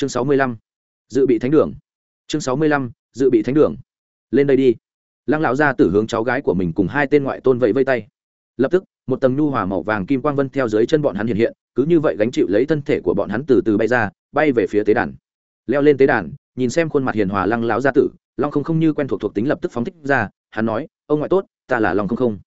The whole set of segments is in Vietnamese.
chương sáu mươi lăm, dự bị thánh đường. Chương sáu mươi lăm, dự bị thánh đường. Lên đây đi. Lăng lão ra tử hướng cháu gái của mình cùng hai tên ngoại tôn vẫy vây tay. Lập tức, một tầng nhu hòa màu vàng kim quang vân theo dưới chân bọn hắn hiện hiện, cứ như vậy gánh chịu lấy thân thể của bọn hắn từ từ bay ra, bay về phía tế đàn. Leo lên tế đàn, nhìn xem khuôn mặt hiền hòa lăng lão gia tử, long không không như quen thuộc thuộc tính lập tức phóng thích ra, hắn nói, ông ngoại tốt, ta là long không không.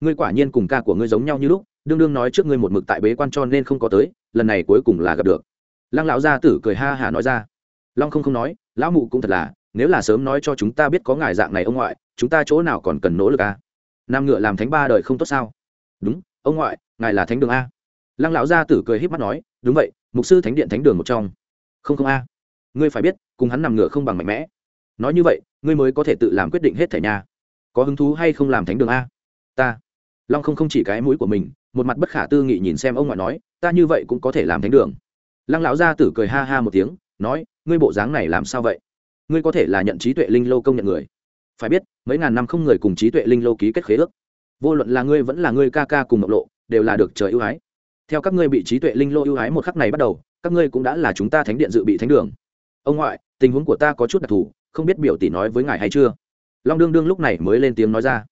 Ngươi quả nhiên cùng ca của ngươi giống nhau như lúc, đương đương nói trước ngươi một mực tại bế quan cho nên không có tới, lần này cuối cùng là gặp được lăng lão gia tử cười ha hả nói ra. Long không không nói, lão mụ cũng thật là, nếu là sớm nói cho chúng ta biết có ngài dạng này ông ngoại, chúng ta chỗ nào còn cần nỗ lực à? nam ngựa làm thánh ba đời không tốt sao? Đúng, ông ngoại, ngài là thánh đường a. Lăng lão gia tử cười h í p mắt nói, đúng vậy, mục sư thánh điện thánh đường một trong. Không không a. Ngươi phải biết, cùng hắn nằm ngựa không bằng mạnh mẽ. Nói như vậy, ngươi mới có thể tự làm quyết định hết thẻ nhà có hứng thú hay không làm thánh đường a? Ta. Long không không chỉ cái mũi của mình, một mặt bất khả tư nghị nhìn xem ông ngoại nói, ta như vậy cũng có thể làm thánh đường lăng lão gia tử cười ha ha một tiếng, nói, ngươi bộ dáng này làm sao vậy? Ngươi có thể là nhận trí tuệ linh lô công nhận người. Phải biết, mấy ngàn năm không người cùng trí tuệ linh lô ký kết khế ước. Vô luận là ngươi vẫn là ngươi ca ca cùng mộc lộ, đều là được trời ưu ái. Theo các ngươi bị trí tuệ linh lô ưu ái một khắc này bắt đầu, các ngươi cũng đã là chúng ta thánh điện dự bị thánh đường. Ông ngoại, tình huống của ta có chút đặc thù, không biết biểu tỷ nói với ngài hay chưa? Long đương đương lúc này mới lên tiếng nói ra.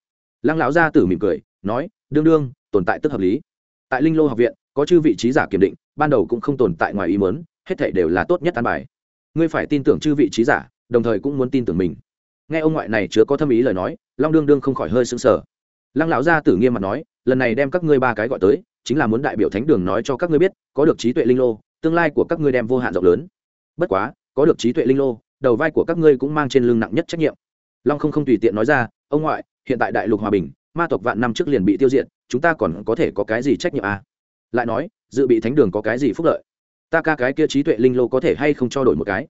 Lăng lão gia tử mỉm cười, nói, đương đương, tồn tại tức hợp lý. Tại linh lô học viện có chư vị trí giả kiểm định, ban đầu cũng không tồn tại ngoài ý mớn hết thể đều là tốt nhất an bài. Ngươi phải tin tưởng chư vị trí giả, đồng thời cũng muốn tin tưởng mình. Nghe ông ngoại này chứa có thâm ý lời nói, long đương đương không khỏi hơi sững sờ. Lăng lão gia tử nghiêm mặt nói, lần này đem các ngươi ba cái gọi tới, chính là muốn đại biểu thánh đường nói cho các ngươi biết, có được trí tuệ linh lô, tương lai của các ngươi đem vô hạn rộng lớn. Bất quá, có được trí tuệ linh lô, đầu vai của các ngươi cũng mang trên lưng nặng nhất trách nhiệm. Long không không tùy tiện nói ra, ông ngoại, hiện tại đại lục hòa bình, ma tộc vạn năm trước liền bị tiêu diệt, chúng ta còn có thể có cái gì trách nhiệm à? Lại nói, dự bị thánh đường có cái gì phúc lợi? Ta ca cái kia trí tuệ linh lô có thể hay không cho đổi một cái?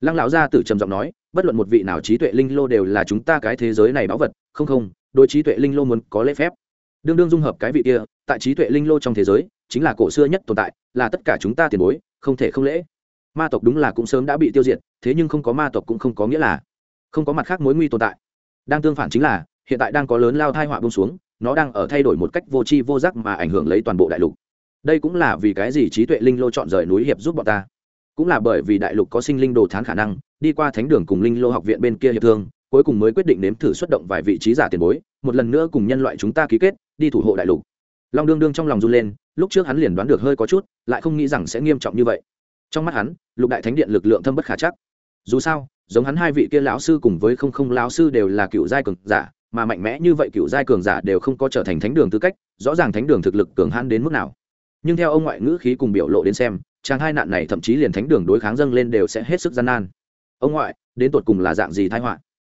Lăng lão gia tử trầm giọng nói, bất luận một vị nào trí tuệ linh lô đều là chúng ta cái thế giới này báu vật, không không đôi trí tuệ linh lô muốn có lễ phép. Đương đương dung hợp cái vị kia, tại trí tuệ linh lô trong thế giới, chính là cổ xưa nhất tồn tại, là tất cả chúng ta tiền bối, không thể không lễ. Ma tộc đúng là cũng sớm đã bị tiêu diệt, thế nhưng không có ma tộc cũng không có nghĩa là không có mặt khác mối nguy tồn tại. Đang tương phản chính là, hiện tại đang có lớn lao thai họa bông xuống, nó đang ở thay đổi một cách vô tri vô giác mà ảnh hưởng lấy toàn bộ đại lục đây cũng là vì cái gì trí tuệ linh lô chọn rời núi hiệp giúp bọn ta? Cũng là bởi vì đại lục có sinh linh đồ thán khả năng, đi qua thánh đường cùng linh lô học viện bên kia hiệp thương, cuối cùng mới quyết định nếm thử xuất động vài vị trí giả tiền bối, một lần nữa cùng nhân loại chúng ta ký kết, đi thủ hộ đại lục. Long đương đương trong lòng run lên, lúc trước hắn liền đoán được hơi có chút, lại không nghĩ rằng sẽ nghiêm trọng như vậy. Trong mắt hắn, lục đại thánh điện lực lượng thâm bất khả chắc. Dù sao, giống hắn hai vị kia lão sư cùng với không không lão sư đều là cựu giai cường giả, mà mạnh mẽ như vậy cựu giai cường giả đều không có trở thành thánh đường tư cách, rõ ràng thánh đường thực lực cường hãn đến mức nào nhưng theo ông ngoại ngữ khí cùng biểu lộ đến xem, chàng hai nạn này thậm chí liền thánh đường đối kháng dâng lên đều sẽ hết sức gian nan. Ông ngoại, đến tột cùng là dạng gì thái họa?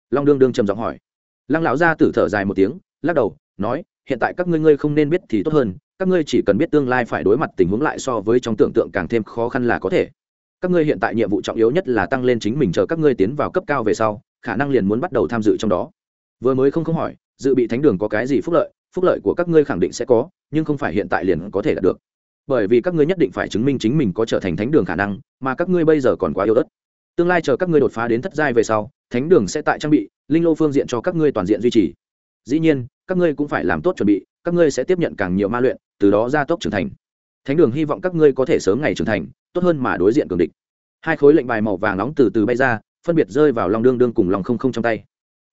Long đương đương trầm giọng hỏi. Lăng lão gia tử thở dài một tiếng, lắc đầu, nói, hiện tại các ngươi ngươi không nên biết thì tốt hơn, các ngươi chỉ cần biết tương lai phải đối mặt tình huống lại so với trong tưởng tượng càng thêm khó khăn là có thể. Các ngươi hiện tại nhiệm vụ trọng yếu nhất là tăng lên chính mình chờ các ngươi tiến vào cấp cao về sau, khả năng liền muốn bắt đầu tham dự trong đó. Vừa mới không không hỏi, dự bị thánh đường có cái gì phúc lợi phúc lợi của các ngươi khẳng định sẽ có, nhưng không phải hiện tại liền có thể đạt được bởi vì các ngươi nhất định phải chứng minh chính mình có trở thành thánh đường khả năng, mà các ngươi bây giờ còn quá yếu ớt. Tương lai chờ các ngươi đột phá đến thất giai về sau, thánh đường sẽ tại trang bị, linh lô phương diện cho các ngươi toàn diện duy trì. Dĩ nhiên, các ngươi cũng phải làm tốt chuẩn bị, các ngươi sẽ tiếp nhận càng nhiều ma luyện, từ đó gia tốc trưởng thành. Thánh đường hy vọng các ngươi có thể sớm ngày trưởng thành, tốt hơn mà đối diện cường địch. Hai khối lệnh bài màu vàng nóng từ từ bay ra, phân biệt rơi vào lòng đương đương cùng lòng không không trong tay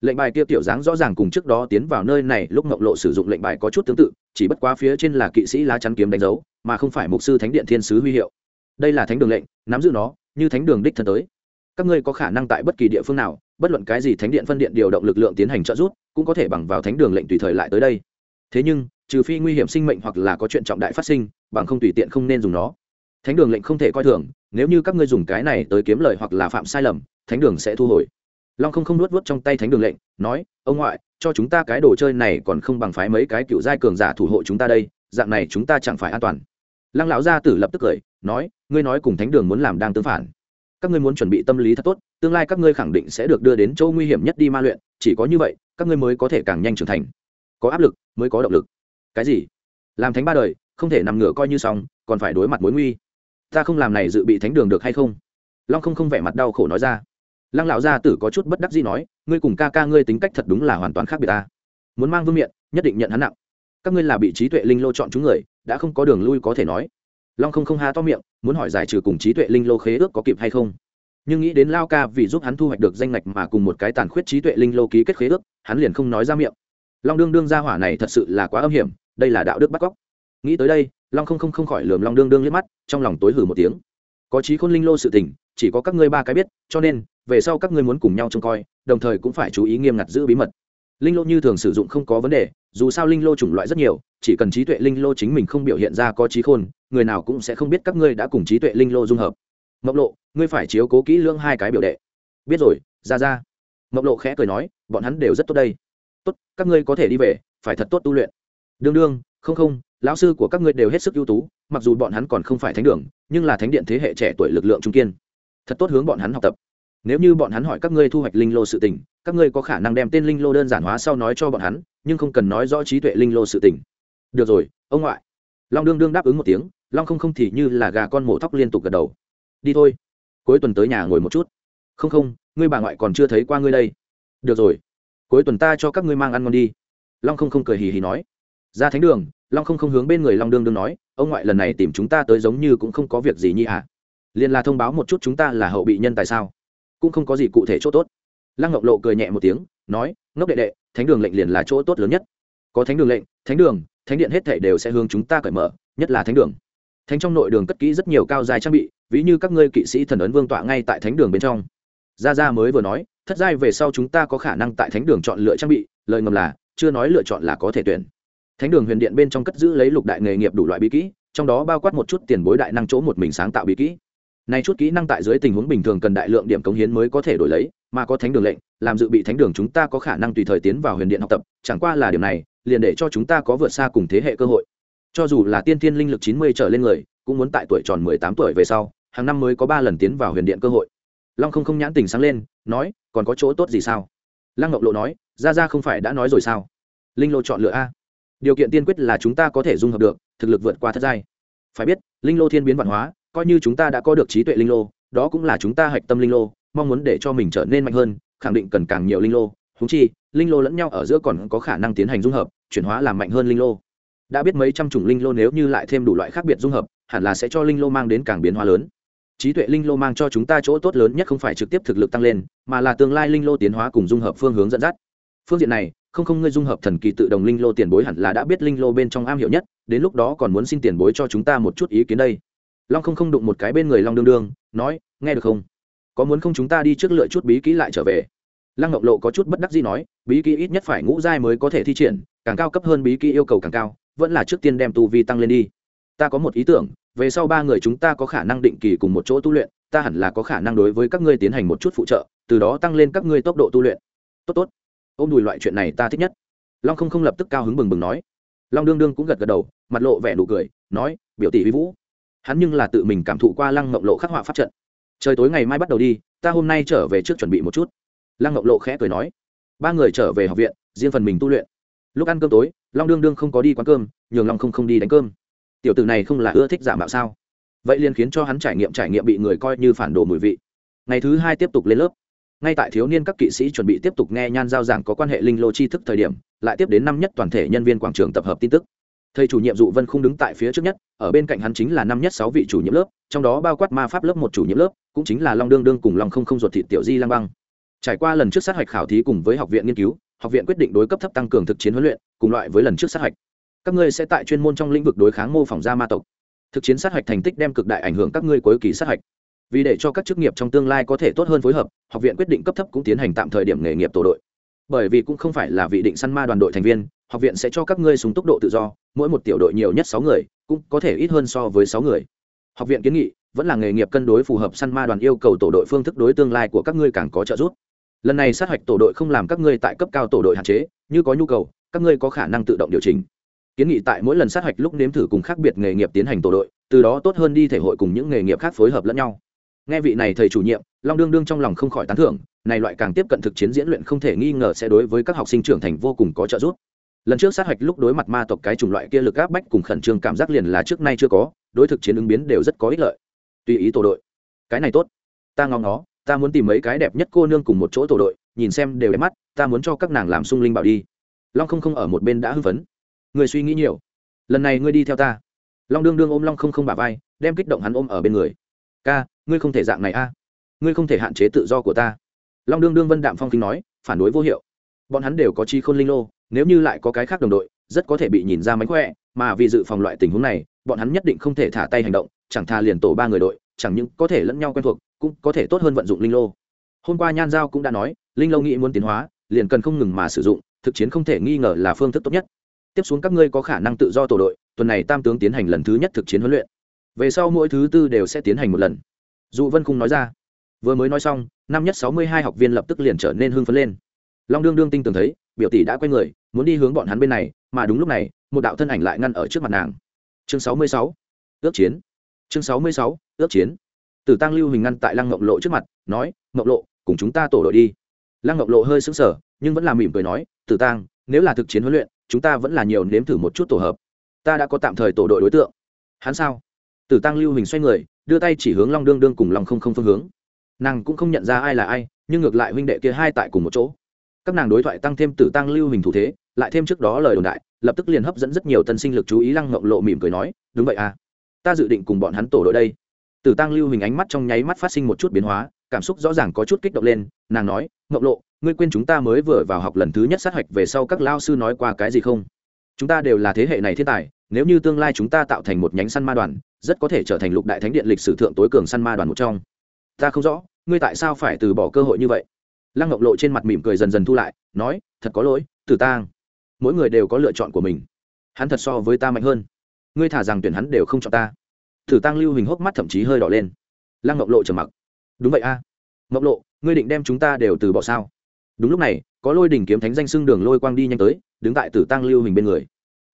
lệnh bài kia tiểu dáng rõ ràng cùng trước đó tiến vào nơi này lúc ngọc lộ sử dụng lệnh bài có chút tương tự, chỉ bất quá phía trên là kỵ sĩ lá chắn kiếm đánh dấu, mà không phải mục sư thánh điện thiên sứ huy hiệu. Đây là thánh đường lệnh, nắm giữ nó, như thánh đường đích thân tới. Các ngươi có khả năng tại bất kỳ địa phương nào, bất luận cái gì thánh điện phân điện điều động lực lượng tiến hành trợ giúp, cũng có thể bằng vào thánh đường lệnh tùy thời lại tới đây. Thế nhưng, trừ phi nguy hiểm sinh mệnh hoặc là có chuyện trọng đại phát sinh, bằng không tùy tiện không nên dùng nó. Thánh đường lệnh không thể coi thường, nếu như các ngươi dùng cái này tới kiếm lời hoặc là phạm sai lầm, thánh đường sẽ thu hồi long không không nuốt vớt trong tay thánh đường lệnh, nói, ông ngoại, cho chúng ta cái đồ chơi này còn không bằng phái mấy cái cựu giai cường giả thủ hộ chúng ta đây, dạng này chúng ta chẳng phải an toàn. Lăng lão gia tử lập tức cười, nói, ngươi nói cùng thánh đường muốn làm đang tương phản. Các ngươi muốn chuẩn bị tâm lý thật tốt, tương lai các ngươi khẳng định sẽ được đưa đến chỗ nguy hiểm nhất đi ma luyện, chỉ có như vậy, các ngươi mới có thể càng nhanh trưởng thành. Có áp lực, mới có động lực. Cái gì? Làm thánh ba đời, không thể nằm ngửa coi như xong, còn phải đối mặt mối nguy. Ta không làm này dự bị thánh đường được hay không? Long không không vẻ mặt đau khổ nói ra lăng lão gia tử có chút bất đắc gì nói, ngươi cùng ca ca ngươi tính cách thật đúng là hoàn toàn khác biệt ta. Muốn mang vương miện, nhất định nhận hắn nặng. Các ngươi là bị trí tuệ linh lô chọn chúng người, đã không có đường lui có thể nói. Long không không ha to miệng, muốn hỏi giải trừ cùng trí tuệ linh lô khế ước có kịp hay không. Nhưng nghĩ đến lao ca vì giúp hắn thu hoạch được danh ngạch mà cùng một cái tàn khuyết trí tuệ linh lô ký kết khế ước, hắn liền không nói ra miệng. Long đương đương ra hỏa này thật sự là quá âm hiểm, đây là đạo đức bắt cóc. Nghĩ tới đây, long không không không khỏi lườm long đương đương liếc mắt, trong lòng tối hử một tiếng. Có trí khôn linh lô sự tình, chỉ có các ngươi ba cái biết, cho nên về sau các ngươi muốn cùng nhau trông coi, đồng thời cũng phải chú ý nghiêm ngặt giữ bí mật. Linh lô như thường sử dụng không có vấn đề, dù sao linh lô chủng loại rất nhiều, chỉ cần trí tuệ linh lô chính mình không biểu hiện ra có trí khôn, người nào cũng sẽ không biết các ngươi đã cùng trí tuệ linh lô dung hợp. Mộc lộ, ngươi phải chiếu cố kỹ lưỡng hai cái biểu đệ. Biết rồi, ra ra. Mộc lộ khẽ cười nói, bọn hắn đều rất tốt đây. Tốt, các ngươi có thể đi về, phải thật tốt tu luyện. Đương đương, không không, lão sư của các ngươi đều hết sức ưu tú, mặc dù bọn hắn còn không phải thánh đường, nhưng là thánh điện thế hệ trẻ tuổi lực lượng trung kiên. Thật tốt hướng bọn hắn học tập nếu như bọn hắn hỏi các ngươi thu hoạch linh lô sự tình, các ngươi có khả năng đem tên linh lô đơn giản hóa sau nói cho bọn hắn, nhưng không cần nói rõ trí tuệ linh lô sự tình. Được rồi, ông ngoại. Long đương đương đáp ứng một tiếng, long không không thì như là gà con mổ thóc liên tục gật đầu. Đi thôi. Cuối tuần tới nhà ngồi một chút. Không không, ngươi bà ngoại còn chưa thấy qua ngươi đây. Được rồi. Cuối tuần ta cho các ngươi mang ăn ngon đi. Long không không cười hì hì nói. Ra thánh đường, long không không hướng bên người long đương đương nói, ông ngoại lần này tìm chúng ta tới giống như cũng không có việc gì nhi hả à? liền là thông báo một chút chúng ta là hậu bị nhân tại sao? Cũng không có gì cụ thể chỗ tốt. Lăng ngọc lộ cười nhẹ một tiếng, nói, ngốc đệ đệ, thánh đường lệnh liền là chỗ tốt lớn nhất. Có thánh đường lệnh, thánh đường, thánh điện hết thể đều sẽ hướng chúng ta cởi mở, nhất là thánh đường. Thánh trong nội đường cất kỹ rất nhiều cao dài trang bị, ví như các ngươi kỵ sĩ thần ấn vương tọa ngay tại thánh đường bên trong. Gia gia mới vừa nói, thất giai về sau chúng ta có khả năng tại thánh đường chọn lựa trang bị, lời ngầm là, chưa nói lựa chọn là có thể tuyển. Thánh đường huyền điện bên trong cất giữ lấy lục đại nghề nghiệp đủ loại bí kỹ, trong đó bao quát một chút tiền bối đại năng chỗ một mình sáng tạo bí kỹ này chút kỹ năng tại dưới tình huống bình thường cần đại lượng điểm cống hiến mới có thể đổi lấy, mà có thánh đường lệnh, làm dự bị thánh đường chúng ta có khả năng tùy thời tiến vào huyền điện học tập, chẳng qua là điểm này, liền để cho chúng ta có vượt xa cùng thế hệ cơ hội. Cho dù là tiên thiên linh lực chín mươi trở lên người, cũng muốn tại tuổi tròn mười tám tuổi về sau, hàng năm mới có ba lần tiến vào huyền điện cơ hội. Long không không nhãn tình sáng lên, nói, còn có chỗ tốt gì sao? Lăng ngọc lộ nói, ra ra không phải đã nói rồi sao? Linh lô chọn lựa a. Điều kiện tiên quyết là chúng ta có thể dung hợp được, thực lực vượt qua thất giai. Phải biết, linh lô thiên biến văn hóa coi như chúng ta đã có được trí tuệ linh lô, đó cũng là chúng ta hạch tâm linh lô, mong muốn để cho mình trở nên mạnh hơn, khẳng định cần càng nhiều linh lô. Húng chi, linh lô lẫn nhau ở giữa còn có khả năng tiến hành dung hợp, chuyển hóa làm mạnh hơn linh lô. Đã biết mấy trăm chủng linh lô nếu như lại thêm đủ loại khác biệt dung hợp, hẳn là sẽ cho linh lô mang đến càng biến hóa lớn. Trí tuệ linh lô mang cho chúng ta chỗ tốt lớn nhất không phải trực tiếp thực lực tăng lên, mà là tương lai linh lô tiến hóa cùng dung hợp phương hướng dẫn dắt. Phương diện này, không không ngươi dung hợp thần kỳ tự đồng linh lô tiền bối hẳn là đã biết linh lô bên trong am hiểu nhất, đến lúc đó còn muốn xin tiền bối cho chúng ta một chút ý kiến đây long không không đụng một cái bên người long đương đương, nói, nghe được không? Có muốn không chúng ta đi trước lựa chút bí kỹ lại trở về? Lăng ngọc lộ có chút bất đắc gì nói, bí kỹ ít nhất phải ngũ giai mới có thể thi triển, càng cao cấp hơn bí kỹ yêu cầu càng cao, vẫn là trước tiên đem tu vi tăng lên đi. Ta có một ý tưởng, về sau ba người chúng ta có khả năng định kỳ cùng một chỗ tu luyện, ta hẳn là có khả năng đối với các ngươi tiến hành một chút phụ trợ, từ đó tăng lên các ngươi tốc độ tu luyện. Tốt tốt. Ôm đùi loại chuyện này ta thích nhất. Long không không lập tức cao hứng bừng bừng nói. Long đương đương cũng gật gật đầu, mặt lộ vẻ nụ cười, nói, biểu tỷ vi vũ hắn nhưng là tự mình cảm thụ qua lăng mộng lộ khắc họa pháp trận. Trời tối ngày mai bắt đầu đi, ta hôm nay trở về trước chuẩn bị một chút. Lăng mộng lộ khẽ cười nói. Ba người trở về học viện, riêng phần mình tu luyện. Lúc ăn cơm tối, long đương đương không có đi quán cơm, nhường long không không đi đánh cơm. Tiểu tử này không là ưa thích giả mạo sao? Vậy liền khiến cho hắn trải nghiệm trải nghiệm bị người coi như phản đồ mùi vị. Ngày thứ hai tiếp tục lên lớp. Ngay tại thiếu niên các kỵ sĩ chuẩn bị tiếp tục nghe nhan giao giảng có quan hệ linh lô chi thức thời điểm, lại tiếp đến năm nhất toàn thể nhân viên quảng trường tập hợp tin tức thầy chủ nhiệm dụ vân không đứng tại phía trước nhất, ở bên cạnh hắn chính là năm nhất sáu vị chủ nhiệm lớp, trong đó bao quát ma pháp lớp một chủ nhiệm lớp, cũng chính là long đương đương cùng long không không ruột thịt tiểu di lang băng. Trải qua lần trước sát hạch khảo thí cùng với học viện nghiên cứu, học viện quyết định đối cấp thấp tăng cường thực chiến huấn luyện, cùng loại với lần trước sát hạch. Các ngươi sẽ tại chuyên môn trong lĩnh vực đối kháng mô phỏng gia ma tộc. Thực chiến sát hạch thành tích đem cực đại ảnh hưởng các ngươi cuối kỳ sát hạch. Vì để cho các chức nghiệp trong tương lai có thể tốt hơn phối hợp, học viện quyết định cấp thấp cũng tiến hành tạm thời điểm nghề nghiệp tổ đội. Bởi vì cũng không phải là vị định săn ma đoàn đội thành viên học viện sẽ cho các ngươi súng tốc độ tự do, mỗi một tiểu đội nhiều nhất sáu người, cũng có thể ít hơn so với sáu người. Học viện kiến nghị vẫn là nghề nghiệp cân đối phù hợp săn ma đoàn yêu cầu tổ đội phương thức đối tương lai của các ngươi càng có trợ giúp. Lần này sát hạch tổ đội không làm các ngươi tại cấp cao tổ đội hạn chế, như có nhu cầu, các ngươi có khả năng tự động điều chỉnh. Kiến nghị tại mỗi lần sát hạch lúc nếm thử cùng khác biệt nghề nghiệp tiến hành tổ đội, từ đó tốt hơn đi thể hội cùng những nghề nghiệp khác phối hợp lẫn nhau. Nghe vị này thầy chủ nhiệm, long đương đương trong lòng không khỏi tán thưởng, này loại càng tiếp cận thực chiến diễn luyện không thể nghi ngờ sẽ đối với các học sinh trưởng thành vô cùng có trợ giúp lần trước sát hạch lúc đối mặt ma tộc cái chủng loại kia lực áp bách cùng khẩn trương cảm giác liền là trước nay chưa có, đối thực chiến ứng biến đều rất có ích lợi. Tùy ý tổ đội. Cái này tốt. Ta ngóng nó ta muốn tìm mấy cái đẹp nhất cô nương cùng một chỗ tổ đội, nhìn xem đều đẹp mắt, ta muốn cho các nàng làm sung linh bảo đi. Long không không ở một bên đã hưng phấn. Người suy nghĩ nhiều. Lần này ngươi đi theo ta. Long đương đương ôm long không không bà vai, đem kích động hắn ôm ở bên người. Ca, ngươi không thể dạng này a. Ngươi không thể hạn chế tự do của ta. Long đương đương vân đạm phong kính nói, phản đối vô hiệu. Bọn hắn đều có chi khôn linh lô nếu như lại có cái khác đồng đội, rất có thể bị nhìn ra mánh khỏe, mà vì dự phòng loại tình huống này, bọn hắn nhất định không thể thả tay hành động, chẳng thà liền tổ ba người đội, chẳng những có thể lẫn nhau quen thuộc, cũng có thể tốt hơn vận dụng linh lô. Hôm qua nhan giao cũng đã nói, linh lô nghĩ muốn tiến hóa, liền cần không ngừng mà sử dụng, thực chiến không thể nghi ngờ là phương thức tốt nhất. Tiếp xuống các ngươi có khả năng tự do tổ đội, tuần này tam tướng tiến hành lần thứ nhất thực chiến huấn luyện. Về sau mỗi thứ tư đều sẽ tiến hành một lần. Dụ vân khung nói ra. Vừa mới nói xong, năm nhất sáu mươi hai học viên lập tức liền trở nên hưng phấn lên long đương đương tinh tường thấy, biểu tỷ đã quay người, muốn đi hướng bọn hắn bên này, mà đúng lúc này, một đạo thân ảnh lại ngăn ở trước mặt nàng. Chương sáu mươi sáu, ước chiến. Chương sáu mươi sáu, ước chiến. Tử tăng lưu hình ngăn tại lăng ngọc lộ trước mặt, nói, ngọc lộ, cùng chúng ta tổ đội đi. Lăng ngọc lộ hơi sững sờ, nhưng vẫn là mỉm cười nói, tử tăng, nếu là thực chiến huấn luyện, chúng ta vẫn là nhiều nếm thử một chút tổ hợp. Ta đã có tạm thời tổ đội đối tượng. Hắn sao? Tử tăng lưu hình xoay người, đưa tay chỉ hướng long đương đương cùng lòng không không phương hướng. Nàng cũng không nhận ra ai là ai, nhưng ngược lại huynh đệ kia hai tại cùng một chỗ các nàng đối thoại tăng thêm tử tăng lưu hình thủ thế, lại thêm trước đó lời đồn đại, lập tức liền hấp dẫn rất nhiều tân sinh lực chú ý lăng ngộng lộ mỉm cười nói, đúng vậy à. Ta dự định cùng bọn hắn tổ đội đây. Tử tăng lưu hình ánh mắt trong nháy mắt phát sinh một chút biến hóa, cảm xúc rõ ràng có chút kích động lên, nàng nói, ngộng lộ, ngươi quên chúng ta mới vừa vào học lần thứ nhất sát hạch về sau các lao sư nói qua cái gì không? Chúng ta đều là thế hệ này thiên tài, nếu như tương lai chúng ta tạo thành một nhánh săn ma đoàn, rất có thể trở thành lục đại thánh điện lịch sử thượng tối cường săn ma đoàn một trong. Ta không rõ, ngươi tại sao phải từ bỏ cơ hội như vậy? Lăng ngọc lộ trên mặt mỉm cười dần dần thu lại, nói, thật có lỗi, tử tang. Mỗi người đều có lựa chọn của mình. Hắn thật so với ta mạnh hơn. Ngươi thả rằng tuyển hắn đều không chọn ta. Tử tang lưu hình hốc mắt thậm chí hơi đỏ lên. Lăng ngọc lộ trầm mặc. Đúng vậy a. À. ngọc lộ, ngươi định đem chúng ta đều từ bỏ sao? Đúng lúc này, có lôi đỉnh kiếm thánh danh xưng đường lôi quang đi nhanh tới, đứng tại tử tăng lưu hình bên người.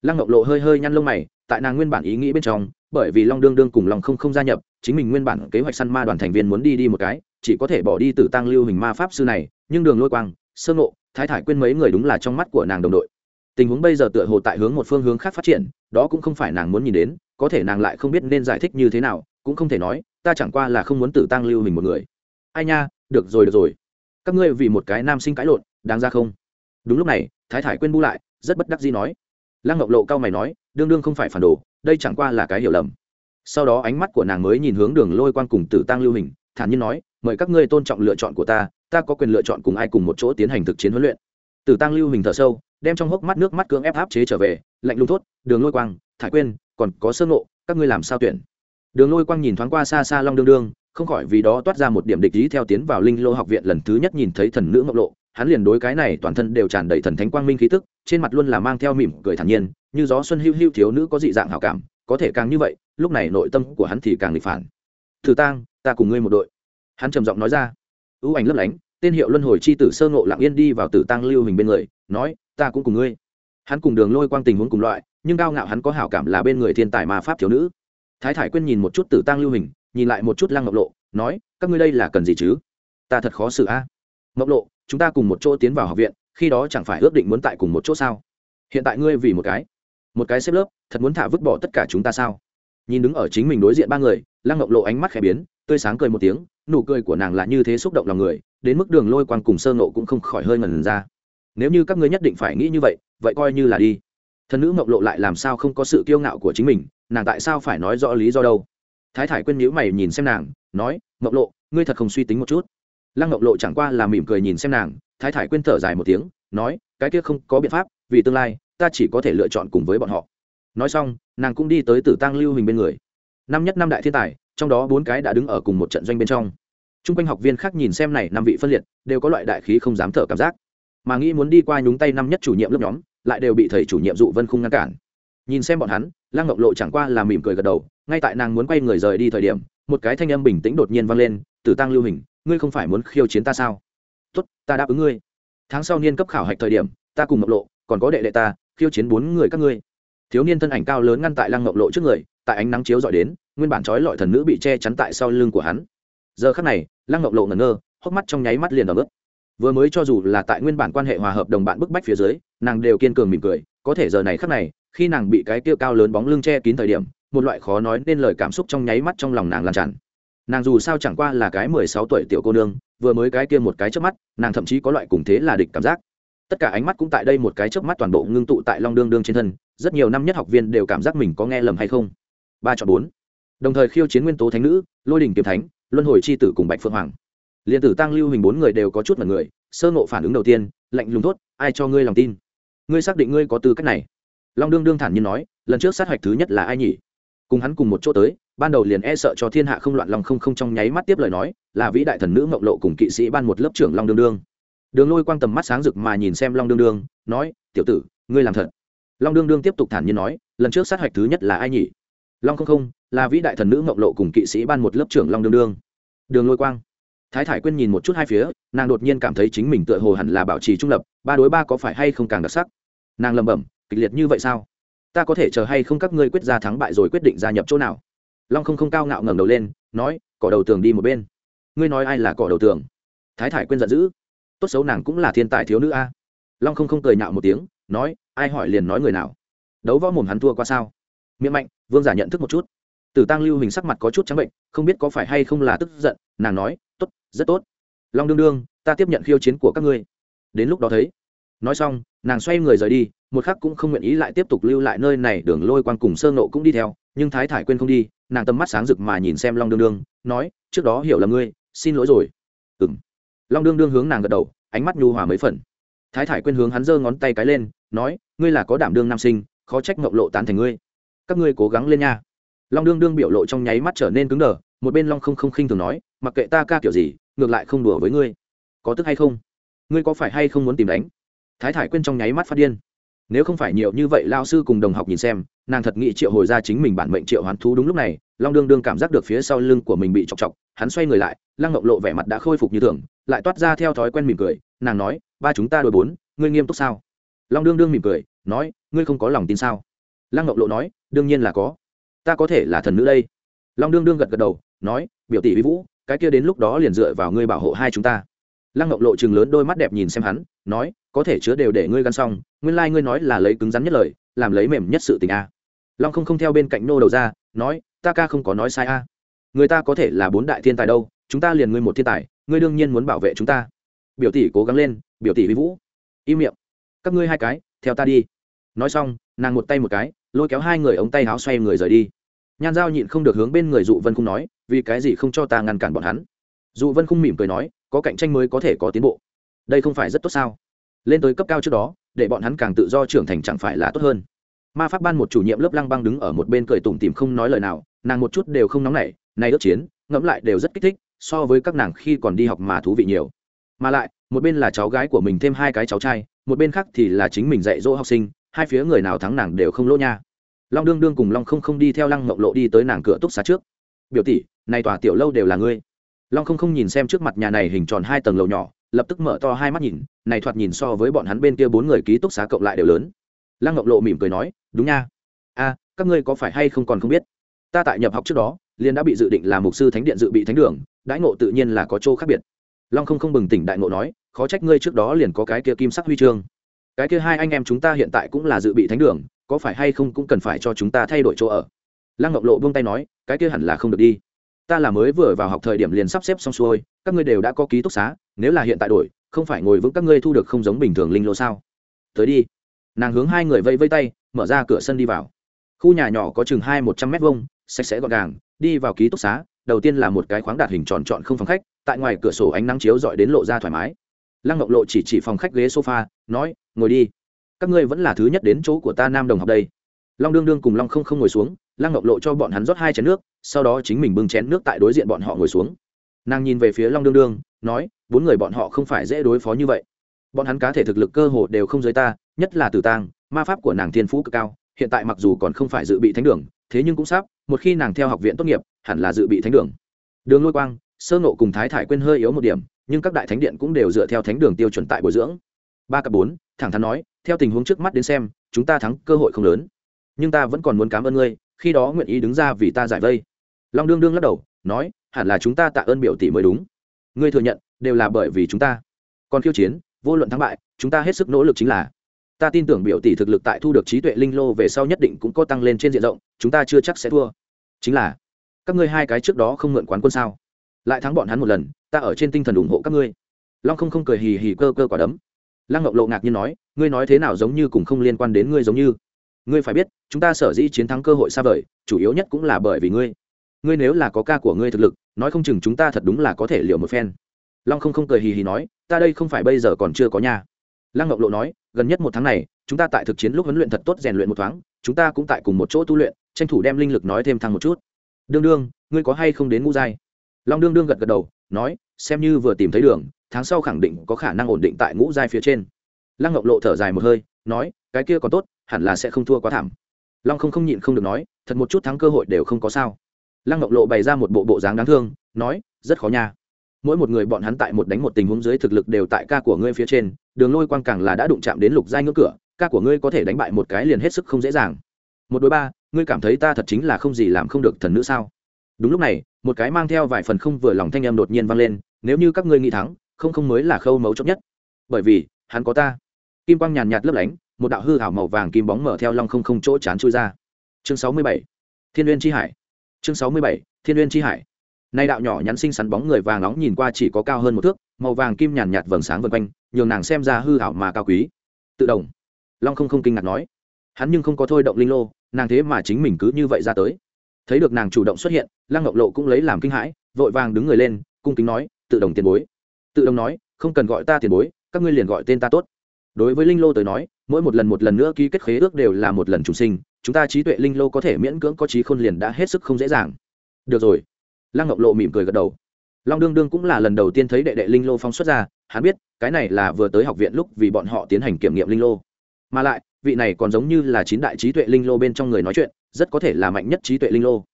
Lăng ngọc lộ hơi hơi nhăn lông mày, tại nàng nguyên bản ý nghĩ bên trong, bởi vì long đương đương cùng lòng không không gia nhập, chính mình nguyên bản kế hoạch săn ma đoàn thành viên muốn đi đi một cái chỉ có thể bỏ đi tử tăng lưu hình ma pháp sư này, nhưng đường lôi quang, sơ ngộ, thái thải quên mấy người đúng là trong mắt của nàng đồng đội. Tình huống bây giờ tựa hồ tại hướng một phương hướng khác phát triển, đó cũng không phải nàng muốn nhìn đến, có thể nàng lại không biết nên giải thích như thế nào, cũng không thể nói, ta chẳng qua là không muốn tử tăng lưu hình một người. Ai nha, được rồi được rồi. Các ngươi vì một cái nam sinh cãi lộn, đáng ra không? Đúng lúc này, thái thải quên bu lại, rất bất đắc dĩ nói. Lăng ngọc lộ cao mày nói, đương đương không phải phản đồ, đây chẳng qua là cái hiểu lầm. Sau đó ánh mắt của nàng mới nhìn hướng đường lôi quan cùng tử tăng lưu hình, thản nhiên nói mời các ngươi tôn trọng lựa chọn của ta ta có quyền lựa chọn cùng ai cùng một chỗ tiến hành thực chiến huấn luyện. Tử tăng lưu hình thở sâu, đem trong hốc mắt nước mắt cưỡng ép áp chế trở về, lạnh lùng thốt, đường lôi quang, thải quên còn có sơ ngộ, các ngươi làm sao tuyển? Đường lôi quang nhìn thoáng qua xa xa long đương đương, không khỏi vì đó toát ra một điểm địch ý theo tiến vào linh lô học viện lần thứ nhất nhìn thấy thần nữ ngọc lộ. Hắn liền đối cái này toàn thân đều tràn đầy thần thánh quang minh khí tức, trên mặt luôn là mang theo mỉm cười thản nhiên, như gió xuân hưu hưu thiếu nữ có dị dạng hảo cảm, có thể càng như vậy, lúc này nội tâm của hắn thì càng nghịch phản. Thử tang ta cùng ngươi một đội hắn trầm giọng nói ra. Ưu ảnh lấp lánh, tên hiệu luân hồi c h i tử sơ ngộ lặng yên đi vào tử tăng lưu hình bên người, nói, ta cũng cùng ngươi. Hắn cùng đường lôi quang tình huống cùng loại, nhưng cao ngạo hắn có hảo cảm là bên người thiên tài ma pháp thiếu nữ. Thái thải quyên nhìn một chút tử tăng lưu hình, nhìn lại một chút lăng ngọc lộ, nói, các ngươi đây là cần gì chứ? Ta thật khó xử a. À? ngọc lộ, chúng ta cùng một chỗ tiến vào học viện, khi đó chẳng phải ước định muốn tại cùng một chỗ sao? Hiện tại ngươi vì một cái một cái xếp lớp, thật muốn thả vứt bỏ tất cả chúng ta sao? Nhìn đứng ở chính mình đối diện ba người lăng ngọc lộ ánh mắt khẽ biến, tươi sáng cười một tiếng, nụ cười của nàng là như thế xúc động lòng người, đến mức đường lôi quan cùng sơ nộ cũng không khỏi hơi ngần ra. Nếu như các ngươi nhất định phải nghĩ như vậy vậy coi như là đi. Thân nữ ngọc lộ lại làm sao không có sự kiêu ngạo của chính mình, nàng tại sao phải nói rõ lý do đâu? Thái thải quên nhữ mày nhìn xem nàng, nói ngọc lộ, ngươi thật không suy tính một chút. Lăng ngọc lộ chẳng qua là mỉm cười nhìn xem nàng, thái thải quên thở dài một tiếng, nói, cái kia không có biện pháp, vì tương lai, ta chỉ có thể lựa chọn cùng với bọn họ. Nói xong, nàng cũng đi tới tử tăng lưu hình bên người năm nhất năm đại thiên tài, trong đó bốn cái đã đứng ở cùng một trận doanh bên trong. T r u n g quanh học viên khác nhìn xem này năm vị phân liệt, đều có loại đại khí không dám thở cảm giác. Mà nghĩ muốn đi qua nhúng tay năm nhất chủ nhiệm lớp nhóm, lại đều bị thầy chủ nhiệm dụ vân khung ngăn cản. Nhìn xem bọn hắn lan ngọc lộ chẳng qua là mỉm cười gật đầu, ngay tại nàng muốn quay người rời đi thời điểm, một cái thanh âm bình tĩnh đột nhiên vang lên, tử tăng lưu hình, ngươi không phải muốn khiêu chiến ta sao? Tốt, ta đáp ứng ngươi. Tháng sau niên cấp khảo hạch thời điểm, ta cùng ngọc lộ, còn có đệ đệ ta, khiêu chiến bốn người các ngươi. Thiếu niên thân ảnh cao lớn ngăn tại lăng ngọc lộ trước người tại ánh nắng chiếu dọi đến, nguyên bản trói lọi thần nữ bị che chắn tại sau lưng của hắn. Giờ khắc này, lăng ngọc lộ ngẩn ngơ, hốc mắt trong nháy mắt liền đỏ ướt vừa mới cho dù là tại nguyên bản quan hệ hòa hợp đồng bạn bức bách phía dưới, nàng đều kiên cường mỉm cười, có thể giờ này khắc này, khi nàng bị cái kia cao lớn bóng lưng che kín thời điểm, một loại khó nói nên lời cảm xúc trong nháy mắt trong lòng nàng lan tràn. Nàng dù sao chẳng qua là cái mười sáu tuổi tiểu cô nương, vừa mới cái kia một cái trước mắt, nàng thậm chí có loại cùng thế là địch cảm giác. Tất cả ánh mắt cũng tại đây một cái chớp mắt toàn bộ ngưng tụ tại long đương đương trên thân, rất nhiều năm nhất học viên đều cảm giác mình có nghe lầm hay không ba chọn bốn. Đồng thời khiêu chiến nguyên tố thánh nữ, lôi đình kiếm thánh, luân hồi c h i tử cùng bạch phượng hoàng. Liền tử tăng lưu hình bốn người đều có chút mật người, sơ ngộ phản ứng đầu tiên, lạnh lùng thốt, ai cho ngươi lòng tin? Ngươi xác định ngươi có tư cách này? Long đương đương thản nhiên nói, lần trước sát hạch thứ nhất là ai nhỉ? Cùng hắn cùng một chỗ tới, ban đầu liền e sợ cho thiên hạ không loạn lòng không không trong nháy mắt tiếp lời nói, là vĩ đại thần nữ mộng lộ cùng kỵ sĩ ban một lớp trưởng long đương đương. Đường lôi quang tầm mắt sáng rực mà nhìn xem long đương đương, nói, tiểu tử, ngươi làm thật. Long đương đương tiếp tục thản nhiên nói, lần trước sát hạch thứ nhất là ai nhỉ? Long không không, là vĩ đại thần nữ mộng lộ cùng kỵ sĩ ban một lớp trưởng long đương đương. Đường lôi quang. Thái thải quyên nhìn một chút hai phía, nàng đột nhiên cảm thấy chính mình tựa hồ hẳn là bảo trì trung lập, ba đối ba có phải hay không càng đặc sắc? Nàng lẩm bẩm, kịch liệt như vậy sao? Ta có thể chờ hay không các ngươi quyết ra thắng bại rồi quyết định gia nhập chỗ nào? Long không không cao ngạo ngẩng đầu lên, nói, cỏ đầu tường đi một bên. Ngươi nói ai là cỏ đầu tường? Thái thải quên giận dữ. Tốt xấu nàng cũng là thiên tài thiếu nữ a. Long không không cười nhạo một tiếng, nói, ai hỏi liền nói người nào? Đấu võ mồm hắn thua qua sao? Miệng mạnh vương giả nhận thức một chút tử tăng lưu hình sắc mặt có chút trắng bệnh, không biết có phải hay không là tức giận, nàng nói, tốt, rất tốt. Long đương đương, ta tiếp nhận khiêu chiến của các ngươi. Đến lúc đó thấy, nói xong, nàng xoay người rời đi, một khắc cũng không nguyện ý lại tiếp tục lưu lại nơi này, đường lôi quang cùng sơ nộ cũng đi theo, nhưng thái thải quên không đi, nàng tầm mắt sáng rực mà nhìn xem long đương đương, nói, trước đó hiểu là ngươi, xin lỗi rồi. Ừ m long đương đương hướng nàng gật đầu, ánh mắt nhu hòa mấy phần. Thái thải quên hướng hắn giơ ngón tay cái lên, nói, ngươi là có đảm đương nam sinh, khó trách mộng lộ tán thành ngươi các ngươi cố gắng lên nha. Long đương đương biểu lộ trong nháy mắt trở nên cứng đờ, một bên long không không khinh thường nói, mặc kệ ta ca kiểu gì, ngược lại không đùa với ngươi. Có tức hay không? Ngươi có phải hay không muốn tìm đánh? Thái thải quên trong nháy mắt phát điên. Nếu không phải nhiều như vậy lao sư cùng đồng học nhìn xem, nàng thật nghĩ triệu hồi ra chính mình bản mệnh triệu hoán thú đúng lúc này, long đương đương cảm giác được phía sau lưng của mình bị chọc chọc, hắn xoay người lại, lăng ngộng lộ vẻ mặt đã khôi phục như thường, lại toát ra theo thói quen mỉm cười, nàng nói, ba chúng ta đôi bốn, ngươi nghiêm túc sao? Long đương đương mỉm cười, nói, ngươi không có lòng tin sao? Lăng ngọc lộ nói, đương nhiên là có. Ta có thể là thần nữ đây. Long đương đương gật gật đầu, nói, biểu tỷ vi vũ, cái kia đến lúc đó liền dựa vào ngươi bảo hộ hai chúng ta. Lăng ngọc lộ chừng lớn đôi mắt đẹp nhìn xem hắn, nói, có thể chứa đều để ngươi gắn xong, nguyên lai、like、ngươi nói là lấy cứng rắn nhất lời, làm lấy mềm nhất sự tình a. Long không không theo bên cạnh nô đầu ra, nói, ta ca không có nói sai a. Người ta có thể là bốn đại thiên tài đâu, chúng ta liền ngươi một thiên tài, ngươi đương nhiên muốn bảo vệ chúng ta. Biểu tỷ cố gắng lên, biểu tỷ vi vũ, im miệng. Các ngươi hai cái, theo ta đi nói xong, nàng một tay một cái, lôi kéo hai người ống tay áo xoay người rời đi. Nhan giao nhịn không được hướng bên người dụ vân khung nói, vì cái gì không cho ta ngăn cản bọn hắn? Dụ vân khung mỉm cười nói, có cạnh tranh mới có thể có tiến bộ. Đây không phải rất tốt sao? Lên tới cấp cao trước đó, để bọn hắn càng tự do trưởng thành chẳng phải là tốt hơn. Ma pháp ban một chủ nhiệm lớp lăng băng đứng ở một bên cười tủm tìm không nói lời nào, nàng một chút đều không nóng nảy nay ước chiến, ngẫm lại đều rất kích thích, so với các nàng khi còn đi học mà thú vị nhiều. Mà lại, một bên là cháu gái của mình thêm hai cái cháu trai, một bên khác thì là chính mình dạy dỗ học sinh hai phía người nào thắng nàng đều không lỗ nha. Long đương đương cùng long không không đi theo lăng mộng lộ đi tới nàng cửa túc xá trước. Biểu tỷ, này tòa tiểu lâu đều là ngươi. Long không không nhìn xem trước mặt nhà này hình tròn hai tầng lầu nhỏ, lập tức mở to hai mắt nhìn, này thoạt nhìn so với bọn hắn bên kia bốn người ký túc xá cộng lại đều lớn. Lăng ngọc lộ mỉm cười nói, đúng nha. A, các ngươi có phải hay không còn không biết? Ta tại nhập học trước đó liên đã bị dự định là mục sư thánh điện dự bị thánh đường, đãi ngộ tự nhiên là có chỗ khác biệt. Long không không bừng tỉnh đại ngộ nói, khó trách ngươi trước đó liền có cái kia kim sắc huy chương cái kia hai anh em chúng ta hiện tại cũng là dự bị thánh đường, có phải hay không cũng cần phải cho chúng ta thay đổi chỗ ở? Lăng ngọc lộ buông tay nói, cái kia hẳn là không được đi. Ta là mới vừa vào học thời điểm liền sắp xếp xong xuôi, các ngươi đều đã có ký túc xá, nếu là hiện tại đổi, không phải ngồi vững các ngươi thu được không giống bình thường linh lô sao? Tới đi. Nàng hướng hai người vây vây tay, mở ra cửa sân đi vào. Khu nhà nhỏ có chừng hai một trăm mét vuông, sạch sẽ gọn gàng, đi vào ký túc xá, đầu tiên là một cái khoáng đạt hình tròn trọn không phòng khách, tại ngoài cửa sổ ánh nắng chiếu dọi đến lộ ra thoải mái lăng ngọc lộ chỉ chỉ phòng khách ghế sofa, nói, ngồi đi. Các ngươi vẫn là thứ nhất đến chỗ của ta nam đồng học đây. Long đương đương cùng long không không ngồi xuống, lăng ngọc lộ cho bọn hắn rót hai chén nước, sau đó chính mình bưng chén nước tại đối diện bọn họ ngồi xuống. Nàng nhìn về phía long đương đương, nói, bốn người bọn họ không phải dễ đối phó như vậy. Bọn hắn cá thể thực lực cơ hồ đều không dưới ta, nhất là tử tang ma pháp của nàng thiên phú cực cao, hiện tại mặc dù còn không phải dự bị thánh đường, thế nhưng cũng sắp, một khi nàng theo học viện tốt nghiệp, hẳn là dự bị thánh đường. Đường lôi quang sơ nộ cùng thái thải quên hơi yếu một điểm, nhưng các đại thánh điện cũng đều dựa theo thánh đường tiêu chuẩn tại bồi dưỡng. Ba cặp bốn, thẳng thắn nói, theo tình huống trước mắt đến xem, chúng ta thắng cơ hội không lớn. Nhưng ta vẫn còn muốn cảm ơn ngươi, khi đó nguyện ý đứng ra vì ta giải vây. Long đương đương lắc đầu, nói, hẳn là chúng ta tạ ơn biểu tỷ mới đúng. Ngươi thừa nhận, đều là bởi vì chúng ta. Còn khiêu chiến, vô luận thắng bại, chúng ta hết sức nỗ lực chính là. Ta tin tưởng biểu tỷ thực lực tại thu được trí tuệ linh lô về sau nhất định cũng có tăng lên trên diện rộng, chúng ta chưa chắc sẽ thua. Chính là, các ngươi hai cái trước đó không mượn quán quân sao? Lại thắng bọn hắn một lần, ta ở trên tinh thần ủng hộ các ngươi. Long không không cười hì hì cơ cơ quả đấm. Lăng ngọc lộ ngạc nhiên nói, ngươi nói thế nào giống như cũng không liên quan đến ngươi giống như. Ngươi phải biết, chúng ta sở dĩ chiến thắng cơ hội xa vời, chủ yếu nhất cũng là bởi vì ngươi. Ngươi nếu là có ca của ngươi thực lực, nói không chừng chúng ta thật đúng là có thể liệu một phen. Long không không cười hì hì nói, ta đây không phải bây giờ còn chưa có nhà. Lăng ngọc lộ nói, gần nhất một tháng này, chúng ta tại thực chiến lúc huấn luyện thật tốt rèn luyện một thoáng, chúng ta cũng tại cùng một chỗ tu luyện, tranh thủ đem linh lực nói thêm thăng một chút. Đương đương, ngươi có hay không đến ngũ giai? Long đương đương gật gật đầu, nói, xem như vừa tìm thấy đường, tháng sau khẳng định có khả năng ổn định tại ngũ giai phía trên. Lăng ngọc lộ thở dài một hơi, nói, cái kia còn tốt, hẳn là sẽ không thua quá thảm. Long không không nhịn không được nói, thật một chút thắng cơ hội đều không có sao. Lăng ngọc lộ bày ra một bộ bộ dáng đáng thương, nói, rất khó nha. Mỗi một người bọn hắn tại một đánh một tình huống dưới thực lực đều tại ca của ngươi phía trên, đường lôi quang càng là đã đụng chạm đến lục giai ngưỡng cửa, ca của ngươi có thể đánh bại một cái liền hết sức không dễ dàng. Một đối ba, ngươi cảm thấy ta thật chính là không gì làm không được thần nữ sao? Đúng lúc này, một cái mang theo vài phần không vừa lòng thanh em đột nhiên vang lên, nếu như các ngươi nghĩ thắng, không không mới là khâu mấu chốt nhất. Bởi vì, hắn có ta. Kim quang nhàn nhạt lấp lánh, một đạo hư hảo màu vàng kim bóng mở theo long không không chỗ chán chui ra. Chương sáu mươi bảy, thiên uyên tri hải. Chương sáu mươi bảy, thiên uyên tri hải. Nay đạo nhỏ nhắn xinh xắn bóng người vàng nóng nhìn qua chỉ có cao hơn một thước, màu vàng kim nhàn nhạt vầng sáng vân quanh, nhường nàng xem ra hư hảo mà cao quý. Tự động, long không không kinh ngạc nói. Hắn nhưng không có thôi động linh lô, nàng thế mà chính mình cứ như vậy ra tới thấy được nàng chủ động xuất hiện, lăng ngọc lộ cũng lấy làm kinh hãi, vội vàng đứng người lên, cung kính nói, tự động tiền bối. Tự động nói, không cần gọi ta tiền bối, các ngươi liền gọi tên ta tốt. Đối với linh lô tới nói, mỗi một lần một lần nữa ký kết khế ước đều là một lần chủ sinh, chúng ta trí tuệ linh lô có thể miễn cưỡng có trí khôn liền đã hết sức không dễ dàng. Được rồi. Lăng ngọc lộ mỉm cười gật đầu. Long đương đương cũng là lần đầu tiên thấy đệ đệ linh lô phong xuất ra, hắn biết, cái này là vừa tới học viện lúc vì bọn họ tiến hành kiểm nghiệm linh lô. Mà lại, vị này còn giống như là chín đại trí tuệ linh lô bên trong người nói chuyện rất có thể là mạnh nhất trí tuệ linh lô.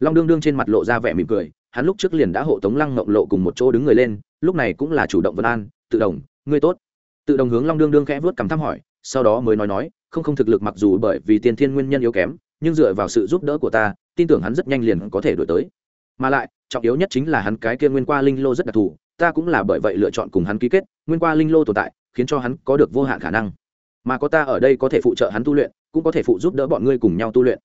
Long đương đương trên mặt lộ ra vẻ mỉm cười, hắn lúc trước liền đã hộ tống lăng ngọc lộ cùng một chỗ đứng người lên, lúc này cũng là chủ động vân an, tự đồng, ngươi tốt. Tự đồng hướng long đương đương khẽ vớt cầm thăm hỏi, sau đó mới nói nói, không không thực lực mặc dù bởi vì tiên thiên nguyên nhân yếu kém, nhưng dựa vào sự giúp đỡ của ta, tin tưởng hắn rất nhanh liền có thể đổi tới. Mà lại, trọng yếu nhất chính là hắn cái kia nguyên qua linh lô rất đặc thù, ta cũng là bởi vậy lựa chọn cùng hắn ký kết, nguyên qua linh lô tồn tại, khiến cho hắn có được vô hạn khả năng. Mà có ta ở đây có thể phụ trợ hắn tu luyện, cũng có thể phụ giúp đỡ bọn ngươi cùng nhau tu luyện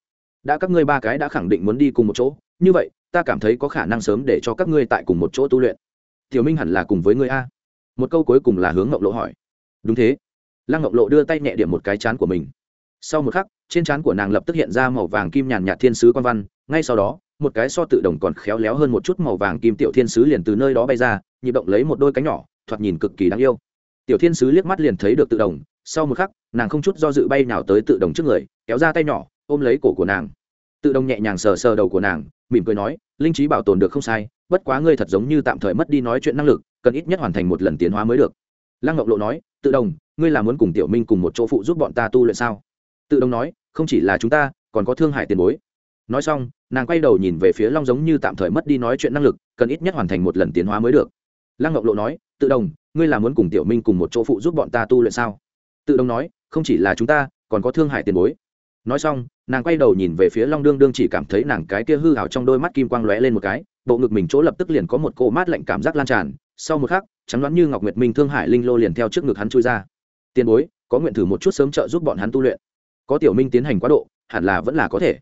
đã các ngươi ba cái đã khẳng định muốn đi cùng một chỗ, như vậy, ta cảm thấy có khả năng sớm để cho các ngươi tại cùng một chỗ tu luyện. Tiểu minh hẳn là cùng với ngươi a. Một câu cuối cùng là hướng ngọc lộ hỏi. Đúng thế. Lăng ngọc lộ đưa tay nhẹ điểm một cái chán của mình. Sau một khắc, trên trán của nàng lập tức hiện ra màu vàng kim nhàn nhạt thiên sứ quan văn, ngay sau đó, một cái so tự động còn khéo léo hơn một chút màu vàng kim tiểu thiên sứ liền từ nơi đó bay ra, nhịp động lấy một đôi cánh nhỏ, thoạt nhìn cực kỳ đáng yêu. Tiểu thiên sứ liếc mắt liền thấy được tự động sau một khắc, nàng không chút do dự bay nào tới tự động trước người, kéo ra tay nhỏ ôm lấy cổ của nàng. Tự động nhẹ nhàng sờ sờ đầu của nàng, mỉm cười nói, linh trí bảo tồn được không sai, bất quá ngươi thật giống như tạm thời mất đi nói chuyện năng lực, cần ít nhất hoàn thành một lần tiến hóa mới được. Lăng ngọc lộ nói, tự đồng ngươi là muốn cùng tiểu minh cùng một chỗ phụ giúp bọn ta tu luyện sao? Tự đồng nói, không chỉ là chúng ta, còn có thương hại tiền bối. Nói xong, nàng quay đầu nhìn về phía long giống như tạm thời mất đi nói chuyện năng lực, cần ít nhất hoàn thành một lần tiến hóa mới được. Lăng ngọc lộ nói, tự đồng ngươi là muốn cùng tiểu minh cùng một chỗ phụ giúp bọn ta tu luyện sao? Tự đồng nói, không chỉ là chúng ta, còn có thương hại tiền bối nói xong, nàng quay đầu nhìn về phía long đương đương chỉ cảm thấy nàng cái kia hư hào trong đôi mắt kim quang lóe lên một cái, bộ ngực mình chỗ lập tức liền có một cỗ mát lạnh cảm giác lan tràn, sau một khắc, trắng đoán như ngọc nguyệt minh thương hải linh lô liền theo trước ngực hắn chui ra. Tiền bối, có nguyện thử một chút sớm trợ giúp bọn hắn tu luyện. Có tiểu minh tiến hành quá độ, hẳn là vẫn là có thể.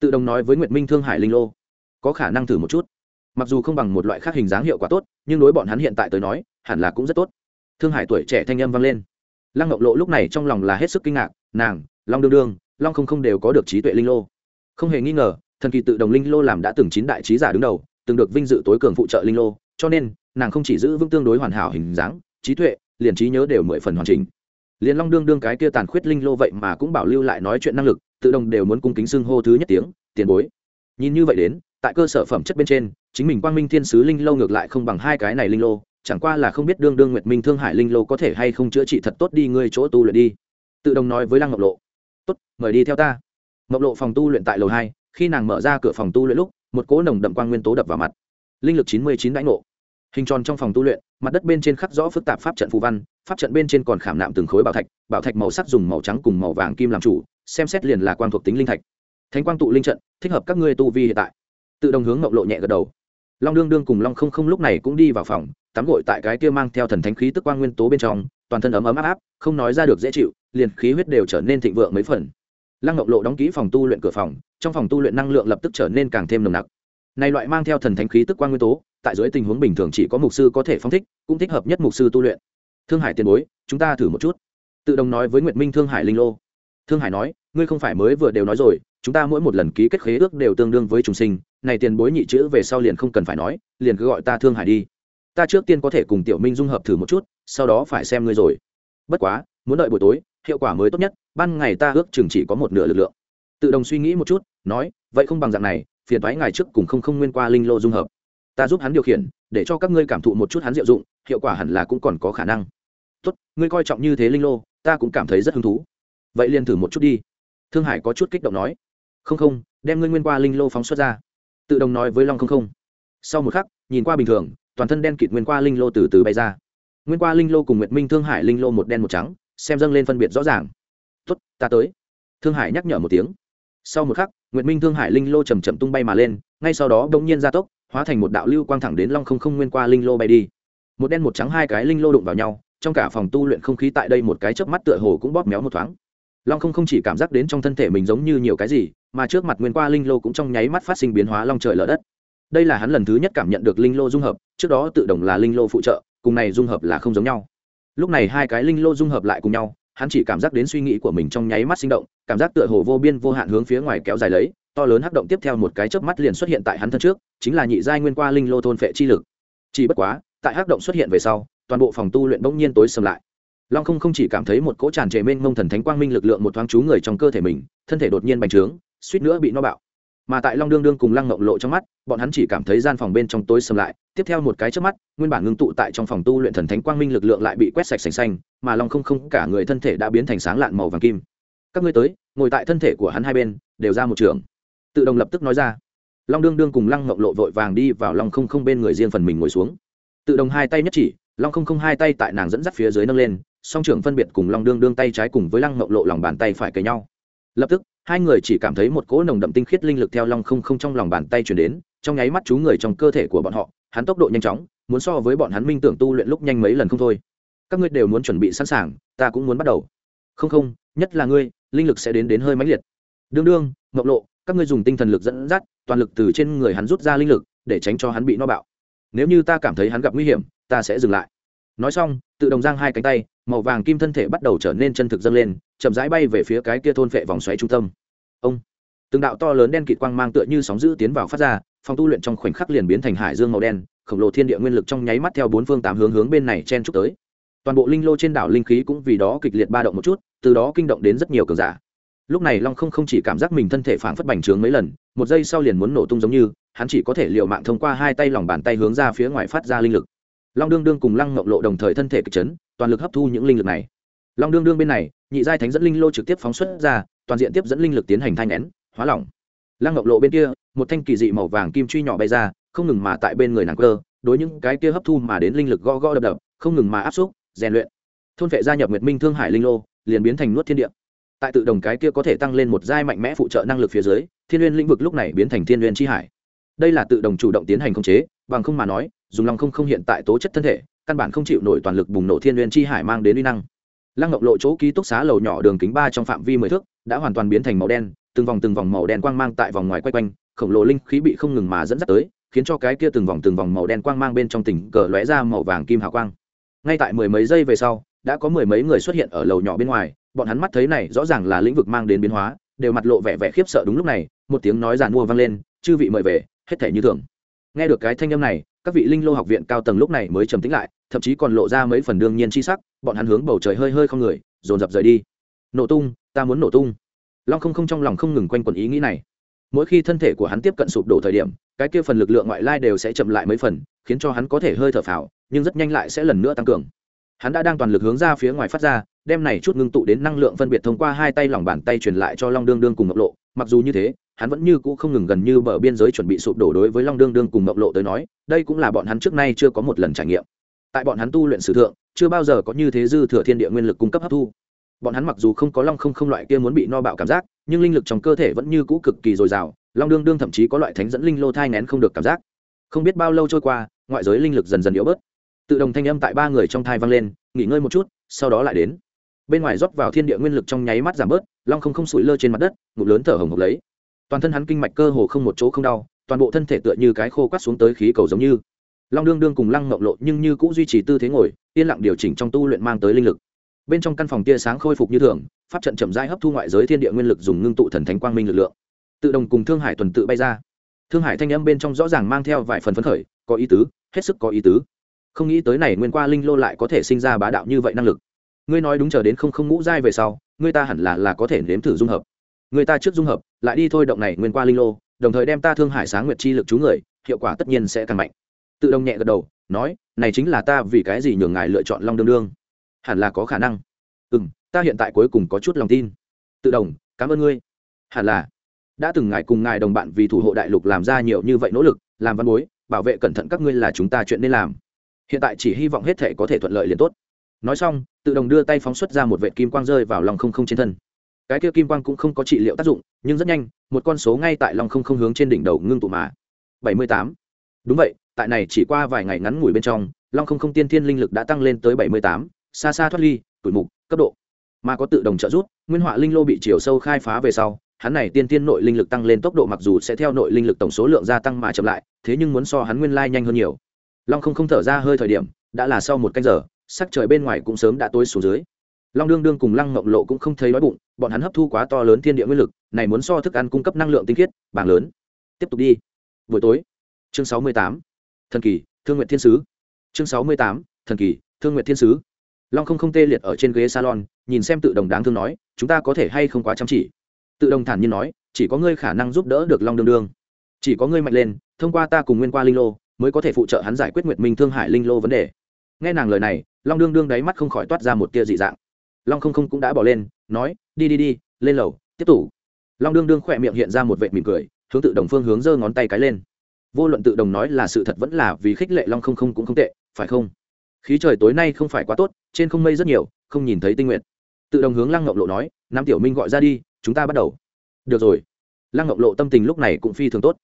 Tự đồng nói với nguyệt minh thương hải linh lô. Có khả năng thử một chút. Mặc dù không bằng một loại khác hình dáng hiệu quả tốt, nhưng đối bọn hắn hiện tại tới nói, hẳn là cũng rất tốt. Thương hải tuổi trẻ thanh âm vang lên. Lăng ngọc lộ lúc này trong lòng là hết sức kinh ngạc, nàng, long đương đương long không không đều có được trí tuệ linh lô. Không hề nghi ngờ, thần kỳ tự đồng linh lô làm đã từng chín đại trí giả đứng đầu, từng được vinh dự tối cường phụ trợ linh lô, cho nên, nàng không chỉ giữ vững tương đối hoàn hảo hình dáng, trí tuệ, liền trí nhớ đều mười phần hoàn chỉnh. Liền long đương đương cái kia tàn khuyết linh lô vậy mà cũng bảo lưu lại nói chuyện năng lực, tự đồng đều muốn cung kính xưng hô thứ nhất tiếng, tiền bối. Nhìn như vậy đến, tại cơ sở phẩm chất bên trên, chính mình quang minh thiên sứ linh lô ngược lại không bằng hai cái này linh lô, chẳng qua là không biết đương đương nguyệt minh thương hải linh lô có thể hay không chữa trị thật tốt đi, ngươi chỗ tu luyện đi. Tự đồng nói với lăng ngọc lộ tốt, mời đi theo ta. Mộc lộ phòng tu luyện tại lầu hai, khi nàng mở ra cửa phòng tu luyện lúc, một cỗ nồng đậm quang nguyên tố đập vào mặt. Linh lực chín mươi chín đãi ngộ. Hình tròn trong phòng tu luyện, mặt đất bên trên khắc rõ phức tạp pháp trận phù văn, pháp trận bên trên còn khảm nạm từng khối bảo thạch bảo thạch màu sắc dùng màu trắng cùng màu vàng kim làm chủ, xem xét liền là quang thuộc tính linh thạch. Thánh quang tụ linh trận, thích hợp các ngươi tu vi hiện tại. Tự đồng hướng mộc lộ nhẹ gật đầu. Long đương đương cùng long không không lúc này cũng đi vào phòng, tắm gội tại cái kia mang theo thần thánh khí tức quang nguyên tố bên trong toàn thân ấm ấm áp áp, không nói ra được dễ chịu, liền khí huyết đều trở nên thịnh vượng mấy phần. Lăng ngọc lộ đóng kỹ phòng tu luyện cửa phòng, trong phòng tu luyện năng lượng lập tức trở nên càng thêm nồng nặc. Này loại mang theo thần thánh khí tức quang nguyên tố, tại dưới tình huống bình thường chỉ có mục sư có thể phong thích, cũng thích hợp nhất mục sư tu luyện. Thương hải tiền bối, chúng ta thử một chút. Tự đồng nói với nguyệt minh thương hải linh lô. Thương hải nói, ngươi không phải mới vừa đều nói rồi, chúng ta mỗi một lần ký kết khế ước đều tương đương với trùng sinh, này tiền bối nhị chữ về sau liền không cần phải nói, liền cứ gọi ta thương hải đi ta trước tiên có thể cùng tiểu minh dung hợp thử một chút, sau đó phải xem ngươi rồi. Bất quá, muốn đợi buổi tối, hiệu quả mới tốt nhất, ban ngày ta ước chừng chỉ có một nửa lực lượng. Tự đồng suy nghĩ một chút, nói, vậy không bằng dạng này, phiền thoái ngày trước cùng không không nguyên qua linh lô dung hợp. Ta giúp hắn điều khiển, để cho các ngươi cảm thụ một chút hắn diệu dụng, hiệu quả hẳn là cũng còn có khả năng. Tốt, ngươi coi trọng như thế linh lô, ta cũng cảm thấy rất hứng thú. Vậy liền thử một chút đi. Thương hải có chút kích động nói. Không không, đem ngươi nguyên qua linh lô phóng xuất ra. Tự đồng nói với long không không. Sau một khắc, nhìn qua bình thường toàn thân đen kịt nguyên qua linh lô từ từ bay ra. Nguyên qua linh lô cùng nguyệt minh thương hải linh lô một đen một trắng, xem dâng lên phân biệt rõ ràng. Tốt, ta tới. Thương hải nhắc nhở một tiếng. Sau một khắc, nguyệt minh thương hải linh lô chầm chậm tung bay mà lên, ngay sau đó đ ỗ n g nhiên gia tốc, hóa thành một đạo lưu quang thẳng đến long không không nguyên qua linh lô bay đi. Một đen một trắng hai cái linh lô đụng vào nhau, trong cả phòng tu luyện không khí tại đây một cái chớp mắt tựa hồ cũng bóp méo một thoáng. Long không không chỉ cảm giác đến trong thân thể mình giống như nhiều cái gì, mà trước mặt nguyên qua linh lô cũng trong nháy mắt phát sinh biến hóa long trời lở đất đây là hắn lần thứ nhất cảm nhận được linh lô dung hợp, trước đó tự động là linh lô phụ trợ, cùng này dung hợp là không giống nhau. Lúc này hai cái linh lô dung hợp lại cùng nhau, hắn chỉ cảm giác đến suy nghĩ của mình trong nháy mắt sinh động, cảm giác tựa hồ vô biên vô hạn hướng phía ngoài kéo dài lấy, to lớn hắc động tiếp theo một cái chớp mắt liền xuất hiện tại hắn thân trước, chính là nhị giai nguyên qua linh lô thôn phệ chi lực. Chỉ bất quá, tại hắc động xuất hiện về sau, toàn bộ phòng tu luyện bỗng nhiên tối sầm lại. Long không không chỉ cảm thấy một cỗ tràn trề mênh mông thần thánh quang minh lực lượng một thoáng chú người trong cơ thể mình, thân thể đột nhiên bành trướng, suýt nữa bị no bạo mà tại long đương đương cùng lăng ngộng lộ trong mắt, bọn hắn chỉ cảm thấy gian phòng bên trong tối sầm lại. Tiếp theo một cái trước mắt, nguyên bản ngưng tụ tại trong phòng tu luyện thần thánh quang minh lực lượng lại bị quét sạch sành xanh, mà long không không cả người thân thể đã biến thành sáng lạn màu vàng kim. Các ngươi tới, ngồi tại thân thể của hắn hai bên, đều ra một trường. Tự đồng lập tức nói ra. Long đương đương cùng lăng ngộng lộ vội vàng đi vào long không không bên người riêng phần mình ngồi xuống. Tự đồng hai tay nhất chỉ, long không không hai tay tại nàng dẫn dắt phía dưới nâng lên, song trưởng phân biệt cùng long đương đương tay trái cùng với lăng ngộng lộ lòng bàn tay phải cầy nhau. Lập tức hai người chỉ cảm thấy một cỗ nồng đậm tinh khiết linh lực theo long không không trong lòng bàn tay chuyển đến, trong nháy mắt chú người trong cơ thể của bọn họ, hắn tốc độ nhanh chóng, muốn so với bọn hắn minh tưởng tu luyện lúc nhanh mấy lần không thôi. Các ngươi đều muốn chuẩn bị sẵn sàng, ta cũng muốn bắt đầu. Không không, nhất là ngươi, linh lực sẽ đến đến hơi mãnh liệt. Đương đương mộng lộ, các ngươi dùng tinh thần lực dẫn dắt, toàn lực từ trên người hắn rút ra linh lực, để tránh cho hắn bị no bạo. Nếu như ta cảm thấy hắn gặp nguy hiểm, ta sẽ dừng lại. Nói xong, tự động giang hai cánh tay, màu vàng kim thân thể bắt đầu trở nên chân thực dâng lên chậm rãi bay về phía cái kia thôn phệ vòng xoáy trung tâm. Ông, từng đạo to lớn đen kịt quang mang tựa như sóng dữ tiến vào phát ra, phòng tu luyện trong khoảnh khắc liền biến thành hải dương màu đen, khổng lồ thiên địa nguyên lực trong nháy mắt theo bốn phương tám hướng hướng bên này chen chúc tới. Toàn bộ linh lô trên đảo linh khí cũng vì đó kịch liệt ba động một chút, từ đó kinh động đến rất nhiều cường giả. Lúc này long không không chỉ cảm giác mình thân thể phảng phất bành trướng mấy lần, một giây sau liền muốn nổ tung giống như, hắn chỉ có thể l mạng thông qua hai tay lòng bàn tay hướng ra phía ngoài phát ra linh lực. Long đương đương cùng lăng ngộng lộ đồng thời thân thể kịch chấn, toàn lực hấp thu những linh lực này. Long đương đương bên này nhị giai thánh dẫn linh lô trực tiếp phóng xuất ra, toàn diện tiếp dẫn linh lực tiến hành thanh nén, hóa lỏng. Lăng ngọc lộ bên kia, một thanh kỳ dị màu vàng kim truy nhỏ bay ra, không ngừng mà tại bên người nàng cơ, đối những cái kia hấp thu mà đến linh lực gõ gõ đập đập, không ngừng mà áp xúc, rèn luyện. Thôn vệ gia nhập nguyệt minh thương hải linh lô, liền biến thành nuốt thiên địa. Tại tự đồng cái kia có thể tăng lên một giai mạnh mẽ phụ trợ năng lực phía dưới, thiên n lĩnh vực lúc này biến thành thiên n chi hải. Đây là tự đồng chủ động tiến hành khống chế, bằng không mà nói, dùng lòng không không hiện tại tố chất thân thể, căn bản không chịu nổi toàn lực bùng nổ thiên n chi hải mang đến uy năng lăng ngọc lộ chỗ ký túc xá lầu nhỏ đường kính ba trong phạm vi mười thước, đã hoàn toàn biến thành màu đen, từng vòng từng vòng màu đen quang mang tại vòng ngoài quay quanh, khổng lồ linh khí bị không ngừng mà dẫn dắt tới, khiến cho cái kia từng vòng từng vòng màu đen quang mang bên trong tỉnh cờ lóe ra màu vàng kim hào quang. Ngay tại mười mấy giây về sau, đã có mười mấy người xuất hiện ở lầu nhỏ bên ngoài, bọn hắn mắt thấy này rõ ràng là lĩnh vực mang đến biến hóa, đều mặt lộ vẻ vẻ khiếp sợ đúng lúc này, một tiếng nói giàn mua vang lên, chư vị mời về, hết thể như thường. Nghe được cái thanh âm này các vị linh lô học viện cao tầng lúc này mới trầm tĩnh lại, thậm chí còn lộ ra mấy phần đương nhiên chi sắc, bọn hắn hướng bầu trời hơi hơi không người, dồn dập rời đi. Nổ tung, ta muốn nổ tung. Long không không trong lòng không ngừng quanh quẩn ý nghĩ này. Mỗi khi thân thể của hắn tiếp cận sụp đổ thời điểm, cái kia phần lực lượng ngoại lai đều sẽ chậm lại mấy phần, khiến cho hắn có thể hơi thở phào, nhưng rất nhanh lại sẽ lần nữa tăng cường. Hắn đã đang toàn lực hướng ra phía ngoài phát ra, đem này chút ngưng tụ đến năng lượng phân biệt thông qua hai tay lòng bàn tay truyền lại cho long đương đương cùng ngọc lộ, mặc dù như thế hắn vẫn như cũ không ngừng gần như bờ biên giới chuẩn bị sụp đổ đối với long đương đương cùng mộng lộ tới nói, đây cũng là bọn hắn trước nay chưa có một lần trải nghiệm. Tại bọn hắn tu luyện sử thượng, chưa bao giờ có như thế dư thừa thiên địa nguyên lực cung cấp hấp thu. Bọn hắn mặc dù không có long không không loại kia muốn bị no bạo cảm giác, nhưng linh lực trong cơ thể vẫn như cũ cực kỳ dồi dào, long đương đương thậm chí có loại thánh dẫn linh lô thai nén không được cảm giác. Không biết bao lâu trôi qua, ngoại giới linh lực dần dần yếu bớt. Tự động thanh âm tại ba người trong thai vang lên, nghỉ ngơi một chút, sau đó lại đến. Bên ngoài rót vào thiên địa nguyên lực trong nháy mắt giảm bớt, long không không sụi lơ trên mặt đất, ngụm lớn thở hồng hộc lấy toàn thân hắn kinh mạch cơ hồ không một chỗ không đau, toàn bộ thân thể tựa như cái khô quắt xuống tới khí cầu giống như. Long đương đương cùng lăng mộng lộ nhưng như cũng duy trì tư thế ngồi, yên lặng điều chỉnh trong tu luyện mang tới linh lực. Bên trong căn phòng tia sáng khôi phục như thường, pháp trận chậm rãi hấp thu ngoại giới thiên địa nguyên lực dùng ngưng tụ thần thánh quang minh lực lượng. Tự đồng cùng thương hải tuần tự bay ra. Thương hải thanh âm bên trong rõ ràng mang theo vài phần phấn khởi, có ý tứ, hết sức có ý tứ. Không nghĩ tới này nguyên qua linh lô lại có thể sinh ra bá đạo như vậy năng lực. Ngươi nói đúng chờ đến không không ngũ giai về sau, ngươi ta hẳn là là có thể nếm thử dung hợp người ta trước dung hợp, lại đi thôi động này nguyên qua linh lô, đồng thời đem ta thương hải sáng nguyệt chi lực chú người, hiệu quả tất nhiên sẽ càng mạnh. Tự đồng nhẹ gật đầu, nói, này chính là ta vì cái gì nhường ngài lựa chọn long đương đương? Hẳn là có khả năng. Ừ m ta hiện tại cuối cùng có chút lòng tin. Tự đồng cảm ơn ngươi. Hẳn là. Đã từng ngài cùng ngài đồng bạn vì thủ hộ đại lục làm ra nhiều như vậy nỗ lực, làm văn bối, bảo vệ cẩn thận các ngươi là chúng ta chuyện nên làm. Hiện tại chỉ hy vọng hết thể có thể thuận lợi liền tốt. Nói xong, tự đồng đưa tay phóng xuất ra một vệ kim quang rơi vào lòng không không trên thân cái kia kim quang cũng không có trị liệu tác dụng, nhưng rất nhanh, một con số ngay tại lòng không không hướng trên đỉnh đầu ngưng tụ mà. Bảy mươi tám. Đúng vậy, tại này chỉ qua vài ngày ngắn ngủi bên trong, long không không tiên thiên linh lực đã tăng lên tới bảy mươi tám, xa xa thoát ly, tuổi mục, cấp độ. Mà có tự Đồng trợ giúp, nguyên họa linh lô bị chiều sâu khai phá về sau, hắn này tiên tiên nội linh lực tăng lên tốc độ mặc dù sẽ theo nội linh lực tổng số lượng gia tăng mà chậm lại, thế nhưng muốn so hắn nguyên lai nhanh hơn nhiều. Long không không thở ra hơi thời điểm, đã là sau một canh giờ, sắc trời bên ngoài cũng sớm đã tối xuống dưới long đương đương cùng lăng ngộng lộ cũng không thấy đói bụng, bọn hắn hấp thu quá to lớn thiên địa nguyên lực, này muốn so thức ăn cung cấp năng lượng tinh khiết bảng lớn. Tiếp tục đi. Buổi tối. Chương sáu mươi tám. Thần kỳ, thương nguyện thiên sứ. Chương sáu mươi tám. Thần kỳ, thương nguyện thiên sứ. Long không không tê liệt ở trên ghế salon, nhìn xem tự đồng đáng thương nói, chúng ta có thể hay không quá chăm chỉ? Tự đồng thản nhiên nói, chỉ có ngươi khả năng giúp đỡ được long đương đương. Chỉ có ngươi mạnh lên, thông qua ta cùng nguyên qua linh lô, mới có thể phụ trợ hắn giải quyết nguyệt minh thương hải linh lô vấn đề. Nghe nàng lời này, long đương đương đáy mắt không khỏi toát ra một tia dị dạng long không không cũng đã bỏ lên, nói, đi đi đi, lên lầu, tiếp tục. Long đương đương khỏe miệng hiện ra một vệ mỉm cười, hướng tự đồng phương hướng giơ ngón tay cái lên. Vô luận tự đồng nói là sự thật vẫn là vì khích lệ long không không cũng không tệ, phải không? Khí trời tối nay không phải quá tốt, trên không mây rất nhiều, không nhìn thấy tinh nguyện tự đồng hướng lăng ngọc lộ nói, nam tiểu minh gọi ra đi, chúng ta bắt đầu. Được rồi. Lăng ngọc lộ tâm tình lúc này cũng phi thường tốt.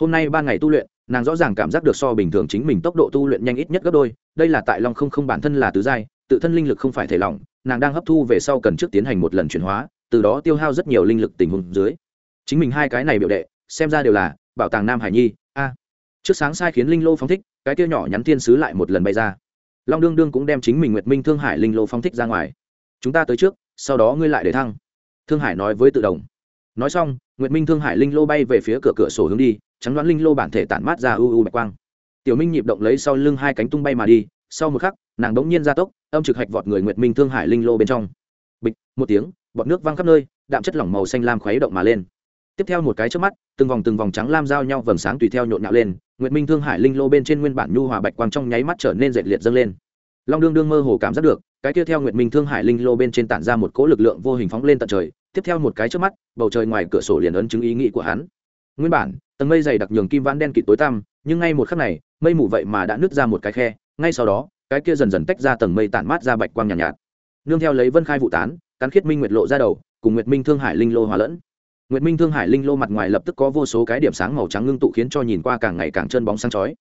Hôm nay ba ngày tu luyện, nàng rõ ràng cảm giác được so bình thường chính mình tốc độ tu luyện nhanh ít nhất gấp đôi, đây là tại long không không bản thân là tứ giai, tự thân linh lực không phải thể lỏng nàng đang hấp thu về sau cần trước tiến hành một lần chuyển hóa từ đó tiêu hao rất nhiều linh lực tình huống dưới. Chính mình hai cái này biểu đệ xem ra đều là bảo tàng nam hải nhi. A. Trước sáng sai khiến linh lô phóng thích cái tiêu nhỏ nhắn thiên sứ lại một lần bay ra. Long đương đương cũng đem chính mình nguyệt minh thương hải linh lô phóng thích ra ngoài. Chúng ta tới trước sau đó ngươi lại để thăng. Thương hải nói với tự động, nói xong nguyệt minh thương hải linh lô bay về phía cửa cửa sổ hướng đi trắng đoán linh lô bản thể tản mát ra u u bạch quang. Tiểu minh nhịp động lấy sau lưng hai cánh tung bay mà đi sau một khắc, nàng đống nhiên ra tốc, âm trực hạch vọt người nguyệt minh thương hải linh lô bên trong. Bịch, một tiếng, bọt nước văng khắp nơi, đạm chất lỏng màu xanh lam khuấy động mà lên. Tiếp theo một cái trước mắt, từng vòng từng vòng trắng lam giao nhau vầng sáng tùy theo nhộn nhạo lên, nguyệt minh thương hải linh lô bên trên nguyên bản nhu hòa bạch quang trong nháy mắt trở nên dệt liệt dâng lên. Long đương đương mơ hồ cảm giác được, cái tiếp theo nguyệt minh thương hải linh lô bên trên tản ra một cỗ lực lượng vô hình phóng lên tận trời, tiếp theo một cái trước mắt, bầu trời ngoài cửa sổ liền ấn chứng ý nghĩ của hắn. Nguyên bản, tầng mây dày đặc nhường kim vãn đen kịt tối tăm, nhưng ngay một khắc này, mây mù vậy mà đã nứt ra một cái khe ngay sau đó cái kia dần dần tách ra tầng mây tản mát ra bạch quang nhàn nhạt, nhạt. Nương theo lấy vân khai vụ tán cắn khiết minh nguyệt lộ ra đầu cùng nguyệt minh thương hải linh lô hòa lẫn. Nguyệt minh thương hải linh lô mặt ngoài lập tức có vô số cái điểm sáng màu trắng ngưng tụ khiến cho nhìn qua càng ngày càng chân bóng sáng chói.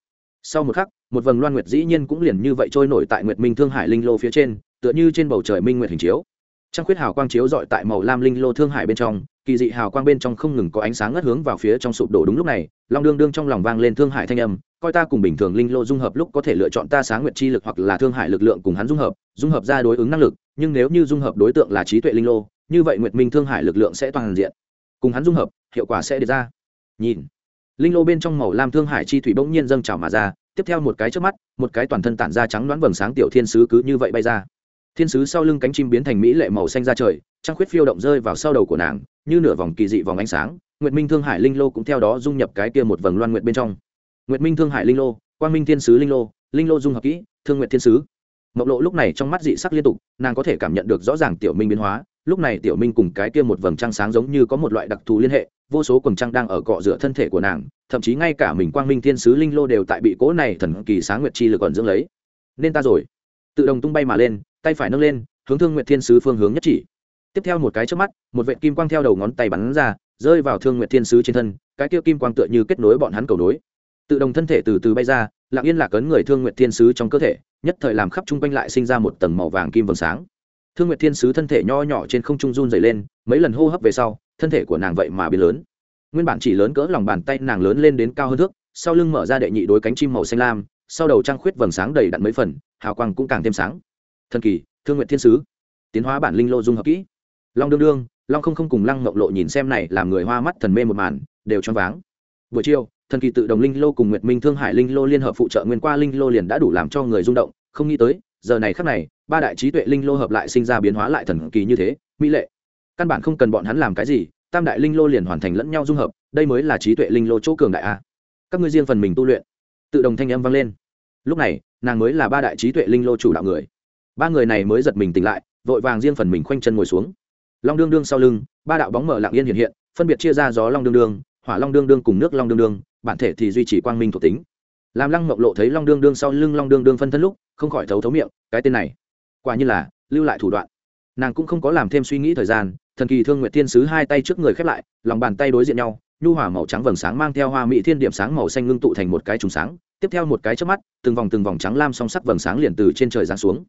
Sau một khắc một vầng loan nguyệt dĩ nhiên cũng liền như vậy trôi nổi tại nguyệt minh thương hải linh lô phía trên tựa như trên bầu trời minh nguyệt hình chiếu. Trăng khuyết hào quang chiếu dọi tại màu lam linh lô thương hải bên trong kỳ dị hào quang bên trong không ngừng có ánh sáng ngất hướng vào phía trong sụp đổ đúng lúc này, long đương đương trong lòng vang lên thương hải thanh âm, coi ta cùng bình thường linh lô dung hợp lúc có thể lựa chọn ta sáng nguyệt chi lực hoặc là thương hải lực lượng cùng hắn dung hợp dung hợp ra đối ứng năng lực, nhưng nếu như dung hợp đối tượng là trí tuệ linh lô, như vậy nguyệt minh thương hải lực lượng sẽ toàn diện. Cùng hắn dung hợp, hiệu quả sẽ được ra. Nhìn, linh lô bên trong màu lam thương hải chi thủy bỗng nhiên dâng trào mà ra, tiếp theo một cái trước mắt, một cái toàn thân tản ra trắng đoán vầng sáng tiểu thiên sứ cứ như vậy bay ra. Thiên sứ sau lưng cánh chim biến thành mỹ lệ màu xanh ra trời trăng khuyết phiêu động rơi vào sau đầu của nàng, như nửa vòng kỳ dị vòng ánh sáng, nguyệt minh thương hải linh lô cũng theo đó dung nhập cái kia một vầng loan nguyệt bên trong. Nguyệt minh thương hải linh lô, quang minh thiên sứ linh lô linh lô dung hợp kỹ, thương nguyệt thiên sứ. Mộc lộ lúc này trong mắt dị sắc liên tục, nàng có thể cảm nhận được rõ ràng tiểu minh biến hóa, lúc này tiểu minh cùng cái kia một vầng trăng sáng giống như có một loại đặc thù liên hệ, vô số quần trăng đang ở cọ rửa thân thể của nàng, thậm chí ngay cả mình quang minh thiên sứ linh lô đều tại bị cỗ này thần kỳ sáng nguyệt chi lực còn dưỡng lấy. Nên ta rồi. Tự động tung bay mà lên, tay phải nâng lên, hướng thương nguyệt thiên sứ phương hướng nhất chỉ tiếp theo một cái trước mắt, một vệ kim quang theo đầu ngón tay bắn ra, rơi vào thương nguyệt thiên sứ trên thân, cái kia kim quang tựa như kết nối bọn hắn cầu nối. Tự động thân thể từ từ bay ra, lặng yên lạc ấn người thương nguyệt thiên sứ trong cơ thể, nhất thời làm khắp chung quanh lại sinh ra một tầng màu vàng kim vầng sáng. Thương nguyệt thiên sứ thân thể nho nhỏ trên không trung run dày lên, mấy lần hô hấp về sau, thân thể của nàng vậy mà biến lớn. Nguyên bản chỉ lớn cỡ lòng bàn tay nàng lớn lên đến cao hơn thước, sau lưng mở ra đệ nhị đối cánh chim màu xanh lam, sau đầu trăng khuyết vầng sáng đầy đặn mấy phần, hào quang cũng càng thêm sáng. Thần kỳ, thương nguyện thiên sứ. Tiến hóa bản linh lô dung hợp kỹ long đương đương, long không không cùng lăng ngọc lộ nhìn xem này làm người hoa mắt thần mê một màn, đều choáng váng. Buổi chiều, thần kỳ tự đồng linh lô cùng nguyệt minh thương hải linh lô liên hợp phụ trợ nguyên qua linh lô liền đã đủ làm cho người rung động, không nghĩ tới, giờ này khắc này, ba đại trí tuệ linh lô hợp lại sinh ra biến hóa lại thần kỳ như thế, mỹ lệ. Căn bản không cần bọn hắn làm cái gì, tam đại linh lô liền hoàn thành lẫn nhau dung hợp, đây mới là trí tuệ linh lô chỗ cường đại a. Các ngươi riêng phần mình tu luyện. Tự đồng thanh âm vang lên. Lúc này, nàng mới là ba đại trí tuệ linh lô chủ đạo người. Ba người này mới giật mình tỉnh lại, vội vàng riêng phần mình khoanh chân ngồi xuống long đương đương sau lưng, ba đạo bóng mở lạng yên hiện hiện, phân biệt chia ra gió long đương đương, hỏa long đương đương cùng nước long đương đương, bản thể thì duy trì quang minh thuộc tính. Làm lăng mộng lộ thấy long đương đương sau lưng long đương đương phân thân lúc, không khỏi thấu thấu miệng, cái tên này, quả như là lưu lại thủ đoạn. Nàng cũng không có làm thêm suy nghĩ thời gian, thần kỳ thương nguyện thiên sứ hai tay trước người khép lại, lòng bàn tay đối diện nhau, nhu hỏa màu trắng vầng sáng mang theo hoa mỹ thiên điểm sáng màu xanh ngưng tụ thành một cái trùng sáng, tiếp theo một cái trước mắt, từng vòng từng vòng trắng lam song sắc vầng sáng liền từ trên trời giáng xuống.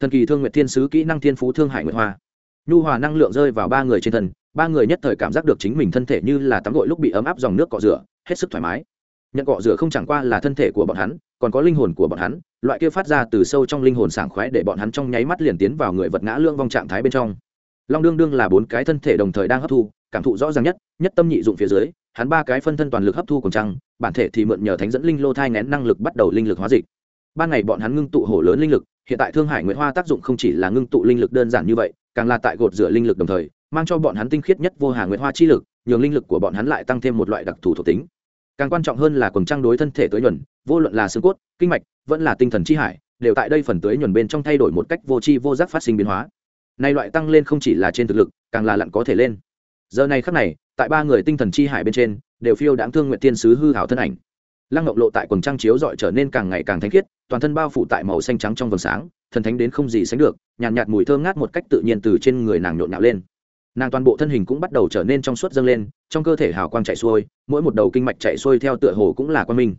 Thần kỳ thương nguyện thiên sứ kỹ năng thiên phú thương hải nguyện hoa nhu hòa năng lượng rơi vào ba người trên thân, ba người nhất thời cảm giác được chính mình thân thể như là tắm gội lúc bị ấm áp dòng nước cọ rửa, hết sức thoải mái. Nhận cọ rửa không chẳng qua là thân thể của bọn hắn, còn có linh hồn của bọn hắn, loại kia phát ra từ sâu trong linh hồn sảng khoái để bọn hắn trong nháy mắt liền tiến vào người vật ngã lương vong trạng thái bên trong. Long đương đương là bốn cái thân thể đồng thời đang hấp thu, cảm thụ rõ ràng nhất nhất tâm nhị dụng phía dưới, hắn ba cái phân thân toàn lực hấp thu cùng trăng bản thể thì mượn nhờ thánh dẫn linh lô thai ngén năng lực bắt đầu linh lực hóa dịch. Ban ngày bọn hắn ngưng tụ hổ lớn linh lực, hiện tại thương hải nguyễn hoa tác dụng không chỉ là ngưng tụ linh lực đơn giản như vậy càng là tại gột rửa linh lực đồng thời, mang cho bọn hắn tinh khiết nhất vô hà nguyệt hoa chi lực, nhường linh lực của bọn hắn lại tăng thêm một loại đặc thù thuộc tính. Càng quan trọng hơn là quần trang đối thân thể tới nhuần, vô luận là xương cốt, kinh mạch, vẫn là tinh thần chi hải, đều tại đây phần tới nhuần bên trong thay đổi một cách vô tri vô giác phát sinh biến hóa. Nay loại tăng lên không chỉ là trên thực lực, càng là lặn có thể lên. Giờ này khắc này, tại ba người tinh thần chi hải bên trên, đều phiêu đáng thương nguyện tiên sứ hư hảo thân ảnh lăng ngọc lộ tại quần trăng chiếu dọi trở nên càng ngày càng thanh khiết toàn thân bao phủ tại màu xanh trắng trong vầng sáng thần thánh đến không gì sánh được nhàn nhạt, nhạt mùi thơm ngát một cách tự nhiên từ trên người nàng nhộn nhạo lên. Nàng toàn bộ thân hình cũng bắt đầu trở nên trong suốt dâng lên trong cơ thể hào quang chạy xuôi mỗi một đầu kinh mạch chạy xuôi theo tựa hồ cũng là quang minh.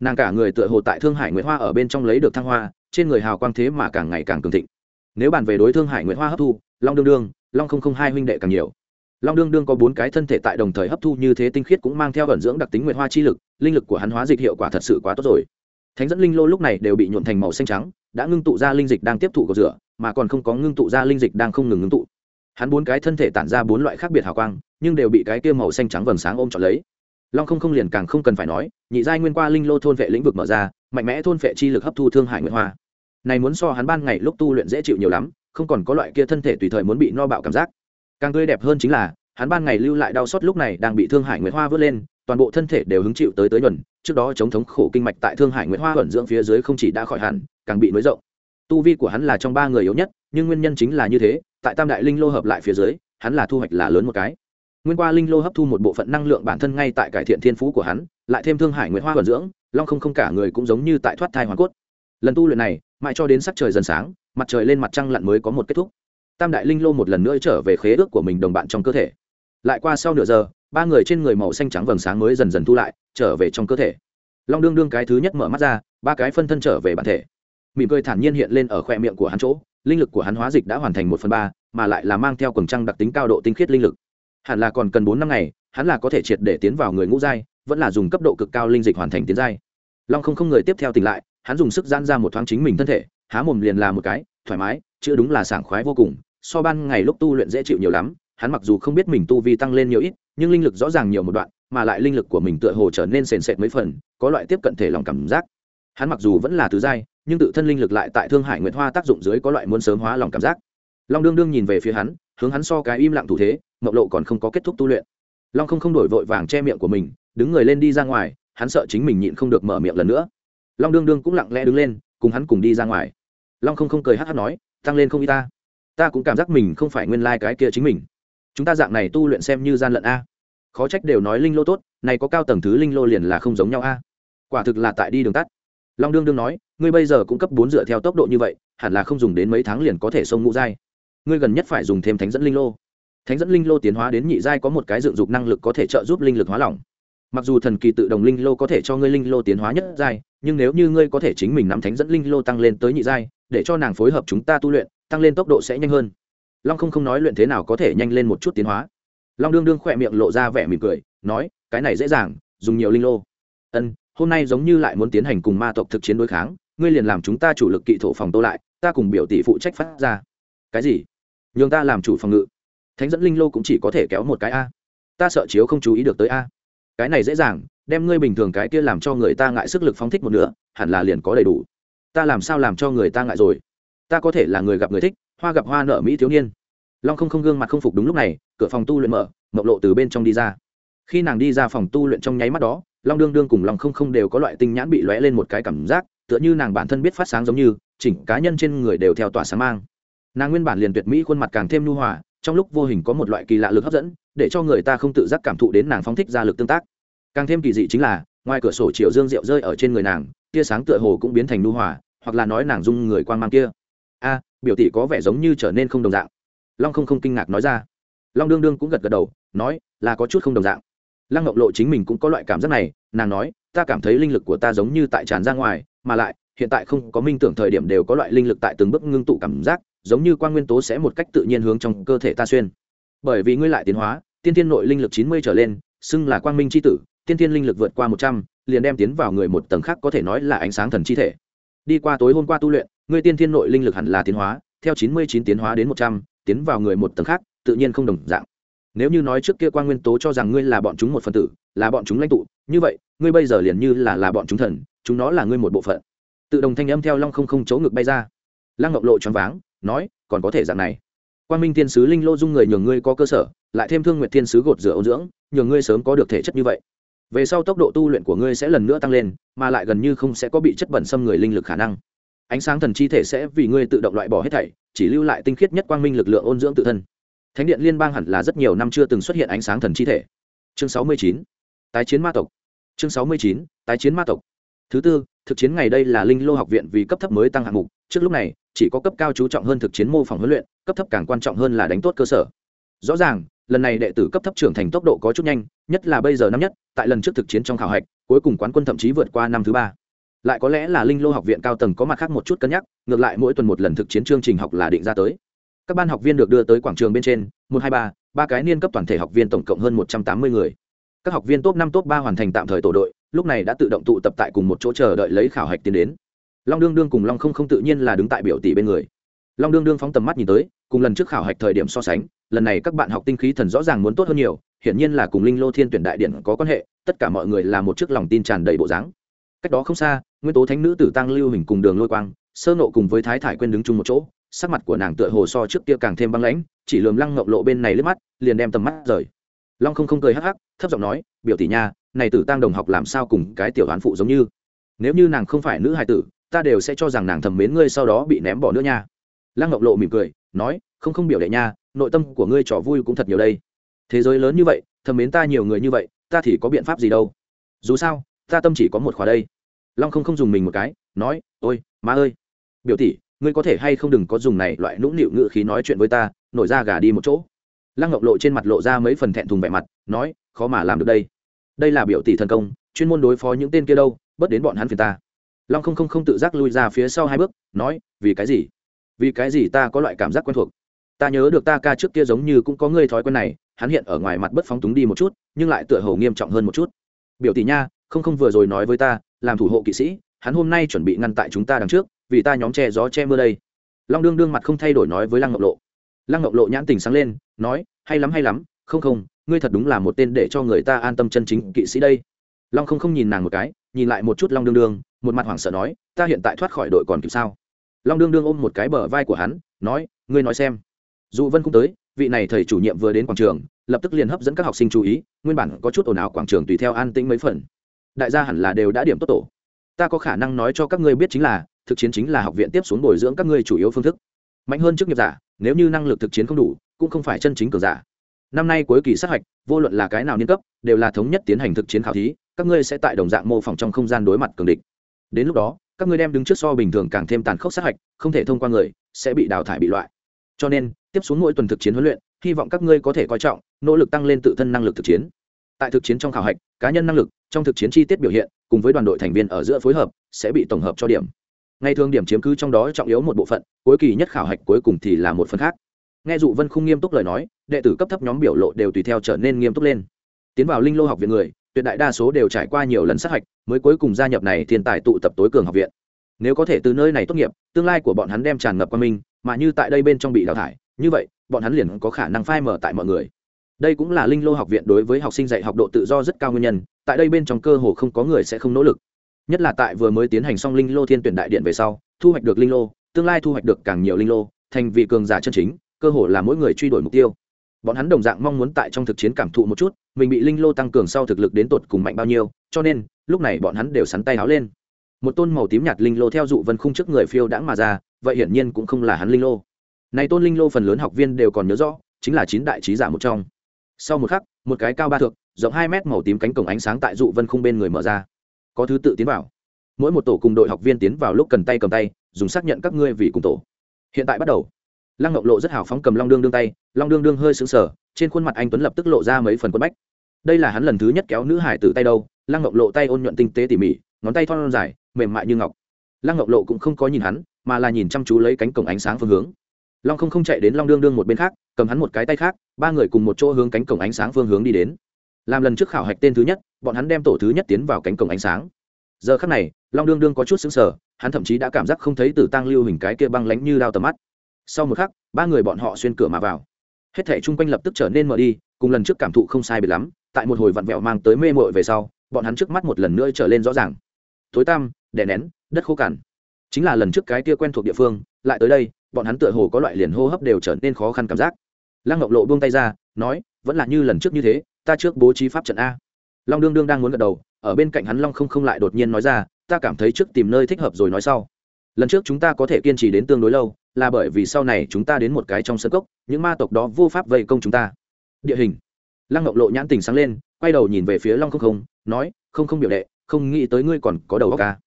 Nàng cả người tựa hồ tại thương hải nguyễn hoa ở bên trong lấy được thăng hoa trên người hào quang thế mà càng ngày càng cường thịnh. Nếu bàn về đối thương hải nguyễn hoa hấp thu long đương đương long không không hai huynh đệ càng nhiều long đương đương có bốn cái thân thể tại đồng thời hấp thu như thế tinh khiết cũng mang theo ẩn dưỡng đặc tính nguyệt hoa chi lực, linh lực của hắn hóa dịch hiệu quả thật sự quá tốt rồi. Thánh dẫn linh lô lúc này đều bị nhuộn thành màu xanh trắng, đã ngưng tụ ra linh dịch đang tiếp thụ cầu rửa, mà còn không có ngưng tụ ra linh dịch đang không ngừng ngưng tụ. Hắn bốn cái thân thể tản ra bốn loại khác biệt hào quang, nhưng đều bị cái kia màu xanh trắng vầng sáng ôm trọn lấy. Long không không liền càng không cần phải nói, nhị giai nguyên qua linh lô thôn vệ lĩnh vực mở ra, mạnh mẽ thôn vệ chi lực hấp thu thương hải nguyệt hoa. Này muốn so hắn ban ngày lúc tu luyện dễ chịu nhiều lắm, không còn có loại kia thân thể tùy thời muốn bị no bạo cảm giác càng tươi đẹp hơn chính là, hắn ban ngày lưu lại đau xót lúc này đang bị thương hải nguyệt hoa vớt lên, toàn bộ thân thể đều hứng chịu tới tới nhuần, trước đó chống thống khổ kinh mạch tại thương hải nguyệt hoa thuận dưỡng phía dưới không chỉ đã khỏi hẳn, càng bị nới rộng. Tu vi của hắn là trong ba người yếu nhất, nhưng nguyên nhân chính là như thế, tại tam đại linh lô hợp lại phía dưới, hắn là thu hoạch là lớn một cái. Nguyên qua linh lô hấp thu một bộ phận năng lượng bản thân ngay tại cải thiện thiên phú của hắn, lại thêm thương hải nguyệt hoa thuận dưỡng, long không không cả người cũng giống như tại thoát thai hoàn cốt. Lần tu luyện này, mãi cho đến sắc trời dần sáng, mặt trời lên mặt trăng lặn mới có một kết thúc tam đại linh lô một lần nữa trở về khế ước của mình đồng bạn trong cơ thể. Lại qua sau nửa giờ, ba người trên người màu xanh trắng vầng sáng mới dần dần thu lại, trở về trong cơ thể. Long đương đương cái thứ nhất mở mắt ra, ba cái phân thân trở về bản thể. Mỉm cười thản nhiên hiện lên ở khoe miệng của hắn chỗ, linh lực của hắn hóa dịch đã hoàn thành một phần ba, mà lại là mang theo quần trăng đặc tính cao độ tinh khiết linh lực. Hẳn là còn cần bốn năm ngày, hắn là có thể triệt để tiến vào người ngũ giai, vẫn là dùng cấp độ cực cao linh dịch hoàn thành tiến giai. Long không không người tiếp theo tỉnh lại, hắn dùng sức giãn ra một thoáng chính mình thân thể, há mồm liền là một cái, thoải mái chữ đúng là sảng khoái vô cùng so ban ngày lúc tu luyện dễ chịu nhiều lắm, hắn mặc dù không biết mình tu vi tăng lên nhiều ít, nhưng linh lực rõ ràng nhiều một đoạn, mà lại linh lực của mình tựa hồ trở nên sền sệt mấy phần, có loại tiếp cận thể lòng cảm giác. Hắn mặc dù vẫn là tứ giai, nhưng tự thân linh lực lại tại thương hải nguyệt hoa tác dụng dưới có loại muốn sớm hóa lòng cảm giác. Long đương đương nhìn về phía hắn, hướng hắn so cái im lặng thủ thế, mộng lộ còn không có kết thúc tu luyện. Long không không đổi vội vàng che miệng của mình, đứng người lên đi ra ngoài, hắn sợ chính mình nhịn không được mở miệng lần nữa. Long đương đương cũng lặng lẽ đứng lên, cùng hắn cùng đi ra ngoài. Long không không cười hát hát nói, tăng lên không y ta ta cũng cảm giác mình không phải nguyên lai、like、cái kia chính mình. Chúng ta dạng này tu luyện xem như gian lận a. Khó trách đều nói linh lô tốt, này có cao tầng thứ linh lô liền là không giống nhau a. Quả thực là tại đi đường tắt. Long đương đương nói, ngươi bây giờ cũng cấp bốn dựa theo tốc độ như vậy, hẳn là không dùng đến mấy tháng liền có thể sông ngũ giai. Ngươi gần nhất phải dùng thêm thánh dẫn linh lô. Thánh dẫn linh lô tiến hóa đến nhị giai có một cái dựng dục năng lực có thể trợ giúp linh lực hóa lỏng. Mặc dù thần kỳ tự động linh lô có thể cho ngươi linh lô tiến hóa nhất giai, nhưng nếu như ngươi có thể chính mình nắm thánh dẫn linh lô tăng lên tới nhị giai, để cho nàng phối hợp chúng ta tu luyện tăng lên tốc độ sẽ nhanh hơn. Long không không nói luyện thế nào có thể nhanh lên một chút tiến hóa. Long đương đương khỏe miệng lộ ra vẻ mỉm cười, nói, cái này dễ dàng, dùng nhiều linh lô. Ân, hôm nay giống như lại muốn tiến hành cùng ma tộc thực chiến đối kháng, ngươi liền làm chúng ta chủ lực kỵ thổ phòng tô lại, ta cùng biểu tỷ phụ trách phát ra. Cái gì? Nhường ta làm chủ phòng ngự. Thánh dẫn linh lô cũng chỉ có thể kéo một cái a. Ta sợ chiếu không chú ý được tới a. Cái này dễ dàng, đem ngươi bình thường cái kia làm cho người ta ngại sức lực phóng thích một nửa, hẳn là liền có đầy đủ. Ta làm sao làm cho người ta ngại rồi? Ta có thể là người gặp người thích, hoa gặp hoa nợ mỹ thiếu niên. Long không không gương mặt không phục đúng lúc này, cửa phòng tu luyện mở, mộc lộ từ bên trong đi ra. Khi nàng đi ra phòng tu luyện trong nháy mắt đó, long đương đương cùng long không không đều có loại tinh nhãn bị lóe lên một cái cảm giác, tựa như nàng bản thân biết phát sáng giống như, chỉnh cá nhân trên người đều theo tỏa sáng mang. Nàng nguyên bản liền tuyệt mỹ khuôn mặt càng thêm nhu hòa, trong lúc vô hình có một loại kỳ lạ lực hấp dẫn, để cho người ta không tự giác cảm thụ đến nàng phóng thích ra lực tương tác. Càng thêm kỳ dị chính là, ngoài cửa sổ chiều dương rượu rơi ở trên người nàng, tia sáng tựa hồ cũng biến thành nhu hòa, hoặc là nói nàng dung người quan mang kia biểu tỷ có vẻ giống như trở nên không đồng dạng. Long không không kinh ngạc nói ra. Long đương đương cũng gật gật đầu, nói, là có chút không đồng dạng. Lăng ngọc lộ chính mình cũng có loại cảm giác này, nàng nói, ta cảm thấy linh lực của ta giống như tại tràn ra ngoài, mà lại, hiện tại không có minh tưởng thời điểm đều có loại linh lực tại từng bước ngưng tụ cảm giác, giống như quan nguyên tố sẽ một cách tự nhiên hướng trong cơ thể ta xuyên. Bởi vì ngươi lại tiến hóa, tiên tiên nội linh lực chín mươi trở lên, xưng là quang minh c h i tử, tiên tiên linh lực vượt qua một trăm, liền đem tiến vào người một tầng khác có thể nói là ánh sáng thần chi thể. Đi qua tối hôm qua tu luyện ngươi tiên thiên nội linh lực hẳn là tiến hóa, theo chín mươi chín tiến hóa đến một trăm, tiến vào người một tầng khác, tự nhiên không đồng dạng. Nếu như nói trước kia quan nguyên tố cho rằng ngươi là bọn chúng một phần tử, là bọn chúng lãnh tụ, như vậy, ngươi bây giờ liền như là là bọn chúng thần, chúng nó là ngươi một bộ phận. Tự đồng thanh âm theo long không không chỗ ngực bay ra. Lăng ngọc lộ choáng váng, nói, còn có thể dạng này. Quan minh thiên sứ linh lô dung người nhường ngươi có cơ sở, lại thêm thương Nguyệt thiên sứ gột rửa ôn dưỡng, nhường ngươi sớm có được thể chất như vậy. Về sau tốc độ tu luyện của ngươi sẽ lần nữa tăng lên, mà lại gần như không sẽ có bị chất bẩn xâm người linh lực khả năng ánh sáng thần chi thể sẽ vì ngươi tự động loại bỏ hết thảy, chỉ lưu lại tinh khiết nhất quang minh lực lượng ôn dưỡng tự thân. Thánh điện liên bang hẳn là rất nhiều năm chưa từng xuất hiện ánh sáng thần chi thể. Chương sáu mươi chín, tái chiến ma tộc. Chương sáu mươi chín, tái chiến ma tộc. Thứ tư, thực chiến ngày đây là linh lô học viện vì cấp thấp mới tăng hạng mục, trước lúc này, chỉ có cấp cao chú trọng hơn thực chiến mô phỏng huấn luyện, cấp thấp càng quan trọng hơn là đánh tốt cơ sở. Rõ ràng, lần này đệ tử cấp thấp trưởng thành tốc độ có chút nhanh, nhất là bây giờ năm nhất, tại lần trước thực chiến trong khảo hạch, cuối cùng quán quân thậm chí vượt qua năm thứ ba lại có lẽ là linh lô học viện cao tầng có mặt khác một chút cân nhắc, ngược lại mỗi tuần một lần thực chiến chương trình học là định ra tới. Các ban học viên được đưa tới quảng trường bên trên, một, hai, ba ba cái niên cấp toàn thể học viên tổng cộng hơn một trăm tám mươi người. Các học viên top năm, top ba hoàn thành tạm thời tổ đội, lúc này đã tự động tụ tập tại cùng một chỗ chờ đợi lấy khảo hạch tiến đến. Long đương đương cùng long không không tự nhiên là đứng tại biểu tỷ bên người. Long đương đương phóng tầm mắt nhìn tới, cùng lần trước khảo hạch thời điểm so sánh, lần này các bạn học tinh khí thần rõ ràng muốn tốt hơn nhiều, hiển nhiên là cùng linh lô thiên tuyển đại điện có quan hệ, tất cả mọi người là một chiếc lòng tin tràn đầy bộ dáng. Cách đó không xa nguyên tố thánh nữ tử tăng lưu hình cùng đường lôi quang, sơ nộ cùng với thái thải quên đứng chung một chỗ, sắc mặt của nàng tựa hồ so trước kia càng thêm băng lãnh, chỉ lườm lăng ngộng lộ bên này lướt mắt, liền đem tầm mắt rời. Long không không cười hắc hắc, thấp giọng nói, biểu tỷ nha, này tử tăng đồng học làm sao cùng cái tiểu đoán phụ giống như? Nếu như nàng không phải nữ hài tử, ta đều sẽ cho rằng nàng thầm mến ngươi sau đó bị ném bỏ nữa nha. Lăng ngọc lộ mỉm cười, nói, không không biểu đệ nha, nội tâm của ngươi trò vui cũng thật nhiều đây. Thế giới lớn như vậy, thầm mến ta nhiều người như vậy, ta thì có biện pháp gì đâu? Dù sao, ta tâm chỉ có một khóa đây long không không dùng mình một cái, nói, ôi, má ơi, biểu tỷ, ngươi có thể hay không đừng có dùng này loại nũng nịu ngự khí nói chuyện với ta, nổi ra gà đi một chỗ. Lăng ngọc lộ trên mặt lộ ra mấy phần thẹn thùng vẻ mặt, nói, khó mà làm được đây. Đây là biểu tỷ thần công, chuyên môn đối phó những tên kia đâu, bớt đến bọn hắn phiền ta. Long không không không tự giác lui ra phía sau hai bước, nói, vì cái gì? Vì cái gì ta có loại cảm giác quen thuộc? Ta nhớ được ta ca trước kia giống như cũng có ngươi thói quen này, hắn hiện ở ngoài mặt bất phóng túng đi một chút, nhưng lại tựa hồ nghiêm trọng hơn một chút. Biểu tỷ nha, không không vừa rồi nói với ta làm thủ hộ kỵ sĩ, hắn hôm nay chuẩn bị ngăn tại chúng ta đằng trước, vì ta nhóm che gió che mưa đây. Long đương đương mặt không thay đổi nói với lăng ngọc lộ. Lăng ngọc lộ nhãn tình sáng lên, nói, hay lắm hay lắm, không không, ngươi thật đúng là một tên để cho người ta an tâm chân chính kỵ sĩ đây. Long không không nhìn nàng một cái, nhìn lại một chút long đương đương, một mặt hoảng sợ nói, ta hiện tại thoát khỏi đội còn kịp sao? Long đương đương ôm một cái bờ vai của hắn, nói, ngươi nói xem. Dù vân cũng tới, vị này thầy chủ nhiệm vừa đến quảng trường, lập tức liền hấp dẫn các học sinh chú ý, nguyên bản có chút ồn ào quảng trường tùy theo an tĩnh mấy phần đại gia hẳn là đều đã điểm tốt tổ. Ta có khả năng nói cho các ngươi biết chính là, thực chiến chính là học viện tiếp xuống bồi dưỡng các ngươi chủ yếu phương thức. Mạnh hơn chức nghiệp giả, nếu như năng lực thực chiến không đủ, cũng không phải chân chính cường giả. Năm nay cuối kỳ sát hạch, vô luận là cái nào niên cấp, đều là thống nhất tiến hành thực chiến khảo thí, các ngươi sẽ tại đồng dạng mô phỏng trong không gian đối mặt cường địch. Đến lúc đó, các ngươi đem đứng trước so bình thường càng thêm tàn khốc sát hạch, không thể thông qua người, sẽ bị đào thải bị loại. Cho nên, tiếp xuống mỗi tuần thực chiến huấn luyện, hy vọng các ngươi có thể coi trọng, nỗ lực tăng lên tự thân năng lực thực chiến tại thực chiến trong khảo hạch, cá nhân năng lực, trong thực chiến chi tiết biểu hiện, cùng với đoàn đội thành viên ở giữa phối hợp, sẽ bị tổng hợp cho điểm. Ngày thường điểm chiếm cứ trong đó trọng yếu một bộ phận, cuối kỳ nhất khảo hạch cuối cùng thì là một phần khác. Nghe dụ vân không nghiêm túc lời nói, đệ tử cấp thấp nhóm biểu lộ đều tùy theo trở nên nghiêm túc lên. Tiến vào linh lô học viện người, tuyệt đại đa số đều trải qua nhiều lần sát hạch, mới cuối cùng gia nhập này thiên tài tụ tập tối cường học viện. Nếu có thể từ nơi này tốt nghiệp, tương lai của bọn hắn đem tràn ngập qua mình, mà như tại đây bên trong bị đào thải, như vậy, bọn hắn liền có khả năng phai mở tại mọi người đây cũng là linh lô học viện đối với học sinh dạy học độ tự do rất cao nguyên nhân, tại đây bên trong cơ hồ không có người sẽ không nỗ lực. Nhất là tại vừa mới tiến hành xong linh lô thiên tuyển đại điện về sau, thu hoạch được linh lô, tương lai thu hoạch được càng nhiều linh lô, thành vị cường giả chân chính, cơ hồ là mỗi người truy đuổi mục tiêu. Bọn hắn đồng dạng mong muốn tại trong thực chiến cảm thụ một chút, mình bị linh lô tăng cường sau thực lực đến tột cùng mạnh bao nhiêu, cho nên, lúc này bọn hắn đều sắn tay áo lên. Một tôn màu tím nhạt linh lô theo dụ vân khung trước người phiêu đãng mà ra, vậy hiển nhiên cũng không là hắn linh lô. Này tôn linh lô phần lớn học viên đều còn nhớ rõ, chính là chín đại trí giả một trong sau một khắc một cái cao ba thước rộng hai mét màu tím cánh cổng ánh sáng tại dụ vân khung bên người mở ra. Có thứ tự tiến vào. Mỗi một tổ cùng đội học viên tiến vào lúc cần tay cầm tay dùng xác nhận các ngươi vì cùng tổ. Hiện tại bắt đầu. Lăng ngọc lộ rất hào phóng cầm long đương đương tay long đương đương hơi sững sờ, trên khuôn mặt anh tuấn lập tức lộ ra mấy phần quân bách. Đây là hắn lần thứ nhất kéo nữ hải từ tay đâu lăng ngọc lộ tay ôn nhuận tinh tế tỉ mỉ ngón tay thon dài mềm mại như ngọc. Lăng ngọc lộ cũng không có nhìn hắn mà là nhìn chăm chú lấy cánh cổng ánh sáng phương hướng long không không chạy đến long đương đương một bên khác, cầm hắn một cái tay khác, ba người cùng một chỗ hướng cánh cổng ánh sáng phương hướng đi đến. Làm lần trước khảo hạch tên thứ nhất, bọn hắn đem tổ thứ nhất tiến vào cánh cổng ánh sáng. Giờ khắc này, long đương đương có chút xứng sở hắn thậm chí đã cảm giác không thấy tử tăng lưu hình cái kia băng lánh như đao tầm mắt. Sau một khắc, ba người bọn họ xuyên cửa mà vào. Hết thẻ chung quanh lập tức trở nên mở đi, cùng lần trước cảm thụ không sai biệt lắm, tại một hồi vặn vẹo mang tới mê mội về sau, bọn hắn trước mắt một lần nữa trở lên rõ ràng. Tối tăm, đè nén, đất khô cằn. Chính là lần trước cái kia quen thuộc địa phương, lại tới đây bọn hắn tựa hồ có loại liền hô hấp đều trở nên khó khăn cảm giác. Lăng ngọc lộ buông tay ra, nói, vẫn là như lần trước như thế, ta trước bố trí pháp trận a. Long đương đương đang muốn gật đầu, ở bên cạnh hắn long không không lại đột nhiên nói ra, ta cảm thấy trước tìm nơi thích hợp rồi nói sau. Lần trước chúng ta có thể kiên trì đến tương đối lâu, là bởi vì sau này chúng ta đến một cái trong sân cốc, những ma tộc đó vô pháp vây công chúng ta. Địa hình. Lăng ngọc lộ nhãn tình sáng lên, quay đầu nhìn về phía long không không, nói, không không biểu đệ, không nghĩ tới ngươi còn có đầu óc ca à?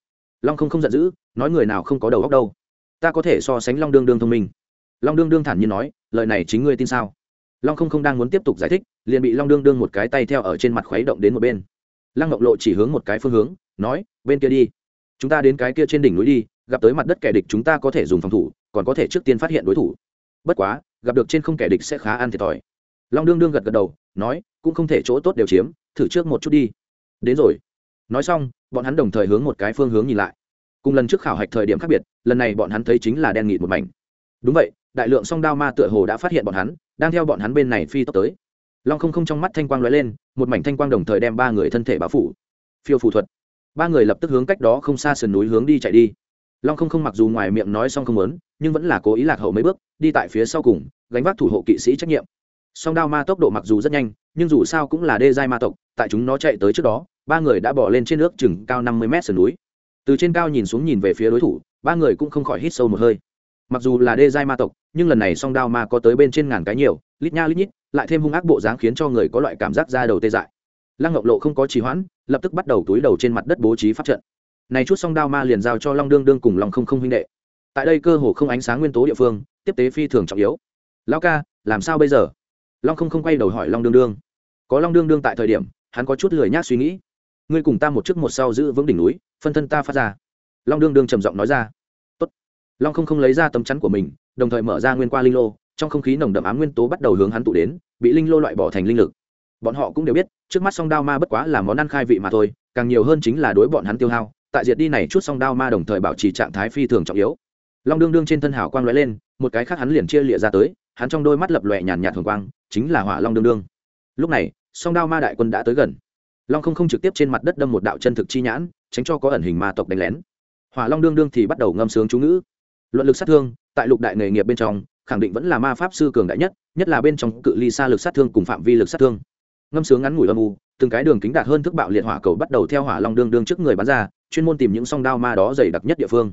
long không không giận dữ, nói, người nào không có đầu óc đâu? Ta có thể so sánh long đương đương thông minh. Long đương đương thản nhiên nói, lời này chính ngươi tin sao? Long không không đang muốn tiếp tục giải thích, liền bị long đương đương một cái tay theo ở trên mặt khuấy động đến một bên. Lăng ngọc lộ chỉ hướng một cái phương hướng, nói, bên kia đi. Chúng ta đến cái kia trên đỉnh núi đi, gặp tới mặt đất kẻ địch chúng ta có thể dùng phòng thủ, còn có thể trước tiên phát hiện đối thủ. Bất quá, gặp được trên không kẻ địch sẽ khá ăn thiệt thòi. Long đương đương gật gật đầu, nói, cũng không thể chỗ tốt đều chiếm, thử trước một chút đi. Đến rồi. Nói xong, bọn hắn đồng thời hướng một cái phương hướng nhìn lại cùng lần trước khảo hạch thời điểm khác biệt, lần này bọn hắn thấy chính là đen nghịt một mảnh. Đúng vậy, đại lượng song đao ma tựa hồ đã phát hiện bọn hắn, đang theo bọn hắn bên này phi tốc tới. Long không không trong mắt thanh quang lóe lên, một mảnh thanh quang đồng thời đem ba người thân thể bao phủ. Phiêu phù thuật. Ba người lập tức hướng cách đó không xa sườn núi hướng đi chạy đi. Long không không mặc dù ngoài miệng nói xong không muốn, nhưng vẫn là cố ý lạc hậu mấy bước, đi tại phía sau cùng, gánh vác thủ hộ kỵ sĩ trách nhiệm. Song đao ma tốc độ mặc dù rất nhanh, nhưng dù sao cũng là đê giai ma tộc, tại chúng nó chạy tới trước đó, ba người đã bỏ lên trên nước chừng cao năm mươi mét sườn núi từ trên cao nhìn xuống nhìn về phía đối thủ, ba người cũng không khỏi hít sâu một hơi. Mặc dù là đê giai ma tộc, nhưng lần này song đao ma có tới bên trên ngàn cái nhiều, lít nha lít nhít, lại thêm hung ác bộ dáng khiến cho người có loại cảm giác ra đầu tê dại. Lăng ngọc lộ không có trì hoãn, lập tức bắt đầu túi đầu trên mặt đất bố trí pháp trận. Này chút song đao ma liền giao cho long đương đương cùng lòng không không huynh đệ. Tại đây cơ hồ không ánh sáng nguyên tố địa phương, tiếp tế phi thường trọng yếu. Lão ca, làm sao bây giờ? Long không không quay đầu hỏi long đương đương. Có long đương đương tại thời điểm, hắn có chút lười nhác suy nghĩ ngươi cùng ta một trước một sau giữ vững đỉnh núi, phân thân ta phát ra. Long đương đương trầm giọng nói ra. Tốt. long không không lấy ra tấm chắn của mình, đồng thời mở ra nguyên qua linh lô, trong không khí nồng đậm ám nguyên tố bắt đầu hướng hắn tụ đến, bị linh lô loại bỏ thành linh lực. Bọn họ cũng đều biết, trước mắt song đao ma bất quá là món ăn khai vị mà thôi, càng nhiều hơn chính là đối bọn hắn tiêu hao, tại diệt đi này chút song đao ma đồng thời bảo trì trạng thái phi thường trọng yếu. Long đương đương trên thân hào quang lóe lên, một cái khác hắn liền chia lịa ra tới, hắn trong đôi mắt lập lòe nhàn nhạt thường quang, chính là hỏa long đương đương. Lúc này, song đao ma đại quân đã tới gần long không không trực tiếp trên mặt đất đâm một đạo chân thực chi nhãn tránh cho có ẩn hình ma tộc đánh lén hỏa long đương đương thì bắt đầu ngâm sướng chú ngữ luận lực sát thương tại lục đại nghề nghiệp bên trong khẳng định vẫn là ma pháp sư cường đại nhất nhất là bên trong cự ly xa lực sát thương cùng phạm vi lực sát thương ngâm sướng ngắn ngủi âm u từng cái đường kính đạt hơn thức bạo liệt hỏa cầu bắt đầu theo hỏa long đương đương trước người bắn ra chuyên môn tìm những song đao ma đó dày đặc nhất địa phương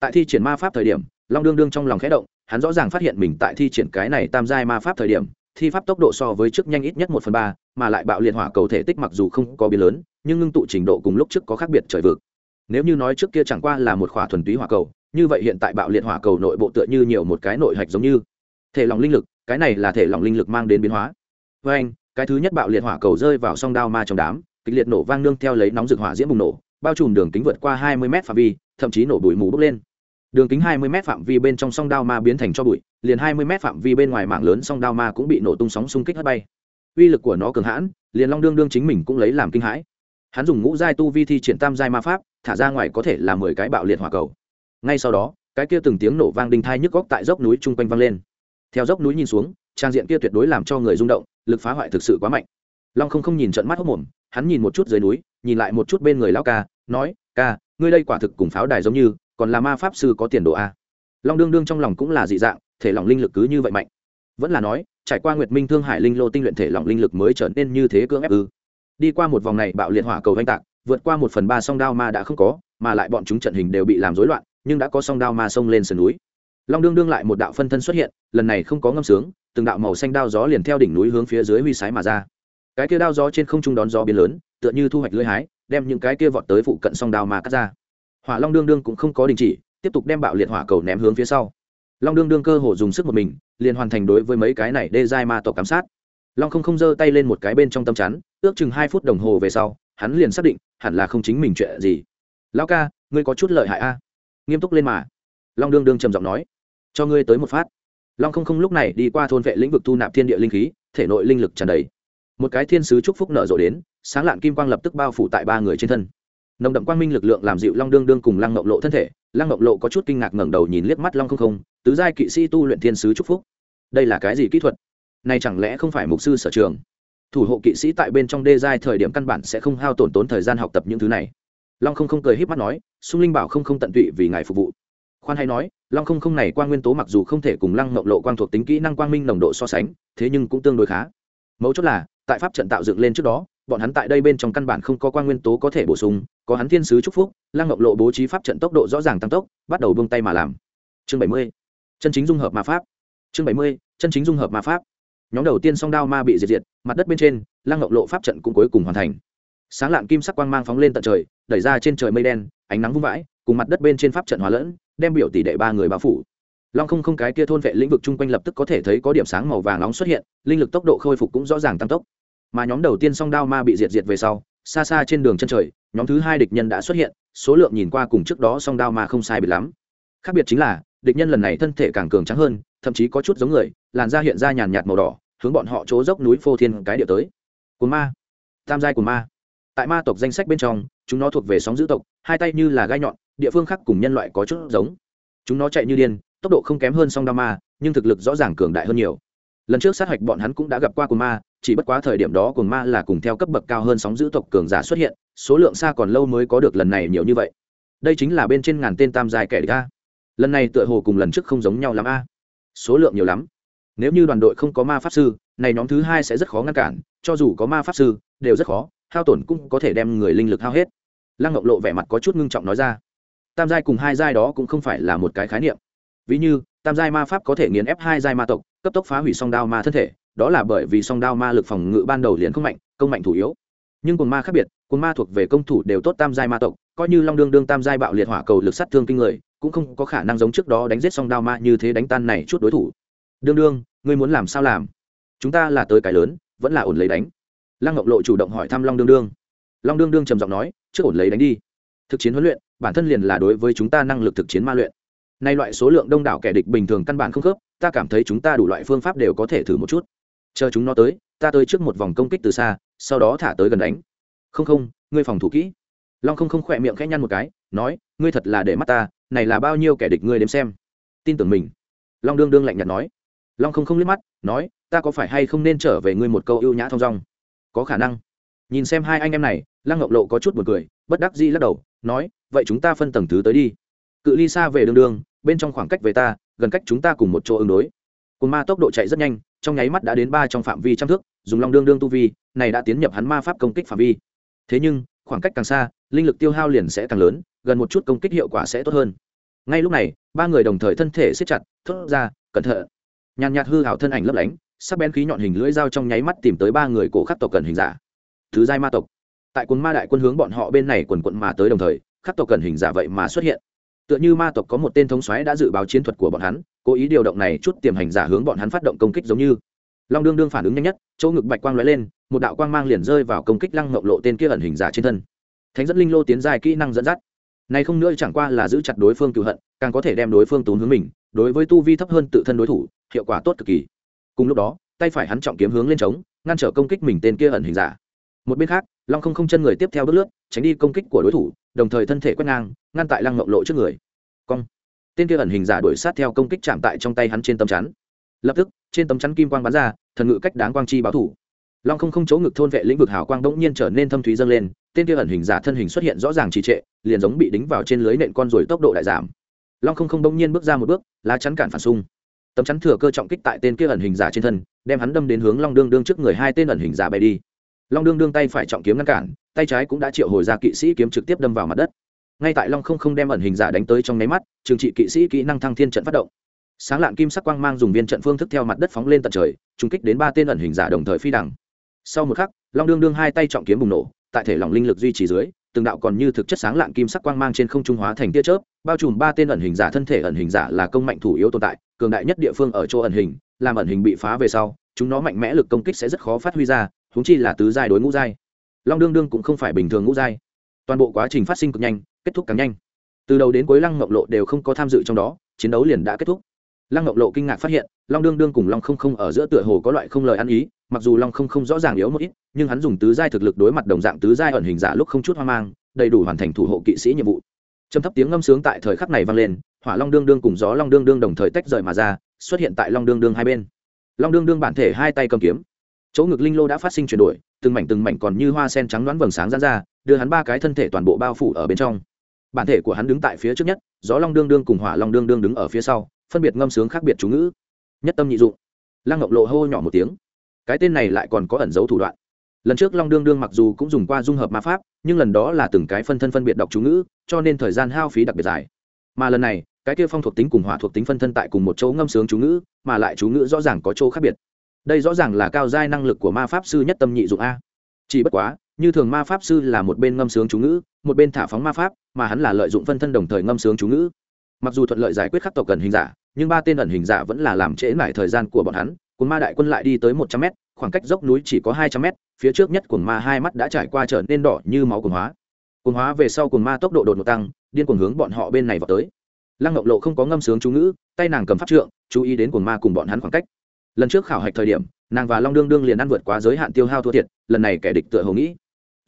tại thi triển ma pháp thời điểm long đương đương trong lòng khẽ động hắn rõ ràng phát hiện mình tại thi triển cái này tam giai ma pháp thời điểm thi pháp tốc độ so với trước nhanh ít nhất một phần ba, mà lại bạo liệt hỏa cầu thể tích mặc dù không có biến lớn, nhưng ngưng tụ trình độ cùng lúc trước có khác biệt trời vực. Nếu như nói trước kia chẳng qua là một khỏa thuần túy hỏa cầu, như vậy hiện tại bạo liệt hỏa cầu nội bộ tựa như nhiều một cái nội hạch giống như. Thể lòng linh lực, cái này là thể lòng linh lực mang đến biến hóa. Với anh, cái thứ nhất bạo liệt hỏa cầu rơi vào song đao ma trong đám, kịch liệt nổ vang nương theo lấy nóng rực hỏa diễm bùng nổ, bao trùm đường kính vượt qua hai mươi m phạm vi, thậm chí nổ bụi mù bốc lên đường kính hai mươi m phạm vi bên trong song đao ma biến thành cho bụi, liền hai mươi m phạm vi bên ngoài mạng lớn song đao ma cũng bị nổ tung sóng xung kích hất bay. Uy lực của nó cường hãn, liền long đương đương chính mình cũng lấy làm kinh hãi. Hắn dùng ngũ giai tu vi thi triển tam giai ma pháp, thả ra ngoài có thể là mười cái bạo liệt hỏa cầu. Ngay sau đó, cái kia từng tiếng nổ vang đinh thai nhức góc tại dốc núi chung quanh vang lên. Theo dốc núi nhìn xuống, trang diện kia tuyệt đối làm cho người rung động, lực phá hoại thực sự quá mạnh. Long không không nhìn trận mắt hốc mồm, hắn nhìn một chút dưới núi, nhìn lại một chút bên người lão ca, nói, ca, ngươi đây quả thực cùng pháo đài giống như còn là ma pháp sư có tiền đồ a. Long đương đương trong lòng cũng là dị dạng, thể lòng linh lực cứ như vậy mạnh. Vẫn là nói, trải qua nguyệt minh thương hải linh lô tinh luyện thể lòng linh lực mới trở nên như thế cưỡng ép ư. Đi qua một vòng này bạo liệt hỏa cầu oanh tạc, vượt qua một phần ba song đao ma đã không có, mà lại bọn chúng trận hình đều bị làm rối loạn, nhưng đã có song đao ma xông lên sườn núi. Long đương đương lại một đạo phân thân xuất hiện, lần này không có ngâm sướng, từng đạo màu xanh đao gió liền theo đỉnh núi hướng phía dưới huy sái mà ra. Cái kia đao gió trên không trung đón gió biến lớn, tựa như thu hoạch lưỡi hái, đem những cái kia vọt tới phụ cận song đao ma cắt ra hỏa long đương đương cũng không có đình chỉ, tiếp tục đem bạo liệt hỏa cầu ném hướng phía sau. Long đương đương cơ hồ dùng sức một mình, liền hoàn thành đối với mấy cái này đê giai ma tộc giám sát. Long không không giơ tay lên một cái bên trong tâm chắn, ước chừng hai phút đồng hồ về sau, hắn liền xác định, hẳn là không chính mình chuyện gì. Lão ca, ngươi có chút lợi hại a. Nghiêm túc lên mà. Long đương đương trầm giọng nói, cho ngươi tới một phát. Long không không lúc này đi qua thôn vệ lĩnh vực thu nạp thiên địa linh khí, thể nội linh lực tràn đầy. Một cái thiên sứ chúc phúc nở rộ đến, sáng lạn kim quang lập tức bao phủ tại ba người trên thân nồng đậm quang minh lực lượng làm dịu long đương đương cùng lăng ngọc lộ thân thể, lăng ngọc lộ có chút kinh ngạc ngẩng đầu nhìn liếc mắt long không không, tứ giai kỵ sĩ tu luyện thiên sứ chúc phúc. Đây là cái gì kỹ thuật? Này chẳng lẽ không phải mục sư sở trường? Thủ hộ kỵ sĩ tại bên trong đê giai thời điểm căn bản sẽ không hao tổn tốn thời gian học tập những thứ này. Long không không cười h í p mắt nói xung linh bảo không không tận tụy vì ngài phục vụ. Khoan hay nói, long không không này quan nguyên tố mặc dù không thể cùng lăng mộng lộ quang thuộc tính kỹ năng quang minh nồng độ so sánh, thế nhưng cũng tương đối khá. Mấu chốt là, tại pháp trận tạo dựng lên trước đó, bọn hắn tại đây bên trong căn bản không có quan nguyên tố có thể bổ sung có hắn thiên sứ chúc phúc, lăng ngọc lộ bố trí pháp trận tốc độ rõ ràng tăng tốc, bắt đầu bông tay mà làm. Chương bảy mươi, chân chính dung hợp ma pháp. Chương bảy mươi, chân chính dung hợp ma pháp. Nhóm đầu tiên song đao ma bị diệt diệt, mặt đất bên trên, lăng ngọc lộ pháp trận cũng cuối cùng hoàn thành. Sáng lạn kim sắc quang mang phóng lên tận trời, đẩy ra trên trời mây đen, ánh nắng vung vãi, cùng mặt đất bên trên pháp trận hòa lẫn, đem biểu tỷ đệ ba người bao phủ. Long không không cái kia thôn vệ lĩnh vực chung quanh lập tức có thể thấy có điểm sáng màu vàng nóng xuất hiện, linh lực tốc độ khôi phục cũng rõ ràng tăng tốc. Mà nhóm đầu tiên song đao ma bị diệt diệt về sau, xa xa trên đường chân trời nhóm thứ hai địch nhân đã xuất hiện, số lượng nhìn qua cùng trước đó song đao ma không sai biệt lắm. Khác biệt chính là, địch nhân lần này thân thể càng cường trắng hơn, thậm chí có chút giống người, làn da hiện ra nhàn nhạt màu đỏ, hướng bọn họ chỗ dốc núi phô thiên cái địa tới. Cồn ma. Tam giai của ma. Tại ma tộc danh sách bên trong, chúng nó thuộc về sóng dữ tộc, hai tay như là gai nhọn, địa phương khác cùng nhân loại có chút giống. Chúng nó chạy như điên, tốc độ không kém hơn song đao ma, nhưng thực lực rõ ràng cường đại hơn nhiều. Lần trước sát hạch bọn hắn cũng đã gặp qua cồn ma chỉ bất quá thời điểm đó cồn ma là cùng theo cấp bậc cao hơn sóng giữ tộc cường giả xuất hiện, số lượng xa còn lâu mới có được lần này nhiều như vậy. Đây chính là bên trên ngàn tên tam giai kẻ địch a. Lần này tựa hồ cùng lần trước không giống nhau lắm a. Số lượng nhiều lắm. Nếu như đoàn đội không có ma pháp sư, này nhóm thứ hai sẽ rất khó ngăn cản, cho dù có ma pháp sư, đều rất khó, hao tổn cũng có thể đem người linh lực hao hết. Lăng ngọc lộ vẻ mặt có chút ngưng trọng nói ra. Tam giai cùng hai giai đó cũng không phải là một cái khái niệm. Ví như, tam giai ma pháp có thể nghiền ép hai giai ma tộc, cấp tốc phá hủy song đao ma thân thể đó là bởi vì song đao ma lực phòng ngự ban đầu liền không mạnh, công mạnh thủ yếu. Nhưng cồn ma khác biệt cồn ma thuộc về công thủ đều tốt tam giai ma tộc, coi như long đương đương tam giai bạo liệt hỏa cầu lực sát thương kinh người, cũng không có khả năng giống trước đó đánh giết song đao ma như thế đánh tan này chút đối thủ. Đương đương, ngươi muốn làm sao làm? Chúng ta là tới cái lớn, vẫn là ổn lấy đánh. Lăng ngọc lộ chủ động hỏi thăm long đương đương. Long đương đương trầm giọng nói, trước ổn lấy đánh đi. Thực chiến huấn luyện, bản thân liền là đối với chúng ta năng lực thực chiến ma luyện. Nay loại số lượng đông đảo kẻ địch bình thường căn bản không khớp, ta cảm thấy chúng ta đủ loại phương pháp đều có thể thử một chút chờ chúng nó tới ta tới trước một vòng công kích từ xa sau đó thả tới gần đánh. Không không ngươi phòng thủ kỹ. Long không không khỏe miệng khẽ nhăn một cái nói ngươi thật là để mắt ta này là bao nhiêu kẻ địch ngươi đếm xem. Tin tưởng mình. Long đương đương lạnh nhạt nói. Long không không liếc mắt nói ta có phải hay không nên trở về ngươi một câu ưu nhã thong dong? Có khả năng. Nhìn xem hai anh em này lăng ngọc lộ có chút b u ồ n cười bất đắc dĩ lắc đầu nói vậy chúng ta phân tầng thứ tới đi. Cự ly xa về đương đương, bên trong khoảng cách về ta gần cách chúng ta cùng một chỗ ứng đối. Cồn ma tốc độ chạy rất nhanh trong nháy mắt đã đến ba trong phạm vi trăm thước, dùng long đương đương tu vi, này đã tiến nhập hắn ma pháp công kích phạm vi. Thế nhưng, khoảng cách càng xa, linh lực tiêu hao liền sẽ càng lớn, gần một chút công kích hiệu quả sẽ tốt hơn. Ngay lúc này, ba người đồng thời thân thể siết chặt, thốt ra, cẩn thận. Nhàn nhạt hư hảo thân ảnh lấp lánh, sắc bén khí nhọn hình lưỡi dao trong nháy mắt tìm tới ba người cổ khắc tộc cần hình giả. Thứ giai ma tộc. Tại quân ma đại quân hướng bọn họ bên này quần quận mà tới đồng thời, khắc tộc cần hình giả vậy mà xuất hiện. Tựa như ma tộc có một tên thống soái đã dự báo chiến thuật của bọn hắn cố ý điều động này chút tiềm hành giả hướng bọn hắn phát động công kích giống như. Long đương đương phản ứng nhanh nhất, chỗ ngực bạch quang lóe lên, một đạo quang mang liền rơi vào công kích lăng ngọc lộ tên kia ẩn hình giả trên thân. Thánh dẫn linh lô tiến dài kỹ năng dẫn dắt. Này không nữa chẳng qua là giữ chặt đối phương cựu hận, càng có thể đem đối phương tốn hướng mình, đối với tu vi thấp hơn tự thân đối thủ, hiệu quả tốt cực kỳ. Cùng lúc đó, tay phải hắn trọng kiếm hướng lên trống, ngăn trở công kích mình tên kia ẩn hình giả. Một bên khác, long không không chân người tiếp theo bước lướt, tránh đi công kích của đối thủ, đồng thời thân thể quét ngang, ngăn tại lăng mộng lộ trước người. Cong tên kia ẩn hình giả đuổi sát theo công kích chạm tại trong tay hắn trên tấm chắn. Lập tức, trên tấm chắn kim quang bắn ra, thần ngự cách đáng quang chi báo thủ. Long không không chỗ ngực thôn vệ lĩnh vực hào quang đống nhiên trở nên thâm thúy dâng lên, tên kia ẩn hình giả thân hình xuất hiện rõ ràng trì trệ, liền giống bị đính vào trên lưới nện con rồi tốc độ đại giảm. Long không không đống nhiên bước ra một bước, lá chắn cản phản xung. Tấm chắn thừa cơ trọng kích tại tên kia ẩn hình giả trên thân, đem hắn đâm đến hướng long đương đương trước người hai tên ẩn hình giả bay đi. Long đương đương tay phải trọng kiếm ngăn cản, tay trái cũng đã triệu hồi ra kỵ sĩ kiếm trực tiếp đâm vào mặt đất ngay tại long không không đem ẩn hình giả đánh tới trong nháy mắt, trường trị kỵ sĩ kỹ năng thăng thiên trận phát động. Sáng lạn kim sắc quang mang dùng viên trận phương thức theo mặt đất phóng lên tận trời trúng kích đến ba tên ẩn hình giả đồng thời phi đẳng. Sau một khắc, long đương đương hai tay trọng kiếm bùng nổ, tại thể lòng linh lực duy trì dưới, từng đạo còn như thực chất sáng lạn kim sắc quang mang trên không trung hóa thành tia chớp, bao trùm ba tên ẩn hình giả thân thể ẩn hình giả là công mạnh thủ yếu tồn tại, cường đại nhất địa phương ở chỗ ẩn hình, làm ẩn hình bị phá về sau, chúng nó mạnh mẽ lực công kích sẽ rất khó phát huy ra húng chi là tứ giai đối ngũ giai. Long đương đương cũng không phải bình thường ngũ giai. Toàn bộ quá trình phát sinh cực nhanh kết thúc càng nhanh. Từ đầu đến cuối lăng ngọc lộ đều không có tham dự trong đó, chiến đấu liền đã kết thúc. Lăng ngọc lộ kinh ngạc phát hiện, long đương đương cùng long không không ở giữa tựa hồ có loại không lời ăn ý, mặc dù long không không rõ ràng yếu một ít, nhưng hắn dùng tứ giai thực lực đối mặt đồng dạng tứ giai ẩn hình giả lúc không chút hoang mang, đầy đủ hoàn thành thủ hộ kỵ sĩ nhiệm vụ. Trầm thấp tiếng ngâm sướng tại thời khắc này vang lên, hỏa long đương đương cùng gió long đương đương đồng thời tách rời mà ra, xuất hiện tại long đương đương hai bên. Long đương đương bản thể hai tay cầm kiếm. Chỗ ngực linh lô đã phát sinh chuyển đổi, từng mảnh từng mảnh còn như hoa sen trắng đoán vầng sáng ra ra, đưa hắn ba cái thân thể toàn bộ bao phủ ở bên trong bản thể của hắn đứng tại phía trước nhất, gió long đương đương cùng hỏa long đương đương đứng ở phía sau, phân biệt ngâm sướng khác biệt chú ngữ. Nhất tâm nhị dụng. Lăng ngọc lộ hô nhỏ một tiếng. Cái tên này lại còn có ẩn dấu thủ đoạn. Lần trước long đương đương mặc dù cũng dùng qua dung hợp ma pháp, nhưng lần đó là từng cái phân thân phân biệt đọc chú ngữ, cho nên thời gian hao phí đặc biệt dài. Mà lần này, cái kia phong thuộc tính cùng hỏa thuộc tính phân thân tại cùng một chỗ ngâm sướng chú ngữ, mà lại chú ngữ rõ ràng có chỗ khác biệt. Đây rõ ràng là cao giai năng lực của ma pháp sư nhất tâm nhị dụng a. Chỉ bất quá như thường ma pháp sư là một bên ngâm sướng chú ngữ, một bên thả phóng ma pháp, mà hắn là lợi dụng phân thân đồng thời ngâm sướng chú ngữ. Mặc dù thuận lợi giải quyết khắc tộc cần hình giả, nhưng ba tên ẩn hình giả vẫn là làm trễ mải thời gian của bọn hắn. Cùng ma đại quân lại đi tới một trăm mét, khoảng cách dốc núi chỉ có hai trăm mét, phía trước nhất cuồng ma hai mắt đã trải qua trở nên đỏ như máu cuồng hóa. Cuồng hóa về sau cuồng ma tốc độ đột ngột tăng, điên cuồng hướng bọn họ bên này vào tới. Lăng ngọc lộ không có ngâm sướng chú ngữ, tay nàng cầm pháp trượng, chú ý đến cuồng ma cùng bọn hắn khoảng cách. Lần trước khảo hạch thời điểm, nàng và long đương đương liền ăn vượt quá giới hạn tiêu hao thua thiệt, lần này kẻ địch tựa hồ nghĩ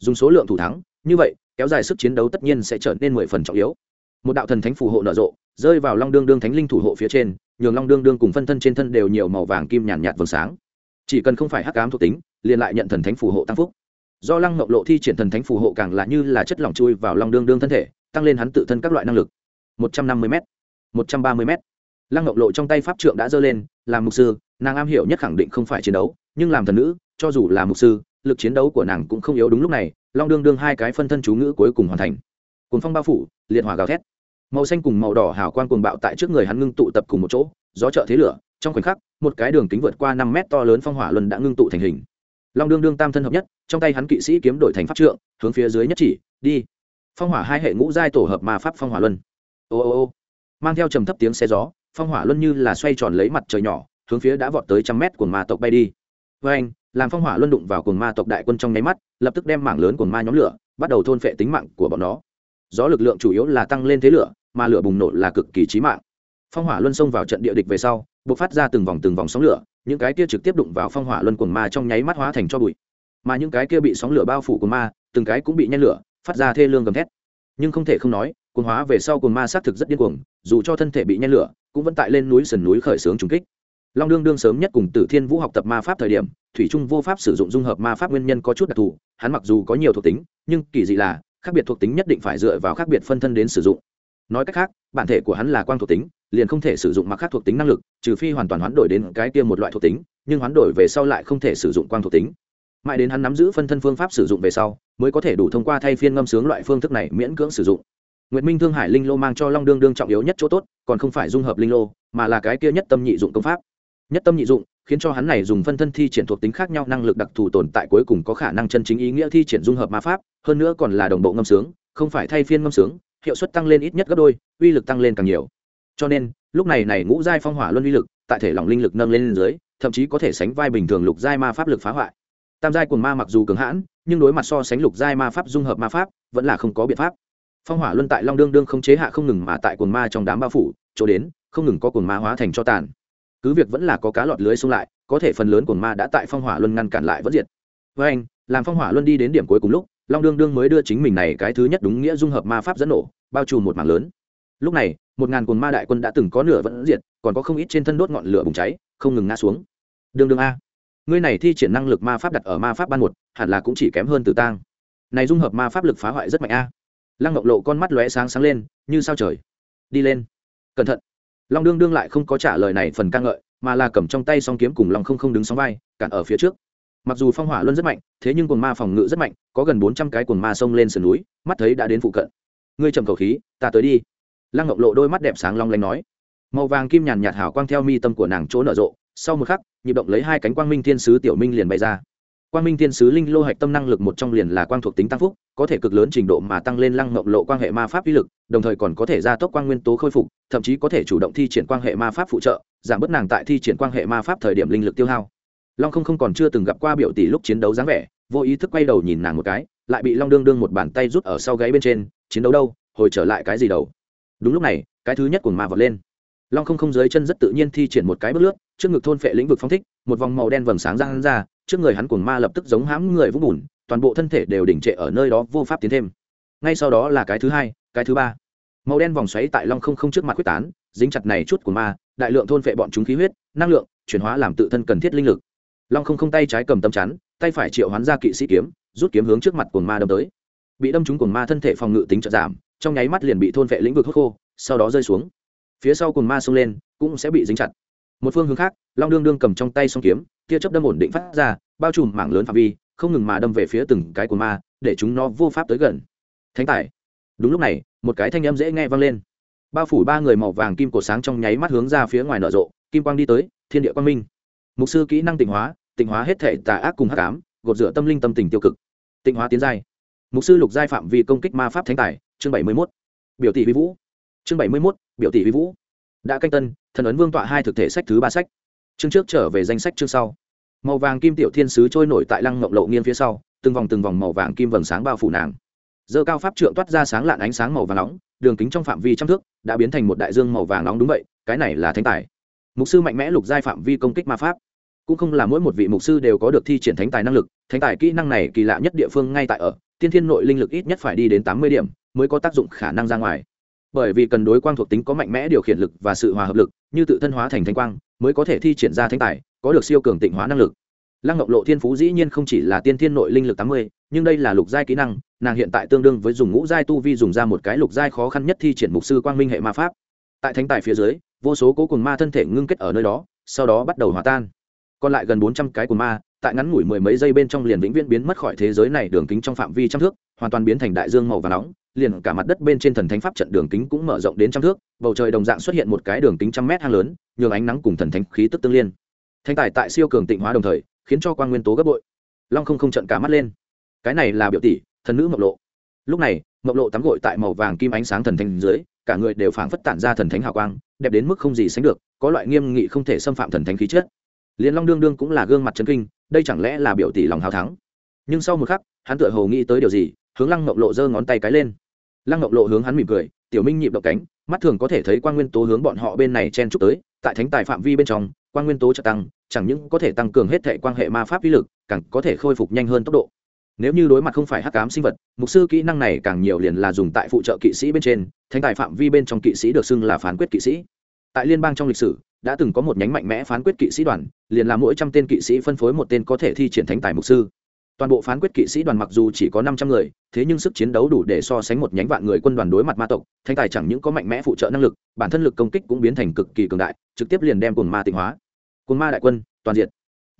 dùng số lượng thủ thắng như vậy kéo dài sức chiến đấu tất nhiên sẽ trở nên mười phần trọng yếu. Một đạo thần thánh phù hộ nở rộ rơi vào long đương đương thánh linh thủ hộ phía trên nhường long đương đương cùng phân thân trên thân đều nhiều màu vàng kim nhàn nhạt, nhạt vầng sáng. Chỉ cần không phải hắc ám thuộc tính liền lại nhận thần thánh phù hộ tăng phúc. Do lăng ngọc lộ thi triển thần thánh phù hộ càng là như là chất lỏng chui vào long đương đương thân thể tăng lên hắn tự thân các loại năng lực. Một trăm năm mươi m một trăm ba mươi m lăng ngọc lộ trong tay pháp trượng đã dơ lên làm mục sư nàng am hiểu nhất khẳng định không phải chiến đấu nhưng làm thần nữ cho dù là mục sư lực chiến đấu của nàng cũng không yếu đúng lúc này, long đương đương hai cái phân thân chú ngữ cuối cùng hoàn thành. Cuốn phong bao phủ, liệt hỏa gào thét. Màu xanh cùng màu đỏ hào quang cuồng bạo tại trước người hắn ngưng tụ tập cùng một chỗ, gió trợ thế lửa, trong khoảnh khắc, một cái đường kính vượt qua năm mét to lớn phong hỏa luân đã ngưng tụ thành hình. Long đương đương tam thân hợp nhất, trong tay hắn kỵ sĩ kiếm đổi thành pháp trượng, hướng phía dưới nhất chỉ, đi. Phong hỏa hai hệ ngũ giai tổ hợp ma pháp phong hỏa luân. Ô ô ô. Mang theo trầm thấp tiếng xe gió, phong hỏa luân như là xoay tròn lấy mặt trời nhỏ, hướng phía đã vọt tới trăm mét của ma tộc bay đi. Vê anh làm phong hỏa luân đụng vào cồn ma tộc đại quân trong nháy mắt, lập tức đem mảng lớn của ma nhóm lửa bắt đầu thôn phệ tính mạng của bọn nó. Gió lực lượng chủ yếu là tăng lên thế lửa, mà lửa bùng nổ là cực kỳ chí mạng. Phong hỏa luân xông vào trận địa địch về sau, bộc phát ra từng vòng từng vòng sóng lửa, những cái kia trực tiếp đụng vào phong hỏa luân cuồng ma trong nháy mắt hóa thành cho bụi. Mà những cái kia bị sóng lửa bao phủ của ma, từng cái cũng bị nhen lửa, phát ra thê lương gầm thét. Nhưng không thể không nói, cuồng hóa về sau cuồng ma xác thực rất điên cuồng, dù cho thân thể bị nhen lửa, cũng vẫn tại lên núi sườn núi khởi xướng trùng kích long đương đương sớm nhất cùng tử thiên vũ học tập ma pháp thời điểm thủy trung vô pháp sử dụng dung hợp ma pháp nguyên nhân có chút đặc thù hắn mặc dù có nhiều thuộc tính nhưng kỳ dị là khác biệt thuộc tính nhất định phải dựa vào khác biệt phân thân đến sử dụng. Nói cách khác bản thể của hắn là quang thuộc tính liền không thể sử dụng mặc khác thuộc tính năng lực trừ phi hoàn toàn hoán đổi đến cái tiêm một loại thuộc tính nhưng hoán đổi về sau lại không thể sử dụng quang thuộc tính. Mãi đến hắn nắm giữ phân thân phương pháp sử dụng về sau mới có thể đủ thông qua thay phiên ngâm sướng loại phương thức này miễn cưỡng sử dụng. Nguyệt Minh Thương Hải Linh Lô mang cho Long Đương Đương trọng yếu nhất chỗ tốt, còn không phải dung hợp linh lô, mà là cái kia nhất tâm nhị dụng công pháp. Nhất tâm nhị dụng, khiến cho hắn này dùng phân thân thi triển thuộc tính khác nhau năng lực đặc thù tồn tại cuối cùng có khả năng chân chính ý nghĩa thi triển dung hợp ma pháp, hơn nữa còn là đồng bộ ngâm sướng, không phải thay phiên ngâm sướng, hiệu suất tăng lên ít nhất gấp đôi, uy lực tăng lên càng nhiều. Cho nên, lúc này này ngũ giai phong hỏa luân uy lực, tại thể lỏng linh lực nâng lên, lên dưới, thậm chí có thể sánh vai bình thường lục giai ma pháp lực phá hoại. Tam giai cuồng ma mặc dù cường hãn, nhưng đối mặt so sánh lục giai ma pháp dung hợp ma pháp, vẫn là không có biện pháp phong hỏa luân tại long đương đương không chế hạ không ngừng mà tại cuồng ma trong đám bao phủ chỗ đến không ngừng có cuồng ma hóa thành cho tàn cứ việc vẫn là có cá lọt lưới xung lại, có thể phần lớn của ma đã tại phong hỏa luân ngăn cản lại vẫn diệt. Với anh, làm phong hỏa luân đi đến điểm cuối cùng lúc, long đương đương mới đưa chính mình này cái thứ nhất đúng nghĩa dung hợp ma pháp dẫn nổ, bao trùm một mảng lớn. Lúc này, một ngàn cồn ma đại quân đã từng có nửa vẫn diệt, còn có không ít trên thân đốt ngọn lửa bùng cháy, không ngừng ngã xuống. Đương đương a, ngươi này thi triển năng lực ma pháp đặt ở ma pháp ban một, hẳn là cũng chỉ kém hơn tử tang. Này dung hợp ma pháp lực phá hoại rất mạnh a. Lăng ngọc lộ con mắt lóe sáng sáng lên, như sao trời. Đi lên. Cẩn thận long đương đương lại không có trả lời này phần ca ngợi, mà là cầm trong tay song kiếm cùng long không không đứng sóng vai, cản ở phía trước. Mặc dù phong hỏa luân rất mạnh, thế nhưng quần ma phòng ngự rất mạnh, có gần bốn trăm cái quần ma xông lên sườn núi, mắt thấy đã đến phụ cận. Ngươi trầm cầu khí, ta tới đi. Lăng ngọc lộ đôi mắt đẹp sáng long lanh nói. Màu vàng kim nhàn nhạt hào quang theo mi tâm của nàng chỗ nở rộ, sau một khắc, nhịp động lấy hai cánh quang minh thiên sứ tiểu minh liền bày ra quang minh thiên sứ linh lô hạch tâm năng lực một trong liền là quang thuộc tính tăng phúc, có thể cực lớn trình độ mà tăng lên lăng ngọc lộ quan hệ ma pháp uy lực, đồng thời còn có thể gia tốc quang nguyên tố khôi phục, thậm chí có thể chủ động thi triển quan hệ ma pháp phụ trợ, giảm bớt nàng tại thi triển quan hệ ma pháp thời điểm linh lực tiêu hao. Long không không còn chưa từng gặp qua biểu tỷ lúc chiến đấu dáng vẻ, vô ý thức quay đầu nhìn nàng một cái, lại bị long đương đương một bàn tay rút ở sau gáy bên trên, chiến đấu đâu? Hồi trở lại cái gì đầu? Đúng lúc này, cái thứ nhất của ma vọt lên. Long không không dưới chân rất tự nhiên thi triển một cái bước lướt, trước ngực thôn phệ lĩnh vực phong thích, một vòng màu đen vầng sáng ra hắn ra trước người hắn cuồng ma lập tức giống hãm người vũng bùn, toàn bộ thân thể đều đỉnh trệ ở nơi đó, vô pháp tiến thêm. Ngay sau đó là cái thứ hai, cái thứ ba. Màu đen vòng xoáy tại long không không trước mặt quyết tán, dính chặt này chút của ma, đại lượng thôn phệ bọn chúng khí huyết, năng lượng, chuyển hóa làm tự thân cần thiết linh lực. Long không không tay trái cầm tâm chắn, tay phải triệu hoán ra kỵ sĩ kiếm, rút kiếm hướng trước mặt cuồng ma đâm tới. Bị đâm trúng cuồng ma thân thể phòng ngự tính trợ giảm, trong nháy mắt liền bị thôn vệ lĩnh vực hút khô, sau đó rơi xuống. Phía sau cuồng ma xông lên, cũng sẽ bị dính chặt một phương hướng khác, long đương đương cầm trong tay song kiếm, tia chớp đâm ổn định phát ra, bao trùm mảng lớn phạm vi, không ngừng mà đâm về phía từng cái của ma, để chúng nó vô pháp tới gần. Thánh tài. Đúng lúc này, một cái thanh âm dễ nghe vang lên. Bao phủ ba người màu vàng kim cổ sáng trong nháy mắt hướng ra phía ngoài nở rộ, kim quang đi tới, thiên địa quang minh. Mục sư kỹ năng tịnh hóa tịnh hóa hết thể tà ác cùng hắc ám, gột rửa tâm linh tâm tình tiêu cực. Tịnh hóa tiến giai. Mục sư lục giai phạm vi công kích ma pháp thánh tài, chương bảy mươi mốt. Biểu tỷ vi vũ. Chương bảy mươi mốt, biểu tỷ vi vũ đã canh tân, thần ấn vương tọa hai thực thể sách thứ ba sách. Chương trước trở về danh sách chương sau. Màu vàng kim tiểu thiên sứ trôi nổi tại lăng ngộng lộ nghiêng phía sau, từng vòng từng vòng màu vàng kim vầng sáng bao phủ nàng. Dơ cao pháp trượng toát ra sáng lạn ánh sáng màu vàng nóng, đường kính trong phạm vi trăm thước, đã biến thành một đại dương màu vàng nóng đúng vậy, cái này là thánh tài. Mục sư mạnh mẽ lục giai phạm vi công kích ma pháp. Cũng không là mỗi một vị mục sư đều có được thi triển thánh tài năng lực, thánh tài kỹ năng này kỳ lạ nhất địa phương ngay tại ở, tiên thiên nội linh lực ít nhất phải đi đến tám mươi điểm, mới có tác dụng khả năng ra ngoài bởi vì cần đối quang thuộc tính có mạnh mẽ điều khiển lực và sự hòa hợp lực, như tự thân hóa thành thanh quang, mới có thể thi triển ra thánh tài, có được siêu cường tịnh hóa năng lực. Lăng ngọc lộ thiên phú dĩ nhiên không chỉ là tiên thiên nội linh lực tám mươi, nhưng đây là lục giai kỹ năng, nàng hiện tại tương đương với dùng ngũ giai tu vi dùng ra một cái lục giai khó khăn nhất thi triển mục sư quang minh hệ ma pháp. Tại thánh tài phía dưới, vô số cố cùng ma thân thể ngưng kết ở nơi đó, sau đó bắt đầu hòa tan. Còn lại gần bốn trăm cái của ma, tại ngắn ngủi mười mấy giây bên trong liền vĩnh viễn biến mất khỏi thế giới này đường kính trong phạm vi trăm thước, hoàn toàn biến thành đại dương màu và nóng liền cả mặt đất bên trên thần thánh pháp trận đường kính cũng mở rộng đến trăm thước, bầu trời đồng dạng xuất hiện một cái đường kính trăm mét hang lớn, nhường ánh nắng cùng thần thánh khí tức tương liên. Thanh tài tại siêu cường tịnh hóa đồng thời, khiến cho quan nguyên tố gấp bội. Long không không trận cả mắt lên. Cái này là biểu tỷ, thần nữ mộc lộ. Lúc này, mộc lộ tắm gội tại màu vàng kim ánh sáng thần thánh dưới, cả người đều phảng phất tản ra thần thánh hào quang, đẹp đến mức không gì sánh được, có loại nghiêm nghị không thể xâm phạm thần thánh khí chất. Liên long đương đương cũng là gương mặt chấn kinh, đây chẳng lẽ là biểu tỷ lòng hào thắng? Nhưng sau một khắc, hắn tựa hồ nghĩ tới điều gì hướng lăng ngọc lộ giơ ngón tay cái lên lăng ngọc lộ hướng hắn mỉm cười tiểu minh nhịp động cánh mắt thường có thể thấy quan nguyên tố hướng bọn họ bên này chen chúc tới tại thánh tài phạm vi bên trong quan nguyên tố trợ tăng chẳng những có thể tăng cường hết thệ quan hệ ma pháp uy lực càng có thể khôi phục nhanh hơn tốc độ nếu như đối mặt không phải hắc cám sinh vật mục sư kỹ năng này càng nhiều liền là dùng tại phụ trợ kỵ sĩ bên trên thánh tài phạm vi bên trong kỵ sĩ được xưng là phán quyết kỵ sĩ tại liên bang trong lịch sử đã từng có một nhánh mạnh mẽ phán quyết kỵ sĩ đoàn liền là mỗi trăm tên kỵ sĩ phân phối một tên có thể thi triển thánh tài mục sư toàn bộ phán quyết kỵ sĩ đoàn mặc dù chỉ có năm trăm người, thế nhưng sức chiến đấu đủ để so sánh một nhánh vạn người quân đoàn đối mặt ma tộc Thanh tài chẳng những có mạnh mẽ phụ trợ năng lực, bản thân lực công kích cũng biến thành cực kỳ cường đại, trực tiếp liền đem cồn ma tịnh hóa. Cồn ma đại quân, toàn diện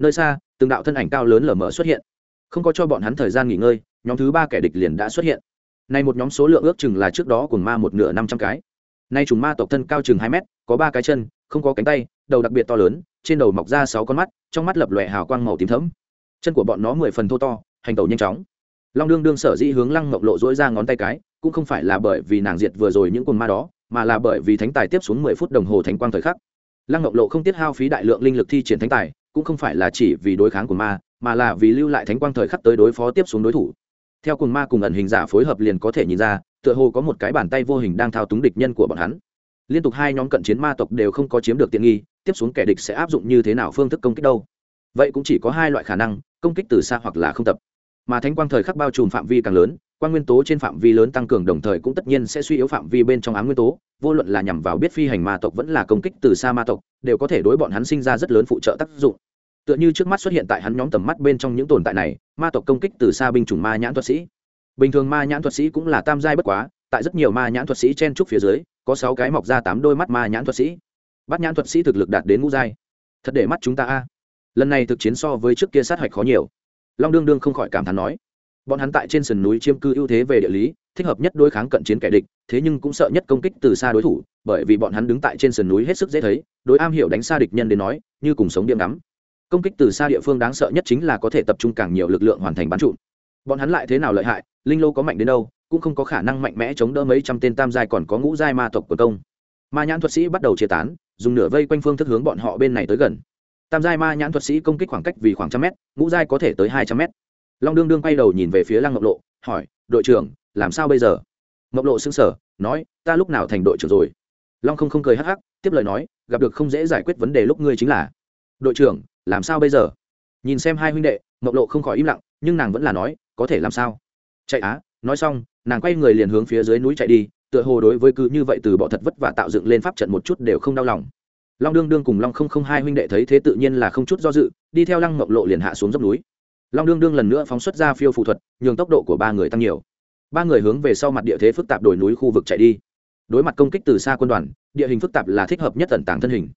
nơi xa, từng đạo thân ảnh cao lớn lở mở xuất hiện. Không có cho bọn hắn thời gian nghỉ ngơi, nhóm thứ ba kẻ địch liền đã xuất hiện. Nay một nhóm số lượng ước chừng là trước đó cồn ma một nửa năm trăm cái. Nay chúng ma tộc thân cao chừng hai mét, có ba cái chân, không có cánh tay, đầu đặc biệt to lớn, trên đầu mọc ra sáu con mắt, trong mắt lập lòe hào quang màu tím thẫm chân của bọn nó mười phần thô to, hành tẩu nhanh chóng. Long đương đương sở dĩ hướng lăng mộng lộ dỗi ra ngón tay cái, cũng không phải là bởi vì nàng diệt vừa rồi những cồn ma đó, mà là bởi vì thánh tài tiếp xuống mười phút đồng hồ thánh quang thời khắc. Lăng mộng lộ không tiết hao phí đại lượng linh lực thi triển thánh tài, cũng không phải là chỉ vì đối kháng của ma, mà là vì lưu lại thánh quang thời khắc tới đối phó tiếp xuống đối thủ. Theo cùng ma cùng ẩn hình giả phối hợp liền có thể nhìn ra, tựa hồ có một cái bàn tay vô hình đang thao túng địch nhân của bọn hắn. Liên tục hai nhóm cận chiến ma tộc đều không có chiếm được tiện nghi, tiếp xuống kẻ địch sẽ áp dụng như thế nào phương thức công kích đâu? Vậy cũng chỉ có hai loại khả năng, công kích từ xa hoặc là không tập. Mà thánh quang thời khắc bao trùm phạm vi càng lớn quan nguyên tố trên phạm vi lớn tăng cường đồng thời cũng tất nhiên sẽ suy yếu phạm vi bên trong ám nguyên tố, vô luận là nhằm vào biết phi hành ma tộc vẫn là công kích từ xa ma tộc, đều có thể đối bọn hắn sinh ra rất lớn phụ trợ tác dụng. Tựa như trước mắt xuất hiện tại hắn nhóm tầm mắt bên trong những tồn tại này, ma tộc công kích từ xa binh chủng ma nhãn thuật sĩ. Bình thường ma nhãn thuật sĩ cũng là tam giai bất quá, tại rất nhiều ma nhãn thuật sĩ chen trúc phía dưới, có sáu cái mọc ra tám đôi mắt ma nhãn thuật sĩ. Bắt nhãn thuật sĩ thực lực đạt đến ngũ giai. Thật để mắt chúng ta a lần này thực chiến so với trước kia sát hạch khó nhiều. Long đương đương không khỏi cảm thán nói, bọn hắn tại trên sườn núi chiêm cư ưu thế về địa lý, thích hợp nhất đối kháng cận chiến kẻ địch, thế nhưng cũng sợ nhất công kích từ xa đối thủ, bởi vì bọn hắn đứng tại trên sườn núi hết sức dễ thấy, đối am hiểu đánh xa địch nhân đến nói, như cùng sống điểm đắm công kích từ xa địa phương đáng sợ nhất chính là có thể tập trung càng nhiều lực lượng hoàn thành bắn trụ. Bọn hắn lại thế nào lợi hại, linh lô có mạnh đến đâu, cũng không có khả năng mạnh mẽ chống đỡ mấy trăm tên tam giai còn có ngũ giai ma tộc của công. Ma nhãn thuật sĩ bắt đầu chia tán, dùng nửa vây quanh phương thức hướng bọn họ bên này tới gần tam giai ma nhãn thuật sĩ công kích khoảng cách vì khoảng trăm mét, ngũ giai có thể tới hai trăm mét. Long đương đương quay đầu nhìn về phía lăng ngọc lộ, hỏi, đội trưởng, làm sao bây giờ? Ngọc lộ xưng sở nói, ta lúc nào thành đội trưởng rồi? Long không không cười hắc hắc, tiếp lời nói, gặp được không dễ giải quyết vấn đề lúc ngươi chính là. Đội trưởng, làm sao bây giờ? Nhìn xem hai huynh đệ, ngọc lộ không khỏi im lặng, nhưng nàng vẫn là nói, có thể làm sao? Chạy á, nói xong, nàng quay người liền hướng phía dưới núi chạy đi, tựa hồ đối với cứ như vậy từ bỏ thật vất và tạo dựng lên pháp trận một chút đều không đau lòng long đương đương cùng long không không hai huynh đệ thấy thế tự nhiên là không chút do dự, đi theo lăng mộng lộ liền hạ xuống dốc núi. Long đương đương lần nữa phóng xuất ra phiêu phụ thuật, nhường tốc độ của ba người tăng nhiều. Ba người hướng về sau mặt địa thế phức tạp đồi núi khu vực chạy đi. Đối mặt công kích từ xa quân đoàn, địa hình phức tạp là thích hợp nhất tận tàng thân hình.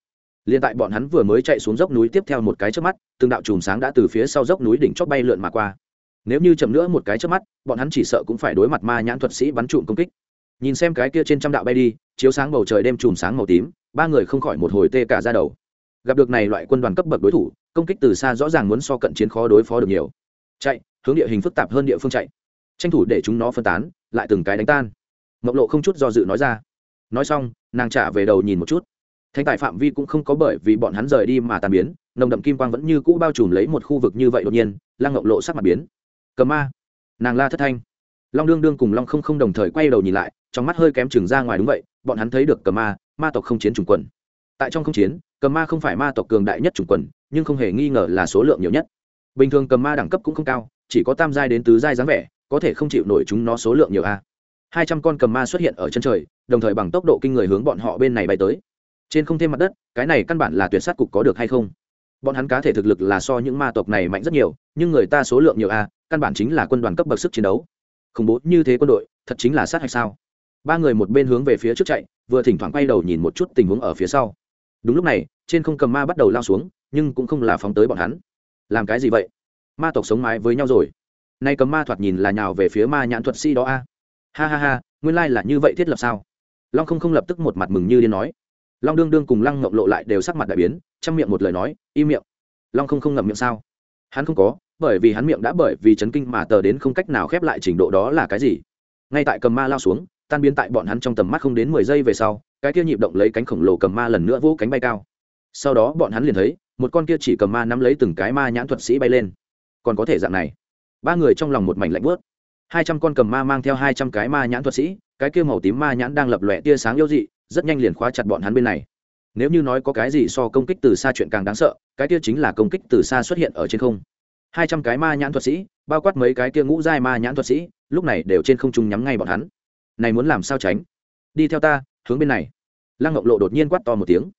Liền tại bọn hắn vừa mới chạy xuống dốc núi tiếp theo một cái trước mắt, từng đạo chùm sáng đã từ phía sau dốc núi đỉnh chót bay lượn mà qua. Nếu như chậm nữa một cái trước mắt, bọn hắn chỉ sợ cũng phải đối mặt ma nhãn thuật sĩ bắn trụm công kích. Nhìn xem cái kia trên trăm đạo bay đi, chiếu sáng bầu trời đêm chùm sáng màu tím ba người không khỏi một hồi tê cả ra đầu. Gặp được này loại quân đoàn cấp bậc đối thủ, công kích từ xa rõ ràng muốn so cận chiến khó đối phó được nhiều. Chạy, hướng địa hình phức tạp hơn địa phương chạy. Tranh thủ để chúng nó phân tán, lại từng cái đánh tan. Mộc lộ không chút do dự nói ra. Nói xong, nàng trả về đầu nhìn một chút. Thanh tài phạm vi cũng không có bởi vì bọn hắn rời đi mà tàn biến, nồng đậm kim quang vẫn như cũ bao trùm lấy một khu vực như vậy đột nhiên, lăng ngọc lộ sắc mặt biến. Cầm ma. Nàng la thất thanh. Long đương đương cùng long không không đồng thời quay đầu nhìn lại, trong mắt hơi kém chừng ra ngoài đúng vậy, bọn hắn thấy được cầm ma ma tộc không chiến chủng quần. Tại trong không chiến, cầm ma không phải ma tộc cường đại nhất chủng quần, nhưng không hề nghi ngờ là số lượng nhiều nhất. Bình thường cầm ma đẳng cấp cũng không cao, chỉ có tam giai đến tứ giai dáng vẻ, có thể không chịu nổi chúng nó số lượng nhiều a. Hai trăm con cầm ma xuất hiện ở chân trời, đồng thời bằng tốc độ kinh người hướng bọn họ bên này bay tới. Trên không thêm mặt đất, cái này căn bản là tuyệt sát cục có được hay không? Bọn hắn cá thể thực lực là so những ma tộc này mạnh rất nhiều, nhưng người ta số lượng nhiều a, căn bản chính là quân đoàn cấp bậc sức chiến đấu. Khủng bố như thế quân đội, thật chính là sát hạch sao? Ba người một bên hướng về phía trước chạy vừa thỉnh thoảng quay đầu nhìn một chút tình huống ở phía sau. Đúng lúc này, trên không cầm ma bắt đầu lao xuống, nhưng cũng không là phóng tới bọn hắn. Làm cái gì vậy? Ma tộc sống mái với nhau rồi. Nay cầm ma thoạt nhìn là nhào về phía ma nhãn thuật sĩ đó a. Ha ha ha, nguyên lai là như vậy thiết lập sao? Long không không lập tức một mặt mừng như điên nói. Long đương đương cùng lăng ngộng lộ lại đều sắc mặt đại biến, trong miệng một lời nói, im miệng. Long không không ngậm miệng sao? Hắn không có, bởi vì hắn miệng đã bởi vì chấn kinh mà tờ đến không cách nào khép lại trình độ đó là cái gì? Ngay tại cầm ma lao xuống tan biến tại bọn hắn trong tầm mắt không đến mười giây về sau, cái kia nhịp động lấy cánh khổng lồ cầm ma lần nữa vỗ cánh bay cao. Sau đó bọn hắn liền thấy, một con kia chỉ cầm ma nắm lấy từng cái ma nhãn thuật sĩ bay lên. Còn có thể dạng này. Ba người trong lòng một mảnh lạnh bớt hai trăm con cầm ma mang theo hai trăm cái ma nhãn thuật sĩ, cái kia màu tím ma nhãn đang lập lòe tia sáng yếu dị, rất nhanh liền khóa chặt bọn hắn bên này. Nếu như nói có cái gì so công kích từ xa chuyện càng đáng sợ, cái kia chính là công kích từ xa xuất hiện ở trên không. Hai trăm cái ma nhãn thuật sĩ, bao quát mấy cái kia ngũ giai ma nhãn thuật sĩ, lúc này đều trên không trung nhắm ngay bọn hắn này muốn làm sao tránh? Đi theo ta, hướng bên này. Lăng ngọc lộ đột nhiên quát to một tiếng.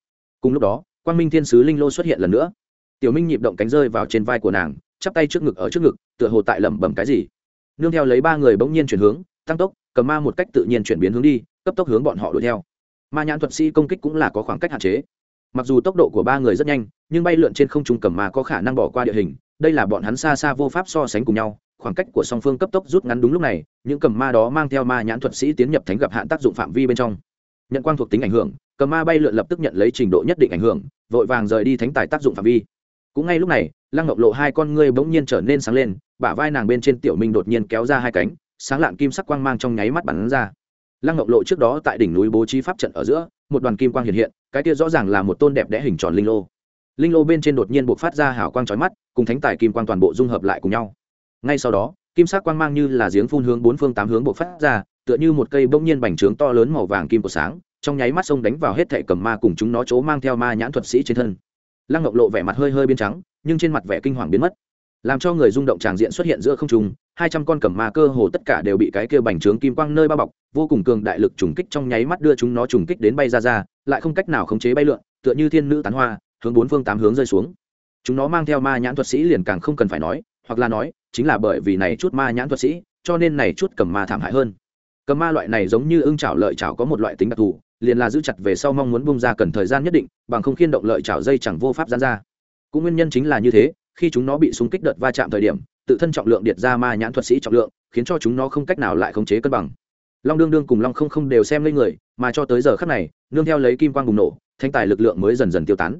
Cùng lúc đó, quang minh thiên sứ linh lô xuất hiện lần nữa. Tiểu minh nhịp động cánh rơi vào trên vai của nàng, chắp tay trước ngực ở trước ngực, tựa hồ tại lẩm bẩm cái gì. Nương theo lấy ba người bỗng nhiên chuyển hướng, tăng tốc, cầm ma một cách tự nhiên chuyển biến hướng đi, cấp tốc hướng bọn họ đuổi theo. Ma nhãn thuật sĩ công kích cũng là có khoảng cách hạn chế. Mặc dù tốc độ của ba người rất nhanh, nhưng bay lượn trên không trung cầm ma có khả năng bỏ qua địa hình, đây là bọn hắn xa xa vô pháp so sánh cùng nhau khoảng cách của song phương cấp tốc rút ngắn đúng lúc này, những cầm ma đó mang theo ma nhãn thuật sĩ tiến nhập thánh gặp hạn tác dụng phạm vi bên trong. Nhận quang thuộc tính ảnh hưởng, cầm ma bay lượn lập tức nhận lấy trình độ nhất định ảnh hưởng, vội vàng rời đi thánh tài tác dụng phạm vi. Cũng ngay lúc này, lăng ngọc lộ hai con ngươi bỗng nhiên trở nên sáng lên, bả vai nàng bên trên tiểu minh đột nhiên kéo ra hai cánh, sáng lạn kim sắc quang mang trong nháy mắt bắn ra. Lăng ngọc lộ trước đó tại đỉnh núi bố trí pháp trận ở giữa, một đoàn kim quang hiện hiện, cái kia rõ ràng là một tôn đẹp đẽ hình tròn linh lô. Linh lô bên trên đột nhiên buộc phát ra hào quang trói mắt, cùng thánh tài kim quang toàn bộ dung hợp lại cùng nhau ngay sau đó, kim sắc quang mang như là giếng phun hướng bốn phương tám hướng bộc phát ra, tựa như một cây bỗng nhiên bành trướng to lớn màu vàng kim của sáng, trong nháy mắt sông đánh vào hết thệ cầm ma cùng chúng nó chỗ mang theo ma nhãn thuật sĩ trên thân. Lăng ngọc lộ vẻ mặt hơi hơi biến trắng, nhưng trên mặt vẻ kinh hoàng biến mất. Làm cho người rung động tràng diện xuất hiện giữa không trung, hai trăm con cầm ma cơ hồ tất cả đều bị cái kia bành trướng kim quang nơi bao bọc, vô cùng cường đại lực trùng kích trong nháy mắt đưa chúng nó trùng kích đến bay ra ra, lại không cách nào khống chế bay lượn, tựa như thiên nữ tán hoa, hướng bốn phương tám hướng rơi xuống. Chúng nó mang theo ma nhãn thuật sĩ liền càng không cần phải nói, hoặc là nói chính là bởi vì này chút ma nhãn thuật sĩ, cho nên này chút cầm ma thảm hại hơn. Cầm ma loại này giống như ưng chảo lợi chảo có một loại tính đặc thù, liền là giữ chặt về sau mong muốn bung ra cần thời gian nhất định, bằng không khiên động lợi chảo dây chẳng vô pháp gian ra. Cũng nguyên nhân chính là như thế, khi chúng nó bị súng kích đợt va chạm thời điểm, tự thân trọng lượng điện ra ma nhãn thuật sĩ trọng lượng, khiến cho chúng nó không cách nào lại khống chế cân bằng. Long đương đương cùng long không không đều xem lên người, mà cho tới giờ khắc này, nương theo lấy kim quang bùng nổ, thanh tài lực lượng mới dần dần tiêu tán.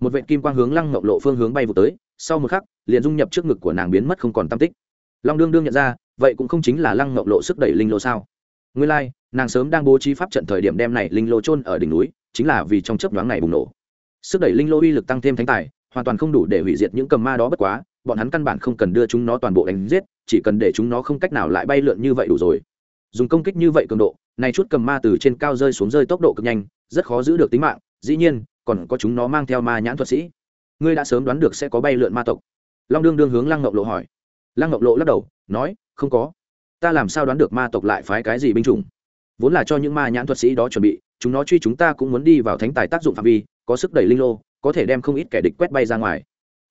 Một vệ kim quang hướng lăng ngọc lộ phương hướng bay vụ tới sau một khắc liền dung nhập trước ngực của nàng biến mất không còn tam tích. Long đương đương nhận ra vậy cũng không chính là lăng ngọc lộ sức đẩy linh lô sao? Nguyên lai、like, nàng sớm đang bố trí pháp trận thời điểm đem này linh lô trôn ở đỉnh núi chính là vì trong chấp nhoáng này bùng nổ. Sức đẩy linh lô uy lực tăng thêm thánh tài hoàn toàn không đủ để hủy diệt những cầm ma đó bất quá bọn hắn căn bản không cần đưa chúng nó toàn bộ đánh giết chỉ cần để chúng nó không cách nào lại bay lượn như vậy đủ rồi. Dùng công kích như vậy cường độ này chút cầm ma từ trên cao rơi xuống rơi tốc độ cực nhanh rất khó giữ được tính mạng dĩ nhiên còn có chúng nó mang theo ma nhãn thuật sĩ ngươi đã sớm đoán được sẽ có bay lượn ma tộc. Long đương đương hướng lăng ngọc lộ hỏi. Lăng ngọc lộ lắc đầu, nói, không có. Ta làm sao đoán được ma tộc lại phái cái gì binh chủng? Vốn là cho những ma nhãn thuật sĩ đó chuẩn bị, chúng nó truy chúng ta cũng muốn đi vào thánh tài tác dụng phạm vi, có sức đẩy linh lô, có thể đem không ít kẻ địch quét bay ra ngoài.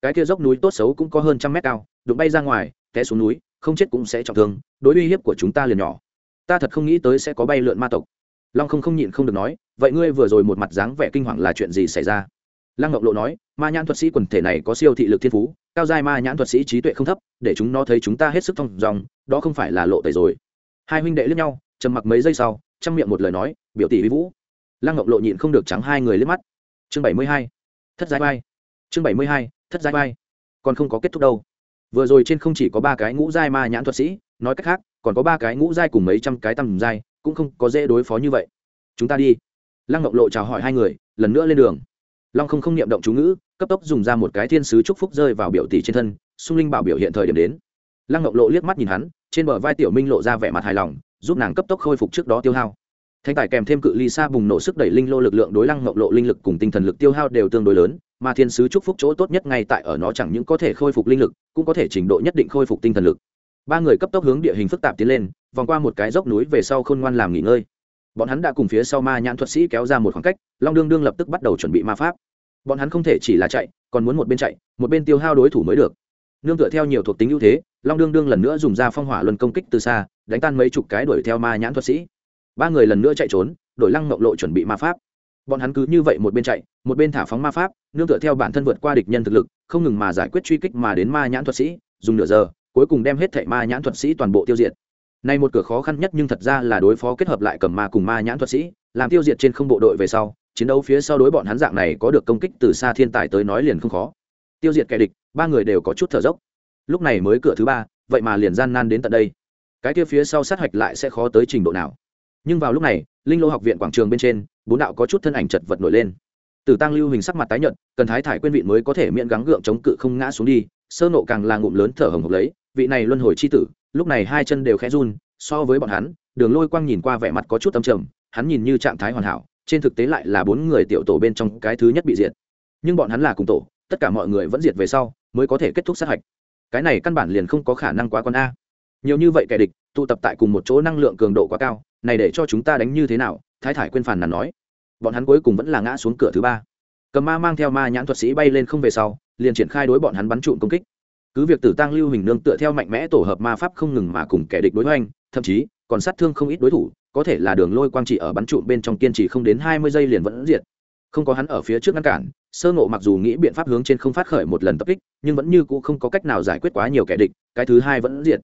Cái kia dốc núi tốt xấu cũng có hơn trăm mét cao, đụng bay ra ngoài, té xuống núi, không chết cũng sẽ trọng thương, đối uy hiếp của chúng ta liền nhỏ. Ta thật không nghĩ tới sẽ có bay lượn ma tộc. Long không không nhịn không được nói, vậy ngươi vừa rồi một mặt dáng vẻ kinh hoàng là chuyện gì xảy ra? Lăng ngọc lộ nói ma nhãn thuật sĩ quần thể này có siêu thị lực thiên phú, cao giai ma nhãn thuật sĩ trí tuệ không thấp, để chúng nó thấy chúng ta hết sức thông dòng, đó không phải là lộ tẩy rồi. Hai huynh đệ lướt nhau, trầm mặc mấy giây sau, trong miệng một lời nói, biểu tỷ vi vũ. Lăng ngọc lộ nhịn không được trắng hai người liếc mắt. Chương bảy mươi hai, thất giai vai. Chương bảy mươi hai, thất giai vai. Còn không có kết thúc đâu. Vừa rồi trên không chỉ có ba cái ngũ giai ma nhãn thuật sĩ, nói cách khác, còn có ba cái ngũ giai cùng mấy trăm cái tầm giai, cũng không có dễ đối phó như vậy. Chúng ta đi. Lăng ngọc lộ chào hỏi hai người, lần nữa lên đường long không không niệm động chú ngữ, cấp tốc dùng ra một cái thiên sứ chúc phúc rơi vào biểu tỷ trên thân, xung linh bảo biểu hiện thời điểm đến. Lăng ngọc lộ liếc mắt nhìn hắn, trên bờ vai tiểu minh lộ ra vẻ mặt hài lòng, giúp nàng cấp tốc khôi phục trước đó tiêu hao. Thanh tài kèm thêm cự ly xa bùng nổ sức đẩy linh lô lực lượng đối lăng ngọc lộ linh lực cùng tinh thần lực tiêu hao đều tương đối lớn, mà thiên sứ chúc phúc chỗ tốt nhất ngay tại ở nó chẳng những có thể khôi phục linh lực, cũng có thể trình độ nhất định khôi phục tinh thần lực. Ba người cấp tốc hướng địa hình phức tạp tiến lên, vòng qua một cái dốc núi về sau khôn ngoan làm nghỉ ngơi bọn hắn đã cùng phía sau ma nhãn thuật sĩ kéo ra một khoảng cách, long đương đương lập tức bắt đầu chuẩn bị ma pháp. Bọn hắn không thể chỉ là chạy, còn muốn một bên chạy, một bên tiêu hao đối thủ mới được. Nương tựa theo nhiều thuộc tính ưu thế, long đương đương lần nữa dùng ra phong hỏa luân công kích từ xa, đánh tan mấy chục cái đuổi theo ma nhãn thuật sĩ. Ba người lần nữa chạy trốn đổi lăng mộng lộ chuẩn bị ma pháp. Bọn hắn cứ như vậy một bên chạy, một bên thả phóng ma pháp, nương tựa theo bản thân vượt qua địch nhân thực lực, không ngừng mà giải quyết truy kích mà đến ma nhãn thuật sĩ, dùng nửa giờ, cuối cùng đem hết thảy ma nhãn thuật sĩ toàn bộ tiêu diệt này một cửa khó khăn nhất nhưng thật ra là đối phó kết hợp lại cầm ma cùng ma nhãn thuật sĩ, làm tiêu diệt trên không bộ đội về sau, chiến đấu phía sau đối bọn hắn dạng này có được công kích từ xa thiên tài tới nói liền không khó. Tiêu diệt kẻ địch, ba người đều có chút thở dốc. Lúc này mới cửa thứ ba, vậy mà liền gian nan đến tận đây. Cái kia phía sau sát hạch lại sẽ khó tới trình độ nào? Nhưng vào lúc này, linh lô học viện quảng trường bên trên, bốn đạo có chút thân ảnh chật vật nổi lên. Tử tăng lưu hình sắc mặt tái nhợt, cần thái thải quên vị mới có thể miễn gắng gượng chống cự không ngã xuống đi, sơ nộ càng là ngụm lớn thở hồng hộc lấy vị này luân hồi c h i tử, lúc này hai chân đều khẽ run, so với bọn hắn, đường lôi quang nhìn qua vẻ mặt có chút âm trầm, hắn nhìn như trạng thái hoàn hảo, trên thực tế lại là bốn người tiểu tổ bên trong cái thứ nhất bị diệt. Nhưng bọn hắn là cùng tổ, tất cả mọi người vẫn diệt về sau, mới có thể kết thúc sát hạch. Cái này căn bản liền không có khả năng quá con a. Nhiều như vậy kẻ địch, tụ tập tại cùng một chỗ năng lượng cường độ quá cao, này để cho chúng ta đánh như thế nào? Thái thải quên phản nàn nói. Bọn hắn cuối cùng vẫn là ngã xuống cửa thứ ba. Cầm ma mang theo ma nhãn thuật sĩ bay lên không về sau, liền triển khai đối bọn hắn bắn trụm công kích cứ việc tử tăng lưu hình nương tựa theo mạnh mẽ tổ hợp ma pháp không ngừng mà cùng kẻ địch đối hoành, thậm chí, còn sát thương không ít đối thủ, có thể là đường lôi quang trị ở bắn trụm bên trong kiên trì không đến hai mươi giây liền vẫn diệt. Không có hắn ở phía trước ngăn cản, sơ ngộ mặc dù nghĩ biện pháp hướng trên không phát khởi một lần tập kích, nhưng vẫn như cũ không có cách nào giải quyết quá nhiều kẻ địch, cái thứ hai vẫn diệt.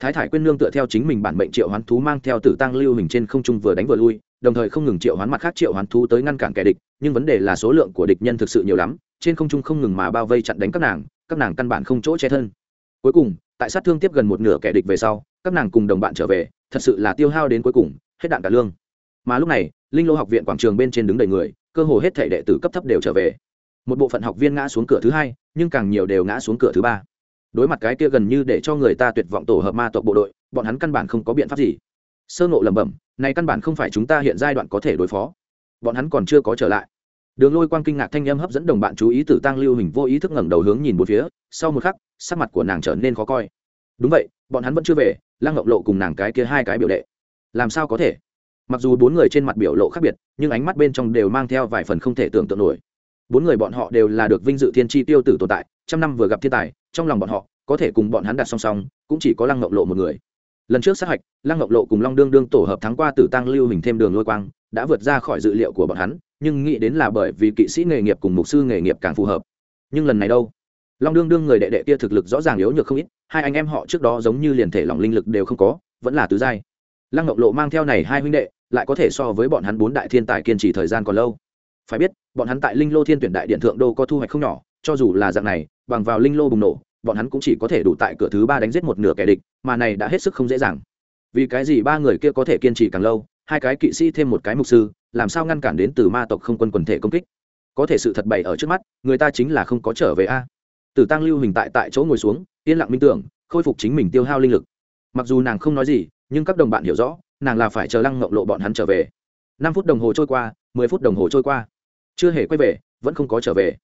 Thái thải quyên nương tựa theo chính mình bản mệnh triệu hoán thú mang theo tử tăng lưu hình trên không trung vừa đánh vừa lui, đồng thời không ngừng triệu hoán mặt khác triệu hoán thú tới ngăn cản kẻ địch, nhưng vấn đề là số lượng của địch nhân thực sự nhiều lắm, trên không trung không ngừng mà bao vây chặn đánh các nàng các nàng căn bản không chỗ che thân. Cuối cùng, tại sát thương tiếp gần một nửa kẻ địch về sau, các nàng cùng đồng bạn trở về, thật sự là tiêu hao đến cuối cùng, hết đạn cả lương. Mà lúc này, linh lô học viện quảng trường bên trên đứng đầy người, cơ hồ hết thể đệ tử cấp thấp đều trở về. Một bộ phận học viên ngã xuống cửa thứ hai, nhưng càng nhiều đều ngã xuống cửa thứ ba. Đối mặt cái kia gần như để cho người ta tuyệt vọng tổ hợp ma tộc bộ đội, bọn hắn căn bản không có biện pháp gì. Sơ nộ lẩm bẩm, này căn bản không phải chúng ta hiện giai đoạn có thể đối phó. Bọn hắn còn chưa có trở lại đường lôi quang kinh ngạc thanh âm hấp dẫn đồng bạn chú ý tử tăng lưu hình vô ý thức ngẩng đầu hướng nhìn một phía, sau một khắc, sắc mặt của nàng trở nên khó coi. Đúng vậy, bọn hắn vẫn chưa về, lăng ngọc lộ cùng nàng cái kia hai cái biểu đệ. Làm sao có thể? Mặc dù bốn người trên mặt biểu lộ khác biệt, nhưng ánh mắt bên trong đều mang theo vài phần không thể tưởng tượng nổi. Bốn người bọn họ đều là được vinh dự thiên tri tiêu tử tồn tại, trăm năm vừa gặp thiên tài, trong lòng bọn họ, có thể cùng bọn hắn đặt song song, cũng chỉ có lăng ngọc lộ một người. Lần trước sát hạch, lăng ngọc lộ cùng long đương đương tổ hợp thắng qua tử tăng lưu hình thêm đường lôi quang, đã vượt ra khỏi dự liệu của bọn hắn nhưng nghĩ đến là bởi vì kỵ sĩ nghề nghiệp cùng mục sư nghề nghiệp càng phù hợp. Nhưng lần này đâu? Long đương đương người đệ đệ kia thực lực rõ ràng yếu nhược không ít, hai anh em họ trước đó giống như liền thể lòng linh lực đều không có, vẫn là tứ giai. Lăng ngọc lộ mang theo này hai huynh đệ, lại có thể so với bọn hắn bốn đại thiên tài kiên trì thời gian còn lâu. Phải biết, bọn hắn tại linh lô thiên tuyển đại điện thượng đô có thu hoạch không nhỏ, cho dù là dạng này, bằng vào linh lô bùng nổ, bọn hắn cũng chỉ có thể đủ tại cửa thứ ba đánh giết một nửa kẻ địch, mà này đã hết sức không dễ dàng. Vì cái gì ba người kia có thể kiên trì càng lâu, hai cái kỵ sĩ thêm một cái mục sư làm sao ngăn cản đến từ ma tộc không quân quần thể công kích? Có thể sự thật bày ở trước mắt, người ta chính là không có trở về a. Tử tăng lưu hình tại tại chỗ ngồi xuống, yên lặng minh tưởng, khôi phục chính mình tiêu hao linh lực. Mặc dù nàng không nói gì, nhưng các đồng bạn hiểu rõ, nàng là phải chờ lăng ngộng lộ bọn hắn trở về. Năm phút đồng hồ trôi qua, mười phút đồng hồ trôi qua. Chưa hề quay về, vẫn không có trở về.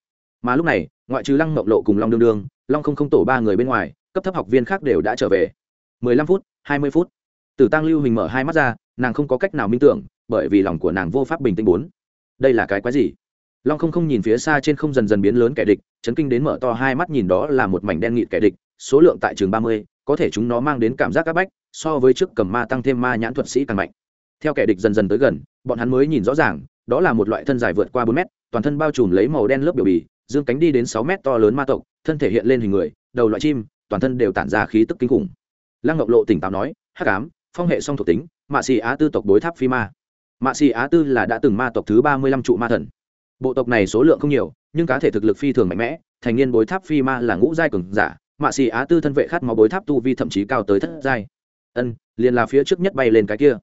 Mà lúc này, ngoại trừ lăng ngộng lộ cùng long đương đương, long không không tổ ba người bên ngoài, cấp thấp học viên khác đều đã trở về. mười lăm phút, hai mươi phút. Tử tăng lưu hình mở hai mắt ra, nàng không có cách nào minh tưởng bởi vì lòng của nàng vô pháp bình tĩnh bốn. Đây là cái quái gì? Long không không nhìn phía xa trên không dần dần biến lớn kẻ địch, chấn kinh đến mở to hai mắt nhìn đó là một mảnh đen nghịt kẻ địch, số lượng tại trường ba mươi, có thể chúng nó mang đến cảm giác áp bách, so với trước cầm ma tăng thêm ma nhãn thuật sĩ càng mạnh. Theo kẻ địch dần dần tới gần, bọn hắn mới nhìn rõ ràng, đó là một loại thân dài vượt qua bốn mét, toàn thân bao trùm lấy màu đen lớp biểu bì, dương cánh đi đến sáu mét to lớn ma tộc, thân thể hiện lên hình người, đầu loại chim, toàn thân đều tản ra khí tức kinh khủng. Lăng ngọc lộ tỉnh táo nói, hắc ám, phong hệ song thuộc tính, mạ xì á tư tộc đối tháp phi ma mạ xì á tư là đã từng ma tộc thứ ba mươi lăm trụ ma thần. Bộ tộc này số lượng không nhiều, nhưng cá thể thực lực phi thường mạnh mẽ, thành niên bối tháp phi ma là ngũ giai cường giả, mạ xì á tư thân vệ khát máu bối tháp tu vi thậm chí cao tới thất giai. Ân, liền là phía trước nhất bay lên cái kia.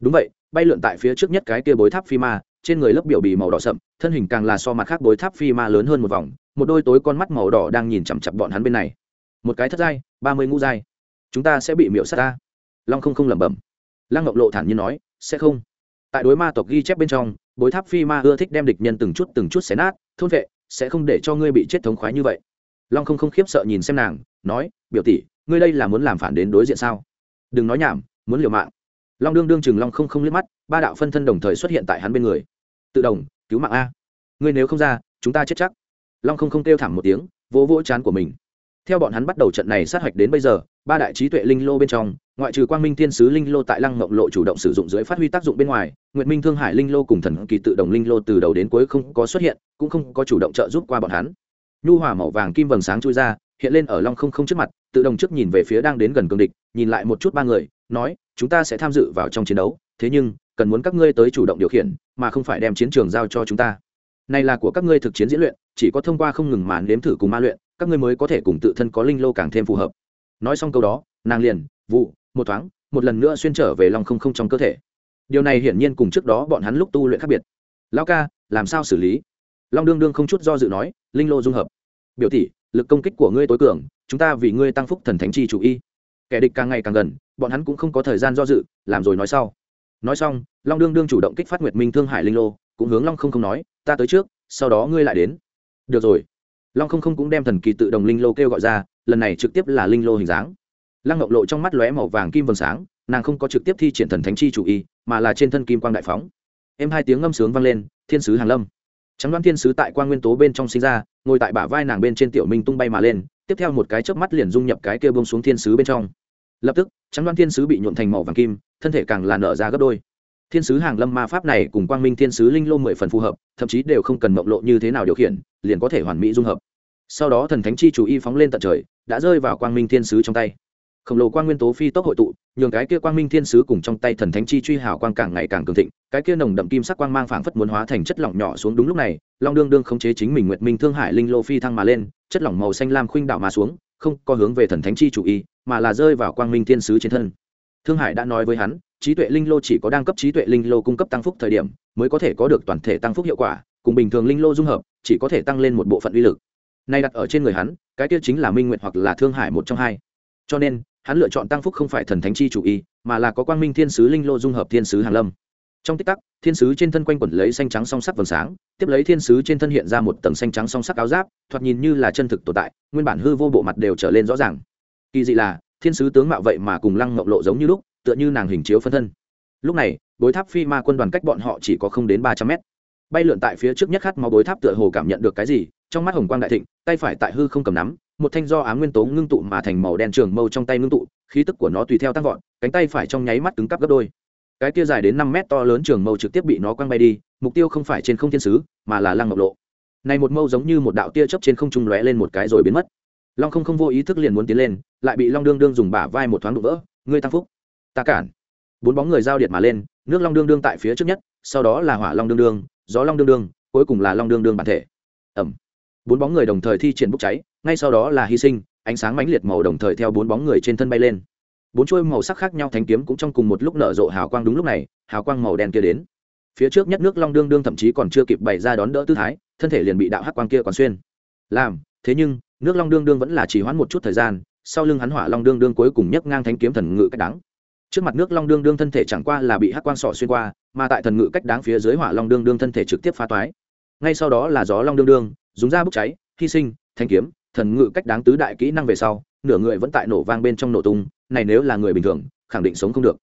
Đúng vậy, bay lượn tại phía trước nhất cái kia bối tháp phi ma, trên người lớp biểu bì màu đỏ sậm, thân hình càng là so mặt khác bối tháp phi ma lớn hơn một vòng, một đôi tối con mắt màu đỏ đang nhìn chằm chặp bọn hắn bên này. Một cái thất giai, ba mươi ngũ giai. Chúng ta sẽ bị miễu sát ta. Long không không lẩm bẩm. Lăng ngọc lộ thản nhiên nói, sẽ không tại đối ma tộc ghi chép bên trong, bối tháp phi ma ưa thích đem địch nhân từng chút từng chút xé nát, thôn vệ, sẽ không để cho ngươi bị chết thống khoái như vậy. Long không không khiếp sợ nhìn xem nàng, nói, biểu tỷ, ngươi đây là muốn làm phản đến đối diện sao? Đừng nói nhảm, muốn liều mạng. Long đương đương chừng long không không liếc mắt, ba đạo phân thân đồng thời xuất hiện tại hắn bên người. Tự đồng, cứu mạng a. Ngươi nếu không ra, chúng ta chết chắc. Long không không kêu thảm một tiếng, vỗ vỗ chán của mình. Theo bọn hắn bắt đầu trận này sát hạch đến bây giờ ba đại trí tuệ linh lô bên trong, ngoại trừ quang minh thiên sứ linh lô tại lăng mộng lộ chủ động sử dụng dưới phát huy tác dụng bên ngoài, nguyệt minh thương hải linh lô cùng thần kỳ tự động linh lô từ đầu đến cuối không có xuất hiện, cũng không có chủ động trợ giúp qua bọn hắn. Nhu hòa màu vàng kim vầng sáng chui ra, hiện lên ở long không không trước mặt, tự động trước nhìn về phía đang đến gần cường địch, nhìn lại một chút ba người, nói, chúng ta sẽ tham dự vào trong chiến đấu, thế nhưng, cần muốn các ngươi tới chủ động điều khiển, mà không phải đem chiến trường giao cho chúng ta. Này là của các ngươi thực chiến diễn luyện, chỉ có thông qua không ngừng màn nếm thử cùng ma luyện, các ngươi mới có thể cùng tự thân có linh lô càng thêm phù hợp nói xong câu đó, nàng liền, vụ, một thoáng, một lần nữa xuyên trở về lòng không không trong cơ thể. Điều này hiển nhiên cùng trước đó bọn hắn lúc tu luyện khác biệt. Lao ca, làm sao xử lý? Long đương đương không chút do dự nói, linh lô dung hợp. Biểu tỷ, lực công kích của ngươi tối cường, chúng ta vì ngươi tăng phúc thần thánh chi chủ y. Kẻ địch càng ngày càng gần, bọn hắn cũng không có thời gian do dự, làm rồi nói sau. Nói xong, long đương đương chủ động kích phát nguyệt minh thương hải linh lô, cũng hướng long không không nói, ta tới trước, sau đó ngươi lại đến. Được rồi. Long không không cũng đem thần kỳ tự đồng linh lô kêu gọi ra lần này trực tiếp là linh lô hình dáng. Lăng ngọc lộ trong mắt lóe màu vàng kim vầng sáng, nàng không có trực tiếp thi triển thần thánh chi chủ y, mà là trên thân kim quang đại phóng. Em hai tiếng ngâm sướng vang lên, thiên sứ hàng lâm. Trắng đoán thiên sứ tại quan nguyên tố bên trong sinh ra, ngồi tại bả vai nàng bên trên tiểu minh tung bay mà lên, tiếp theo một cái chớp mắt liền dung nhập cái kia bông xuống thiên sứ bên trong. Lập tức, trắng đoán thiên sứ bị nhuộn thành màu vàng kim, thân thể càng là nở ra gấp đôi. Thiên sứ hàng lâm ma pháp này cùng quang minh thiên sứ linh lô mười phần phù hợp, thậm chí đều không cần mộng lộ như thế nào điều khiển, liền có thể hoàn mỹ dung hợp sau đó thần thánh chi chủ y phóng lên tận trời, đã rơi vào quang minh thiên sứ trong tay. Khổng lồ quang nguyên tố phi tốc hội tụ, nhường cái kia quang minh thiên sứ cùng trong tay thần thánh chi truy hào quang càng ngày càng cường thịnh, cái kia nồng đậm kim sắc quang mang phảng phất muốn hóa thành chất lỏng nhỏ xuống đúng lúc này, long đương đương khống chế chính mình nguyệt minh thương hải linh lô phi thăng mà lên, chất lỏng màu xanh lam khuynh đạo mà xuống, không có hướng về thần thánh chi chủ y, mà là rơi vào quang minh thiên sứ trên thân. Thương hải đã nói với hắn, trí tuệ linh lô chỉ có đang cấp trí tuệ linh lô cung cấp tăng phúc thời điểm, mới có thể có được toàn thể tăng phúc hiệu quả, cùng bình thường linh lô dung hợp, chỉ có thể tăng lên một bộ phận uy lực nay đặt ở trên người hắn, cái kia chính là minh nguyện hoặc là thương hải một trong hai. Cho nên, hắn lựa chọn tăng phúc không phải thần thánh chi chủ y, mà là có quang minh thiên sứ linh lô dung hợp thiên sứ hàn lâm. Trong tích tắc, thiên sứ trên thân quanh quẩn lấy xanh trắng song sắc vầng sáng, tiếp lấy thiên sứ trên thân hiện ra một tầng xanh trắng song sắc áo giáp, thoạt nhìn như là chân thực tồn tại, nguyên bản hư vô bộ mặt đều trở lên rõ ràng. Kỳ dị là, thiên sứ tướng mạo vậy mà cùng lăng ngọc lộ giống như lúc, tựa như nàng hình chiếu phân thân. Lúc này, bối tháp phi ma quân đoàn cách bọn họ chỉ có không đến ba trăm mét. Bay lượn tại phía trước nhất khát máu bối tháp tựa hồ cảm nhận được cái gì trong mắt hồng quang đại thịnh, tay phải tại hư không cầm nắm, một thanh do ám nguyên tố ngưng tụ mà thành màu đen trường mâu trong tay ngưng tụ, khí tức của nó tùy theo tăng vọt, cánh tay phải trong nháy mắt cứng cắp gấp đôi. Cái kia dài đến năm mét to lớn trường mâu trực tiếp bị nó quăng bay đi, mục tiêu không phải trên không thiên sứ, mà là lăng ngọc lộ. Này một mâu giống như một đạo tia chớp trên không trung lóe lên một cái rồi biến mất. Long không không vô ý thức liền muốn tiến lên, lại bị long đương đương dùng bả vai một thoáng đụng vỡ, ngươi tăng phúc, ta cản. Bốn bóng người giao điện mà lên, nước long đương đương tại phía trước nhất, sau đó là hỏa long đương đương, gió long đương đương, cuối cùng là long đương đương bản thể. Ẩm bốn bóng người đồng thời thi triển bốc cháy, ngay sau đó là hy sinh, ánh sáng mãnh liệt màu đồng thời theo bốn bóng người trên thân bay lên. Bốn chuôi màu sắc khác nhau thanh kiếm cũng trong cùng một lúc nở rộ hào quang đúng lúc này, hào quang màu đen kia đến. Phía trước nhất nước long đương đương thậm chí còn chưa kịp bày ra đón đỡ tư thái, thân thể liền bị đạo hắc quang kia còn xuyên. Làm, thế nhưng, nước long đương đương vẫn là chỉ hoãn một chút thời gian, sau lưng hắn hỏa long đương đương cuối cùng nhấc ngang thanh kiếm thần ngự cách đáng trước mặt nước long đương đương thân thể chẳng qua là bị hắc quang sọ xuyên qua, mà tại thần ngự cách đáng phía dưới hỏa long đương đương thân thể trực tiếp phá toái. Ngay sau đó là gió long đương đương dùng ra bốc cháy, hy sinh, thanh kiếm, thần ngự cách đáng tứ đại kỹ năng về sau, nửa người vẫn tại nổ vang bên trong nổ tung, này nếu là người bình thường, khẳng định sống không được.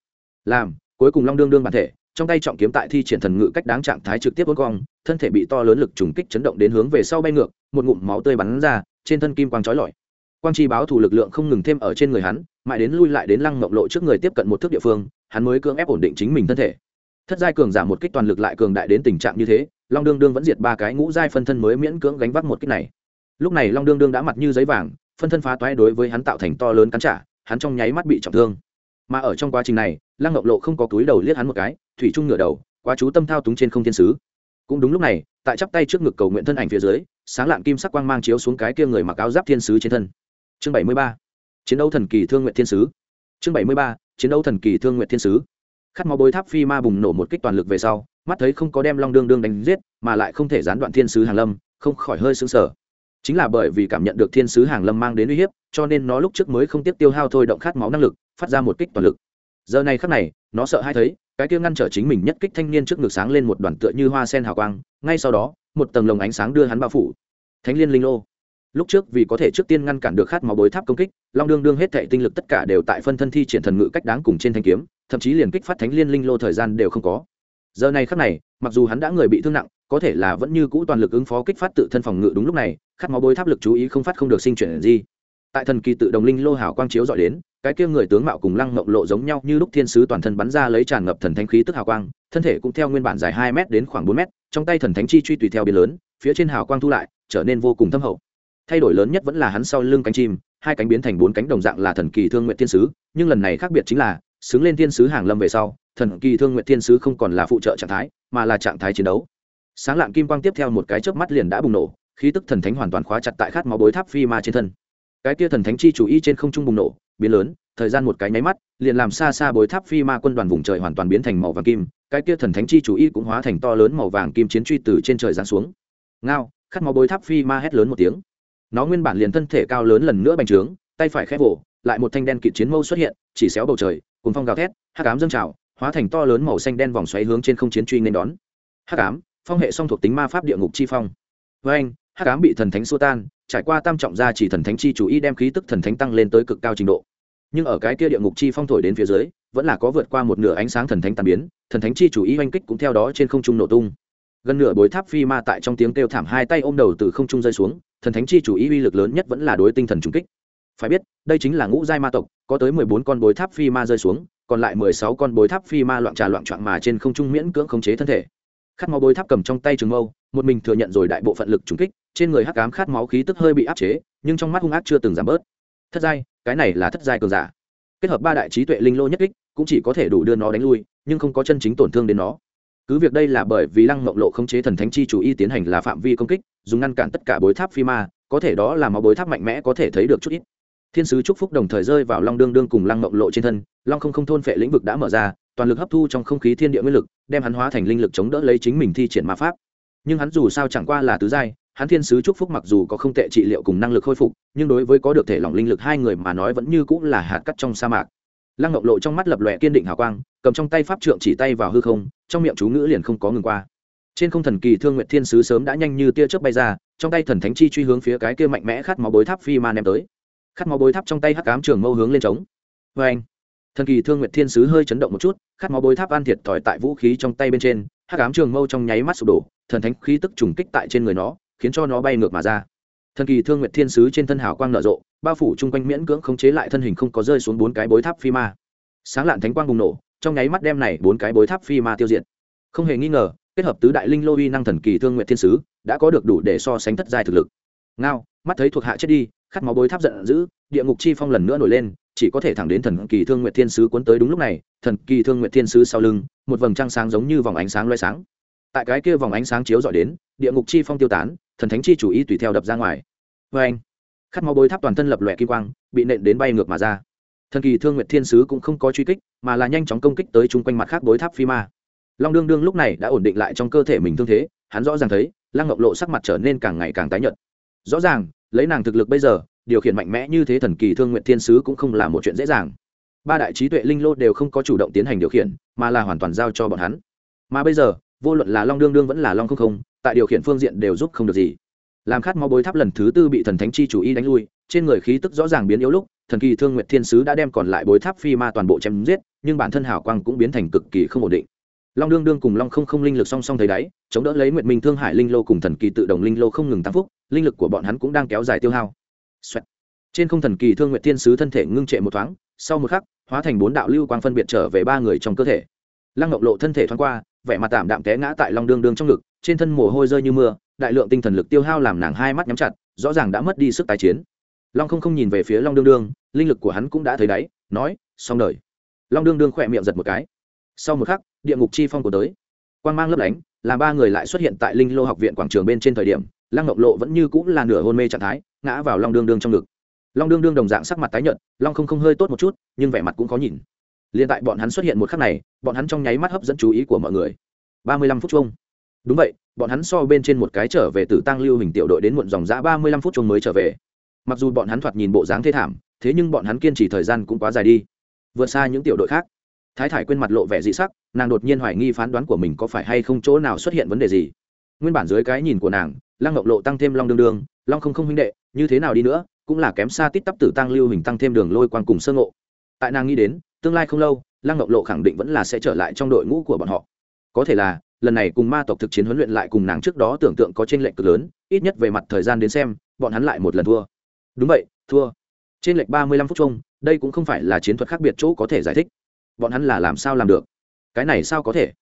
Làm, cuối cùng long đương đương bản thể, trong tay trọng kiếm tại thi triển thần ngự cách đáng trạng thái trực tiếp uốn cong, thân thể bị to lớn lực trùng kích chấn động đến hướng về sau bay ngược, một ngụm máu tươi bắn ra, trên thân kim quang trói lọi. Quang chi báo thủ lực lượng không ngừng thêm ở trên người hắn, mãi đến lui lại đến lăng mộng lộ trước người tiếp cận một thước địa phương, hắn mới cưỡng ép ổn định chính mình thân thể. Thất giai cường giảm một kích toàn lực lại cường đại đến tình trạng như thế long đương đương vẫn diệt ba cái ngũ giai phân thân mới miễn cưỡng gánh vác một kích này. Lúc này long đương đương đã mặt như giấy vàng, phân thân phá toái đối với hắn tạo thành to lớn cắn trả, hắn trong nháy mắt bị trọng thương. Mà ở trong quá trình này, lăng ngọc lộ không có túi đầu liếc hắn một cái, thủy trung ngửa đầu, quá chú tâm thao túng trên không thiên sứ. Cũng đúng lúc này, tại chắp tay trước ngực cầu nguyện thân ảnh phía dưới, sáng lạng kim sắc quang mang chiếu xuống cái kia người mặc áo giáp thiên sứ trên thân. Chương bảy mươi ba. Chiến đấu thần kỳ thương nguyện thiên sứ. Chương bảy mươi ba. Chiến đấu thần kỳ thương nguyện thiên sứ. Khát máu bối tháp phi ma bùng nổ một kích toàn lực về sau mắt thấy không có đem long đương đương đánh giết, mà lại không thể gián đoạn thiên sứ hàng lâm, không khỏi hơi xứng sở chính là bởi vì cảm nhận được thiên sứ hàng lâm mang đến uy hiếp, cho nên nó lúc trước mới không tiếp tiêu hao thôi động khát máu năng lực, phát ra một kích toàn lực. Giờ này khắc này, nó sợ hai thấy, cái kia ngăn trở chính mình nhất kích thanh niên trước ngực sáng lên một đoàn tựa như hoa sen hào quang, ngay sau đó, một tầng lồng ánh sáng đưa hắn bao phủ. Thánh liên linh lô. Lúc trước vì có thể trước tiên ngăn cản được khát máu bối tháp công kích, long đương đương hết thệ tinh lực tất cả đều tại phân thân thi triển thần ngự cách đáng cùng trên thanh kiếm, thậm chí liền kích phát thánh liên linh lô thời gian đều không có giờ này khắc này, mặc dù hắn đã người bị thương nặng, có thể là vẫn như cũ toàn lực ứng phó kích phát tự thân phòng ngự đúng lúc này, khát máu bối tháp lực chú ý không phát không được sinh chuyển gì. Tại thần kỳ tự đồng linh lô hảo quang chiếu dọi đến, cái kia người tướng mạo cùng lăng mộng lộ giống nhau như lúc thiên sứ toàn thân bắn ra lấy tràn ngập thần thánh khí tức hào quang, thân thể cũng theo nguyên bản dài hai m đến khoảng bốn m trong tay thần thánh chi truy tùy theo biến lớn, phía trên hào quang thu lại, trở nên vô cùng thâm hậu. Thay đổi lớn nhất vẫn là hắn sau lưng cánh chim, hai cánh biến thành bốn cánh đồng dạng là thần kỳ thương nguyện thiên sứ, nhưng lần này khác biệt chính là xứng lên thiên sứ hàng lâm về sau, thần kỳ thương nguyện thiên sứ không còn là phụ trợ trạng thái, mà là trạng thái chiến đấu. Sáng lạng kim quang tiếp theo một cái chớp mắt liền đã bùng nổ, khí tức thần thánh hoàn toàn khóa chặt tại khát máu bối tháp phi ma trên thân. Cái kia thần thánh chi chủ y trên không trung bùng nổ, biến lớn, thời gian một cái nháy mắt, liền làm xa xa bối tháp phi ma quân đoàn vùng trời hoàn toàn biến thành màu vàng kim, cái kia thần thánh chi chủ y cũng hóa thành to lớn màu vàng kim chiến truy từ trên trời giáng xuống. Ngao, khát máu bối tháp phi ma hét lớn một tiếng. Nó nguyên bản liền thân thể cao lớn lần nữa bành trướng, tay phải khép vỗ lại một thanh đen kịt chiến mâu xuất hiện, chỉ xéo bầu trời cùng phong gào thét hát cám dâng trào, hóa thành to lớn màu xanh đen vòng xoáy hướng trên không chiến truy nên đón. Hát cám phong hệ song thuộc tính ma pháp địa ngục chi phong. Với anh hát cám bị thần thánh xua tan, trải qua tam trọng gia chỉ thần thánh chi chủ y đem khí tức thần thánh tăng lên tới cực cao trình độ. Nhưng ở cái kia địa ngục chi phong thổi đến phía dưới, vẫn là có vượt qua một nửa ánh sáng thần thánh tàn biến, thần thánh chi chủ y oanh kích cũng theo đó trên không trung nổ tung. Gần nửa bối tháp phi ma tại trong tiếng kêu thảm hai tay ôm đầu từ không trung rơi xuống, thần thánh chi chủ ý uy lực lớn nhất vẫn là đối tinh thần trung kích. Phải biết, đây chính là ngũ giai ma tộc có tới mười bốn con bối tháp phi ma rơi xuống, còn lại mười sáu con bối tháp phi ma loạn trà loạn trọn mà trên không trung miễn cưỡng khống chế thân thể. Khát máu bối tháp cầm trong tay trường mâu, một mình thừa nhận rồi đại bộ phận lực trúng kích, trên người hắc ám khát máu khí tức hơi bị áp chế, nhưng trong mắt hung ác chưa từng giảm bớt. Thất giai, cái này là thất giai cường giả. Kết hợp ba đại trí tuệ linh lô nhất kích, cũng chỉ có thể đủ đưa nó đánh lui, nhưng không có chân chính tổn thương đến nó. Cứ việc đây là bởi vì lăng mộng lộ khống chế thần thánh chi chủ y tiến hành là phạm vi công kích, dùng ngăn cản tất cả bối tháp phi ma, có thể đó là máu bối tháp mạnh mẽ có thể thấy được chút ít thiên sứ chúc phúc đồng thời rơi vào long đương đương cùng lăng mộng lộ trên thân, long không không thôn phệ lĩnh vực đã mở ra, toàn lực hấp thu trong không khí thiên địa nguyên lực, đem hắn hóa thành linh lực chống đỡ lấy chính mình thi triển ma pháp. Nhưng hắn dù sao chẳng qua là tứ giai, hắn thiên sứ chúc phúc mặc dù có không tệ trị liệu cùng năng lực khôi phục, nhưng đối với có được thể lỏng linh lực hai người mà nói vẫn như cũng là hạt cắt trong sa mạc. Lăng ngọc lộ trong mắt lập lòe kiên định hào quang, cầm trong tay pháp trượng chỉ tay vào hư không, trong miệng chú ngữ liền không có ngừng qua. Trên không thần kỳ thương nguyện thiên sứ sớm đã nhanh như tia chớp bay ra, trong tay thần thánh chi truy hướng phía cái kia mạnh mẽ khát máu bối tháp phi ma ném tới khát máu bối tháp trong tay hắc cám trường mâu hướng lên trống. Vê anh, thần kỳ thương nguyện thiên sứ hơi chấn động một chút, khát máu bối tháp an thiệt thòi tại vũ khí trong tay bên trên, hắc ám trường mâu trong nháy mắt sụp đổ, thần thánh khí tức trùng kích tại trên người nó, khiến cho nó bay ngược mà ra. Thần kỳ thương nguyện thiên sứ trên thân hào quang nở rộ, bao phủ chung quanh miễn cưỡng khống chế lại thân hình không có rơi xuống bốn cái bối tháp phi ma. Sáng lạn thánh quang bùng nổ, trong nháy mắt đem này bốn cái bối tháp phi ma tiêu diệt. Không hề nghi ngờ, kết hợp tứ đại linh lô uy năng thần kỳ thương nguyện thiên sứ, đã có được đủ để so sánh thất giai thực lực. Ngao mắt thấy thuộc hạ chết đi, khát máu bối tháp giận dữ, địa ngục chi phong lần nữa nổi lên, chỉ có thể thẳng đến thần kỳ thương nguyện thiên sứ cuốn tới đúng lúc này, thần kỳ thương nguyện thiên sứ sau lưng, một vầng trăng sáng giống như vòng ánh sáng loay sáng. Tại cái kia vòng ánh sáng chiếu dọi đến, địa ngục chi phong tiêu tán, thần thánh chi chủ ý tùy theo đập ra ngoài. Vê anh, khát máu bối tháp toàn thân lập lòe kim quang, bị nện đến bay ngược mà ra. Thần kỳ thương nguyện thiên sứ cũng không có truy kích, mà là nhanh chóng công kích tới chung quanh mặt khác bối tháp phi ma. Long đương đương lúc này đã ổn định lại trong cơ thể mình thương thế, hắn rõ ràng thấy, lăng ngọc lộ sắc mặt trở nên càng ngày càng tái nhợt. Rõ ràng lấy nàng thực lực bây giờ, điều khiển mạnh mẽ như thế thần kỳ thương nguyện thiên sứ cũng không là một chuyện dễ dàng. Ba đại trí tuệ linh lô đều không có chủ động tiến hành điều khiển, mà là hoàn toàn giao cho bọn hắn. Mà bây giờ, vô luận là long đương đương vẫn là long không không, tại điều khiển phương diện đều giúp không được gì. Làm khát máu bối tháp lần thứ tư bị thần thánh chi chủ y đánh lui, trên người khí tức rõ ràng biến yếu lúc, thần kỳ thương nguyện thiên sứ đã đem còn lại bối tháp phi ma toàn bộ chém giết, nhưng bản thân hảo quang cũng biến thành cực kỳ không ổn định long đương đương cùng long không không linh lực song song thấy đáy, chống đỡ lấy nguyện minh thương hải linh lô cùng thần kỳ tự động linh lô không ngừng tăng phúc, linh lực của bọn hắn cũng đang kéo dài tiêu hao、Xoẹt. trên không thần kỳ thương nguyện thiên sứ thân thể ngưng trệ một thoáng, sau một khắc, hóa thành bốn đạo lưu quang phân biệt trở về ba người trong cơ thể. Lăng ngọc lộ thân thể thoáng qua, vẻ mặt tạm đạm té ngã tại long đương đương trong ngực, trên thân mồ hôi rơi như mưa, đại lượng tinh thần lực tiêu hao làm nàng hai mắt nhắm chặt, rõ ràng đã mất đi sức tái chiến. Long không không nhìn về phía long đương đương, linh lực của hắn cũng đã thấy đáy, nói, xong đời. Long đương đương khỏe miệng giật một cái sau một khắc, địa ngục chi phong của tới. Quan g mang lấp lánh, là ba người lại xuất hiện tại linh lô học viện quảng trường bên trên thời điểm, lăng ngọc lộ vẫn như cũng là nửa hôn mê trạng thái, ngã vào long đương đương trong ngực. Long đương đương đồng dạng sắc mặt tái nhợt, long không không hơi tốt một chút, nhưng vẻ mặt cũng khó nhìn. Liền tại bọn hắn xuất hiện một khắc này, bọn hắn trong nháy mắt hấp dẫn chú ý của mọi người. Ba mươi lăm phút chung. Đúng vậy, bọn hắn so bên trên một cái trở về từ tăng lưu hình tiểu đội đến muộn dòng giã ba mươi lăm phút chung mới trở về. Mặc dù bọn hắn thoạt nhìn bộ dáng thê thảm, thế nhưng bọn hắn kiên trì thời gian cũng quá dài đi. Vượt xa những tiểu đội khác thái thải quên mặt lộ vẻ dị sắc, nàng đột nhiên hoài nghi phán đoán của mình có phải hay không chỗ nào xuất hiện vấn đề gì. Nguyên bản dưới cái nhìn của nàng, lăng ngọc lộ tăng thêm long đương đương, long không không huynh đệ, như thế nào đi nữa, cũng là kém xa tít tắp tử tăng lưu hình tăng thêm đường lôi quan cùng sơ ngộ. Tại nàng nghĩ đến, tương lai không lâu, lăng ngọc lộ khẳng định vẫn là sẽ trở lại trong đội ngũ của bọn họ. Có thể là, lần này cùng ma tộc thực chiến huấn luyện lại cùng nàng trước đó tưởng tượng có trên lệnh cực lớn, ít nhất về mặt thời gian đến xem, bọn hắn lại một lần thua. Đúng vậy, thua. Trên lệnh ba mươi lăm phút chung, đây cũng không phải là chiến thuật khác biệt chỗ có thể giải thích bọn hắn là làm sao làm được? Cái này sao có thể?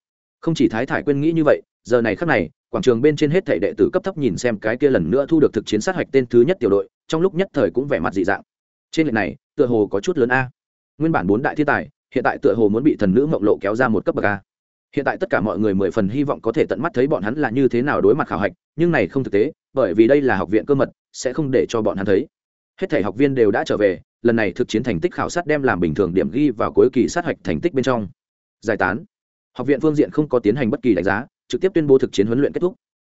Không chỉ thái thải quên nghĩ như vậy, giờ này khắc này, quảng trường bên trên hết thảy đệ tử cấp thấp nhìn xem cái kia lần nữa thu được thực chiến sát hạch tên thứ nhất tiểu đội, trong lúc nhất thời cũng vẻ mặt dị dạng. Trên lệch này, tựa hồ có chút lớn a. Nguyên bản bốn đại thiên tài, hiện tại tựa hồ muốn bị thần nữ mộng lộ kéo ra một cấp bậc a. Hiện tại tất cả mọi người mười phần hy vọng có thể tận mắt thấy bọn hắn là như thế nào đối mặt khảo hạch, nhưng này không thực tế, bởi vì đây là học viện cơ mật, sẽ không để cho bọn hắn thấy. Hết thảy học viên đều đã trở về lần này thực chiến thành tích khảo sát đem làm bình thường điểm ghi vào cuối kỳ sát hạch thành tích bên trong. Giải tán. Học viện phương diện không có tiến hành bất kỳ đánh giá, trực tiếp tuyên bố thực chiến huấn luyện kết thúc.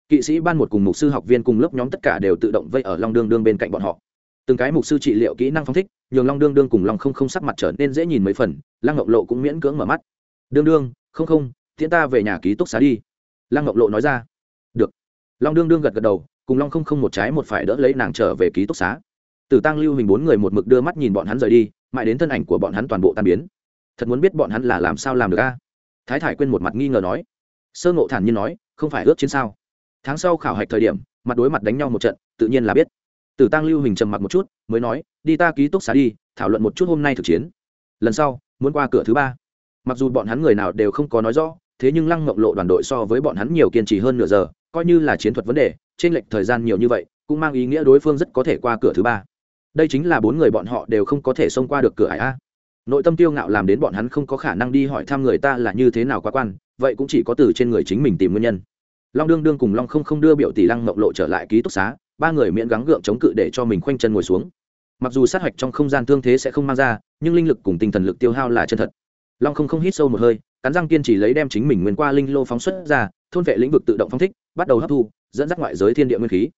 Kỵ sĩ ban một cùng mục sư học viên cùng lớp nhóm tất cả đều tự động vây ở long đương đương bên cạnh bọn họ. Từng cái mục sư trị liệu kỹ năng phong thích, nhường long đương đương cùng long không không sắc mặt trở nên dễ nhìn mấy phần, lăng ngọc lộ cũng miễn cưỡng mở mắt. Đương đương, không không, tiễn ta về nhà ký túc xá đi. Lăng ngọc lộ nói ra. Được. Long đương đương gật gật đầu, cùng long không không một trái một phải đỡ lấy nàng trở về ký túc xá tử tăng lưu hình bốn người một mực đưa mắt nhìn bọn hắn rời đi, mãi đến thân ảnh của bọn hắn toàn bộ tan biến. Thật muốn biết bọn hắn là làm sao làm được a? Thái thải quên một mặt nghi ngờ nói. Sơ ngộ thản nhiên nói, không phải ước chiến sao? Tháng sau khảo hạch thời điểm, mặt đối mặt đánh nhau một trận, tự nhiên là biết. Tử tăng lưu hình trầm mặc một chút, mới nói, đi ta ký túc xá đi, thảo luận một chút hôm nay thực chiến. Lần sau, muốn qua cửa thứ ba. Mặc dù bọn hắn người nào đều không có nói rõ, thế nhưng lăng ngộng lộ đoàn đội so với bọn hắn nhiều kiên trì hơn nửa giờ, coi như là chiến thuật vấn đề, trên lệch thời gian nhiều như vậy, cũng mang ý nghĩa đối phương rất có thể qua cửa thứ ba đây chính là bốn người bọn họ đều không có thể xông qua được cửa ải a. Nội tâm tiêu ngạo làm đến bọn hắn không có khả năng đi hỏi thăm người ta là như thế nào quá quan, vậy cũng chỉ có từ trên người chính mình tìm nguyên nhân. Long đương đương cùng long không không đưa biểu tỷ lăng mộng lộ trở lại ký túc xá, ba người miễn gắng gượng chống cự để cho mình khoanh chân ngồi xuống. Mặc dù sát hạch trong không gian thương thế sẽ không mang ra, nhưng linh lực cùng tinh thần lực tiêu hao là chân thật. Long không không hít sâu một hơi, cắn răng kiên trì lấy đem chính mình nguyên qua linh lô phóng xuất ra, thôn vệ lĩnh vực tự động phóng thích, bắt đầu hấp thu, dẫn dắt ngoại giới thiên địa nguyên khí.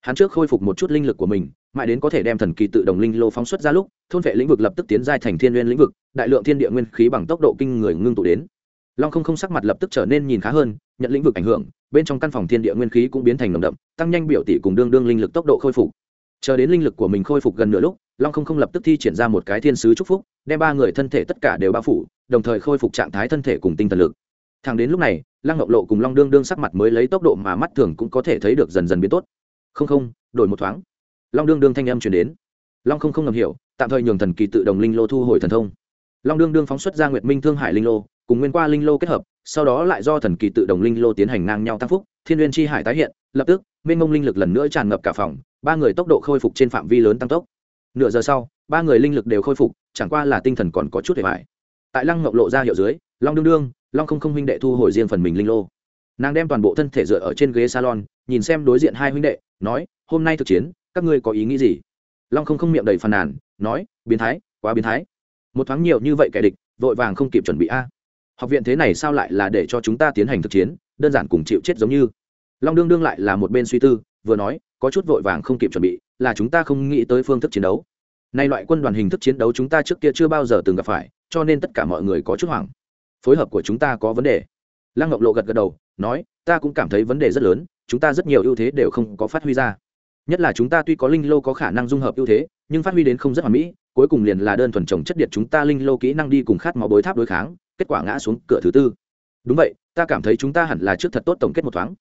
Hắn trước khôi phục một chút linh lực của mình mãi đến có thể đem thần kỳ tự động linh lô phóng xuất ra lúc, thôn vệ lĩnh vực lập tức tiến giai thành thiên nguyên lĩnh vực, đại lượng thiên địa nguyên khí bằng tốc độ kinh người ngưng tụ đến. Long không không sắc mặt lập tức trở nên nhìn khá hơn, nhận lĩnh vực ảnh hưởng, bên trong căn phòng thiên địa nguyên khí cũng biến thành nồng đậm, tăng nhanh biểu tỷ cùng đương đương linh lực tốc độ khôi phục. Chờ đến linh lực của mình khôi phục gần nửa lúc, long không không lập tức thi triển ra một cái thiên sứ chúc phúc, đem ba người thân thể tất cả đều bao phủ, đồng thời khôi phục trạng thái thân thể cùng tinh thần lực. Thẳng đến lúc này, lăng ngọc lộ cùng long đương đương sắc mặt mới lấy tốc độ mà mắt thường cũng có thể thấy được dần dần biến tốt. Không không, đổi một thoáng long đương đương thanh âm chuyển đến. Long không không ngầm hiểu, tạm thời nhường thần kỳ tự đồng linh lô thu hồi thần thông. Long đương đương phóng xuất ra nguyệt minh thương hải linh lô, cùng nguyên qua linh lô kết hợp, sau đó lại do thần kỳ tự đồng linh lô tiến hành ngang nhau tăng phúc, thiên n g u y ê n chi hải tái hiện, lập tức minh mông linh lực lần nữa tràn ngập cả phòng, ba người tốc độ khôi phục trên phạm vi lớn tăng tốc. Nửa giờ sau, ba người linh lực đều khôi phục, chẳng qua là tinh thần còn có chút để mãi tại lăng ngọc lộ ra hiệu dưới, long đương đương, long không không huynh đệ thu hồi riêng phần mình linh lô. Nàng đem toàn bộ thân thể dựa ở trên ghế salon, nhìn xem đối diện hai huynh đệ, nói, hôm nay thực chiến các ngươi có ý nghĩ gì? Long không không miệng đầy phàn nàn, nói, biến thái, quá biến thái. Một thoáng nhiều như vậy kẻ địch, vội vàng không kịp chuẩn bị a. Học viện thế này sao lại là để cho chúng ta tiến hành thực chiến, đơn giản cùng chịu chết giống như. Long đương đương lại là một bên suy tư, vừa nói, có chút vội vàng không kịp chuẩn bị, là chúng ta không nghĩ tới phương thức chiến đấu. Nay loại quân đoàn hình thức chiến đấu chúng ta trước kia chưa bao giờ từng gặp phải, cho nên tất cả mọi người có chút hoảng. Phối hợp của chúng ta có vấn đề. Lăng ngọc lộ gật gật đầu, nói, ta cũng cảm thấy vấn đề rất lớn, chúng ta rất nhiều ưu thế đều không có phát huy ra nhất là chúng ta tuy có linh lô có khả năng dung hợp ưu thế, nhưng phát huy đến không rất hoàn mỹ, cuối cùng liền là đơn thuần trồng chất điện chúng ta linh lô kỹ năng đi cùng khát máu bối tháp đối kháng, kết quả ngã xuống cửa thứ tư. Đúng vậy, ta cảm thấy chúng ta hẳn là trước thật tốt tổng kết một thoáng.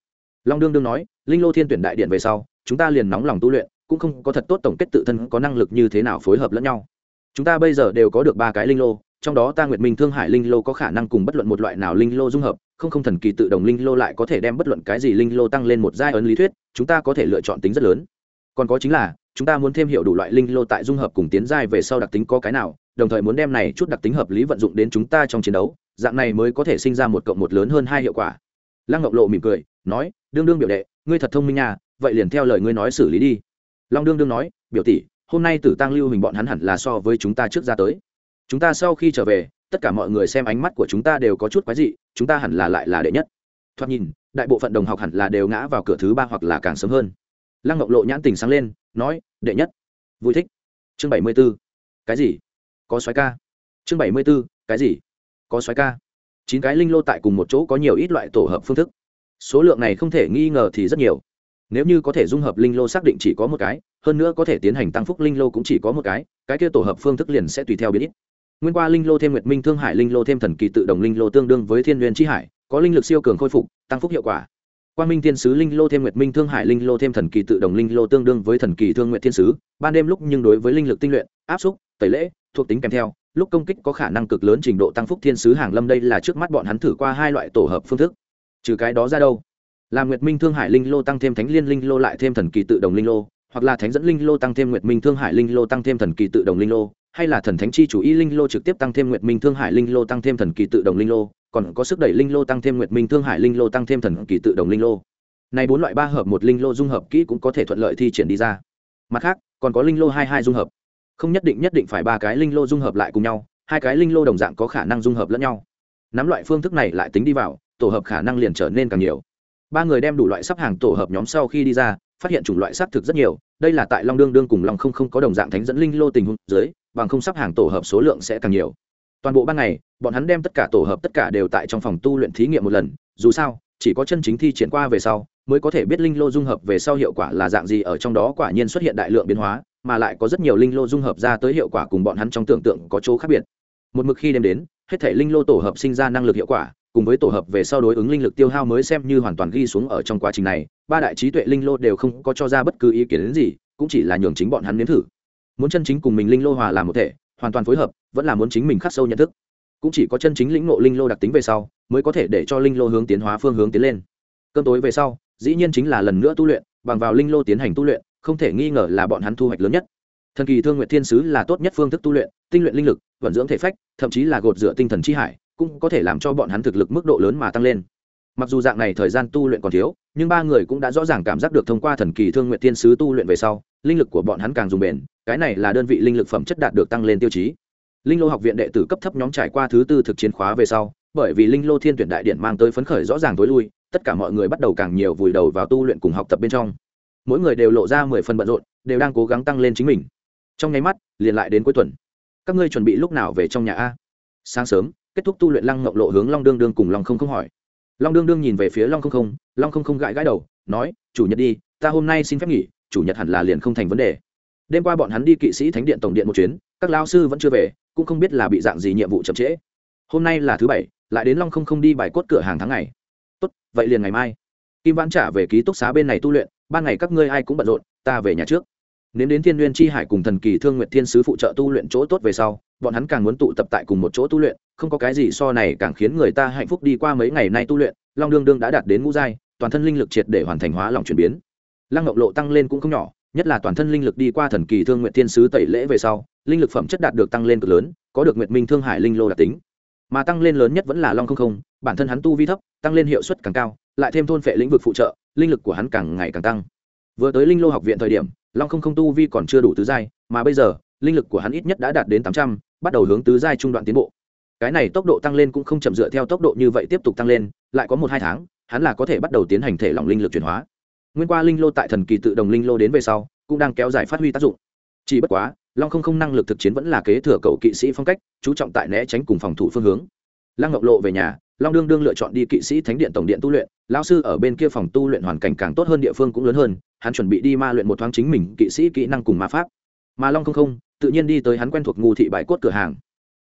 Long đương đương nói, linh lô thiên tuyển đại điện về sau, chúng ta liền nóng lòng tu luyện, cũng không có thật tốt tổng kết tự thân có năng lực như thế nào phối hợp lẫn nhau. Chúng ta bây giờ đều có được ba cái linh lô, trong đó ta nguyệt minh thương hải linh lô có khả năng cùng bất luận một loại nào linh lô dung hợp không không thần kỳ tự động linh lô lại có thể đem bất luận cái gì linh lô tăng lên một giai ấn lý thuyết, chúng ta có thể lựa chọn tính rất lớn. Còn có chính là, chúng ta muốn thêm hiểu đủ loại linh lô tại dung hợp cùng tiến giai về sau đặc tính có cái nào, đồng thời muốn đem này chút đặc tính hợp lý vận dụng đến chúng ta trong chiến đấu, dạng này mới có thể sinh ra một cộng một lớn hơn hai hiệu quả. Lăng ngọc lộ mỉm cười, nói, đương đương biểu đệ, ngươi thật thông minh nha, vậy liền theo lời ngươi nói xử lý đi. Long đương đương nói, biểu tỷ, hôm nay tử tăng lưu hình bọn hắn hẳn là so với chúng ta trước ra tới. Chúng ta sau khi trở về tất cả mọi người xem ánh mắt của chúng ta đều có chút quái dị, chúng ta hẳn là lại là đệ nhất. Thoạt nhìn, đại bộ phận đồng học hẳn là đều ngã vào cửa thứ ba hoặc là càng sớm hơn. Lăng ngọc lộ nhãn tình sáng lên, nói, đệ nhất. Vui thích. Chương bảy mươi b ố cái gì? Có xoáy ca. Chương bảy mươi b ố cái gì? Có xoáy ca. Chín cái linh lô tại cùng một chỗ có nhiều ít loại tổ hợp phương thức. Số lượng này không thể nghi ngờ thì rất nhiều. Nếu như có thể dung hợp linh lô xác định chỉ có một cái, hơn nữa có thể tiến hành tăng phúc linh lô cũng chỉ có một cái cái kia tổ hợp phương thức liền sẽ tùy theo biến ít nguyên qua linh lô thêm nguyệt minh thương hải linh lô thêm thần kỳ tự Đồng linh lô tương đương với thiên n chi hải có linh lực siêu cường khôi phục tăng phúc hiệu quả quan minh thiên sứ linh lô thêm nguyệt minh thương hải linh lô thêm thần kỳ tự Đồng linh lô tương đương với thần kỳ thương nguyện thiên sứ ban đêm lúc nhưng đối với linh lực tinh luyện áp xúc tẩy lễ thuộc tính kèm theo lúc công kích có khả năng cực lớn trình độ tăng phúc thiên sứ hàng lâm đây là trước mắt bọn hắn thử qua hai loại tổ hợp phương thức trừ cái đó ra đâu là nguyệt minh thương hải linh lô tăng thêm thánh liên linh lô lại thêm thần kỳ tự Đồng linh lô hoặc là thánh dẫn linh lô tăng thêm nguyệt minh thương hải linh lô tăng thêm thần kỳ tự Đồng linh lô hay là thần thánh chi chủ y linh lô trực tiếp tăng thêm nguyệt minh thương hải linh lô, tăng thêm thần kỳ tự động linh lô, còn có sức đẩy linh lô tăng thêm nguyệt minh thương hải linh lô, tăng thêm thần kỳ tự động linh lô. Này bốn loại ba hợp một linh lô dung hợp kỹ cũng có thể thuận lợi thi triển đi ra. Mặt khác, còn có linh lô hai hai dung hợp. Không nhất định nhất định phải ba cái linh lô dung hợp lại cùng nhau, hai cái linh lô đồng dạng có khả năng dung hợp lẫn nhau. Nắm loại phương thức này lại tính đi vào, tổ hợp khả năng liền trở nên càng nhiều. Ba người đem đủ loại sắp hàng tổ hợp nhóm sau khi đi ra, phát hiện chủng loại xác thực rất nhiều, đây là tại long đương đương cùng long không không có đồng dạng thánh dẫn linh lô tình huống dưới bằng không sắp hàng tổ hợp số lượng sẽ càng nhiều. Toàn bộ ban ngày, bọn hắn đem tất cả tổ hợp tất cả đều tại trong phòng tu luyện thí nghiệm một lần, dù sao, chỉ có chân chính thi triển qua về sau, mới có thể biết linh lô dung hợp về sau hiệu quả là dạng gì ở trong đó quả nhiên xuất hiện đại lượng biến hóa, mà lại có rất nhiều linh lô dung hợp ra tới hiệu quả cùng bọn hắn trong tưởng tượng có chỗ khác biệt. Một mực khi đem đến, hết thể linh lô tổ hợp sinh ra năng lực hiệu quả, cùng với tổ hợp về sau đối ứng linh lực tiêu hao mới xem như hoàn toàn ghi xuống ở trong quá trình này, ba đại trí tuệ linh lô đều không có cho ra bất cứ ý kiến đến gì, cũng chỉ là nhường chính bọn hắn nếm thử muốn chân chính cùng mình linh lô hòa làm một thể, hoàn toàn phối hợp, vẫn là muốn chính mình khắc sâu nhận thức. Cũng chỉ có chân chính lĩnh ngộ linh lô đặc tính về sau, mới có thể để cho linh lô hướng tiến hóa phương hướng tiến lên. Cơn tối về sau, dĩ nhiên chính là lần nữa tu luyện, bằng vào linh lô tiến hành tu luyện, không thể nghi ngờ là bọn hắn thu hoạch lớn nhất. Thần kỳ thương nguyện thiên sứ là tốt nhất phương thức tu luyện, tinh luyện linh lực, vận dưỡng thể phách, thậm chí là gột rửa tinh thần chi hải, cũng có thể làm cho bọn hắn thực lực mức độ lớn mà tăng lên. Mặc dù dạng này thời gian tu luyện còn thiếu, nhưng ba người cũng đã rõ ràng cảm giác được thông qua thần kỳ thương nguyện thiên sứ tu luyện về sau, linh lực của bọn hắn càng dùng bền cái này là đơn vị linh lực phẩm chất đạt được tăng lên tiêu chí. Linh lô học viện đệ tử cấp thấp nhóm trải qua thứ tư thực chiến khóa về sau, bởi vì linh lô thiên tuyển đại điện mang tới phấn khởi rõ ràng tối lui, tất cả mọi người bắt đầu càng nhiều vùi đầu vào tu luyện cùng học tập bên trong. Mỗi người đều lộ ra mười phần bận rộn, đều đang cố gắng tăng lên chính mình. Trong nháy mắt, liền lại đến cuối tuần. Các ngươi chuẩn bị lúc nào về trong nhà a? Sáng sớm, kết thúc tu luyện lăng ngọc lộ hướng long đương đương cùng long không không hỏi. Long đương đương nhìn về phía long không không, long không không gãi gãi đầu, nói, chủ nhật đi, ta hôm nay xin phép nghỉ, chủ nhật hẳn là liền không thành vấn đề đêm qua bọn hắn đi kỵ sĩ thánh điện tổng điện một chuyến, các lao sư vẫn chưa về, cũng không biết là bị dạng gì nhiệm vụ chậm trễ. Hôm nay là thứ bảy, lại đến long không không đi bài cốt cửa hàng tháng ngày. Tốt, vậy liền ngày mai. Kim vãn trả về ký túc xá bên này tu luyện, ban ngày các ngươi ai cũng bận rộn, ta về nhà trước. Nếu đến thiên n chi hải cùng thần kỳ thương nguyện thiên sứ phụ trợ tu luyện chỗ tốt về sau, bọn hắn càng muốn tụ tập tại cùng một chỗ tu luyện, không có cái gì so này càng khiến người ta hạnh phúc đi qua mấy ngày nay tu luyện, long đương đương đã đạt đến ngũ giai, toàn thân linh lực triệt để hoàn thành hóa lòng chuyển biến. Lăng ngọc lộ tăng lên cũng không nhỏ nhất là toàn thân linh lực đi qua thần kỳ thương nguyện thiên sứ tẩy lễ về sau, linh lực phẩm chất đạt được tăng lên cực lớn, có được nguyện minh thương hải linh lô đặc tính. Mà tăng lên lớn nhất vẫn là long không không, bản thân hắn tu vi thấp, tăng lên hiệu suất càng cao, lại thêm thôn phệ lĩnh vực phụ trợ, linh lực của hắn càng ngày càng tăng. Vừa tới linh lô học viện thời điểm, long không không tu vi còn chưa đủ tứ giai, mà bây giờ, linh lực của hắn ít nhất đã đạt đến tám trăm, bắt đầu hướng tứ giai trung đoạn tiến bộ. Cái này tốc độ tăng lên cũng không chậm dựa theo tốc độ như vậy tiếp tục tăng lên, lại có một hai tháng, hắn là có thể bắt đầu tiến hành thể lỏng linh lực chuyển hóa nguyên qua linh lô tại thần kỳ tự đồng linh lô đến về sau, cũng đang kéo dài phát huy tác dụng. Chỉ bất quá, long không không năng lực thực chiến vẫn là kế thừa cầu kỵ sĩ phong cách, chú trọng tại né tránh cùng phòng thủ phương hướng. Lăng ngọc lộ về nhà, long đương đương lựa chọn đi kỵ sĩ thánh điện tổng điện tu luyện lao sư ở bên kia phòng tu luyện hoàn cảnh càng tốt hơn địa phương cũng lớn hơn, hắn chuẩn bị đi ma luyện một thoáng chính mình kỵ sĩ kỹ năng cùng ma pháp. Mà long không không, tự nhiên đi tới hắn quen thuộc ngu thị bãi cốt cửa hàng.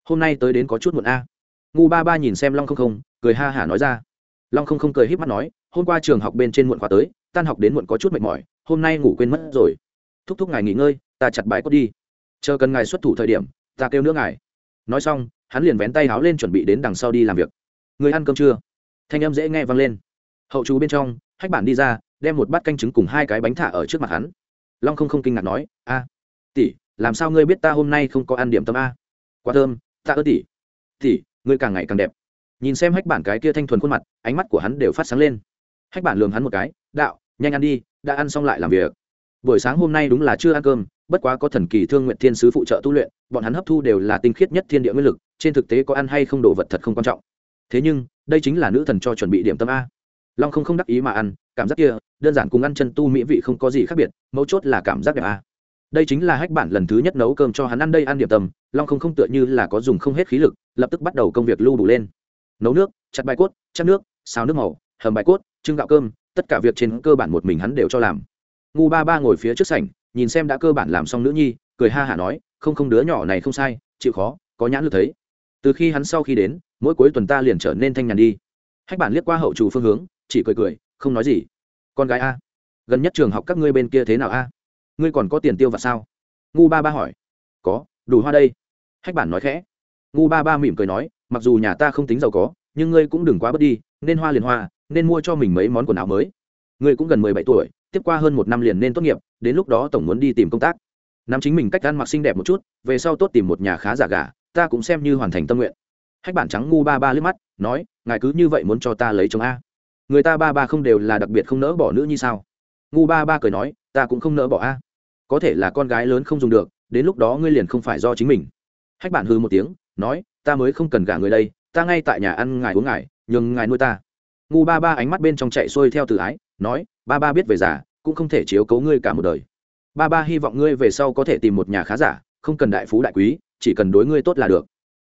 Hôm nay tới đến có chút muộn a. Ngu ba ba nhìn xem long không không, cười ha hả nói ra. Long không không cười h í p mắt nói, hôm qua trường học bên trên muộn khóa tới tan học đến muộn có chút mệt mỏi, hôm nay ngủ quên mất rồi. Thúc thúc ngài nghỉ ngơi, ta chặt bãi cốt đi. Chờ cần ngài xuất thủ thời điểm, ta kêu nữa ngài. Nói xong, hắn liền vén tay háo lên chuẩn bị đến đằng sau đi làm việc. Người ăn cơm chưa? Thanh âm dễ nghe vang lên. Hậu chú bên trong, hách bản đi ra, đem một bát canh trứng cùng hai cái bánh thả ở trước mặt hắn. Long không không kinh ngạc nói, a, tỷ, làm sao ngươi biết ta hôm nay không có ăn điểm tâm a? Quá thơm ta ơ tỷ. Tỷ, ngươi càng ngày càng đẹp. Nhìn xem hách bản cái kia thanh thuần khuôn mặt, ánh mắt của hắn đều phát sáng lên. Hách bản lường hắn một cái, đạo nhanh ăn đi, đã ăn xong lại làm việc. Buổi sáng hôm nay đúng là chưa ăn cơm, bất quá có thần kỳ thương nguyện thiên sứ phụ trợ tu luyện, bọn hắn hấp thu đều là tinh khiết nhất thiên địa nguyên lực, trên thực tế có ăn hay không đồ vật thật không quan trọng. Thế nhưng, đây chính là nữ thần cho chuẩn bị điểm tâm a. Long không không đắc ý mà ăn, cảm giác kia, đơn giản cùng ăn chân tu mỹ vị không có gì khác biệt, mấu chốt là cảm giác đẹp a. Đây chính là hách bản lần thứ nhất nấu cơm cho hắn ăn đây ăn điểm tâm, long không không tựa như là có dùng không hết khí lực, lập tức bắt đầu công việc lưu đủ lên. Nấu nước, chặt bài cốt chắc nước, xào nước màu, hầm bài cốt, trưng gạo cơm tất cả việc trên cơ bản một mình hắn đều cho làm. Ngu ba ba ngồi phía trước sảnh, nhìn xem đã cơ bản làm xong nữ nhi, cười ha hả nói, không không, đứa nhỏ này không sai, chịu khó, có nhãn lực thấy. Từ khi hắn sau khi đến, mỗi cuối tuần ta liền trở nên thanh nhàn đi. Hách bản liếc qua hậu chủ phương hướng, chỉ cười cười, không nói gì. Con gái a, gần nhất trường học các ngươi bên kia thế nào a? Ngươi còn có tiền tiêu và sao? Ngu ba ba hỏi. Có, đủ hoa đây. Hách bản nói khẽ. Ngu ba ba mỉm cười nói, mặc dù nhà ta không tính giàu có, nhưng ngươi cũng đừng quá bớt đi, nên hoa liền hoa nên mua cho mình mấy món quần áo mới. Ngươi cũng gần mười bảy tuổi, tiếp qua hơn một năm liền nên tốt nghiệp, đến lúc đó tổng muốn đi tìm công tác. Nắm chính mình cách ăn mặc xinh đẹp một chút, về sau tốt tìm một nhà khá giả gà, ta cũng xem như hoàn thành tâm nguyện. Hách bản trắng ngu ba ba liếc mắt, nói, ngài cứ như vậy muốn cho ta lấy chồng a? Người ta ba ba không đều là đặc biệt không nỡ bỏ nữ như sao? Ngu ba ba cười nói, ta cũng không nỡ bỏ a. Có thể là con gái lớn không dùng được, đến lúc đó ngươi liền không phải do chính mình. Hách bản hư một tiếng, nói, ta mới không cần gả người đây, ta ngay tại nhà ăn ngài uống ngài, nhường ngài nuôi ta ngu ba ba ánh mắt bên trong chạy xuôi theo từ ái, nói, ba ba biết về già, cũng không thể chiếu cấu ngươi cả một đời. Ba ba hy vọng ngươi về sau có thể tìm một nhà khá giả, không cần đại phú đại quý, chỉ cần đối ngươi tốt là được.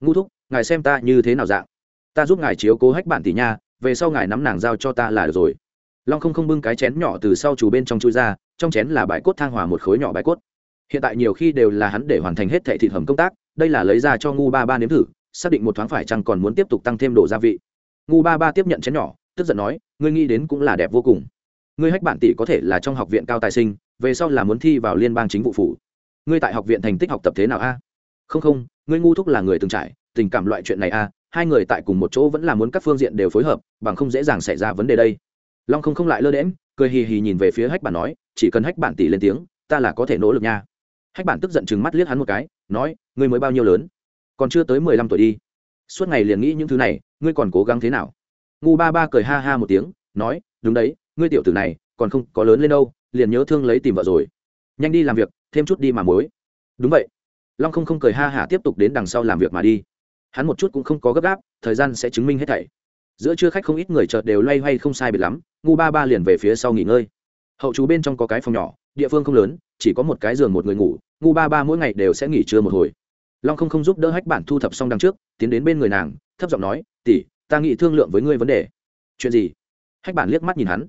Ngu thúc, ngài xem ta như thế nào dạng? Ta giúp ngài chiếu cố hách bản tỷ nha, về sau ngài nắm nàng giao cho ta là được rồi. Long không không bưng cái chén nhỏ từ sau chủ bên trong chui ra, trong chén là bài cốt thang hòa một khối nhỏ bài cốt. Hiện tại nhiều khi đều là hắn để hoàn thành hết thệ thịt hầm công tác, đây là lấy ra cho ngu ba ba nếm thử, xác định một thoáng phải chăng còn muốn tiếp tục tăng thêm độ gia vị. Ngu ba ba tiếp nhận chén nhỏ tức giận nói, ngươi nghĩ đến cũng là đẹp vô cùng. Ngươi hách bản tỷ có thể là trong học viện cao tài sinh, về sau là muốn thi vào liên bang chính vụ phủ. Ngươi tại học viện thành tích học tập thế nào a? Không không, ngươi ngu thúc là người từng trải, tình cảm loại chuyện này a, hai người tại cùng một chỗ vẫn là muốn các phương diện đều phối hợp, bằng không dễ dàng xảy ra vấn đề đây. Long không không lại lơ đễm cười hì hì nhìn về phía hách bản nói, chỉ cần hách bản tỷ lên tiếng, ta là có thể nỗ lực nha. Hách bản tức giận chừng mắt liếc hắn một cái, nói, ngươi mới bao nhiêu lớn? Còn chưa tới mười lăm tuổi đi. Suốt ngày liền nghĩ những thứ này, ngươi còn cố gắng thế nào? Ngu ba ba cười ha ha một tiếng, nói, đúng đấy, ngươi tiểu tử này, còn không có lớn lên đâu, liền nhớ thương lấy tìm vợ rồi. Nhanh đi làm việc, thêm chút đi mà mối đúng vậy. Long không không cười ha hả tiếp tục đến đằng sau làm việc mà đi. Hắn một chút cũng không có gấp gáp, thời gian sẽ chứng minh hết thảy. Giữa trưa khách không ít người chợt đều loay hoay không sai biệt lắm, ngu ba ba liền về phía sau nghỉ ngơi. Hậu chú bên trong có cái phòng nhỏ, địa phương không lớn, chỉ có một cái giường một người ngủ, ngu ba ba mỗi ngày đều sẽ nghỉ trưa một hồi. Long không không giúp đỡ hách bản thu thập xong đằng trước, tiến đến bên người nàng, thấp giọng nói tỉ ta nghĩ thương lượng với ngươi vấn đề. Chuyện gì? Hách bản liếc mắt nhìn hắn.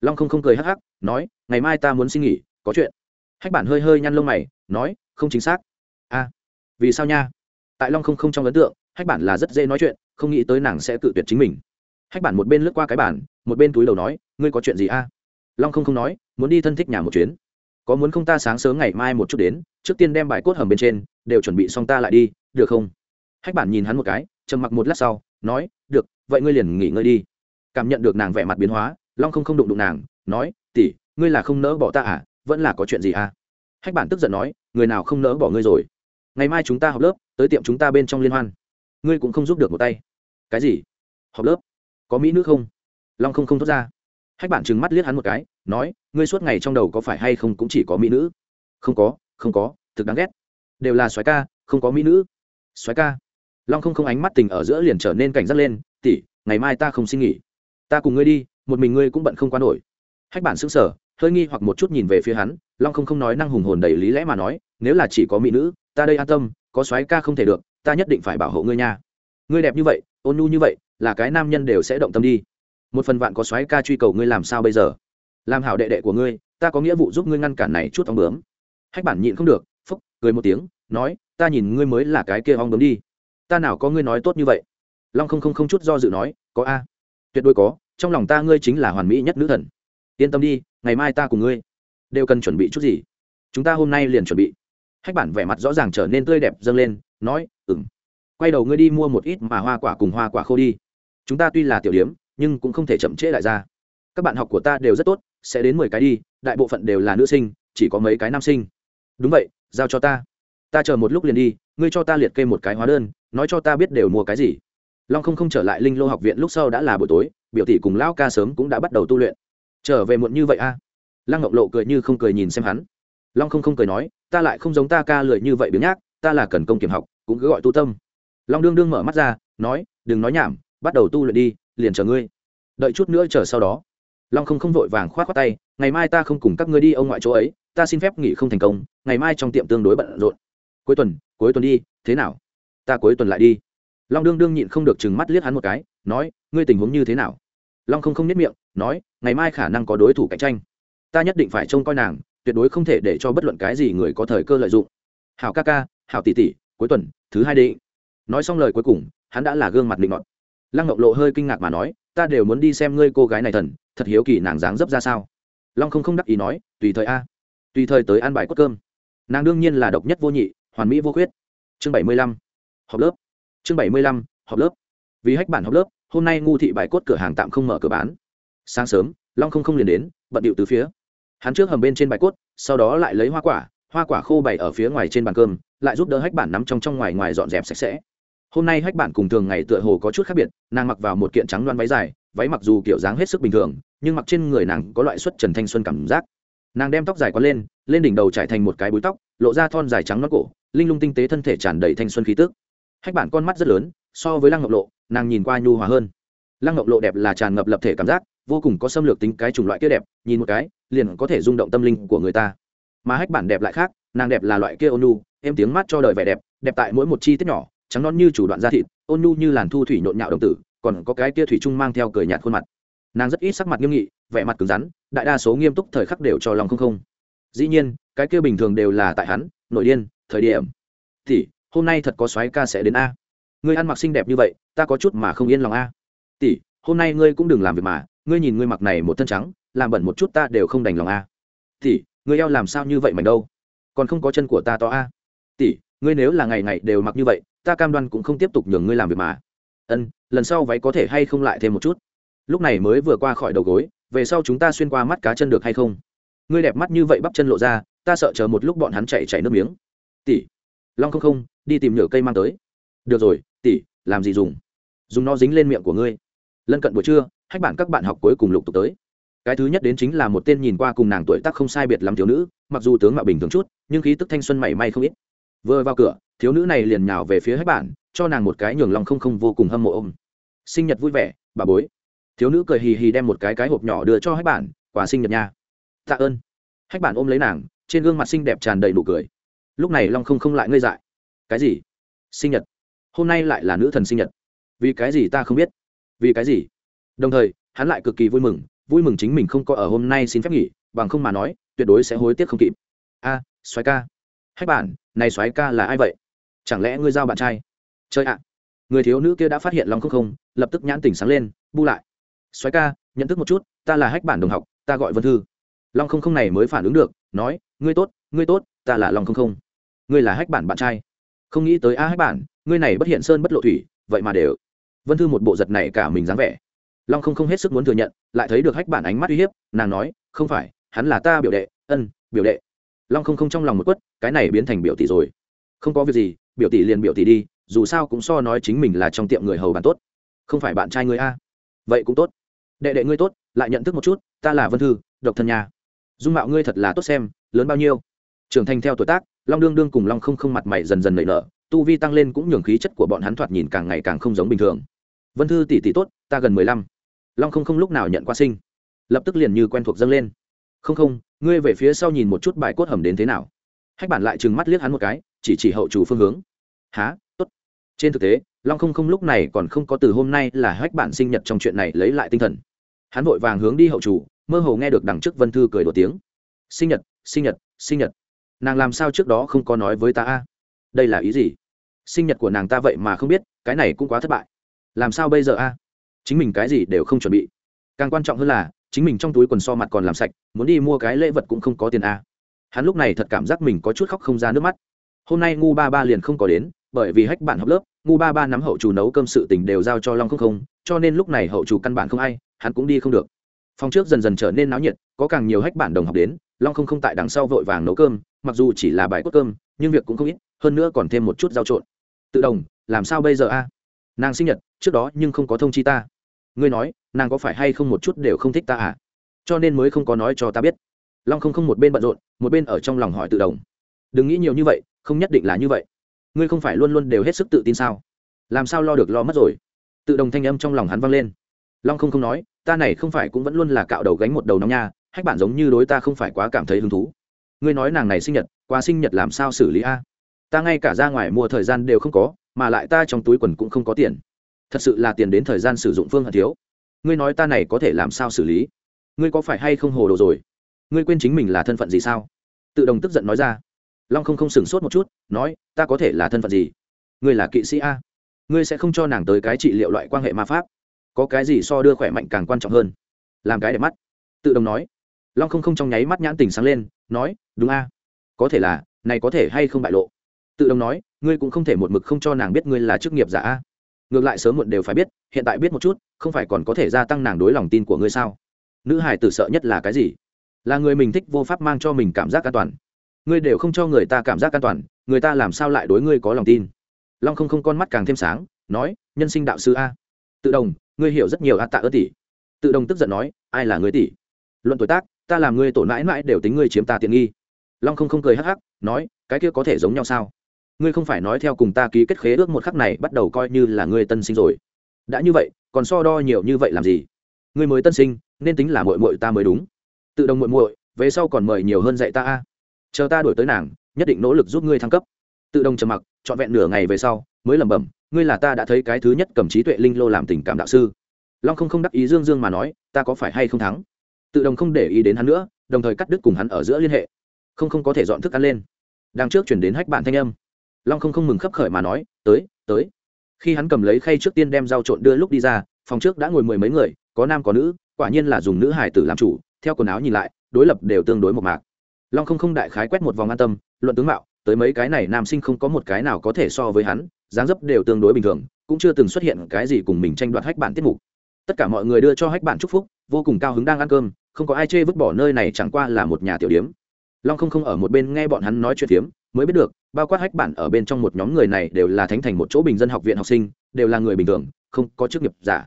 Long không không cười hắc hắc, nói, ngày mai ta muốn xin nghỉ, có chuyện. Hách bản hơi hơi nhăn lông mày, nói, không chính xác. A vì sao nha? Tại long không không trong ấn tượng, hách bản là rất dễ nói chuyện, không nghĩ tới nàng sẽ cự tuyệt chính mình. Hách bản một bên lướt qua cái bản một bên túi đầu nói, ngươi có chuyện gì a long không không nói, muốn đi thân thích nhà một chuyến. Có muốn không ta sáng sớm ngày mai một chút đến, trước tiên đem bài cốt hầm bên trên, đều chuẩn bị xong ta lại đi, được không? Hách bản nhìn hắn một cái trầm mặc một lát sau, nói, được, vậy ngươi liền nghỉ ngơi đi. Cảm nhận được nàng vẻ mặt biến hóa, long không không đụng đụng nàng, nói tỉ ngươi là không nỡ bỏ ta à? Vẫn là có chuyện gì à? Hách bản tức giận nói, người nào không nỡ bỏ ngươi rồi? Ngày mai chúng ta học lớp, tới tiệm chúng ta bên trong liên hoan. Ngươi cũng không giúp được một tay. Cái gì? Học lớp? Có mỹ nữ không? Long không không thốt ra. Hách bản trừng mắt liếc hắn một cái, nói, ngươi suốt ngày trong đầu có phải hay không cũng chỉ có mỹ nữ? Không có không có, thực đáng ghét. Đều là soái ca, không có mỹ nữ. Soái ca? Long không không ánh mắt tình ở giữa liền trở nên cảnh giác lên tỉ ngày mai ta không xin nghỉ ta cùng ngươi đi một mình ngươi cũng bận không qua nổi hách bản xứng sở hơi nghi hoặc một chút nhìn về phía hắn long không không nói năng hùng hồn đầy lý lẽ mà nói nếu là chỉ có mỹ nữ ta đây an tâm có soái ca không thể được ta nhất định phải bảo hộ ngươi nha ngươi đẹp như vậy ôn nhu như vậy là cái nam nhân đều sẽ động tâm đi một phần vạn có soái ca truy cầu ngươi làm sao bây giờ làm hảo đệ đệ của ngươi ta có nghĩa vụ giúp ngươi ngăn cản này chút ong bướm hách bản nhịn không được phúc cười một tiếng nói ta nhìn ngươi mới là cái kia ong bướm đi ta nào có ngươi nói tốt như vậy? Long không không không chút do dự nói, có a. Tuyệt đối có, trong lòng ta ngươi chính là hoàn mỹ nhất nữ thần. Yên tâm đi, ngày mai ta cùng ngươi đều cần chuẩn bị chút gì. Chúng ta hôm nay liền chuẩn bị. Hách bản vẻ mặt rõ ràng trở nên tươi đẹp dâng lên, nói ừng quay đầu ngươi đi mua một ít mà hoa quả cùng hoa quả khô đi. Chúng ta tuy là tiểu điếm, nhưng cũng không thể chậm trễ lại ra. Các bạn học của ta đều rất tốt, sẽ đến mười cái đi, đại bộ phận đều là nữ sinh, chỉ có mấy cái nam sinh. Đúng vậy, giao cho ta. Ta chờ một lúc liền đi ngươi cho ta liệt kê một cái hóa đơn, nói cho ta biết đều mua cái gì. Long không không trở lại linh lô học viện lúc sau đã là buổi tối, biểu tỷ cùng lão ca sớm cũng đã bắt đầu tu luyện. Trở về muộn như vậy a? À? lăng ngọc lộ cười như không cười nhìn xem hắn. Long không không cười nói, ta lại không giống ta ca lười như vậy biếng nhác, ta là cần công kiểm học, cũng cứ gọi tu tâm. Long đương đương mở mắt ra, nói, đừng nói nhảm, bắt đầu tu luyện đi, liền chờ ngươi. Đợi chút nữa chờ sau đó. Long không không vội vàng k h o á t khoác tay, ngày mai ta không cùng các ngươi đi ông ngoại chỗ ấy, ta xin phép nghỉ không thành công, ngày mai trong tiệm tương đối bận rộn. Cuối tuần cuối tuần đi, thế nào? Ta cuối tuần lại đi. Long đương đương nhịn không được chừng mắt liếc hắn một cái, nói, ngươi tình huống như thế nào? Long không không nhất miệng, nói, ngày mai khả năng có đối thủ cạnh tranh. Ta nhất định phải trông coi nàng, tuyệt đối không thể để cho bất luận cái gì người có thời cơ lợi dụng. Hảo ca ca, hảo tỷ tỷ, cuối tuần, thứ hai định. Nói xong lời cuối cùng, hắn đã là gương mặt định ngọt lăng ngọc lộ hơi kinh ngạc mà nói, ta đều muốn đi xem ngươi cô gái này thần, thật hiếu kỳ nàng dáng dấp ra sao? Long không không đắc ý nói, tùy thời a. Tùy thời tới ăn bài cốt cơm. Nàng đương nhiên là độc nhất vô nhị hoàn mỹ vô khuyết. Chương bảy mươi lăm học lớp. Chương bảy mươi lăm học lớp. Vì hách bản học lớp, hôm nay ngu thị bài cốt cửa hàng tạm không mở cửa bán. Sáng sớm, long không không liền đến, bận điệu từ phía. Hắn trước hầm bên trên bài cốt, sau đó lại lấy hoa quả hoa quả khô bày ở phía ngoài trên bàn cơm, lại giúp đỡ hách bản nắm trong trong ngoài ngoài dọn dẹp sạch sẽ. Hôm nay hách bản cùng thường ngày tựa hồ có chút khác biệt, nàng mặc vào một kiện trắng loan váy dài, váy mặc dù kiểu dáng hết sức bình thường, nhưng mặc trên người nàng có loại xuất trần thanh xuân cảm giác. Nàng đem tóc dài quấn lên lên đỉnh đầu trải thành một cái búi tóc, lộ ra thon dài trắng nõn cổ linh lung tinh tế thân thể tràn đầy thanh xuân khí tức. Hách bản con mắt rất lớn, so với lăng ngọc lộ, nàng nhìn qua nhu hòa hơn. Lăng ngọc lộ đẹp là tràn ngập lập thể cảm giác, vô cùng có xâm lược tính cái chủng loại kia đẹp, nhìn một cái, liền có thể rung động tâm linh của người ta. Mà hách bản đẹp lại khác, nàng đẹp là loại kia ôn nhu em tiếng mắt cho đời vẻ đẹp đẹp tại mỗi một chi tiết nhỏ, trắng non như chủ đoạn da thịt, ôn nhu như làn thu thủy nhộn nhạo đồng tử, còn có cái kia thủy trung mang theo cười nhạt khuôn mặt. Nàng rất ít sắc mặt nghiêm nghị, vẻ mặt cứng rắn, đại đa số nghiêm túc thời khắc đều cho lòng không không. Dĩ nhiên, cái kia bình thường đều là tại hắn, nội điên thời điểm. Tỷ hôm nay thật có soái ca sẽ đến a. Ngươi ăn mặc xinh đẹp như vậy, ta có chút mà không yên lòng a. Tỷ, hôm nay ngươi cũng đừng làm việc mà, ngươi nhìn ngươi mặc này một thân trắng, làm bẩn một chút ta đều không đành lòng a. Tỷ, ngươi eo làm sao như vậy mảnh đâu? Còn không có chân của ta to a. Tỷ, ngươi nếu là ngày ngày đều mặc như vậy, ta cam đoan cũng không tiếp tục nhường ngươi làm việc mà. Ân, lần sau váy có thể hay không lại thêm một chút? Lúc này mới vừa qua khỏi đầu gối, về sau chúng ta xuyên qua mắt cá chân được hay không? Ngươi đẹp mắt như vậy bắp chân lộ ra, ta sợ chờ một lúc bọn hắn chạy chạy nước miếng tỷ. Long không không, đi tìm nhựa cây mang tới. Được rồi, tỷ, làm gì dùng? Dùng nó dính lên miệng của ngươi. Lân cận buổi trưa, hách bản các bạn học cuối cùng lục tục tới. Cái thứ nhất đến chính là một tên nhìn qua cùng nàng tuổi tác không sai biệt lắm thiếu nữ, mặc dù tướng mạo bình thường chút, nhưng khí tức thanh xuân mảy may không ít. Vừa vào cửa, thiếu nữ này liền nhào về phía hách bản cho nàng một cái nhường lòng không không vô cùng hâm mộ ôm. Sinh nhật vui vẻ, bà bối. Thiếu nữ cười hì hì đem một cái cái hộp nhỏ đưa cho hách bản quà sinh nhật nha. Tạ ơn. Hách bản ôm lấy nàng, trên gương mặt xinh đẹp tràn đầy nụ cười lúc này long không không lại ngây dại. Cái gì? Sinh nhật. Hôm nay lại là nữ thần sinh nhật. Vì cái gì ta không biết? Vì cái gì? Đồng thời hắn lại cực kỳ vui mừng vui mừng chính mình không có ở hôm nay xin phép nghỉ bằng không mà nói tuyệt đối sẽ hối tiếc không kịp. A à, soái ca. Hách bản này soái ca là ai vậy? Chẳng lẽ ngươi giao bạn trai? Chơi ạ. Người thiếu nữ kia đã phát hiện long không không lập tức nhãn tỉnh sáng lên bu lại. Soái ca nhận thức một chút ta là hách bản đồng học ta gọi vân thư. Long không không này mới phản ứng được nói ngươi tốt ngươi tốt ta là long không không ngươi là hách bản bạn trai. Không nghĩ tới a hách bản, ngươi này bất hiện sơn bất lộ thủy, vậy mà đều. Vân thư một bộ giật này cả mình dáng vẻ. Long không không hết sức muốn thừa nhận, lại thấy được hách bản ánh mắt uy hiếp, nàng nói, không phải, hắn là ta biểu đệ, ân, biểu đệ. Long không không trong lòng một quất, cái này biến thành biểu tỷ rồi. Không có việc gì, biểu tỷ liền biểu tỷ đi, dù sao cũng so nói chính mình là trong tiệm người hầu bàn tốt. Không phải bạn trai ngươi a. Vậy cũng tốt. Đệ đệ ngươi tốt, lại nhận thức một chút, ta là vân thư, độc thân nhà. Dung mạo ngươi thật là tốt xem, lớn bao nhiêu. Trưởng thành theo tuổi tác long đương đương cùng long không không mặt mày dần dần nảy nở, tu vi tăng lên cũng nhường khí chất của bọn hắn thoạt nhìn càng ngày càng không giống bình thường. Vân thư tỷ tỷ tốt, ta gần mười lăm. Long không không lúc nào nhận qua sinh, lập tức liền như quen thuộc dâng lên. Không không, ngươi về phía sau nhìn một chút bài cốt hầm đến thế nào. Hách bản lại trừng mắt liếc hắn một cái, chỉ chỉ hậu chủ phương hướng. Há, tốt. Trên thực tế, long không không lúc này còn không có từ hôm nay là hách bản sinh nhật trong chuyện này lấy lại tinh thần. Hắn vội vàng hướng đi hậu chủ, mơ hồ nghe được đằng trước vân thư cười đổ tiếng. Sinh nhật sinh nhật sinh nhật nàng làm sao trước đó không có nói với ta a? Đây là ý gì? Sinh nhật của nàng ta vậy mà không biết, cái này cũng quá thất bại. Làm sao bây giờ a? Chính mình cái gì đều không chuẩn bị. Càng quan trọng hơn là, chính mình trong túi quần so mặt còn làm sạch, muốn đi mua cái lễ vật cũng không có tiền a. Hắn lúc này thật cảm giác mình có chút khóc không ra nước mắt. Hôm nay ngu ba ba liền không có đến, bởi vì hách bạn học lớp, ngu ba ba nắm hậu chủ nấu cơm sự tình đều giao cho long không không, cho nên lúc này hậu chủ căn bản không ai, hắn cũng đi không được. Phòng trước dần dần trở nên náo nhiệt, có càng nhiều hách bạn đồng học đến, long không không tại đằng sau vội vàng nấu cơm mặc dù chỉ là bài cốt cơm, nhưng việc cũng không ít, hơn nữa còn thêm một chút giao trộn. Tự đồng làm sao bây giờ a? Nàng sinh nhật, trước đó nhưng không có thông chi ta. Ngươi nói, nàng có phải hay không một chút đều không thích ta à? Cho nên mới không có nói cho ta biết. Long không không một bên bận rộn, một bên ở trong lòng hỏi tự đồng đừng nghĩ nhiều như vậy, không nhất định là như vậy. Ngươi không phải luôn luôn đều hết sức tự tin sao? Làm sao lo được lo mất rồi? Tự đồng thanh âm trong lòng hắn vang lên. Long không không nói, ta này không phải cũng vẫn luôn là cạo đầu gánh một đầu nóng nha, hách bạn giống như đối ta không phải quá cảm thấy hứng thú ngươi nói nàng này sinh nhật qua sinh nhật làm sao xử lý a? Ta ngay cả ra ngoài mua thời gian đều không có, mà lại ta trong túi quần cũng không có tiền. Thật sự là tiền đến thời gian sử dụng phương hận thiếu. Ngươi nói ta này có thể làm sao xử lý? Ngươi có phải hay không hồ đồ rồi? Ngươi quên chính mình là thân phận gì sao? Tự đồng tức giận nói ra. Long không không sửng sốt một chút, nói, ta có thể là thân phận gì? Ngươi là kỵ sĩ a? Ngươi sẽ không cho nàng tới cái trị liệu loại quan hệ ma pháp. Có cái gì so đưa khỏe mạnh càng quan trọng hơn? Làm cái để mắt. Tự đồng nói. Long không không trong nháy mắt nhãn tình sáng lên, nói đúng a. Có thể là, này có thể hay không bại lộ? Tự đồng nói, ngươi cũng không thể một mực không cho nàng biết ngươi là chức nghiệp giả a. Ngược lại sớm muộn đều phải biết, hiện tại biết một chút, không phải còn có thể gia tăng nàng đối lòng tin của ngươi sao? Nữ hải tử sợ nhất là cái gì? Là người mình thích vô pháp mang cho mình cảm giác an toàn. Ngươi đều không cho người ta cảm giác an toàn, người ta làm sao lại đối ngươi có lòng tin? Long không không con mắt càng thêm sáng, nói, nhân sinh đạo sư a. Tự đồng ngươi hiểu rất nhiều a tạ ơ tỷ. Tự đồng tức giận nói, ai là người tỷ? Luận tuổi tác, ta làm ngươi tổn mãi mãi đều tính ngươi chiếm ta tiện nghi long không không cười hắc hắc, nói, cái kia có thể giống nhau sao? Ngươi không phải nói theo cùng ta ký kết khế ước một khắc này bắt đầu coi như là ngươi tân sinh rồi. Đã như vậy, còn so đo nhiều như vậy làm gì? Ngươi mới tân sinh, nên tính là mội mội ta mới đúng. Tự động mội mội về sau còn mời nhiều hơn dạy ta a. Chờ ta đổi tới nàng, nhất định nỗ lực giúp ngươi thăng cấp. Tự động trầm mặc, trọn vẹn nửa ngày về sau, mới lẩm bẩm, ngươi là ta đã thấy cái thứ nhất cầm trí tuệ linh lô làm tình cảm đạo sư. Long không không đắc ý dương dương mà nói, ta có phải hay không thắng? Tự động không để ý đến hắn nữa, đồng thời cắt đứt cùng hắn ở giữa liên hệ không không có thể dọn thức ăn lên. Đang trước chuyển đến hách bạn thanh âm. Long không không mừng khấp khởi mà nói, tới tới. Khi hắn cầm lấy khay trước tiên đem rau trộn đưa lúc đi ra, phòng trước đã ngồi mười mấy người, có nam có nữ, quả nhiên là dùng nữ hải tử làm chủ, theo quần áo nhìn lại, đối lập đều tương đối một mạc. Long không không đại khái quét một vòng an tâm, luận tướng mạo, tới mấy cái này nam sinh không có một cái nào có thể so với hắn, dáng dấp đều tương đối bình thường, cũng chưa từng xuất hiện cái gì cùng mình tranh đoạt hách bản tiết mục. Tất cả mọi người đưa cho hách bản chúc phúc, vô cùng cao hứng đang ăn cơm, không có ai chê vứt bỏ nơi này chẳng qua là một nhà tiểu điếm long không không ở một bên nghe bọn hắn nói chuyện phiếm, mới biết được, bao quát hách bản ở bên trong một nhóm người này đều là thánh thành một chỗ bình dân học viện học sinh, đều là người bình thường, không có chức nghiệp giả.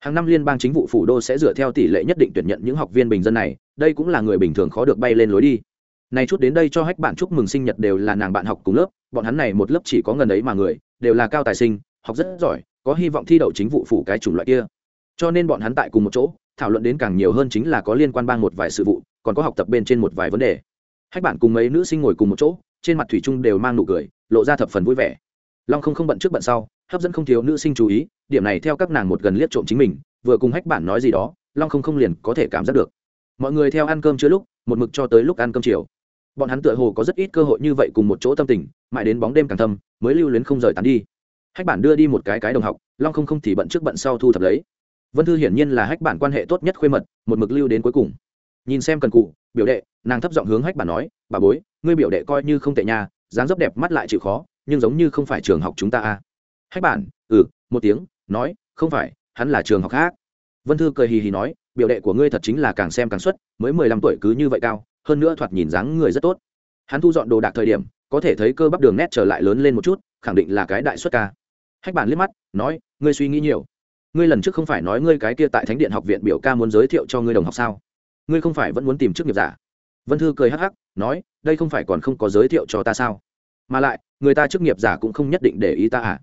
Hàng năm liên bang chính vụ phủ đô sẽ dựa theo tỷ lệ nhất định tuyển nhận những học viên bình dân này, đây cũng là người bình thường khó được bay lên lối đi. Này chút đến đây cho hách bạn chúc mừng sinh nhật đều là nàng bạn học cùng lớp, bọn hắn này một lớp chỉ có ngần ấy mà người, đều là cao tài sinh, học rất giỏi, có hy vọng thi đậu chính vụ phủ cái chủng loại kia. Cho nên bọn hắn tại cùng một chỗ, thảo luận đến càng nhiều hơn chính là có liên quan bang một vài sự vụ, còn có học tập bên trên một vài vấn đề hách bản cùng mấy nữ sinh ngồi cùng một chỗ, trên mặt thủy trung đều mang nụ cười, lộ ra thập phần vui vẻ. Long không không bận trước bận sau, hấp dẫn không thiếu nữ sinh chú ý, điểm này theo các nàng một gần liếc trộm chính mình, vừa cùng hách bản nói gì đó, long không không liền có thể cảm giác được. Mọi người theo ăn cơm chưa lúc, một mực cho tới lúc ăn cơm chiều. Bọn hắn tựa hồ có rất ít cơ hội như vậy cùng một chỗ tâm tình, mãi đến bóng đêm càng thâm, mới lưu luyến không rời tán đi. Hách bản đưa đi một cái cái đồng học, long không không thì bận trước bận sau thu thập lấy. Vân thư hiển nhiên là hách bản quan hệ tốt nhất khuê mật, một mực lưu đến cuối cùng. Nhìn xem cần cụ biểu đệ, nàng thấp giọng hướng hách bản nói, bà bối, ngươi biểu đệ coi như không tệ nha, dáng dấp đẹp mắt lại chịu khó, nhưng giống như không phải trường học chúng ta a à. hách bản ừ một tiếng, nói, không phải, hắn là trường học khác. Vân thư cười hì hì nói, biểu đệ của ngươi thật chính là càng xem càng xuất, mới mười lăm tuổi cứ như vậy cao, hơn nữa thoạt nhìn dáng người rất tốt. Hắn thu dọn đồ đạc thời điểm, có thể thấy cơ bắp đường nét trở lại lớn lên một chút, khẳng định là cái đại xuất ca. Hách bản liếc mắt, nói, ngươi suy nghĩ nhiều. Ngươi lần trước không phải nói ngươi cái kia tại thánh điện học viện biểu ca muốn giới thiệu cho ngươi đồng học sao? Ngươi không phải vẫn muốn tìm chức nghiệp giả? Vân thư cười hắc hắc, nói, đây không phải còn không có giới thiệu cho ta sao? Mà lại, người ta chức nghiệp giả cũng không nhất định để ý ta à?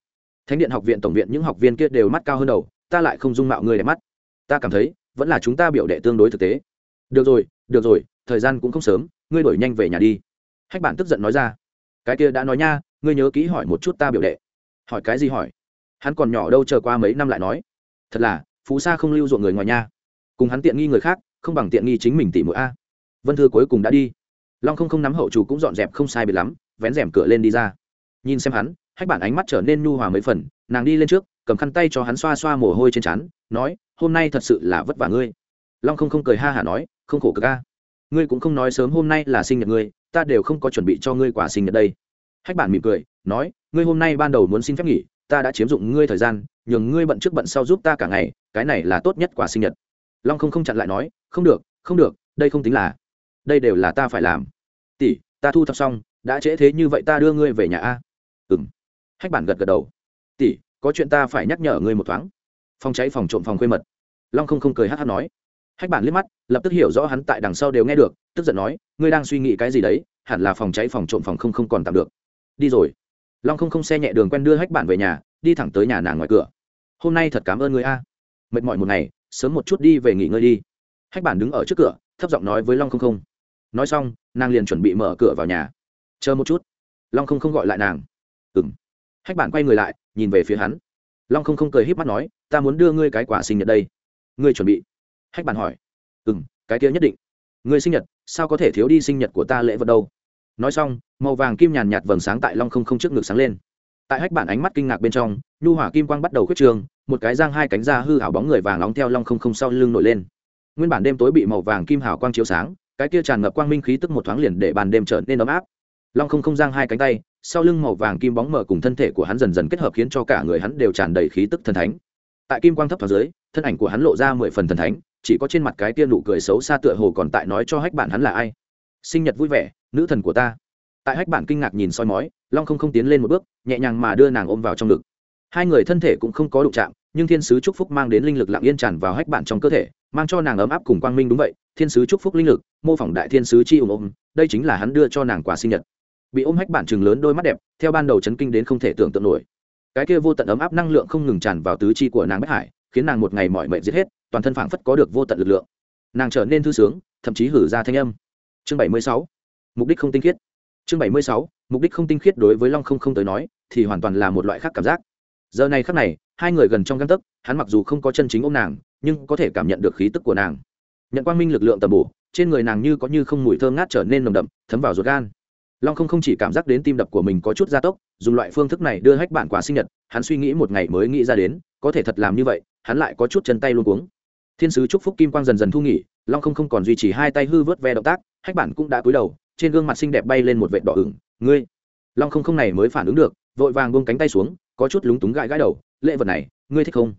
Thánh điện học viện tổng viện những học viên kia đều mắt cao hơn đầu, ta lại không dung mạo người đẹp mắt. Ta cảm thấy, vẫn là chúng ta biểu đệ tương đối thực tế. Được rồi được rồi, thời gian cũng không sớm, ngươi đổi nhanh về nhà đi. Hách bản tức giận nói ra. Cái kia đã nói nha, ngươi nhớ kỹ hỏi một chút ta biểu đệ. Hỏi cái gì hỏi? Hắn còn nhỏ đâu chờ qua mấy năm lại nói. Thật là, phú sa không lưu ruộng người ngoài nha. Cùng hắn tiện nghi người khác không bằng tiện nghi chính mình tỉ mũi a. Vân thư cuối cùng đã đi. Long không không nắm hậu chủ cũng dọn dẹp không sai biệt lắm, vén rèm cửa lên đi ra. Nhìn xem hắn, hách bản ánh mắt trở nên nhu hòa mấy phần, nàng đi lên trước, cầm khăn tay cho hắn xoa xoa mồ hôi trên trán, nói, hôm nay thật sự là vất vả ngươi. Long không không cười ha hả nói, không khổ cực ca ngươi cũng không nói sớm hôm nay là sinh nhật ngươi, ta đều không có chuẩn bị cho ngươi quả sinh nhật đây. Hách bản mỉm cười, nói, ngươi hôm nay ban đầu muốn xin phép nghỉ, ta đã chiếm dụng ngươi thời gian, nhường ngươi bận trước bận sau giúp ta cả ngày, cái này là tốt nhất quả sinh nhật long không không chặn lại nói, không được không được, đây không tính là, đây đều là ta phải làm. Tỷ, ta thu thập xong, đã trễ thế như vậy ta đưa ngươi về nhà a. Ừ m hách bản gật gật đầu. Tỷ, có chuyện ta phải nhắc nhở ngươi một thoáng. Phòng cháy phòng trộm phòng khuê mật. Long không không cười hát hát nói. Hách bản liếc mắt, lập tức hiểu rõ hắn tại đằng sau đều nghe được, tức giận nói, ngươi đang suy nghĩ cái gì đấy, hẳn là phòng cháy phòng trộm phòng không không còn tạm được. Đi rồi. Long không không xe nhẹ đường quen đưa hách bản về nhà, đi thẳng tới nhà nàng ngoài cửa. Hôm nay thật cảm ơn ngươi a. Mệt mỏi một ngày sớm một chút đi về nghỉ ngơi đi. Hách bản đứng ở trước cửa, thấp giọng nói với long không không. Nói xong, nàng liền chuẩn bị mở cửa vào nhà. Chờ một chút. Long không không gọi lại nàng. Ừng hách bản quay người lại, nhìn về phía hắn. Long không không cười h í p mắt nói, ta muốn đưa ngươi cái quả sinh nhật đây. Ngươi chuẩn bị? Hách bản hỏi. Ừ m cái kia nhất định. Ngươi sinh nhật, sao có thể thiếu đi sinh nhật của ta lễ vật đâu? Nói xong, màu vàng kim nhàn nhạt vầng sáng tại long không không trước ngực sáng lên. Tại hách bản ánh mắt kinh ngạc bên trong nhu hỏa kim quang bắt đầu khuyết trường, một cái giang hai cánh ra hư hảo bóng người vàng nóng theo long không không sau lưng nổi lên. Nguyên bản đêm tối bị màu vàng kim hảo quang chiếu sáng, cái kia tràn ngập quang minh khí tức một thoáng liền để bàn đêm trở nên ấm áp. Long không không giang hai cánh tay, sau lưng màu vàng kim bóng mở cùng thân thể của hắn dần dần kết hợp khiến cho cả người hắn đều tràn đầy khí tức thần thánh. Tại kim quang thấp thoáng dưới, thân ảnh của hắn lộ ra mười phần thần thánh, chỉ có trên mặt cái kia nụ cười xấu xa tựa hồ còn tại nói cho hách bạn hắn là ai. Sinh nhật vui vẻ, nữ thần của ta. Tại hách bạn kinh ngạc nhìn soi mói, long không không tiến lên một bước, nhẹ nhàng mà đưa nàng ôm vào trong ngực hai người thân thể cũng không có đụng chạm, nhưng thiên sứ chúc phúc mang đến linh lực lặng yên tràn vào hách bạn trong cơ thể, mang cho nàng ấm áp cùng quang minh đúng vậy, thiên sứ chúc phúc linh lực, mô phỏng đại thiên sứ chi ủng ôm, đây chính là hắn đưa cho nàng quà sinh nhật. Bị ôm hách bản chừng lớn đôi mắt đẹp, theo ban đầu chấn kinh đến không thể tưởng tượng nổi. Cái kia vô tận ấm áp năng lượng không ngừng tràn vào tứ chi của nàng bách hải, khiến nàng một ngày mọi mệnh giết hết, toàn thân phảng phất có được vô tận lực lượng. Nàng trở nên thư sướng, thậm chí hử ra thanh âm. Chương bảy mươi sáu, mục đích không tinh khiết. Chương bảy mươi sáu, mục đích không tinh khiết đối với long không không tới nói, thì hoàn toàn là một loại khác cảm giác giờ này khắc này, hai người gần trong găng tấc, hắn mặc dù không có chân chính ôm nàng, nhưng có thể cảm nhận được khí tức của nàng. Nhận quang minh lực lượng tầm bổ, trên người nàng như có như không mùi thơm ngát trở nên nồng đậm, thấm vào ruột gan. Long không không chỉ cảm giác đến tim đập của mình có chút gia tốc, dùng loại phương thức này đưa hách bản quà sinh nhật, hắn suy nghĩ một ngày mới nghĩ ra đến, có thể thật làm như vậy, hắn lại có chút chân tay luôn cuống. Thiên sứ chúc phúc kim quang dần dần thu nghỉ, long không không còn duy trì hai tay hư vớt ve động tác, hách bản cũng đã cúi đầu, trên gương mặt xinh đẹp bay lên một vệt đỏ ửng, ngươi! Long không không này mới phản ứng được, vội vàng buông cánh tay xuống có chút lúng túng gãi gãi đầu, lễ vật này, ngươi thích không?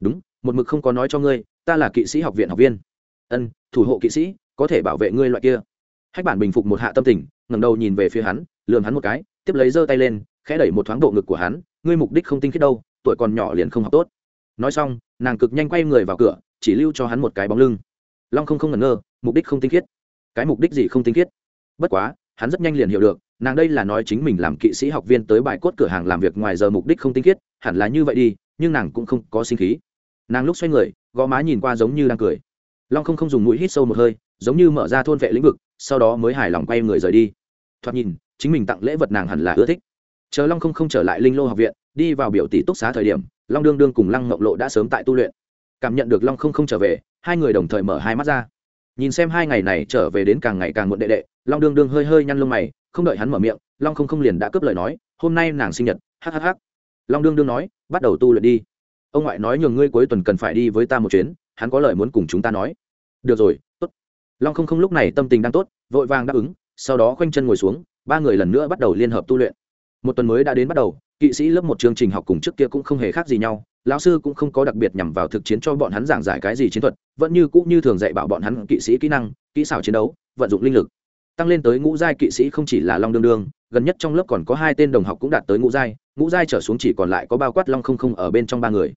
Đúng, một mực không có nói cho ngươi, ta là kỵ sĩ học viện học viên. Ân, thủ hộ kỵ sĩ, có thể bảo vệ ngươi loại kia. Hách bản bình phục một hạ tâm tình, ngẩng đầu nhìn về phía hắn, lườm hắn một cái, tiếp lấy giơ tay lên, khẽ đẩy một thoáng bộ ngực của hắn, ngươi mục đích không tinh khiết đâu, tuổi còn nhỏ liền không học tốt. Nói xong, nàng cực nhanh quay người vào cửa, chỉ lưu cho hắn một cái bóng lưng. Long không không ngẩn ngơ, mục đích không tinh khiết. Cái mục đích gì không tinh khiết? Bất quá, hắn rất nhanh liền hiểu được nàng đây là nói chính mình làm kỵ sĩ học viên tới bài cốt cửa hàng làm việc ngoài giờ mục đích không tinh khiết, hẳn là như vậy đi, nhưng nàng cũng không có sinh khí. Nàng lúc xoay người gò má nhìn qua giống như đang cười. Long không không dùng mũi hít sâu một hơi, giống như mở ra thôn vệ lĩnh vực, sau đó mới hài lòng quay người rời đi. Thoạt nhìn, chính mình tặng lễ vật nàng hẳn là ưa thích. Chờ long không không trở lại linh lô học viện, đi vào biểu tỷ túc xá thời điểm, long đương đương cùng lăng ngộng lộ đã sớm tại tu luyện. Cảm nhận được long không không trở về, hai người đồng thời mở hai mắt ra. Nhìn xem hai ngày này trở về đến càng ngày càng muộn đệ đệ, long đương đương hơi hơi nhăn lông mày không đợi hắn mở miệng, long không không liền đã cướp lời nói, hôm nay nàng sinh nhật hhh long đương đương nói, bắt đầu tu luyện đi. Ông ngoại nói nhường ngươi cuối tuần cần phải đi với ta một chuyến, hắn có lời muốn cùng chúng ta nói. Được rồi, tốt. Long không không lúc này tâm tình đang tốt, vội vàng đáp ứng, sau đó khoanh chân ngồi xuống, ba người lần nữa bắt đầu liên hợp tu luyện. Một tuần mới đã đến bắt đầu, kỵ sĩ lớp một chương trình học cùng trước kia cũng không hề khác gì nhau, lão sư cũng không có đặc biệt nhằm vào thực chiến cho bọn hắn giảng giải cái gì chiến thuật, vẫn như cũng như thường dạy bảo bọn hắn kỵ sĩ kỹ năng, kỹ xảo chiến đấu, vận dụng linh lực tăng lên tới ngũ giai kỵ sĩ không chỉ là long đương đương, gần nhất trong lớp còn có hai tên đồng học cũng đạt tới ngũ giai ngũ giai trở xuống chỉ còn lại có bao quát long không không ở bên trong ba người.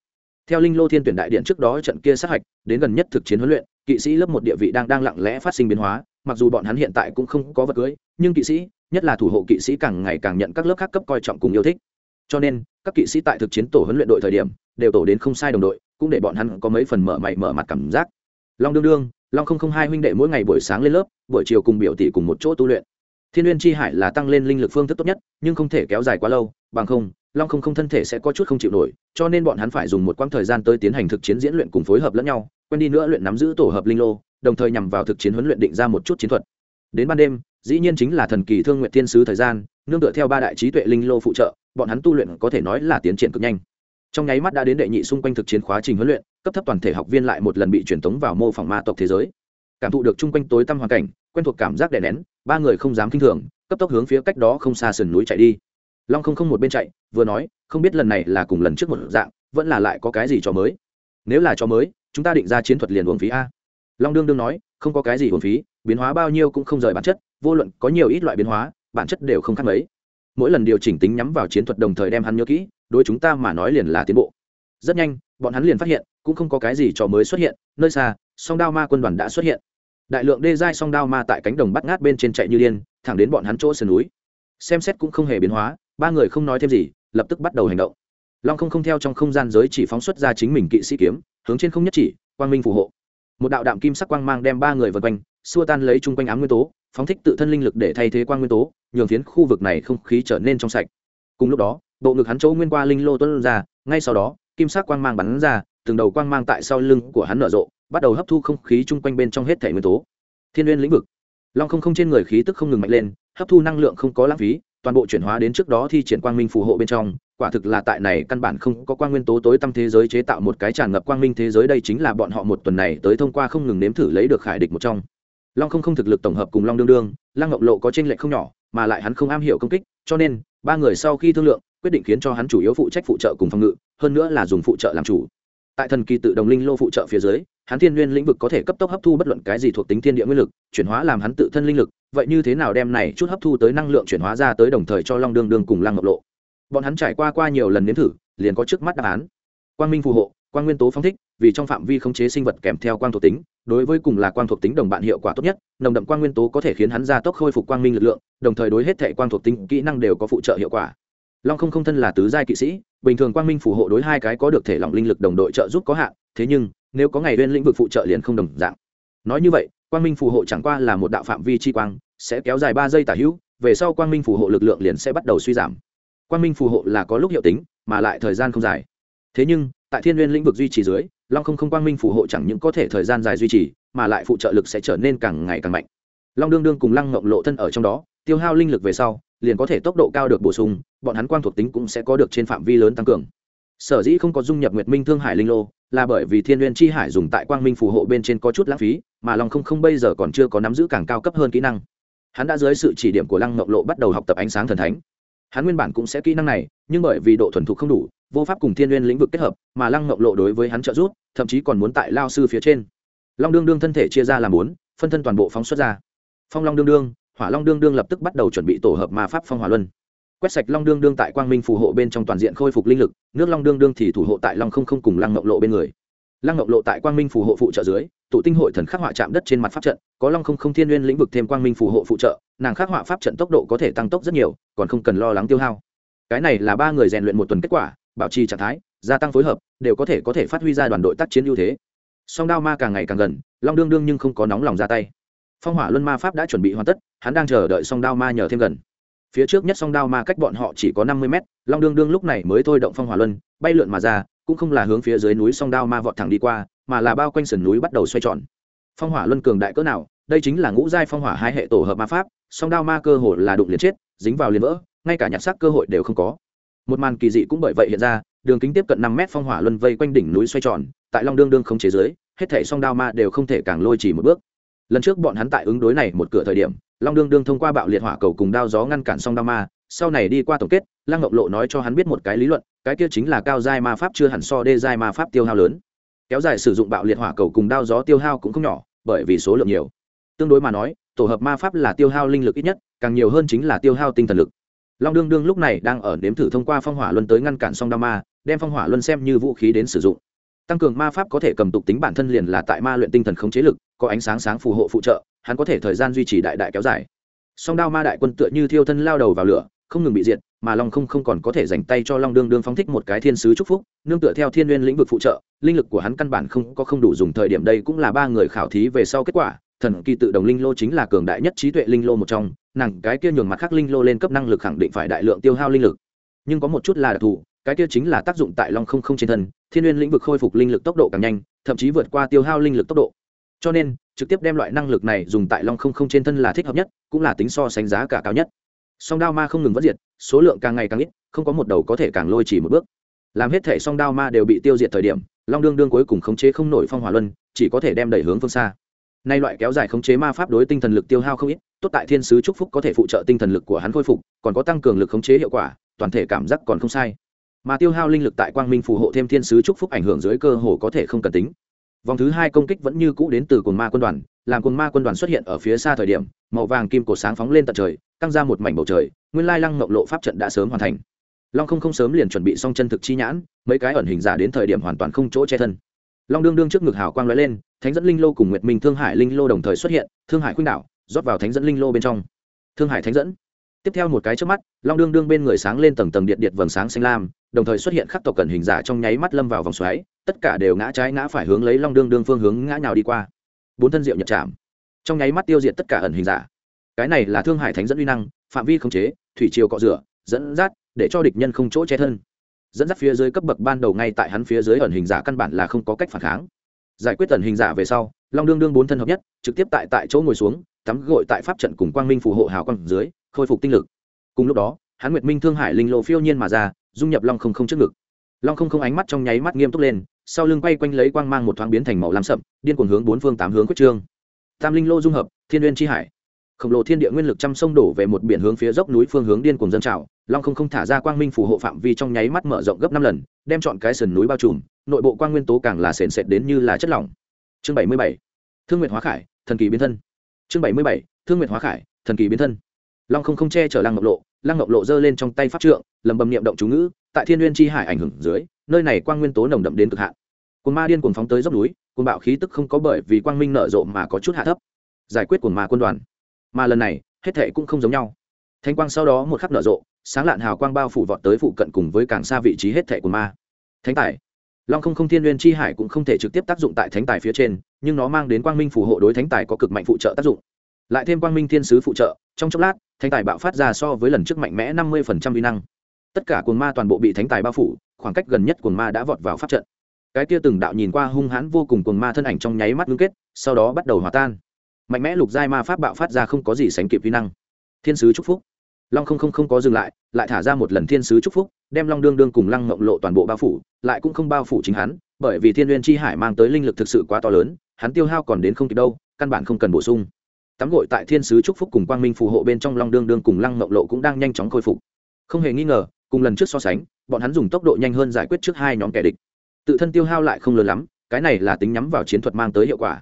Theo linh lô thiên tuyển đại điện trước đó trận kia sát hạch, đến gần nhất thực chiến huấn luyện, kỵ sĩ lớp một địa vị đang đang lặng lẽ phát sinh biến hóa, mặc dù bọn hắn hiện tại cũng không có vật cưới, nhưng kỵ sĩ, nhất là thủ hộ kỵ sĩ càng ngày càng nhận các lớp khác cấp coi trọng cùng yêu thích. Cho nên, các kỵ sĩ tại thực chiến tổ huấn luyện đội thời điểm, đều tổ đến không sai đồng đội, cũng để bọn hắn có mấy phần mở mày mở mặt cảm giác. Long đương đương long không không hai huynh đệ mỗi ngày buổi sáng lên lớp, buổi chiều cùng biểu tỷ cùng một chỗ tu luyện. Thiên n g u y ê n chi hải là tăng lên linh lực phương thức tốt nhất, nhưng không thể kéo dài quá lâu, bằng không, long không không thân thể sẽ có chút không chịu nổi, cho nên bọn hắn phải dùng một quãng thời gian tới tiến hành thực chiến diễn luyện cùng phối hợp lẫn nhau, quen đi nữa luyện nắm giữ tổ hợp linh lô, đồng thời nhằm vào thực chiến huấn luyện định ra một chút chiến thuật. Đến ban đêm, dĩ nhiên chính là thần kỳ thương nguyện thiên sứ thời gian, nương tựa theo ba đại trí tuệ linh lô phụ trợ, bọn hắn tu luyện có thể nói là tiến triển cực nhanh. Trong nháy mắt đã đến đệ nhị xung quanh thực chiến khóa trình huấn luyện cấp thấp toàn thể học viên lại một lần bị truyền tống vào mô phỏng ma tộc thế giới. Cảm thụ được chung quanh tối tăm hoàn cảnh, quen thuộc cảm giác đè nén, ba người không dám k i n h thường, cấp tốc hướng phía cách đó không xa sườn núi chạy đi. Long không không một bên chạy, vừa nói, không biết lần này là cùng lần trước một dạng, vẫn là lại có cái gì cho mới. Nếu là cho mới, chúng ta định ra chiến thuật liền uổng phí a. Long đương đương nói, không có cái gì uổng phí, biến hóa bao nhiêu cũng không rời bản chất, vô luận có nhiều ít loại biến hóa, bản chất đều không khác mấy. Mỗi lần điều chỉnh tính nhắm vào chiến thuật đồng thời đem hắn nhớ kỹ, đối chúng ta mà nói liền là tiến bộ. Rất nhanh bọn hắn liền phát hiện, cũng không có cái gì cho mới xuất hiện, nơi xa, song đao ma quân đoàn đã xuất hiện. Đại lượng đê giai song đao ma tại cánh đồng bắt ngát bên trên chạy như điên, thẳng đến bọn hắn chỗ sườn núi. Xem xét cũng không hề biến hóa, ba người không nói thêm gì, lập tức bắt đầu hành động. Long không không theo trong không gian giới chỉ phóng xuất ra chính mình kỵ sĩ kiếm, hướng trên không nhất chỉ, quang minh phù hộ. Một đạo đạm kim sắc quang mang đem ba người vượt quanh, xua tan lấy chung quanh ám nguyên tố, phóng thích tự thân linh lực để thay thế quang nguyên tố, nhường phiến khu vực này không khí trở nên trong sạch. Cùng lúc đó, bộ ngực hắn chỗ nguyên qua linh lô tuân ra, ngay sau đó kim sắc quang mang bắn ra, từng đầu quang mang tại sau lưng của hắn nở rộ, bắt đầu hấp thu không khí chung quanh bên trong hết thể nguyên tố. Thiên nguyên lĩnh vực. Long không không trên người khí tức không ngừng mạnh lên, hấp thu năng lượng không có lãng phí, toàn bộ chuyển hóa đến trước đó thi triển quang minh phù hộ bên trong, quả thực là tại này căn bản không có quang nguyên tố tối tăm thế giới chế tạo một cái tràn ngập quang minh thế giới, đây chính là bọn họ một tuần này tới thông qua không ngừng nếm thử lấy được khải địch một trong. Long không không thực lực tổng hợp cùng long đương đương, lăng ngọc lộ có t r ê n lệch không nhỏ, mà lại hắn không am hiểu công kích, cho nên, ba người sau khi thương lượng, quyết định khiến cho hắn chủ yếu phụ trách phụ trợ cùng phòng ngự hơn nữa là dùng phụ trợ làm chủ. Tại thần kỳ tự đồng linh lô phụ trợ phía dưới, hắn thiên nguyên lĩnh vực có thể cấp tốc hấp thu bất luận cái gì thuộc tính thiên địa nguyên lực, chuyển hóa làm hắn tự thân linh lực. Vậy như thế nào đem này chút hấp thu tới năng lượng chuyển hóa ra tới đồng thời cho long đương đương cùng lăng ngọc lộ? Bọn hắn trải qua qua nhiều lần nếm thử, liền có trước mắt đáp án. Quang minh phù hộ, quang nguyên tố phong thích, vì trong phạm vi khống chế sinh vật kèm theo quang thuộc tính, đối với cùng là quang thuộc tính đồng bạn hiệu quả tốt nhất, nồng đậm quang nguyên tố có thể khiến hắn gia tốc khôi phục quang minh lực lượng, đồng thời đối hết thệ quang thuộc tính kỹ năng đều có phụ trợ hiệu quả long không không thân là tứ giai kỵ sĩ, bình thường quang minh phù hộ đối hai cái có được thể lỏng linh lực đồng đội trợ giúp có hạn, thế nhưng, nếu có ngày lên lĩnh vực phụ trợ liền không đồng dạng. Nói như vậy, quang minh phù hộ chẳng qua là một đạo phạm vi chi quang, sẽ kéo dài ba giây tả hữu, về sau quang minh phù hộ lực lượng liền sẽ bắt đầu suy giảm. Quang minh phù hộ là có lúc hiệu tính, mà lại thời gian không dài. Thế nhưng, tại thiên n lĩnh vực duy trì dưới, long không không quang minh phù hộ chẳng những có thể thời gian dài duy trì, mà lại phụ trợ lực sẽ trở nên càng ngày càng mạnh. Long đương đương cùng lăng ngộng lộ thân ở trong đó, tiêu hao linh lực về sau liền có thể tốc độ cao được bổ sung, bọn hắn quang thuộc tính cũng sẽ có được trên phạm vi lớn tăng cường. Sở dĩ không có dung nhập nguyệt minh thương hải linh lô, là bởi vì thiên n chi hải dùng tại quang minh phù hộ bên trên có chút lãng phí, mà long không không bây giờ còn chưa có nắm giữ càng cao cấp hơn kỹ năng. Hắn đã dưới sự chỉ điểm của lăng ngọc lộ bắt đầu học tập ánh sáng thần thánh. Hắn nguyên bản cũng sẽ kỹ năng này, nhưng bởi vì độ thuần thục không đủ, vô pháp cùng thiên n lĩnh vực kết hợp, mà lăng ngọc lộ đối với hắn trợ giúp, thậm chí còn muốn tại lao sư phía trên. Long đương đương thân thể chia ra làm bốn, phân thân toàn bộ phóng xuất ra. Phong long đương đương hỏa long đương đương lập tức bắt đầu chuẩn bị tổ hợp ma pháp phong hỏa luân. Quét sạch long đương đương tại quang minh phù hộ bên trong toàn diện khôi phục linh lực, nước long đương đương thì thủ hộ tại long không không cùng lăng ngọc lộ bên người. Lăng ngọc lộ tại quang minh phù hộ phụ trợ dưới, tụ tinh hội thần khắc họa chạm đất trên mặt pháp trận, có long không không thiên n lĩnh vực thêm quang minh phù hộ phụ trợ, nàng khắc họa pháp trận tốc độ có thể tăng tốc rất nhiều, còn không cần lo lắng tiêu hao. Cái này là ba người rèn luyện một tuần kết quả, bảo trì trạng thái, gia tăng phối hợp, đều có thể có thể phát huy ra đoàn đội tác chiến ưu thế. Song đao ma càng ngày càng gần, long đương đương nhưng không có nóng lòng ra tay phong hỏa luân ma pháp đã chuẩn bị hoàn tất, hắn đang chờ đợi song đao ma nhờ thêm gần. Phía trước nhất song đao ma cách bọn họ chỉ có năm mươi mét, long đương đương lúc này mới thôi động phong hỏa luân, bay lượn mà ra, cũng không là hướng phía dưới núi song đao ma vọt thẳng đi qua, mà là bao quanh sườn núi bắt đầu xoay tròn. Phong hỏa luân cường đại cỡ nào, đây chính là ngũ giai phong hỏa hai hệ tổ hợp ma pháp, song đao ma cơ hội là đụng liền chết, dính vào liền vỡ, ngay cả nhặt xác cơ hội đều không có. Một màn kỳ dị cũng bởi vậy hiện ra, đường kính tiếp cận năm mét phong hỏa luân vây quanh đỉnh núi xoay tròn, tại long đương đương không chế giới, hết thể song đao ma đều không thể càng lôi chỉ một bước lần trước bọn hắn tại ứng đối này một cửa thời điểm, long đương đương thông qua bạo liệt hỏa cầu cùng đao gió ngăn cản song đao ma, sau này đi qua tổng kết, lăng ngọc lộ nói cho hắn biết một cái lý luận, cái kia chính là cao giai ma pháp chưa hẳn so đê giai ma pháp tiêu hao lớn. Kéo dài sử dụng bạo liệt hỏa cầu cùng đao gió tiêu hao cũng không nhỏ, bởi vì số lượng nhiều. Tương đối mà nói, tổ hợp ma pháp là tiêu hao linh lực ít nhất, càng nhiều hơn chính là tiêu hao tinh thần lực. Long đương đương lúc này đang ở nếm thử thông qua phong hỏa luân tới ngăn cản song đao ma, đem phong hỏa luân xem như vũ khí đến sử dụng. Tăng cường ma pháp có thể cầm tục tính bản thân liền là tại ma luyện tinh thần khống chế lực có ánh sáng sáng phù hộ phụ trợ, hắn có thể thời gian duy trì đại đại kéo dài. Song đao ma đại quân tựa như thiêu thân lao đầu vào lửa, không ngừng bị diệt, mà long không không còn có thể dành tay cho long đương đương phóng thích một cái thiên sứ chúc phúc, nương tựa theo thiên n lĩnh vực phụ trợ, linh lực của hắn căn bản không có không đủ dùng thời điểm đây cũng là ba người khảo thí về sau kết quả, thần kỳ tự đồng linh lô chính là cường đại nhất trí tuệ linh lô một trong, nàng cái kia nhường mặt khác linh lô lên cấp năng lực khẳng định phải đại lượng tiêu hao linh lực. Nhưng có một chút là đặc thù, cái kia chính là tác dụng tại long không không trên thân, thiên n lĩnh vực khôi phục linh lực tốc độ càng nhanh, thậm chí vượt qua tiêu hao linh lực tốc độ cho nên, trực tiếp đem loại năng lực này dùng tại long không không trên thân là thích hợp nhất, cũng là tính so sánh giá cả cao nhất. Song đao ma không ngừng vất diệt, số lượng càng ngày càng ít, không có một đầu có thể càng lôi chỉ một bước. Làm hết thể song đao ma đều bị tiêu diệt thời điểm, long đương đương cuối cùng khống chế không nổi phong hỏa luân, chỉ có thể đem đẩy hướng phương xa. Nay loại kéo dài khống chế ma pháp đối tinh thần lực tiêu hao không ít, tốt tại thiên sứ trúc phúc có thể phụ trợ tinh thần lực của hắn khôi phục, còn có tăng cường lực khống chế hiệu quả, toàn thể cảm giác còn không sai. Mà tiêu hao linh lực tại quang minh phù hộ thêm thiên sứ trúc phúc ảnh hưởng dưới cơ hồ có thể không cần tính vòng thứ hai công kích vẫn như cũ đến từ cồn ma quân đoàn, làm cồn ma quân đoàn xuất hiện ở phía xa thời điểm, màu vàng kim cổ sáng phóng lên tận trời, căng ra một mảnh bầu trời, nguyên lai lăng mộng lộ pháp trận đã sớm hoàn thành. Long không không sớm liền chuẩn bị xong chân thực chi nhãn, mấy cái ẩn hình giả đến thời điểm hoàn toàn không chỗ che thân. Long đương đương trước ngực hào quang lóe lên, thánh dẫn linh lô cùng nguyệt minh thương hải linh lô đồng thời xuất hiện, thương hải khuynh đảo, rót vào thánh dẫn linh lô bên trong. Thương hải thánh dẫn. Tiếp theo một cái trước mắt, long đương đương bên người sáng lên tầng tầng điện điện vầng sáng xanh lam đồng thời xuất hiện khắc tộc cẩn hình giả trong nháy mắt lâm vào vòng xoáy, tất cả đều ngã trái ngã phải hướng lấy long đương đương phương hướng ngã nhào đi qua. Bốn thân diệu nhật chạm. Trong nháy mắt tiêu diệt tất cả ẩn hình giả. Cái này là thương hải thánh dẫn uy năng, phạm vi khống chế, thủy triều cọ rửa, dẫn dắt, để cho địch nhân không chỗ che thân. Dẫn dắt phía dưới cấp bậc ban đầu ngay tại hắn phía dưới ẩn hình giả căn bản là không có cách phản kháng. Giải quyết ẩn hình giả về sau, long đương đương bốn thân hợp nhất, trực tiếp tại tại chỗ ngồi xuống, tắm gội tại pháp trận cùng quang minh phù hộ hào quang dưới, khôi phục tinh lực. Cùng lúc đó, hắn nguyệt minh thương hải linh lộ phiêu nhiên mà ra dung nhập long không không trước ngực. Long không không ánh mắt trong nháy mắt nghiêm túc lên, sau lưng quay quanh lấy quang mang một thoáng biến thành màu lam sậm, điên cuồng hướng bốn phương tám hướng quyết trương. Tam linh lô dung hợp, thiên nguyên tri hải. Khổng lồ thiên địa nguyên lực trăm sông đổ về một biển hướng phía dốc núi phương hướng điên cuồng dân trào, long không không thả ra quang minh phù hộ phạm vi trong nháy mắt mở rộng gấp năm lần, đem chọn cái sườn núi bao trùm, nội bộ quang nguyên tố càng là sền sệt đến như là chất lỏng. Chương bảy mươi bảy, thương nguyệt hóa khải, thần kỳ biến thân. Chương bảy mươi bảy, thương nguyệt hóa khải, thần kỳ biến thân long không không che chở lăng ngọc lộ, lăng ngọc lộ giơ lên trong tay pháp trượng, lầm bầm niệm động chú ngữ, tại thiên nguyên Chi hải ảnh hưởng dưới, nơi này quang nguyên tố nồng đậm đến cực hạn. Cồn ma điên cuồng phóng tới dốc núi cồn bạo khí tức không có bởi vì quang minh nở rộ mà có chút hạ thấp. Giải quyết cồn ma quân đoàn. Mà lần này, hết thệ cũng không giống nhau. Thanh quang sau đó một khắc nở rộ, sáng lạn hào quang bao phủ vọt tới phụ cận cùng với càng xa vị trí hết thệ của ma. Thánh tài. Long không không thiên nguyên chi hải cũng không thể trực tiếp tác dụng tại thánh tài phía trên, nhưng nó mang đến quang minh phù hộ đối thánh tài có cực mạnh phụ trợ tác dụng lại thêm quang minh thiên sứ phụ trợ, trong chốc lát, thánh tài bạo phát ra so với lần trước mạnh mẽ năm mươi vi năng. Tất cả cuồng ma toàn bộ bị thánh tài bao phủ, khoảng cách gần nhất cuồng ma đã vọt vào pháp trận. Cái kia từng đạo nhìn qua hung hãn vô cùng cuồng ma thân ảnh trong nháy mắt ngưng kết, sau đó bắt đầu hòa tan. Mạnh mẽ lục giai ma pháp bạo phát ra không có gì sánh kịp vi năng. Thiên sứ chúc phúc. Long không không không có dừng lại lại thả ra một lần thiên sứ chúc phúc, đem long đương đương cùng lăng ngộng lộ toàn bộ bao phủ, lại cũng không bao phủ chính hắn, bởi vì thiên n chi hải mang tới linh lực thực sự quá to lớn, hắn tiêu hao còn đến không kịp đâu, căn bản không cần bổ sung tắm gội tại thiên sứ chúc phúc cùng quang minh phù hộ bên trong long đương đương cùng lăng mộng lộ cũng đang nhanh chóng khôi phục. Không hề nghi ngờ, cùng lần trước so sánh, bọn hắn dùng tốc độ nhanh hơn giải quyết trước hai nhóm kẻ địch. Tự thân tiêu hao lại không lớn lắm, cái này là tính nhắm vào chiến thuật mang tới hiệu quả.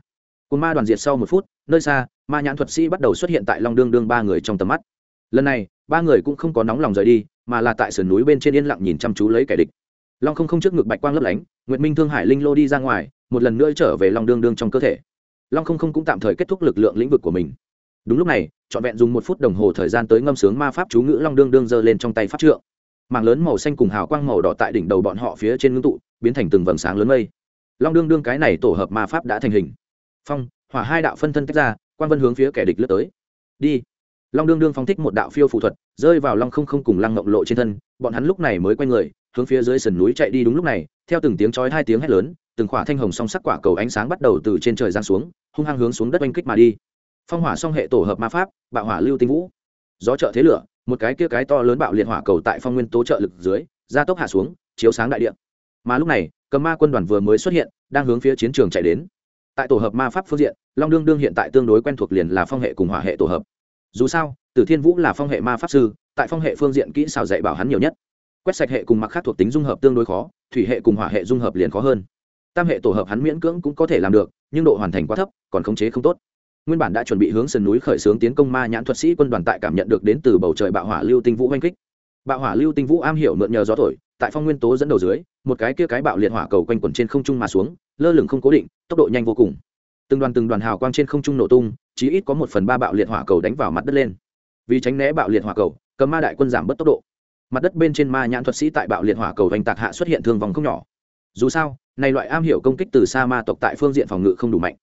Cồn ma đoàn diệt sau một phút, nơi xa, ma nhãn thuật sĩ bắt đầu xuất hiện tại long đương đương ba người trong tầm mắt. Lần này, ba người cũng không có nóng lòng rời đi, mà là tại sườn núi bên trên yên lặng nhìn chăm chú lấy kẻ địch. Long không không trước ngực bạch quang lấp lánh, nguyệt minh thương hải linh lô đi ra ngoài, một lần nữa trở về long đương đương trong cơ thể long không không cũng tạm thời kết thúc lực lượng lĩnh vực của mình. Đúng lúc này, trọn vẹn dùng một phút đồng hồ thời gian tới ngâm sướng ma pháp chú ngữ long đương đương giơ lên trong tay pháp trượng. Mảng lớn màu xanh cùng hào quang màu đỏ tại đỉnh đầu bọn họ phía trên ngưng tụ, biến thành từng vầng sáng lớn mây. Long đương đương cái này tổ hợp ma pháp đã thành hình. Phong, hỏa hai đạo phân thân tách ra quan vân hướng phía kẻ địch lướt tới. Đi. Long đương đương phóng thích một đạo phiêu phụ thuật, rơi vào long không không cùng lăng ngộng lộ trên thân, bọn hắn lúc này mới quay người, hướng phía dưới sườn núi chạy đi. Đúng lúc này, theo từng tiếng chói hai tiếng hét lớn từng khỏa thanh hồng song sắc quả cầu ánh sáng bắt đầu từ trên trời giáng xuống, hung hăng hướng xuống đất oanh kích mà đi. Phong hỏa song hệ tổ hợp ma pháp, bạo hỏa lưu tinh vũ. Gió trợ thế lửa, một cái kia cái to lớn bạo liệt hỏa cầu tại phong nguyên tố trợ lực dưới, gia tốc hạ xuống, chiếu sáng đại địa. Mà lúc này, cầm ma quân đoàn vừa mới xuất hiện, đang hướng phía chiến trường chạy đến. Tại tổ hợp ma pháp phương diện, long đương đương hiện tại tương đối quen thuộc liền là phong hệ cùng hỏa hệ tổ hợp. Dù sao, tử thiên vũ là phong hệ ma pháp sư, tại phong hệ phương diện kỹ xảo dạy bảo hắn nhiều nhất. Quét sạch hệ cùng mặc khác thuộc tính dung hợp tương đối khó, thủy hệ cùng hỏa hệ dung hợp liền khó hơn tam hệ tổ hợp hắn miễn cưỡng cũng có thể làm được, nhưng độ hoàn thành quá thấp, còn khống chế không tốt. Nguyên bản đã chuẩn bị hướng sườn núi khởi xướng tiến công ma nhãn thuật sĩ quân đoàn tại cảm nhận được đến từ bầu trời bạo hỏa lưu tinh vũ oanh kích. Bạo hỏa lưu tinh vũ am hiểu mượn nhờ gió thổi, tại phong nguyên tố dẫn đầu dưới, một cái kia cái bạo liệt hỏa cầu quanh quẩn trên không trung mà xuống, lơ lửng không cố định, tốc độ nhanh vô cùng. Từng đoàn từng đoàn hào quang trên không trung nổ tung, chí ít có một phần ba bạo liệt hỏa cầu đánh vào mặt đất lên. Vì tránh né bạo liệt hỏa cầu cấm ma đại quân giảm bớt tốc độ. Mặt đất bên trên ma nhãn thuật sĩ tại bạo liệt hỏa cầu vành tạc hạ xuất hiện thương vòng không nhỏ dù sao, này loại am hiểu công kích từ xa ma tộc tại phương diện phòng ngự không đủ mạnh.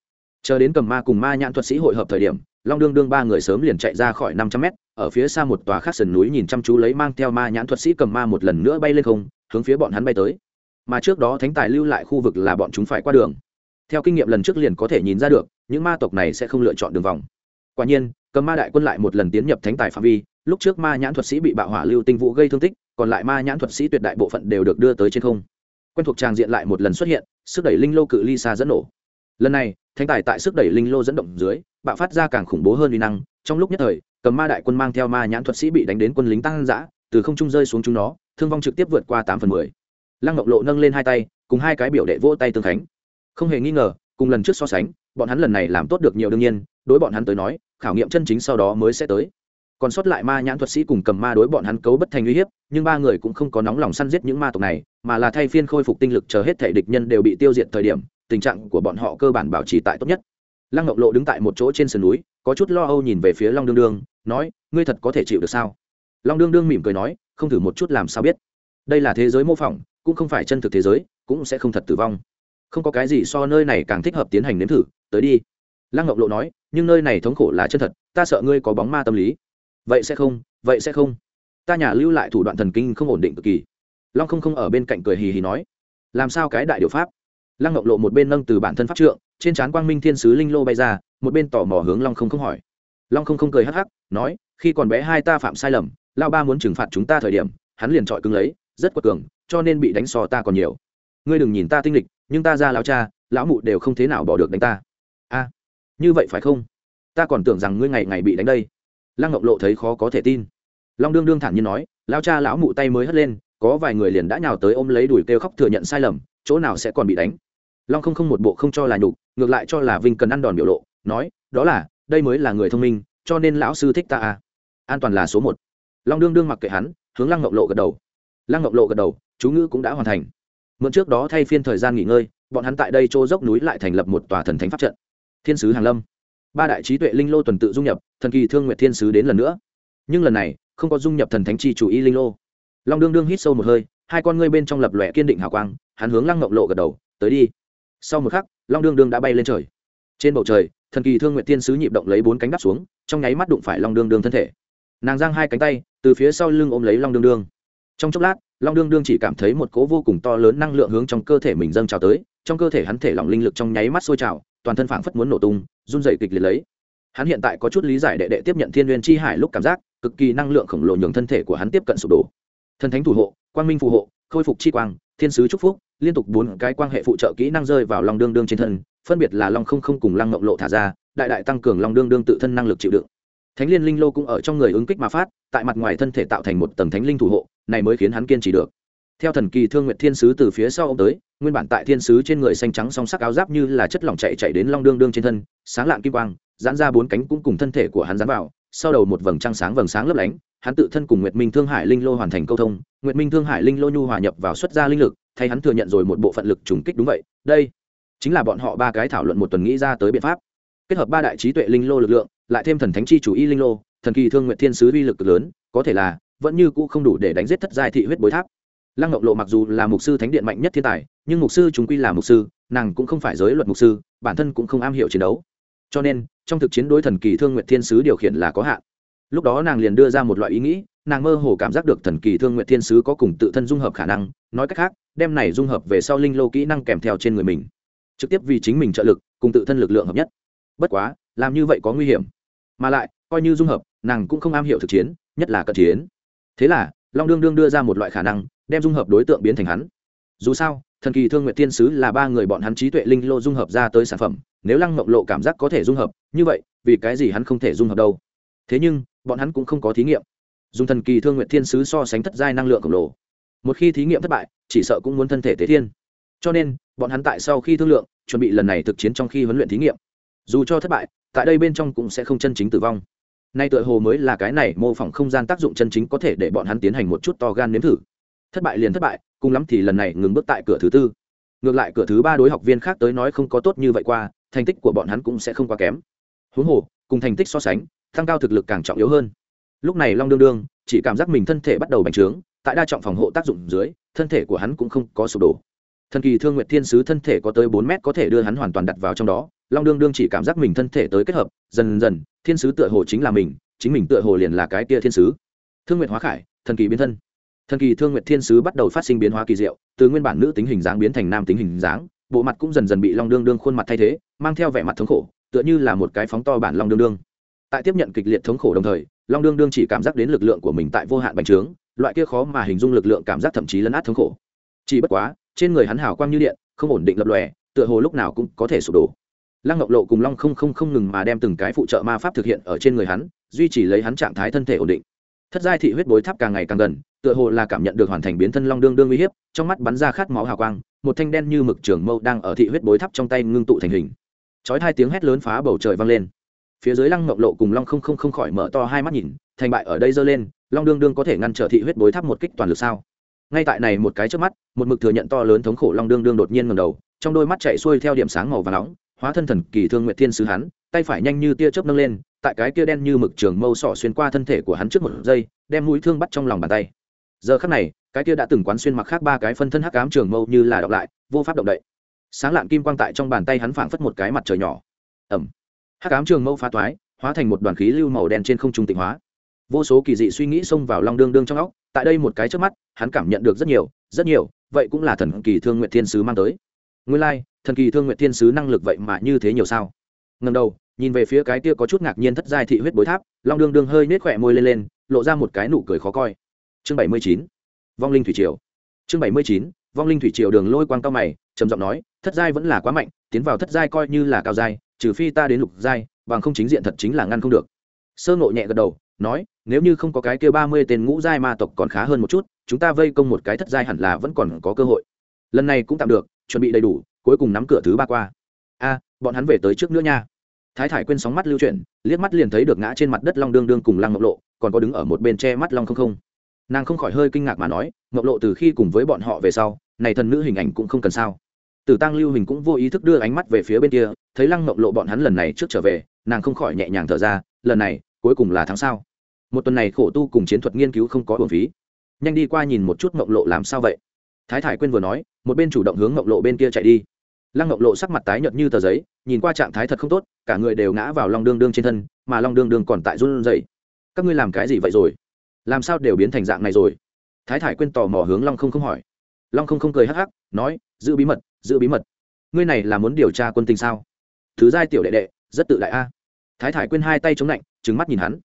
Chờ đến cầm ma cùng ma nhãn thuật sĩ hội hợp thời điểm, long đương đương ba người sớm liền chạy ra khỏi năm trăm mét, ở phía xa một tòa khác sườn núi nhìn chăm chú lấy mang theo ma nhãn thuật sĩ cầm ma một lần nữa bay lên không, hướng phía bọn hắn bay tới. Mà trước đó thánh tài lưu lại khu vực là bọn chúng phải qua đường. Theo kinh nghiệm lần trước liền có thể nhìn ra được, những ma tộc này sẽ không lựa chọn đường vòng. Quả nhiên, cầm ma đại quân lại một lần tiến nhập thánh tài phạm vi, lúc trước ma nhãn thuật sĩ bị bạo hỏa lưu tinh vũ gây thương tích, còn lại ma nhãn thuật sĩ tuyệt đại bộ phận đều được đưa tới trên không quen thuộc tràng diện lại một lần xuất hiện, sức đẩy linh lô cự ly xa dẫn nổ. Lần này, thánh tài tại sức đẩy linh lô dẫn động dưới, bạo phát ra càng khủng bố hơn uy năng. Trong lúc nhất thời, cầm ma đại quân mang theo ma nhãn thuật sĩ bị đánh đến quân lính tăng giã từ không trung rơi xuống chúng nó, thương vong trực tiếp vượt qua tám phần mười. Lăng ngọc lộ nâng lên hai tay, cùng hai cái biểu đệ vỗ tay tương khánh. Không hề nghi ngờ, cùng lần trước so sánh, bọn hắn lần này làm tốt được nhiều đương nhiên, đối bọn hắn tới nói, khảo nghiệm chân chính sau đó mới sẽ tới còn sót lại ma nhãn thuật sĩ cùng cầm ma đối bọn hắn cấu bất thành uy hiếp, nhưng ba người cũng không có nóng lòng săn giết những ma tộc này, mà là thay phiên khôi phục tinh lực chờ hết thể địch nhân đều bị tiêu diệt thời điểm, tình trạng của bọn họ cơ bản bảo trì tại tốt nhất. Lăng ngọc lộ đứng tại một chỗ trên sườn núi, có chút lo âu nhìn về phía long đương đương, nói, ngươi thật có thể chịu được sao? Long đương đương mỉm cười nói, không thử một chút làm sao biết. Đây là thế giới mô phỏng, cũng không phải chân thực thế giới, cũng sẽ không thật tử vong. Không có cái gì so nơi này càng thích hợp tiến hành nếm thử, tới đi. Lăng ngọc lộ nói, nhưng nơi này thống khổ là chân thật, ta sợ ngươi có bóng ma tâm lý vậy sẽ không, vậy sẽ không. Ta nhà lưu lại thủ đoạn thần kinh không ổn định cực kỳ. Long không không ở bên cạnh cười hì hì nói. Làm sao cái đại điều pháp? Lăng ngọc lộ một bên nâng từ bản thân pháp trượng, trên trán quang minh thiên sứ linh lô bay ra, một bên tỏ mò hướng long không không hỏi. Long không không cười hắc hắc, nói, khi còn bé hai ta phạm sai lầm lao ba muốn trừng phạt chúng ta thời điểm, hắn liền trọi cứng lấy, rất quật cường, cho nên bị đánh sò ta còn nhiều. Ngươi đừng nhìn ta tinh lịch, nhưng ta ra lão cha, lão mụ đều không thế nào bỏ được đánh ta. A, như vậy phải không? Ta còn tưởng rằng ngươi ngày ngày bị đánh đây lăng ngọc lộ thấy khó có thể tin. Long đương đương thản nhiên nói lao cha lão mụ tay mới hất lên, có vài người liền đã nhào tới ôm lấy đùi kêu khóc thừa nhận sai lầm, chỗ nào sẽ còn bị đánh? Long không không một bộ không cho là nhục, ngược lại cho là vinh cần ăn đòn biểu lộ, nói, đó là, đây mới là người thông minh, cho nên lão sư thích ta à. An toàn là số một. Long đương đương mặc kệ hắn, hướng lăng ngọc lộ gật đầu. Lăng ngọc lộ gật đầu, chú ngữ cũng đã hoàn thành. Mượn trước đó thay phiên thời gian nghỉ ngơi, bọn hắn tại đây chỗ dốc núi lại thành lập một tòa thần thánh pháp trận. Thiên sứ hàng lâm ba đại trí tuệ linh lô tuần tự dung nhập, thần kỳ thương nguyện thiên sứ đến lần nữa. Nhưng lần này, không có dung nhập thần thánh chi chủ y linh lô. Long đương đương hít sâu một hơi, hai con ngươi bên trong lập lòe kiên định hào quang, hắn hướng lăng ngọc lộ gật đầu, tới đi. Sau một khắc, long đương đương đã bay lên trời. Trên bầu trời, thần kỳ thương nguyện thiên sứ nhịp động lấy bốn cánh đắp xuống, trong nháy mắt đụng phải long đương đương thân thể. Nàng giang hai cánh tay, từ phía sau lưng ôm lấy long đương đương. Trong chốc lát, long đương đương chỉ cảm thấy một cố vô cùng to lớn năng lượng hướng trong cơ thể mình dâng trào tới, trong cơ thể hắn thể lỏng linh lực trong nháy mắt sôi trào toàn thân phảng phất muốn nổ tung, run rẩy kịch liệt lấy. Hắn hiện tại có chút lý giải đệ đệ tiếp nhận thiên n chi hải lúc cảm giác, cực kỳ năng lượng khổng lồ nhường thân thể của hắn tiếp cận sụp đổ. Thần thánh thủ hộ, quang minh phù hộ, khôi phục chi quang, thiên sứ chúc phúc, liên tục bốn cái quan hệ phụ trợ kỹ năng rơi vào long đương đương trên thân, phân biệt là long không không cùng lăng ngộng lộ thả ra, đại đại tăng cường long đương đương tự thân năng lực chịu đựng. Thánh liên linh lô cũng ở trong người ứng kích mà phát, tại mặt ngoài thân thể tạo thành một tầng thánh linh thủ hộ, này mới khiến hắn kiên trì được theo thần kỳ thương nguyện thiên sứ từ phía sau ông tới, nguyên bản tại thiên sứ trên người xanh trắng song sắc áo giáp như là chất lỏng chạy chạy đến long đương đương trên thân, sáng lạng kim quang, giãn ra bốn cánh cũng cùng thân thể của hắn dán vào, sau đầu một vầng trăng sáng vầng sáng lấp lánh, hắn tự thân cùng nguyệt minh thương hải linh lô hoàn thành câu thông, nguyệt minh thương hải linh lô nhu hòa nhập vào xuất gia linh lực, thay hắn thừa nhận rồi một bộ phận lực trùng kích đúng vậy, đây chính là bọn họ ba cái thảo luận một tuần nghĩ ra tới biện pháp. Kết hợp ba đại trí tuệ linh lô lực lượng, lại thêm thần thánh chi chủ y linh lô, thần kỳ thương nguyện thiên sứ uy lực lớn, có thể là vẫn như cũ không đủ để đánh giết thất giai thị huyết bối tháp lăng ngọc lộ mặc dù là mục sư thánh điện mạnh nhất thiên tài, nhưng mục sư chúng quy là mục sư, nàng cũng không phải giới luật mục sư, bản thân cũng không am hiểu chiến đấu. Cho nên, trong thực chiến đối thần kỳ thương nguyện thiên sứ điều khiển là có hạn. Lúc đó nàng liền đưa ra một loại ý nghĩ, nàng mơ hồ cảm giác được thần kỳ thương nguyện thiên sứ có cùng tự thân dung hợp khả năng, nói cách khác, đem này dung hợp về sau linh lô kỹ năng kèm theo trên người mình. Trực tiếp vì chính mình trợ lực, cùng tự thân lực lượng hợp nhất. Bất quá, làm như vậy có nguy hiểm. Mà lại, coi như dung hợp, nàng cũng không am hiểu thực chiến, nhất là cận chiến. Thế là, long đương đương đưa ra một loại khả năng đem dung hợp đối tượng biến thành hắn. Dù sao, thần kỳ thương nguyện thiên sứ là ba người bọn hắn trí tuệ linh lô dung hợp ra tới sản phẩm, nếu lăng mộng lộ cảm giác có thể dung hợp, như vậy, vì cái gì hắn không thể dung hợp đâu? Thế nhưng, bọn hắn cũng không có thí nghiệm. Dùng thần kỳ thương nguyện thiên sứ so sánh thất giai năng lượng khổng lồ. Một khi thí nghiệm thất bại, chỉ sợ cũng muốn thân thể tế thiên. Cho nên, bọn hắn tại sau khi thương lượng, chuẩn bị lần này thực chiến trong khi huấn luyện thí nghiệm. Dù cho thất bại, tại đây bên trong cũng sẽ không chân chính tử vong. Nay tựa hồ mới là cái này mô phỏng không gian tác dụng chân chính có thể để bọn hắn tiến hành một chút to gan nếm thử thất bại liền thất bại, cùng lắm thì lần này ngừng bước tại cửa thứ tư. Ngược lại cửa thứ ba đối học viên khác tới nói không có tốt như vậy qua, thành tích của bọn hắn cũng sẽ không quá kém. Huống hồ, cùng thành tích so sánh tăng cao thực lực càng trọng yếu hơn. Lúc này long đương đương chỉ cảm giác mình thân thể bắt đầu bành trướng, tại đa trọng phòng hộ tác dụng dưới, thân thể của hắn cũng không có sụp đổ. Thần kỳ thương nguyện thiên sứ thân thể có tới bốn mét có thể đưa hắn hoàn toàn đặt vào trong đó, long đương đương chỉ cảm giác mình thân thể tới kết hợp, dần dần, thiên sứ tựa hồ chính là mình, chính mình tựa hồ liền là cái kia thiên sứ. Thương nguyện hóa khải, thần kỳ biến thân thần kỳ thương Nguyệt thiên sứ bắt đầu phát sinh biến hóa kỳ diệu, từ nguyên bản nữ tính hình dáng biến thành nam tính hình dáng, bộ mặt cũng dần dần bị long đương đương khuôn mặt thay thế, mang theo vẻ mặt thống khổ, tựa như là một cái phóng to bản long đương đương. Tại tiếp nhận kịch liệt thống khổ đồng thời, long đương đương chỉ cảm giác đến lực lượng của mình tại vô hạn bành trướng, loại kia khó mà hình dung lực lượng cảm giác thậm chí lấn át thống khổ. Chỉ bất quá, trên người hắn hào quang như điện, không ổn định lập lòe, tựa hồ lúc nào cũng có thể sụp đổ. Lăng ngọc lộ cùng long không không không ngừng mà đem từng cái phụ trợ ma pháp thực hiện ở trên người hắn, duy trì lấy hắn trạng thái thân thể ổn định. Thất giai thị huyết bối tháp càng ngày càng gần tựa hồ là cảm nhận được hoàn thành biến thân long đương đương uy hiếp, trong mắt bắn ra khát máu hào quang, một thanh đen như mực trường mâu đang ở thị huyết bối thắp trong tay ngưng tụ thành hình. Chói hai tiếng hét lớn phá bầu trời vang lên. Phía dưới lăng ngọc lộ cùng long không không không khỏi mở to hai mắt nhìn, thành bại ở đây giơ lên, long đương đương có thể ngăn trở thị huyết bối thắp một kích toàn lực sao? Ngay tại này một cái trước mắt, một mực thừa nhận to lớn thống khổ long đương đương đột nhiên ngầm đầu, trong đôi mắt chạy xuôi theo điểm sáng màu và nóng, hóa thân thần kỳ thương nguyệt thiên sứ hắn, tay phải nhanh như tia chớp nâng lên, tại cái kia đen như mực trường mâu sỏ xuyên qua thân thể của hắn trước một giây, đem mũi thương bắt trong lòng bàn tay giờ khắc này cái kia đã từng quán xuyên mặc khác ba cái phân thân hắc ám trường mâu như là đọc lại vô pháp động đậy. Sáng lạn kim quang tại trong bàn tay hắn phảng phất một cái mặt trời nhỏ. Ẩm hắc ám trường mâu phá toái hóa thành một đoàn khí lưu màu đen trên không trung tịnh hóa. Vô số kỳ dị suy nghĩ xông vào long đương đương trong óc tại đây một cái trước mắt hắn cảm nhận được rất nhiều rất nhiều vậy cũng là thần kỳ thương nguyện thiên sứ mang tới. Nguyên lai、like, thần kỳ thương nguyện thiên sứ năng lực vậy mà như thế nhiều sao? Ngần đầu nhìn về phía cái kia có chút ngạc nhiên thất giai thị huyết bối tháp long đương đương hơi nết khỏe môi lên lên lộ ra một cái nụ cười khó coi chương bảy mươi chín, vong linh thủy triều. Chương bảy mươi chín, vong linh thủy triều đường lôi quang cao mày, trầm giọng nói, thất giai vẫn là quá mạnh, tiến vào thất giai coi như là cao giai, trừ phi ta đến lục giai, bằng không chính diện thật chính là ngăn không được. Sơ ngộ nhẹ gật đầu, nói, nếu như không có cái kia ba mươi tên ngũ giai ma tộc còn khá hơn một chút, chúng ta vây công một cái thất giai hẳn là vẫn còn có cơ hội. Lần này cũng tạm được, chuẩn bị đầy đủ, cuối cùng nắm cửa thứ ba qua. A, bọn hắn về tới trước nữa nha. Thái thải quên sóng mắt lưu chuyển, liếc mắt liền thấy được ngã trên mặt đất long đương đương cùng lăng ngọc lộ, còn có đứng ở một bên che mắt long không không nàng không khỏi hơi kinh ngạc mà nói, ngọc lộ từ khi cùng với bọn họ về sau, này thần nữ hình ảnh cũng không cần sao. Tử tăng lưu hình cũng vô ý thức đưa ánh mắt về phía bên kia, thấy lăng ngọc lộ bọn hắn lần này trước trở về, nàng không khỏi nhẹ nhàng thở ra, lần này, cuối cùng là tháng sau một tuần này khổ tu cùng chiến thuật nghiên cứu không có hưởng phí. Nhanh đi qua nhìn một chút ngọc lộ làm sao vậy. Thái thải quên vừa nói, một bên chủ động hướng ngọc lộ bên kia chạy đi. Lăng ngọc lộ sắc mặt tái nhợt như tờ giấy, nhìn qua trạng thái thật không tốt, cả người đều ngã vào long đương đương trên thân, mà long đương đương còn tại run dậy các ngươi làm cái gì vậy rồi? Làm sao đều biến thành dạng này rồi? Thái thải quên tò mò hướng long không không hỏi. Long không không cười hắc hắc, nói, giữ bí mật, giữ bí mật. Ngươi này là muốn điều tra quân tình sao? Thứ giai tiểu đệ đệ, rất tự đại a. Thái thải quên hai tay chống lạnh trứng mắt nhìn hắn.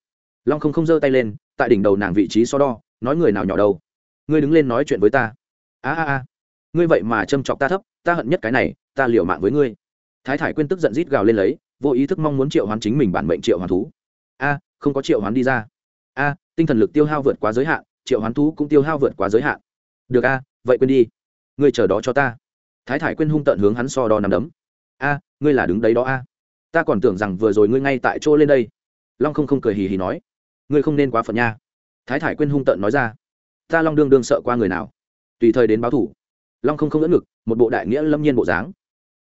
Long không không giơ tay lên, tại đỉnh đầu nàng vị trí so đo, nói người nào nhỏ đâu? Ngươi đứng lên nói chuyện với ta. A a a. Ngươi vậy mà châm chọc ta thấp, ta hận nhất cái này, ta liều mạng với ngươi. Thái thải quên tức giận rít gào lên lấy, vô ý thức mong muốn triệu hoán chính mình bản mệnh triệu hoán thú. A, không có triệu hoán đi ra a, tinh thần lực tiêu hao vượt quá giới hạn, triệu hoán thú cũng tiêu hao vượt quá giới hạn. Được a, vậy quên đi. Ngươi chờ đó cho ta. Thái thải quên hung tận hướng hắn so đo nằm đấm. A, ngươi là đứng đấy đó a. Ta còn tưởng rằng vừa rồi ngươi ngay tại chỗ lên đây. Long không không cười hì hì nói. Ngươi không nên quá phận nha. Thái thải quên hung tận nói ra. Ta long đương đương sợ qua người nào. Tùy thời đến báo thủ. Long không không ngỡ ngực, một bộ đại nghĩa lâm nhiên bộ dáng.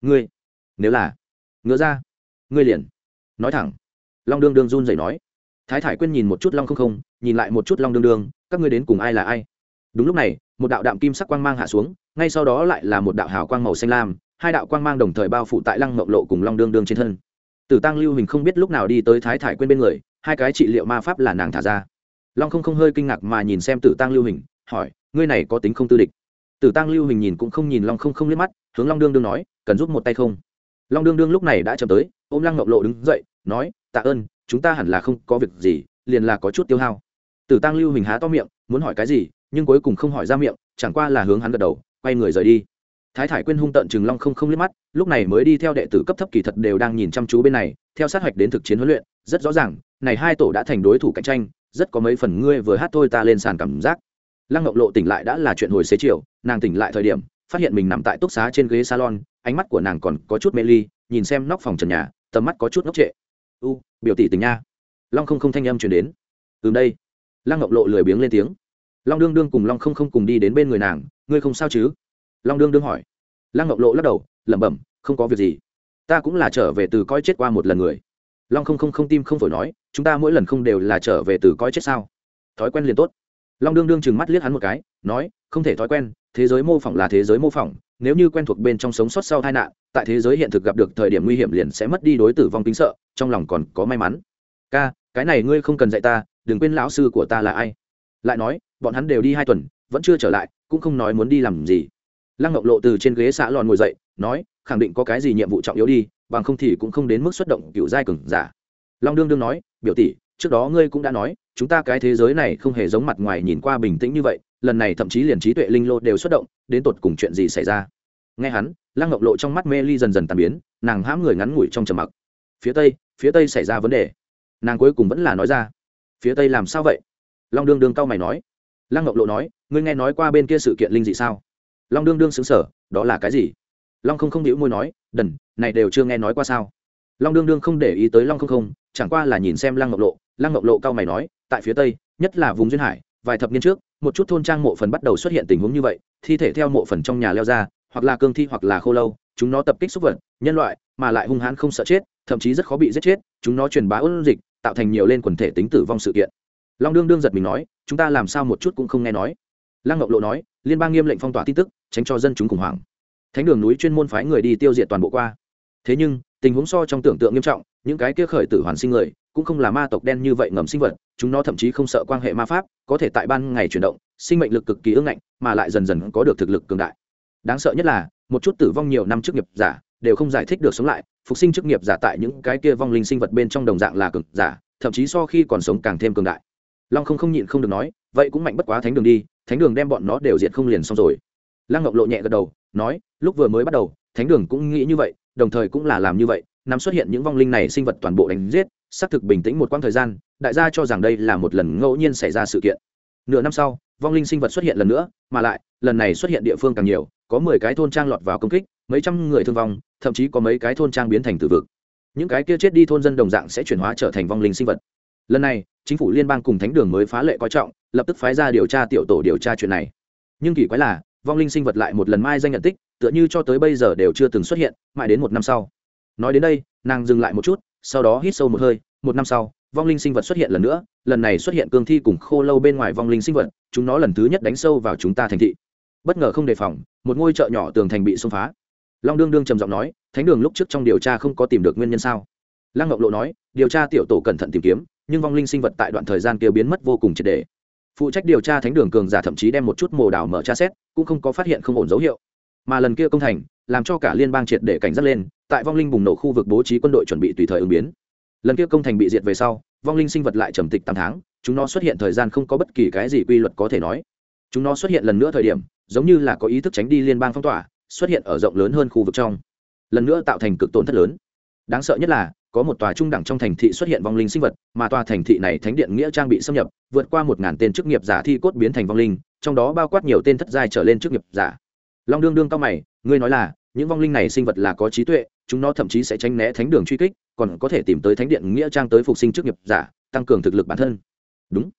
Ngươi, nếu là, ngựa ra, ngươi liền. Nói thẳng. Long đương đương run rẩy nói thái thải quyên nhìn một chút long không không, nhìn lại một chút long đương đương, các ngươi đến cùng ai là ai? Đúng lúc này, một đạo đạm kim sắc quang mang hạ xuống, ngay sau đó lại là một đạo hào quang màu xanh lam, hai đạo quang mang đồng thời bao phủ tại lăng mộng lộ cùng long đương đương trên thân. Tử tăng lưu hình không biết lúc nào đi tới thái thải quên bên người, hai cái trị liệu ma pháp là nàng thả ra. Long không không hơi kinh ngạc mà nhìn xem tử tăng lưu hình, hỏi, ngươi này có tính không tư địch? Tử tăng lưu hình nhìn cũng không nhìn long không không liếc mắt, hướng long đương đương nói, cần giúp một tay không? Long đương đương lúc này đã chậm tới, ôm lăng ngọc lộ đứng dậy, nói, tạ ơn chúng ta hẳn là không có việc gì, liền là có chút tiêu hao. Tử tăng lưu hình há to miệng, muốn hỏi cái gì, nhưng cuối cùng không hỏi ra miệng, chẳng qua là hướng hắn gật đầu, quay người rời đi. Thái thải quyên hung tận chừng long không không liếc mắt, lúc này mới đi theo đệ tử cấp thấp kỳ thật đều đang nhìn chăm chú bên này, theo sát hạch đến thực chiến huấn luyện, rất rõ ràng, này hai tổ đã thành đối thủ cạnh tranh, rất có mấy phần ngươi vừa hát thôi ta lên sàn cảm giác. Lăng ngọc lộ tỉnh lại đã là chuyện hồi xế chiều, nàng tỉnh lại thời điểm, phát hiện mình nằm tại túc xá trên ghế salon, ánh mắt của nàng còn có chút mê ly, nhìn xem nóc phòng trần nhà, tầm mắt có chút ngốc trệ u, biểu tỷ tình nha. Long không không thanh âm chuyển đến. Từ đây. Lăng ngọc lộ lười biếng lên tiếng. Long đương đương cùng long không không cùng đi đến bên người nàng, ngươi không sao chứ? Long đương đương hỏi. Lăng ngọc lộ lắc đầu, lẩm bẩm, không có việc gì. Ta cũng là trở về từ coi chết qua một lần người. Long không không không tim không phổi nói, chúng ta mỗi lần không đều là trở về từ coi chết sao? Thói quen liền tốt. Long đương đương chừng mắt liếc hắn một cái, nói, không thể thói quen, thế giới mô phỏng là thế giới mô phỏng nếu như quen thuộc bên trong sống sót sau tai nạn, tại thế giới hiện thực gặp được thời điểm nguy hiểm liền sẽ mất đi đối tử vong tính sợ, trong lòng còn có may mắn. Ca, cái này ngươi không cần dạy ta, đừng quên lão sư của ta là ai. Lại nói, bọn hắn đều đi hai tuần, vẫn chưa trở lại, cũng không nói muốn đi làm gì. Lăng ngọc lộ từ trên ghế xã lòn ngồi dậy, nói, khẳng định có cái gì nhiệm vụ trọng yếu đi, bằng không thì cũng không đến mức xuất động cựu giai cường giả. Long đương đương nói, biểu tỷ, trước đó ngươi cũng đã nói, chúng ta cái thế giới này không hề giống mặt ngoài nhìn qua bình tĩnh như vậy lần này thậm chí liền trí tuệ linh lô đều xuất động, đến tột cùng chuyện gì xảy ra? Nghe hắn, lăng ngọc lộ trong mắt mê ly dần dần tàn biến, nàng hãm người ngắn ngủi trong trầm mặc. Phía tây phía tây xảy ra vấn đề. Nàng cuối cùng vẫn là nói ra, phía tây làm sao vậy? Long đương đương cao mày nói. Lăng ngọc lộ nói, ngươi nghe nói qua bên kia sự kiện linh dị sao? Long đương đương xứng sở đó là cái gì? Long không không đĩu môi nói, đần, này đều chưa nghe nói qua sao? Long đương đương không để ý tới long không không, chẳng qua là nhìn xem lăng ngọc lộ. Lăng ngọc lộ cao mày nói, tại phía tây, nhất là vùng duyên hải vài thập niên trước, một chút thôn trang mộ phần bắt đầu xuất hiện tình huống như vậy, thi thể theo mộ phần trong nhà leo ra, hoặc là cương thi hoặc là khô lâu, chúng nó tập kích xúc vật, nhân loại, mà lại hung hãn không sợ chết, thậm chí rất khó bị giết chết, chúng nó truyền bá ôn dịch, tạo thành nhiều lên quần thể tính tử vong sự kiện. Long đương đương giật mình nói, chúng ta làm sao một chút cũng không nghe nói? Lăng ngọc lộ nói, liên bang nghiêm lệnh phong tỏa tin tức, tránh cho dân chúng khủng hoảng. Thánh đường núi chuyên môn phái người đi tiêu diệt toàn bộ qua. Thế nhưng tình huống so trong tưởng tượng nghiêm trọng, những cái kia khởi tử hoàn sinh người, cũng không là ma tộc đen như vậy ngầm sinh vật, chúng nó thậm chí không sợ quan hệ ma pháp, có thể tại ban ngày chuyển động, sinh mệnh lực cực kỳ ưng ngạnh, mà lại dần dần có được thực lực cường đại. Đáng sợ nhất là, một chút tử vong nhiều năm trước nghiệp giả, đều không giải thích được sống lại, phục sinh chức nghiệp giả tại những cái kia vong linh sinh vật bên trong đồng dạng là cực giả, thậm chí so khi còn sống càng thêm cường đại. Long không không nhịn không được nói, vậy cũng mạnh bất quá thánh đường đi, thánh đường đem bọn nó đều diệt không liền xong rồi. Lăng ngọc lộ nhẹ gật đầu, nói, lúc vừa mới bắt đầu, thánh đường cũng nghĩ như vậy đồng thời cũng là làm như vậy, nắm xuất hiện những vong linh này sinh vật toàn bộ đánh giết, xác thực bình tĩnh một quãng thời gian, đại gia cho rằng đây là một lần ngẫu nhiên xảy ra sự kiện. Nửa năm sau, vong linh sinh vật xuất hiện lần nữa, mà lại, lần này xuất hiện địa phương càng nhiều, có mười cái thôn trang lọt vào công kích, mấy trăm người thương vong, thậm chí có mấy cái thôn trang biến thành tử vực. Những cái kia chết đi thôn dân đồng dạng sẽ chuyển hóa trở thành vong linh sinh vật. Lần này, chính phủ liên bang cùng thánh đường mới phá lệ coi trọng, lập tức phái ra điều tra tiểu tổ điều tra chuyện này. Nhưng kỳ quái là, vong linh sinh vật lại một lần mai danh nhận tích tựa như cho tới bây giờ đều chưa từng xuất hiện, mãi đến một năm sau. Nói đến đây, nàng dừng lại một chút, sau đó hít sâu một hơi, một năm sau, vong linh sinh vật xuất hiện lần nữa, lần này xuất hiện cương thi cùng khô lâu bên ngoài vong linh sinh vật, chúng nó lần thứ nhất đánh sâu vào chúng ta thành thị. Bất ngờ không đề phòng, một ngôi chợ nhỏ tường thành bị xông phá. Long đương đương trầm giọng nói, thánh đường lúc trước trong điều tra không có tìm được nguyên nhân sao? Lăng ngọc lộ nói, điều tra tiểu tổ cẩn thận tìm kiếm, nhưng vong linh sinh vật tại đoạn thời gian kia biến mất vô cùng triệt đề phụ trách điều tra thánh đường cường giả thậm chí đem một chút mồ đảo mở tra xét, cũng không có phát hiện không ổn dấu hiệu mà lần kia công thành, làm cho cả liên bang triệt để cảnh giác lên, tại vong linh bùng nổ khu vực bố trí quân đội chuẩn bị tùy thời ứng biến. Lần kia công thành bị diệt về sau, vong linh sinh vật lại trầm tịch tám tháng, chúng nó xuất hiện thời gian không có bất kỳ cái gì quy luật có thể nói. Chúng nó xuất hiện lần nữa thời điểm, giống như là có ý thức tránh đi liên bang phong tỏa, xuất hiện ở rộng lớn hơn khu vực trong. Lần nữa tạo thành cực tổn thất lớn. Đáng sợ nhất là, có một tòa trung đẳng trong thành thị xuất hiện vong linh sinh vật, mà tòa thành thị này thánh điện nghĩa trang bị xâm nhập, vượt qua một ngàn tên chức nghiệp giả thi cốt biến thành vong linh, trong đó bao quát nhiều tên thất giai trở lên chức nghiệp giả long đương đương cao mày, ngươi nói là, những vong linh này sinh vật là có trí tuệ, chúng nó thậm chí sẽ tránh né thánh đường truy kích, còn có thể tìm tới thánh điện nghĩa trang tới phục sinh trước nghiệp giả, tăng cường thực lực bản thân. Đúng.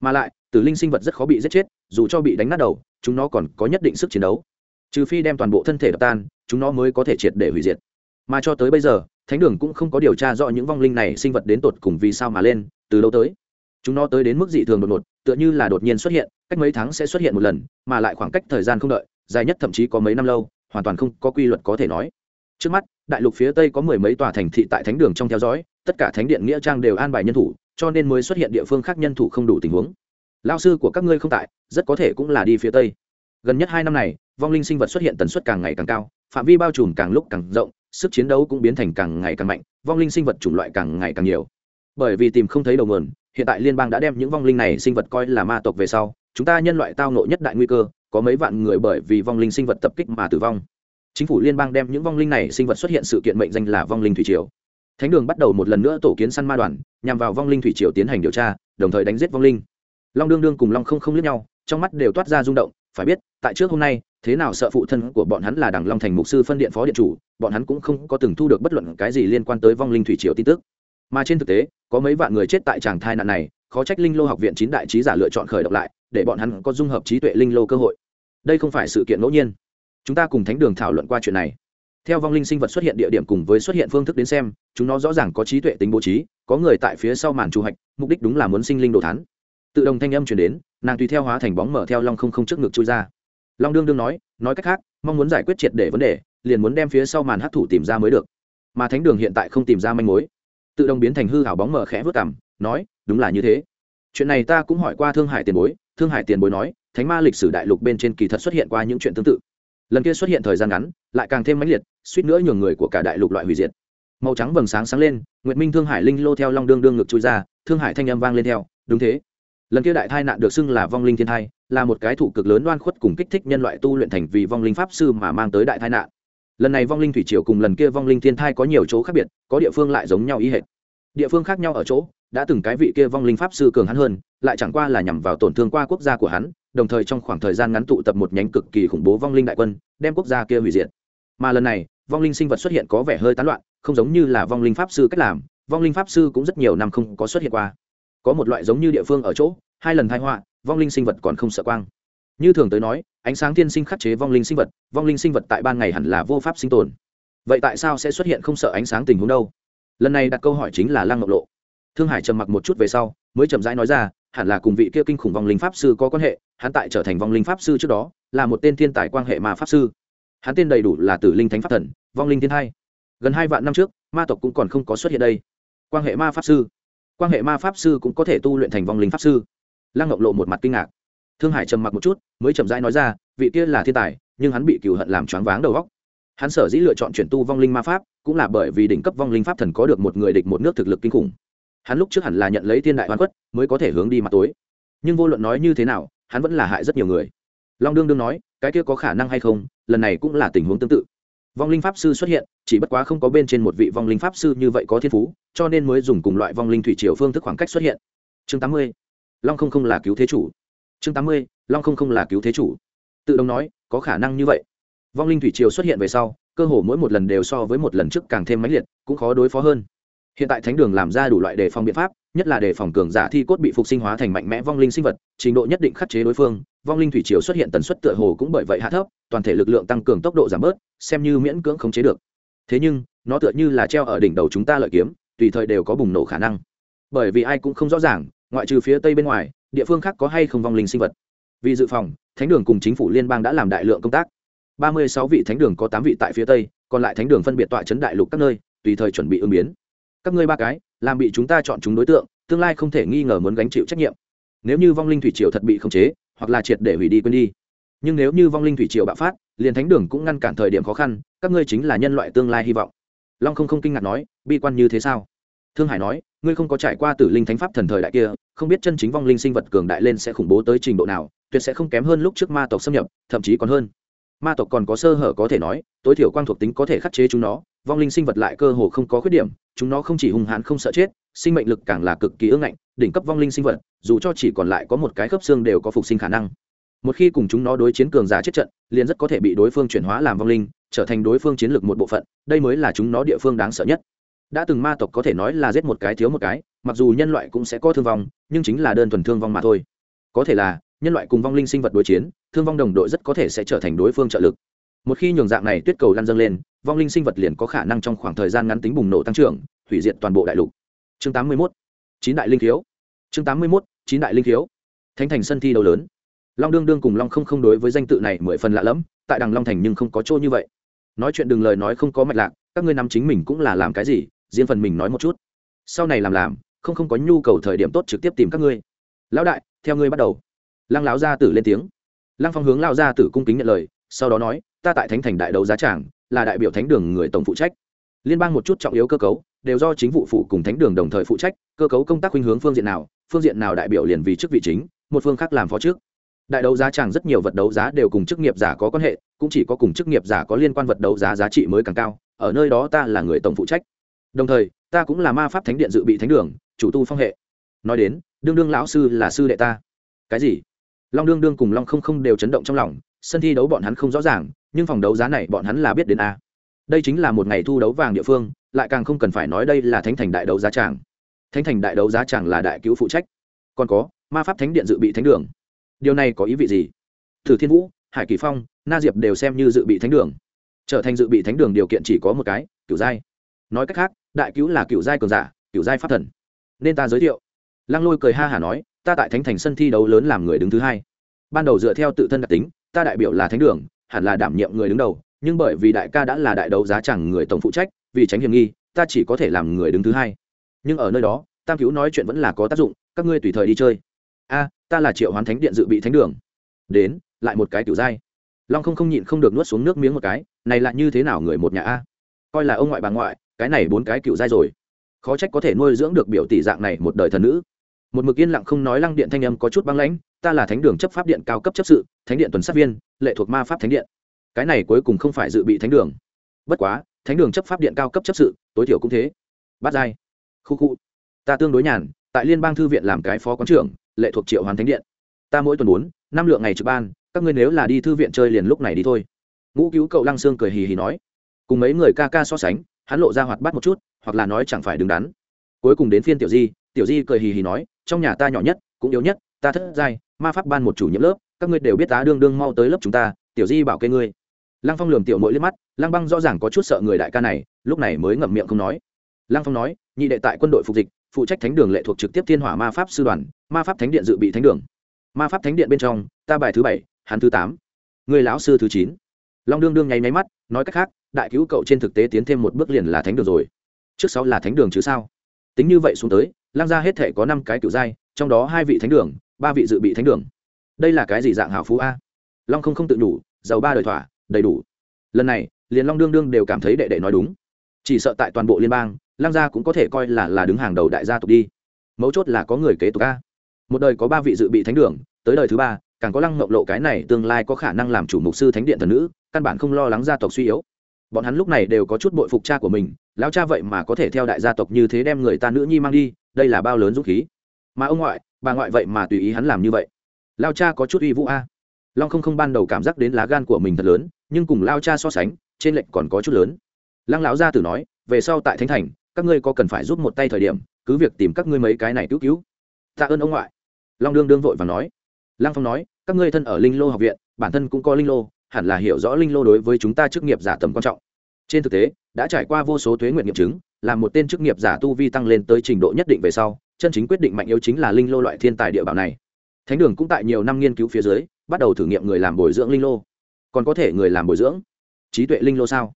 Mà lại, tử linh sinh vật rất khó bị giết chết, dù cho bị đánh nát đầu, chúng nó còn có nhất định sức chiến đấu. Trừ phi đem toàn bộ thân thể đập tan, chúng nó mới có thể triệt để hủy diệt. Mà cho tới bây giờ, thánh đường cũng không có điều tra rõ những vong linh này sinh vật đến tột cùng vì sao mà lên, từ lâu tới. Chúng nó tới đến mức dị thường đột ngột, tựa như là đột nhiên xuất hiện, cách mấy tháng sẽ xuất hiện một lần, mà lại khoảng cách thời gian không đợi dài nhất thậm chí có mấy năm lâu, hoàn toàn không có quy luật có thể nói. Trước mắt, đại lục phía tây có mười mấy tòa thành thị tại thánh đường trong theo dõi, tất cả thánh điện nghĩa trang đều an bài nhân thủ, cho nên mới xuất hiện địa phương khác nhân thủ không đủ tình huống. Lao sư của các ngươi không tại, rất có thể cũng là đi phía tây. Gần nhất hai năm này, vong linh sinh vật xuất hiện tần suất càng ngày càng cao, phạm vi bao trùm càng lúc càng rộng, sức chiến đấu cũng biến thành càng ngày càng mạnh, vong linh sinh vật chủng loại càng ngày càng nhiều. Bởi vì tìm không thấy đầu nguồn, hiện tại liên bang đã đem những vong linh này sinh vật coi là ma tộc về sau, chúng ta nhân loại tao nộ nhất đại nguy cơ có mấy vạn người bởi vì vong linh sinh vật tập kích mà tử vong. Chính phủ liên bang đem những vong linh này sinh vật xuất hiện sự kiện mệnh danh là vong linh thủy triều. Thánh đường bắt đầu một lần nữa tổ kiến săn ma đoàn, nhằm vào vong linh thủy triều tiến hành điều tra, đồng thời đánh giết vong linh. Long đương đương cùng long không không liếc nhau, trong mắt đều toát ra rung động, phải biết, tại trước hôm nay, thế nào sợ phụ thân của bọn hắn là đảng long thành mục sư phân điện phó điện chủ, bọn hắn cũng không có từng thu được bất luận cái gì liên quan tới vong linh thủy triều tin tức. Mà trên thực tế, có mấy vạn người chết tại tràng thai nạn này, khó trách linh lô học viện chín đại trí giả lựa chọn khởi động lại để bọn hắn có dung hợp trí tuệ linh lô cơ hội. Đây không phải sự kiện ngẫu nhiên. Chúng ta cùng thánh đường thảo luận qua chuyện này. Theo vong linh sinh vật xuất hiện địa điểm cùng với xuất hiện phương thức đến xem, chúng nó rõ ràng có trí tuệ tính bố trí, có người tại phía sau màn chủ hạch mục đích đúng là muốn sinh linh đồ thán. Tự đồng thanh âm chuyển đến, nàng tùy theo hóa thành bóng mở theo long không không trước ngực chui ra. Long đương đương nói nói cách khác, mong muốn giải quyết triệt để vấn đề, liền muốn đem phía sau màn hấp thủ tìm ra mới được. Mà thánh đường hiện tại không tìm ra manh mối. Tự đồng biến thành hư hảo bóng mở khẽ vớt cảm nói, đúng là như thế. Chuyện này ta cũng hỏi qua thương hải tiền bối thương hải tiền bối nói, thánh ma lịch sử đại lục bên trên kỳ thật xuất hiện qua những chuyện tương tự. Lần kia xuất hiện thời gian ngắn, lại càng thêm mãnh liệt, suýt nữa nhường người của cả đại lục loại hủy diệt. Màu trắng vầng sáng sáng lên, nguyệt minh thương hải linh lô theo long đương đương ngực chui ra, thương hải thanh âm vang lên theo, đúng thế. Lần kia đại thai nạn được xưng là vong linh thiên thai, là một cái thủ cực lớn đoan khuất cùng kích thích nhân loại tu luyện thành vì vong linh pháp sư mà mang tới đại thai nạn. Lần này vong linh thủy triều cùng lần kia vong linh thiên thai có nhiều chỗ khác biệt, có địa phương lại giống nhau ý hệt. Địa phương khác nhau ở chỗ đã từng cái vị kia vong linh pháp sư cường hắn hơn, lại chẳng qua là nhằm vào tổn thương qua quốc gia của hắn, đồng thời trong khoảng thời gian ngắn tụ tập một nhánh cực kỳ khủng bố vong linh đại quân, đem quốc gia kia hủy diệt. Mà lần này, vong linh sinh vật xuất hiện có vẻ hơi tán loạn, không giống như là vong linh pháp sư cách làm, vong linh pháp sư cũng rất nhiều năm không có xuất hiện qua. Có một loại giống như địa phương ở chỗ, hai lần thai họa, vong linh sinh vật còn không sợ quang. Như thường tới nói, ánh sáng tiên sinh khắc chế vong linh sinh vật, vong linh sinh vật tại ban ngày hẳn là vô pháp sinh tồn. Vậy tại sao sẽ xuất hiện không sợ ánh sáng tình huống đâu? Lần này đặt câu hỏi chính là lăng ngọc lộ thương hải trầm mặc một chút về sau, mới chậm rãi nói ra, hẳn là cùng vị kia kinh khủng vong linh pháp sư có quan hệ, hắn tại trở thành vong linh pháp sư trước đó, là một tên thiên tài quan hệ mà pháp sư. Hắn tên đầy đủ là tử linh thánh pháp thần, vong linh thiên hai. Gần hai vạn năm trước, ma tộc cũng còn không có xuất hiện đây. Quan hệ ma pháp sư. Quan hệ ma pháp sư cũng có thể tu luyện thành vong linh pháp sư. Lăng ngọc lộ một mặt kinh ngạc. Thương hải trầm mặc một chút, mới chậm rãi nói ra, vị kia là thiên tài, nhưng hắn bị cựu hận làm choáng váng đầu góc hắn sở dĩ lựa chọn chuyển tu vong linh ma pháp, cũng là bởi vì đỉnh cấp vong linh pháp thần có được một người địch một nước thực lực kinh khủng hắn lúc trước hẳn là nhận lấy thiên đại hoàn quất mới có thể hướng đi mặt tối. Nhưng vô luận nói như thế nào, hắn vẫn là hại rất nhiều người. Long đương đương nói, cái kia có khả năng hay không? Lần này cũng là tình huống tương tự. Vong linh pháp sư xuất hiện, chỉ bất quá không có bên trên một vị vong linh pháp sư như vậy có thiên phú, cho nên mới dùng cùng loại vong linh thủy triều phương thức khoảng cách xuất hiện. Chương tám mươi. Long không không là cứu thế chủ. Chương tám mươi. Long không không là cứu thế chủ. Tự động nói, có khả năng như vậy. Vong linh thủy triều xuất hiện về sau, cơ hồ mỗi một lần đều so với một lần trước càng thêm mãnh liệt, cũng khó đối phó hơn hiện tại thánh đường làm ra đủ loại đề phòng biện pháp, nhất là đề phòng cường giả thi cốt bị phục sinh hóa thành mạnh mẽ vong linh sinh vật, trình độ nhất định khắc chế đối phương, vong linh thủy triều xuất hiện tần suất tựa hồ cũng bởi vậy hạ thấp, toàn thể lực lượng tăng cường tốc độ giảm bớt, xem như miễn cưỡng khống chế được. Thế nhưng, nó tựa như là treo ở đỉnh đầu chúng ta lợi kiếm, tùy thời đều có bùng nổ khả năng. Bởi vì ai cũng không rõ ràng, ngoại trừ phía tây bên ngoài, địa phương khác có hay không vong linh sinh vật. Vì dự phòng, thánh đường cùng chính phủ liên bang đã làm đại lượng công tác. Ba mươi sáu vị thánh đường có tám vị tại phía tây, còn lại thánh đường phân biệt tọa chấn đại lục các nơi, tùy thời chuẩn bị ứng biến các ngươi ba cái, làm bị chúng ta chọn chúng đối tượng, tương lai không thể nghi ngờ muốn gánh chịu trách nhiệm. Nếu như vong linh thủy triều thật bị khống chế, hoặc là triệt để hủy đi quên đi. Nhưng nếu như vong linh thủy triều bạo phát, liền thánh đường cũng ngăn cản thời điểm khó khăn, các ngươi chính là nhân loại tương lai hy vọng. Long không không kinh ngạc nói, bi quan như thế sao? Thương hải nói, ngươi không có trải qua tử linh thánh pháp thần thời đại kia, không biết chân chính vong linh sinh vật cường đại lên sẽ khủng bố tới trình độ nào, tuyệt sẽ không kém hơn lúc trước ma tộc xâm nhập, thậm chí còn hơn. Ma tộc còn có sơ hở có thể nói, tối thiểu quang thuộc tính có thể khắc chế chúng nó vong linh sinh vật lại cơ hồ không có khuyết điểm, chúng nó không chỉ hung hãn không sợ chết, sinh mệnh lực càng là cực kỳ ương ngạnh, đỉnh cấp vong linh sinh vật, dù cho chỉ còn lại có một cái khớp xương đều có phục sinh khả năng. Một khi cùng chúng nó đối chiến cường giả chết trận, liền rất có thể bị đối phương chuyển hóa làm vong linh, trở thành đối phương chiến lược một bộ phận, đây mới là chúng nó địa phương đáng sợ nhất. Đã từng ma tộc có thể nói là giết một cái thiếu một cái, mặc dù nhân loại cũng sẽ có thương vong, nhưng chính là đơn thuần thương vong mà thôi. Có thể là, nhân loại cùng vong linh sinh vật đối chiến, thương vong đồng đội rất có thể sẽ trở thành đối phương trợ lực. Một khi nhường dạng này tuyết cầu lăn dâng lên vong linh sinh vật liền có khả năng trong khoảng thời gian ngắn tính bùng nổ tăng trưởng, hủy diệt toàn bộ đại lục. Chương tám mươi mốt, chín đại linh thiếu chương tám mươi mốt, chín đại linh thiếu thánh thành sân thi đấu lớn. Long đương đương cùng long không không đối với danh tự này mười phần lạ lẫm, tại đằng long thành nhưng không có chỗ như vậy. Nói chuyện đừng lời nói không có mạch lạc, các ngươi nắm chính mình cũng là làm cái gì, riêng phần mình nói một chút. Sau này làm làm, không không có nhu cầu thời điểm tốt trực tiếp tìm các ngươi. Lão đại, theo ngươi bắt đầu. Lăng lão gia tử lên tiếng. Lăng phong hướng lao gia tử cung kính nhận lời, sau đó nói, ta tại thánh thành đại đấu giá tràng là đại biểu thánh đường người tổng phụ trách. Liên bang một chút trọng yếu cơ cấu đều do chính vụ phụ cùng thánh đường đồng thời phụ trách, cơ cấu công tác khuynh hướng phương diện nào, phương diện nào đại biểu liền vì chức vị chính, một phương khác làm phó trước. Đại đấu giá chẳng rất nhiều vật đấu giá đều cùng chức nghiệp giả có quan hệ, cũng chỉ có cùng chức nghiệp giả có liên quan vật đấu giá giá trị mới càng cao, ở nơi đó ta là người tổng phụ trách. Đồng thời, ta cũng là ma pháp thánh điện dự bị thánh đường, chủ tu phong hệ. Nói đến, đương đương lão sư là sư đệ ta. Cái gì? Long đương đương cùng long không không đều chấn động trong lòng sân thi đấu bọn hắn không rõ ràng, nhưng phòng đấu giá này bọn hắn là biết đến a. Đây chính là một ngày thu đấu vàng địa phương, lại càng không cần phải nói đây là thánh thành đại đấu giá tràng. Thánh thành đại đấu giá tràng là đại cứu phụ trách. Còn có, ma pháp thánh điện dự bị thánh đường. Điều này có ý vị gì? Thử thiên vũ, hải kỳ phong, na diệp đều xem như dự bị thánh đường. Trở thành dự bị thánh đường điều kiện chỉ có một cái cựu giai. Nói cách khác, đại cứu là cựu giai cường giả cựu giai pháp thần. Nên ta giới thiệu. Lăng lôi cười ha hả nói, ta tại thánh thành sân thi đấu lớn làm người đứng thứ hai. Ban đầu dựa theo tự thân đặc tính ta đại biểu là thánh đường, hẳn là đảm nhiệm người đứng đầu, nhưng bởi vì đại ca đã là đại đấu giá chẳng người tổng phụ trách, vì tránh hiểm nghi, ta chỉ có thể làm người đứng thứ hai. Nhưng ở nơi đó, tam cứu nói chuyện vẫn là có tác dụng, các ngươi tùy thời đi chơi. A, ta là triệu hoán thánh điện dự bị thánh đường. Đến, lại một cái kiểu dai long không không nhịn không được nuốt xuống nước miếng một cái, này lại như thế nào người một nhà a? Coi là ông ngoại bà ngoại, cái này bốn cái cựu dai rồi. Khó trách có thể nuôi dưỡng được biểu tỷ dạng này một đời thần nữ một mực yên lặng không nói lăng điện thanh âm có chút băng lãnh, ta là thánh đường chấp pháp điện cao cấp chấp sự, thánh điện tuần sát viên, lệ thuộc ma pháp thánh điện. Cái này cuối cùng không phải dự bị thánh đường. Bất quá, thánh đường chấp pháp điện cao cấp chấp sự, tối thiểu cũng thế. Bát giai. Khu khu. Ta tương đối nhàn, tại liên bang thư viện làm cái phó quán trưởng, lệ thuộc triệu hoàn thánh điện. Ta mỗi tuần bốn năm lượng ngày trực ban, các ngươi nếu là đi thư viện chơi liền lúc này đi thôi. Ngũ cứu cậu lăng sương cười hì hì nói. Cùng mấy người ca ca so sánh, hắn lộ ra hoạt bát một chút, hoặc là nói chẳng phải đứng đắn. Cuối cùng đến phiên tiểu di tiểu di cười hì hì nói, trong nhà ta nhỏ nhất, cũng yếu nhất, ta thất giai, ma pháp ban một chủ nhiệm lớp, các ngươi đều biết tá đương đương mau tới lớp chúng ta, tiểu di bảo kê ngươi. Lăng phong lườm tiểu mỗi liếc mắt, lăng băng rõ ràng có chút sợ người đại ca này, lúc này mới ngậm miệng không nói. Lăng phong nói, nhị đệ tại quân đội phục dịch, phụ trách thánh đường lệ thuộc trực tiếp thiên hỏa ma pháp sư đoàn, ma pháp thánh điện dự bị thánh đường. Ma pháp thánh điện bên trong, ta bài thứ bảy, hắn thứ tám. Người lão sư thứ chín. Long đương đương nháy máy mắt, nói cách khác, đại cứu cậu trên thực tế tiến thêm một bước liền là thánh đường rồi. Trước sau là thánh đường chứ sao? Tính như vậy xuống tới Lang gia hết thể có năm cái cựu giai, trong đó hai vị thánh đường, ba vị dự bị thánh đường. Đây là cái gì dạng hảo phú a? Long không không tự đủ, giàu ba đời thỏa, đầy đủ. Lần này, liền long đương đương đều cảm thấy đệ đệ nói đúng. Chỉ sợ tại toàn bộ liên bang Lang gia cũng có thể coi là là đứng hàng đầu đại gia tộc đi. Mấu chốt là có người kế tục a. Một đời có ba vị dự bị thánh đường, tới đời thứ ba, càng có lăng ngộng lộ cái này tương lai có khả năng làm chủ mục sư thánh điện thần nữ, căn bản không lo lắng gia tộc suy yếu. Bọn hắn lúc này đều có chút bội phục cha của mình, lão cha vậy mà có thể theo đại gia tộc như thế đem người ta nữ nhi mang đi đây là bao lớn dũng khí. Mà ông ngoại, bà ngoại vậy mà tùy ý hắn làm như vậy. Lao cha có chút uy vũ a. Long không không ban đầu cảm giác đến lá gan của mình thật lớn, nhưng cùng lao cha so sánh, trên lệnh còn có chút lớn. Lăng lão gia tử nói, về sau tại thánh thành, các ngươi có cần phải giúp một tay thời điểm, cứ việc tìm các ngươi mấy cái này cứu cứu. Tạ ơn ông ngoại. Long đương đương vội và nói. Lăng phong nói, các ngươi thân ở linh lô học viện, bản thân cũng có linh lô, hẳn là hiểu rõ linh lô đối với chúng ta chức nghiệp giả tầm quan trọng trên thực tế, đã trải qua vô số thuế nguyện nghiệm chứng, là một tên chức nghiệp giả tu vi tăng lên tới trình độ nhất định về sau, chân chính quyết định mạnh yếu chính là linh lô loại thiên tài địa bảo này. Thánh đường cũng tại nhiều năm nghiên cứu phía dưới, bắt đầu thử nghiệm người làm bồi dưỡng linh lô. Còn có thể người làm bồi dưỡng? Trí tuệ linh lô sao?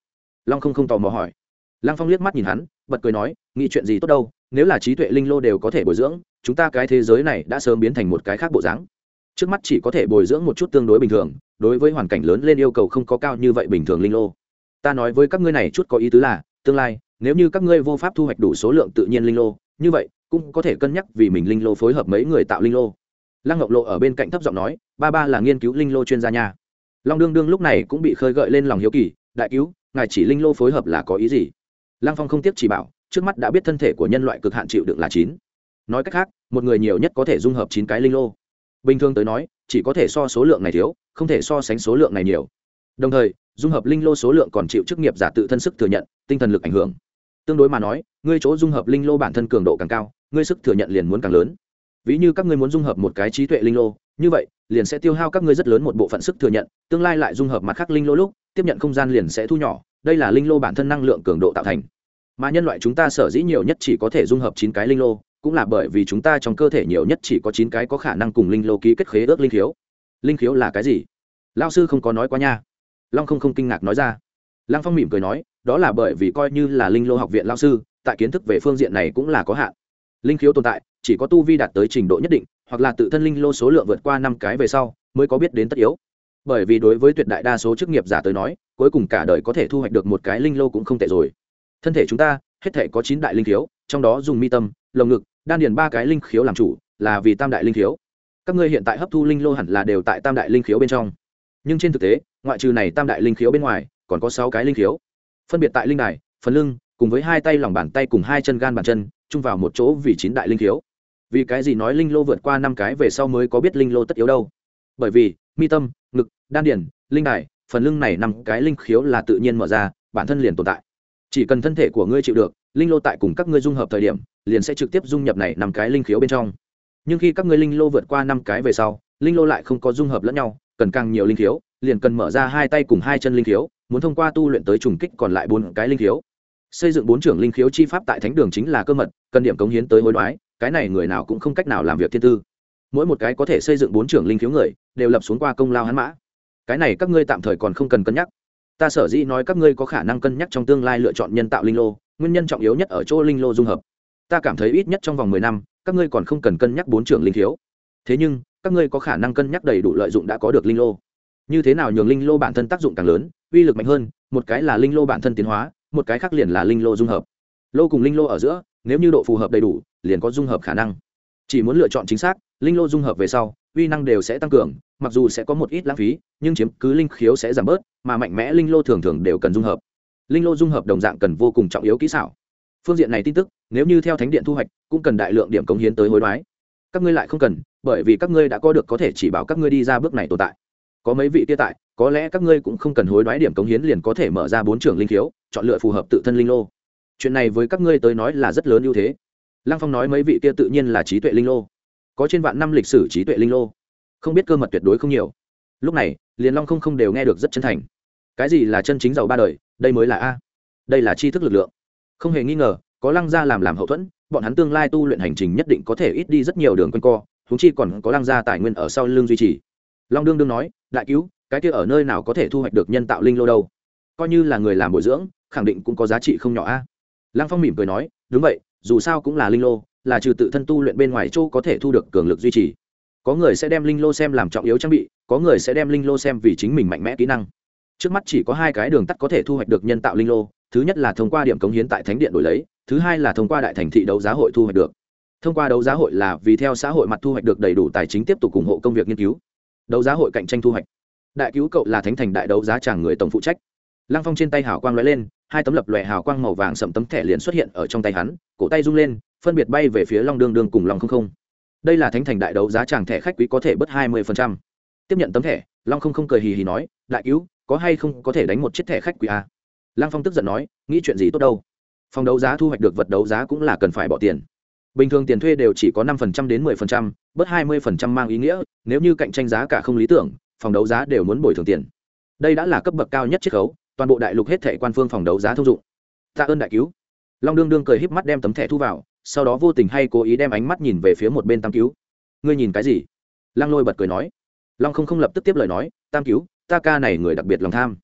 Long không không tò mò hỏi. Lăng phong liếc mắt nhìn hắn, bật cười nói, nghĩ chuyện gì tốt đâu, nếu là trí tuệ linh lô đều có thể bồi dưỡng, chúng ta cái thế giới này đã sớm biến thành một cái khác bộ dáng. Trước mắt chỉ có thể bồi dưỡng một chút tương đối bình thường, đối với hoàn cảnh lớn lên yêu cầu không có cao như vậy bình thường linh lô ta nói với các ngươi này chút có ý tứ là, tương lai, nếu như các ngươi vô pháp thu hoạch đủ số lượng tự nhiên linh lô, như vậy, cũng có thể cân nhắc vì mình linh lô phối hợp mấy người tạo linh lô. Lăng ngọc lộ ở bên cạnh thấp giọng nói, ba ba là nghiên cứu linh lô chuyên gia nhà long đương đương lúc này cũng bị khơi gợi lên lòng hiếu kỳ, đại cứu, ngài chỉ linh lô phối hợp là có ý gì? Lăng phong không tiếp chỉ bảo, trước mắt đã biết thân thể của nhân loại cực hạn chịu đựng là chín. Nói cách khác, một người nhiều nhất có thể dung hợp chín cái linh lô. Bình thường tới nói, chỉ có thể so số lượng này thiếu, không thể so sánh số lượng này nhiều. Đồng thời dung hợp linh lô số lượng còn chịu chức nghiệp giả tự thân sức thừa nhận, tinh thần lực ảnh hưởng. Tương đối mà nói, ngươi chỗ dung hợp linh lô bản thân cường độ càng cao, ngươi sức thừa nhận liền muốn càng lớn. Ví như các ngươi muốn dung hợp một cái trí tuệ linh lô, như vậy, liền sẽ tiêu hao các ngươi rất lớn một bộ phận sức thừa nhận, tương lai lại dung hợp mặt khác linh lô lúc, tiếp nhận không gian liền sẽ thu nhỏ, đây là linh lô bản thân năng lượng cường độ tạo thành. Mà nhân loại chúng ta sở dĩ nhiều nhất chỉ có thể dung hợp chín cái linh lô, cũng là bởi vì chúng ta trong cơ thể nhiều nhất chỉ có chín cái có khả năng cùng linh lô ký kết khế ước linh khiếu. Linh khiếu là cái gì? Lao sư không có nói quá nha long không không kinh ngạc nói ra. Lăng phong mỉm cười nói, đó là bởi vì coi như là linh lô học viện lao sư, tại kiến thức về phương diện này cũng là có hạn. Linh khiếu tồn tại, chỉ có tu vi đạt tới trình độ nhất định, hoặc là tự thân linh lô số lượng vượt qua năm cái về sau, mới có biết đến tất yếu. Bởi vì đối với tuyệt đại đa số chức nghiệp giả tới nói, cuối cùng cả đời có thể thu hoạch được một cái linh lô cũng không tệ rồi. Thân thể chúng ta, hết thể có chín đại linh khiếu, trong đó dùng mi tâm, lồng ngực, đan điền ba cái linh khiếu làm chủ, là vì tam đại linh khiếu. Các ngươi hiện tại hấp thu linh lô hẳn là đều tại tam đại linh khiếu bên trong. Nhưng trên thực tế ngoại trừ này tam đại linh khiếu bên ngoài, còn có sáu cái linh khiếu. Phân biệt tại linh đài, phần lưng, cùng với hai tay lòng bàn tay cùng hai chân gan bàn chân, chung vào một chỗ vì chín đại linh khiếu. Vì cái gì nói linh lô vượt qua năm cái về sau mới có biết linh lô tất yếu đâu? Bởi vì, mi tâm, ngực, đan điển, linh đài, phần lưng này năm cái linh khiếu là tự nhiên mở ra, bản thân liền tồn tại. Chỉ cần thân thể của ngươi chịu được, linh lô tại cùng các ngươi dung hợp thời điểm, liền sẽ trực tiếp dung nhập này năm cái linh khiếu bên trong. Nhưng khi các ngươi linh lô vượt qua năm cái về sau, linh lô lại không có dung hợp lẫn nhau, cần càng nhiều linh khiếu liền cần mở ra hai tay cùng hai chân linh khiếu, muốn thông qua tu luyện tới trùng kích còn lại bốn cái linh khiếu. Xây dựng bốn trưởng linh khiếu chi pháp tại thánh đường chính là cơ mật, cần điểm cống hiến tới hối đoái, cái này người nào cũng không cách nào làm việc thiên tư. Mỗi một cái có thể xây dựng bốn trưởng linh khiếu người, đều lập xuống qua công lao hắn mã. Cái này các ngươi tạm thời còn không cần cân nhắc. Ta sở dĩ nói các ngươi có khả năng cân nhắc trong tương lai lựa chọn nhân tạo linh lô, nguyên nhân trọng yếu nhất ở chỗ linh lô dung hợp. Ta cảm thấy ít nhất trong vòng mười năm, các ngươi còn không cần cân nhắc bốn trưởng linh khiếu. Thế nhưng, các ngươi có khả năng cân nhắc đầy đủ lợi dụng đã có được linh lô như thế nào nhường linh lô bản thân tác dụng càng lớn, uy lực mạnh hơn, một cái là linh lô bản thân tiến hóa, một cái khác liền là linh lô dung hợp. Lô cùng linh lô ở giữa, nếu như độ phù hợp đầy đủ, liền có dung hợp khả năng. Chỉ muốn lựa chọn chính xác, linh lô dung hợp về sau, uy năng đều sẽ tăng cường, mặc dù sẽ có một ít lãng phí, nhưng chiếm cứ linh khiếu sẽ giảm bớt, mà mạnh mẽ linh lô thường thường đều cần dung hợp. Linh lô dung hợp đồng dạng cần vô cùng trọng yếu kỹ xảo. Phương diện này tin tức, nếu như theo thánh điện thu hoạch, cũng cần đại lượng điểm cống hiến tới hối đoái. Các ngươi lại không cần, bởi vì các ngươi đã có được có thể chỉ bảo các ngươi đi ra bước này tồn tại có mấy vị kia tại, có lẽ các ngươi cũng không cần hối đoái điểm cống hiến liền có thể mở ra bốn trường linh khiếu, chọn lựa phù hợp tự thân linh lô. Chuyện này với các ngươi tới nói là rất lớn ưu thế. Lăng phong nói mấy vị kia tự nhiên là trí tuệ linh lô. Có trên vạn năm lịch sử trí tuệ linh lô. Không biết cơ mật tuyệt đối không nhiều. Lúc này liền long không không đều nghe được rất chân thành. Cái gì là chân chính giàu ba đời, đây mới là a. Đây là tri thức lực lượng. Không hề nghi ngờ, có lăng gia làm làm hậu thuẫn, bọn hắn tương lai tu luyện hành trình nhất định có thể ít đi rất nhiều đường q u a n co thúng chi còn có lăng gia tài nguyên ở sau lưng duy trì long đương đương nói, đại cứu, cái kia ở nơi nào có thể thu hoạch được nhân tạo linh lô đâu? Coi như là người làm bồi dưỡng, khẳng định cũng có giá trị không nhỏ a. Lăng phong mỉm cười nói, đúng vậy, dù sao cũng là linh lô, là trừ tự thân tu luyện bên ngoài chỗ có thể thu được cường lực duy trì. Có người sẽ đem linh lô xem làm trọng yếu trang bị, có người sẽ đem linh lô xem vì chính mình mạnh mẽ kỹ năng. Trước mắt chỉ có hai cái đường tắt có thể thu hoạch được nhân tạo linh lô, thứ nhất là thông qua điểm cống hiến tại thánh điện đổi lấy, thứ hai là thông qua đại thành thị đấu giá hội thu hoạch được. Thông qua đấu giá hội là vì theo xã hội mặt thu hoạch được đầy đủ tài chính tiếp tục ủng hộ công việc nghiên cứu đấu giá hội cạnh tranh thu hoạch. Đại cứu cậu là thánh thành đại đấu giá tràng người tổng phụ trách. Lăng phong trên tay hào quang lóe lên, hai tấm lập lòe hào quang màu vàng sậm tấm thẻ liền xuất hiện ở trong tay hắn, cổ tay rung lên, phân biệt bay về phía long đương đương cùng long không không. Đây là thánh thành đại đấu giá tràng thẻ khách quý có thể bớt hai mươi tiếp nhận tấm thẻ, long không không cười hì hì nói, đại cứu, có hay không có thể đánh một chiếc thẻ khách quý a lăng phong tức giận nói, nghĩ chuyện gì tốt đâu. Phòng đấu giá thu hoạch được vật đấu giá cũng là cần phải bỏ tiền bình thường tiền thuê đều chỉ có năm đến 10%, bớt 20% mang ý nghĩa nếu như cạnh tranh giá cả không lý tưởng phòng đấu giá đều muốn bồi thường tiền. Đây đã là cấp bậc cao nhất chiết khấu toàn bộ đại lục hết thẻ quan phương phòng đấu giá thông dụng. Tạ ơn đại cứu. Long đương đương cười híp mắt đem tấm thẻ thu vào sau đó vô tình hay cố ý đem ánh mắt nhìn về phía một bên tam cứu. Ngươi nhìn cái gì? Lăng lôi bật cười nói. Long không không lập tức tiếp lời nói tam cứu ta ca này người đặc biệt lòng tham.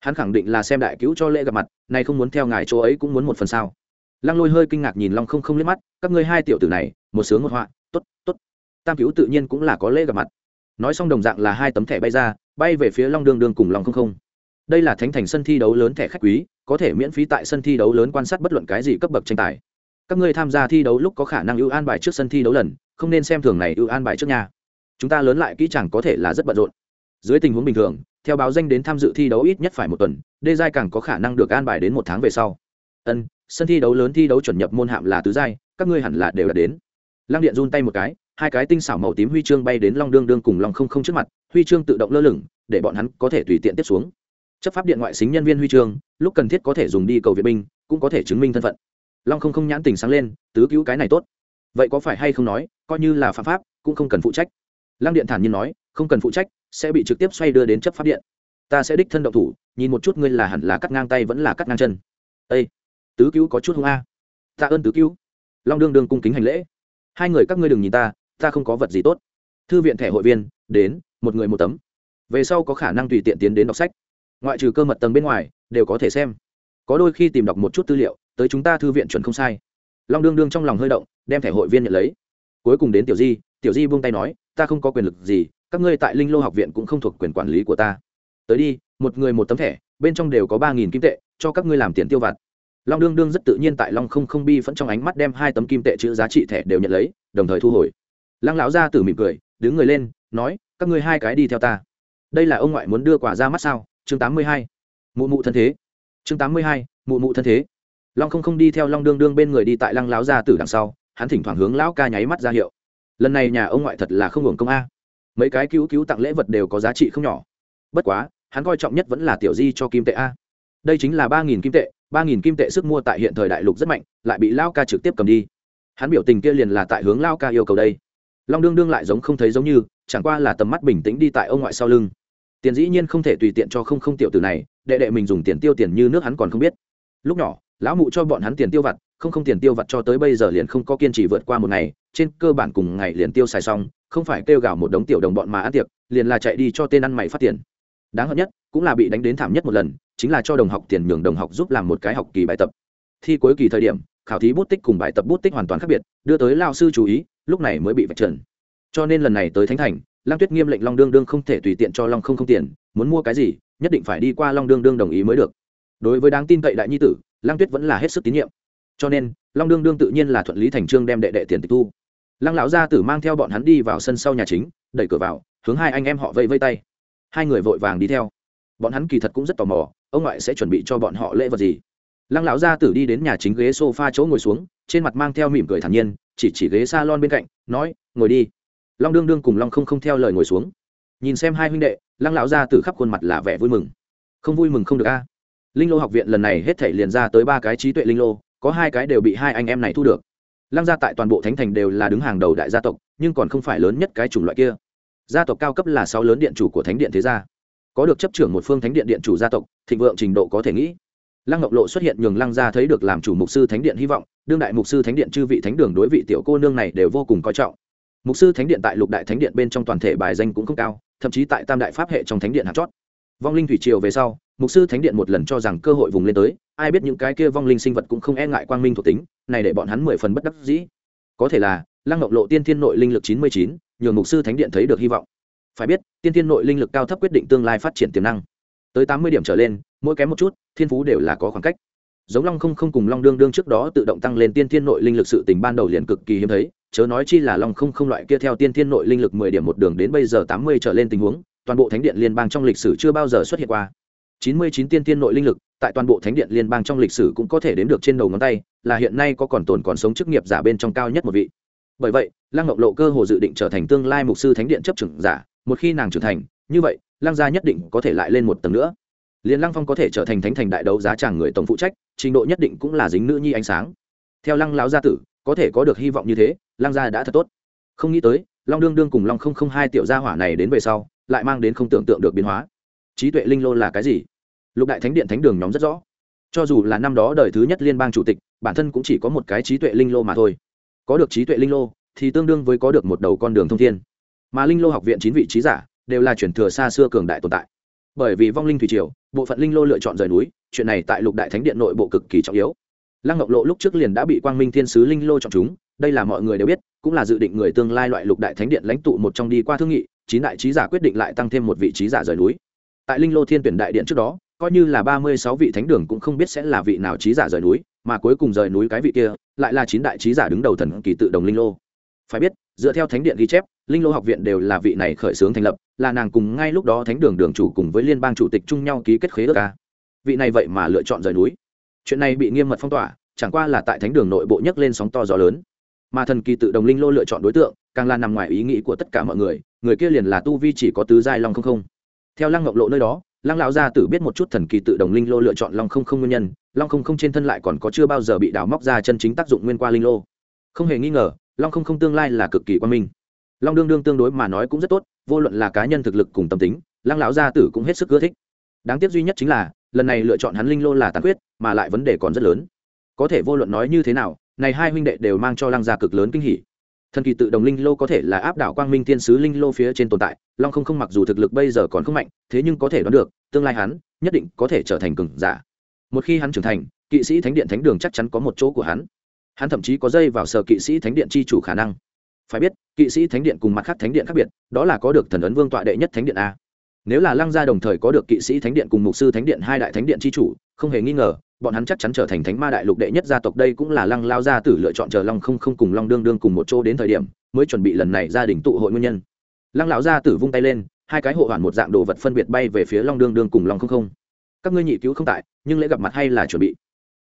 Hắn khẳng định là xem đại cứu cho lễ gặp mặt nay không muốn theo ngài chỗ ấy cũng muốn một phần sao lăng lôi hơi kinh ngạc nhìn long không không liếc mắt, các ngươi hai tiểu tử này, một sướng một họa t ố t t ố t tam cứu tự nhiên cũng là có lễ gặp mặt. Nói xong đồng dạng là hai tấm thẻ bay ra, bay về phía long đương đương cùng long không không. Đây là thánh thành sân thi đấu lớn thẻ khách quý, có thể miễn phí tại sân thi đấu lớn quan sát bất luận cái gì cấp bậc tranh tài. Các ngươi tham gia thi đấu lúc có khả năng ưu an bài trước sân thi đấu lần, không nên xem thường này ưu an bài trước nhà. Chúng ta lớn lại kỹ chẳng có thể là rất bận rộn. Dưới tình huống bình thường, theo báo danh đến tham dự thi đấu ít nhất phải một tuần, đê giai càng có khả năng được an bài đến một tháng về sau. Ân sân thi đấu lớn thi đấu chuẩn nhập môn hạm là tứ giai, các ngươi hẳn là đều đã đến. Lăng điện run tay một cái, hai cái tinh xảo màu tím huy chương bay đến long đương đương cùng long không không trước mặt, huy chương tự động lơ lửng, để bọn hắn có thể tùy tiện tiếp xuống. Chấp pháp điện ngoại xính nhân viên huy chương, lúc cần thiết có thể dùng đi cầu viện binh, cũng có thể chứng minh thân phận. Long không không nhãn tình sáng lên, tứ cứu cái này tốt. Vậy có phải hay không nói, coi như là phạm pháp, cũng không cần phụ trách. Lăng điện thản nhiên nói, không cần phụ trách, sẽ bị trực tiếp xoay đưa đến chấp pháp điện. Ta sẽ đích thân động thủ, nhìn một chút ngươi là hẳn là cắt ngang tay vẫn là cắt ngang chân. Ây tứ cứu có chút hung a. Tạ ơn tứ cứu. Long đương đương cung kính hành lễ. Hai người các ngươi đừng nhìn ta ta không có vật gì tốt. Thư viện thẻ hội viên, đến, một người một tấm. Về sau có khả năng tùy tiện tiến đến đọc sách. Ngoại trừ cơ mật tầng bên ngoài, đều có thể xem. Có đôi khi tìm đọc một chút tư liệu, tới chúng ta thư viện chuẩn không sai. Long đương đương trong lòng hơi động, đem thẻ hội viên nhận lấy. Cuối cùng đến tiểu di tiểu di buông tay nói, ta không có quyền lực gì, các ngươi tại linh lô học viện cũng không thuộc quyền quản lý của ta. Tới đi, một người một tấm thẻ, bên trong đều có ba nghìn kim tệ, cho các ngươi làm tiền tiêu vặt long đương đương rất tự nhiên tại long không không bi vẫn trong ánh mắt đem hai tấm kim tệ chữ giá trị thẻ đều nhận lấy, đồng thời thu hồi. Lăng lão ra tử mỉm cười, đứng người lên, nói, các ngươi hai cái đi theo ta. Đây là ông ngoại muốn đưa quả ra mắt sao? Chương tám mươi hai. Mụ mụ thân thế. Chương tám mươi hai, mụ mụ thân thế. Long không không đi theo long đương đương bên người đi tại lăng lão gia tử đằng sau, hắn thỉnh thoảng hướng lão ca nháy mắt ra hiệu. Lần này nhà ông ngoại thật là không hưởng công a. Mấy cái cứu cứu tặng lễ vật đều có giá trị không nhỏ. Bất quá, hắn coi trọng nhất vẫn là tiểu di cho kim tệ a. Đây chính là ba nghìn kim tệ ba nghìn kim tệ sức mua tại hiện thời đại lục rất mạnh, lại bị lao ca trực tiếp cầm đi. Hắn biểu tình kia liền là tại hướng lao ca yêu cầu đây. Long đương đương lại giống không thấy giống như, chẳng qua là tầm mắt bình tĩnh đi tại ông ngoại sau lưng. Tiền dĩ nhiên không thể tùy tiện cho không không tiểu từ này, đệ đệ mình dùng tiền tiêu tiền như nước hắn còn không biết. Lúc nhỏ, lão mụ cho bọn hắn tiền tiêu vặt, không không tiền tiêu vặt cho tới bây giờ liền không có kiên trì vượt qua một ngày, trên cơ bản cùng ngày liền tiêu xài xong, không phải kêu gào một đống tiểu đồng bọn mà ăn tiệc, liền là chạy đi cho tên ăn mày phát tiền đáng hận nhất cũng là bị đánh đến thảm nhất một lần, chính là cho đồng học tiền nhường đồng học giúp làm một cái học kỳ bài tập. Thi cuối kỳ thời điểm, khảo thí bút tích cùng bài tập bút tích hoàn toàn khác biệt, đưa tới lao sư chú ý, lúc này mới bị vạch trần. Cho nên lần này tới thánh thành Lang tuyết nghiêm lệnh long đương đương không thể tùy tiện cho long không không tiền, muốn mua cái gì, nhất định phải đi qua long đương đương đồng ý mới được. Đối với đáng tin cậy đại nhi tử Lang tuyết vẫn là hết sức tín nhiệm. Cho nên, long đương đương tự nhiên là thuận lý thành trương đem đệ đệ tiền tịch thu. Lăng lão gia tử mang theo bọn hắn đi vào sân sau nhà chính, đẩy cửa vào, hướng hai anh em họ vây vây tay hai người vội vàng đi theo. Bọn hắn kỳ thật cũng rất tò mò, ông ngoại sẽ chuẩn bị cho bọn họ lễ vật gì. Lăng lão gia tử đi đến nhà chính ghế s o f a chỗ ngồi xuống, trên mặt mang theo mỉm cười thản nhiên, chỉ chỉ ghế s a lon bên cạnh, nói, ngồi đi. Long đương đương cùng long không không theo lời ngồi xuống. Nhìn xem hai huynh đệ, lăng lão gia tử khắp khuôn mặt là vẻ vui mừng. Không vui mừng không được a. Linh lô học viện lần này hết thể liền ra tới ba cái trí tuệ linh lô, có hai cái đều bị hai anh em này thu được. Lăng gia tại toàn bộ thánh thành đều là đứng hàng đầu đại gia tộc, nhưng còn không phải lớn nhất cái chủng loại kia gia tộc cao cấp là sáu lớn điện chủ của thánh điện thế gia. Có được chấp trưởng một phương thánh điện điện chủ gia tộc, thịnh vượng trình độ có thể nghĩ. Lăng ngọc lộ xuất hiện nhường lăng gia thấy được làm chủ mục sư thánh điện hy vọng, đương đại mục sư thánh điện chư vị thánh đường đối vị tiểu cô nương này đều vô cùng coi trọng. Mục sư thánh điện tại lục đại thánh điện bên trong toàn thể bài danh cũng không cao, thậm chí tại tam đại pháp hệ trong thánh điện hạt chót. Vong linh thủy triều về sau, mục sư thánh điện một lần cho rằng cơ hội vùng lên tới, ai biết những cái kia vong linh sinh vật cũng không e ngại quang minh thuộc tính, này để bọn hắn mười phần bất đắc dĩ. Có thể là, lăng ngọc lộ tiên thiên nội linh lực chín mươi chín nhường mục sư thánh điện thấy được hy vọng. Phải biết, tiên tiên nội linh lực cao thấp quyết định tương lai phát triển tiềm năng. Tới tám mươi điểm trở lên, mỗi kém một chút, thiên phú đều là có khoảng cách. Giống long không không cùng long đương đương trước đó tự động tăng lên tiên thiên nội linh lực sự tình ban đầu liền cực kỳ hiếm thấy, chớ nói chi là long không không loại kia theo tiên thiên nội linh lực mười điểm một đường đến bây giờ tám mươi trở lên tình huống, toàn bộ thánh điện liên bang trong lịch sử chưa bao giờ xuất hiện qua. chín mươi chín tiên thiên nội linh lực, tại toàn bộ thánh điện liên bang trong lịch sử cũng có thể đếm được trên đầu ngón tay, là hiện nay có còn tồn còn sống chức nghiệp giả bên trong cao nhất một vị bởi vậy, lăng ngọc lộ cơ hồ dự định trở thành tương lai mục sư thánh điện chấp trưởng giả, một khi nàng trưởng thành, như vậy, lăng gia nhất định có thể lại lên một tầng nữa. Liền lăng phong có thể trở thành thánh thành đại đấu giá tràng người tổng phụ trách, trình độ nhất định cũng là dính nữ nhi ánh sáng. Theo lăng lão gia tử, có thể có được hy vọng như thế, lăng gia đã thật tốt. Không nghĩ tới, long đương đương cùng long không không hai tiểu gia hỏa này đến về sau, lại mang đến không tưởng tượng được biến hóa. Trí tuệ linh lô là cái gì? Lục đại thánh điện thánh đường nhóm rất rõ. Cho dù là năm đó đời thứ nhất liên bang chủ tịch, bản thân cũng chỉ có một cái trí tuệ linh lô mà thôi có được trí tuệ linh lô thì tương đương với có được một đầu con đường thông thiên. Mà linh lô học viện chín vị trí giả đều là chuyển thừa xa xưa cường đại tồn tại. Bởi vì vong linh thủy triều, bộ phận linh lô lựa chọn rời núi, chuyện này tại lục đại thánh điện nội bộ cực kỳ trọng yếu. Lăng ngọc lộ lúc trước liền đã bị quang minh thiên sứ linh lô chọn chúng, đây là mọi người đều biết, cũng là dự định người tương lai loại lục đại thánh điện lãnh tụ một trong đi qua thương nghị, chín đại trí giả quyết định lại tăng thêm một vị trí giả rời núi. Tại linh lô thiên tuyển đại điện trước đó, coi như là ba mươi sáu vị thánh đường cũng không biết sẽ là vị nào trí giả rời núi mà cuối cùng rời núi cái vị kia, lại là chín đại trí giả đứng đầu thần kỳ tự đồng linh lô. Phải biết, dựa theo thánh điện ghi chép, linh lô học viện đều là vị này khởi xướng thành lập, là nàng cùng ngay lúc đó thánh đường đường chủ cùng với liên bang chủ tịch chung nhau ký kết khế ước ca vị này vậy mà lựa chọn rời núi. Chuyện này bị nghiêm mật phong tỏa, chẳng qua là tại thánh đường nội bộ nhấc lên sóng to gió lớn. Mà thần kỳ tự đồng linh lô lựa chọn đối tượng, càng là nằm ngoài ý nghĩ của tất cả mọi người người kia liền là tu vi chỉ có tứ giai long không không. Theo lăng ngọc lộ nơi đó lăng lão gia tử biết một chút thần kỳ tự đồng linh lô lựa chọn long không không nguyên nhân, long không không trên thân lại còn có chưa bao giờ bị đào móc ra chân chính tác dụng nguyên qua linh lô. Không hề nghi ngờ, long không không tương lai là cực kỳ quan minh. Long đương đương tương đối mà nói cũng rất tốt, vô luận là cá nhân thực lực cùng tâm tính, lăng lão gia tử cũng hết sức ưa thích. Đáng tiếc duy nhất chính là, lần này lựa chọn hắn linh lô là tàn quyết mà lại vấn đề còn rất lớn. Có thể vô luận nói như thế nào, này hai huynh đệ đều mang cho lăng gia cực lớn kinh hỉ thần kỳ tự đồng linh lô có thể là áp đảo quang minh thiên sứ linh lô phía trên tồn tại, long không không mặc dù thực lực bây giờ còn không mạnh, thế nhưng có thể đoán được, tương lai hắn nhất định có thể trở thành cường giả. Một khi hắn trưởng thành, kỵ sĩ thánh điện thánh đường chắc chắn có một chỗ của hắn. Hắn thậm chí có dây vào sở kỵ sĩ thánh điện chi chủ khả năng. Phải biết, kỵ sĩ thánh điện cùng mặt khác thánh điện khác biệt, đó là có được thần ấn vương tọa đệ nhất thánh điện a. Nếu là lăng gia đồng thời có được kỵ sĩ thánh điện cùng mục sư thánh điện hai đại thánh điện chi chủ, không hề nghi ngờ bọn hắn chắc chắn trở thành thánh ma đại lục đệ nhất gia tộc, đây cũng là lăng lao gia tử lựa chọn chờ long không không cùng long đương đương cùng một chỗ đến thời điểm, mới chuẩn bị lần này gia đình tụ hội nguyên nhân. Lăng lão gia tử vung tay lên, hai cái hộ hoàn một dạng đồ vật phân biệt bay về phía long đương đương cùng long không không. Các ngươi nhị cứu không tại, nhưng lễ gặp mặt hay là chuẩn bị.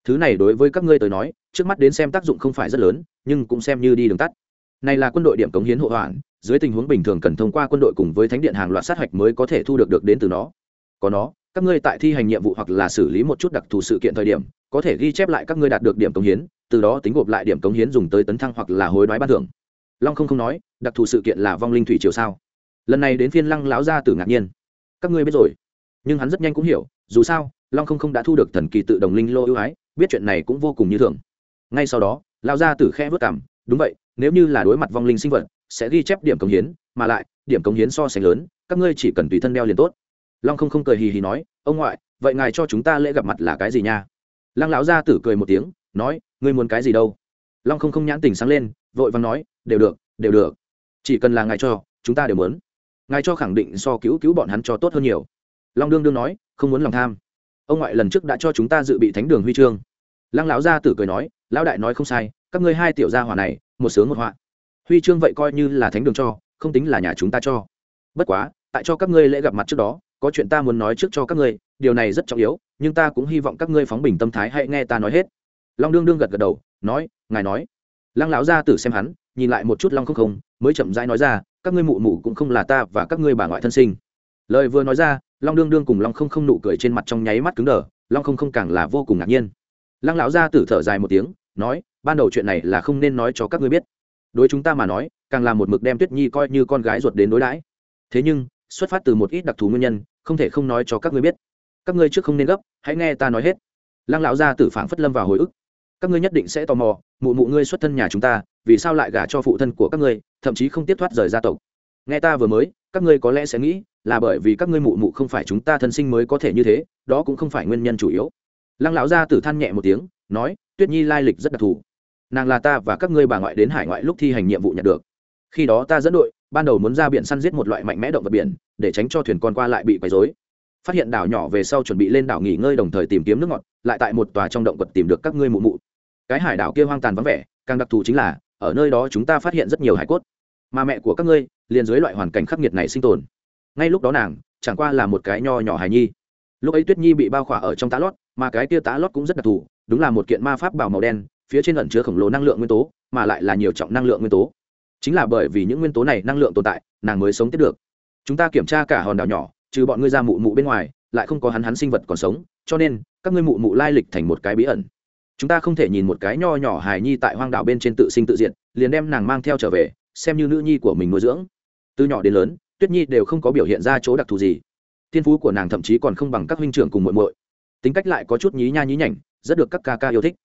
Thứ này đối với các ngươi tới nói, trước mắt đến xem tác dụng không phải rất lớn, nhưng cũng xem như đi đường tắt. Này là quân đội điểm cống hiến hộ hoàn, dưới tình huống bình thường cần thông qua quân đội cùng với thánh điện hàng loạt sát hạch mới có thể thu được được đến từ nó. Có nó các ngươi tại thi hành nhiệm vụ hoặc là xử lý một chút đặc thù sự kiện thời điểm, có thể ghi chép lại các ngươi đạt được điểm cống hiến, từ đó tính gộp lại điểm cống hiến dùng tới tấn thăng hoặc là hối đoái ban thưởng. Long không không nói, đặc thù sự kiện là vong linh thủy triều sao? Lần này đến phiên lăng lão gia tử ngạc nhiên. Các ngươi biết rồi. Nhưng hắn rất nhanh cũng hiểu, dù sao, long không không đã thu được thần kỳ tự đồng linh lô ưu ái, biết chuyện này cũng vô cùng như thường. Ngay sau đó, lão gia tử khe vớt cảm, đúng vậy, nếu như là đối mặt vong linh sinh vật, sẽ ghi chép điểm cống hiến, mà lại, điểm cống hiến so sánh lớn, các ngươi chỉ cần tùy thân đeo liền tốt long không không cười hì hì nói, ông ngoại, vậy ngài cho chúng ta lễ gặp mặt là cái gì nha? Lăng lão gia tử cười một tiếng, nói, ngươi muốn cái gì đâu? Long không không nhãn tình sáng lên, vội vàng nói, đều được đều được. Chỉ cần là ngài cho, chúng ta đều muốn. Ngài cho khẳng định so cứu cứu bọn hắn cho tốt hơn nhiều. Long đương đương nói, không muốn lòng tham. Ông ngoại lần trước đã cho chúng ta dự bị thánh đường huy chương. Lăng lão gia tử cười nói, lão đại nói không sai, các ngươi hai tiểu gia hỏa này, một sướng một họa. Huy chương vậy coi như là thánh đường cho, không tính là nhà chúng ta cho. Bất quá, tại cho các ngươi lễ gặp mặt trước đó có chuyện ta muốn nói trước cho các ngươi, điều này rất trọng yếu, nhưng ta cũng hy vọng các ngươi phóng bình tâm thái hãy nghe ta nói hết. Long đương đương gật gật đầu, nói, ngài nói. Lăng lão gia tử xem hắn, nhìn lại một chút long không không, mới chậm rãi nói ra, các ngươi mụ mụ cũng không là ta và các ngươi bà ngoại thân sinh. Lời vừa nói ra, long đương đương cùng long không không nụ cười trên mặt trong nháy mắt cứng đờ, long không không càng là vô cùng ngạc nhiên. Lăng lão gia tử thở dài một tiếng, nói, ban đầu chuyện này là không nên nói cho các ngươi biết. Đối chúng ta mà nói, càng là một mực đem tuyết nhi coi như con gái ruột đến đối đãi. Thế nhưng xuất phát từ một ít đặc thù nguyên nhân, không thể không nói cho các ngươi biết. Các ngươi trước không nên gấp, hãy nghe ta nói hết. Lăng lão gia tử phảng phất lâm vào hồi ức. Các ngươi nhất định sẽ tò mò, mụ mụ ngươi xuất thân nhà chúng ta, vì sao lại gả cho phụ thân của các ngươi, thậm chí không tiếp thoát rời gia tộc? Nghe ta vừa mới, các ngươi có lẽ sẽ nghĩ là bởi vì các ngươi mụ mụ không phải chúng ta thân sinh mới có thể như thế, đó cũng không phải nguyên nhân chủ yếu. Lăng lão gia tử than nhẹ một tiếng, nói, tuyết nhi lai lịch rất đặc thù. Nàng là ta và các ngươi bà ngoại đến hải ngoại lúc thi hành nhiệm vụ nhận được. Khi đó ta dẫn đội ban đầu muốn ra biển săn giết một loại mạnh mẽ động vật biển, để tránh cho thuyền con qua lại bị quấy dối phát hiện đảo nhỏ về sau chuẩn bị lên đảo nghỉ ngơi đồng thời tìm kiếm nước ngọt, lại tại một tòa trong động vật tìm được các ngươi mụ mụ. Cái hải đảo kia hoang tàn vắng vẻ, càng đặc thù chính là, ở nơi đó chúng ta phát hiện rất nhiều hải cốt. Mà mẹ của các ngươi, liền dưới loại hoàn cảnh khắc nghiệt này sinh tồn. Ngay lúc đó nàng, chẳng qua là một cái nho nhỏ hài nhi. Lúc ấy tuyết nhi bị bao khỏa ở trong tá lót, mà cái kia tá lót cũng rất đặc thù, đúng là một kiện ma pháp bảo màu đen, phía trên ẩn chứa khổng lồ năng lượng nguyên tố, mà lại là nhiều trọng năng lượng nguyên tố chính là bởi vì những nguyên tố này năng lượng tồn tại, nàng mới sống tiếp được. Chúng ta kiểm tra cả hòn đảo nhỏ, trừ bọn ngươi ra mụ mụ bên ngoài, lại không có hắn hắn sinh vật còn sống, cho nên, các ngươi mụ mụ lai lịch thành một cái bí ẩn. Chúng ta không thể nhìn một cái nho nhỏ hài nhi tại hoang đảo bên trên tự sinh tự diện liền đem nàng mang theo trở về, xem như nữ nhi của mình nuôi dưỡng. Từ nhỏ đến lớn, tuyết nhi đều không có biểu hiện ra chỗ đặc thù gì. Thiên phú của nàng thậm chí còn không bằng các huynh trưởng cùng muội muội. Tính cách lại có chút nhí nha nhí nhảnh, rất được các ca ca yêu thích.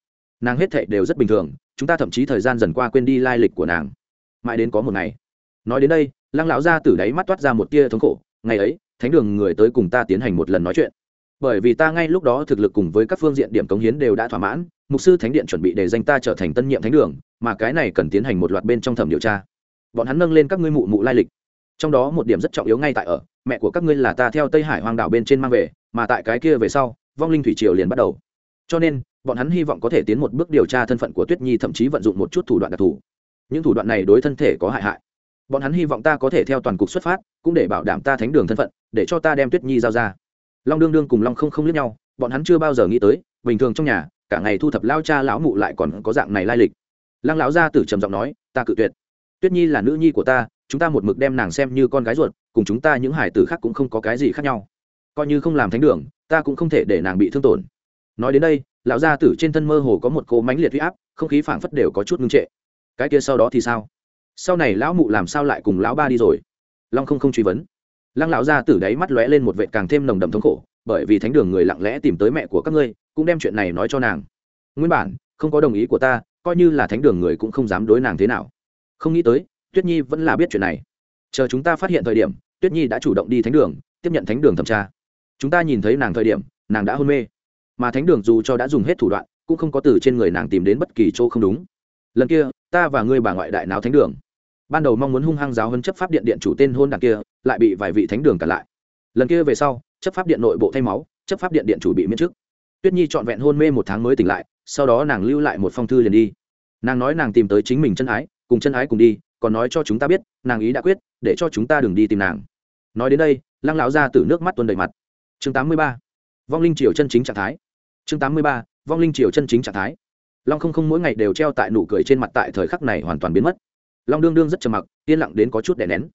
Nàng hết thệ đều rất bình thường, chúng ta thậm chí thời gian dần qua quên đi lai lịch của nàng mãi đến có một ngày. Nói đến đây, lăng lão ra từ đáy mắt toát ra một tia thống khổ, ngày ấy, thánh đường người tới cùng ta tiến hành một lần nói chuyện. Bởi vì ta ngay lúc đó thực lực cùng với các phương diện điểm cống hiến đều đã thỏa mãn, mục sư thánh điện chuẩn bị để danh ta trở thành tân nhiệm thánh đường, mà cái này cần tiến hành một loạt bên trong thẩm điều tra. Bọn hắn nâng lên các ngươi mụ mụ lai lịch. Trong đó một điểm rất trọng yếu ngay tại ở, mẹ của các ngươi là ta theo tây hải hoang đảo bên trên mang về, mà tại cái kia về sau, vong linh thủy triều liền bắt đầu. Cho nên, bọn hắn hy vọng có thể tiến một bước điều tra thân phận của tuyết nhi thậm chí vận dụng một chút thủ đoạn đặc thù những thủ đoạn này đối thân thể có hại hại. Bọn hắn hy vọng ta có thể theo toàn cục xuất phát, cũng để bảo đảm ta thánh đường thân phận, để cho ta đem tuyết nhi giao ra. Long đương đương cùng long không không lướt nhau, bọn hắn chưa bao giờ nghĩ tới, bình thường trong nhà, cả ngày thu thập lao cha lão mụ lại còn có dạng này lai lịch. Lăng lão gia tử trầm giọng nói, ta cự tuyệt. Tuyết nhi là nữ nhi của ta, chúng ta một mực đem nàng xem như con gái ruột, cùng chúng ta những hải tử khác cũng không có cái gì khác nhau. Coi như không làm thánh đường, ta cũng không thể để nàng bị thương tổn. Nói đến đây, lão gia tử trên thân mơ hồ có một cỗ mánh liệt huy áp, không khí phảng phất đều có chút ngưng trệ cái kia sau đó thì sao? Sau này lão mụ làm sao lại cùng lão ba đi rồi? Long không không truy vấn. Lăng lão gia tử đáy mắt lóe lên một vệ càng thêm nồng đậm thống khổ, bởi vì thánh đường người lặng lẽ tìm tới mẹ của các ngươi, cũng đem chuyện này nói cho nàng. Nguyên bản, không có đồng ý của ta, coi như là thánh đường người cũng không dám đối nàng thế nào. Không nghĩ tới, tuyết nhi vẫn là biết chuyện này. Chờ chúng ta phát hiện thời điểm, tuyết nhi đã chủ động đi thánh đường, tiếp nhận thánh đường thẩm tra. Chúng ta nhìn thấy nàng thời điểm, nàng đã hôn mê. Mà thánh đường dù cho đã dùng hết thủ đoạn, cũng không có từ trên người nàng tìm đến bất kỳ chỗ không đúng. Lần kia ta và ngươi bà ngoại đại náo thánh đường. Ban đầu mong muốn hung hăng giáo hơn chấp pháp điện điện chủ tên hôn đảng kia, lại bị vài vị thánh đường cả lại. Lần kia về sau, chấp pháp điện nội bộ thay máu, chấp pháp điện điện chủ bị miễn chức tuyết nhi trọn vẹn hôn mê một tháng mới tỉnh lại, sau đó nàng lưu lại một phong thư liền đi. Nàng nói nàng tìm tới chính mình chân ái, cùng chân ái cùng đi, còn nói cho chúng ta biết, nàng ý đã quyết, để cho chúng ta đừng đi tìm nàng. Nói đến đây, lăng lão ra từ nước mắt tuôn đầy mặt. Chương 83. vong linh triều chân chính trạng thái. Chương 83. vong linh triều chân chính trạng thái long không không mỗi ngày đều treo tại nụ cười trên mặt tại thời khắc này hoàn toàn biến mất. Long đương đương rất trầm mặc, yên lặng đến có chút đè nén.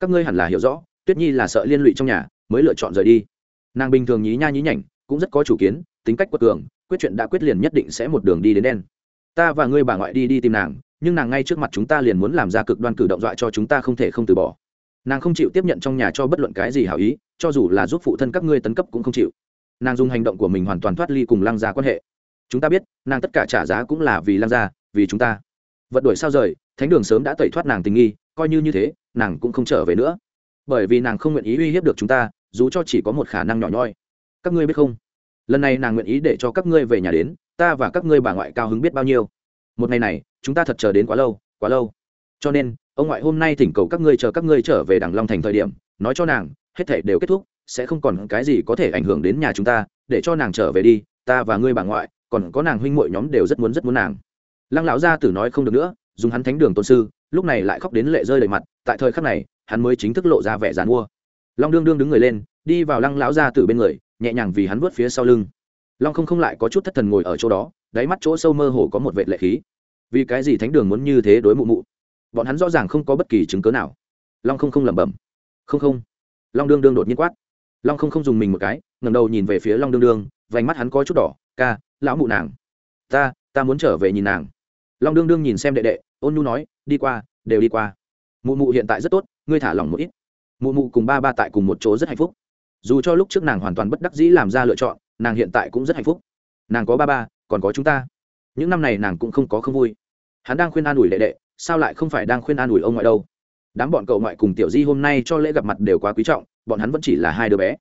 Các ngươi hẳn là hiểu rõ, tuyết nhi là sợ liên lụy trong nhà, mới lựa chọn rời đi. Nàng bình thường nhí nha nhí nhảnh, cũng rất có chủ kiến, tính cách quật cường, quyết chuyện đã quyết liền nhất định sẽ một đường đi đến đen. Ta và ngươi bà ngoại đi đi tìm nàng, nhưng nàng ngay trước mặt chúng ta liền muốn làm ra cực đoan cử động dọa cho chúng ta không thể không từ bỏ. Nàng không chịu tiếp nhận trong nhà cho bất luận cái gì hảo ý, cho dù là giúp phụ thân các ngươi tấn cấp cũng không chịu. Nàng dùng hành động của mình hoàn toàn thoát ly cùng lăng gia quan hệ chúng ta biết, nàng tất cả trả giá cũng là vì lăng gia, vì chúng ta. Vật đuổi sao rời, thánh đường sớm đã tẩy thoát nàng tình nghi, coi như như thế, nàng cũng không trở về nữa. Bởi vì nàng không nguyện ý uy hiếp được chúng ta, dù cho chỉ có một khả năng nhỏ nhoi. Các ngươi biết không? Lần này nàng nguyện ý để cho các ngươi về nhà đến, ta và các ngươi bà ngoại cao hứng biết bao nhiêu. Một ngày này, chúng ta thật chờ đến quá lâu quá lâu. Cho nên, ông ngoại hôm nay thỉnh cầu các ngươi chờ các ngươi trở về đằng long thành thời điểm, nói cho nàng, hết thể đều kết thúc, sẽ không còn cái gì có thể ảnh hưởng đến nhà chúng ta, để cho nàng trở về đi, ta và ngươi bà ngoại còn có nàng huynh muội nhóm đều rất muốn rất muốn nàng. Lăng lão gia tử nói không được nữa, dùng hắn thánh đường tôn sư, lúc này lại khóc đến lệ rơi đầy mặt, tại thời khắc này, hắn mới chính thức lộ ra vẻ dàn mua. Long đương đương đứng người lên, đi vào lăng lão gia tử bên người, nhẹ nhàng vì hắn vớt phía sau lưng. Long không không lại có chút thất thần ngồi ở chỗ đó, đáy mắt chỗ sâu mơ hồ có một vệt lệ khí. Vì cái gì thánh đường muốn như thế đối mụ mụ? Bọn hắn rõ ràng không có bất kỳ chứng cớ nào. Long không không lẩm bẩm. Không không. Long đương đương đột nhiên quát. Long không không dùng mình một cái ngầm đầu nhìn về phía long đương đương, vành mắt hắn có chút đỏ ca, lão mụ nàng. Ta ta muốn trở về nhìn nàng. Long đương đương nhìn xem đệ đệ, ôn nhu nói, đi qua, đều đi qua. Mụ mụ hiện tại rất tốt, ngươi thả lỏng một ít. Mụ mụ cùng ba ba tại cùng một chỗ rất hạnh phúc. Dù cho lúc trước nàng hoàn toàn bất đắc dĩ làm ra lựa chọn, nàng hiện tại cũng rất hạnh phúc. Nàng có ba ba, còn có chúng ta. Những năm này nàng cũng không có không vui. Hắn đang khuyên an ủi đệ đệ, sao lại không phải đang khuyên an ủi ông ngoại đâu? Đám bọn cậu ngoại cùng tiểu di hôm nay cho lễ gặp mặt đều quá quý trọng, bọn hắn vẫn chỉ là hai đứa bé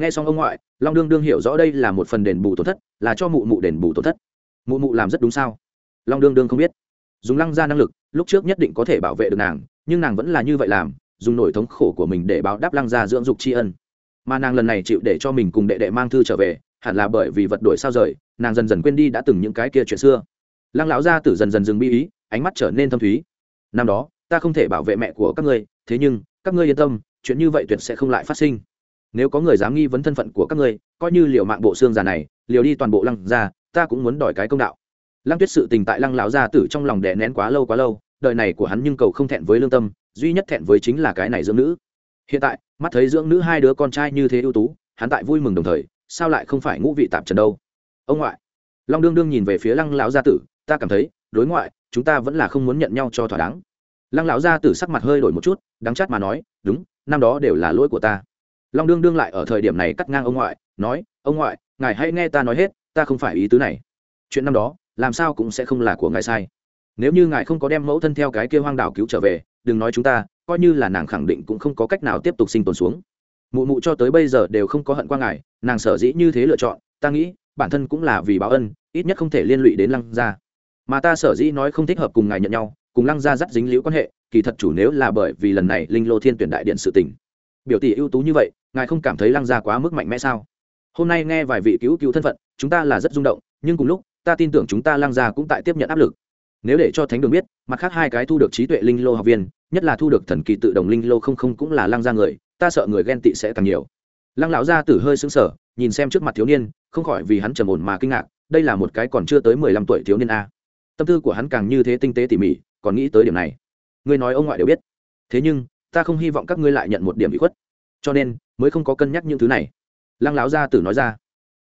nghe xong ông ngoại, long đương đương hiểu rõ đây là một phần đền bù tổn thất, là cho mụ mụ đền bù tổn thất. Mụ mụ làm rất đúng sao? Long đương đương không biết. Dùng lăng ra năng lực, lúc trước nhất định có thể bảo vệ được nàng, nhưng nàng vẫn là như vậy làm, dùng nổi thống khổ của mình để báo đáp lăng ra dưỡng dục tri ân. Mà nàng lần này chịu để cho mình cùng đệ đệ mang thư trở về, hẳn là bởi vì vật đổi sao rời, nàng dần dần quên đi đã từng những cái kia chuyện xưa. Lăng lão gia tử dần dần dừng bi ý, ánh mắt trở nên thâm thúy. Năm đó, ta không thể bảo vệ mẹ của các ngươi, thế nhưng, các ngươi yên tâm, chuyện như vậy tuyệt sẽ không lại phát sinh nếu có người dám nghi vấn thân phận của các ngươi, coi như liều mạng bộ xương già này, liều đi toàn bộ lăng ra, ta cũng muốn đòi cái công đạo. Lăng tuyết sự tình tại lăng lão gia tử trong lòng đè nén quá lâu quá lâu, đời này của hắn nhưng cầu không thẹn với lương tâm, duy nhất thẹn với chính là cái này dưỡng nữ. Hiện tại, mắt thấy dưỡng nữ hai đứa con trai như thế ưu tú, hắn tại vui mừng đồng thời, sao lại không phải ngũ vị tạp trần đâu? Ông ngoại, long đương đương nhìn về phía lăng lão gia tử, ta cảm thấy, đối ngoại, chúng ta vẫn là không muốn nhận nhau cho thỏa đáng. Lăng lão gia tử sắc mặt hơi đổi một chút, đắng chát mà nói, đúng, năm đó đều là lỗi của ta long đương đương lại ở thời điểm này cắt ngang ông ngoại, nói, ông ngoại, ngài hãy nghe ta nói hết, ta không phải ý tứ này. Chuyện năm đó, làm sao cũng sẽ không là của ngài sai. Nếu như ngài không có đem mẫu thân theo cái kia hoang đảo cứu trở về, đừng nói chúng ta, coi như là nàng khẳng định cũng không có cách nào tiếp tục sinh tồn xuống. Mụ mụ cho tới bây giờ đều không có hận qua ngài, nàng sở dĩ như thế lựa chọn, ta nghĩ, bản thân cũng là vì báo ân, ít nhất không thể liên lụy đến lăng gia. Mà ta sở dĩ nói không thích hợp cùng ngài nhận nhau, cùng lăng gia dắt dính liễu quan hệ, kỳ thật chủ nếu là bởi vì lần này linh lô thiên tuyển đại điện sự tình biểu tỷ ưu tú như vậy, ngài không cảm thấy lăng gia quá mức mạnh mẽ sao? Hôm nay nghe vài vị cứu cứu thân phận, chúng ta là rất rung động, nhưng cùng lúc, ta tin tưởng chúng ta lăng gia cũng tại tiếp nhận áp lực. Nếu để cho thánh đường biết, mặt khác hai cái thu được trí tuệ linh lô học viên, nhất là thu được thần kỳ tự động linh lô không không cũng là lăng gia người, ta sợ người ghen tị sẽ càng nhiều. Lăng lão gia tử hơi xứng sở nhìn xem trước mặt thiếu niên, không khỏi vì hắn trầm ổn mà kinh ngạc, đây là một cái còn chưa tới mười lăm tuổi thiếu niên a. Tâm tư của hắn càng như thế tinh tế tỉ mỉ, còn nghĩ tới điểm này. Ngươi nói ông ngoại đều biết. Thế nhưng ta không hy vọng các ngươi lại nhận một điểm bị khuất. Cho nên, mới không có cân nhắc những thứ này. Lăng lão gia tử nói ra.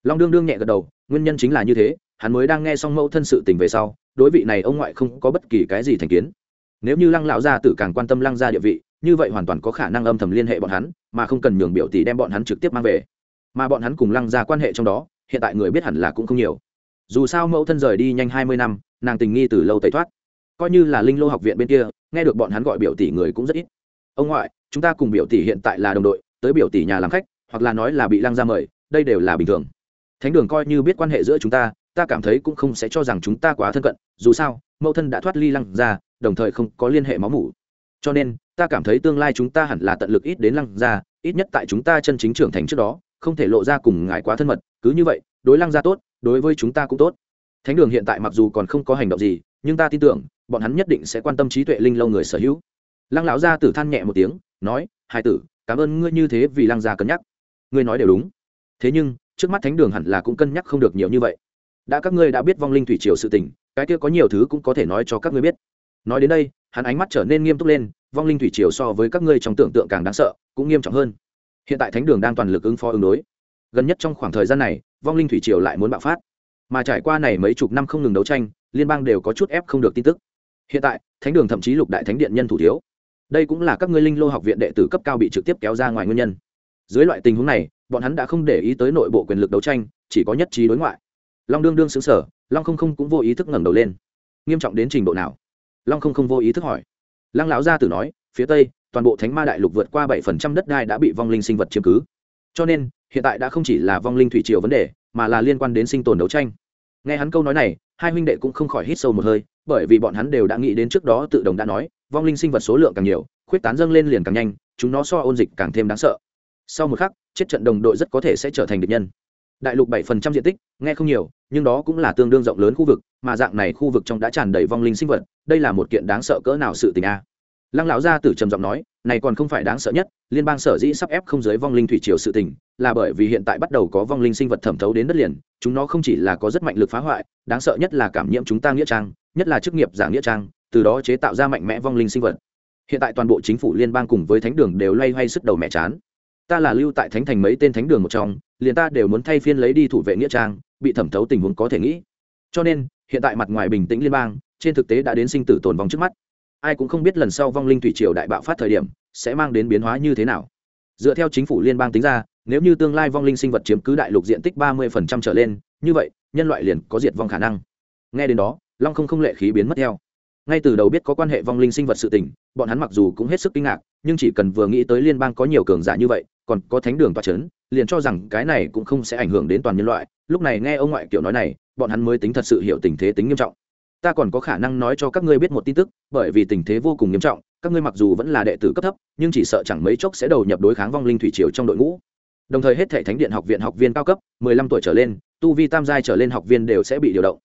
Long đương đương nhẹ gật đầu, nguyên nhân chính là như thế, hắn mới đang nghe xong mẫu thân sự tình về sau, đối vị này ông ngoại không có bất kỳ cái gì thành kiến. Nếu như lăng lão gia tử càng quan tâm lăng gia địa vị, như vậy hoàn toàn có khả năng âm thầm liên hệ bọn hắn, mà không cần nhường biểu tỷ đem bọn hắn trực tiếp mang về. Mà bọn hắn cùng lăng gia quan hệ trong đó, hiện tại người biết hẳn là cũng không nhiều. Dù sao mẫu thân rời đi nhanh hai mươi năm, nàng tình nghi từ lâu tẩy thoát. Coi như là linh lô học viện bên kia, nghe được bọn hắn gọi biểu tỷ người cũng rất ít ông ngoại, chúng ta cùng biểu tỷ hiện tại là đồng đội, tới biểu tỷ nhà làm khách, hoặc là nói là bị lăng gia mời, đây đều là bình thường. Thánh đường coi như biết quan hệ giữa chúng ta ta cảm thấy cũng không sẽ cho rằng chúng ta quá thân cận, dù sao, mẫu thân đã thoát ly lăng ra, đồng thời không có liên hệ máu mủ. Cho nên, ta cảm thấy tương lai chúng ta hẳn là tận lực ít đến lăng ra, ít nhất tại chúng ta chân chính trưởng thành trước đó, không thể lộ ra cùng ngài quá thân mật, cứ như vậy, đối lăng ra tốt, đối với chúng ta cũng tốt. Thánh đường hiện tại mặc dù còn không có hành động gì, nhưng ta tin tưởng, bọn hắn nhất định sẽ quan tâm trí tuệ linh lâu người sở hữu lăng lão gia tử than nhẹ một tiếng, nói hai tử, cảm ơn ngươi như thế vì lăng gia cân nhắc. Ngươi nói đều đúng. Thế nhưng, trước mắt thánh đường hẳn là cũng cân nhắc không được nhiều như vậy. Đã các ngươi đã biết vong linh thủy triều sự tình, cái kia có nhiều thứ cũng có thể nói cho các ngươi biết. Nói đến đây, hắn ánh mắt trở nên nghiêm túc lên, vong linh thủy triều so với các ngươi trong tưởng tượng càng đáng sợ, cũng nghiêm trọng hơn. Hiện tại thánh đường đang toàn lực ứng phó ứng đối. Gần nhất trong khoảng thời gian này, vong linh thủy triều lại muốn bạo phát. Mà trải qua này mấy chục năm không ngừng đấu tranh, liên bang đều có chút ép không được tin tức. Hiện tại, thánh đường thậm chí lục đại thánh điện nhân thủ thiếu đây cũng là các ngươi linh lô học viện đệ tử cấp cao bị trực tiếp kéo ra ngoài nguyên nhân. Dưới loại tình huống này, bọn hắn đã không để ý tới nội bộ quyền lực đấu tranh, chỉ có nhất trí đối ngoại. Long đương đương xứng sở long không không cũng vô ý thức ngẩng đầu lên. Nghiêm trọng đến trình độ nào? Long không không vô ý thức hỏi. Lăng lão gia tử nói, phía tây, toàn bộ thánh ma đại lục vượt qua bảy phần trăm đất đai đã bị vong linh sinh vật chiếm cứ. Cho nên, hiện tại đã không chỉ là vong linh thủy triều vấn đề, mà là liên quan đến sinh tồn đấu tranh. Nghe hắn câu nói này, hai huynh đệ cũng không khỏi hít sâu một hơi, bởi vì bọn hắn đều đã nghĩ đến trước đó tự đồng đã nói vong linh sinh vật số lượng càng nhiều, khuyết tán dâng lên liền càng nhanh, chúng nó so ôn dịch càng thêm đáng sợ. Sau một khắc, chết trận đồng đội rất có thể sẽ trở thành địch nhân. Đại lục bảy phần trăm diện tích, nghe không nhiều, nhưng đó cũng là tương đương rộng lớn khu vực, mà dạng này khu vực trong đã tràn đầy vong linh sinh vật, đây là một kiện đáng sợ cỡ nào sự tình a. Lăng lão gia tử trầm giọng nói, này còn không phải đáng sợ nhất, liên bang sở dĩ sắp ép không giới vong linh thủy triều sự tình, là bởi vì hiện tại bắt đầu có vong linh sinh vật thẩm thấu đến đất liền, chúng nó không chỉ là có rất mạnh lực phá hoại, đáng sợ nhất là cảm nhiễm chúng ta nghĩa trang, nhất là chức nghiệp giả nghĩa trang từ đó chế tạo ra mạnh mẽ vong linh sinh vật. Hiện tại toàn bộ chính phủ liên bang cùng với thánh đường đều loay hoay sức đầu mẹ chán. Ta là lưu tại thánh thành mấy tên thánh đường một trong, liền ta đều muốn thay phiên lấy đi thủ vệ nghĩa trang, bị thẩm thấu tình huống có thể nghĩ. Cho nên, hiện tại mặt ngoài bình tĩnh liên bang, trên thực tế đã đến sinh tử tồn vong trước mắt. Ai cũng không biết lần sau vong linh thủy triều đại bạo phát thời điểm, sẽ mang đến biến hóa như thế nào. Dựa theo chính phủ liên bang tính ra, nếu như tương lai vong linh sinh vật chiếm cứ đại lục diện tích ba mươi trở lên, như vậy, nhân loại liền có diệt vong khả năng. Nghe đến đó, long không không lệ khí biến mất theo ngay từ đầu biết có quan hệ vong linh sinh vật sự tình, bọn hắn mặc dù cũng hết sức kinh ngạc, nhưng chỉ cần vừa nghĩ tới liên bang có nhiều cường giả như vậy, còn có thánh đường toa c h ấ n liền cho rằng cái này cũng không sẽ ảnh hưởng đến toàn nhân loại. Lúc này nghe ông ngoại kiểu nói này, bọn hắn mới tính thật sự hiểu tình thế tính nghiêm trọng. Ta còn có khả năng nói cho các ngươi biết một tin tức, bởi vì tình thế vô cùng nghiêm trọng, các ngươi mặc dù vẫn là đệ tử cấp thấp, nhưng chỉ sợ chẳng mấy chốc sẽ đầu nhập đối kháng vong linh thủy triều trong đội ngũ. Đồng thời hết thể thánh điện học viện học viên cao cấp, mười lăm tuổi trở lên, tu vi tam giai trở lên học viên đều sẽ bị điều động.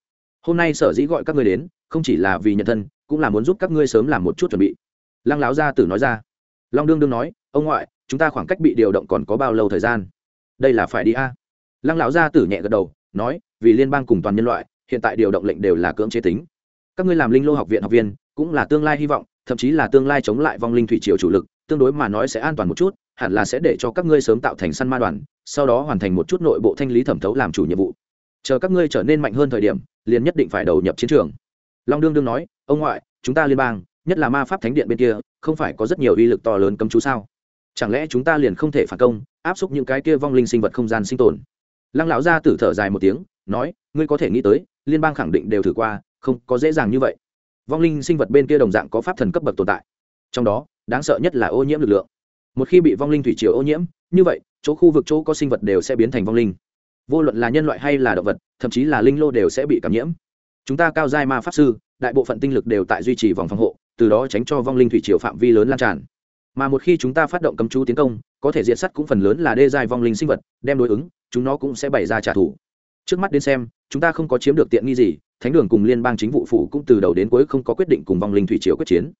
Hôm nay sở dĩ gọi các ngươi đến, không chỉ là vì nhận thân cũng là muốn giúp các ngươi sớm làm một chút chuẩn bị. Lăng láo gia tử nói ra. Long đương đương nói, ông ngoại, chúng ta khoảng cách bị điều động còn có bao lâu thời gian? Đây là phải đi a. Lăng lão gia tử nhẹ gật đầu, nói, vì liên bang cùng toàn nhân loại, hiện tại điều động lệnh đều là cưỡng chế tính. Các ngươi làm linh lô học viện học viên, cũng là tương lai hy vọng, thậm chí là tương lai chống lại vong linh thủy triều chủ lực, tương đối mà nói sẽ an toàn một chút, hẳn là sẽ để cho các ngươi sớm tạo thành săn ma đoàn, sau đó hoàn thành một chút nội bộ thanh lý thẩm thấu làm chủ nhiệm vụ. Chờ các ngươi trở nên mạnh hơn thời điểm, liền nhất định phải đầu nhập chiến trường. Long đương đương nói ông ngoại, chúng ta liên bang, nhất là ma pháp thánh điện bên kia, không phải có rất nhiều uy lực to lớn cấm chú sao? Chẳng lẽ chúng ta liền không thể phản công, áp xúc những cái kia vong linh sinh vật không gian sinh tồn? Lăng lão gia tử thở dài một tiếng, nói, ngươi có thể nghĩ tới, liên bang khẳng định đều thử qua, không, có dễ dàng như vậy. Vong linh sinh vật bên kia đồng dạng có pháp thần cấp bậc tồn tại. Trong đó, đáng sợ nhất là ô nhiễm lực lượng. Một khi bị vong linh thủy triều ô nhiễm, như vậy, chỗ khu vực chỗ có sinh vật đều sẽ biến thành vong linh. Vô luận là nhân loại hay là động vật, thậm chí là linh lô đều sẽ bị cảm nhiễm. Chúng ta cao giai ma pháp sư đại bộ phận tinh lực đều tại duy trì vòng phòng hộ, từ đó tránh cho vong linh thủy triều phạm vi lớn lan tràn. Mà một khi chúng ta phát động cấm chú tiến công, có thể diện sắt cũng phần lớn là đê dài vong linh sinh vật, đem đối ứng, chúng nó cũng sẽ bày ra trả thù. Trước mắt đến xem, chúng ta không có chiếm được tiện nghi gì, thánh đường cùng liên bang chính vụ phủ cũng từ đầu đến cuối không có quyết định cùng vong linh thủy triều quyết chiến.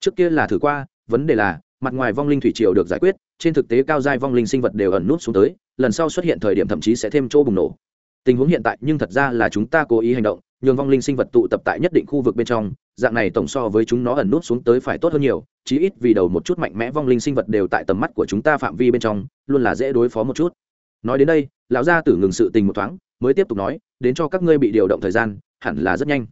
Trước kia là thử qua, vấn đề là, mặt ngoài vong linh thủy triều được giải quyết, trên thực tế cao giai vong linh sinh vật đều ẩn nút xuống tới, lần sau xuất hiện thời điểm thậm chí sẽ thêm chỗ bùng nổ. Tình huống hiện tại nhưng thật ra là chúng ta cố ý hành động nhường vong linh sinh vật tụ tập tại nhất định khu vực bên trong, dạng này tổng so với chúng nó ẩn nút xuống tới phải tốt hơn nhiều, chí ít vì đầu một chút mạnh mẽ vong linh sinh vật đều tại tầm mắt của chúng ta phạm vi bên trong, luôn là dễ đối phó một chút. Nói đến đây, lão gia tử ngừng sự tình một thoáng, mới tiếp tục nói, đến cho các ngươi bị điều động thời gian, hẳn là rất nhanh.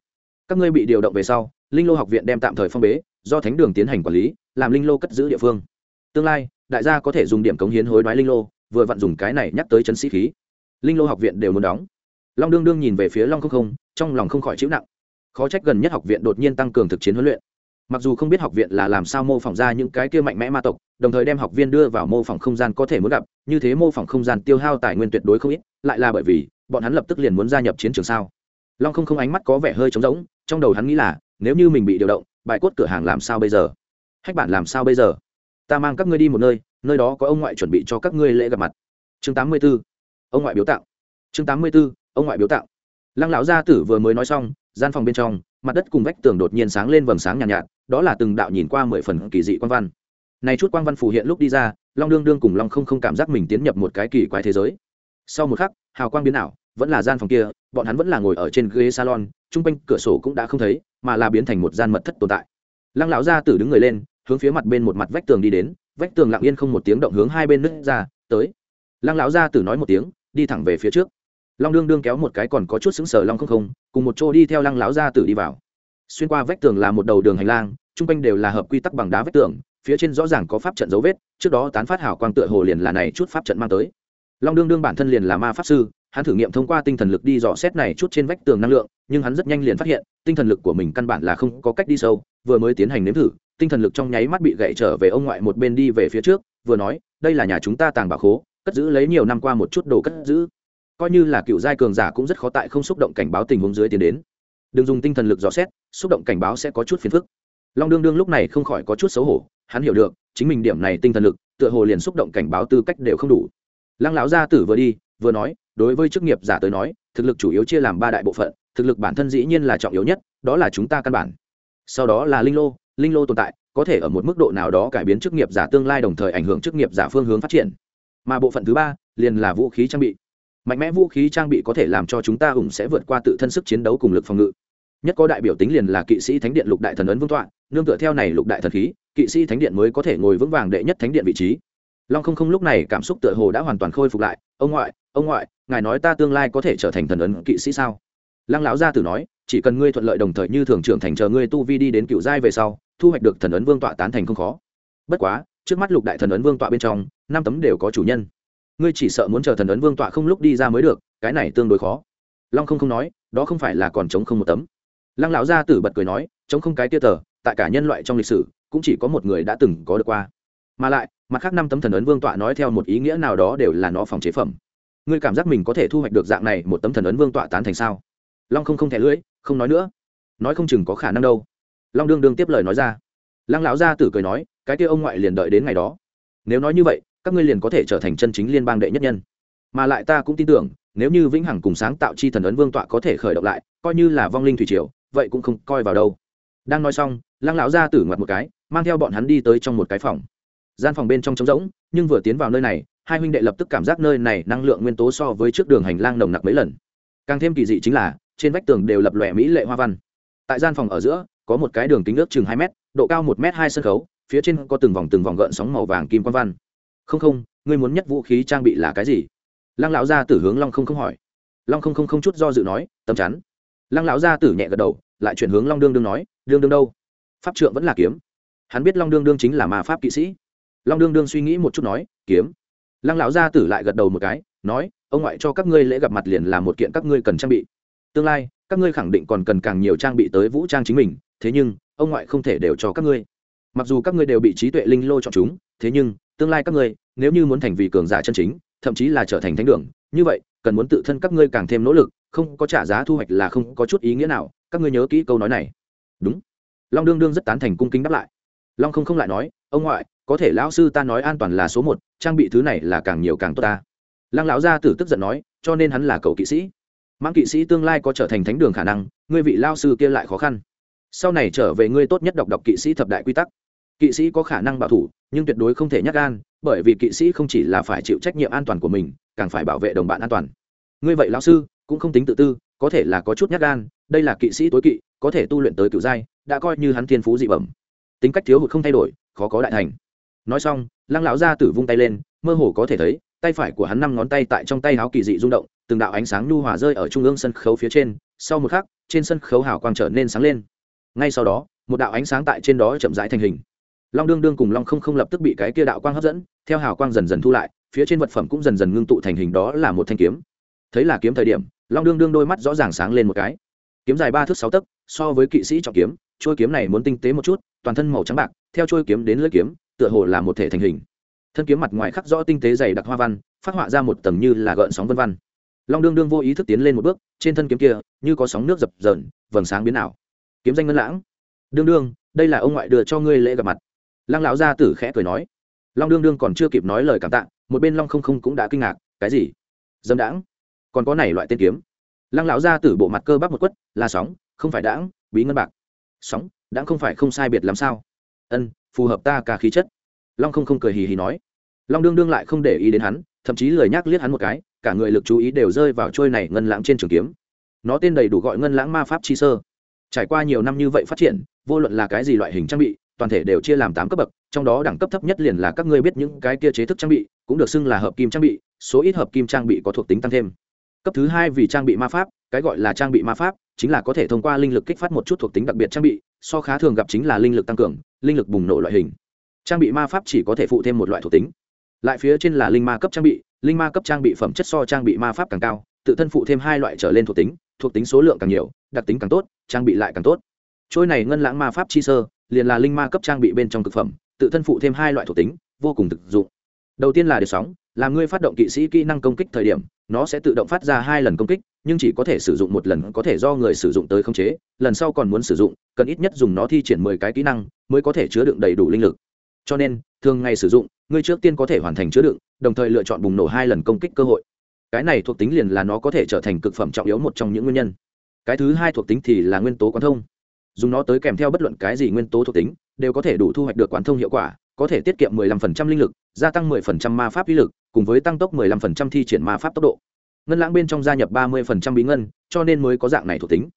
Các ngươi bị điều động về sau, linh lô học viện đem tạm thời phong bế, do thánh đường tiến hành quản lý, làm linh lô cất giữ địa phương. Tương lai, đại gia có thể dùng điểm cống hiến hối đoái linh lô, vừa vặn dùng cái này nhắc tới chấn sĩ khí. Linh lô học viện đều muốn đóng long đương đương nhìn về phía long không không, trong lòng không khỏi chịu nặng. Khó trách gần nhất học viện đột nhiên tăng cường thực chiến huấn luyện. Mặc dù không biết học viện là làm sao mô phỏng ra những cái kia mạnh mẽ ma tộc, đồng thời đem học viên đưa vào mô phỏng không gian có thể muốn gặp, như thế mô phỏng không gian tiêu hao tài nguyên tuyệt đối không ít, lại là bởi vì, bọn hắn lập tức liền muốn gia nhập chiến trường sao. Long không không ánh mắt có vẻ hơi trống rỗng, trong đầu hắn nghĩ là, nếu như mình bị điều động bài cốt cửa hàng làm sao bây giờ? Hách bản làm sao bây giờ? Ta mang các ngươi đi một nơi nơi đó có ông ngoại chuẩn bị cho các ngươi lễ gặp mặt. Chương 84. ông ngoại biếu tặng. Chương 84 ông ngoại biểu tạo. lăng lão gia tử vừa mới nói xong gian phòng bên trong mặt đất cùng vách tường đột nhiên sáng lên vầng sáng nhàn nhạt, nhạt đó là từng đạo nhìn qua mười phần kỳ dị quan văn. Này chút quang văn phù hiện lúc đi ra long đương đương cùng long không không cảm giác mình tiến nhập một cái kỳ quái thế giới. Sau một khắc hào quang biến ảo vẫn là gian phòng kia bọn hắn vẫn là ngồi ở trên ghế salon chung quanh cửa sổ cũng đã không thấy mà là biến thành một gian mật thất tồn tại. Lăng lão gia tử đứng người lên hướng phía mặt bên một mặt vách tường đi đến vách tường lặng yên không một tiếng động hướng hai bên nứt ra tới. Lăng lão gia tử nói một tiếng đi thẳng về phía trước long đương đương kéo một cái còn có chút xứng sở long không không, cùng một chỗ đi theo lăng láo ra tử đi vào. Xuyên qua vách tường là một đầu đường hành lang, chung quanh đều là hợp quy tắc bằng đá vách tường, phía trên rõ ràng có pháp trận dấu vết, trước đó tán phát hảo quang tựa hồ liền là này chút pháp trận mang tới. Long đương đương bản thân liền là ma pháp sư, hắn thử nghiệm thông qua tinh thần lực đi dò xét này chút trên vách tường năng lượng, nhưng hắn rất nhanh liền phát hiện, tinh thần lực của mình căn bản là không có cách đi sâu, vừa mới tiến hành nếm thử, tinh thần lực trong nháy mắt bị gậy trở về ông ngoại một bên đi về phía trước, vừa nói, đây là nhà chúng ta tàng bảo khố, cất giữ lấy nhiều năm qua một chút đồ cất giữ coi như là cựu giai cường giả cũng rất khó tại không xúc động cảnh báo tình huống dưới tiến đến. Đừng dùng tinh thần lực dò xét, xúc động cảnh báo sẽ có chút phiền phức. Long đương đương lúc này không khỏi có chút xấu hổ, hắn hiểu được, chính mình điểm này tinh thần lực, tựa hồ liền xúc động cảnh báo tư cách đều không đủ. Lăng lão gia tử vừa đi, vừa nói, đối với chức nghiệp giả tới nói, thực lực chủ yếu chia làm ba đại bộ phận, thực lực bản thân dĩ nhiên là trọng yếu nhất, đó là chúng ta căn bản. Sau đó là linh lô linh lô tồn tại, có thể ở một mức độ nào đó cải biến chức nghiệp giả tương lai đồng thời ảnh hưởng chức nghiệp giả phương hướng phát triển. Mà bộ phận thứ ba, liền là vũ khí trang bị mạnh mẽ vũ khí trang bị có thể làm cho chúng ta ủng sẽ vượt qua tự thân sức chiến đấu cùng lực phòng ngự. Nhất có đại biểu tính liền là kỵ sĩ thánh điện lục đại thần ấn vương tọa, nương tựa theo này lục đại thần khí, kỵ sĩ thánh điện mới có thể ngồi vững vàng đệ nhất thánh điện vị trí. Long không không lúc này cảm xúc tựa hồ đã hoàn toàn khôi phục lại, ông ngoại ông ngoại, ngài nói ta tương lai có thể trở thành thần ấn kỵ sĩ sao? Lăng lão gia tử nói, chỉ cần ngươi thuận lợi đồng thời như thường trưởng thành chờ ngươi tu vi đi đến cựu giai về sau, thu hoạch được thần ấn vương tọa tán thành không khó. Bất quá, trước mắt lục đại thần ấn vương tọa bên trong, năm tấm đều có chủ nhân ngươi chỉ sợ muốn chờ thần ấn vương tọa không lúc đi ra mới được, cái này tương đối khó. Long không không nói, đó không phải là còn chống không một tấm. Lăng lão gia tử bật cười nói chống không cái tia tờ, tại cả nhân loại trong lịch sử, cũng chỉ có một người đã từng có được qua. Mà lại, mặt khác năm tấm thần ấn vương tọa nói theo một ý nghĩa nào đó đều là nó phòng chế phẩm. Ngươi cảm giác mình có thể thu hoạch được dạng này một tấm thần ấn vương tọa tán thành sao? Long không không thẻ lưỡi, không nói nữa. Nói không chừng có khả năng đâu. Long đương đương tiếp lời nói ra. Lăng lão gia tử cười nói, cái kia ông ngoại liền đợi đến ngày đó. Nếu nói như vậy các ngươi liền có thể trở thành chân chính liên bang đệ nhất nhân. Mà lại ta cũng tin tưởng, nếu như vĩnh hằng cùng sáng tạo chi thần ấn vương tọa có thể khởi động lại, coi như là vong linh thủy triều, vậy cũng không coi vào đâu. Đang nói xong, lăng lão ra tử ngoặt một cái, mang theo bọn hắn đi tới trong một cái phòng. Gian phòng bên trong trống rỗng, nhưng vừa tiến vào nơi này, hai huynh đệ lập tức cảm giác nơi này năng lượng nguyên tố so với trước đường hành lang nồng nặc mấy lần. Càng thêm kỳ dị chính là, trên vách tường đều lập lòe mỹ lệ hoa văn. Tại gian phòng ở giữa, có một cái đường kính ước chừng hai m độ cao một m hai sân khấu, phía trên có từng vòng từng vòng gợn sóng màu vàng kim quan văn không không, ngươi muốn nhất vũ khí trang bị là cái gì? Lăng lão gia tử hướng long không không hỏi. Long không không không chút do dự nói tầm chắn. Lăng lão gia tử nhẹ gật đầu, lại chuyển hướng long đương đương nói, đương đương đâu? Pháp trượng vẫn là kiếm. Hắn biết long đương đương chính là ma pháp kỵ sĩ. Long đương đương suy nghĩ một chút nói, kiếm. Lăng lão gia tử lại gật đầu một cái, nói, ông ngoại cho các ngươi lễ gặp mặt liền là một kiện các ngươi cần trang bị. Tương lai, các ngươi khẳng định còn cần càng nhiều trang bị tới vũ trang chính mình, thế nhưng, ông ngoại không thể đều cho các ngươi. Mặc dù các ngươi đều bị trí tuệ linh lô chọn chúng, thế nhưng tương lai các ngươi, nếu như muốn thành vì cường giả chân chính, thậm chí là trở thành thánh đường, như vậy, cần muốn tự thân các ngươi càng thêm nỗ lực, không có trả giá thu hoạch là không có chút ý nghĩa nào, các ngươi nhớ kỹ câu nói này. Đúng. Long đương đương rất tán thành cung kính đáp lại. Long không không lại nói, ông ngoại, có thể lão sư ta nói an toàn là số một, trang bị thứ này là càng nhiều càng tốt ta. Lăng lão gia tử tức giận nói, cho nên hắn là cậu kỵ sĩ. Mang kỵ sĩ tương lai có trở thành thánh đường khả năng, ngươi vị lao sư kia lại khó khăn. Sau này trở về ngươi tốt nhất đọc đọc kỵ sĩ thập đại quy tắc. Kỵ sĩ có khả năng bảo thủ nhưng tuyệt đối không thể nhắc gan, bởi vì kỵ sĩ không chỉ là phải chịu trách nhiệm an toàn của mình, càng phải bảo vệ đồng bạn an toàn. Ngươi vậy lão sư, cũng không tính tự tư, có thể là có chút nhắc gan, đây là kỵ sĩ tối kỵ, có thể tu luyện tới cựu giai, đã coi như hắn thiên phú dị bẩm. Tính cách thiếu hụt không thay đổi, khó có đại thành. Nói xong, lăng lão gia tử vung tay lên, mơ hồ có thể thấy, tay phải của hắn năm ngón tay tại trong tay áo kỳ dị rung động, từng đạo ánh sáng nhu hòa rơi ở trung ương sân khấu phía trên, sau một khắc, trên sân khấu hào quang trở nên sáng lên. Ngay sau đó, một đạo ánh sáng tại trên đó chậm rãi thành hình long đương đương cùng long không không lập tức bị cái kia đạo quang hấp dẫn, theo hào quang dần dần thu lại, phía trên vật phẩm cũng dần dần ngưng tụ thành hình đó là một thanh kiếm. Thấy là kiếm thời điểm, long đương đương đôi mắt rõ ràng sáng lên một cái. Kiếm dài ba thước sáu tấc, so với kỵ sĩ trọng kiếm trôi kiếm này muốn tinh tế một chút, toàn thân màu trắng bạc, theo trôi kiếm đến lưỡi kiếm, tựa hồ là một thể thành hình. Thân kiếm mặt ngoài khắc rõ tinh tế dày đặc hoa văn, phát họa ra một tầng như là gợn sóng vân văn long đương đương vô ý thức tiến lên một bước, trên thân kiếm kia, như có sóng nước dập dờn, vầng sáng biến ảo. Kiếm danh ngân lãng. Đương đương, đây là ông ngoại đưa cho ngươi lễ gặp mặt lăng lão gia tử khẽ cười nói. Long đương đương còn chưa kịp nói lời cảm tạ, một bên long không không cũng đã kinh ngạc, cái gì? Dâm đãng? Còn có này loại tên kiếm. Lăng lão gia tử bộ mặt cơ bắp một quất, là sóng, không phải đãng, bí ngân bạc. Sóng, đãng không phải không sai biệt làm sao? Ân, phù hợp ta cả khí chất. Long không không cười hì hì nói. Long đương đương lại không để ý đến hắn, thậm chí lời nhắc liếc hắn một cái, cả người lực chú ý đều rơi vào trôi này ngân lãng trên trường kiếm. Nó tên đầy đủ gọi ngân lãng ma pháp chi sơ. Trải qua nhiều năm như vậy phát triển, vô luận là cái gì loại hình trang bị toàn thể đều chia làm tám cấp bậc, trong đó đẳng cấp thấp nhất liền là các ngươi biết những cái kia chế thức trang bị, cũng được xưng là hợp kim trang bị, số ít hợp kim trang bị có thuộc tính tăng thêm. Cấp thứ hai vì trang bị ma pháp, cái gọi là trang bị ma pháp, chính là có thể thông qua linh lực kích phát một chút thuộc tính đặc biệt trang bị, so khá thường gặp chính là linh lực tăng cường, linh lực bùng nổ loại hình. Trang bị ma pháp chỉ có thể phụ thêm một loại thuộc tính. Lại phía trên là linh ma cấp trang bị, linh ma cấp trang bị phẩm chất so trang bị ma pháp càng cao, tự thân phụ thêm hai loại trở lên thuộc tính thuộc tính số lượng càng nhiều, đặc tính càng tốt, trang bị lại càng tốt. Trôi này ngân lãng ma pháp chi sơ liền là linh ma cấp trang bị bên trong thực phẩm, tự thân phụ thêm hai loại thuộc tính, vô cùng thực dụng. Đầu tiên là điều sóng, là ngươi phát động kỵ sĩ kỹ năng công kích thời điểm, nó sẽ tự động phát ra hai lần công kích, nhưng chỉ có thể sử dụng một lần, có thể do người sử dụng tới khống chế, lần sau còn muốn sử dụng, cần ít nhất dùng nó thi triển mười cái kỹ năng, mới có thể chứa đựng đầy đủ linh lực. Cho nên, thường ngày sử dụng, ngươi trước tiên có thể hoàn thành chứa đựng, đồng thời lựa chọn bùng nổ hai lần công kích cơ hội. Cái này thuộc tính liền là nó có thể trở thành cực phẩm trọng yếu một trong những nguyên nhân. Cái thứ hai thuộc tính thì là nguyên tố quán thông dùng nó tới kèm theo bất luận cái gì nguyên tố thuộc tính, đều có thể đủ thu hoạch được quán thông hiệu quả, có thể tiết kiệm 15% linh lực, gia tăng 10% ma pháp uy lực, cùng với tăng tốc 15% thi triển ma pháp tốc độ. Ngân lãng bên trong gia nhập 30% bí ngân, cho nên mới có dạng này thuộc tính.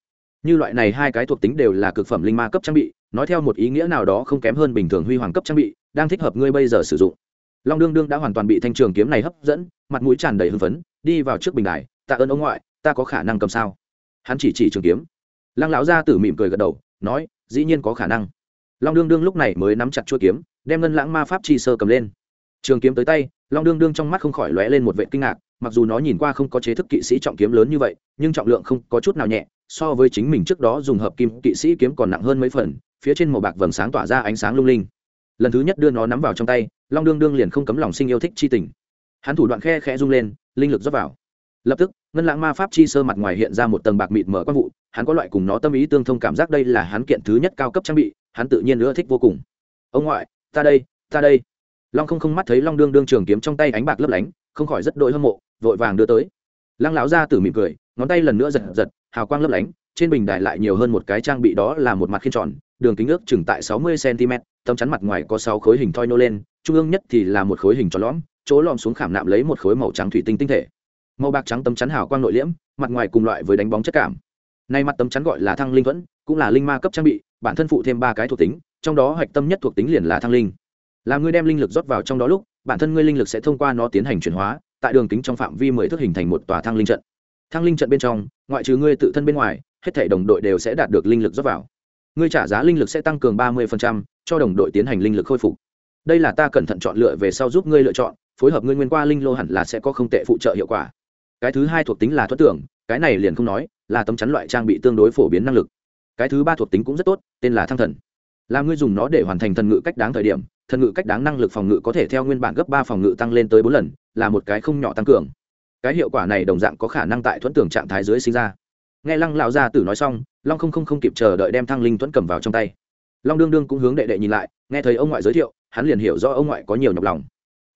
Như loại này hai cái thuộc tính đều là cực phẩm linh ma cấp trang bị, nói theo một ý nghĩa nào đó không kém hơn bình thường huy hoàng cấp trang bị, đang thích hợp ngươi bây giờ sử dụng. Long đương đương đã hoàn toàn bị thanh trường kiếm này hấp dẫn, mặt mũi tràn đầy hưng phấn, đi vào trước bình đài, tạ ơn ông ngoại, ta có khả năng cầm sao? Hắn chỉ chỉ trường kiếm. Lăng lão gia tử mỉm cười gật đầu nói, dĩ nhiên có khả năng. Long đương đương lúc này mới nắm chặt chuôi kiếm, đem ngân lãng ma pháp chi sơ cầm lên. Trường kiếm tới tay, long đương đương trong mắt không khỏi lóe lên một vệ kinh ngạc, mặc dù nó nhìn qua không có chế thức kỵ sĩ trọng kiếm lớn như vậy, nhưng trọng lượng không có chút nào nhẹ, so với chính mình trước đó dùng hợp kim kỵ sĩ kiếm còn nặng hơn mấy phần, phía trên màu bạc vầng sáng tỏa ra ánh sáng lung linh. Lần thứ nhất đưa nó nắm vào trong tay, long đương đương liền không cấm lòng sinh yêu thích chi tình. Hắn thủ đoạn khe khẽ rung lên, linh lực rót vào. Lập tức ngân lãng ma pháp chi sơ mặt ngoài hiện ra một tầng bạc mịt mở quang vụ, hắn có loại cùng nó tâm ý tương thông cảm giác đây là hắn kiện thứ nhất cao cấp trang bị, hắn tự nhiên ưa thích vô cùng. Ông ngoại, ta đây ta đây. Long không không mắt thấy long đương đương trường kiếm trong tay ánh bạc lấp lánh, không khỏi rất đội hâm mộ, vội vàng đưa tới. Lăng lão ra tử mỉm cười, ngón tay lần nữa giật giật, hào quang lấp lánh, trên bình đài lại nhiều hơn một cái trang bị đó là một mặt khiên tròn, đường kính ước chừng tại sáu mươi cm tấm chắn mặt ngoài có sáu khối hình thoi nô lên, trung ương nhất thì là một khối hình tròn lõm, chỗ lõm xuống khảm nạm lấy một khối màu trắng thủy tinh tinh thể màu bạc trắng tấm chắn hào quang nội liễm, mặt ngoài cùng loại với đánh bóng chất cảm. Nay mặt tấm chắn gọi là thăng linh thuẫn, cũng là linh ma cấp trang bị, bản thân phụ thêm ba cái thuộc tính, trong đó hạch tâm nhất thuộc tính liền là thăng linh. Là ngươi đem linh lực rót vào trong đó lúc, bản thân ngươi linh lực sẽ thông qua nó tiến hành chuyển hóa, tại đường kính trong phạm vi mười thước hình thành một tòa thăng linh trận. Thăng linh trận bên trong, ngoại trừ ngươi tự thân bên ngoài, hết thể đồng đội đều sẽ đạt được linh lực rót vào. Ngươi trả giá linh lực sẽ tăng cường ba mươi cho đồng đội tiến hành linh lực khôi phục. Đây là ta cẩn thận chọn lựa về sau giúp ngươi lựa chọn, phối hợp ngươi nguyên qua linh lô hẳn là sẽ có không tệ phụ trợ hiệu quả cái thứ hai thuộc tính là thuẫn tưởng, cái này liền không nói, là tấm chắn loại trang bị tương đối phổ biến năng lực. Cái thứ ba thuộc tính cũng rất tốt, tên là thăng thần. Là ngươi dùng nó để hoàn thành thần ngự cách đáng thời điểm, thần ngự cách đáng năng lực phòng ngự có thể theo nguyên bản gấp ba phòng ngự tăng lên tới bốn lần, là một cái không nhỏ tăng cường. Cái hiệu quả này đồng dạng có khả năng tại thuẫn tưởng trạng thái dưới sinh ra. Nghe lăng lão gia tử nói xong, long không không không kịp chờ đợi đem thăng linh thuẫn cầm vào trong tay. Long đương đương cũng hướng đệ đệ nhìn lại, nghe thấy ông ngoại giới thiệu, hắn liền hiểu rõ ông ngoại có nhiều nhọc lòng.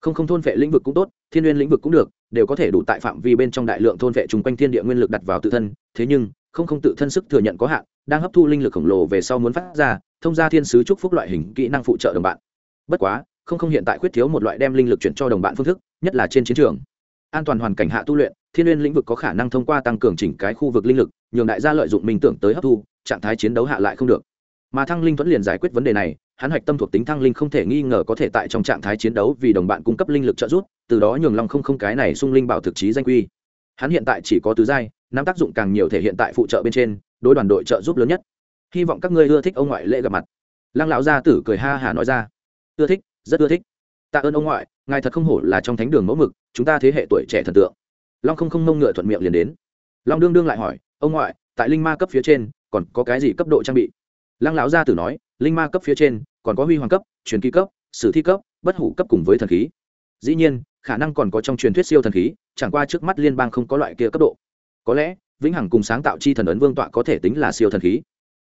Không không thôn vệ lĩnh vực cũng tốt, thiên n lĩnh vực cũng được đều có thể đủ tại phạm vi bên trong đại lượng thôn vệ chung quanh thiên địa nguyên lực đặt vào tự thân, thế nhưng, không không tự thân sức thừa nhận có hạn, đang hấp thu linh lực khổng lồ về sau muốn phát ra, thông ra thiên sứ chúc phúc loại hình kỹ năng phụ trợ đồng bạn. Bất quá, không không hiện tại khuyết thiếu một loại đem linh lực chuyển cho đồng bạn phương thức, nhất là trên chiến trường. An toàn hoàn cảnh hạ tu luyện, thiên liên lĩnh vực có khả năng thông qua tăng cường chỉnh cái khu vực linh lực, nhường đại gia lợi dụng minh tưởng tới hấp thu, trạng thái chiến đấu hạ lại không được. Mà thăng linh thuẫn liền giải quyết vấn đề này, hắn hạch tâm thuộc tính thăng linh không thể nghi ngờ có thể tại trong trạng thái chiến đấu vì đồng bạn cung cấp linh lực trợ giúp từ đó nhường long không không cái này sung linh bảo thực chí danh quy. Hắn hiện tại chỉ có tứ giai, nắm tác dụng càng nhiều thể hiện tại phụ trợ bên trên, đối đoàn đội trợ giúp lớn nhất. Hy vọng các ngươi ưa thích ông ngoại lễ gặp mặt. Lăng lão gia tử cười ha hà nói ra. Ưa thích, rất ưa thích. Tạ ơn ông ngoại, ngài thật không hổ là trong thánh đường mẫu mực, chúng ta thế hệ tuổi trẻ thần tượng. Long không không mông ngựa thuận miệng liền đến. Long đương đương lại hỏi, ông ngoại, tại linh ma cấp phía trên, còn có cái gì cấp độ trang bị? Lăng lão gia tử nói, linh ma cấp phía trên, còn có huy hoàng cấp, truyền kỳ cấp, sử thi cấp, bất hủ cấp cùng với thần khí dĩ nhiên, khả năng còn có trong truyền thuyết siêu thần khí, chẳng qua trước mắt liên bang không có loại kia cấp độ. Có lẽ, vĩnh hằng cùng sáng tạo chi thần ấn vương tọa có thể tính là siêu thần khí.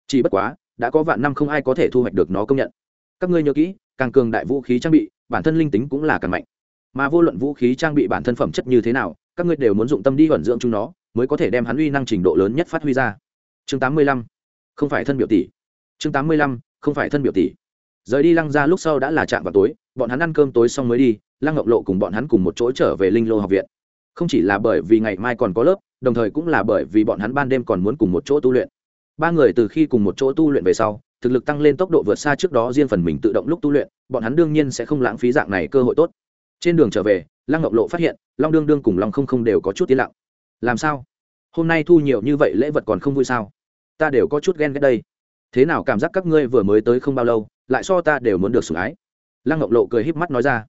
Chỉ bất quá, đã có vạn năm không ai có thể thu hoạch được nó công nhận. Các ngươi nhớ kỹ, càng cường đại vũ khí trang bị, bản thân linh tính cũng là càng mạnh. Mà vô luận vũ khí trang bị bản thân phẩm chất như thế nào, các ngươi đều muốn dụng tâm đi vận dưỡng chúng nó, mới có thể đem hắn uy năng trình độ lớn nhất phát huy ra. Chương 85. không phải thân biểu tỷ. Chương 85. không phải thân biểu tỷ. Rời đi lăng ra lúc sau đã là trạm vào tối, bọn hắn ăn cơm tối xong mới đi lăng ngọc lộ cùng bọn hắn cùng một chỗ trở về linh lô học viện. Không chỉ là bởi vì ngày mai còn có lớp, đồng thời cũng là bởi vì bọn hắn ban đêm còn muốn cùng một chỗ tu luyện. Ba người từ khi cùng một chỗ tu luyện về sau, thực lực tăng lên tốc độ vượt xa trước đó riêng phần mình tự động lúc tu luyện, bọn hắn đương nhiên sẽ không lãng phí dạng này cơ hội tốt. Trên đường trở về, lăng ngọc lộ phát hiện, long đương đương cùng long không không đều có chút tiến lặng. Làm sao? Hôm nay thu nhiều như vậy lễ vật còn không vui sao? Ta đều có chút ghen ghét đây. Thế nào cảm giác các ngươi vừa mới tới không bao lâu, lại so ta đều muốn được sủng ái? Lăng ngọc lộ cười híp mắt nói ra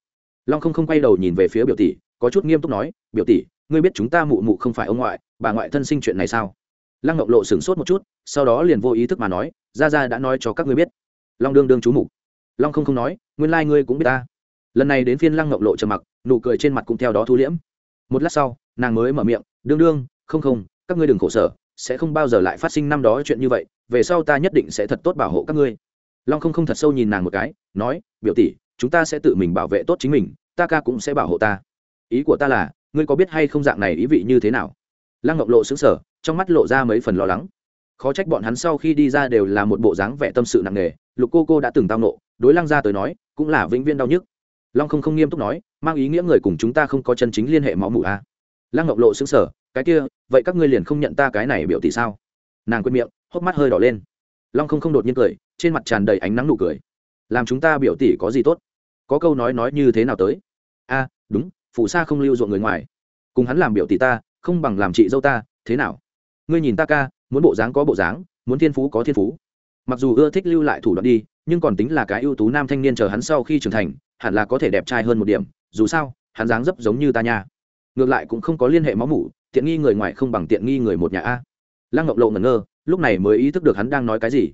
long không không quay đầu nhìn về phía biểu tỷ, có chút nghiêm túc nói, biểu tỷ, ngươi biết chúng ta mụ mụ không phải ông ngoại, bà ngoại thân sinh chuyện này sao? Lăng ngọc lộ sửng sốt một chút, sau đó liền vô ý thức mà nói ra ra đã nói cho các ngươi biết. Long đương đương chú mục. Long không không nói, nguyên lai、like、ngươi cũng biết ta. Lần này đến phiên lăng ngọc lộ trầm mặc, nụ cười trên mặt cũng theo đó thu liễm. Một lát sau, nàng mới mở miệng, đương đương, không không, các ngươi đừng khổ sở, sẽ không bao giờ lại phát sinh năm đó chuyện như vậy, về sau ta nhất định sẽ thật tốt bảo hộ các ngươi. Long không không thật sâu nhìn nàng một cái, nói, biểu tỷ chúng ta sẽ tự mình bảo vệ tốt chính mình, ta ca cũng sẽ bảo hộ ta. Ý của ta là, ngươi có biết hay không dạng này ý vị như thế nào? Lăng ngọc lộ xứng sở trong mắt lộ ra mấy phần lo lắng. Khó trách bọn hắn sau khi đi ra đều là một bộ dáng vẻ tâm sự nặng nề, lục cô cô đã từng tao nộ, đối lăng ra tới nói, cũng là vĩnh viên đau nhức. Long không không nghiêm túc nói, mang ý nghĩa người cùng chúng ta không có chân chính liên hệ máu mủ a. À. lăng ngọc lộ xứng sở cái kia, vậy các ngươi liền không nhận ta cái này biểu tỷ sao? Nàng quên miệng, hốc mắt hơi đỏ lên. Long không không đột nhiên cười, trên mặt tràn đầy ánh nắng nụ cười làm chúng ta biểu tỷ có gì tốt? Có câu nói nói như thế nào tới? A, đúng phủ sa không lưu ruộng người ngoài. Cùng hắn làm biểu tỷ ta, không bằng làm chị dâu ta, thế nào? Ngươi nhìn ta ca, muốn bộ dáng có bộ dáng, muốn thiên phú có thiên phú. Mặc dù ưa thích lưu lại thủ đoạn đi, nhưng còn tính là cái ưu tú nam thanh niên chờ hắn sau khi trưởng thành, hẳn là có thể đẹp trai hơn một điểm, dù sao, hắn dáng dấp giống như ta nha. Ngược lại cũng không có liên hệ máu mủ, tiện nghi người ngoài không bằng tiện nghi người một nhà a. Lăng ngọc lộ ngẩn ngơ, lúc này mới ý thức được hắn đang nói cái gì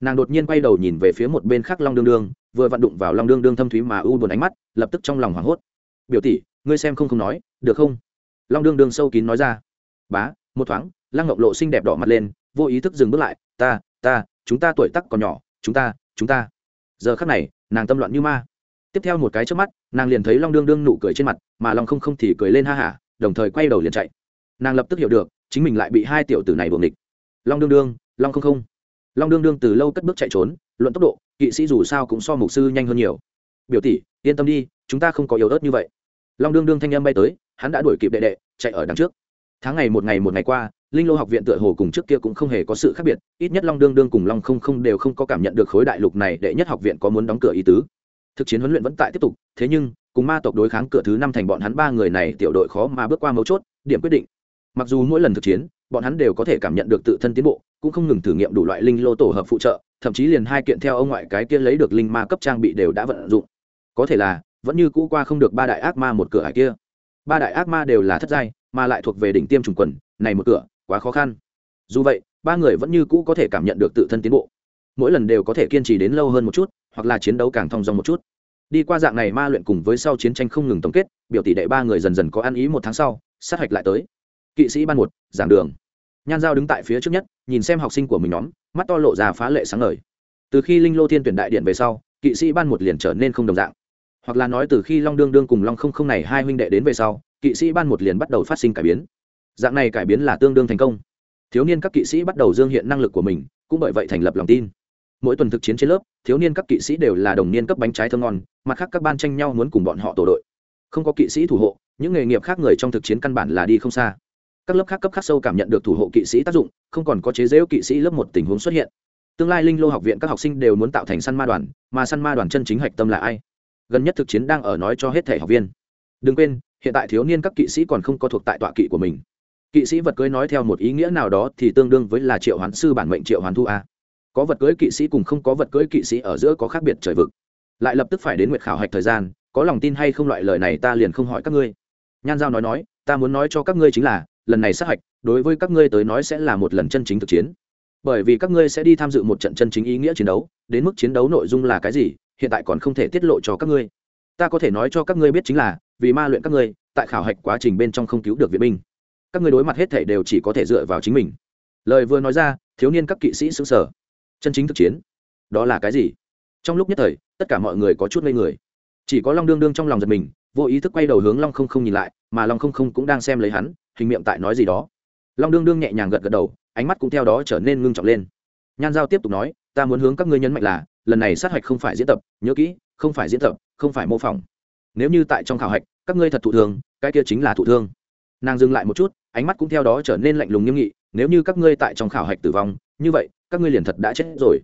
nàng đột nhiên quay đầu nhìn về phía một bên khác long đương đương, vừa vặn đụng vào long đương đương thâm thúy mà u buồn ánh mắt, lập tức trong lòng hoảng hốt. Biểu tỷ, ngươi xem không không nói, được không? Long đương đương sâu kín nói ra. Bá, một thoáng, lăng ngọc lộ xinh đẹp đỏ mặt lên, vô ý thức dừng bước lại, ta ta, chúng ta tuổi tắc còn nhỏ, chúng ta chúng ta. Giờ khắc này, nàng tâm loạn như ma. Tiếp theo một cái trước mắt, nàng liền thấy long đương đương nụ cười trên mặt, mà long không không thì cười lên ha hả, đồng thời quay đầu liền chạy. Nàng lập tức hiểu được, chính mình lại bị hai tiểu tử này buồng địch long đương đương, long không không long đương đương từ lâu cất bước chạy trốn, luận tốc độ, kỵ sĩ dù sao cũng so mục sư nhanh hơn nhiều. Biểu tỷ, yên tâm đi, chúng ta không có yếu ớt như vậy. Long đương đương thanh âm bay tới, hắn đã đuổi kịp đệ đệ, chạy ở đằng trước. Tháng ngày một ngày một ngày qua, linh lô học viện tựa hồ cùng trước kia cũng không hề có sự khác biệt, ít nhất long đương đương cùng long không không đều không có cảm nhận được khối đại lục này đệ nhất học viện có muốn đóng cửa ý tứ. Thực chiến huấn luyện vẫn tại tiếp tục, thế nhưng, cùng ma tộc đối kháng cửa thứ năm thành bọn hắn ba người này tiểu đội khó mà bước qua mấu chốt, điểm quyết định. Mặc dù mỗi lần thực chiến bọn hắn đều có thể cảm nhận được tự thân tiến bộ, cũng không ngừng thử nghiệm đủ loại linh lô tổ hợp phụ trợ, thậm chí liền hai kiện theo ông ngoại cái kia lấy được linh ma cấp trang bị đều đã vận dụng. Có thể là, vẫn như cũ qua không được ba đại ác ma một cửa ải kia. Ba đại ác ma đều là thất giai, mà lại thuộc về đỉnh tiêm trùng quần, này một cửa, quá khó khăn. Dù vậy, ba người vẫn như cũ có thể cảm nhận được tự thân tiến bộ. Mỗi lần đều có thể kiên trì đến lâu hơn một chút, hoặc là chiến đấu càng thong dong một chút. Đi qua dạng này ma luyện cùng với sau chiến tranh không ngừng tổng kết, biểu tỷ đệ ba người dần dần có ăn ý một tháng sau, sát hạch lại tới. Kỵ sĩ ban một, giảng đường nhan giao đứng tại phía trước nhất, nhìn xem học sinh của mình nhóm, mắt to lộ ra phá lệ sáng ngời. Từ khi linh lô thiên tuyển đại điện về sau, kỵ sĩ ban một liền trở nên không đồng dạng. Hoặc là nói từ khi long đương đương cùng long không không này hai huynh đệ đến về sau, kỵ sĩ ban một liền bắt đầu phát sinh cải biến. Dạng này cải biến là tương đương thành công. Thiếu niên các kỵ sĩ bắt đầu dương hiện năng lực của mình, cũng bởi vậy thành lập lòng tin. Mỗi tuần thực chiến trên lớp, thiếu niên các kỵ sĩ đều là đồng niên cấp bánh trái thơm ngon, mặt khác các ban tranh nhau muốn cùng bọn họ tổ đội. Không có kỵ sĩ thủ hộ, những nghề nghiệp khác người trong thực chiến căn bản là đi không xa các lớp khác cấp khác sâu cảm nhận được thủ hộ kỵ sĩ tác dụng, không còn có chế giễu kỵ sĩ lớp một tình huống xuất hiện. Tương lai linh lô học viện các học sinh đều muốn tạo thành săn ma đoàn, mà săn ma đoàn chân chính hạch tâm là ai? Gần nhất thực chiến đang ở nói cho hết thể học viên. Đừng quên, hiện tại thiếu niên các kỵ sĩ còn không có thuộc tại tọa kỵ của mình. Kỵ sĩ vật cưới nói theo một ý nghĩa nào đó thì tương đương với là triệu hoán sư bản mệnh triệu hoán thu a. Có vật cưới kỵ sĩ cùng không có vật cưới kỵ sĩ ở giữa có khác biệt trời vực. Lại lập tức phải đến nguyệt khảo hạch thời gian, có lòng tin hay không loại lời này ta liền không hỏi các ngươi. Nhan giao nói nói, ta muốn nói cho các ngươi chính là lần này sát hạch, đối với các ngươi tới nói sẽ là một lần chân chính thực chiến. Bởi vì các ngươi sẽ đi tham dự một trận chân chính ý nghĩa chiến đấu, đến mức chiến đấu nội dung là cái gì, hiện tại còn không thể tiết lộ cho các ngươi. Ta có thể nói cho các ngươi biết chính là, vì ma luyện các ngươi, tại khảo hạch quá trình bên trong không cứu được viện binh. Các ngươi đối mặt hết thể đều chỉ có thể dựa vào chính mình. Lời vừa nói ra, thiếu niên các kỵ sĩ xứng sở chân chính thực chiến, đó là cái gì? Trong lúc nhất thời, tất cả mọi người có chút ngây người. Chỉ có long đương đương trong lòng giật mình, vô ý thức quay đầu hướng long không không nhìn lại, mà long không không cũng đang xem lấy hắn hình miệng tại nói gì đó. Long đương đương nhẹ nhàng gật gật đầu, ánh mắt cũng theo đó trở nên ngưng trọng lên. Nhan giao tiếp tục nói, ta muốn hướng các ngươi nhấn mạnh là, lần này sát hạch không phải diễn tập, nhớ kỹ, không phải diễn tập, không phải mô phỏng. Nếu như tại trong khảo hạch, các ngươi thật thụ thương, cái kia chính là thụ thương. Nàng dừng lại một chút, ánh mắt cũng theo đó trở nên lạnh lùng nghiêm nghị, nếu như các ngươi tại trong khảo hạch tử vong, như vậy, các ngươi liền thật đã chết rồi.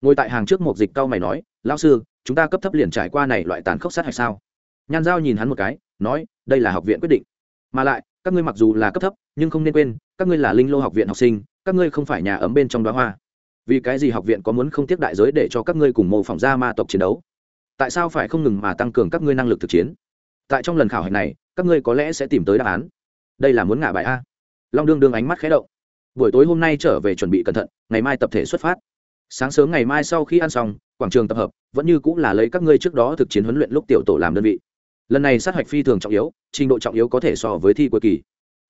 Ngồi tại hàng trước một dịch cao mày nói lao sư, chúng ta cấp thấp liền trải qua này loại tàn khốc sát hạch sao? Nhan giao nhìn hắn một cái, nói, đây là học viện quyết định. Mà lại các ngươi mặc dù là cấp thấp, nhưng không nên quên, các ngươi là linh lô học viện học sinh, các ngươi không phải nhà ấm bên trong đoá hoa. Vì cái gì học viện có muốn không tiếp đại giới để cho các ngươi cùng mô phỏng ra ma tộc chiến đấu? Tại sao phải không ngừng mà tăng cường các ngươi năng lực thực chiến? Tại trong lần khảo hạch này, các ngươi có lẽ sẽ tìm tới đáp án. Đây là muốn ngả bài a. Long đương đương ánh mắt khé động. Buổi tối hôm nay trở về chuẩn bị cẩn thận, ngày mai tập thể xuất phát. Sáng sớm ngày mai sau khi ăn xong, quảng trường tập hợp, vẫn như cũng là lấy các ngươi trước đó thực chiến huấn luyện lúc tiểu tổ làm đơn vị lần này sát hạch phi thường trọng yếu, trình độ trọng yếu có thể so với thi cuối kỳ.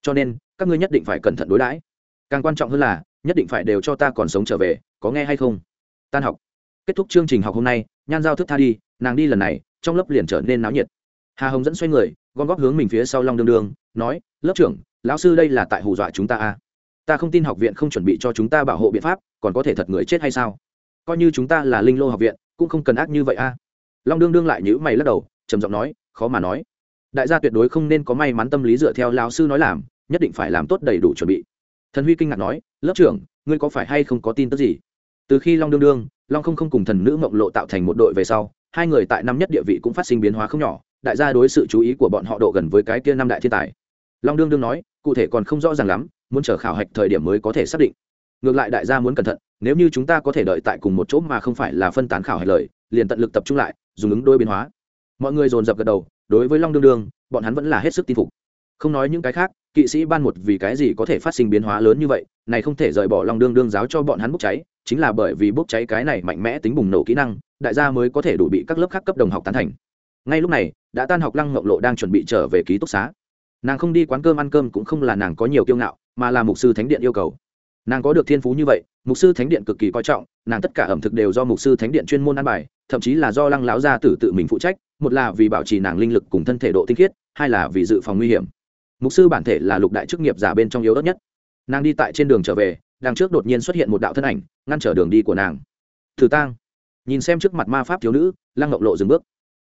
Cho nên, các ngươi nhất định phải cẩn thận đối đãi. Càng quan trọng hơn là, nhất định phải đều cho ta còn sống trở về, có nghe hay không? Tan học. Kết thúc chương trình học hôm nay, nhan giao thức tha đi, nàng đi lần này, trong lớp liền trở nên náo nhiệt. Hà hồng dẫn xoay người, gom góp hướng mình phía sau long đương đương, nói, lớp trưởng, lão sư đây là tại hù dọa chúng ta à? Ta không tin học viện không chuẩn bị cho chúng ta bảo hộ biện pháp, còn có thể thật người chết hay sao? Coi như chúng ta là linh lô học viện, cũng không cần ác như vậy a à. long đương đương lại nhữ mày lắc đầu, trầm giọng nói khó mà nói. Đại gia tuyệt đối không nên có may mắn tâm lý dựa theo lão sư nói làm, nhất định phải làm tốt đầy đủ chuẩn bị. Thần huy kinh ngạc nói, lớp trưởng, ngươi có phải hay không có tin tức gì? Từ khi long đương đương, long không không cùng thần nữ mộng lộ tạo thành một đội về sau, hai người tại năm nhất địa vị cũng phát sinh biến hóa không nhỏ, đại gia đối sự chú ý của bọn họ độ gần với cái kia năm đại thiên tài. Long đương đương nói, cụ thể còn không rõ ràng lắm, muốn chờ khảo hạch thời điểm mới có thể xác định. Ngược lại đại gia muốn cẩn thận, nếu như chúng ta có thể đợi tại cùng một chỗ mà không phải là phân tán khảo hạch lời, liền tận lực tập trung lại, dùng ứng đôi biến hóa mọi người dồn dập gật đầu, đối với long đương đương, bọn hắn vẫn là hết sức tin phục. Không nói những cái khác, kỵ sĩ ban một vì cái gì có thể phát sinh biến hóa lớn như vậy, này không thể rời bỏ long đương đương giáo cho bọn hắn bốc cháy, chính là bởi vì bốc cháy cái này mạnh mẽ tính bùng nổ kỹ năng, đại gia mới có thể đủ bị các lớp khác cấp đồng học tán thành. Ngay lúc này, đã tan học lăng ngộng lộ đang chuẩn bị trở về ký túc xá. Nàng không đi quán cơm ăn cơm cũng không là nàng có nhiều kiêu ngạo, mà là mục sư thánh điện yêu cầu. Nàng có được thiên phú như vậy, mục sư thánh điện cực kỳ coi trọng, nàng tất cả ẩm thực đều do mục sư thánh điện chuyên môn ăn bài, thậm chí là do lăng láo gia tử tự mình phụ trách một là vì bảo trì nàng linh lực cùng thân thể độ tinh khiết, hai là vì dự phòng nguy hiểm. Mục sư bản thể là lục đại chức nghiệp giả bên trong yếu ớt nhất. Nàng đi tại trên đường trở về, đằng trước đột nhiên xuất hiện một đạo thân ảnh, ngăn trở đường đi của nàng. Thử tang. Nhìn xem trước mặt ma pháp thiếu nữ, lăng ngọc lộ dừng bước.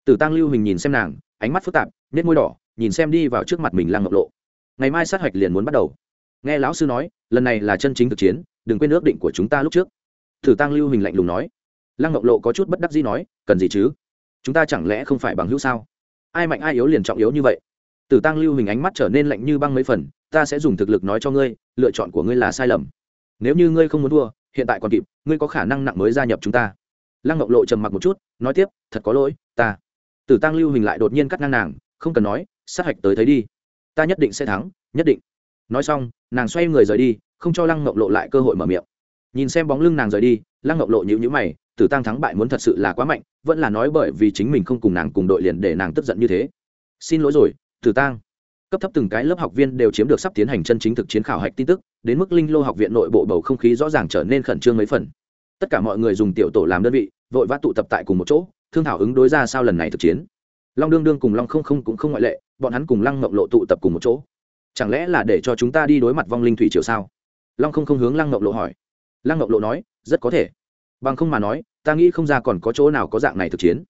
Tử tang lưu hình nhìn xem nàng, ánh mắt phức tạp nết môi đỏ, nhìn xem đi vào trước mặt mình lăng ngọc lộ. Ngày mai sát hạch liền muốn bắt đầu. Nghe lão sư nói, lần này là chân chính thực chiến, đừng quên ước định của chúng ta lúc trước. Thử tăng lưu hình lạnh lùng nói. Lăng ngọc lộ có chút bất đắc dĩ nói, cần gì chứ? Chúng ta chẳng lẽ không phải bằng hữu sao? Ai mạnh ai yếu liền trọng yếu như vậy. Tử tăng lưu hình ánh mắt trở nên lạnh như băng mấy phần, ta sẽ dùng thực lực nói cho ngươi, lựa chọn của ngươi là sai lầm. Nếu như ngươi không muốn thua, hiện tại còn kịp, ngươi có khả năng nặng mới gia nhập chúng ta. Lăng ngọc lộ trầm mặc một chút, nói tiếp, thật có lỗi, ta. Tử tăng lưu hình lại đột nhiên cắt ngang nàng, không cần nói, sát hạch tới thấy đi. Ta nhất định sẽ thắng, nhất định. Nói xong, nàng xoay người rời đi, không cho lăng ngọc lộ lại cơ hội mở miệng. Nhìn xem bóng lưng nàng rời đi lăng ngọc lộ nhữ nhữ mày, tử tăng thắng bại muốn thật sự là quá mạnh, vẫn là nói bởi vì chính mình không cùng nàng cùng đội liền để nàng tức giận như thế. Xin lỗi rồi, tử tăng cấp thấp từng cái lớp học viên đều chiếm được sắp tiến hành chân chính thực chiến khảo hạch tin tức, đến mức linh lô học viện nội bộ bầu không khí rõ ràng trở nên khẩn trương mấy phần. Tất cả mọi người dùng tiểu tổ làm đơn vị, vội vã tụ tập tại cùng một chỗ, thương thảo ứng đối ra sao lần này thực chiến. Long đương đương cùng long không không cũng không ngoại lệ, bọn hắn cùng lăng mộng lộ tụ tập cùng một chỗ. Chẳng lẽ là để cho chúng ta đi đối mặt vong linh thủy triều sao? Long không không hướng lăng mộng lộ hỏi lăng Ngọc lộ nói, rất có thể. Bằng không mà nói, ta nghĩ không ra còn có chỗ nào có dạng này thực chiến.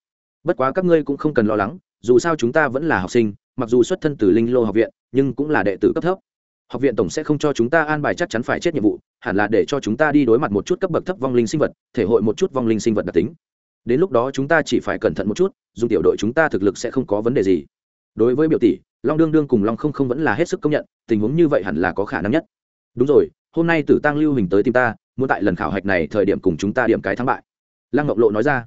Bất quá các ngươi cũng không cần lo lắng, dù sao chúng ta vẫn là học sinh, mặc dù xuất thân từ linh lô học viện, nhưng cũng là đệ tử cấp thấp. Học viện tổng sẽ không cho chúng ta an bài chắc chắn phải chết nhiệm vụ, hẳn là để cho chúng ta đi đối mặt một chút cấp bậc thấp vong linh sinh vật, thể hội một chút vong linh sinh vật đặc tính. Đến lúc đó chúng ta chỉ phải cẩn thận một chút, dùng tiểu đội chúng ta thực lực sẽ không có vấn đề gì. Đối với biểu tỷ, long đương đương cùng long không không vẫn là hết sức công nhận, tình huống như vậy hẳn là có khả năng nhất. Đúng rồi, hôm nay tử tăng lưu hình tới tìm ta muốn tại lần khảo hạch này thời điểm cùng chúng ta điểm cái thắng bại. Lăng ngọc lộ nói ra.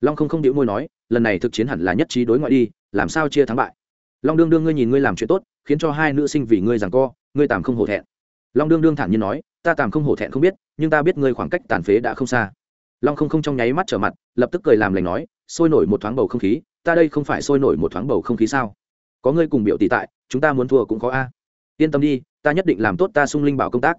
Long không không điệu môi nói, lần này thực chiến hẳn là nhất trí đối ngoại đi, làm sao chia thắng bại? Long đương đương ngươi nhìn ngươi làm chuyện tốt, khiến cho hai nữ sinh vì ngươi rằng co, ngươi tàm không hổ thẹn. Long đương đương thản nhiên nói, ta tàm không hổ thẹn không biết, nhưng ta biết ngươi khoảng cách tàn phế đã không xa. Long không không trong nháy mắt trở mặt, lập tức cười làm lành nói, sôi nổi một thoáng bầu không khí, ta đây không phải sôi nổi một thoáng bầu không khí sao? Có ngươi cùng biểu tỷ tại, chúng ta muốn thua cũng có a. Yên tâm đi, ta nhất định làm tốt ta sung linh bảo công tác.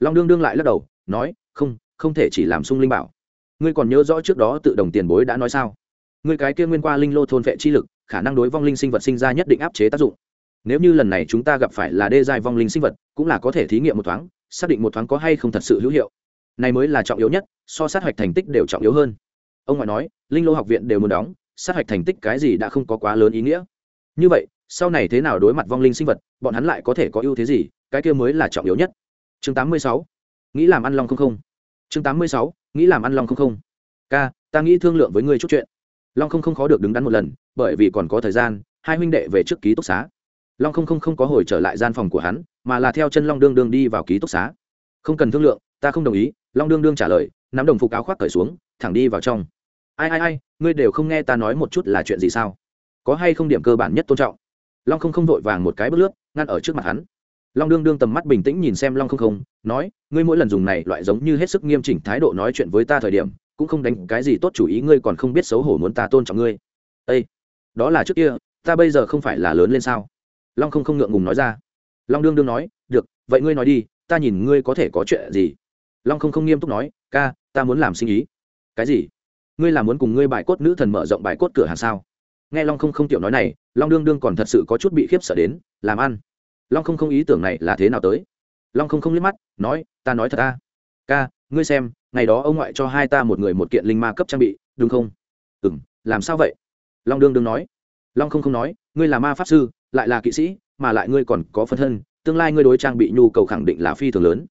Long đương đương lại lắc đầu, nói không không thể chỉ làm sung linh bảo. Ngươi còn nhớ rõ trước đó tự đồng tiền bối đã nói sao? Ngươi cái kia nguyên qua linh lô thôn vệ chi lực, khả năng đối vong linh sinh vật sinh ra nhất định áp chế tác dụng. Nếu như lần này chúng ta gặp phải là đê dài vong linh sinh vật, cũng là có thể thí nghiệm một thoáng, xác định một thoáng có hay không thật sự hữu hiệu. Này mới là trọng yếu nhất, so sát hạch thành tích đều trọng yếu hơn. Ông ngoại nói, linh lô học viện đều muốn đóng, sát hạch thành tích cái gì đã không có quá lớn ý nghĩa. Như vậy, sau này thế nào đối mặt vong linh sinh vật, bọn hắn lại có thể có ưu thế gì? Cái kia mới là trọng yếu nhất. Chương 86 nghĩ làm ăn long không không. Chương 86. nghĩ làm ăn long không không. Ca, ta nghĩ thương lượng với ngươi chút chuyện. Long không không khó được đứng đắn một lần, bởi vì còn có thời gian, hai huynh đệ về trước ký túc xá. Long không không không có hồi trở lại gian phòng của hắn, mà là theo chân long đương đương đi vào ký túc xá. Không cần thương lượng, ta không đồng ý, long đương đương trả lời, nắm đồng phục áo khoác cởi xuống, thẳng đi vào trong. Ai ai ai, ngươi đều không nghe ta nói một chút là chuyện gì sao? Có hay không điểm cơ bản nhất tôn trọng? Long không không vội vàng một cái bước lướt, ngăn ở trước mặt hắn long đương đương tầm mắt bình tĩnh nhìn xem long không không, nói, ngươi mỗi lần dùng này loại giống như hết sức nghiêm chỉnh thái độ nói chuyện với ta thời điểm, cũng không đánh cái gì tốt chủ ý, ngươi còn không biết xấu hổ muốn ta tôn trọng ngươi. Ây đó là trước kia, ta bây giờ không phải là lớn lên sao? Long không không ngượng ngùng nói ra. Long đương đương nói, được, vậy ngươi nói đi, ta nhìn ngươi có thể có chuyện gì? Long không không nghiêm túc nói, ca, ta muốn làm sinh ý. Cái gì? Ngươi là muốn cùng ngươi bài cốt nữ thần mở rộng bài cốt cửa hàng sao? Nghe long không không tiểu nói này, long đương đương còn thật sự có chút bị khiếp sợ đến, làm ăn long không không ý tưởng này là thế nào tới? Long không không liếc mắt, nói, ta nói thật ta ca, ngươi xem, ngày đó ông ngoại cho hai ta một người một kiện linh ma cấp trang bị, đúng không? Ừ m làm sao vậy? Long đương đương nói. Long không không nói, ngươi là ma pháp sư, lại là kỵ sĩ, mà lại ngươi còn có phân thân, tương lai ngươi đối trang bị nhu cầu khẳng định là phi thường lớn.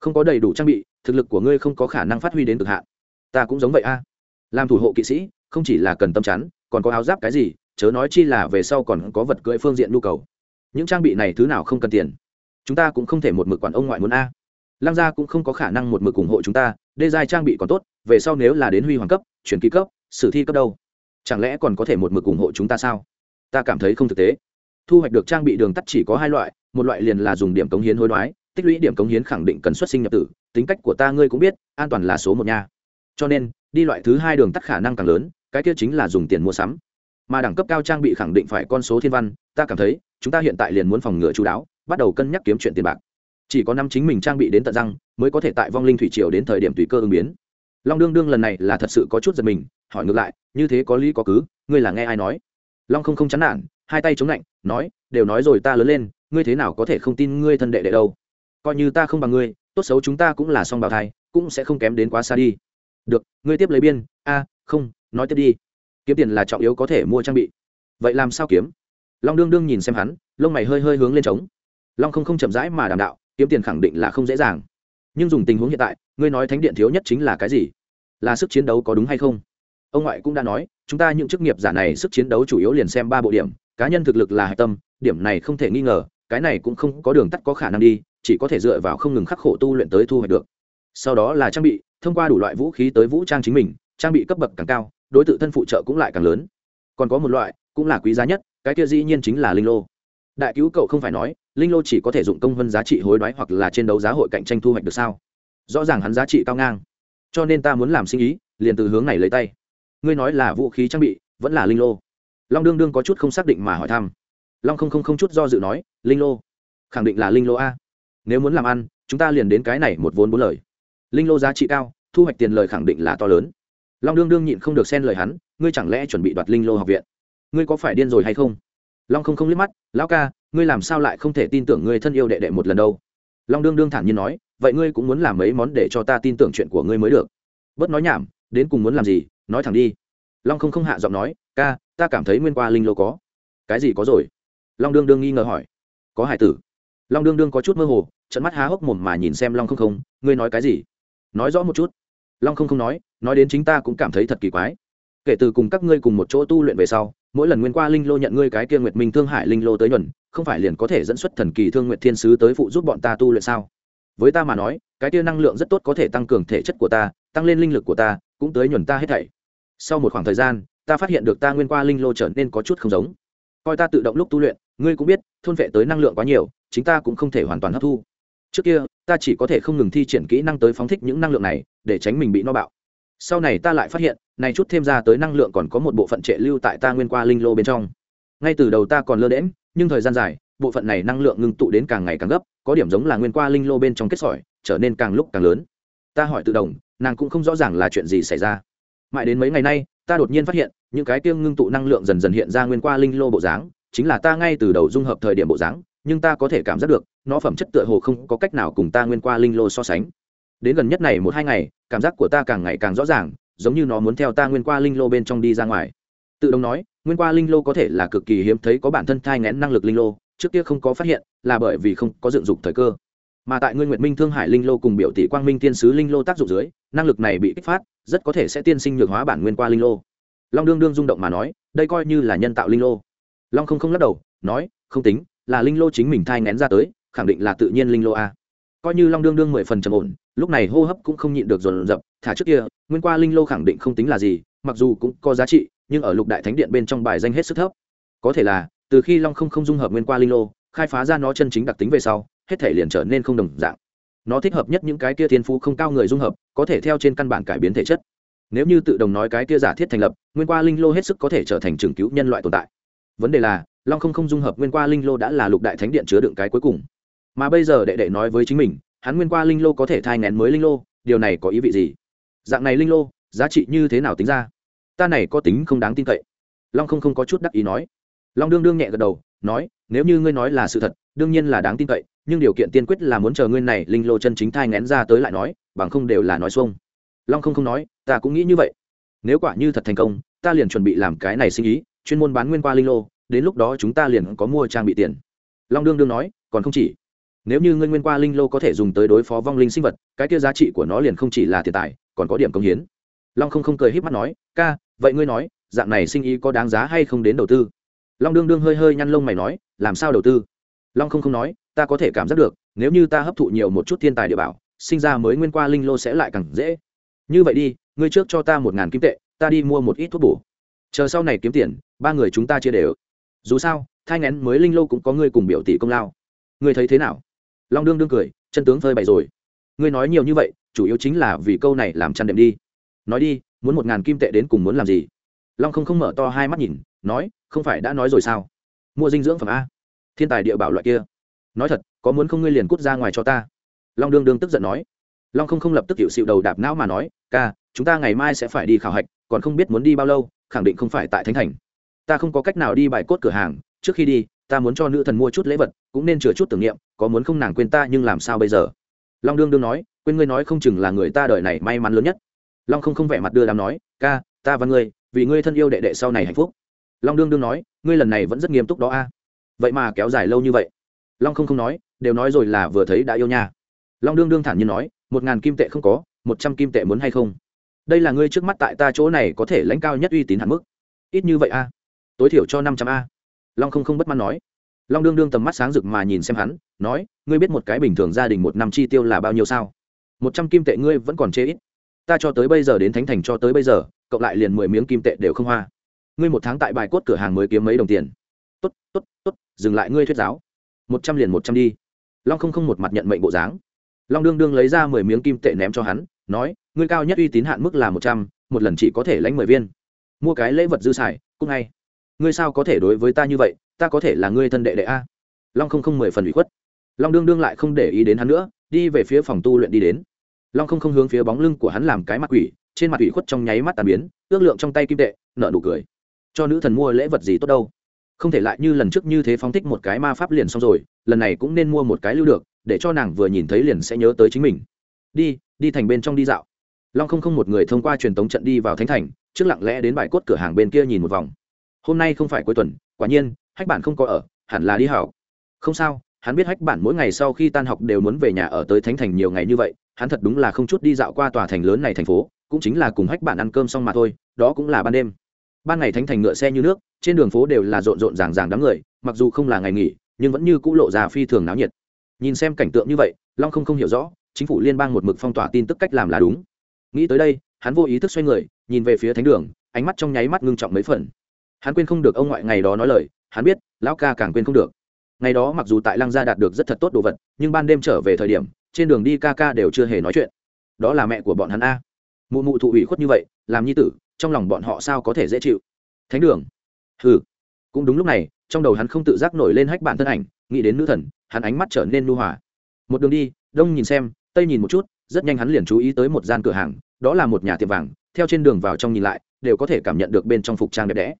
Không có đầy đủ trang bị, thực lực của ngươi không có khả năng phát huy đến cực hạn. Ta cũng giống vậy a. Làm thủ hộ kỵ sĩ, không chỉ là cần tâm chắn, còn có áo giáp cái gì, chớ nói chi là về sau còn có vật cưỡi phương diện nhu cầu những trang bị này thứ nào không cần tiền? Chúng ta cũng không thể một mực quản ông ngoại muốn a. Lăng gia cũng không có khả năng một mực ủng hộ chúng ta, đê giai trang bị còn tốt, về sau nếu là đến huy hoàng cấp, chuyển ký cấp, sử thi cấp đâu? Chẳng lẽ còn có thể một mực ủng hộ chúng ta sao? Ta cảm thấy không thực tế. Thu hoạch được trang bị đường tắt chỉ có hai loại, một loại liền là dùng điểm cống hiến hối đoái, tích lũy điểm cống hiến khẳng định cần xuất sinh nhập tử, tính cách của ta ngươi cũng biết, an toàn là số một nha. Cho nên, đi loại thứ hai đường tắt khả năng càng lớn, cái kia chính là dùng tiền mua sắm. Mà đẳng cấp cao trang bị khẳng định phải con số thiên văn, ta cảm thấy chúng ta hiện tại liền muốn phòng ngừa chú đáo, bắt đầu cân nhắc kiếm chuyện tiền bạc. Chỉ có năm chính mình trang bị đến tận răng, mới có thể tại vong linh thủy triều đến thời điểm tùy cơ ứng biến. Long đương đương lần này là thật sự có chút giật mình, hỏi ngược lại, như thế có lý có cứ, ngươi là nghe ai nói? Long không không chán nản, hai tay chống lạnh, nói, đều nói rồi ta lớn lên, ngươi thế nào có thể không tin ngươi thân đệ đệ đâu? Coi như ta không bằng ngươi, tốt xấu chúng ta cũng là song bào thai, cũng sẽ không kém đến quá xa đi. Được, ngươi tiếp lấy biên. A, không, nói tiếp đi. Kiếm tiền là trọng yếu có thể mua trang bị. Vậy làm sao kiếm? Long đương đương nhìn xem hắn, lông mày hơi hơi hướng lên trống. Long không không chậm rãi mà đàm đạo, kiếm tiền khẳng định là không dễ dàng. Nhưng dùng tình huống hiện tại, ngươi nói thánh điện thiếu nhất chính là cái gì? Là sức chiến đấu có đúng hay không? Ông ngoại cũng đã nói, chúng ta những chức nghiệp giả này sức chiến đấu chủ yếu liền xem ba bộ điểm, cá nhân thực lực là hạch tâm, điểm này không thể nghi ngờ, cái này cũng không có đường tắt có khả năng đi, chỉ có thể dựa vào không ngừng khắc khổ tu luyện tới thu hoạch được. Sau đó là trang bị, thông qua đủ loại vũ khí tới vũ trang chính mình, trang bị cấp bậc càng cao, đối tượng thân phụ trợ cũng lại càng lớn. Còn có một loại, cũng là quý giá nhất cái kia dĩ nhiên chính là linh lô. Đại cứu cậu không phải nói, linh lô chỉ có thể dụng công vân giá trị hối đoái hoặc là trên đấu giá hội cạnh tranh thu hoạch được sao? Rõ ràng hắn giá trị cao ngang. Cho nên ta muốn làm sinh ý, liền từ hướng này lấy tay. Ngươi nói là vũ khí trang bị, vẫn là linh lô. Long đương đương có chút không xác định mà hỏi thăm. Long không không không chút do dự nói, linh lô? Khẳng định là linh lô a. Nếu muốn làm ăn, chúng ta liền đến cái này một vốn bốn lời. Linh lô giá trị cao, thu hoạch tiền lời khẳng định là to lớn. Long đương đương nhịn không được xen lời hắn, ngươi chẳng lẽ chuẩn bị đoạt linh lô học viện? Ngươi có phải điên rồi hay không? Long không không liếc mắt, lão ca, ngươi làm sao lại không thể tin tưởng ngươi thân yêu đệ đệ một lần đâu? Long đương đương thản nhiên nói, vậy ngươi cũng muốn làm mấy món để cho ta tin tưởng chuyện của ngươi mới được? Bớt nói nhảm, đến cùng muốn làm gì, nói thẳng đi. Long không không hạ giọng nói, ca, ta cảm thấy nguyên qua linh lô có. Cái gì có rồi? Long đương đương nghi ngờ hỏi. Có hải tử. Long đương đương có chút mơ hồ trận mắt há hốc mồm mà nhìn xem long không không, ngươi nói cái gì? Nói rõ một chút. Long không không nói nói đến chính ta cũng cảm thấy thật kỳ quái. Kể từ cùng các ngươi cùng một chỗ tu luyện về sau mỗi lần nguyên qua linh lô nhận ngươi cái kia nguyệt minh thương hải linh lô tới nhuần, không phải liền có thể dẫn xuất thần kỳ thương nguyệt thiên sứ tới phụ giúp bọn ta tu luyện sao? Với ta mà nói, cái kia năng lượng rất tốt có thể tăng cường thể chất của ta, tăng lên linh lực của ta, cũng tới nhuần ta hết thảy. Sau một khoảng thời gian, ta phát hiện được ta nguyên qua linh lô trở nên có chút không giống. Coi ta tự động lúc tu luyện, ngươi cũng biết, thôn vệ tới năng lượng quá nhiều, chính ta cũng không thể hoàn toàn hấp thu. Trước kia, ta chỉ có thể không ngừng thi triển kỹ năng tới phóng thích những năng lượng này, để tránh mình bị no bạo sau này ta lại phát hiện này chút thêm ra tới năng lượng còn có một bộ phận trệ lưu tại ta nguyên qua linh lô bên trong. Ngay từ đầu ta còn lơ đễm nhưng thời gian dài bộ phận này năng lượng ngưng tụ đến càng ngày càng gấp có điểm giống là nguyên qua linh lô bên trong kết sỏi trở nên càng lúc càng lớn. Ta hỏi tự đồng, nàng cũng không rõ ràng là chuyện gì xảy ra. Mãi đến mấy ngày nay ta đột nhiên phát hiện những cái tiêng ngưng tụ năng lượng dần dần hiện ra nguyên qua linh lô bộ dáng chính là ta ngay từ đầu dung hợp thời điểm bộ dáng nhưng ta có thể cảm giác được nó phẩm chất tựa hồ không có cách nào cùng ta nguyên qua linh lô so sánh đến gần nhất này một hai ngày, cảm giác của ta càng ngày càng rõ ràng, giống như nó muốn theo ta nguyên qua linh lô bên trong đi ra ngoài. Tự động nói, nguyên qua linh lô có thể là cực kỳ hiếm thấy có bản thân thai ngén năng lực linh lô, trước kia không có phát hiện, là bởi vì không có dựng dục thời cơ. Mà tại nguyên nguyệt minh thương hải linh lô cùng biểu tỷ quang minh tiên sứ linh lô tác dụng dưới, năng lực này bị kích phát, rất có thể sẽ tiên sinh nhược hóa bản nguyên qua linh lô. Long đương đương rung động mà nói, đây coi như là nhân tạo linh lô. Long không không lắc đầu, nói, không tính, là linh lô chính mình thai ngén ra tới, khẳng định là tự nhiên linh lô a. Coi như long đương đương mười phần trầm ổn lúc này hô hấp cũng không nhịn được dồn dập, thả trước kia, nguyên qua linh lô khẳng định không tính là gì, mặc dù cũng có giá trị, nhưng ở lục đại thánh điện bên trong bài danh hết sức thấp. Có thể là, từ khi long không không dung hợp nguyên qua linh lô, khai phá ra nó chân chính đặc tính về sau, hết thể liền trở nên không đồng dạng. Nó thích hợp nhất những cái kia thiên phú không cao người dung hợp, có thể theo trên căn bản cải biến thể chất. Nếu như tự đồng nói cái kia giả thiết thành lập, nguyên qua linh lô hết sức có thể trở thành trường cứu nhân loại tồn tại. Vấn đề là, long không không dung hợp nguyên qua linh lô đã là lục đại thánh điện chứa đựng cái cuối cùng. Mà bây giờ đệ đệ nói với chính mình hắn nguyên qua linh lô có thể thai ngén mới linh lô, điều này có ý vị gì? Dạng này linh lô, giá trị như thế nào tính ra? Ta này có tính không đáng tin cậy. Long không không có chút đắc ý nói. Long đương đương nhẹ gật đầu, nói, nếu như ngươi nói là sự thật, đương nhiên là đáng tin cậy, nhưng điều kiện tiên quyết là muốn chờ ngươi này linh lô chân chính thai ngén ra tới lại nói, bằng không đều là nói xuông. Long không không nói, ta cũng nghĩ như vậy. Nếu quả như thật thành công, ta liền chuẩn bị làm cái này sinh ý, chuyên môn bán nguyên qua linh lô, đến lúc đó chúng ta liền có mua trang bị tiền. Long đương đương nói, còn không chỉ nếu như ngươi nguyên qua linh lô có thể dùng tới đối phó vong linh sinh vật, cái kia giá trị của nó liền không chỉ là tiền tài, còn có điểm công hiến. Long không không cười h í p mắt nói, ca, vậy ngươi nói, dạng này sinh ý có đáng giá hay không đến đầu tư? Long đương đương hơi hơi nhăn lông mày nói, làm sao đầu tư? Long không không nói, ta có thể cảm giác được, nếu như ta hấp thụ nhiều một chút thiên tài địa bảo, sinh ra mới nguyên qua linh lô sẽ lại càng dễ. Như vậy đi, ngươi trước cho ta một ngàn kim tệ, ta đi mua một ít thuốc bổ. Chờ sau này kiếm tiền, ba người chúng ta chia đều. Dù sao, thai ngén mới linh lô cũng có ngươi cùng biểu tỷ công lao. Ngươi thấy thế nào? Long đương đương cười, chân tướng phơi bày rồi. Ngươi nói nhiều như vậy, chủ yếu chính là vì câu này làm chăn đệm đi. Nói đi, muốn một ngàn kim tệ đến cùng muốn làm gì? Long không không mở to hai mắt nhìn, nói, không phải đã nói rồi sao? Mua dinh dưỡng phẩm a. Thiên tài địa bảo loại kia. Nói thật, có muốn không ngươi liền cút ra ngoài cho ta? Long đương đương tức giận nói. Long không không lập tức hiệu xịu đầu đạp não mà nói, ca, chúng ta ngày mai sẽ phải đi khảo hạch, còn không biết muốn đi bao lâu, khẳng định không phải tại thánh thành. Ta không có cách nào đi bài cốt cửa hàng, trước khi đi ta muốn cho nữ thần mua chút lễ vật, cũng nên chừa chút tưởng niệm, có muốn không nàng quên ta nhưng làm sao bây giờ? Long đương đương nói, quên ngươi nói không chừng là người ta đời này may mắn lớn nhất. Long không không vẻ mặt đưa đám nói, ca, ta và ngươi, vì ngươi thân yêu đệ đệ sau này hạnh phúc. Long đương đương nói, ngươi lần này vẫn rất nghiêm túc đó a. Vậy mà kéo dài lâu như vậy. Long không không nói, đều nói rồi là vừa thấy đã yêu nha. Long đương đương thản nhiên nói, một ngàn kim tệ không có, một trăm kim tệ muốn hay không? Đây là ngươi trước mắt tại ta chỗ này có thể lãnh cao nhất uy tín hạn mức. Ít như vậy a. Tối thiểu cho năm trăm a long không không bất mãn nói. Long đương đương tầm mắt sáng rực mà nhìn xem hắn, nói, ngươi biết một cái bình thường gia đình một năm chi tiêu là bao nhiêu sao? Một trăm kim tệ ngươi vẫn còn chê ít. Ta cho tới bây giờ đến thánh thành cho tới bây giờ, cộng lại liền mười miếng kim tệ đều không hoa. Ngươi một tháng tại bài cốt cửa hàng mới kiếm mấy đồng tiền. Tốt tốt tốt, dừng lại ngươi thuyết giáo. Một trăm liền một trăm đi. Long không không một mặt nhận mệnh bộ dáng. Long đương đương lấy ra mười miếng kim tệ ném cho hắn, nói, ngươi cao nhất uy tín hạn mức là một trăm, một lần chỉ có thể lãnh mười viên. Mua cái lễ vật dư xài, cũng ngay ngươi sao có thể đối với ta như vậy, ta có thể là ngươi thân đệ đệ a? Long không không mười phần ủy khuất. Long đương đương lại không để ý đến hắn nữa, đi về phía phòng tu luyện đi đến. Long không không hướng phía bóng lưng của hắn làm cái mặt quỷ, trên mặt ủy khuất trong nháy mắt tàn biến, ước lượng trong tay kim tệ nợ nụ cười. Cho nữ thần mua lễ vật gì tốt đâu? Không thể lại như lần trước như thế phóng thích một cái ma pháp liền xong rồi, lần này cũng nên mua một cái lưu được, để cho nàng vừa nhìn thấy liền sẽ nhớ tới chính mình. Đi đi thành bên trong đi dạo. Long không không một người thông qua truyền tống trận đi vào thánh thành, trước lặng lẽ đến bài cốt cửa hàng bên kia nhìn một vòng hôm nay không phải cuối tuần, quả nhiên, hách bản không có ở, hẳn là đi học. Không sao, hắn biết hách bản mỗi ngày sau khi tan học đều muốn về nhà ở tới thánh thành nhiều ngày như vậy, hắn thật đúng là không chút đi dạo qua tòa thành lớn này thành phố, cũng chính là cùng hách bản ăn cơm xong mà thôi, đó cũng là ban đêm. Ban ngày thánh thành ngựa xe như nước, trên đường phố đều là rộn rộn ràng ràng đám người, mặc dù không là ngày nghỉ, nhưng vẫn như cũ lộ ra phi thường náo nhiệt. Nhìn xem cảnh tượng như vậy, long không không hiểu rõ, chính phủ liên bang một mực phong tỏa tin tức cách làm là đúng. Nghĩ tới đây, hắn vô ý thức xoay người, nhìn về phía thánh đường, ánh mắt trong nháy mắt ngưng trọng mấy phần hắn quên không được ông ngoại ngày đó nói lời, hắn biết, lão ca càng quên không được. Ngày đó mặc dù tại lăng gia đạt được rất thật tốt đồ vật, nhưng ban đêm trở về thời điểm, trên đường đi ca ca đều chưa hề nói chuyện. Đó là mẹ của bọn hắn a. Mụ mụ thụ ủy khuất như vậy, làm nhi tử, trong lòng bọn họ sao có thể dễ chịu? Thánh đường. Ừ cũng đúng lúc này, trong đầu hắn không tự giác nổi lên hách bản thân ảnh, nghĩ đến nữ thần, hắn ánh mắt trở nên nu hòa. Một đường đi, đông nhìn xem, tây nhìn một chút, rất nhanh hắn liền chú ý tới một gian cửa hàng, đó là một nhà tiệm vàng, theo trên đường vào trong nhìn lại, đều có thể cảm nhận được bên trong phục trang đẹp đẽ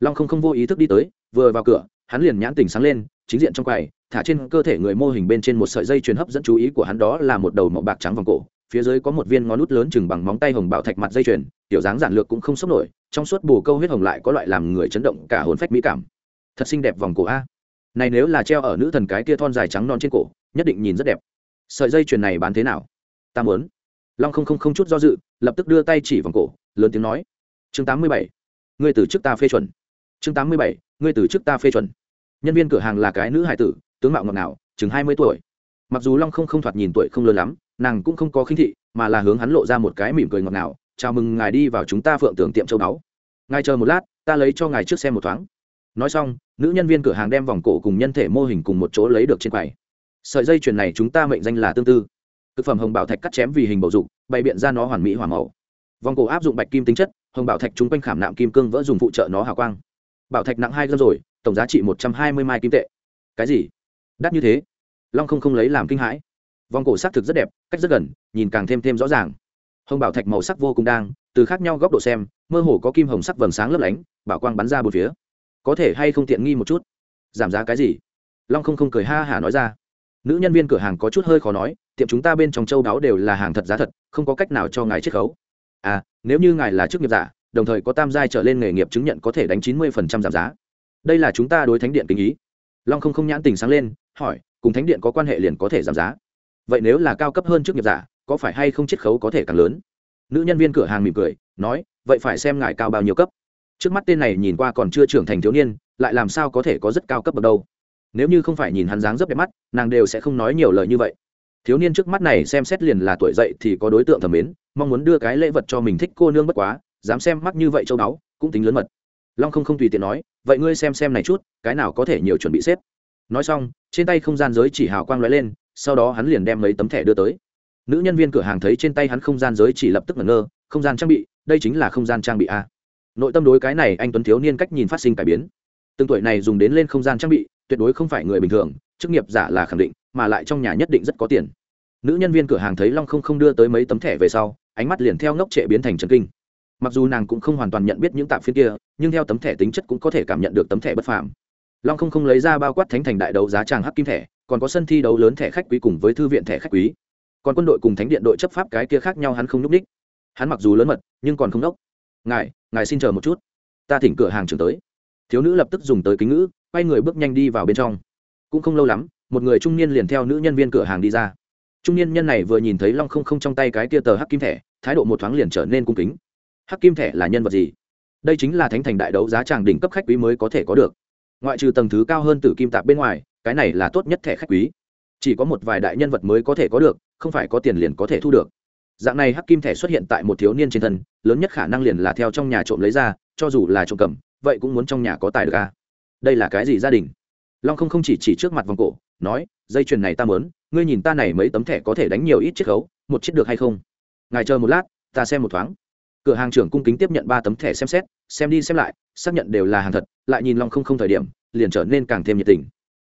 long không không vô ý thức đi tới, vừa vào cửa, hắn liền nhãn tình sáng lên, chính diện trong quầy, thả trên cơ thể người mô hình bên trên một sợi dây chuyền hấp dẫn chú ý của hắn đó là một đầu màu bạc trắng vòng cổ, phía dưới có một viên ngón nút lớn chừng bằng móng tay hồng bảo thạch mặt dây chuyền, tiểu dáng giản lược cũng không sốc nổi, trong suốt bù câu huyết hồng lại có loại làm người chấn động cả hồn phách mỹ cảm. Thật xinh đẹp vòng cổ a. Này nếu là treo ở nữ thần cái kia thon dài trắng non trên cổ, nhất định nhìn rất đẹp. Sợi dây chuyền này bán thế nào? Ta muốn. Long không không không chút do dự, lập tức đưa tay chỉ vòng cổ, lớn tiếng nói. Chương tám mươi bảy. Ngươi từ trước ta phê chuẩn chương tám mươi bảy, ngươi từ trước ta phê chuẩn. Nhân viên cửa hàng là cái nữ hải tử, tướng mạo ngọt ngào, chừng hai mươi tuổi. Mặc dù long không không thoạt nhìn tuổi không lớn lắm, nàng cũng không có khinh thị, mà là hướng hắn lộ ra một cái mỉm cười ngọt ngào, chào mừng ngài đi vào chúng ta phượng tưởng tiệm châu báu. Ngài chờ một lát, ta lấy cho ngài trước xem một thoáng. Nói xong, nữ nhân viên cửa hàng đem vòng cổ cùng nhân thể mô hình cùng một chỗ lấy được trên quầy. Sợi dây chuyền này chúng ta mệnh danh là tương tư. Thực phẩm hồng bảo thạch cắt chém vì hình bầu dục, bày biện ra nó hoàn mỹ hoàn màu. Vòng cổ áp dụng bạch kim tính chất, hồng bảo thạch chúng quanh khảm nạm kim cương vỡ dùng phụ trợ nó hào quang bảo thạch nặng hai g rồi, tổng giá trị một trăm hai mươi mai kim tệ. Cái gì? Đắt như thế? Long không không lấy làm kinh hãi. Vòng cổ xác thực rất đẹp, cách rất gần, nhìn càng thêm thêm rõ ràng. Hồng bảo thạch màu sắc vô cùng đang, từ khác nhau góc độ xem, mơ hồ có kim hồng sắc vầng sáng lấp lánh, bảo quang bắn ra một phía. Có thể hay không tiện nghi một chút? Giảm giá cái gì? Long không không cười ha hả nói ra. Nữ nhân viên cửa hàng có chút hơi khó nói, tiệm chúng ta bên trong châu đáo đều là hàng thật giá thật, không có cách nào cho ngài chiết khấu. À nếu như ngài là chức nghiệp giả đồng thời có tam giai trở lên nghề nghiệp chứng nhận có thể đánh chín mươi giảm giá. Đây là chúng ta đối thánh điện kính ý. Long không không nhãn tình sáng lên, hỏi, cùng thánh điện có quan hệ liền có thể giảm giá? Vậy nếu là cao cấp hơn chức nghiệp giả, có phải hay không chiết khấu có thể càng lớn? Nữ nhân viên cửa hàng mỉm cười, nói, vậy phải xem ngài cao bao nhiêu cấp. Trước mắt tên này nhìn qua còn chưa trưởng thành thiếu niên, lại làm sao có thể có rất cao cấp bậc đâu? Nếu như không phải nhìn hắn dáng rất đẹp mắt, nàng đều sẽ không nói nhiều lời như vậy. Thiếu niên trước mắt này xem xét liền là tuổi dậy thì có đối tượng thẩm mến, mong muốn đưa cái lễ vật cho mình thích cô nương bất quá dám xem mắt như vậy châu đáo cũng tính lớn mật. Long không không tùy tiện nói, vậy ngươi xem xem này chút, cái nào có thể nhiều chuẩn bị xếp? Nói xong, trên tay không gian giới chỉ hào quang lóe lên, sau đó hắn liền đem mấy tấm thẻ đưa tới. Nữ nhân viên cửa hàng thấy trên tay hắn không gian giới chỉ lập tức ngẩn ngơ, không gian trang bị, đây chính là không gian trang bị a. Nội tâm đối cái này anh tuấn thiếu niên cách nhìn phát sinh cải biến. Từng tuổi này dùng đến lên không gian trang bị, tuyệt đối không phải người bình thường, chức nghiệp giả là khẳng định, mà lại trong nhà nhất định rất có tiền. Nữ nhân viên cửa hàng thấy long không không đưa tới mấy tấm thẻ về sau, ánh mắt liền theo ngốc trệ biến thành trần kinh mặc dù nàng cũng không hoàn toàn nhận biết những tạp phiên kia, nhưng theo tấm thẻ tính chất cũng có thể cảm nhận được tấm thẻ bất phàm. Long không không lấy ra bao quát thánh thành đại đấu giá tràng hắc kim thẻ, còn có sân thi đấu lớn thẻ khách quý cùng với thư viện thẻ khách quý. Còn quân đội cùng thánh điện đội chấp pháp cái kia khác nhau hắn không n ú c ních. Hắn mặc dù lớn mật, nhưng còn không đốc. Ngài ngài xin chờ một chút. Ta thỉnh cửa hàng trưởng tới. Thiếu nữ lập tức dùng tới kính ngữ, quay người bước nhanh đi vào bên trong. Cũng không lâu lắm, một người trung niên liền theo nữ nhân viên cửa hàng đi ra. Trung niên nhân này vừa nhìn thấy long không không trong tay cái kia tờ hắc kim thẻ, thái độ một thoáng liền trở nên cung kính hắc kim thẻ là nhân vật gì? Đây chính là thánh thành đại đấu giá tràng đỉnh cấp khách quý mới có thể có được. Ngoại trừ tầng thứ cao hơn từ kim tạp bên ngoài, cái này là tốt nhất thẻ khách quý. Chỉ có một vài đại nhân vật mới có thể có được, không phải có tiền liền có thể thu được. Dạng này hắc kim thẻ xuất hiện tại một thiếu niên trên thân, lớn nhất khả năng liền là theo trong nhà trộm lấy ra, cho dù là trộm cầm, vậy cũng muốn trong nhà có tài được à. đây là cái gì gia đình? Long không không chỉ chỉ trước mặt vòng cổ, nói, dây chuyền này ta mớn ngươi nhìn ta này mấy tấm thẻ có thể đánh nhiều ít chiết khấu, một chiếc được hay không? Ngài chờ một lát, ta xem một thoáng cửa hàng trưởng cung kính tiếp nhận ba tấm thẻ xem xét, xem đi xem lại, xác nhận đều là hàng thật, lại nhìn long không không thời điểm, liền trở nên càng thêm nhiệt tình.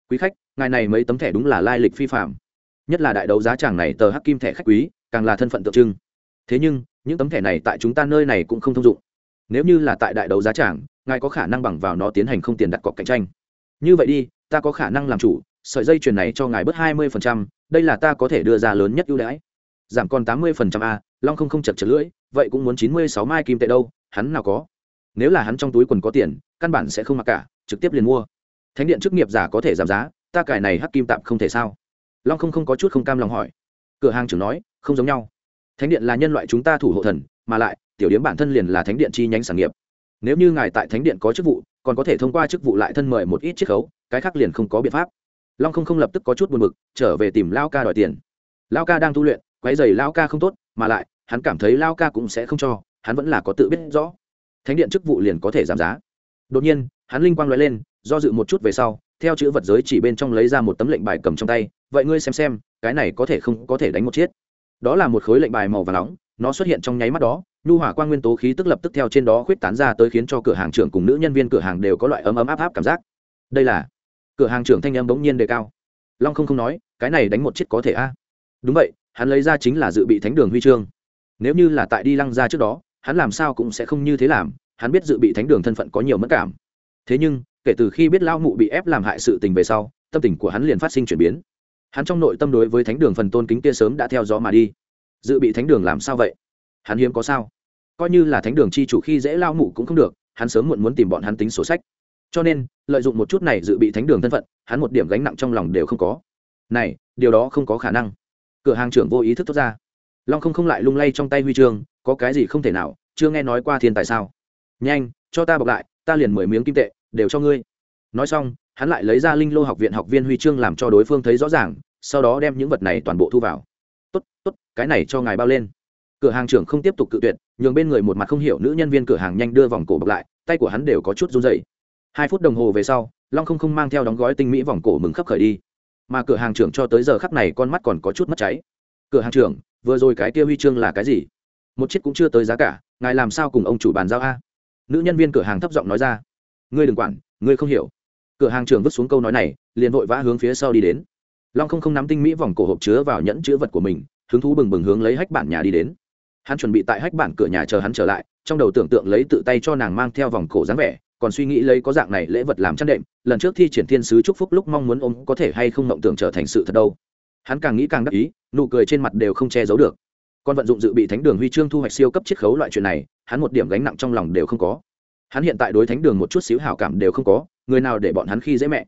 Quý khách, ngài này mấy tấm thẻ đúng là lai lịch phi phạm nhất là đại đấu giá tràng này tờ hắc kim thẻ khách quý, càng là thân phận tượng trưng. Thế nhưng, những tấm thẻ này tại chúng ta nơi này cũng không thông dụng. Nếu như là tại đại đấu giá tràng ngài có khả năng bằng vào nó tiến hành không tiền đặt cọc cạnh tranh. Như vậy đi, ta có khả năng làm chủ, sợi dây chuyền này cho ngài bớt hai mươi đây là ta có thể đưa ra lớn nhất ưu đãi. Giảm còn tám mươi a long không không chật chật lưỡi, vậy cũng muốn chín mươi sáu mai kim tệ đâu, hắn nào có. Nếu là hắn trong túi quần có tiền, căn bản sẽ không mặc cả, trực tiếp liền mua. Thánh điện chức nghiệp giả có thể giảm giá, ta cải này hắc kim tạm không thể sao? Long không không có chút không cam lòng hỏi. Cửa hàng trưởng nói, không giống nhau. Thánh điện là nhân loại chúng ta thủ hộ thần, mà lại, tiểu điếm bản thân liền là thánh điện chi nhánh sản nghiệp. Nếu như ngài tại thánh điện có chức vụ, còn có thể thông qua chức vụ lại thân mời một ít chiết khấu, cái khác liền không có biện pháp. Long không không lập tức có chút buồn b ự c trở về tìm lao ca đòi tiền. Lao ca đang tu luyện quái dày lao ca không tốt mà lại, hắn cảm thấy lao ca cũng sẽ không cho, hắn vẫn là có tự biết rõ. Thánh điện chức vụ liền có thể giảm giá. Đột nhiên, hắn linh quang l lên, do dự một chút về sau, theo chữ vật giới chỉ bên trong lấy ra một tấm lệnh bài cầm trong tay, vậy ngươi xem xem, cái này có thể không có thể đánh một chiết đó là một khối lệnh bài màu và nóng, nó xuất hiện trong nháy mắt đó, nhu hỏa quan nguyên tố khí tức lập tức theo trên đó khuyết tán ra tới khiến cho cửa hàng trưởng cùng nữ nhân viên cửa hàng đều có loại ấm ấm áp áp cảm giác. Đây là, cửa hàng trưởng thanh âm bỗng nhiên đề cao. Long không không nói, cái này đánh một chiếc có thể a? Đúng vậy hắn lấy ra chính là dự bị thánh đường huy chương. Nếu như là tại đi lăng ra trước đó, hắn làm sao cũng sẽ không như thế làm, hắn biết dự bị thánh đường thân phận có nhiều mất cảm. Thế nhưng, kể từ khi biết lao mụ bị ép làm hại sự tình về sau, tâm tình của hắn liền phát sinh chuyển biến. Hắn trong nội tâm đối với thánh đường phần tôn kính kia sớm đã theo gió mà đi. Dự bị thánh đường làm sao vậy? Hắn hiếm có sao? Coi như là thánh đường chi chủ khi dễ lao mụ cũng không được, hắn sớm muộn muốn tìm bọn hắn tính sổ sách. Cho nên, lợi dụng một chút này dự bị thánh đường thân phận, hắn một điểm gánh nặng trong lòng đều không có. Này, điều đó không có khả năng cửa hàng trưởng vô ý thức thốt ra. Long không không lại lung lay trong tay huy chương, có cái gì không thể nào, chưa nghe nói qua thiên tài sao. Nhanh, cho ta bọc lại, ta liền mười miếng kim tệ, đều cho ngươi. Nói xong, hắn lại lấy ra linh lô học viện học viên huy chương làm cho đối phương thấy rõ ràng, sau đó đem những vật này toàn bộ thu vào. Tốt tốt, cái này cho ngài bao lên. Cửa hàng trưởng không tiếp tục cự tuyệt, nhường bên người một mặt không hiểu nữ nhân viên cửa hàng nhanh đưa vòng cổ bọc lại, tay của hắn đều có chút run dày hai phút đồng hồ về sau, long không không mang theo đóng gói tinh mỹ vòng cổ mừng khắp khởi đi mà cửa hàng trưởng cho tới giờ khắc này con mắt còn có chút mất cháy. Cửa hàng trưởng, vừa rồi cái kia huy chương là cái gì? Một chiếc cũng chưa tới giá cả, ngài làm sao cùng ông chủ bàn giao a? Nữ nhân viên cửa hàng thấp giọng nói ra. Ngươi đừng quản, ngươi không hiểu. Cửa hàng trưởng vứt xuống câu nói này, liền vội vã hướng phía sau đi đến. Long không không nắm tinh mỹ vòng cổ hộp chứa vào nhẫn chứa vật của mình, hứng thú bừng bừng hướng lấy hách bản nhà đi đến. Hắn chuẩn bị tại hách bản cửa nhà chờ hắn trở lại, trong đầu tưởng tượng lấy tự tay cho nàng mang theo vòng cổ dáng vẻ còn suy nghĩ lấy có dạng này lễ vật làm chăn đệm, lần trước thi triển thiên sứ chúc phúc lúc mong muốn ôm có thể hay không mộng tưởng trở thành sự thật đâu. Hắn càng nghĩ càng đắc ý, nụ cười trên mặt đều không che giấu được. Còn vận dụng dự bị thánh đường huy chương thu hoạch siêu cấp chiết khấu loại chuyện này, hắn một điểm gánh nặng trong lòng đều không có. Hắn hiện tại đối thánh đường một chút xíu hảo cảm đều không có, người nào để bọn hắn khi dễ mẹ.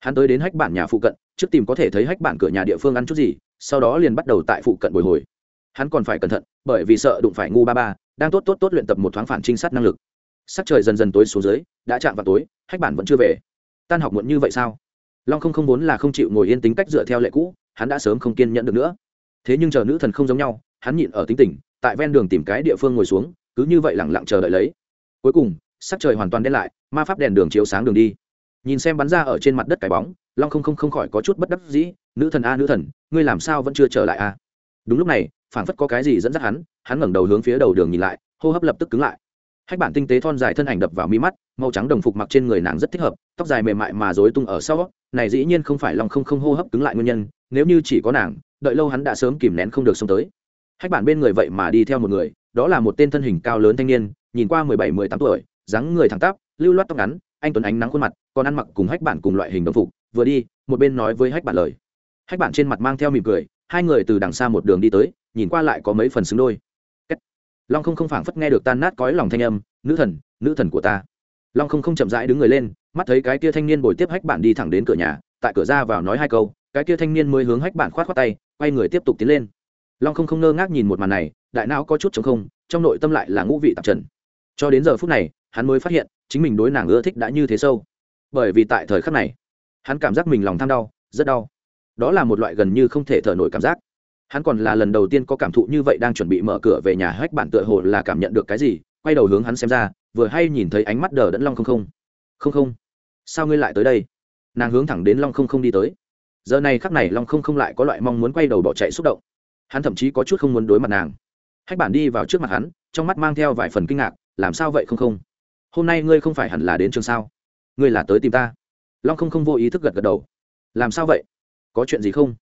Hắn tới đến hách bản nhà phụ cận, trước tìm có thể thấy hách bản cửa nhà địa phương ăn chút gì, sau đó liền bắt đầu tại phụ cận bồi hồi. Hắn còn phải cẩn thận, bởi vì sợ đụng phải ngu ba ba, đang tốt tốt tốt luyện tập một thoáng phản trinh sát năng lực sắc trời dần dần tối xuống dưới, đã chạm vào tối, hách bản vẫn chưa về. Tan học muộn như vậy sao? Long không không vốn là không chịu ngồi yên tính cách dựa theo lệ cũ, hắn đã sớm không kiên nhẫn được nữa. Thế nhưng chờ nữ thần không giống nhau, hắn nhịn ở tính tình, tại ven đường tìm cái địa phương ngồi xuống, cứ như vậy lẳng lặng chờ đợi lấy. Cuối cùng, sắc trời hoàn toàn đen lại, ma pháp đèn đường chiếu sáng đường đi. Nhìn xem bắn ra ở trên mặt đất cái bóng, long không không không khỏi có chút bất đắc dĩ, nữ thần a, nữ thần, ngươi làm sao vẫn chưa trở lại a? Đúng lúc này, phảng phất có cái gì dẫn dắt hắn hắn ngẩng đầu hướng phía đầu đường nhìn lại, hô hấp lập tức cứng lại hách bản tinh tế thon dài thân ảnh đập vào mi mắt, màu trắng đồng phục mặc trên người nàng rất thích hợp, tóc dài mềm mại mà rối tung ở sau, này dĩ nhiên không phải lòng không không hô hấp cứng lại nguyên nhân, nếu như chỉ có nàng, đợi lâu hắn đã sớm kìm nén không được xông tới. Hách bản bên người vậy mà đi theo một người, đó là một tên thân hình cao lớn thanh niên, nhìn qua mười bảy, mười tám tuổi, dáng người thẳng tắp, lưu loát tóc ngắn, anh tuấn ánh nắng khuôn mặt, còn ăn mặc cùng hách bản cùng loại hình đồng phục, vừa đi, một bên nói với hách bản lời. Hách bản trên mặt mang theo mỉm cười, hai người từ đằng xa một đường đi tới, nhìn qua lại có mấy phần xứng đôi long không không phảng phất nghe được tan nát cõi lòng thanh âm, nữ thần nữ thần của ta. Long không không chậm rãi đứng người lên, mắt thấy cái kia thanh niên bồi tiếp hách bản đi thẳng đến cửa nhà, tại cửa ra vào nói hai câu, cái kia thanh niên mới hướng hách bản khoát khoát tay, quay người tiếp tục tiến lên. Long không không ngơ ngác nhìn một màn này, đại não có chút chống không, trong nội tâm lại là ngũ vị tạp trần. Cho đến giờ phút này, hắn mới phát hiện, chính mình đối nàng ưa thích đã như thế sâu. Bởi vì tại thời khắc này, hắn cảm giác mình lòng tham đau, rất đau. Đó là một loại gần như không thể thở nổi cảm giác hắn còn là lần đầu tiên có cảm thụ như vậy đang chuẩn bị mở cửa về nhà hách bản tựa hồ là cảm nhận được cái gì, quay đầu hướng hắn xem ra, vừa hay nhìn thấy ánh mắt đờ đẫn long không không. Không không, sao ngươi lại tới đây? Nàng hướng thẳng đến long không không đi tới. Giờ này khắc này long không không lại có loại mong muốn quay đầu bỏ chạy xúc động. Hắn thậm chí có chút không muốn đối mặt nàng. Hách bản đi vào trước mặt hắn, trong mắt mang theo vài phần kinh ngạc, làm sao vậy không không? Hôm nay ngươi không phải hẳn là đến trường sao? Ngươi là tới tìm ta? Long không không vô ý thức gật gật đầu. Làm sao vậy? Có chuyện gì không?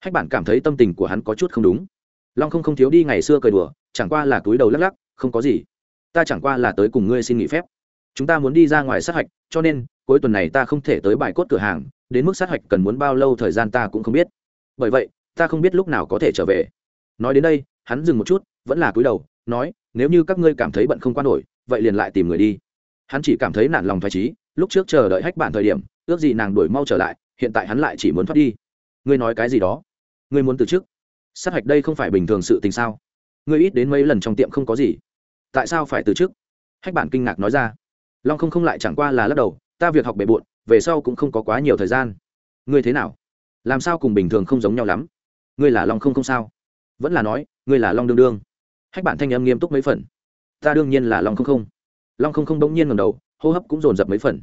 Hách bản cảm thấy tâm tình của hắn có chút không đúng. Long không không thiếu đi ngày xưa cười đùa, chẳng qua là túi đầu lắc lắc, không có gì. Ta chẳng qua là tới cùng ngươi xin nghỉ phép. Chúng ta muốn đi ra ngoài sát hạch, cho nên, cuối tuần này ta không thể tới bài cốt cửa hàng, đến mức sát hạch cần muốn bao lâu thời gian ta cũng không biết. Bởi vậy, ta không biết lúc nào có thể trở về. Nói đến đây, hắn dừng một chút, vẫn là cúi đầu, nói, nếu như các ngươi cảm thấy bận không quan nổi, vậy liền lại tìm người đi. Hắn chỉ cảm thấy nản lòng thoải trí, lúc trước chờ đợi hách bản thời điểm, ước gì nàng đuổi mau trở lại, hiện tại hắn lại chỉ muốn thoát đi. Ngươi nói cái gì đó? Ngươi muốn từ chức. Sát hạch đây không phải bình thường sự tình sao? Ngươi ít đến mấy lần trong tiệm không có gì. Tại sao phải từ chức? Hách bản kinh ngạc nói ra. Long không không lại chẳng qua là lắc đầu, ta việc học bề bộn, về sau cũng không có quá nhiều thời gian. Ngươi thế nào? Làm sao cùng bình thường không giống nhau lắm? Ngươi là long không không sao? Vẫn là nói, ngươi là long đương đương. Hách bản thanh âm nghiêm túc mấy phần. Ta đương nhiên là long không không. Long không không bỗng nhiên ngầm đầu, hô hấp cũng dồn dập mấy phần.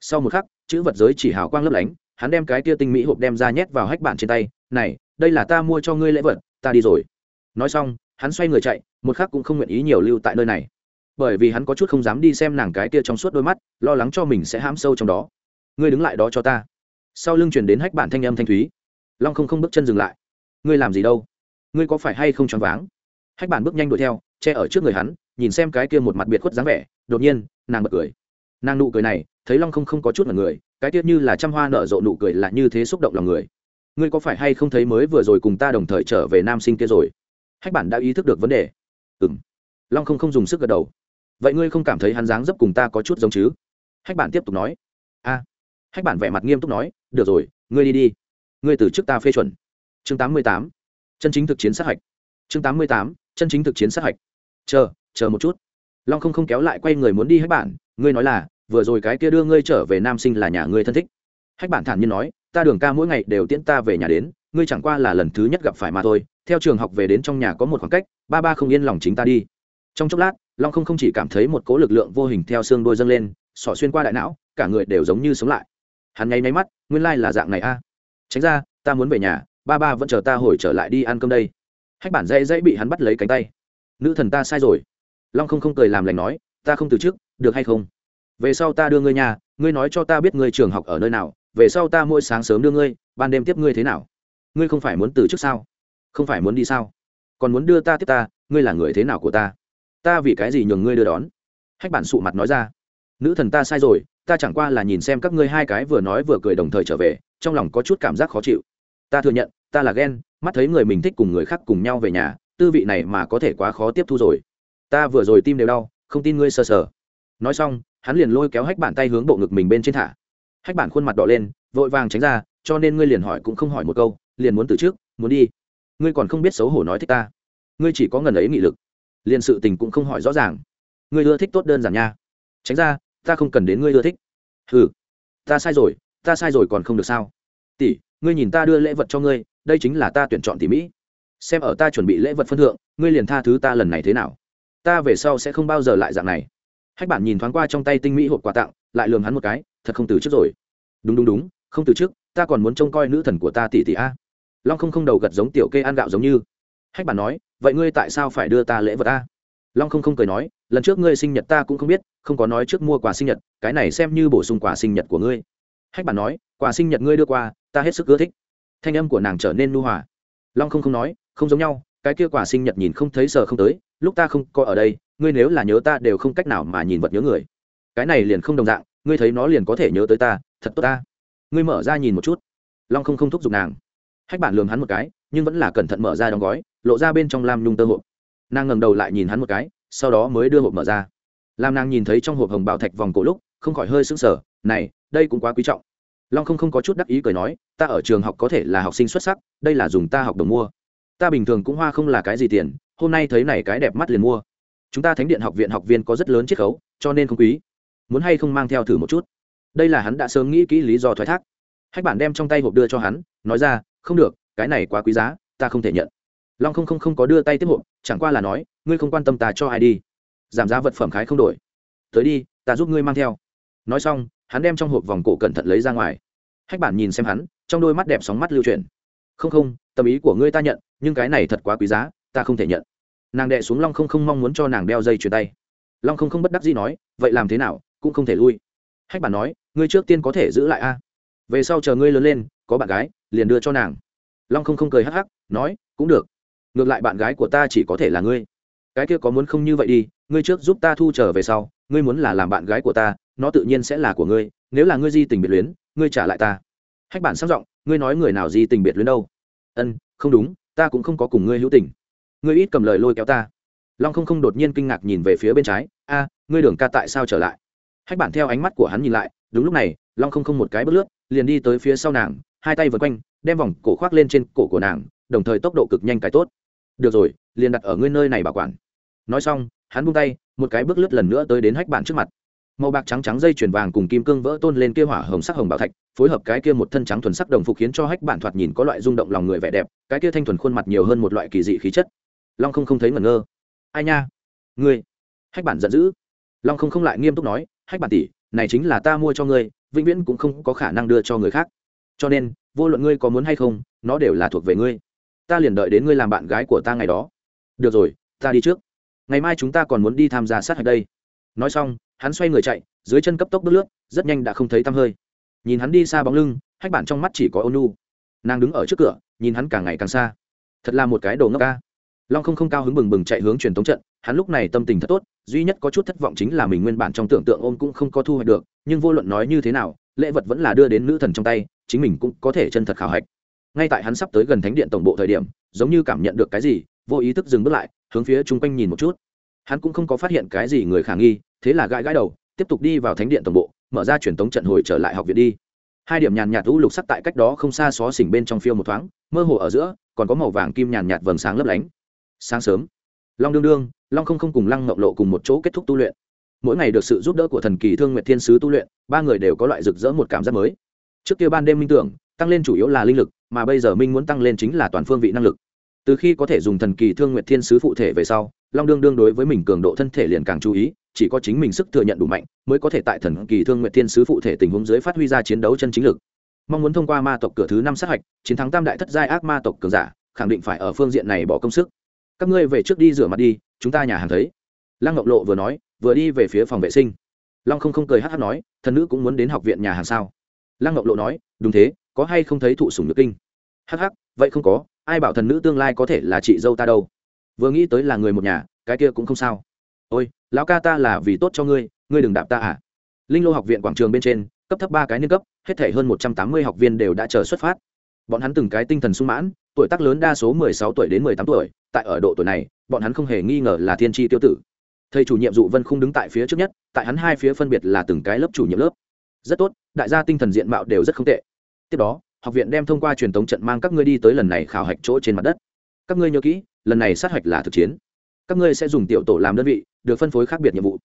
Sau một khắc, chữ vật giới chỉ hào quang lấp lánh, hắn đem cái kia tinh mỹ hộp đem ra nhét vào hách bản trên tay, này đây là ta mua cho ngươi lễ vật, ta đi rồi. Nói xong, hắn xoay người chạy, một khắc cũng không nguyện ý nhiều lưu tại nơi này. Bởi vì hắn có chút không dám đi xem nàng cái kia trong suốt đôi mắt, lo lắng cho mình sẽ hãm sâu trong đó. Ngươi đứng lại đó cho ta. Sau lưng truyền đến hách bản thanh âm thanh thúy. Long không không bước chân dừng lại. Ngươi làm gì đâu? Ngươi có phải hay không choáng váng? Hách bản bước nhanh đuổi theo, che ở trước người hắn, nhìn xem cái kia một mặt biệt khuất dáng vẻ, đột nhiên, nàng bật cười. Nàng nụ cười này, thấy long không không có chút mà người, cái tiết như là trăm hoa nở rộ nụ cười là như thế xúc động lòng người ngươi có phải hay không thấy mới vừa rồi cùng ta đồng thời trở về nam sinh kia rồi? Hách bản đã ý thức được vấn đề. Ừ m long không không dùng sức gật đầu. Vậy ngươi không cảm thấy hắn dáng dấp cùng ta có chút giống chứ? Hách bản tiếp tục nói. A. Hách bản vẻ mặt nghiêm túc nói, được rồi, ngươi đi đi. Ngươi từ trước ta phê chuẩn. Chương tám mươi tám. Chân chính thực chiến sát hạch. Chương tám mươi tám. Chân chính thực chiến sát hạch. Chờ chờ một chút. Long không không kéo lại quay người muốn đi hách bản, ngươi nói là, vừa rồi cái kia đưa ngươi trở về nam sinh là nhà ngươi thân thích. Hách bản thản nhiên nói ta đường ca mỗi ngày đều tiễn ta về nhà đến ngươi chẳng qua là lần thứ nhất gặp phải mà thôi theo trường học về đến trong nhà có một khoảng cách ba ba không yên lòng chính ta đi. Trong chốc lát long không không chỉ cảm thấy một cỗ lực lượng vô hình theo xương đôi dâng lên sỏ xuyên qua đại não cả người đều giống như sống lại. Hắn nháy máy mắt nguyên lai là dạng này a. Tránh ra ta muốn về nhà ba ba vẫn chờ ta hồi trở lại đi ăn cơm đây. Hách bản dây dãy bị hắn bắt lấy cánh tay. Nữ thần ta sai rồi. Long không không cười làm lành nói ta không từ chức, được hay không? Về sau ta đưa ngươi nhà ngươi nói cho ta biết ngươi trường học ở nơi nào về sau ta mỗi sáng sớm đưa ngươi, ban đêm tiếp ngươi thế nào? Ngươi không phải muốn từ trước sao? Không phải muốn đi sao? Còn muốn đưa ta tiếp ta, ngươi là người thế nào của ta? Ta vì cái gì nhường ngươi đưa đón? Hách bản sụ mặt nói ra. Nữ thần ta sai rồi, ta chẳng qua là nhìn xem các ngươi hai cái vừa nói vừa cười đồng thời trở về, trong lòng có chút cảm giác khó chịu. Ta thừa nhận, ta là ghen, mắt thấy người mình thích cùng người khác cùng nhau về nhà, tư vị này mà có thể quá khó tiếp thu rồi. Ta vừa rồi tim đều đau, không tin ngươi sờ sờ. Nói xong, hắn liền lôi kéo hách bản tay hướng bộ ngực mình bên trên thả hách bản khuôn mặt đỏ lên, vội vàng tránh ra, cho nên ngươi liền hỏi cũng không hỏi một câu, liền muốn từ trước, muốn đi. Ngươi còn không biết xấu hổ nói thích ta. Ngươi chỉ có ngần ấy nghị lực. Liền sự tình cũng không hỏi rõ ràng. Ngươi ưa thích tốt đơn giản nha. Tránh ra, ta không cần đến ngươi ưa thích. Ừ ta sai rồi, ta sai rồi còn không được sao? Tỷ, ngươi nhìn ta đưa lễ vật cho ngươi, đây chính là ta tuyển chọn tỉ mỹ xem ở ta chuẩn bị lễ vật phân thượng, ngươi liền tha thứ ta lần này thế nào? Ta về sau sẽ không bao giờ lại dạng này. Hách bản nhìn thoáng qua trong tay tinh mỹ hộp quà tặng, lại lường hắn một cái thật không từ trước rồi. Đúng đúng đúng, không từ trước, ta còn muốn trông coi nữ thần của ta tỷ tỷ a. Long không không đầu gật giống tiểu kê ăn gạo giống như. Hách bản nói, vậy ngươi tại sao phải đưa ta lễ vật a? Long không không cười nói, lần trước ngươi sinh nhật ta cũng không biết, không có nói trước mua quà sinh nhật, cái này xem như bổ sung quà sinh nhật của ngươi. Hách bản nói, quà sinh nhật ngươi đưa qua, ta hết sức ưa thích. Thanh âm của nàng trở nên nu hòa. Long không không nói, không giống nhau, cái kia quà sinh nhật nhìn không thấy sờ không tới, lúc ta không có ở đây, ngươi nếu là nhớ ta đều không cách nào mà nhìn vật nhớ người. Cái này liền không đồng dạng ngươi thấy nó liền có thể nhớ tới ta, thật tốt ta. Ngươi mở ra nhìn một chút. Long không không thúc giục nàng. Hách bản lường hắn một cái, nhưng vẫn là cẩn thận mở ra đóng gói, lộ ra bên trong lam nhung tơ hộp. Nàng ngầm đầu lại nhìn hắn một cái, sau đó mới đưa hộp mở ra. Làm nàng nhìn thấy trong hộp hồng bảo thạch vòng cổ lúc, không khỏi hơi sững sờ, này, đây cũng quá quý trọng. Long không không có chút đắc ý cười nói, ta ở trường học có thể là học sinh xuất sắc, đây là dùng ta học đồng mua. Ta bình thường cũng hoa không là cái gì tiền, hôm nay thấy này cái đẹp mắt liền mua. Chúng ta thánh điện học viện học viên có rất lớn chiết khấu, cho nên không quý muốn hay không mang theo thử một chút. Đây là hắn đã sớm nghĩ kỹ lý do thoái thác. Hách bản đem trong tay hộp đưa cho hắn, nói ra, không được, cái này quá quý giá, ta không thể nhận. Long không không không có đưa tay tiếp hộp, chẳng qua là nói, ngươi không quan tâm ta cho ai đi. Giảm giá vật phẩm khái không đổi. Tới đi, ta giúp ngươi mang theo. Nói xong, hắn đem trong hộp vòng cổ cẩn thận lấy ra ngoài. Hách bản nhìn xem hắn, trong đôi mắt đẹp sóng mắt lưu truyền. không không, tâm ý của ngươi ta nhận, nhưng cái này thật quá quý giá, ta không thể nhận. Nàng đệ xuống long không không mong muốn cho nàng đeo dây chuyền tay. Long không không bất đắc gì nói, vậy làm thế nào cũng không thể lui. Hách bản nói, ngươi trước tiên có thể giữ lại a. Về sau chờ ngươi lớn lên, có bạn gái, liền đưa cho nàng. Long không không cười hắc hắc, nói, cũng được. Ngược lại bạn gái của ta chỉ có thể là ngươi. Cái kia có muốn không như vậy đi, ngươi trước giúp ta thu trở về sau, ngươi muốn là làm bạn gái của ta, nó tự nhiên sẽ là của ngươi, nếu là ngươi di tình biệt luyến, ngươi trả lại ta. Hách bản sang giọng, ngươi nói người nào di tình biệt luyến đâu? Ân, không đúng, ta cũng không có cùng ngươi hữu tình. Ngươi ít cầm lời lôi kéo ta. Long không không đột nhiên kinh ngạc nhìn về phía bên trái, a, ngươi đường ca tại sao trở lại? Hách bản theo ánh mắt của hắn nhìn lại, đúng lúc này, long không không một cái bước lướt, liền đi tới phía sau nàng, hai tay vượt quanh, đem vòng cổ khoác lên trên cổ của nàng, đồng thời tốc độ cực nhanh cái tốt. Được rồi, liền đặt ở ngươi nơi này bảo quản. Nói xong, hắn buông tay, một cái bước lướt lần nữa tới đến hách bản trước mặt. Màu bạc trắng trắng dây chuyền vàng cùng kim cương vỡ tôn lên kia hỏa hồng sắc hồng bảo thạch, phối hợp cái kia một thân trắng thuần sắc đồng phục khiến cho hách bản thoạt nhìn có loại rung động lòng người vẻ đẹp, cái kia thanh thuần khuôn mặt nhiều hơn một loại kỳ dị khí chất. Long không không thấy ngẩn ngơ. Ai nha? Ngươi? Hách bản giận dữ. Long không không lại nghiêm túc nói hách bản tỷ, này chính là ta mua cho ngươi, vĩnh viễn cũng không có khả năng đưa cho người khác. Cho nên, vô luận ngươi có muốn hay không, nó đều là thuộc về ngươi. Ta liền đợi đến ngươi làm bạn gái của ta ngày đó. Được rồi, ta đi trước. Ngày mai chúng ta còn muốn đi tham gia sát hạch đây. Nói xong, hắn xoay người chạy, dưới chân cấp tốc bước lướt, rất nhanh đã không thấy tăm hơi. Nhìn hắn đi xa bóng lưng, hách bản trong mắt chỉ có ônu. Nàng đứng ở trước cửa, nhìn hắn càng ngày càng xa. Thật là một cái đồ ngốc ca. Long không không cao hứng bừng bừng chạy hướng truyền thống trận hắn lúc này tâm tình thật tốt, duy nhất có chút thất vọng chính là mình nguyên bản trong tưởng tượng ôm cũng không có thu hoạch được, nhưng vô luận nói như thế nào, lễ vật vẫn là đưa đến nữ thần trong tay, chính mình cũng có thể chân thật khảo hạch. Ngay tại hắn sắp tới gần thánh điện tổng bộ thời điểm, giống như cảm nhận được cái gì, vô ý thức dừng bước lại, hướng phía chung quanh nhìn một chút. Hắn cũng không có phát hiện cái gì người khả nghi, thế là gãi gãi đầu, tiếp tục đi vào thánh điện tổng bộ, mở ra truyền tống trận hồi trở lại học viện đi. Hai điểm nhàn nhạt lũ lục sắc tại cách đó không xa xó xỉnh bên trong phiêu một thoáng, mơ hồ ở giữa, còn có màu vàng kim nhàn nhạt vầng sáng lấp lánh. Sáng sớm. Long đương đương long không không cùng lăng ngọc lộ cùng một chỗ kết thúc tu luyện. Mỗi ngày được sự giúp đỡ của thần kỳ thương nguyện thiên sứ tu luyện, ba người đều có loại rực rỡ một cảm giác mới. Trước kia ban đêm minh tưởng, tăng lên chủ yếu là linh lực, mà bây giờ minh muốn tăng lên chính là toàn phương vị năng lực. Từ khi có thể dùng thần kỳ thương nguyện thiên sứ phụ thể về sau, long đương đương đối với mình cường độ thân thể liền càng chú ý, chỉ có chính mình sức thừa nhận đủ mạnh mới có thể tại thần kỳ thương nguyện thiên sứ phụ thể tình huống dưới phát huy ra chiến đấu chân chính lực. Mong muốn thông qua ma tộc cửa thứ năm sát hạch, chiến thắng tam đại thất giai ác ma tộc cường giả, khẳng định phải ở phương diện này bỏ công sức. Các ngươi về trước đi rửa mặt đi chúng ta nhà hàng thấy. Lăng ngọc lộ vừa nói, vừa đi về phía phòng vệ sinh. Long không không cười hát hát nói, thần nữ cũng muốn đến học viện nhà hàng sao? Lăng ngọc lộ nói, đúng thế, có hay không thấy thụ sủng nước kinh? Hắc hắc, vậy không có, ai bảo thần nữ tương lai có thể là chị dâu ta đâu? Vừa nghĩ tới là người một nhà, cái kia cũng không sao. Ôi, lão ca ta là vì tốt cho ngươi ngươi đừng đạp ta à? Linh lô học viện quảng trường bên trên, cấp thấp ba cái niên cấp, hết thể hơn một trăm tám mươi học viên đều đã chờ xuất phát. Bọn hắn từng cái tinh thần sung mãn tuổi tác lớn đa số mười sáu tuổi đến mười tám tuổi, tại ở độ tuổi này, bọn hắn không hề nghi ngờ là thiên tri tiêu tử. Thầy chủ nhiệm dụ vân không đứng tại phía trước nhất, tại hắn hai phía phân biệt là từng cái lớp chủ nhiệm lớp. Rất tốt, đại gia tinh thần diện mạo đều rất không tệ. Tiếp đó, học viện đem thông qua truyền thống trận mang các ngươi đi tới lần này khảo hạch chỗ trên mặt đất. Các ngươi nhớ kỹ, lần này sát hạch là thực chiến. Các ngươi sẽ dùng tiểu tổ làm đơn vị, được phân phối khác biệt nhiệm vụ.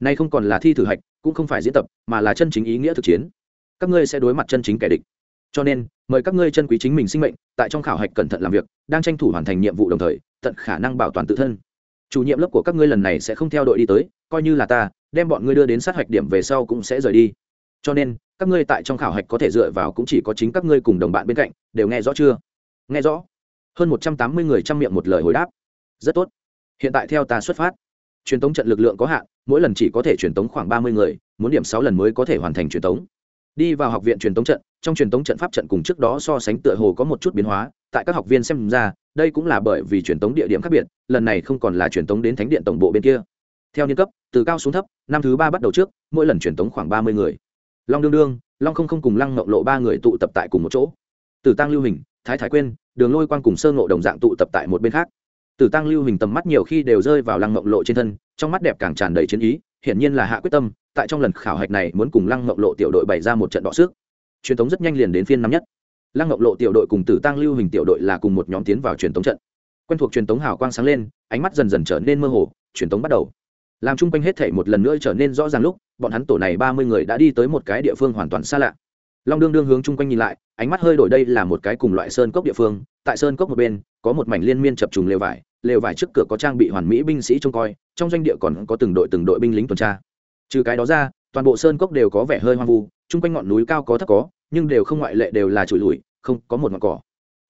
Nay không còn là thi thử hạch, cũng không phải diễn tập, mà là chân chính ý nghĩa thực chiến. Các ngươi sẽ đối mặt chân chính kẻ địch cho nên, mời các ngươi chân quý chính mình sinh mệnh, tại trong khảo hạch cẩn thận làm việc, đang tranh thủ hoàn thành nhiệm vụ đồng thời, tận khả năng bảo toàn tự thân. Chủ nhiệm lớp của các ngươi lần này sẽ không theo đội đi tới, coi như là ta, đem bọn ngươi đưa đến sát hạch điểm về sau cũng sẽ rời đi. Cho nên, các ngươi tại trong khảo hạch có thể dựa vào cũng chỉ có chính các ngươi cùng đồng bạn bên cạnh, đều nghe rõ chưa? Nghe rõ. Hơn một trăm tám mươi người chăm miệng một lời hồi đáp. Rất tốt. Hiện tại theo ta xuất phát. Truyền tống trận lực lượng có hạn, mỗi lần chỉ có thể truyền tống khoảng ba mươi người, muốn điểm sáu lần mới có thể hoàn thành truyền tống đi vào học viện truyền tống trận, trong truyền tống trận pháp trận cùng trước đó so sánh tựa hồ có một chút biến hóa, tại các học viên xem ra, đây cũng là bởi vì truyền tống địa điểm khác biệt, lần này không còn là truyền tống đến thánh điện tổng bộ bên kia. Theo niên cấp, từ cao xuống thấp, năm thứ ba bắt đầu trước, mỗi lần truyền tống khoảng ba mươi người. Long đương đương, long không không cùng lăng ngộng lộ ba người tụ tập tại cùng một chỗ. Tử tăng lưu hình, thái thái quên đường lôi quang cùng sơ ngộ đồng dạng tụ tập tại một bên khác. Tử tăng lưu hình tầm mắt nhiều khi đều rơi vào lăng ngộng lộ trên thân, trong mắt đẹp càng tràn đầy chiến ý, hiển nhiên là hạ quyết tâm tại trong lần khảo hạch này muốn cùng lăng ngộng lộ tiểu đội bày ra một trận đọ sức. Truyền thống rất nhanh liền đến phiên năm nhất. Lăng ngộng lộ tiểu đội cùng tử tăng lưu hình tiểu đội là cùng một nhóm tiến vào truyền thống trận. Quen thuộc truyền thống hào quang sáng lên, ánh mắt dần dần trở nên mơ hồ, truyền thống bắt đầu. Làm chung quanh hết thể một lần nữa trở nên rõ ràng lúc, bọn hắn tổ này ba mươi người đã đi tới một cái địa phương hoàn toàn xa lạ. Long đương đương hướng chung quanh nhìn lại, ánh mắt hơi đổi đây là một cái cùng loại sơn cốc địa phương, tại sơn cốc một bên, có một mảnh liên miên chập trùng lều vải lều vải trước cửa có trang bị hoàn mỹ binh sĩ trông coi, trong doanh địa còn có từng đội từng đội binh lính tuần tra trừ cái đó ra, toàn bộ sơn cốc đều có vẻ hơi hoang vu, chung quanh ngọn núi cao có thấp có, nhưng đều không ngoại lệ đều là trụi lùi, không có một ngọn cỏ.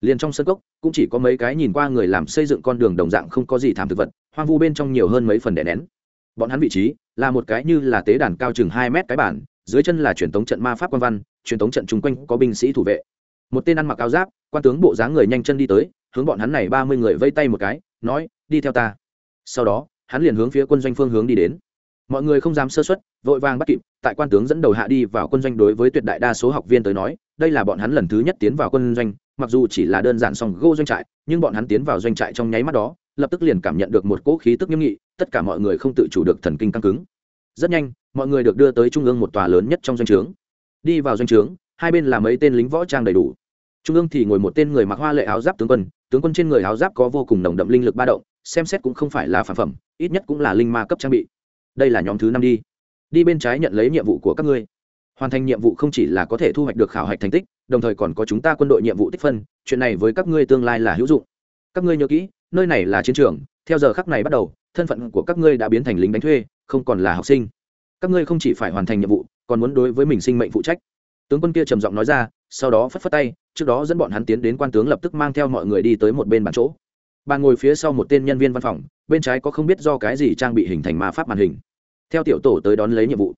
Liền trong sơn cốc, cũng chỉ có mấy cái nhìn qua người làm xây dựng con đường đồng dạng không có gì thảm thực vật, hoang vu bên trong nhiều hơn mấy phần đè nén. Bọn hắn vị trí là một cái như là tế đàn cao chừng hai mét cái bản, dưới chân là truyền thống trận ma pháp quan văn, truyền thống trận chung quanh có binh sĩ thủ vệ. Một tên ăn mặc áo giáp, quan tướng bộ dáng người nhanh chân đi tới, hướng bọn hắn này ba mươi người vây tay một cái, nói, đi theo ta. Sau đó, hắn liền hướng phía quân doanh phương hướng đi đến mọi người không dám sơ xuất vội vàng bắt kịp, tại quan tướng dẫn đầu hạ đi vào quân doanh đối với tuyệt đại đa số học viên tới nói, đây là bọn hắn lần thứ nhất tiến vào quân doanh, mặc dù chỉ là đơn giản song gô doanh trại, nhưng bọn hắn tiến vào doanh trại trong nháy mắt đó, lập tức liền cảm nhận được một cỗ khí tức nghiêm nghị, tất cả mọi người không tự chủ được thần kinh căng cứng. Rất nhanh, mọi người được đưa tới trung ương một tòa lớn nhất trong doanh trướng. Đi vào doanh trướng, hai bên là mấy tên lính võ trang đầy đủ. Trung ương thì ngồi một tên người mặc hoa lệ áo giáp tướng quân tướng quân trên người áo giáp có vô cùng nồng đậm linh lực ba động, xem xét cũng không phải là phản phẩm, ít nhất cũng là linh ma cấp trang bị đây là nhóm thứ năm đi. Đi bên trái nhận lấy nhiệm vụ của các ngươi. Hoàn thành nhiệm vụ không chỉ là có thể thu hoạch được khảo hạch thành tích, đồng thời còn có chúng ta quân đội nhiệm vụ tích phân, chuyện này với các ngươi tương lai là hữu dụng. Các ngươi nhớ kỹ, nơi này là chiến trường, theo giờ khắc này bắt đầu, thân phận của các ngươi đã biến thành lính đánh thuê, không còn là học sinh. Các ngươi không chỉ phải hoàn thành nhiệm vụ, còn muốn đối với mình sinh mệnh phụ trách. Tướng quân kia trầm giọng nói ra, sau đó phất phất tay, trước đó dẫn bọn hắn tiến đến quan tướng lập tức mang theo mọi người đi tới một bên bàn chỗ. Bàn ngồi phía sau một tên nhân viên văn phòng bên trái có không biết do cái gì trang bị hình thành ma pháp màn hình. Theo tiểu tổ tới đón lấy nhiệm vụ,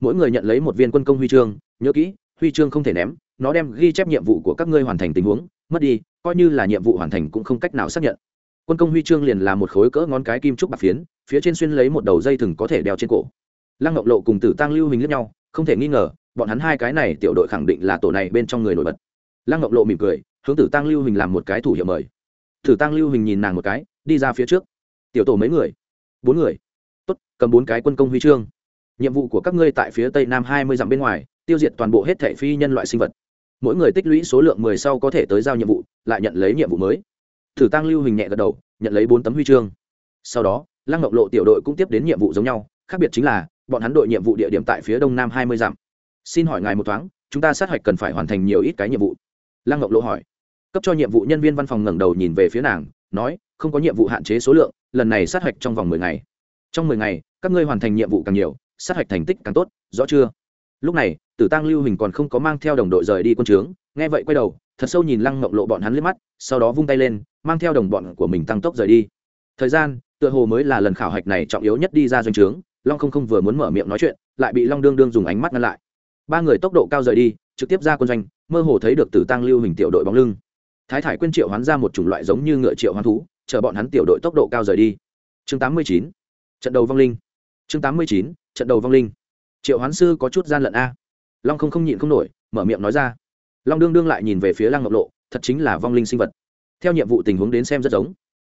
mỗi người nhận lấy một viên quân công huy chương, nhớ kỹ, huy chương không thể ném, nó đem ghi chép nhiệm vụ của các ngươi hoàn thành tình huống, mất đi, coi như là nhiệm vụ hoàn thành cũng không cách nào xác nhận. Quân công huy chương liền là một khối cỡ ngón cái kim trúc bạc phiến, phía trên xuyên lấy một đầu dây thừng có thể đeo trên cổ. Lăng ngọc lộ cùng tử tăng lưu hình lẫn nhau, không thể nghi ngờ, bọn hắn hai cái này tiểu đội khẳng định là tổ này bên trong người nổi bật. Lăng ngọc lộ mỉm cười, hướng tử tăng lưu hình làm một cái thủ hiệu mời. Tử tăng lưu hình nhìn nàng một cái, đi ra phía trước tiểu tổ mấy người? Bốn người. Tốt, cầm bốn cái quân công huy chương. Nhiệm vụ của các ngươi tại phía tây nam hai mươi dặm bên ngoài, tiêu diệt toàn bộ hết thẻ phi nhân loại sinh vật. Mỗi người tích lũy số lượng mười sau có thể tới giao nhiệm vụ, lại nhận lấy nhiệm vụ mới. Thử tăng lưu hình nhẹ gật đầu, nhận lấy bốn tấm huy chương. Sau đó, lăng ngọc lộ tiểu đội cũng tiếp đến nhiệm vụ giống nhau, khác biệt chính là, bọn hắn đội nhiệm vụ địa điểm tại phía đông nam hai mươi dặm. Xin hỏi ngài một thoáng, chúng ta sát hạch cần phải hoàn thành nhiều ít cái nhiệm vụ? Lăng ngọc lộ hỏi. Cấp cho nhiệm vụ nhân viên văn phòng ngẩng đầu nhìn về phía nàng, nói, không có nhiệm vụ hạn chế số lượng lần này sát hạch trong vòng mười ngày. Trong mười ngày, các ngươi hoàn thành nhiệm vụ càng nhiều, sát hạch thành tích càng tốt, rõ chưa? Lúc này, tử tăng lưu hình còn không có mang theo đồng đội rời đi quân trướng, nghe vậy quay đầu, thật sâu nhìn lăng ngọc lộ bọn hắn liếc mắt, sau đó vung tay lên, mang theo đồng bọn của mình tăng tốc rời đi. Thời gian, tựa hồ mới là lần khảo hạch này trọng yếu nhất đi ra doanh trướng, long không không vừa muốn mở miệng nói chuyện, lại bị long đương đương dùng ánh mắt ngăn lại. Ba người tốc độ cao rời đi, trực tiếp ra quân doanh, mơ hồ thấy được tử tăng lưu hình tiểu đội bóng lưng. Thái thải quyên triệu hoán ra một chủng loại giống như ngựa triệu hoán thú chờ bọn hắn tiểu đội tốc độ cao rời đi. Chương tám mươi chín, trận đầu vong linh. Chương tám mươi chín, trận đầu vong linh. Triệu hoán sư có chút gian lận a. Long không không nhịn không nổi, mở miệng nói ra. Long đương đương lại nhìn về phía lăng ngọc lộ, thật chính là vong linh sinh vật. Theo nhiệm vụ tình huống đến xem rất giống.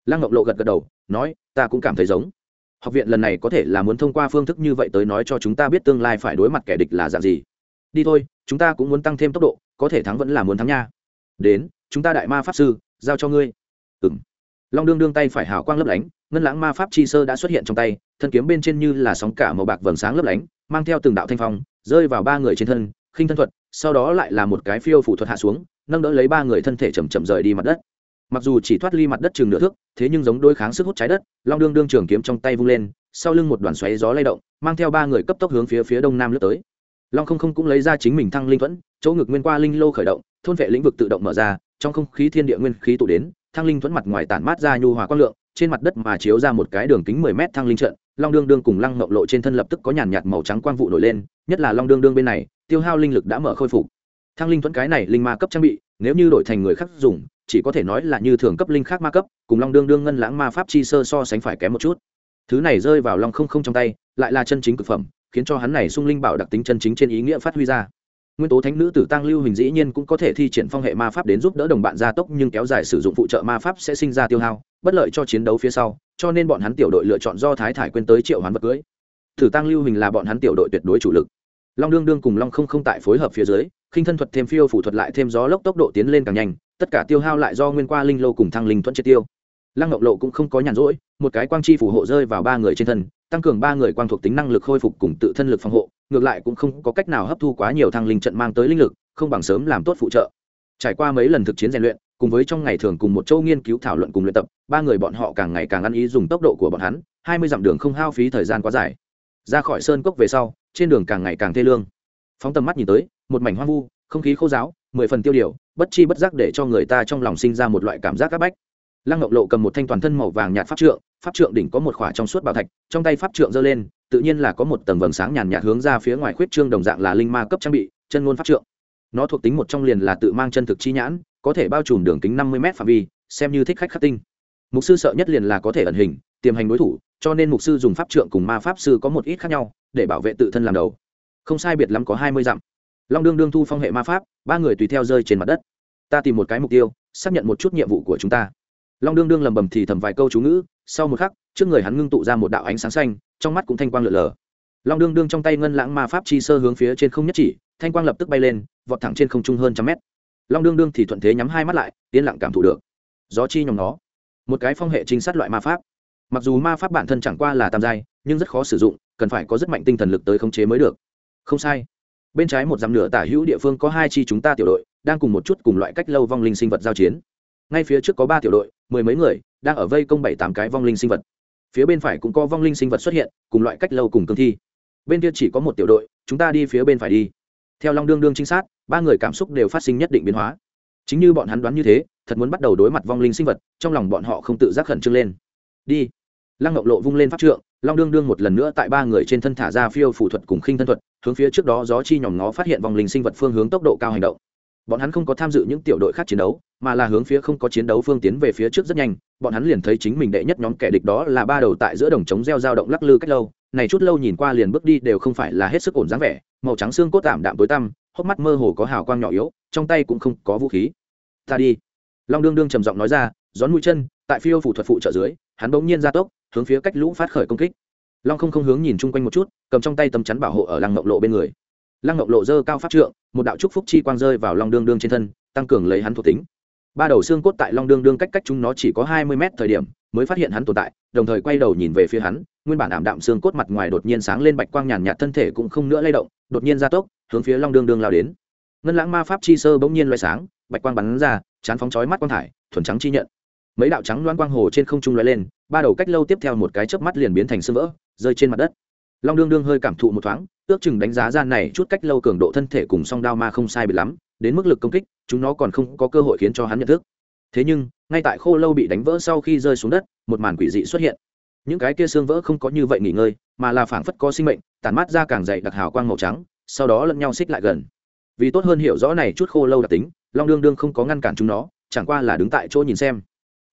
Lăng ngọc lộ gật gật đầu, nói, ta cũng cảm thấy giống. Học viện lần này có thể là muốn thông qua phương thức như vậy tới nói cho chúng ta biết tương lai phải đối mặt kẻ địch là dạng gì. Đi thôi, chúng ta cũng muốn tăng thêm tốc độ, có thể thắng vẫn là muốn thắng nha. Đến, chúng ta đại ma pháp sư, giao cho ngươi. Ừng long đương đương tay phải hào quang lấp lánh, ngân lãng ma pháp chi sơ đã xuất hiện trong tay, thân kiếm bên trên như là sóng cả màu bạc vầng sáng lấp lánh, mang theo từng đạo thanh phong, rơi vào ba người trên thân, khinh thân thuật, sau đó lại là một cái phiêu phủ thuật hạ xuống, nâng đỡ lấy ba người thân thể chầm chậm rời đi mặt đất. Mặc dù chỉ thoát ly mặt đất chừng nửa thước, thế nhưng giống đôi kháng sức hút trái đất, long đương đương trường kiếm trong tay vung lên, sau lưng một đoàn xoáy gió lay động, mang theo ba người cấp tốc hướng phía phía đông nam lướt tới. Long không không cũng lấy ra chính mình thăng linh thuẫn, chỗ ngực nguyên qua linh lô khởi động, thôn vệ lĩnh vực tự động mở ra, trong không khí thiên địa nguyên khí tụ đến Thang linh thuẫn mặt ngoài tản mát ra nhu hòa quang lượng, trên mặt đất mà chiếu ra một cái đường kính mười mét thang linh trận, long đương đương cùng lăng ngọc lộ trên thân lập tức có nhàn nhạt màu trắng quang vụ nổi lên, nhất là long đương đương bên này, tiêu hao linh lực đã mở khôi phục. Thang linh thuẫn cái này linh ma cấp trang bị, nếu như đổi thành người khác dùng, chỉ có thể nói là như thường cấp linh khác ma cấp, cùng long đương đương ngân lãng ma pháp chi sơ so sánh phải kém một chút. Thứ này rơi vào long không không trong tay, lại là chân chính cực phẩm, khiến cho hắn này sung linh bảo đặc tính chân chính trên ý nghĩa phát huy ra nguyên tố thánh nữ tử tăng lưu hình dĩ nhiên cũng có thể thi triển phong hệ ma pháp đến giúp đỡ đồng bạn gia tốc, nhưng kéo dài sử dụng phụ trợ ma pháp sẽ sinh ra tiêu hao, bất lợi cho chiến đấu phía sau, cho nên bọn hắn tiểu đội lựa chọn do thái thải quên tới triệu hoán vật cưới. Thử tăng lưu hình là bọn hắn tiểu đội tuyệt đối chủ lực. Long đương đương cùng long không không tại phối hợp phía dưới, khinh thân thuật thêm phiêu phủ thuật lại thêm gió lốc tốc độ tiến lên càng nhanh, tất cả tiêu hao lại do nguyên qua linh lô cùng thăng linh thuận triệt tiêu. Lăng ngọc lộ cũng không có nhàn rỗi, một cái quang chi phủ hộ rơi vào ba người trên thân, tăng cường ba người quang thuộc tính năng lực khôi phục cùng tự thân lực phòng hộ ngược lại cũng không có cách nào hấp thu quá nhiều thăng linh trận mang tới linh lực, không bằng sớm làm tốt phụ trợ. Trải qua mấy lần thực chiến rèn luyện, cùng với trong ngày thường cùng một châu nghiên cứu thảo luận cùng luyện tập, ba người bọn họ càng ngày càng ăn ý dùng tốc độ của bọn hắn, hai mươi dặm đường không hao phí thời gian quá dài. Ra khỏi sơn cốc về sau, trên đường càng ngày càng thê lương. Phóng tầm mắt nhìn tới, một mảnh hoang vu, không khí khô giáo, mười phần tiêu điều, bất chi bất giác để cho người ta trong lòng sinh ra một loại cảm giác áp bách lăng ngọc lộ cầm một thanh toàn thân màu vàng nhạt pháp trượng pháp trượng đỉnh có một khỏa trong suốt bảo thạch, trong tay pháp trượng giơ lên, tự nhiên là có một tầng vầng sáng nhàn nhạt hướng ra phía ngoài khuyết trương đồng dạng là linh ma cấp trang bị, chân ngôn pháp trượng. Nó thuộc tính một trong liền là tự mang chân thực chi nhãn, có thể bao trùm đường kính năm mươi m phạm vi, xem như thích khách khắc tinh. Mục sư sợ nhất liền là có thể ẩn hình, tiềm hành đối thủ, cho nên mục sư dùng pháp trượng cùng ma pháp sư có một ít khác nhau, để bảo vệ tự thân làm đầu. Không sai biệt lắm có hai mươi dặm. Long đương đương thu phong hệ ma pháp, ba người tùy theo rơi trên mặt đất. Ta tìm một cái mục tiêu, xác nhận một chút nhiệm vụ của chúng ta long đương đương lầm bầm thì thầm vài câu chú ngữ, sau một khắc, trước người hắn ngưng tụ ra một đạo ánh sáng xanh, trong mắt cũng thanh quang lượn lờ. Long đương đương trong tay ngân lãng ma pháp chi sơ hướng phía trên không nhất chỉ, thanh quang lập tức bay lên, vọt thẳng trên không trung hơn trăm mét. Long đương đương thì thuận thế nhắm hai mắt lại, yên lặng cảm thụ được. Gió chi nhòng nó. Một cái phong hệ trinh sát loại ma pháp. Mặc dù ma pháp bản thân chẳng qua là tam giai, nhưng rất khó sử dụng, cần phải có rất mạnh tinh thần lực tới khống chế mới được. Không sai. Bên trái một dặm nửa tả hữu địa phương có hai chi chúng ta tiểu đội, đang cùng một chút cùng loại cách lâu vong linh sinh vật giao chiến ngay phía trước có ba tiểu đội, mười mấy người, đang ở vây công bảy tám cái vong linh sinh vật. Phía bên phải cũng có vong linh sinh vật xuất hiện, cùng loại cách lâu cùng cương thi. Bên kia chỉ có một tiểu đội, chúng ta đi phía bên phải đi. Theo long đương đương trinh sát, ba người cảm xúc đều phát sinh nhất định biến hóa. Chính như bọn hắn đoán như thế, thật muốn bắt đầu đối mặt vong linh sinh vật, trong lòng bọn họ không tự giác khẩn trương lên. Đi. Lăng ngọc lộ vung lên pháp trượng, long đương đương một lần nữa tại ba người trên thân thả ra phiêu phủ thuật cùng khinh thân thuật, hướng phía trước đó gió chi nhòm ngó phát hiện vong linh sinh vật phương hướng tốc độ cao hành động. Bọn hắn không có tham dự những tiểu đội khác chiến đấu mà là hướng phía không có chiến đấu phương tiến về phía trước rất nhanh, bọn hắn liền thấy chính mình đệ nhất nhóm kẻ địch đó là ba đầu tại giữa đồng trống gieo dao động lắc lư cách lâu, này chút lâu nhìn qua liền bước đi đều không phải là hết sức ổn dáng vẻ, màu trắng xương cốt tạm đạm tối tăm, hốc mắt mơ hồ có hào quang nhỏ yếu, trong tay cũng không có vũ khí. Ta đi. Long đương đương trầm giọng nói ra, gión mũi chân, tại phiêu phủ thuật phụ trợ dưới, hắn bỗng nhiên ra tốc, hướng phía cách lũ phát khởi công kích. Long không không hướng nhìn chung quanh một chút, cầm trong tay tấm chắn bảo hộ ở lăng ngọc lộ bên người. Lăng ngọc lộ dơ cao pháp trượng, một đạo trúc phúc chi quang rơi vào long đương đương trên thân, tăng cường lấy hắn thuộc tính ba đầu xương cốt tại long đương đương cách cách chúng nó chỉ có hai mươi mét thời điểm, mới phát hiện hắn tồn tại, đồng thời quay đầu nhìn về phía hắn, nguyên bản ảm đạm xương cốt mặt ngoài đột nhiên sáng lên bạch quang nhàn nhạt thân thể cũng không nữa lay động, đột nhiên ra tốc, hướng phía long đương đương lao đến. Ngân lãng ma pháp chi sơ bỗng nhiên loay sáng, bạch quang bắn ra, chán phóng chói mắt quang thải, thuần trắng chi nhận. Mấy đạo trắng loan quang hồ trên không trung loay lên, ba đầu cách lâu tiếp theo một cái chớp mắt liền biến thành sương vỡ, rơi trên mặt đất. Long đương đương hơi cảm thụ một thoáng, ước chừng đánh giá ra này chút cách lâu cường độ thân thể cùng song đao ma không sai bị lắm đến mức lực công kích, chúng nó còn không có cơ hội khiến cho hắn nhận thức. Thế nhưng, ngay tại khô lâu bị đánh vỡ sau khi rơi xuống đất, một màn quỷ dị xuất hiện. Những cái kia xương vỡ không có như vậy nghỉ ngơi, mà là phảng phất có sinh mệnh tàn mát ra càng dày đặc hào quang màu trắng, sau đó lẫn nhau xích lại gần. Vì tốt hơn hiểu rõ này chút khô lâu đặc tính, long đương đương không có ngăn cản chúng nó, chẳng qua là đứng tại chỗ nhìn xem.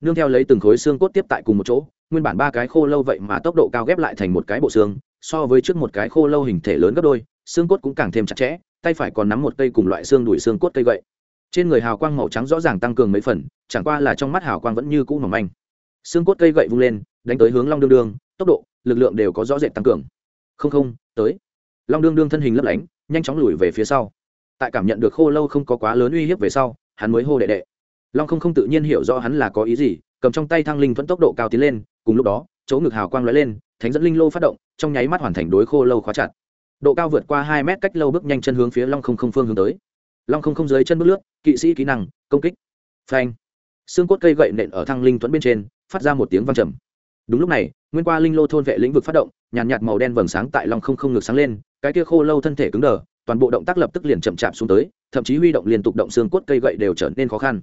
Nương theo lấy từng khối xương cốt tiếp tại cùng một chỗ, nguyên bản ba cái khô lâu vậy mà tốc độ cao ghép lại thành một cái bộ xương, so với trước một cái khô lâu hình thể lớn gấp đôi xương cốt cũng càng thêm chặt chẽ, tay phải còn nắm một cây cùng loại xương đùi xương cốt cây gậy. Trên người hào quang màu trắng rõ ràng tăng cường mấy phần, chẳng qua là trong mắt hào quang vẫn như cũ mỏng manh. Xương cốt cây gậy vung lên, đánh tới hướng long đương đương, tốc độ, lực lượng đều có rõ rệt tăng cường. Không không, tới. Long đương đương thân hình lấp lánh, nhanh chóng lùi về phía sau. Tại cảm nhận được khô lâu không có quá lớn uy hiếp về sau, hắn mới hô đệ đệ. Long không không tự nhiên hiểu rõ hắn là có ý gì, cầm trong tay thăng linh thuẫn tốc độ cao tiến lên, cùng lúc đó, chỗ ngực hào quang lóe lên, thánh dẫn linh lô phát động, trong nháy mắt hoàn thành đối khô lâu khóa chặt độ cao vượt qua hai mét cách lâu bước nhanh chân hướng phía long không không phương hướng tới. Long không không dưới chân bước lướt kỵ sĩ kỹ năng công kích. Phanh. Xương cốt cây gậy nện ở thăng linh thuẫn bên trên phát ra một tiếng vang trầm. Đúng lúc này nguyên qua linh lô thôn vệ lĩnh vực phát động nhàn nhạt, nhạt màu đen vầng sáng tại long không không ngược sáng lên cái kia khô lâu thân thể cứng đờ toàn bộ động tác lập tức liền chậm chạp xuống tới thậm chí huy động liên tục động xương cốt cây gậy đều trở nên khó khăn.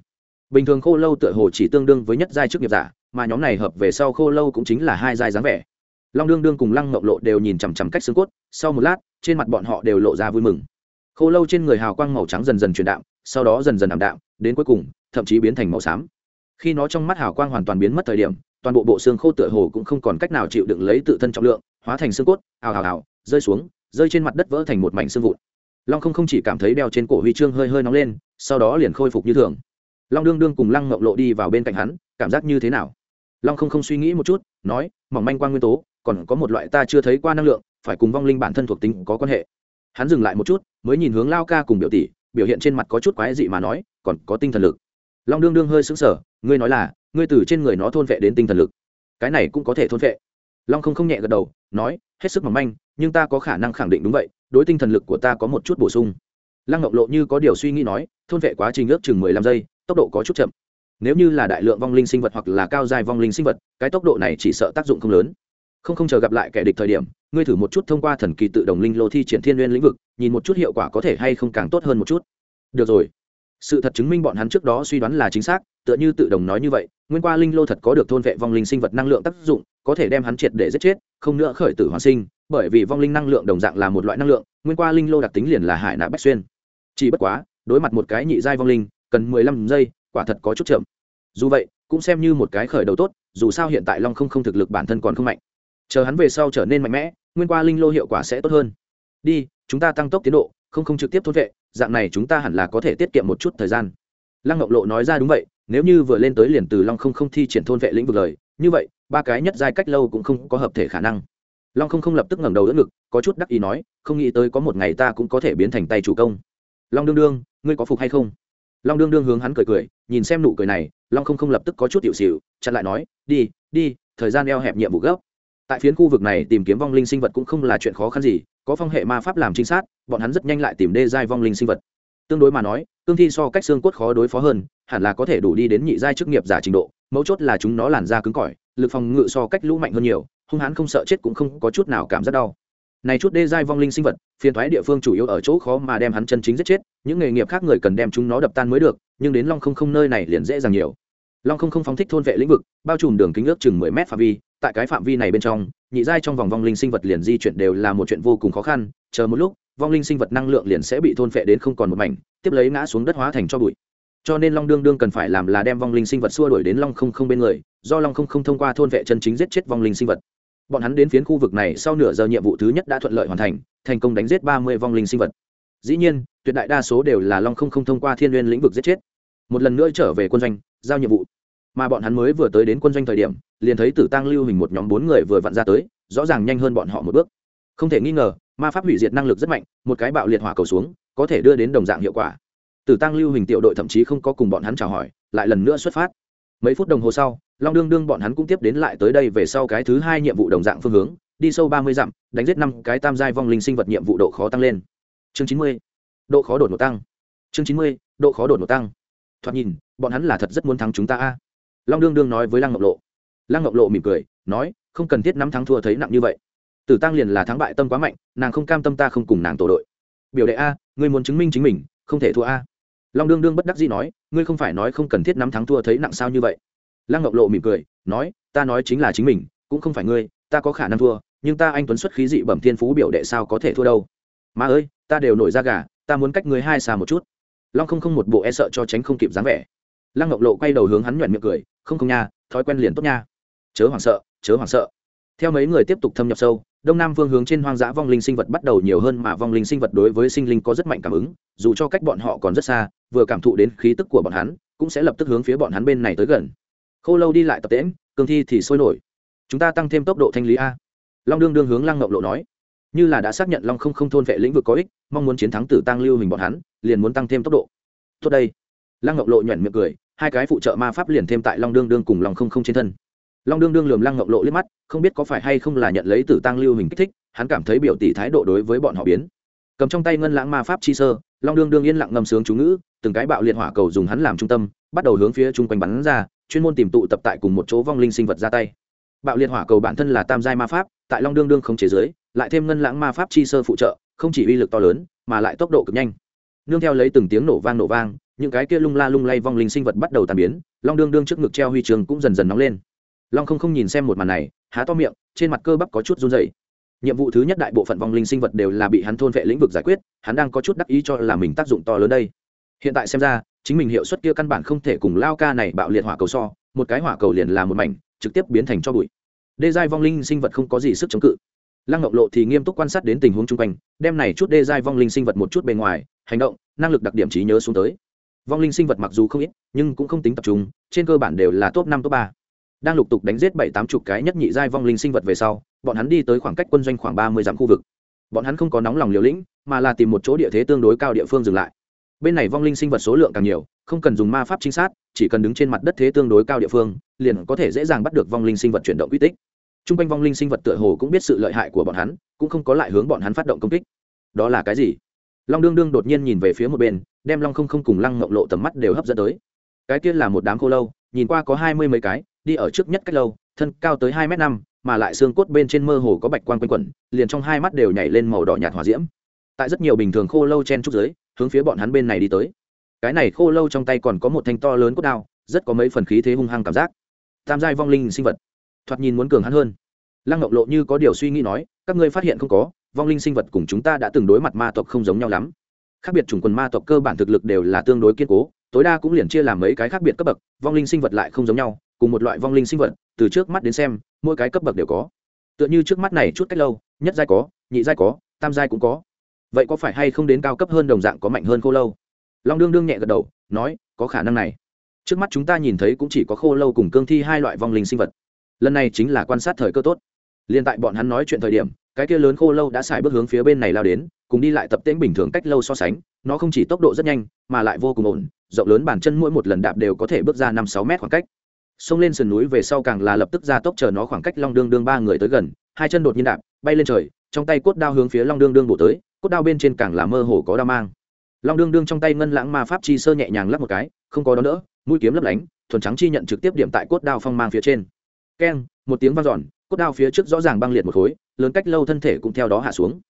Bình thường khô lâu tựa hồ chỉ tương đương với nhất giai trước nghiệp giả mà nhóm này hợp về sau khô lâu cũng chính là hai giai dáng vẻ long đương đương cùng lăng mộng lộ đều nhìn chằm chằm cách xương cốt, sau một lát, trên mặt bọn họ đều lộ ra vui mừng. Khô lâu trên người hào quang màu trắng dần dần chuyển đạm, sau đó dần dần ảm đạm, đến cuối cùng, thậm chí biến thành màu xám. Khi nó trong mắt hào quang hoàn toàn biến mất thời điểm, toàn bộ bộ xương khô tựa hồ cũng không còn cách nào chịu đựng lấy tự thân trọng lượng, hóa thành xương cốt, ào ào ào, rơi xuống, rơi trên mặt đất vỡ thành một mảnh xương vụn. Long không không chỉ cảm thấy đeo trên cổ huy chương hơi hơi nóng lên, sau đó liền khôi phục như thường. Long đương đương cùng lăng mộng lộ đi vào bên cạnh hắn, cảm giác như thế nào? Long không không suy nghĩ một chút, nói, mỏng manh quan nguyên tố còn có một loại ta chưa thấy qua năng lượng, phải cùng vong linh bản thân thuộc tính có quan hệ. Hắn dừng lại một chút, mới nhìn hướng lao ca cùng biểu tỷ, biểu hiện trên mặt có chút quái dị mà nói, còn có tinh thần lực. Long đương đương hơi xứng sở ngươi nói là, ngươi từ trên người nó thôn vệ đến tinh thần lực. Cái này cũng có thể thôn vệ. Long không không nhẹ gật đầu, nói, hết sức mỏng manh, nhưng ta có khả năng khẳng định đúng vậy, đối tinh thần lực của ta có một chút bổ sung. Lăng ngọc lộ như có điều suy nghĩ nói, thôn vệ quá trình ước chừng mười lăm giây, tốc độ có chút chậm. Nếu như là đại lượng vong linh sinh vật hoặc là cao dài vong linh sinh vật, cái tốc độ này chỉ sợ tác dụng không lớn không không chờ gặp lại kẻ địch thời điểm, ngươi thử một chút thông qua thần kỳ tự động linh lô thi triển thiên nguyên lĩnh vực, nhìn một chút hiệu quả có thể hay không càng tốt hơn một chút. Được rồi. Sự thật chứng minh bọn hắn trước đó suy đoán là chính xác, tựa như tự đồng nói như vậy, nguyên qua linh lô thật có được thôn vệ vong linh sinh vật năng lượng tác dụng, có thể đem hắn triệt để giết chết, không nữa khởi tử hoàn sinh, bởi vì vong linh năng lượng đồng dạng là một loại năng lượng, nguyên qua linh lô đặc tính liền là hải nạ bách xuyên. Chỉ bất quá, đối mặt một cái nhị giai vong linh, cần mười lăm giây, quả thật có chút chậm. Dù vậy, cũng xem như một cái khởi đầu tốt, dù sao hiện tại long không không thực lực bản thân còn không mạnh chờ hắn về sau trở nên mạnh mẽ, nguyên qua linh lô hiệu quả sẽ tốt hơn. Đi, chúng ta tăng tốc tiến độ, không không trực tiếp thốt vệ, dạng này chúng ta hẳn là có thể tiết kiệm một chút thời gian. Lăng ngọc lộ nói ra đúng vậy, nếu như vừa lên tới liền từ long không không thi triển thôn vệ lĩnh vực lời, như vậy, ba cái nhất giai cách lâu cũng không có hợp thể khả năng. Long không không lập tức ngẩng đầu đỡ ngực, có chút đắc ý nói, không nghĩ tới có một ngày ta cũng có thể biến thành tay chủ công. Long đương đương, ngươi có phục hay không? Long đương đương hướng hắn cười cười, nhìn xem nụ cười này, long không không lập tức có chút tiểu xỉu, chặn lại nói, đi đi, thời gian eo hẹp nhiệm vụ gấp tại phiến khu vực này tìm kiếm vong linh sinh vật cũng không là chuyện khó khăn gì, có phong hệ ma pháp làm trinh sát, bọn hắn rất nhanh lại tìm đê giai vong linh sinh vật. Tương đối mà nói, cương thi so cách xương cốt khó đối phó hơn, hẳn là có thể đủ đi đến nhị giai chức nghiệp giả trình độ, mấu chốt là chúng nó làn da cứng cỏi, lực phòng ngự so cách lũ mạnh hơn nhiều, hung hãn không sợ chết cũng không có chút nào cảm giác đau. Này chút đê giai vong linh sinh vật, phiền thoái địa phương chủ yếu ở chỗ khó mà đem hắn chân chính giết chết, những nghề nghiệp khác người cần đem chúng nó đập tan mới được, nhưng đến long không không nơi này liền dễ dàng nhiều. Long không không phóng thích thôn vệ lĩnh vực, bao trùm đường kính ước chừng mười mét phạm vi tại cái phạm vi này bên trong, nhị giai trong vòng vong linh sinh vật liền di chuyển đều là một chuyện vô cùng khó khăn, chờ một lúc, vong linh sinh vật năng lượng liền sẽ bị thôn phệ đến không còn một mảnh, tiếp lấy ngã xuống đất hóa thành cho bụi. Cho nên long đương đương cần phải làm là đem vong linh sinh vật xua đuổi đến long không không bên người, do long không không thông qua thôn vệ chân chính giết chết vong linh sinh vật. Bọn hắn đến phiến khu vực này sau nửa giờ nhiệm vụ thứ nhất đã thuận lợi hoàn thành thành công đánh giết ba mươi vong linh sinh vật. Dĩ nhiên, tuyệt đại đa số đều là long không không thông qua thiên n lĩnh vực giết chết. Một lần nữa trở về quân doanh, giao nhiệm vụ mà bọn hắn mới vừa tới đến quân doanh thời điểm, liền thấy tử tăng lưu hình một nhóm bốn người vừa vặn ra tới, rõ ràng nhanh hơn bọn họ một bước. Không thể nghi ngờ, ma pháp hủy diệt năng lực rất mạnh, một cái bạo liệt hỏa cầu xuống, có thể đưa đến đồng dạng hiệu quả. Tử tăng lưu hình tiểu đội thậm chí không có cùng bọn hắn chào hỏi, lại lần nữa xuất phát. Mấy phút đồng hồ sau, long đương đương bọn hắn cũng tiếp đến lại tới đây về sau cái thứ hai nhiệm vụ đồng dạng phương hướng, đi sâu ba mươi dặm, đánh giết năm cái tam giai vong linh sinh vật nhiệm vụ độ khó tăng lên. Chương chín mươi, độ khó đột ngột tăng. Chương chín mươi, độ khó đột ngột tăng. Thoạt nhìn, bọn hắn là thật rất muốn thắng chúng ta a long đương đương nói với lăng ngọc lộ. Lăng ngọc lộ mỉm cười, nói, không cần thiết nắm thắng thua thấy nặng như vậy. Tử tăng liền là thắng bại tâm quá mạnh, nàng không cam tâm ta không cùng nàng tổ đội. Biểu đệ a, ngươi muốn chứng minh chính mình, không thể thua a. Long đương đương bất đắc dĩ nói, ngươi không phải nói không cần thiết nắm thắng thua thấy nặng sao như vậy. Lăng ngọc lộ mỉm cười, nói, ta nói chính là chính mình, cũng không phải ngươi, ta có khả năng thua, nhưng ta anh tuấn xuất khí dị bẩm thiên phú biểu đệ sao có thể thua đâu. Mà ơi, ta đều nổi ra gà, ta muốn cách ngươi hai xa một chút. Long không không một bộ e sợ cho tránh không kịp dáng vẻ lăng ngọc lộ quay đầu hướng hắn nhoẹn miệng cười, không không nha, thói quen liền tốt nha. Chớ hoảng sợ, chớ hoảng sợ. Theo mấy người tiếp tục thâm nhập sâu, đông nam phương hướng trên hoang dã vong linh sinh vật bắt đầu nhiều hơn mà vong linh sinh vật đối với sinh linh có rất mạnh cảm ứng, dù cho cách bọn họ còn rất xa, vừa cảm thụ đến khí tức của bọn hắn, cũng sẽ lập tức hướng phía bọn hắn bên này tới gần. Khô lâu đi lại tập tễm cương thi thì sôi nổi. Chúng ta tăng thêm tốc độ thanh lý a. Long đương đương hướng lăng ngọc lộ nói. Như là đã xác nhận long không không thôn vệ lĩnh vực có ích, mong muốn chiến thắng tử tăng lưu hình bọn hắn, liền muốn tăng thêm tốc độ. Tốt đây lăng ngọc lộ nhuẩn miệng cười, hai cái phụ trợ ma pháp liền thêm tại long đương đương cùng lòng không không trên thân. Long đương đương lườm lăng ngọc lộ liếc mắt, không biết có phải hay không là nhận lấy tử tăng lưu hình kích thích, hắn cảm thấy biểu tỷ thái độ đối với bọn họ biến. Cầm trong tay ngân lãng ma pháp chi sơ, long đương đương yên lặng ngầm sướng chú ngữ, từng cái bạo liệt hỏa cầu dùng hắn làm trung tâm, bắt đầu hướng phía chung quanh bắn ra, chuyên môn tìm tụ tập tại cùng một chỗ vong linh sinh vật ra tay. Bạo liệt hỏa cầu bản thân là tam giai ma pháp, tại long đương đương không chế giới lại thêm ngân lãng ma pháp chi sơ phụ trợ, không chỉ uy lực to lớn, mà lại tốc độ cực nhanh. Nương theo lấy từng tiếng nổ vang nổ vang những cái kia lung la lung lay vong linh sinh vật bắt đầu tàn biến, long đương đương trước ngực treo huy trường cũng dần dần nóng lên. Long không không nhìn xem một màn này, há to miệng, trên mặt cơ bắp có chút run dày nhiệm vụ thứ nhất đại bộ phận vong linh sinh vật đều là bị hắn thôn vệ lĩnh vực giải quyết, hắn đang có chút đắc ý cho là mình tác dụng to lớn đây. Hiện tại xem ra, chính mình hiệu suất kia căn bản không thể cùng lao ca này bạo liệt hỏa cầu so, một cái hỏa cầu liền là một mảnh, trực tiếp biến thành cho bụi. Đê giai vong linh sinh vật không có gì sức chống cự. Lăng ngọc lộ thì nghiêm túc quan sát đến tình huống chung quanh, đem này chút đê giai vong linh sinh vật một chút bề ngoài, hành động, năng lực đặc điểm trí nhớ xuống tới vong linh sinh vật mặc dù không ít, nhưng cũng không tính tập trung, trên cơ bản đều là top năm, top ba. Đang lục tục đánh giết bảy, tám chục cái nhất nhị giai vong linh sinh vật về sau, bọn hắn đi tới khoảng cách quân doanh khoảng ba mươi dặm khu vực. Bọn hắn không có nóng lòng liều lĩnh, mà là tìm một chỗ địa thế tương đối cao địa phương dừng lại. Bên này vong linh sinh vật số lượng càng nhiều, không cần dùng ma pháp trinh sát, chỉ cần đứng trên mặt đất thế tương đối cao địa phương, liền có thể dễ dàng bắt được vong linh sinh vật chuyển động quy tích. T r u n g quanh vong linh sinh vật tựa hồ cũng biết sự lợi hại của bọn hắn, cũng không có lại hướng bọn hắn phát động công kích. Đó là cái gì? Long đương đương đột nhiên nhìn về phía một bên đem long không không cùng lăng mộng lộ tầm mắt đều hấp dẫn tới. Cái kia là một đám khô lâu nhìn qua có hai mươi mấy cái đi ở trước nhất cách lâu thân cao tới hai m năm mà lại xương cốt bên trên mơ hồ có bạch quan quanh quẩn liền trong hai mắt đều nhảy lên màu đỏ nhạt hỏa diễm. Tại rất nhiều bình thường khô lâu chen trúc dưới, hướng phía bọn hắn bên này đi tới. Cái này khô lâu trong tay còn có một thanh to lớn cốt đao rất có mấy phần khí thế hung hăng cảm giác. Tam giai vong linh sinh vật. Thoạt nhìn muốn cường hắn hơn. Lăng ngọc lộ như có điều suy nghĩ nói các ngươi phát hiện không có vong linh sinh vật cùng chúng ta đã từng đối mặt ma tộc không giống nhau lắm. Khác biệt chủng quần ma tộc cơ bản thực lực đều là tương đối kiên cố, tối đa cũng liền chia làm mấy cái khác biệt cấp bậc, vong linh sinh vật lại không giống nhau, cùng một loại vong linh sinh vật, từ trước mắt đến xem, mỗi cái cấp bậc đều có. Tựa như trước mắt này chút cách lâu, nhất giai có, nhị giai có, tam giai cũng có. Vậy có phải hay không đến cao cấp hơn đồng dạng có mạnh hơn khô lâu? Long đương đương nhẹ gật đầu, nói, có khả năng này. Trước mắt chúng ta nhìn thấy cũng chỉ có khô lâu cùng cương thi hai loại vong linh sinh vật. Lần này chính là quan sát thời cơ tốt liên tại bọn hắn nói chuyện thời điểm, cái kia lớn khô lâu đã xài bước hướng phía bên này lao đến, cùng đi lại tập tễnh bình thường cách lâu so sánh, nó không chỉ tốc độ rất nhanh, mà lại vô cùng ổn, rộng lớn bàn chân mỗi một lần đạp đều có thể bước ra năm sáu mét khoảng cách. Xông lên sườn núi về sau càng là lập tức ra tốc chờ nó khoảng cách long đương đương ba người tới gần, hai chân đột nhiên đạp, bay lên trời, trong tay cốt đao hướng phía long đương đương bổ tới, cốt đao bên trên càng là mơ hồ có đao mang. Long đương đương trong tay ngân lãng ma pháp chi sơ nhẹ nhàng lắp một cái, không có đó nữa mũi kiếm lấp lánh, thuần trắng chi nhận trực tiếp điểm tại cốt đao phong mang phía trên. Keng, một tiếng vang dọn cốt đao phía trước rõ ràng băng liệt một khối lớn cách lâu thân thể cũng theo đó hạ xuống.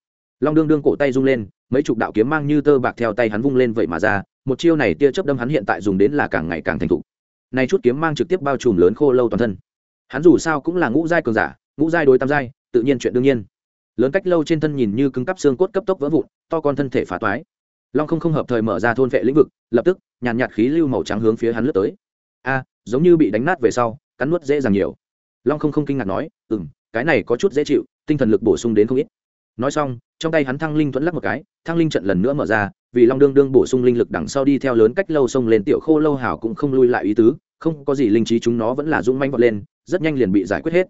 Long đương đương cổ tay rung lên mấy chục đạo kiếm mang như tơ bạc theo tay hắn vung lên vậy mà ra một chiêu này tia chớp đâm hắn hiện tại dùng đến là càng ngày càng thành thục. Này chút kiếm mang trực tiếp bao trùm lớn khô lâu toàn thân. Hắn dù sao cũng là ngũ giai cường giả ngũ giai đối tam giai tự nhiên chuyện đương nhiên. Lớn cách lâu trên thân nhìn như cứng cắp xương cốt cấp tốc vỡ vụn to con thân thể phá toái. Long không không hợp thời mở ra thôn vệ lĩnh vực lập tức nhàn nhạt, khí lưu màu trắng hướng phía hắn lướt tới. A giống như bị đánh nát về sau cắn nuốt dễ dàng nhiều long không không kinh ngạc nói ừ m cái này có chút dễ chịu, tinh thần lực bổ sung đến không ít. Nói xong, trong tay hắn thăng linh thuẫn lắc một cái, thăng linh trận lần nữa mở ra, vì long đương đương bổ sung linh lực đằng sau đi theo lớn cách lâu sông lên, tiểu khô lâu hảo cũng không lui lại ý tứ, không có gì linh trí chúng nó vẫn là rung manh vọt lên, rất nhanh liền bị giải quyết hết.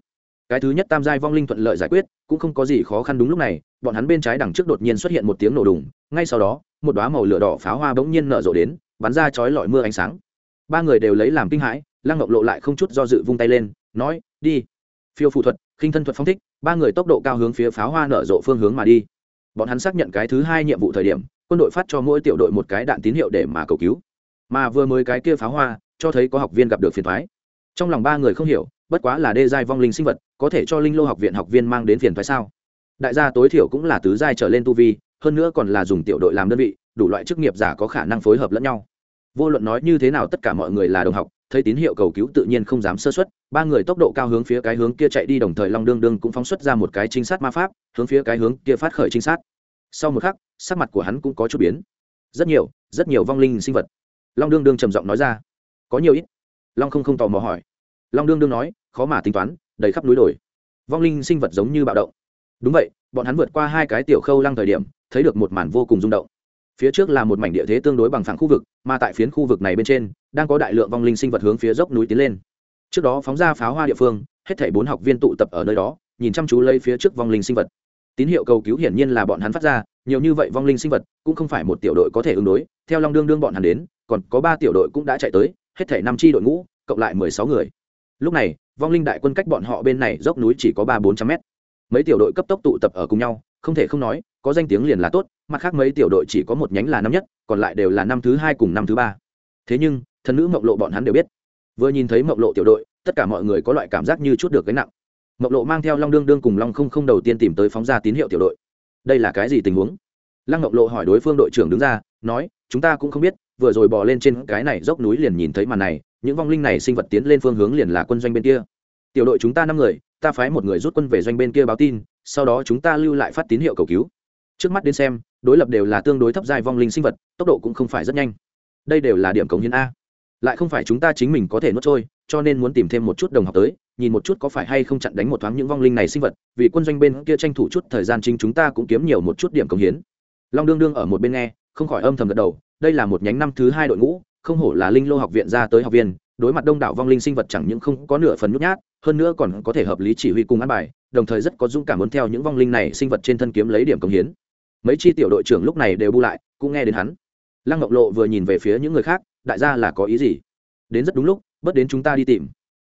Cái thứ nhất tam giai vong linh thuận lợi giải quyết, cũng không có gì khó khăn đúng lúc này, bọn hắn bên trái đằng trước đột nhiên xuất hiện một tiếng nổ đùng, ngay sau đó, một đoá màu lửa đỏ pháo hoa bỗng nhiên nở rộ đến, bắn ra chói lọi mưa ánh sáng. Ba người đều lấy làm kinh hãi, lăng ngọc lộ lại không chút do dự vung tay lên, nói đi. Phiêu phụ thuật, khinh thân thuật phong thích, ba người tốc độ cao hướng phía pháo hoa nở rộ phương hướng mà đi. Bọn hắn xác nhận cái thứ hai nhiệm vụ thời điểm, quân đội phát cho mỗi tiểu đội một cái đạn tín hiệu để mà cầu cứu. Mà vừa mới cái kia pháo hoa, cho thấy có học viên gặp được phiền thoái trong lòng ba người không hiểu, bất quá là đê giai vong linh sinh vật, có thể cho linh lô học viện học viên mang đến phiền thoái sao? Đại gia tối thiểu cũng là tứ giai trở lên tu vi, hơn nữa còn là dùng tiểu đội làm đơn vị, đủ loại chức nghiệp giả có khả năng phối hợp lẫn nhau. Vô luận nói như thế nào tất cả mọi người là đồng học thấy tín hiệu cầu cứu tự nhiên không dám sơ xuất ba người tốc độ cao hướng phía cái hướng kia chạy đi đồng thời long đương đương cũng phóng xuất ra một cái trinh sát ma pháp, hướng phía cái hướng kia phát khởi trinh sát. Sau một khắc, sắc mặt của hắn cũng có chút biến. Rất nhiều rất nhiều vong linh sinh vật. Long đương đương trầm giọng nói ra. Có nhiều ít. Long không không tò mò hỏi. Long đương đương nói, khó mà tính toán, đầy khắp núi đồi. Vong linh sinh vật giống như bạo động. Đúng vậy, bọn hắn vượt qua hai cái tiểu khâu lăng thời điểm, thấy được một màn vô cùng rung động phía trước là một mảnh địa thế tương đối bằng phẳng khu vực, mà tại phiến khu vực này bên trên, đang có đại lượng vong linh sinh vật hướng phía dốc núi tiến lên. Trước đó phóng ra pháo hoa địa phương, hết thảy bốn học viên tụ tập ở nơi đó, nhìn chăm chú lấy phía trước vong linh sinh vật. Tín hiệu cầu cứu hiển nhiên là bọn hắn phát ra, nhiều như vậy vong linh sinh vật cũng không phải một tiểu đội có thể ứng đối, theo long đương đương bọn hắn đến, còn có ba tiểu đội cũng đã chạy tới, hết thảy năm chi đội ngũ, cộng lại mười sáu người. Lúc này, vong linh đại quân cách bọn họ bên này dốc núi chỉ có ba bốn trăm mét. Mấy tiểu đội cấp tốc tụ tập ở cùng nhau không thể không nói, có danh tiếng liền là tốt, mặt khác mấy tiểu đội chỉ có một nhánh là năm nhất, còn lại đều là năm thứ hai cùng năm thứ ba. Thế nhưng, thần nữ mộng lộ bọn hắn đều biết. Vừa nhìn thấy mộng lộ tiểu đội, tất cả mọi người có loại cảm giác như chút được gánh nặng. Mộng lộ mang theo long đương đương cùng long không không đầu tiên tìm tới phóng ra tín hiệu tiểu đội. Đây là cái gì tình huống? Lăng mộng lộ hỏi đối phương đội trưởng đứng ra, nói, chúng ta cũng không biết, vừa rồi bò lên trên cái này dốc núi liền nhìn thấy màn này, những vong linh này sinh vật tiến lên phương hướng liền là quân doanh bên kia. Tiểu đội chúng ta năm người, ta phái một người rút quân về doanh bên kia báo tin sau đó chúng ta lưu lại phát tín hiệu cầu cứu. Trước mắt đến xem, đối lập đều là tương đối thấp dài vong linh sinh vật, tốc độ cũng không phải rất nhanh. Đây đều là điểm cống hiến a. Lại không phải chúng ta chính mình có thể nuốt trôi, cho nên muốn tìm thêm một chút đồng học tới, nhìn một chút có phải hay không chặn đánh một thoáng những vong linh này sinh vật, vì quân doanh bên kia tranh thủ chút thời gian chính chúng ta cũng kiếm nhiều một chút điểm cống hiến. Long đương đương ở một bên nghe, không khỏi âm thầm gật đầu, đây là một nhánh năm thứ hai đội ngũ, không hổ là linh lô học viện ra tới học viên, đối mặt đông đảo vong linh sinh vật chẳng những không có nửa phần nhút nhát, hơn nữa còn có thể hợp lý chỉ huy cùng ăn bài đồng thời rất có dũng cảm muốn theo những vong linh này sinh vật trên thân kiếm lấy điểm công hiến. Mấy chi tiểu đội trưởng lúc này đều bu lại, cũng nghe đến hắn. Lăng ngọc lộ vừa nhìn về phía những người khác, đại gia là có ý gì? Đến rất đúng lúc, bớt đến chúng ta đi tìm.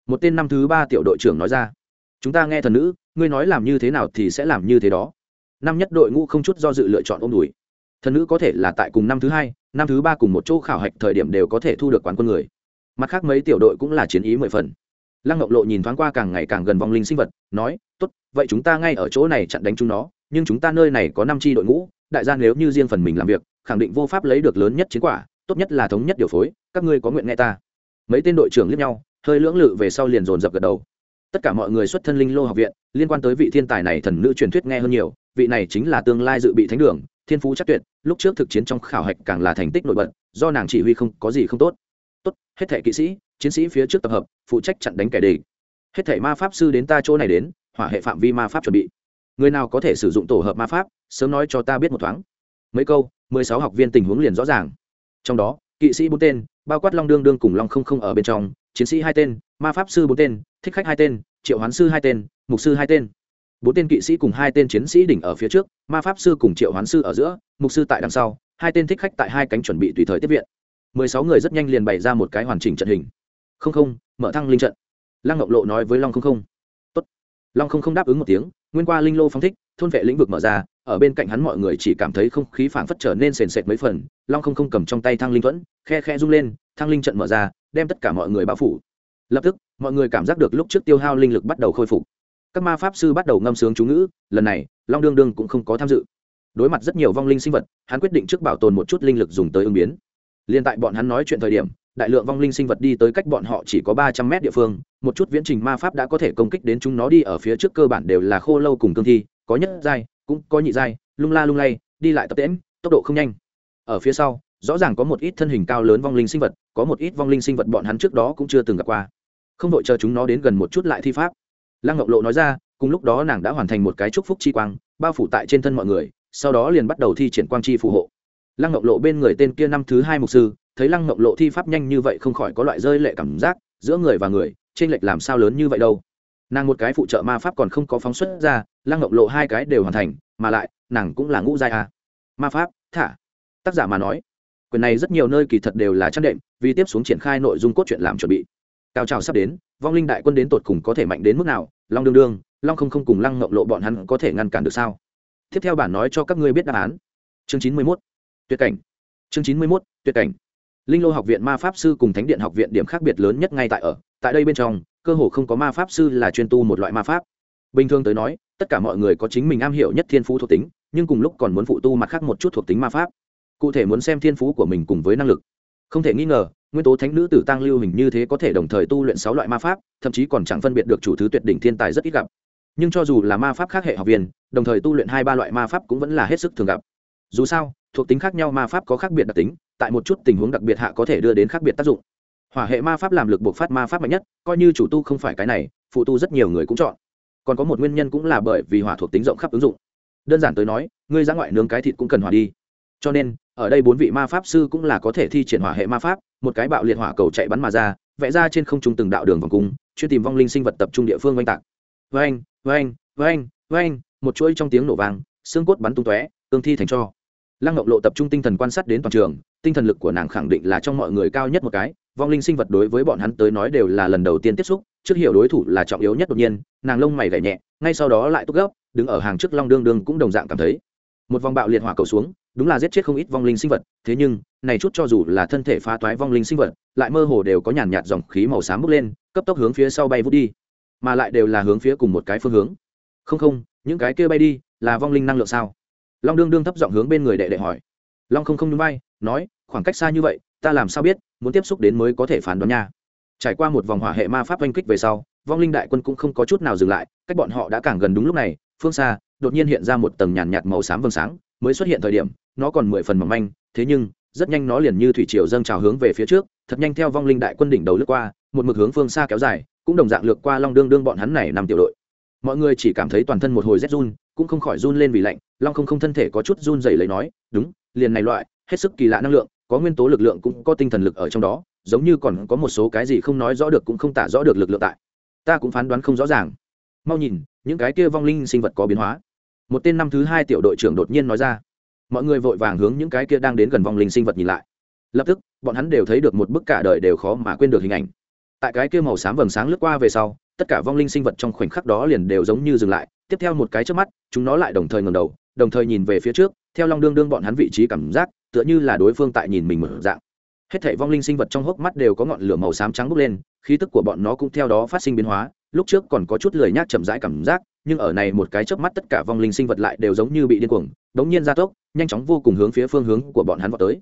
Một tên năm thứ ba tiểu đội trưởng nói ra. Chúng ta nghe thần nữ, ngươi nói làm như thế nào thì sẽ làm như thế đó. Năm nhất đội ngũ không chút do dự lựa chọn ôm đùi. Thần nữ có thể là tại cùng năm thứ hai, năm thứ ba cùng một chỗ khảo hạch thời điểm đều có thể thu được quán quân người. Mặt khác mấy tiểu đội cũng là chiến ý mười phần lăng ngọc lộ nhìn thoáng qua càng ngày càng gần vong linh sinh vật, nói, tốt, vậy chúng ta ngay ở chỗ này chặn đánh chúng nó, nhưng chúng ta nơi này có năm tri đội ngũ, đại gia nếu như riêng phần mình làm việc, khẳng định vô pháp lấy được lớn nhất chiến quả, tốt nhất là thống nhất điều phối, các ngươi có nguyện nghe ta. Mấy tên đội trưởng liếc nhau, hơi lưỡng lự về sau liền dồn dập gật đầu. Tất cả mọi người xuất thân linh lô học viện, liên quan tới vị thiên tài này thần nữ truyền thuyết nghe hơn nhiều, vị này chính là tương lai dự bị thánh đường, thiên phú chắc tuyệt, lúc trước thực chiến trong khảo hạch càng là thành tích nổi bật, do nàng chỉ huy không có gì không tốt tốt, hết thể kỵ sĩ, chiến sĩ phía trước tập hợp, phụ trách chặn đánh kẻ địch. Hết thể ma pháp sư đến ta chỗ này đến, hỏa hệ phạm vi ma pháp chuẩn bị. Người nào có thể sử dụng tổ hợp ma pháp, sớm nói cho ta biết một thoáng. Mấy câu, mười sáu học viên tình huống liền rõ ràng. Trong đó, kỵ sĩ bốn tên, bao quát long đương đương cùng long không không ở bên trong, chiến sĩ hai tên, ma pháp sư bốn tên, thích khách hai tên, triệu hoán sư hai tên, mục sư hai tên. Bốn tên kỵ sĩ cùng hai tên chiến sĩ đỉnh ở phía trước, ma pháp sư cùng triệu hoán sư ở giữa, mục sư tại đằng sau, hai tên thích khách tại hai cánh chuẩn bị tùy thời tiếp viện mười sáu người rất nhanh liền bày ra một cái hoàn chỉnh trận hình. Không không, mở thăng linh trận. Lăng ngọc lộ nói với long không không. Tốt. long không không đáp ứng một tiếng, nguyên qua linh lô phong thích, thôn vệ lĩnh vực mở ra, ở bên cạnh hắn mọi người chỉ cảm thấy không khí phảng phất trở nên sền sệt mấy phần. Long không không cầm trong tay thăng linh thuẫn, khe khe rung lên, thăng linh trận mở ra, đem tất cả mọi người bao phủ. Lập tức, mọi người cảm giác được lúc trước tiêu hao linh lực bắt đầu khôi phục. Các ma pháp sư bắt đầu ngâm sướng chú ngữ, lần này, long đương đương cũng không có tham dự. Đối mặt rất nhiều vong linh sinh vật, hắn quyết định trước bảo tồn một chút linh lực dùng tới ứng biến liên tại bọn hắn nói chuyện thời điểm đại lượng vong linh sinh vật đi tới cách bọn họ chỉ có ba trăm mét địa phương một chút viễn trình ma pháp đã có thể công kích đến chúng nó đi ở phía trước cơ bản đều là khô lâu cùng cương thi có nhất giai cũng có nhị giai lung la lung lay đi lại tập tễnh, tốc độ không nhanh. Ở phía sau rõ ràng có một ít thân hình cao lớn vong linh sinh vật có một ít vong linh sinh vật bọn hắn trước đó cũng chưa từng gặp qua. Không đội chờ chúng nó đến gần một chút lại thi pháp. Lăng ngọc lộ nói ra cùng lúc đó nàng đã hoàn thành một cái chúc phúc chi quang bao phủ tại trên thân mọi người sau đó liền bắt đầu thi triển quang chi phù hộ lăng ngọc lộ bên người tên kia năm thứ hai mục sư, thấy lăng ngọc lộ thi pháp nhanh như vậy không khỏi có loại rơi lệ cảm giác, giữa người và người trên lệch làm sao lớn như vậy đâu. Nàng một cái phụ trợ ma pháp còn không có phóng xuất ra, lăng ngọc lộ hai cái đều hoàn thành, mà lại, nàng cũng là ngũ giai a. Ma pháp, thả. Tác giả mà nói, quyền này rất nhiều nơi kỳ thật đều là chăn đệm, vì tiếp xuống triển khai nội dung cốt truyện làm chuẩn bị. Cao trào sắp đến, vong linh đại quân đến tột cùng có thể mạnh đến mức nào, long đương đương, long không không cùng lăng ngọc lộ bọn hắn có thể ngăn cản được sao? Tiếp theo bản nói cho các ngươi biết đáp án. Chương chín mươi mốt tuyệt cảnh. Chương chín mươi mốt, tuyệt cảnh. Linh lô học viện ma pháp sư cùng thánh điện học viện điểm khác biệt lớn nhất ngay tại ở, tại đây bên trong, cơ hồ không có ma pháp sư là chuyên tu một loại ma pháp. Bình thường tới nói, tất cả mọi người có chính mình am hiểu nhất thiên phú thuộc tính, nhưng cùng lúc còn muốn phụ tu mặt khác một chút thuộc tính ma pháp. Cụ thể muốn xem thiên phú của mình cùng với năng lực. Không thể nghi ngờ, nguyên tố thánh nữ tử tăng lưu hình như thế có thể đồng thời tu luyện sáu loại ma pháp, thậm chí còn chẳng phân biệt được chủ thứ tuyệt đỉnh thiên tài rất ít gặp. Nhưng cho dù là ma pháp khác hệ học viên, đồng thời tu luyện hai ba loại ma pháp cũng vẫn là hết sức thường gặp. Dù sao thuộc tính khác nhau ma pháp có khác biệt đặc tính tại một chút tình huống đặc biệt hạ có thể đưa đến khác biệt tác dụng. Hỏa hệ ma pháp làm lực buộc phát ma pháp mạnh nhất coi như chủ tu không phải cái này phụ tu rất nhiều người cũng chọn. Còn có một nguyên nhân cũng là bởi vì hỏa thuộc tính rộng khắp ứng dụng. Đơn giản tới nói ngươi ra ngoại nướng cái thịt cũng cần hỏa đi. Cho nên ở đây bốn vị ma pháp sư cũng là có thể thi triển hỏa hệ ma pháp một cái bạo liệt hỏa cầu chạy bắn mà ra vẽ ra trên không trung từng đạo đường vòng cung chuyên tìm vong linh sinh vật tập trung địa phương oanh tạc. Vang vang vang vang một chuỗi trong tiếng nổ vàng, xương cốt bắn tung tóe tương thi thành cho lăng ngọc lộ tập trung tinh thần quan sát đến toàn trường, tinh thần lực của nàng khẳng định là trong mọi người cao nhất một cái, vong linh sinh vật đối với bọn hắn tới nói đều là lần đầu tiên tiếp xúc, trước hiểu đối thủ là trọng yếu nhất đột nhiên, nàng lông mày gảy nhẹ, ngay sau đó lại túc gấp, đứng ở hàng trước long đương đương cũng đồng dạng cảm thấy. Một vòng bạo liệt hỏa cầu xuống, đúng là giết chết không ít vong linh sinh vật, thế nhưng, này chút cho dù là thân thể phá toái vong linh sinh vật, lại mơ hồ đều có nhàn nhạt dòng khí màu xám bốc lên, cấp tốc hướng phía sau bay vút đi, mà lại đều là hướng phía cùng một cái phương hướng. Không không, những cái kia bay đi, là vong linh năng lượng sao? Long đương đương thấp giọng hướng bên người đệ đệ hỏi. Long không không núi bay nói, khoảng cách xa như vậy, ta làm sao biết, muốn tiếp xúc đến mới có thể phán đoán nha. Trải qua một vòng hỏa hệ ma pháp oanh kích về sau, vong linh đại quân cũng không có chút nào dừng lại, cách bọn họ đã càng gần đúng lúc này, phương xa, đột nhiên hiện ra một tầng nhàn nhạt màu xám vầng sáng, mới xuất hiện thời điểm, nó còn mười phần mỏng manh, thế nhưng, rất nhanh nó liền như thủy triều dâng trào hướng về phía trước, thật nhanh theo vong linh đại quân đỉnh đầu lướt qua, một mực hướng phương xa kéo dài, cũng đồng dạng lược qua long đương đương bọn hắn này nằm tiểu đội. Mọi người chỉ cảm thấy toàn thân một hồi rét run cũng không khỏi run lên vì lạnh, long không không thân thể có chút run dày lấy nói, đúng, liền này loại, hết sức kỳ lạ năng lượng, có nguyên tố lực lượng cũng có tinh thần lực ở trong đó, giống như còn có một số cái gì không nói rõ được cũng không tả rõ được lực lượng tại. Ta cũng phán đoán không rõ ràng. Mau nhìn, những cái kia vong linh sinh vật có biến hóa. Một tên năm thứ hai tiểu đội trưởng đột nhiên nói ra. Mọi người vội vàng hướng những cái kia đang đến gần vong linh sinh vật nhìn lại. Lập tức, bọn hắn đều thấy được một bức cả đời đều khó mà quên được hình ảnh. Tại cái kia màu xám vầng sáng lướt qua về sau, tất cả vong linh sinh vật trong khoảnh khắc đó liền đều giống như dừng lại tiếp theo một cái trước mắt, chúng nó lại đồng thời ngầm đầu, đồng thời nhìn về phía trước, theo long đương đương bọn hắn vị trí cảm giác, tựa như là đối phương tại nhìn mình mở dạng. Hết thảy vong linh sinh vật trong hốc mắt đều có ngọn lửa màu xám trắng bốc lên, khí tức của bọn nó cũng theo đó phát sinh biến hóa, lúc trước còn có chút lười nhác chậm rãi cảm giác, nhưng ở này một cái chớp mắt tất cả vong linh sinh vật lại đều giống như bị điên cuồng, đống nhiên gia tốc, nhanh chóng vô cùng hướng phía phương hướng của bọn hắn vọt tới.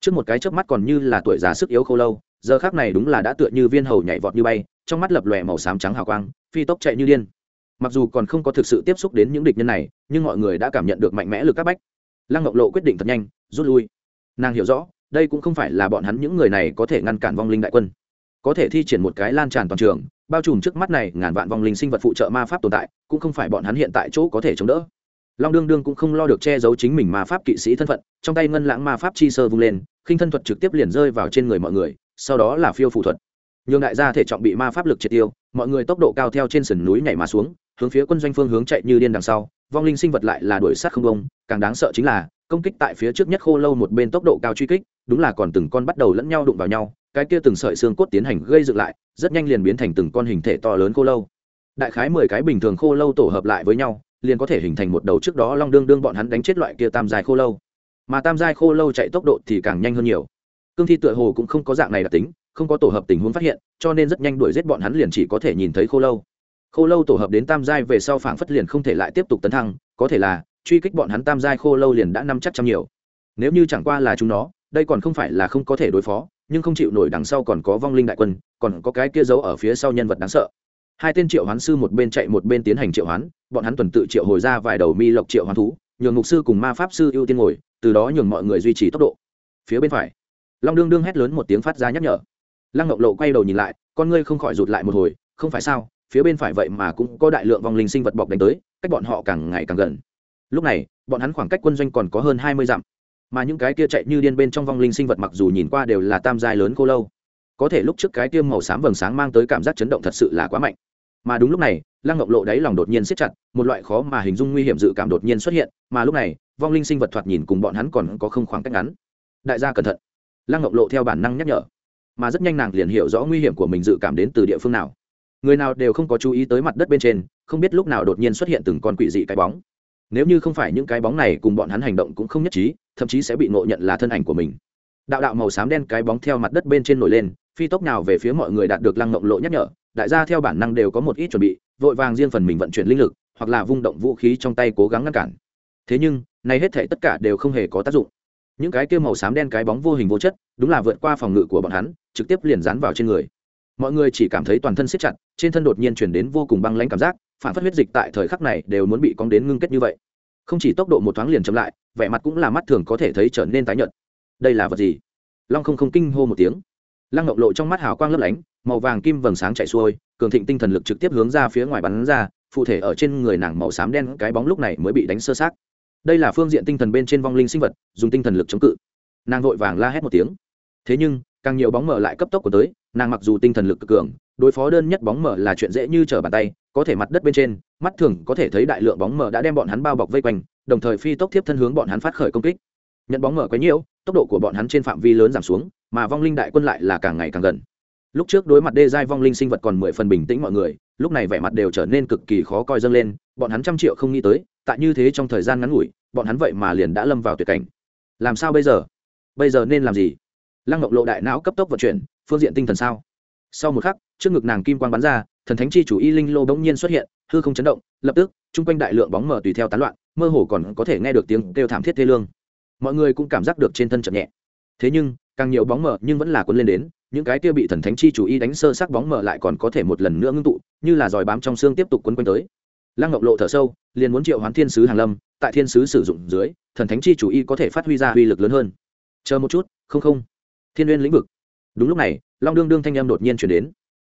Trước một cái chớp mắt còn như là tuổi già sức yếu khô lâu, giờ khác này đúng là đã tựa như viên hầu nhảy vọt như bay, trong mắt lập lòe màu xám trắng hào quang, phi tốc chạy như điên mặc dù còn không có thực sự tiếp xúc đến những địch nhân này, nhưng mọi người đã cảm nhận được mạnh mẽ lực các bách. Lăng ngọc lộ quyết định thật nhanh, rút lui. Nàng hiểu rõ, đây cũng không phải là bọn hắn những người này có thể ngăn cản vong linh đại quân. Có thể thi triển một cái lan tràn toàn trường, bao trùm trước mắt này ngàn vạn vong linh sinh vật phụ trợ ma pháp tồn tại, cũng không phải bọn hắn hiện tại chỗ có thể chống đỡ. Long đương đương cũng không lo được che giấu chính mình ma pháp kỵ sĩ thân phận, trong tay ngân lãng ma pháp chi sơ vung lên, khinh thân thuật trực tiếp liền rơi vào trên người mọi người, sau đó là phiêu phụ thuật. Nhường đại gia thể trọng bị ma pháp lực triệt tiêu, mọi người tốc độ cao theo trên sườn núi nhảy mà xuống hướng phía quân doanh phương hướng chạy như điên đằng sau, vong linh sinh vật lại là đuổi sát không bông càng đáng sợ chính là, công kích tại phía trước nhất khô lâu một bên tốc độ cao truy kích, đúng là còn từng con bắt đầu lẫn nhau đụng vào nhau, cái kia từng sợi xương cốt tiến hành gây dựng lại, rất nhanh liền biến thành từng con hình thể to lớn khô lâu. Đại khái mười cái bình thường khô lâu tổ hợp lại với nhau, liền có thể hình thành một đầu trước đó long đương đương bọn hắn đánh chết loại kia tam dài khô lâu. Mà tam giai khô lâu chạy tốc độ thì càng nhanh hơn nhiều. Cương thi tựa hồ cũng không có dạng này đặc tính, không có tổ hợp tình huống phát hiện, cho nên rất nhanh đuổi giết bọn hắn liền chỉ có thể nhìn thấy khô lâu khô lâu tổ hợp đến tam giai về sau phảng phất liền không thể lại tiếp tục tấn thăng, có thể là, truy kích bọn hắn tam giai khô lâu liền đã năm chắc trăm nhiều. Nếu như chẳng qua là chúng nó, đây còn không phải là không có thể đối phó, nhưng không chịu nổi đằng sau còn có vong linh đại quân, còn có cái kia giấu ở phía sau nhân vật đáng sợ. Hai tên triệu hoán sư một bên chạy một bên tiến hành triệu hoán, bọn hắn tuần tự triệu hồi ra vài đầu mi lộc triệu hoán thú, nhường mục sư cùng ma pháp sư ưu tiên ngồi, từ đó nhường mọi người duy trì tốc độ. Phía bên phải, long đương đương hét lớn một tiếng phát ra nhắc nhở. Lăng ngọc lộ quay đầu nhìn lại, con ngươi không khỏi rụt lại một hồi, không phải sao phía bên phải vậy mà cũng có đại lượng vong linh sinh vật bọc đánh tới, cách bọn họ càng ngày càng gần. Lúc này, bọn hắn khoảng cách quân doanh còn có hơn hai mươi dặm, mà những cái kia chạy như điên bên trong vong linh sinh vật mặc dù nhìn qua đều là tam giai lớn khô lâu, có thể lúc trước cái kia màu xám vầng sáng mang tới cảm giác chấn động thật sự là quá mạnh. Mà đúng lúc này, lăng ngọc lộ đáy lòng đột nhiên siết chặt, một loại khó mà hình dung nguy hiểm dự cảm đột nhiên xuất hiện, mà lúc này, vong linh sinh vật thoạt nhìn cùng bọn hắn còn có không khoảng cách ngắn. Đại gia cẩn thận. Lăng ngọc lộ theo bản năng nhắc nhở, mà rất nhanh nàng liền hiểu rõ nguy hiểm của mình dự cảm đến từ địa phương nào người nào đều không có chú ý tới mặt đất bên trên, không biết lúc nào đột nhiên xuất hiện từng con quỷ dị cái bóng. Nếu như không phải những cái bóng này cùng bọn hắn hành động cũng không nhất trí, thậm chí sẽ bị ngộ nhận là thân ảnh của mình. Đạo đạo màu xám đen cái bóng theo mặt đất bên trên nổi lên, phi tốc nào về phía mọi người đạt được lăng ngộng lộ nhắc nhở, đại gia theo bản năng đều có một ít chuẩn bị, vội vàng riêng phần mình vận chuyển linh lực, hoặc là vung động vũ khí trong tay cố gắng ngăn cản. Thế nhưng nay hết thể tất cả đều không hề có tác dụng. Những cái kia màu xám đen cái bóng vô hình vô chất, đúng là vượt qua phòng ngự của bọn hắn, trực tiếp liền dán vào trên người mọi người chỉ cảm thấy toàn thân siết chặt, trên thân đột nhiên chuyển đến vô cùng băng lãnh cảm giác, phản phát huyết dịch tại thời khắc này đều muốn bị cong đến ngưng kết như vậy. Không chỉ tốc độ một thoáng liền chậm lại, vẻ mặt cũng là mắt thường có thể thấy trở nên tái nhợt. Đây là vật gì? Long không không kinh hô một tiếng. Lăng ngọc lộ trong mắt hào quang lấp lánh, màu vàng kim vầng sáng chạy xuôi, cường thịnh tinh thần lực trực tiếp hướng ra phía ngoài bắn ra, phụ thể ở trên người nàng màu xám đen cái bóng lúc này mới bị đánh sơ sát đây là phương diện tinh thần bên trên vong linh sinh vật, dùng tinh thần lực chống cự. Nàng vội vàng la hét một tiếng. Thế nhưng càng nhiều bóng mở lại cấp tốc của tới, nàng mặc dù tinh thần lực cực cường, đối phó đơn nhất bóng mở là chuyện dễ như trở bàn tay, có thể mặt đất bên trên, mắt thường có thể thấy đại lượng bóng mở đã đem bọn hắn bao bọc vây quanh, đồng thời phi tốc tiếp thân hướng bọn hắn phát khởi công kích. Nhận bóng mở quá nhiều, tốc độ của bọn hắn trên phạm vi lớn giảm xuống, mà vong linh đại quân lại là càng ngày càng gần. Lúc trước đối mặt đê giai vong linh sinh vật còn mười phần bình tĩnh mọi người, lúc này vẻ mặt đều trở nên cực kỳ khó coi dâng lên, bọn hắn trăm triệu không nghĩ tới, tại như thế trong thời gian ngắn ngủi, bọn hắn vậy mà liền đã lâm vào tuyệt cảnh. Làm sao bây giờ? Bây giờ nên làm gì? Lăng ngọc lộ đại não cấp tốc vận chuyển, phương diện tinh thần sao? Sau một khắc, trước ngực nàng kim quang bắn ra, thần thánh chi chủ y linh lô bỗng nhiên xuất hiện, hư không chấn động, lập tức, chung quanh đại lượng bóng mờ tùy theo tán loạn, mơ hồ còn có thể nghe được tiếng kêu thảm thiết thê lương. Mọi người cũng cảm giác được trên thân chậm nhẹ. Thế nhưng, càng nhiều bóng mờ nhưng vẫn là cuốn lên đến, những cái kia bị thần thánh chi chủ y đánh sơ sắc bóng mờ lại còn có thể một lần nữa ngưng tụ, như là dòi bám trong xương tiếp tục quấn quanh tới. Lăng ngọc lộ thở sâu, liền muốn triệu hoán thiên sứ hàng lâm, tại thiên sứ sử dụng dưới, thần thánh chi chủ y có thể phát huy ra uy lực lớn hơn. Chờ một chút, không không thiên n lĩnh vực. Đúng lúc này, long đương đương thanh em đột nhiên chuyển đến.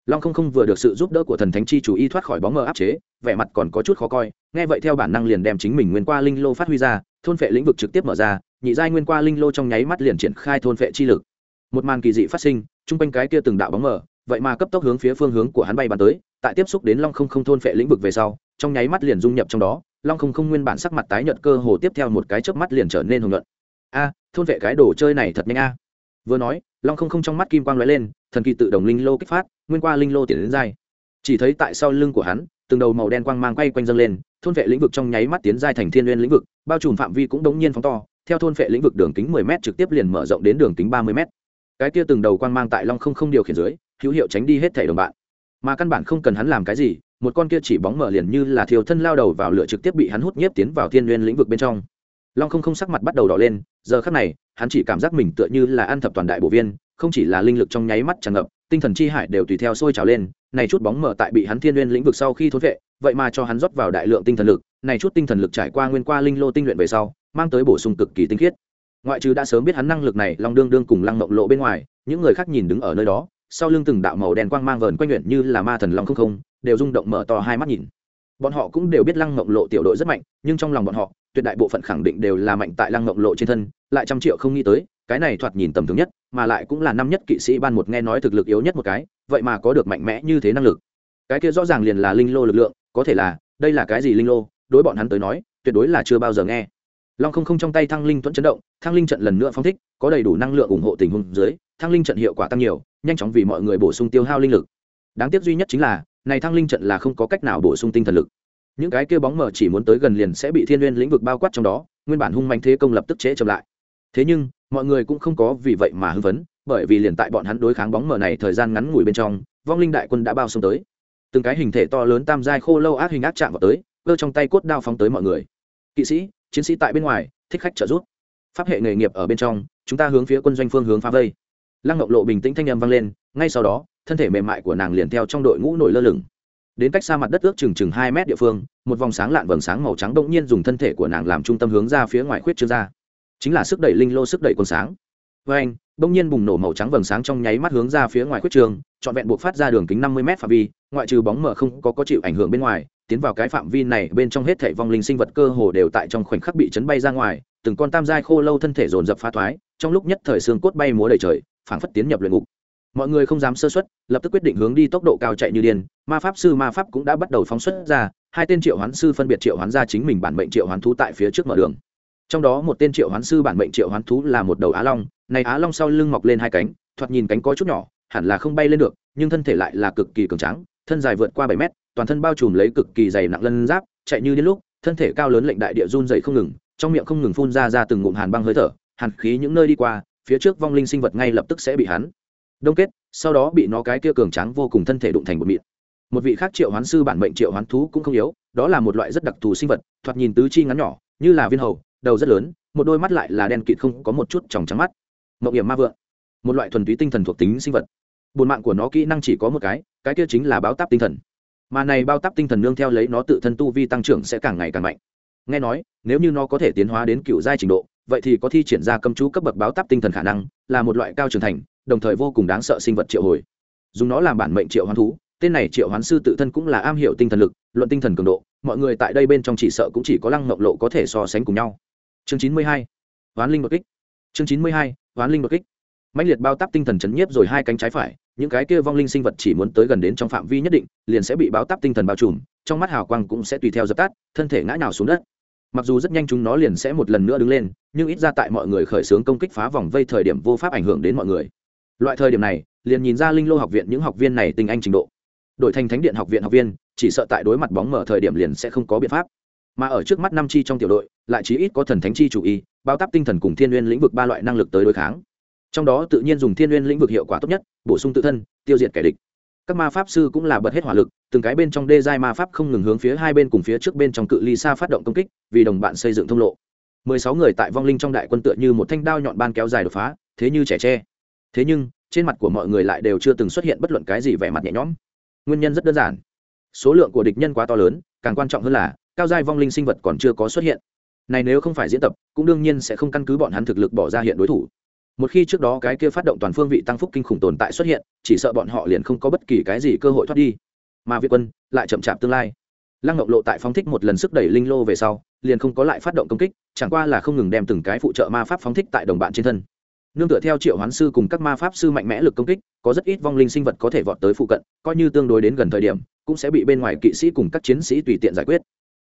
Long không không vừa được sự giúp đỡ của thần thánh chi chủ y thoát khỏi bóng mờ áp chế, vẻ mặt còn có chút khó coi, nghe vậy theo bản năng liền đem chính mình nguyên qua linh lô phát huy ra, thôn phệ lĩnh vực trực tiếp mở ra, nhị giai nguyên qua linh lô trong nháy mắt liền triển khai thôn phệ chi lực. Một màn kỳ dị phát sinh, chung quanh cái kia từng đạo bóng mờ, vậy mà cấp tốc hướng phía phương hướng của hắn bay bắn tới, tại tiếp xúc đến long không không thôn phệ lĩnh vực về sau, trong nháy mắt liền dung nhập trong đó, long không không nguyên bản sắc mặt tái nhợt cơ hồ tiếp theo một cái chớp mắt liền trở nên hùng luận a, thôn vệ cái đồ chơi này thật nhanh a vừa nói, long không không trong mắt kim quang lóe lên, thần kỳ tự động linh lô kích phát, nguyên qua linh lô tiến đến dai chỉ thấy tại sau lưng của hắn, từng đầu màu đen quang mang quay quanh dâng lên, thôn vệ lĩnh vực trong nháy mắt tiến giai thành thiên liên lĩnh vực, bao trùm phạm vi cũng đống nhiên phóng to, theo thôn vệ lĩnh vực đường kính 10 m trực tiếp liền mở rộng đến đường kính 30 m cái kia từng đầu quang mang tại long không không điều khiển dưới, hữu hiệu tránh đi hết thảy đồng bạn. Mà căn bản không cần hắn làm cái gì, một con kia chỉ bóng mở liền như là thiều thân lao đầu vào lửa trực tiếp bị hắn hút nhiếp tiến vào thiên n lĩnh vực bên trong. Long không không sắc mặt bắt đầu đỏ lên giờ khắc này, hắn chỉ cảm giác mình tựa như là ăn thập toàn đại bộ viên, không chỉ là linh lực trong nháy mắt tràn ngập, tinh thần chi hải đều tùy theo sôi trào lên, này chút bóng mở tại bị hắn thiên n lĩnh vực sau khi thốn vệ, vậy mà cho hắn rót vào đại lượng tinh thần lực, này chút tinh thần lực trải qua nguyên qua linh lô tinh luyện về sau, mang tới bổ sung cực kỳ tinh khiết. Ngoại trừ đã sớm biết hắn năng lực này long đương đương cùng lăng mộng lộ bên ngoài, những người khác nhìn đứng ở nơi đó, sau lưng từng đạo màu đen quang mang vờn quanh luyện như là ma thần long không không, đều rung động mở to hai mắt nhìn. Bọn họ cũng đều biết lăng mộng lộ tiểu đội rất mạnh, nhưng trong lòng bọn họ tuyệt đại bộ phận khẳng định đều là mạnh tại lăng mộng lộ trên thân, lại trăm triệu không nghĩ tới, cái này thoạt nhìn tầm thường nhất, mà lại cũng là năm nhất kỵ sĩ ban một nghe nói thực lực yếu nhất một cái, vậy mà có được mạnh mẽ như thế năng lực. Cái kia rõ ràng liền là linh lô lực lượng, có thể là, đây là cái gì linh lô, đối bọn hắn tới nói, tuyệt đối là chưa bao giờ nghe. Long không không trong tay thăng linh thuẫn chấn động, thăng linh trận lần nữa phong thích, có đầy đủ năng lượng ủng hộ tình huống dưới, thăng linh trận hiệu quả tăng nhiều, nhanh chóng vì mọi người bổ sung tiêu hao linh lực. Đáng tiếc duy nhất chính là, này thăng linh trận là không có cách nào bổ sung tinh thần lực những cái kia bóng mờ chỉ muốn tới gần liền sẽ bị thiên n lĩnh vực bao quát trong đó, nguyên bản hung mạnh thế công lập tức trễ chậm lại. Thế nhưng, mọi người cũng không có vì vậy mà hưng phấn, bởi vì liền tại bọn hắn đối kháng bóng mờ này thời gian ngắn ngủi bên trong, vong linh đại quân đã bao xông tới. Từng cái hình thể to lớn tam giai khô lâu ác hình ác chạm vào tới, cơ trong tay cốt đao phóng tới mọi người. Kỵ sĩ, chiến sĩ tại bên ngoài, thích khách trợ giúp. Pháp hệ nghề nghiệp ở bên trong, chúng ta hướng phía quân doanh phương hướng phá vây. Lăng ngọc lộ bình tĩnh thanh âm vang lên, ngay sau đó, thân thể mềm mại của nàng liền theo trong đội ngũ nổi lơ lửng đến cách xa mặt đất ước chừng chừng hai mét địa phương, một vòng sáng lạn vầng sáng màu trắng bỗng nhiên dùng thân thể của nàng làm trung tâm hướng ra phía ngoài khuyết trương ra. Chính là sức đẩy linh lô sức đẩy quần sáng. Với anh bỗng nhiên bùng nổ màu trắng vầng sáng trong nháy mắt hướng ra phía ngoài khuyết trường trọn vẹn buộc phát ra đường kính năm mươi m phạm vi, ngoại trừ bóng mở không có có chịu ảnh hưởng bên ngoài, tiến vào cái phạm vi này, bên trong hết thể vong linh sinh vật cơ hồ đều tại trong khoảnh khắc bị chấn bay ra ngoài, từng con tam giai khô lâu thân thể dồn dập phá thoái, trong lúc nhất thời xương cốt bay múa đầy trời, phảng phất tiến nhập luyện ngục mọi người không dám sơ xuất lập tức quyết định hướng đi tốc độ cao chạy như điên. Ma pháp sư ma pháp cũng đã bắt đầu phóng xuất ra, hai tên triệu hoán sư phân biệt triệu hoán ra chính mình bản mệnh triệu hoán thú tại phía trước mở đường. Trong đó một tên triệu hoán sư bản mệnh triệu hoán thú là một đầu á long, này á long sau lưng mọc lên hai cánh, thoạt nhìn cánh có chút nhỏ, hẳn là không bay lên được, nhưng thân thể lại là cực kỳ cường tráng, thân dài vượt qua bảy mét, toàn thân bao trùm lấy cực kỳ dày nặng lân giáp, chạy như đến lúc, thân thể cao lớn lệnh đại địa run dày không ngừng, trong miệng không ngừng phun ra ra từng ngụm hàn băng hơi thở, hàn khí những nơi đi qua, phía trước vong linh sinh vật ngay lập tức sẽ bị hắn đông kết, sau đó bị nó cái kia cường tráng vô cùng thân thể đụng thành một mịn. Một vị khác triệu hoán sư bản mệnh triệu hoán thú cũng không yếu, đó là một loại rất đặc thù sinh vật, thoạt nhìn tứ chi ngắn nhỏ, như là viên hầu, đầu rất lớn, một đôi mắt lại là đen kịt không có một chút tròng trắng mắt. Mộng hiểm ma vượng, một loại thuần túy tinh thần thuộc tính sinh vật. Bồn mạng của nó kỹ năng chỉ có một cái cái kia chính là báo táp tinh thần. Mà này bao táp tinh thần nương theo lấy nó tự thân tu vi tăng trưởng sẽ càng ngày càng mạnh. Nghe nói, nếu như nó có thể tiến hóa đến cựu giai trình độ, vậy thì có thi triển ra cầm chú cấp bậc báo táp tinh thần khả năng, là một loại cao trưởng thành đồng thời vô cùng đáng sợ sinh vật triệu hồi. Dùng nó làm bản mệnh triệu hoán thú, tên này triệu hoán sư tự thân cũng là am hiểu tinh thần lực, luận tinh thần cường độ, mọi người tại đây bên trong chỉ sợ cũng chỉ có lăng ngọc lộ có thể so sánh cùng nhau. Chương chín mươi hai, hoán linh đột kích. Chương chín mươi hai, hoán linh đột kích. Mạnh liệt bao tắp tinh thần chấn nhiếp rồi hai cánh trái phải, những cái kia vong linh sinh vật chỉ muốn tới gần đến trong phạm vi nhất định, liền sẽ bị báo tắp tinh thần bao trùm, trong mắt hào quang cũng sẽ tùy theo dập tắt, thân thể ngã nào xuống đất. Mặc dù rất nhanh chúng nó liền sẽ một lần nữa đứng lên, nhưng ít ra tại mọi người khởi xướng công kích phá vòng vây thời điểm vô pháp ảnh hưởng đến mọi người loại thời điểm này, liền nhìn ra linh lô học viện những học viên này tình anh trình độ. Đổi thành thánh điện học viện học viên, chỉ sợ tại đối mặt bóng mở thời điểm liền sẽ không có biện pháp. Mà ở trước mắt năm chi trong tiểu đội, lại chí ít có thần thánh chi chủ y, bao tắp tinh thần cùng thiên n lĩnh vực ba loại năng lực tới đối kháng. Trong đó tự nhiên dùng thiên n lĩnh vực hiệu quả tốt nhất, bổ sung tự thân, tiêu diệt kẻ địch. Các ma pháp sư cũng là bật hết hỏa lực, từng cái bên trong đê giai ma pháp không ngừng hướng phía hai bên cùng phía trước bên trong cự ly xa phát động công kích, vì đồng bạn xây dựng thông lộ. Mười sáu người tại vong linh trong đại quân tựa như một thanh đao nhọn ban kéo dài đột phá, thế như trẻ tre thế nhưng, trên mặt của mọi người lại đều chưa từng xuất hiện bất luận cái gì vẻ mặt nhẹ nhõm. Nguyên nhân rất đơn giản. Số lượng của địch nhân quá to lớn, càng quan trọng hơn là, cao giai vong linh sinh vật còn chưa có xuất hiện. Này nếu không phải diễn tập, cũng đương nhiên sẽ không căn cứ bọn hắn thực lực bỏ ra hiện đối thủ. Một khi trước đó cái kia phát động toàn phương vị tăng phúc kinh khủng tồn tại xuất hiện, chỉ sợ bọn họ liền không có bất kỳ cái gì cơ hội thoát đi. Mà việt quân lại chậm chạp tương lai. Lăng ngọc lộ tại phóng thích một lần sức đẩy linh lô về sau, liền không có lại phát động công kích, chẳng qua là không ngừng đem từng cái phụ trợ ma pháp phóng thích tại đồng bạn trên thân nương tựa theo triệu hoán sư cùng các ma pháp sư mạnh mẽ lực công kích, có rất ít vong linh sinh vật có thể vọt tới phụ cận, coi như tương đối đến gần thời điểm, cũng sẽ bị bên ngoài kỵ sĩ cùng các chiến sĩ tùy tiện giải quyết.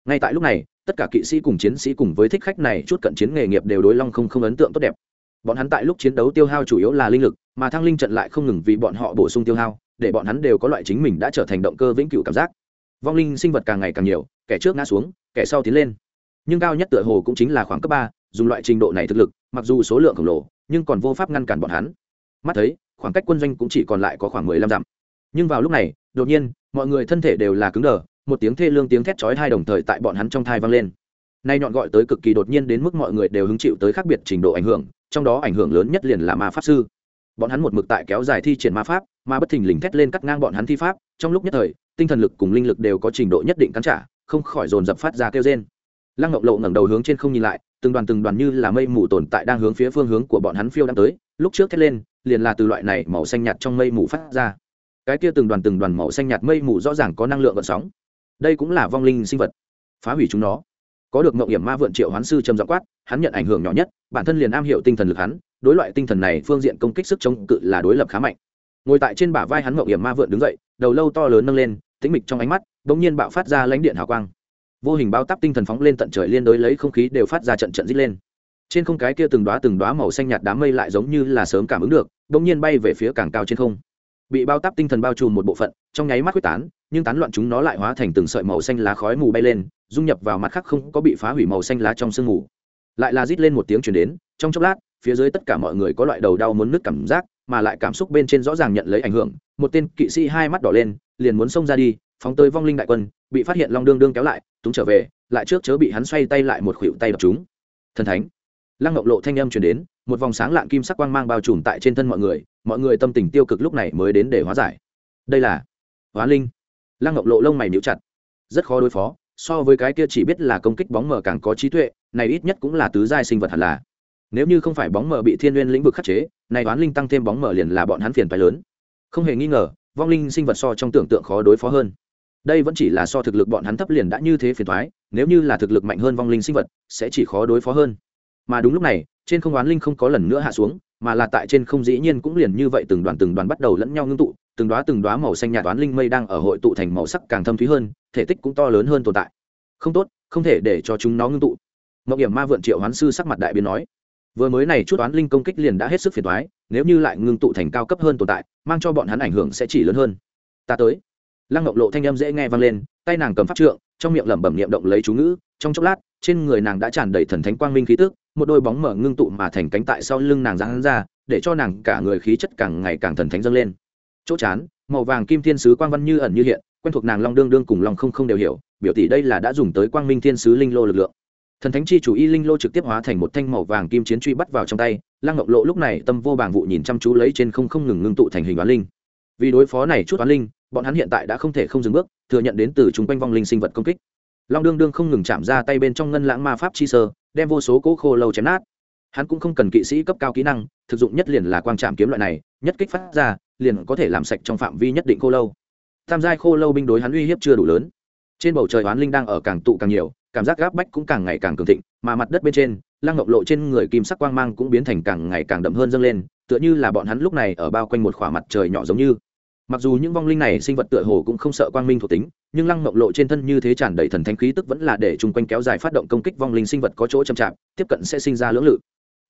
Ngay tại lúc này, tất cả kỵ sĩ cùng chiến sĩ cùng với thích khách này chút cận chiến nghề nghiệp đều đối long không không ấn tượng tốt đẹp. Bọn hắn tại lúc chiến đấu tiêu hao chủ yếu là linh lực, mà thăng linh trận lại không ngừng vì bọn họ bổ sung tiêu hao, để bọn hắn đều có loại chính mình đã trở thành động cơ vĩnh cửu cảm giác. Vong linh sinh vật càng ngày càng nhiều, kẻ trước ngã xuống, kẻ sau tiến lên. Nhưng cao nhất tựa hồ cũng chính là khoảng cấp ba, dùng loại trình độ này thực lực, mặc dù số lượng khổng lồ nhưng còn vô pháp ngăn cản bọn hắn. Mắt thấy, khoảng cách quân doanh cũng chỉ còn lại có khoảng mười lăm dặm. Nhưng vào lúc này, đột nhiên, mọi người thân thể đều là cứng đờ, một tiếng thê lương tiếng thét chói hai đồng thời tại bọn hắn trong thai vang lên. Nay nhọn gọi tới cực kỳ đột nhiên đến mức mọi người đều hứng chịu tới khác biệt trình độ ảnh hưởng, trong đó ảnh hưởng lớn nhất liền là ma pháp sư. Bọn hắn một mực tại kéo dài thi triển ma pháp mà bất thình lình thét lên cắt ngang bọn hắn thi pháp, trong lúc nhất thời, tinh thần lực cùng linh lực đều có trình độ nhất định cắn trả, không khỏi dồn dập phát ra kêu trên lăng ngọc lộ ngẩng đầu hướng trên không nhìn lại, từng đoàn từng đoàn như là mây mù tồn tại đang hướng phía phương hướng của bọn hắn phiêu đang tới, lúc trước thét lên, liền là từ loại này màu xanh nhạt trong mây mù phát ra. Cái kia từng đoàn từng đoàn màu xanh nhạt mây mù rõ ràng có năng lượng vận sóng. Đây cũng là vong linh sinh vật, phá hủy chúng nó. Có được mậu hiểm ma vượn triệu hoán sư trầm giọng quát, hắn nhận ảnh hưởng nhỏ nhất, bản thân liền am hiểu tinh thần lực hắn, đối loại tinh thần này phương diện công kích sức chống cự là đối lập khá mạnh. Ngồi tại trên bả vai hắn mậu hiểm ma vượn đứng dậy, đầu lâu to lớn nâng lên, tĩnh mịch trong ánh mắt, bỗng nhiên bạo phát ra lãnh điện hào quang vô hình bao tắp tinh thần phóng lên tận trời liên đối lấy không khí đều phát ra trận trận dít lên. Trên không cái kia từng đoá từng đoá màu xanh nhạt đám mây lại giống như là sớm cảm ứng được đ ỗ n g nhiên bay về phía càng cao trên không. Bị bao tắp tinh thần bao trùm một bộ phận, trong nháy mắt quyết tán, nhưng tán loạn chúng nó lại hóa thành từng sợi màu xanh lá khói mù bay lên, dung nhập vào mặt khác không có bị phá hủy màu xanh lá trong sương mù. Lại là rít lên một tiếng chuyển đến, trong chốc lát, phía dưới tất cả mọi người có loại đầu đau muốn nứt cảm giác, mà lại cảm xúc bên trên rõ ràng nhận lấy ảnh hưởng, một tên kỵ sĩ hai mắt đỏ lên, liền muốn xông ra đi, phóng tới vong linh đại quân bị phát hiện long đương đương kéo lại, túng trở về, lại trước chớ bị hắn xoay tay lại một khuỷu tay đập chúng. Thần thánh. Lăng ngọc lộ thanh âm truyền đến, một vòng sáng lạng kim sắc quang mang bao trùm tại trên thân mọi người mọi người tâm tình tiêu cực lúc này mới đến để hóa giải. Đây là hóa linh. Lăng ngọc lộ lông mày níu chặt. Rất khó đối phó, so với cái kia chỉ biết là công kích bóng mờ càng có trí tuệ, này ít nhất cũng là tứ giai sinh vật hẳn là. Nếu như không phải bóng mờ bị thiên n lĩnh vực khắc chế, này oán linh tăng thêm bóng mờ liền là bọn hắn phiền phái lớn. Không hề nghi ngờ, vong linh sinh vật so trong tưởng tượng khó đối phó hơn đây vẫn chỉ là so thực lực bọn hắn thấp liền đã như thế phiền thoái, nếu như là thực lực mạnh hơn vong linh sinh vật, sẽ chỉ khó đối phó hơn. Mà đúng lúc này, trên không oán linh không có lần nữa hạ xuống, mà là tại trên không dĩ nhiên cũng liền như vậy từng đoàn từng đoàn bắt đầu lẫn nhau ngưng tụ, từng đoá từng đoá màu xanh nhạt toán linh mây đang ở hội tụ thành màu sắc càng thâm thúy hơn, thể tích cũng to lớn hơn tồn tại. Không tốt, không thể để cho chúng nó ngưng tụ. Mậu hiểm ma vượn triệu hoán sư sắc mặt đại biến nói, vừa mới này chút toán linh công kích liền đã hết sức phiền thoái, nếu như lại ngưng tụ thành cao cấp hơn tồn tại, mang cho bọn hắn ảnh hưởng sẽ chỉ lớn hơn. Ta tới lăng ngọc lộ thanh âm dễ nghe vang lên, tay nàng cầm pháp trượng, trong miệng lẩm bẩm niệm động lấy chú ngữ, trong chốc lát, trên người nàng đã tràn đầy thần thánh quang minh khí tức, một đôi bóng mở ngưng tụ mà thành cánh tại sau lưng nàng giáng ra, để cho nàng cả người khí chất càng ngày càng thần thánh dâng lên. Chỗ chán, màu vàng kim thiên sứ quang văn như ẩn như hiện, quen thuộc nàng long đương đương cùng long không không đều hiểu, biểu tỷ đây là đã dùng tới quang minh thiên sứ linh lô lực lượng. Thần thánh chi chủ y linh lô trực tiếp hóa thành một thanh màu vàng kim chiến truy bắt vào trong tay, lăng ngọc lộ lúc này tâm vô bảng vụ nhìn chăm chú lấy trên không không ngừng ngưng tụ thành hình oán linh vì đối phó này chút oán linh, bọn hắn hiện tại đã không thể không dừng bước, thừa nhận đến từ chúng quanh vong linh sinh vật công kích. Long đương đương không ngừng chạm ra tay bên trong ngân lãng ma pháp chi sơ, đem vô số cỗ khô lâu chém nát. Hắn cũng không cần kỵ sĩ cấp cao kỹ năng, thực dụng nhất liền là quang trạm kiếm loại này, nhất kích phát ra, liền có thể làm sạch trong phạm vi nhất định khô lâu. Tham gia khô lâu binh đối hắn uy hiếp chưa đủ lớn. Trên bầu trời oán linh đang ở càng tụ càng nhiều, cảm giác gáp bách cũng càng ngày càng cường thịnh, mà mặt đất bên trên, lăng ngọc lộ trên người kim sắc quang mang cũng biến thành càng ngày càng đậm hơn dâng lên tựa như là bọn hắn lúc này ở bao quanh một khỏa mặt trời nhỏ giống như. Mặc dù những vong linh này sinh vật tựa hồ cũng không sợ quang minh thuộc tính, nhưng lăng mộng lộ trên thân như thế tràn đầy thần thánh khí tức vẫn là để chung quanh kéo dài phát động công kích vong linh sinh vật có chỗ chậm chạp, tiếp cận sẽ sinh ra lưỡng lự.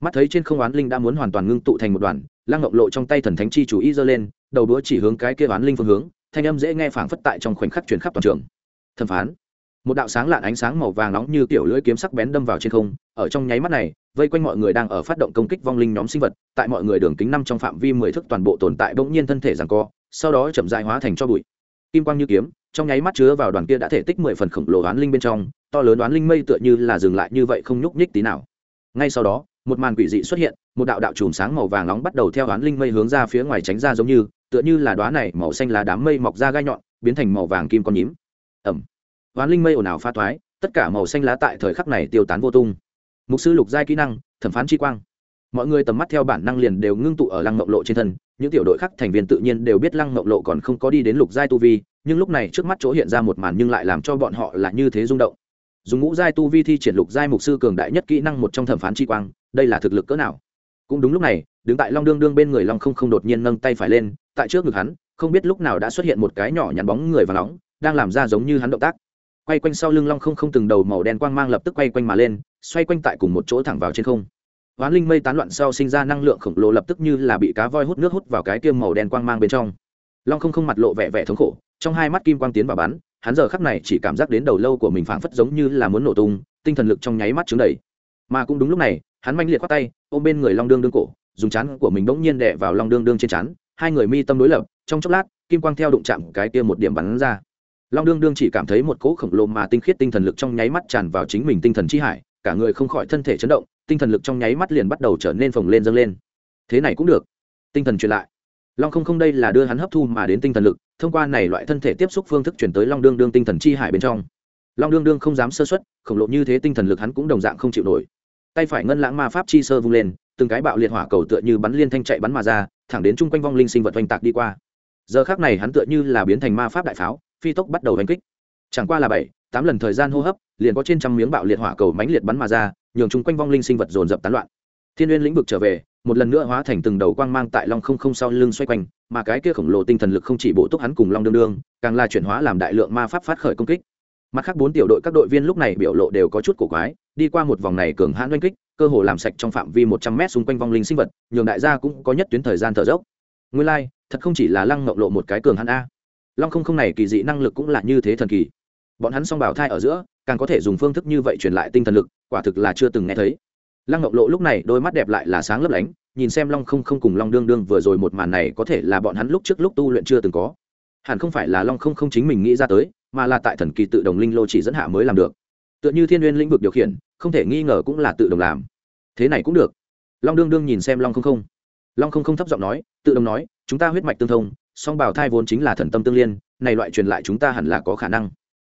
Mắt thấy trên không oán linh đã muốn hoàn toàn ngưng tụ thành một đoàn, lăng mộng lộ trong tay thần thánh chi chủ y giơ lên, đầu đũa chỉ hướng cái kia oán linh phương hướng, thanh âm dễ nghe phảng phất tại trong khoảnh khắc truyền khắp toàn trường. Thẩm phán một đạo sáng lạn ánh sáng màu vàng nóng như tiểu lưỡi kiếm sắc bén đâm vào trên không, ở trong nháy mắt này, vây quanh mọi người đang ở phát động công kích vong linh nhóm sinh vật, tại mọi người đường kính năm trong phạm vi mười thước toàn bộ tồn tại bỗng nhiên thân thể rằng co, sau đó chậm dại hóa thành cho bụi. Kim quang như kiếm, trong nháy mắt chứa vào đoàn kia đã thể tích mười phần khổng lồ oán linh bên trong, to lớn oán linh mây tựa như là dừng lại như vậy không nhúc nhích tí nào. Ngay sau đó, một màn quỷ dị xuất hiện, một đạo đạo chùm sáng màu vàng nóng bắt đầu theo oán linh mây hướng ra phía ngoài tránh ra giống như, tựa như là đoá này màu xanh là đám mây mọc ra gai nhọn, biến thành màu vàng kim con nhím. Ẩm hoán linh mây ồn ào pha thoái, tất cả màu xanh lá tại thời khắc này tiêu tán vô tung. Mục sư lục giai kỹ năng, thẩm phán chi quang. Mọi người tầm mắt theo bản năng liền đều ngưng tụ ở lăng mộng lộ trên thân, những tiểu đội khác thành viên tự nhiên đều biết lăng mộng lộ còn không có đi đến lục giai tu vi, nhưng lúc này trước mắt chỗ hiện ra một màn nhưng lại làm cho bọn họ là như thế rung động. Dùng ngũ giai tu vi thi triển lục giai mục sư cường đại nhất kỹ năng một trong thẩm phán chi quang, đây là thực lực cỡ nào? Cũng đúng lúc này, đứng tại long đương đương bên người long không không đột nhiên nâng tay phải lên, tại trước ngực hắn, không biết lúc nào đã xuất hiện một cái nhỏ nhắn bóng người và nóng, đang làm ra giống như hắn động tác quay quanh sau lưng long không không từng đầu màu đen quang mang lập tức quay quanh mà lên, xoay quanh tại cùng một chỗ thẳng vào trên không. Hoán linh mây tán loạn sau sinh ra năng lượng khổng lồ lập tức như là bị cá voi hút nước hút vào cái tiêm màu đen quang mang bên trong. Long không không mặt lộ vẻ vẻ thống khổ, trong hai mắt kim quang tiến vào bắn, hắn giờ khắc này chỉ cảm giác đến đầu lâu của mình phảng phất giống như là muốn nổ tung, tinh thần lực trong nháy mắt trứng đầy. Mà cũng đúng lúc này, hắn manh liệt khoát tay, ôm bên người long đương đương cổ, dùng chán của mình bỗng nhiên đè vào long đương đương trên chán hai người mi tâm đối lập, trong chốc lát, kim quang theo đụng chạm cái kia một điểm bắn ra long đương đương chỉ cảm thấy một cỗ khổng lồ mà tinh khiết tinh thần lực trong nháy mắt tràn vào chính mình tinh thần chi hải, cả người không khỏi thân thể chấn động, tinh thần lực trong nháy mắt liền bắt đầu trở nên phồng lên dâng lên. Thế này cũng được. Tinh thần truyền lại. Long không không đây là đưa hắn hấp thu mà đến tinh thần lực, thông qua này loại thân thể tiếp xúc phương thức chuyển tới long đương đương tinh thần chi hải bên trong. Long đương đương không dám sơ xuất khổng lồ như thế tinh thần lực hắn cũng đồng dạng không chịu nổi. Tay phải ngân lãng ma pháp chi sơ vung lên, từng cái bạo liệt hỏa cầu tựa như bắn liên thanh chạy bắn mà ra, thẳng đến chung quanh vong linh sinh vật oanh tạc đi qua. Giờ khác này hắn tựa như là biến thành ma pháp đại pháo phi tốc bắt đầu đánh kích. Chẳng qua là bảy tám lần thời gian hô hấp liền có trên trăm miếng bạo liệt hỏa cầu mãnh liệt bắn mà ra nhường chung quanh vong linh sinh vật dồn dập tán loạn. Thiên n lĩnh vực trở về một lần nữa hóa thành từng đầu quang mang tại long không không sau lưng xoay quanh mà cái kia khổng lồ tinh thần lực không chỉ bổ túc hắn cùng long đương đương càng là chuyển hóa làm đại lượng ma pháp phát khởi công kích. Mặt khác bốn tiểu đội các đội viên lúc này biểu lộ đều có chút cổ quái đi qua một vòng này cường hãn oanh kích cơ hồ làm sạch trong phạm vi một trăm mét xung quanh vong linh sinh vật nhường đại gia cũng có nhất tuyến thời gian thở dốc. Nguyên lai、like, thật không chỉ là lăng ngộng lộ một cái cường hãn a long không không này kỳ dị năng lực cũng là như thế thần kỳ. Bọn hắn song bảo thai ở giữa, càng có thể dùng phương thức như vậy truyền lại tinh thần lực, quả thực là chưa từng nghe thấy. Lăng ngọc lộ lúc này đôi mắt đẹp lại là sáng lấp lánh, nhìn xem long không không cùng long đương đương vừa rồi một màn này có thể là bọn hắn lúc trước lúc tu luyện chưa từng có. Hẳn không phải là long không không chính mình nghĩ ra tới, mà là tại thần kỳ tự đồng linh lô chỉ dẫn hạ mới làm được. Tựa như thiên n lĩnh vực điều khiển, không thể nghi ngờ cũng là tự động làm. Thế này cũng được. Long đương đương nhìn xem long không không. Long không không thấp giọng nói, tự động nói, chúng ta huyết mạch tương thông song bảo thai vốn chính là thần tâm tương liên, này loại truyền lại chúng ta hẳn là có khả năng.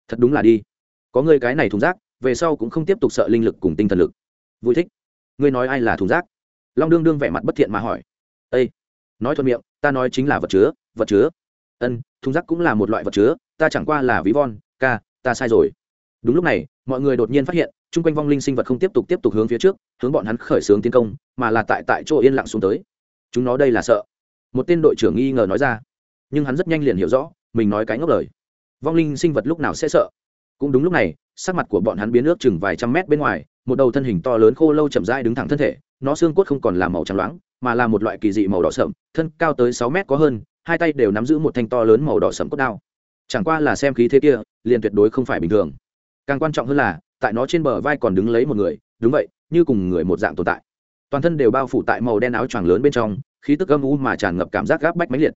Thật đúng là đi. Có người cái này thùng rác, về sau cũng không tiếp tục sợ linh lực cùng tinh thần lực. Vui thích. Ngươi nói ai là thùng rác? Long đương đương vẻ mặt bất thiện mà hỏi. Ây nói thuận miệng, ta nói chính là vật chứa vật chứa. Ân, thùng rác cũng là một loại vật chứa, ta chẳng qua là ví von, ca, ta sai rồi. Đúng lúc này, mọi người đột nhiên phát hiện, chung quanh vong linh sinh vật không tiếp tục tiếp tục hướng phía trước, hướng bọn hắn khởi xướng tiến công, mà là tại tại chỗ yên lặng xuống tới. Chúng nó đây là sợ. Một tên đội trưởng nghi ngờ nói ra nhưng hắn rất nhanh liền hiểu rõ, mình nói cái ngốc lời. Vong linh sinh vật lúc nào sẽ sợ? Cũng đúng lúc này, sắc mặt của bọn hắn biến nước chừng vài trăm mét bên ngoài, một đầu thân hình to lớn khô lâu chậm rãi đứng thẳng thân thể, nó xương cốt không còn là màu trắng loáng, mà là một loại kỳ dị màu đỏ sậm thân cao tới sáu mét có hơn, hai tay đều nắm giữ một thanh to lớn màu đỏ sậm cốt đao. Chẳng qua là xem khí thế kia, liền tuyệt đối không phải bình thường. Càng quan trọng hơn là, tại nó trên bờ vai còn đứng lấy một người, đúng vậy, như cùng người một dạng tồn tại. Toàn thân đều bao phủ tại màu đen áo choàng lớn bên trong, khí tức âm u mà tràn ngập cảm giác gáp bách mãnh liệt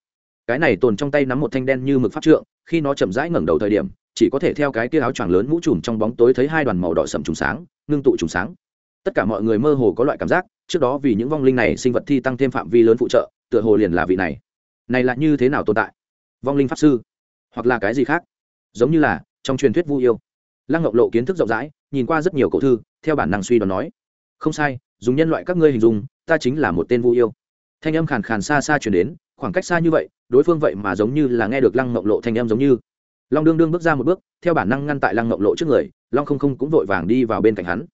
cái này tồn trong tay nắm một thanh đen như mực pháp trượng, khi nó chậm rãi ngẩng đầu thời điểm, chỉ có thể theo cái kia áo choàng lớn mũ trùm trong bóng tối thấy hai đoàn màu đỏ sậm trùng sáng, ngưng tụ trùng sáng. Tất cả mọi người mơ hồ có loại cảm giác, trước đó vì những vong linh này sinh vật thi tăng thêm phạm vi lớn phụ trợ, tựa hồ liền là vị này. Này là như thế nào tồn tại? Vong linh pháp sư? Hoặc là cái gì khác? Giống như là, trong truyền thuyết vu yêu. Lăng ngọc lộ kiến thức rộng rãi, nhìn qua rất nhiều cổ thư, theo bản năng suy đoán nói. Không sai, dùng nhân loại các ngươi hình dung, ta chính là một tên vu yêu. Thanh âm khàn khàn xa xa chuyển đến khoảng cách xa như vậy, đối phương vậy mà giống như là nghe được lăng mộng lộ thanh em giống như. Long đương đương bước ra một bước, theo bản năng ngăn tại lăng mộng lộ trước người, long không không cũng vội vàng đi vào bên cạnh hắn.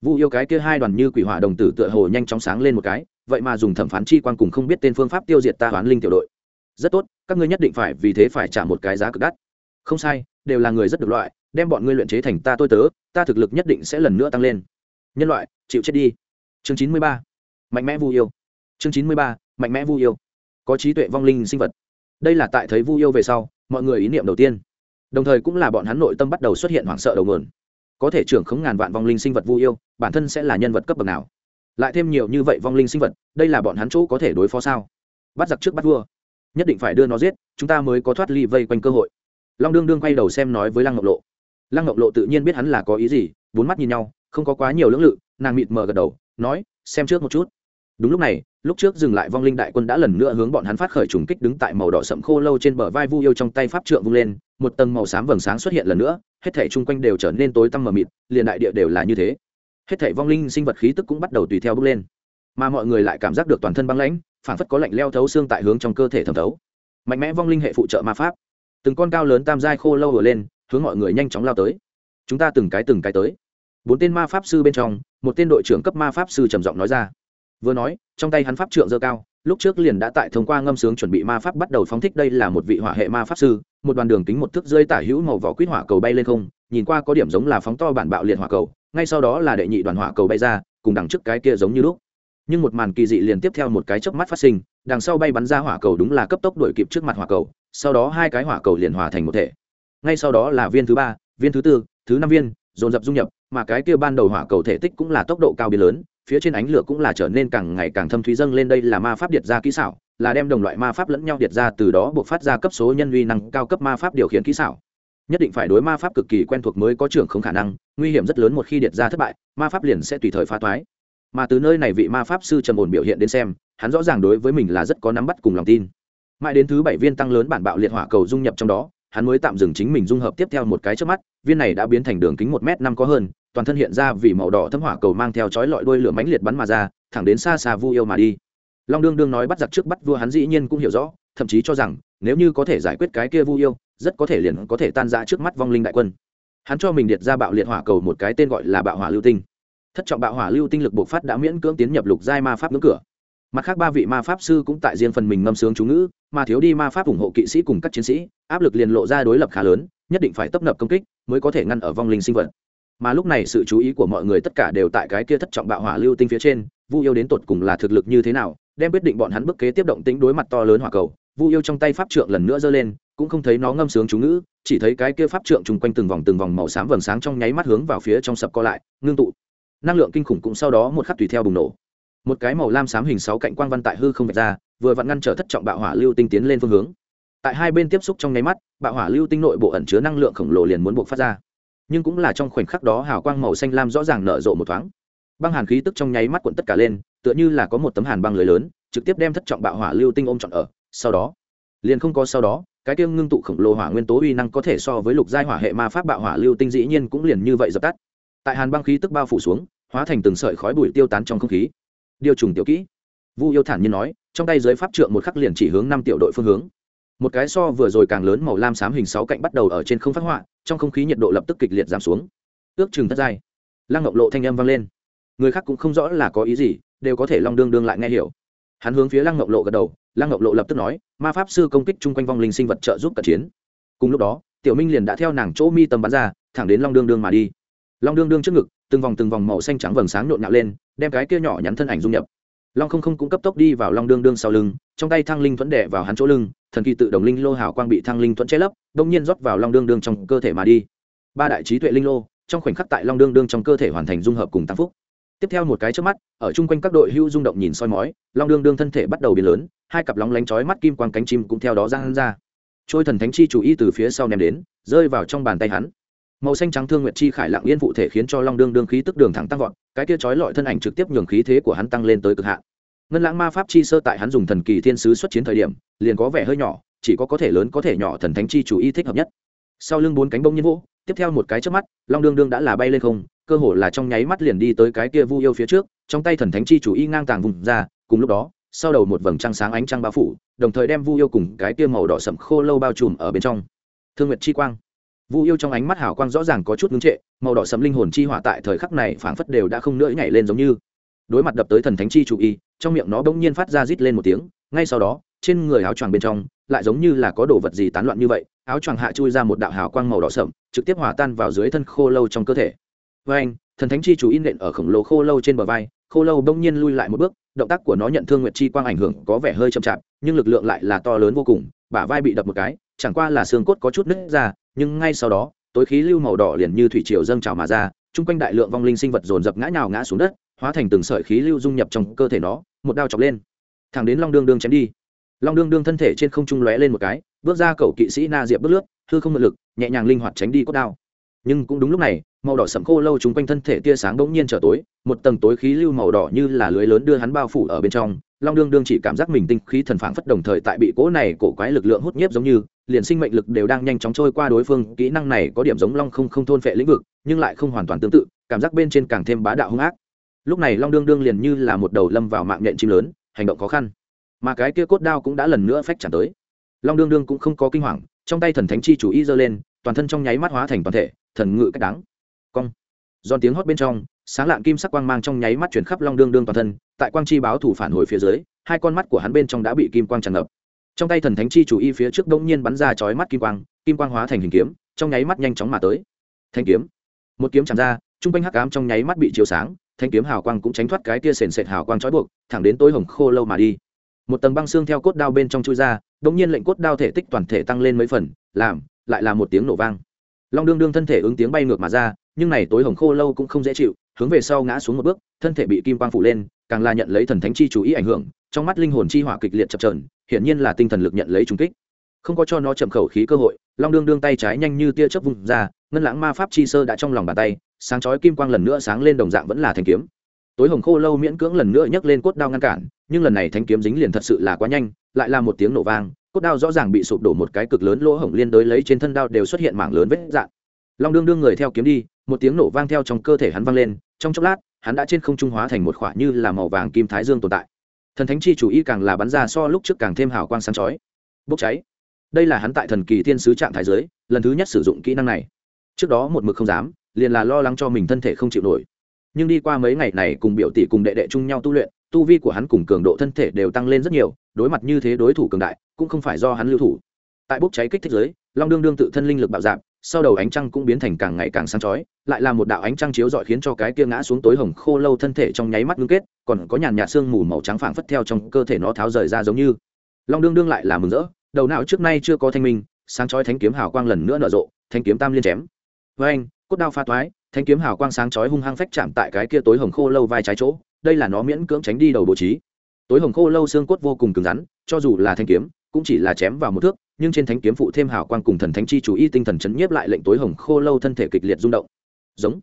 Vu yêu cái kia hai đoàn như quỷ hỏa đồng tử tựa hồ nhanh chóng sáng lên một cái, vậy mà dùng thẩm phán chi quan cùng không biết tên phương pháp tiêu diệt ta hoán linh tiểu đội. Rất tốt, các ngươi nhất định phải vì thế phải trả một cái giá cực đắt. Không sai, đều là người rất được loại, đem bọn ngươi luyện chế thành ta tôi tớ, ta thực lực nhất định sẽ lần nữa tăng lên. Nhân loại, chịu chết đi. Chương chín mươi ba, mạnh mẽ vu yêu. Chương chín mươi ba, mạnh mẽ vu yêu có trí tuệ vong linh sinh vật. Đây là tại thấy vu yêu về sau, mọi người ý niệm đầu tiên. Đồng thời cũng là bọn hắn nội tâm bắt đầu xuất hiện hoảng sợ đầu nguồn. Có thể trưởng khống ngàn vạn vong linh sinh vật vu yêu, bản thân sẽ là nhân vật cấp bậc nào? Lại thêm nhiều như vậy vong linh sinh vật, đây là bọn hắn chỗ có thể đối phó sao? Bắt giặc trước bắt vua. Nhất định phải đưa nó giết, chúng ta mới có thoát ly vây quanh cơ hội. Long đương đương quay đầu xem nói với lăng ngọc lộ. Lăng ngọc lộ tự nhiên biết hắn là có ý gì, bốn mắt nhìn nhau, không có quá nhiều lưỡng lự, nàng mịt mờ gật đầu, nói, xem trước một chút đúng lúc này, lúc trước dừng lại vong linh đại quân đã lần nữa hướng bọn hắn phát khởi trùng kích đứng tại màu đỏ sậm khô lâu trên bờ vai vu yêu trong tay pháp trượng vung lên, một tầng màu xám vầng sáng xuất hiện lần nữa, hết thảy chung quanh đều trở nên tối tăm mờ mịt, liền đại địa đều là như thế. Hết thảy vong linh sinh vật khí tức cũng bắt đầu tùy theo bước lên. Mà mọi người lại cảm giác được toàn thân băng lãnh phản phất có lạnh leo thấu xương tại hướng trong cơ thể thẩm thấu. Mạnh mẽ vong linh hệ phụ trợ ma pháp. Từng con cao lớn tam giai khô lâu ở lên, hướng mọi người nhanh chóng lao tới. Chúng ta từng cái từng cái tới. Bốn tên ma pháp sư bên trong, một tên đội trưởng cấp ma pháp sư trầm giọng nói ra vừa nói, trong tay hắn pháp trượng dơ cao, lúc trước liền đã tại thông qua ngâm sướng chuẩn bị ma pháp bắt đầu phóng thích đây là một vị hỏa hệ ma pháp sư, một đoàn đường kính một thước rơi tả hữu màu vỏ quýt hỏa cầu bay lên không, nhìn qua có điểm giống là phóng to bản bạo liệt hỏa cầu, ngay sau đó là đệ nhị đoàn hỏa cầu bay ra, cùng đằng trước cái kia giống như lúc. Nhưng một màn kỳ dị liền tiếp theo một cái chớp mắt phát sinh, đằng sau bay bắn ra hỏa cầu đúng là cấp tốc đuổi kịp trước mặt hỏa cầu, sau đó hai cái hỏa cầu liền hòa thành một thể. Ngay sau đó là viên thứ ba, viên thứ tư, thứ năm viên, dồn dập dung nhập, mà cái kia ban đầu hỏa cầu thể tích cũng là tốc độ cao biến lớn phía trên ánh lửa cũng là trở nên càng ngày càng thâm thúy dâng lên đây là ma pháp điệt ra kỹ xảo, là đem đồng loại ma pháp lẫn nhau điệt ra từ đó buộc phát ra cấp số nhân uy năng cao cấp ma pháp điều khiển kỹ xảo. Nhất định phải đối ma pháp cực kỳ quen thuộc mới có trưởng không khả năng, nguy hiểm rất lớn một khi điệt ra thất bại, ma pháp liền sẽ tùy thời phá toái. Mà từ nơi này vị ma pháp sư trầm ổn biểu hiện đến xem, hắn rõ ràng đối với mình là rất có nắm bắt cùng lòng tin. Mãi đến thứ bảy viên tăng lớn bản bạo liệt hỏa cầu dung nhập trong đó, hắn mới tạm dừng chính mình dung hợp tiếp theo một cái trước mắt, viên này đã biến thành đường kính một m năm có hơn toàn thân hiện ra vì màu đỏ thấm hỏa cầu mang theo chói lọi đuôi lửa mãnh liệt bắn mà ra, thẳng đến xa xa vu yêu mà đi. Long đương đương nói bắt giặc trước bắt vua hắn dĩ nhiên cũng hiểu rõ, thậm chí cho rằng nếu như có thể giải quyết cái kia vu yêu, rất có thể liền có thể tan ra trước mắt vong linh đại quân. Hắn cho mình điệt ra bạo liệt hỏa cầu một cái tên gọi là bạo hỏa lưu tinh. Thất trọng bạo hỏa lưu tinh lực bộc phát đã miễn cưỡng tiến nhập lục giai ma pháp ngưỡng cửa. Mặt khác ba vị ma pháp sư cũng tại riêng phần mình ngâm sướng chú ngữ, mà thiếu đi ma pháp ủng hộ kỵ sĩ cùng các chiến sĩ, áp lực liền lộ ra đối lập khá lớn, nhất định phải tấp nập công kích mới có thể ngăn ở vong linh sinh vật mà lúc này sự chú ý của mọi người tất cả đều tại cái kia thất trọng bạo hỏa lưu tinh phía trên, vu yêu đến tột cùng là thực lực như thế nào, đem quyết định bọn hắn bức kế tiếp động tính đối mặt to lớn hỏa cầu, vu yêu trong tay pháp trượng lần nữa giơ lên, cũng không thấy nó ngâm sướng chú ngữ, chỉ thấy cái kia pháp trượng chung quanh từng vòng từng vòng màu xám vầng sáng trong nháy mắt hướng vào phía trong sập co lại, ngưng tụ. Năng lượng kinh khủng cũng sau đó một khắc tùy theo bùng nổ. Một cái màu lam xám hình sáu cạnh quang văn tại hư không vạch ra, vừa vặn ngăn trở thất trọng bạo hỏa lưu tinh tiến lên phương hướng. Tại hai bên tiếp xúc trong nháy mắt, bạo hỏa lưu tinh nội bộ ẩn chứa năng lượng khổng lồ liền muốn buộc phát ra nhưng cũng là trong khoảnh khắc đó hào quang màu xanh lam rõ ràng nở rộ một thoáng. Băng hàn khí tức trong nháy mắt cuộn tất cả lên, tựa như là có một tấm hàn băng lưới lớn, trực tiếp đem thất trọng bạo hỏa lưu tinh ôm trọn ở, sau đó, liền không có sau đó, cái tiêu ngưng tụ khổng lồ hỏa nguyên tố uy năng có thể so với lục giai hỏa hệ ma pháp bạo hỏa lưu tinh dĩ nhiên cũng liền như vậy dập tắt. Tại hàn băng khí tức bao phủ xuống, hóa thành từng sợi khói bụi tiêu tán trong không khí. Điều trùng tiểu kỹ. Vu yêu thản nhiên nói, trong tay giới pháp trượng một khắc liền chỉ hướng năm tiểu đội phương hướng một cái so vừa rồi càng lớn màu lam xám hình sáu cạnh bắt đầu ở trên không phát họa, trong không khí nhiệt độ lập tức kịch liệt giảm xuống. Ước chừng thất giai lăng ngọc lộ thanh âm vang lên. Người khác cũng không rõ là có ý gì, đều có thể long đương đương lại nghe hiểu. Hắn hướng phía lăng ngọc lộ gật đầu, lăng ngọc lộ lập tức nói, ma pháp sư công kích chung quanh vong linh sinh vật trợ giúp cận chiến. Cùng lúc đó, tiểu minh liền đã theo nàng chỗ mi tầm bắn ra, thẳng đến long đương đương mà đi. Long đương đương trước ngực, từng vòng từng vòng màu xanh trắng vầng sáng nhộn nhạo lên, đem cái kia nhỏ nhắn thân ảnh dung nhập. Long không không cũng cấp tốc đi vào long đương đương sau lưng, trong tay thăng linh thuẫn đẻ vào hắn chỗ lưng thần kỳ tự động linh lô hảo quang bị thăng linh thuẫn che lấp, đông nhiên rót vào long đương đương trong cơ thể mà đi. Ba đại trí tuệ linh lô, trong khoảnh khắc tại long đương đương trong cơ thể hoàn thành dung hợp cùng tăng phúc. Tiếp theo một cái trước mắt, ở chung quanh các đội hưu rung động nhìn soi mói, long đương đương thân thể bắt đầu biến lớn, hai cặp lóng lánh chói mắt kim quang cánh chim cũng theo đó ra hắn ra. Trôi thần thánh chi chủ y từ phía sau ném đến, rơi vào trong bàn tay hắn. Màu xanh trắng thương nguyệt chi khải lặng yên phụ thể khiến cho long đương đương khí tức đường thẳng tăng vọt, cái kia chói lọi thân ảnh trực tiếp nhường khí thế của hắn tăng lên tới cực hạn ngân lãng ma pháp chi sơ tại hắn dùng thần kỳ thiên sứ xuất chiến thời điểm, liền có vẻ hơi nhỏ, chỉ có có thể lớn, có thể nhỏ thần thánh chi chủ y thích hợp nhất. Sau lưng bốn cánh bông nhiên vỗ tiếp theo một cái trước mắt, long đương đương đã là bay lên không, cơ hồ là trong nháy mắt liền đi tới cái kia vu yêu phía trước, trong tay thần thánh chi chủ y ngang tàng vùng ra, cùng lúc đó, sau đầu một vầng trăng sáng ánh trăng bao phủ, đồng thời đem vu yêu cùng cái kia màu đỏ sậm khô lâu bao trùm ở bên trong. Thương nguyệt chi quang. Vu yêu trong ánh mắt hào quang rõ ràng có chút ngưng trệ, màu đỏ sậm linh hồn chi hỏa tại thời khắc này phảng phất đều đã không nữa nhảy lên giống như. Đối mặt đập tới thần thánh chi chủ y trong miệng nó bỗng nhiên phát ra rít lên một tiếng, ngay sau đó, trên người áo choàng bên trong lại giống như là có đồ vật gì tán loạn như vậy, áo choàng hạ chui ra một đạo hào quang màu đỏ sậm, trực tiếp hòa tan vào dưới thân khô lâu trong cơ thể. Với anh, thần thánh chi chủ in nện ở khổng lồ khô lâu trên bờ vai, khô lâu bỗng nhiên lui lại một bước, động tác của nó nhận thương nguyệt chi quang ảnh hưởng có vẻ hơi chậm chạp, nhưng lực lượng lại là to lớn vô cùng, bả vai bị đập một cái, chẳng qua là xương cốt có chút nứt ra, nhưng ngay sau đó, tối khí lưu màu đỏ liền như thủy triều dâng trào mà ra, chung quanh đại lượng vong linh sinh vật dồn dập ngã nhào ngã xuống đất hóa thành từng sợi khí lưu dung nhập trong cơ thể nó, một đao chọc lên. Thẳng đến long đương đương chém đi. Long đương đương thân thể trên không trung lóe lên một cái, bước ra cầu kỵ sĩ na diệp bước lướt, hư không mượn lực, nhẹ nhàng linh hoạt tránh đi cốt đao. Nhưng cũng đúng lúc này, màu đỏ sẫm khô lâu chung quanh thân thể tia sáng bỗng nhiên trở tối, một tầng tối khí lưu màu đỏ như là lưới lớn đưa hắn bao phủ ở bên trong. Long đương đương chỉ cảm giác mình tinh khí thần phảng phất đồng thời tại bị cỗ này cổ quái lực lượng hút nhiếp giống như, liền sinh mệnh lực đều đang nhanh chóng trôi qua đối phương, kỹ năng này có điểm giống long không không thôn phệ lĩnh vực, nhưng lại không hoàn toàn tương tự, cảm giác bên trên càng thêm bá đạo hung ác lúc này long đương đương liền như là một đầu lâm vào mạng nhện chim lớn, hành động khó khăn. Mà cái kia cốt đao cũng đã lần nữa phách chẳng tới. Long đương đương cũng không có kinh hoàng, trong tay thần thánh chi chủ y giơ lên, toàn thân trong nháy mắt hóa thành toàn thể, thần ngự cách đáng cong. Giòn tiếng hót bên trong, sáng lạng kim sắc quang mang trong nháy mắt chuyển khắp long đương đương toàn thân, tại quang chi báo thủ phản hồi phía dưới, hai con mắt của hắn bên trong đã bị kim quang tràn ngập. Trong tay thần thánh chi chủ y phía trước đông nhiên bắn ra chói mắt kim quang kim quang hóa thành hình kiếm, trong nháy mắt nhanh chóng mà tới. Thanh kiếm. Một kiếm chạm ra, trung quanh hắc ám trong nháy mắt bị chiếu sáng thanh kiếm hào quang cũng tránh thoát cái tia sền sệt hào quang trói buộc, thẳng đến tối hồng khô lâu mà đi. Một tầng băng xương theo cốt đao bên trong chui ra đ nhiên lệnh cốt đao thể tích toàn thể tăng lên mấy phần, làm, lại là một tiếng nổ vang. Long đương đương thân thể ứng tiếng bay ngược mà ra, nhưng này tối hồng khô lâu cũng không dễ chịu, hướng về sau ngã xuống một bước, thân thể bị kim quang phủ lên, càng là nhận lấy thần thánh chi chú ý ảnh hưởng, trong mắt linh hồn chi hỏa kịch liệt chập trờn hiển nhiên là tinh thần lực nhận lấy trùng kích. Không có cho nó chậm khẩu khí cơ hội, long đương đương tay trái nhanh như tia chớp vùng ra, ngân lãng ma pháp chi sơ đã trong lòng bàn tay sáng chói kim quang lần nữa sáng lên đồng dạng vẫn là thanh kiếm. Tối hồng khô lâu miễn cưỡng lần nữa nhấc lên cốt đao ngăn cản, nhưng lần này thanh kiếm dính liền thật sự là quá nhanh, lại là một tiếng nổ vang, cốt đao rõ ràng bị sụp đổ một cái cực lớn lỗ hổng liên đối lấy trên thân đao đều xuất hiện mảng lớn vết dạn long đương đương người theo kiếm đi, một tiếng nổ vang theo trong cơ thể hắn vang lên, trong chốc lát, hắn đã trên không trung hóa thành một khỏa như là màu vàng kim thái dương tồn tại. Thần thánh chi chủ y càng là bắn ra so lúc trước càng thêm hào quang sáng chói. Bốc cháy. Đây là hắn tại thần kỳ thiên sứ trạng thái giới, lần thứ nhất sử dụng kỹ năng này. Trước đó một mực không dám liền là lo lắng cho mình thân thể không chịu nổi. Nhưng đi qua mấy ngày này cùng biểu tỷ cùng đệ đệ chung nhau tu luyện, tu vi của hắn cùng cường độ thân thể đều tăng lên rất nhiều, đối mặt như thế đối thủ cường đại, cũng không phải do hắn lưu thủ. Tại bốc cháy kích thích giới, long đương đương tự thân linh lực bạo dạp sau đầu ánh trăng cũng biến thành càng ngày càng sáng chói, lại là một đạo ánh trăng chiếu rọi khiến cho cái kia ngã xuống tối hồng khô lâu thân thể trong nháy mắt ngưng kết, còn có nhàn nhạt sương mù màu trắng phảng phất theo trong cơ thể nó tháo rời ra giống như. Long đương đương lại là mừng rỡ, đầu não trước nay chưa có thanh minh, sáng chói thánh kiếm hào quang lần nữa nở rộ thanh kiếm tam liên chém. Với anh cốt đao pha toái, thanh kiếm hào quang sáng chói hung hăng phách chạm tại cái kia tối hồng khô lâu vai trái chỗ, đây là nó miễn cưỡng tránh đi đầu bố trí. Tối hồng khô lâu xương cốt vô cùng cứng rắn, cho dù là thanh kiếm, cũng chỉ là chém vào một thước, nhưng trên thánh kiếm phụ thêm hào quang cùng thần thánh chi chú ý tinh thần chấn nhiếp lại lệnh tối hồng khô lâu thân thể kịch liệt rung động. Giống.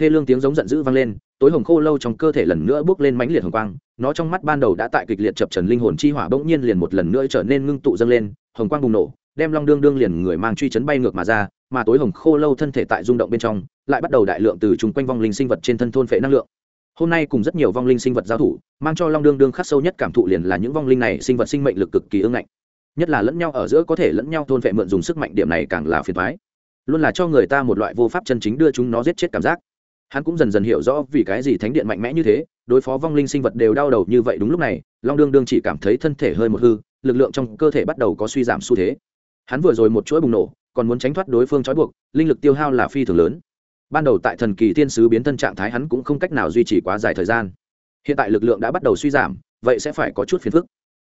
Thê lương tiếng giống giận dữ vang lên, tối hồng khô lâu trong cơ thể lần nữa bước lên mãnh liệt hồng quang, nó trong mắt ban đầu đã tại kịch liệt chập trần linh hồn chi hỏa bỗng nhiên liền một lần nữa trở nên ngưng tụ dâng lên, hồng quang bùng nổ đem long đương đương liền người mang truy chấn bay ngược mà ra, mà tối hồng khô lâu thân thể tại rung động bên trong, lại bắt đầu đại lượng từ chung quanh vong linh sinh vật trên thân thôn phệ năng lượng. Hôm nay cùng rất nhiều vong linh sinh vật giao thủ, mang cho long đương đương khắc sâu nhất cảm thụ liền là những vong linh này sinh vật sinh mệnh lực cực kỳ ưng ngạnh. Nhất là lẫn nhau ở giữa có thể lẫn nhau thôn phệ mượn dùng sức mạnh điểm này càng là phiền thoái luôn là cho người ta một loại vô pháp chân chính đưa chúng nó giết chết cảm giác. Hắn cũng dần dần hiểu rõ vì cái gì thánh điện mạnh mẽ như thế, đối phó vong linh sinh vật đều đau đầu như vậy đúng lúc này, long đương đương chỉ cảm thấy thân thể hơi một hư, lực lượng trong cơ thể bắt đầu có suy giảm xu thế hắn vừa rồi một chuỗi bùng nổ, còn muốn tránh thoát đối phương trói buộc, linh lực tiêu hao là phi thường lớn. Ban đầu tại thần kỳ thiên sứ biến thân trạng thái hắn cũng không cách nào duy trì quá dài thời gian. Hiện tại lực lượng đã bắt đầu suy giảm, vậy sẽ phải có chút phiền phức.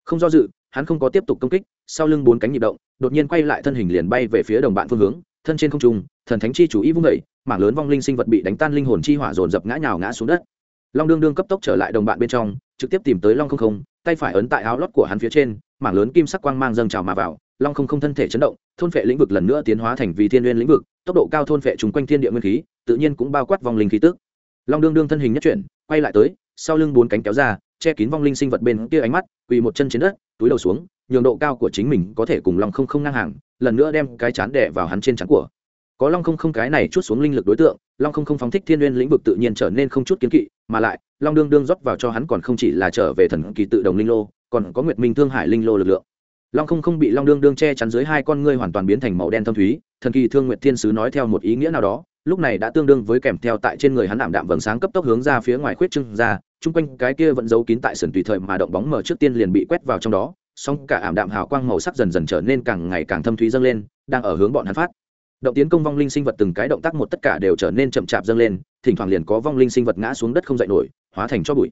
Không do dự, hắn không có tiếp tục công kích, sau lưng bốn cánh nhịp động, đột nhiên quay lại thân hình liền bay về phía đồng bạn phương hướng, thân trên không trung, thần thánh chi chủ ý vung vẩy mảng lớn vong linh sinh vật bị đánh tan linh hồn chi hỏa dồn dập ngã nhào ngã xuống đất. Long đương đương cấp tốc trở lại đồng bạn bên trong, trực tiếp tìm tới long không không, tay phải ấn tại áo lót của hắn phía trên, mảng lớn kim sắc quang mang dâng trào mà vào long không không thân thể chấn động, thôn phệ lĩnh vực lần nữa tiến hóa thành vì thiên nguyên lĩnh vực, tốc độ cao thôn phệ chung quanh thiên địa nguyên khí, tự nhiên cũng bao quát vong linh khí tức. Long đương đương thân hình nhất chuyển, quay lại tới, sau lưng bốn cánh kéo ra, che kín vong linh sinh vật bên kia ánh mắt, quỳ một chân trên đất, túi đầu xuống, nhường độ cao của chính mình có thể cùng long không không ngang hàng, lần nữa đem cái chán đẻ vào hắn trên chán của. Có long không không cái này chút xuống linh lực đối tượng, long không không phóng thích thiên n lĩnh vực tự nhiên trở nên không chút kiến kỵ, mà lại, long đương đương rót vào cho hắn còn không chỉ là trở về thần kỳ tự đồng linh lô, còn có nguyệt minh thương hải linh lô lực lượng long không không bị long đương đương che chắn dưới hai con ngươi hoàn toàn biến thành màu đen thâm thúy, thần kỳ thương nguyệt thiên sứ nói theo một ý nghĩa nào đó, lúc này đã tương đương với kèm theo tại trên người hắn ảm đạm vầng sáng cấp tốc hướng ra phía ngoài khuyết trưng ra, chung quanh cái kia vẫn giấu kín tại sườn tùy thời mà động bóng mở trước tiên liền bị quét vào trong đó, song cả ảm đạm hào quang màu sắc dần dần trở nên càng ngày càng thâm thúy dâng lên, đang ở hướng bọn hắn phát. Động tiến công vong linh sinh vật từng cái động tác một tất cả đều trở nên chậm chạp dâng lên, thỉnh thoảng liền có vong linh sinh vật ngã xuống đất không dậy nổi, hóa thành cho bụi.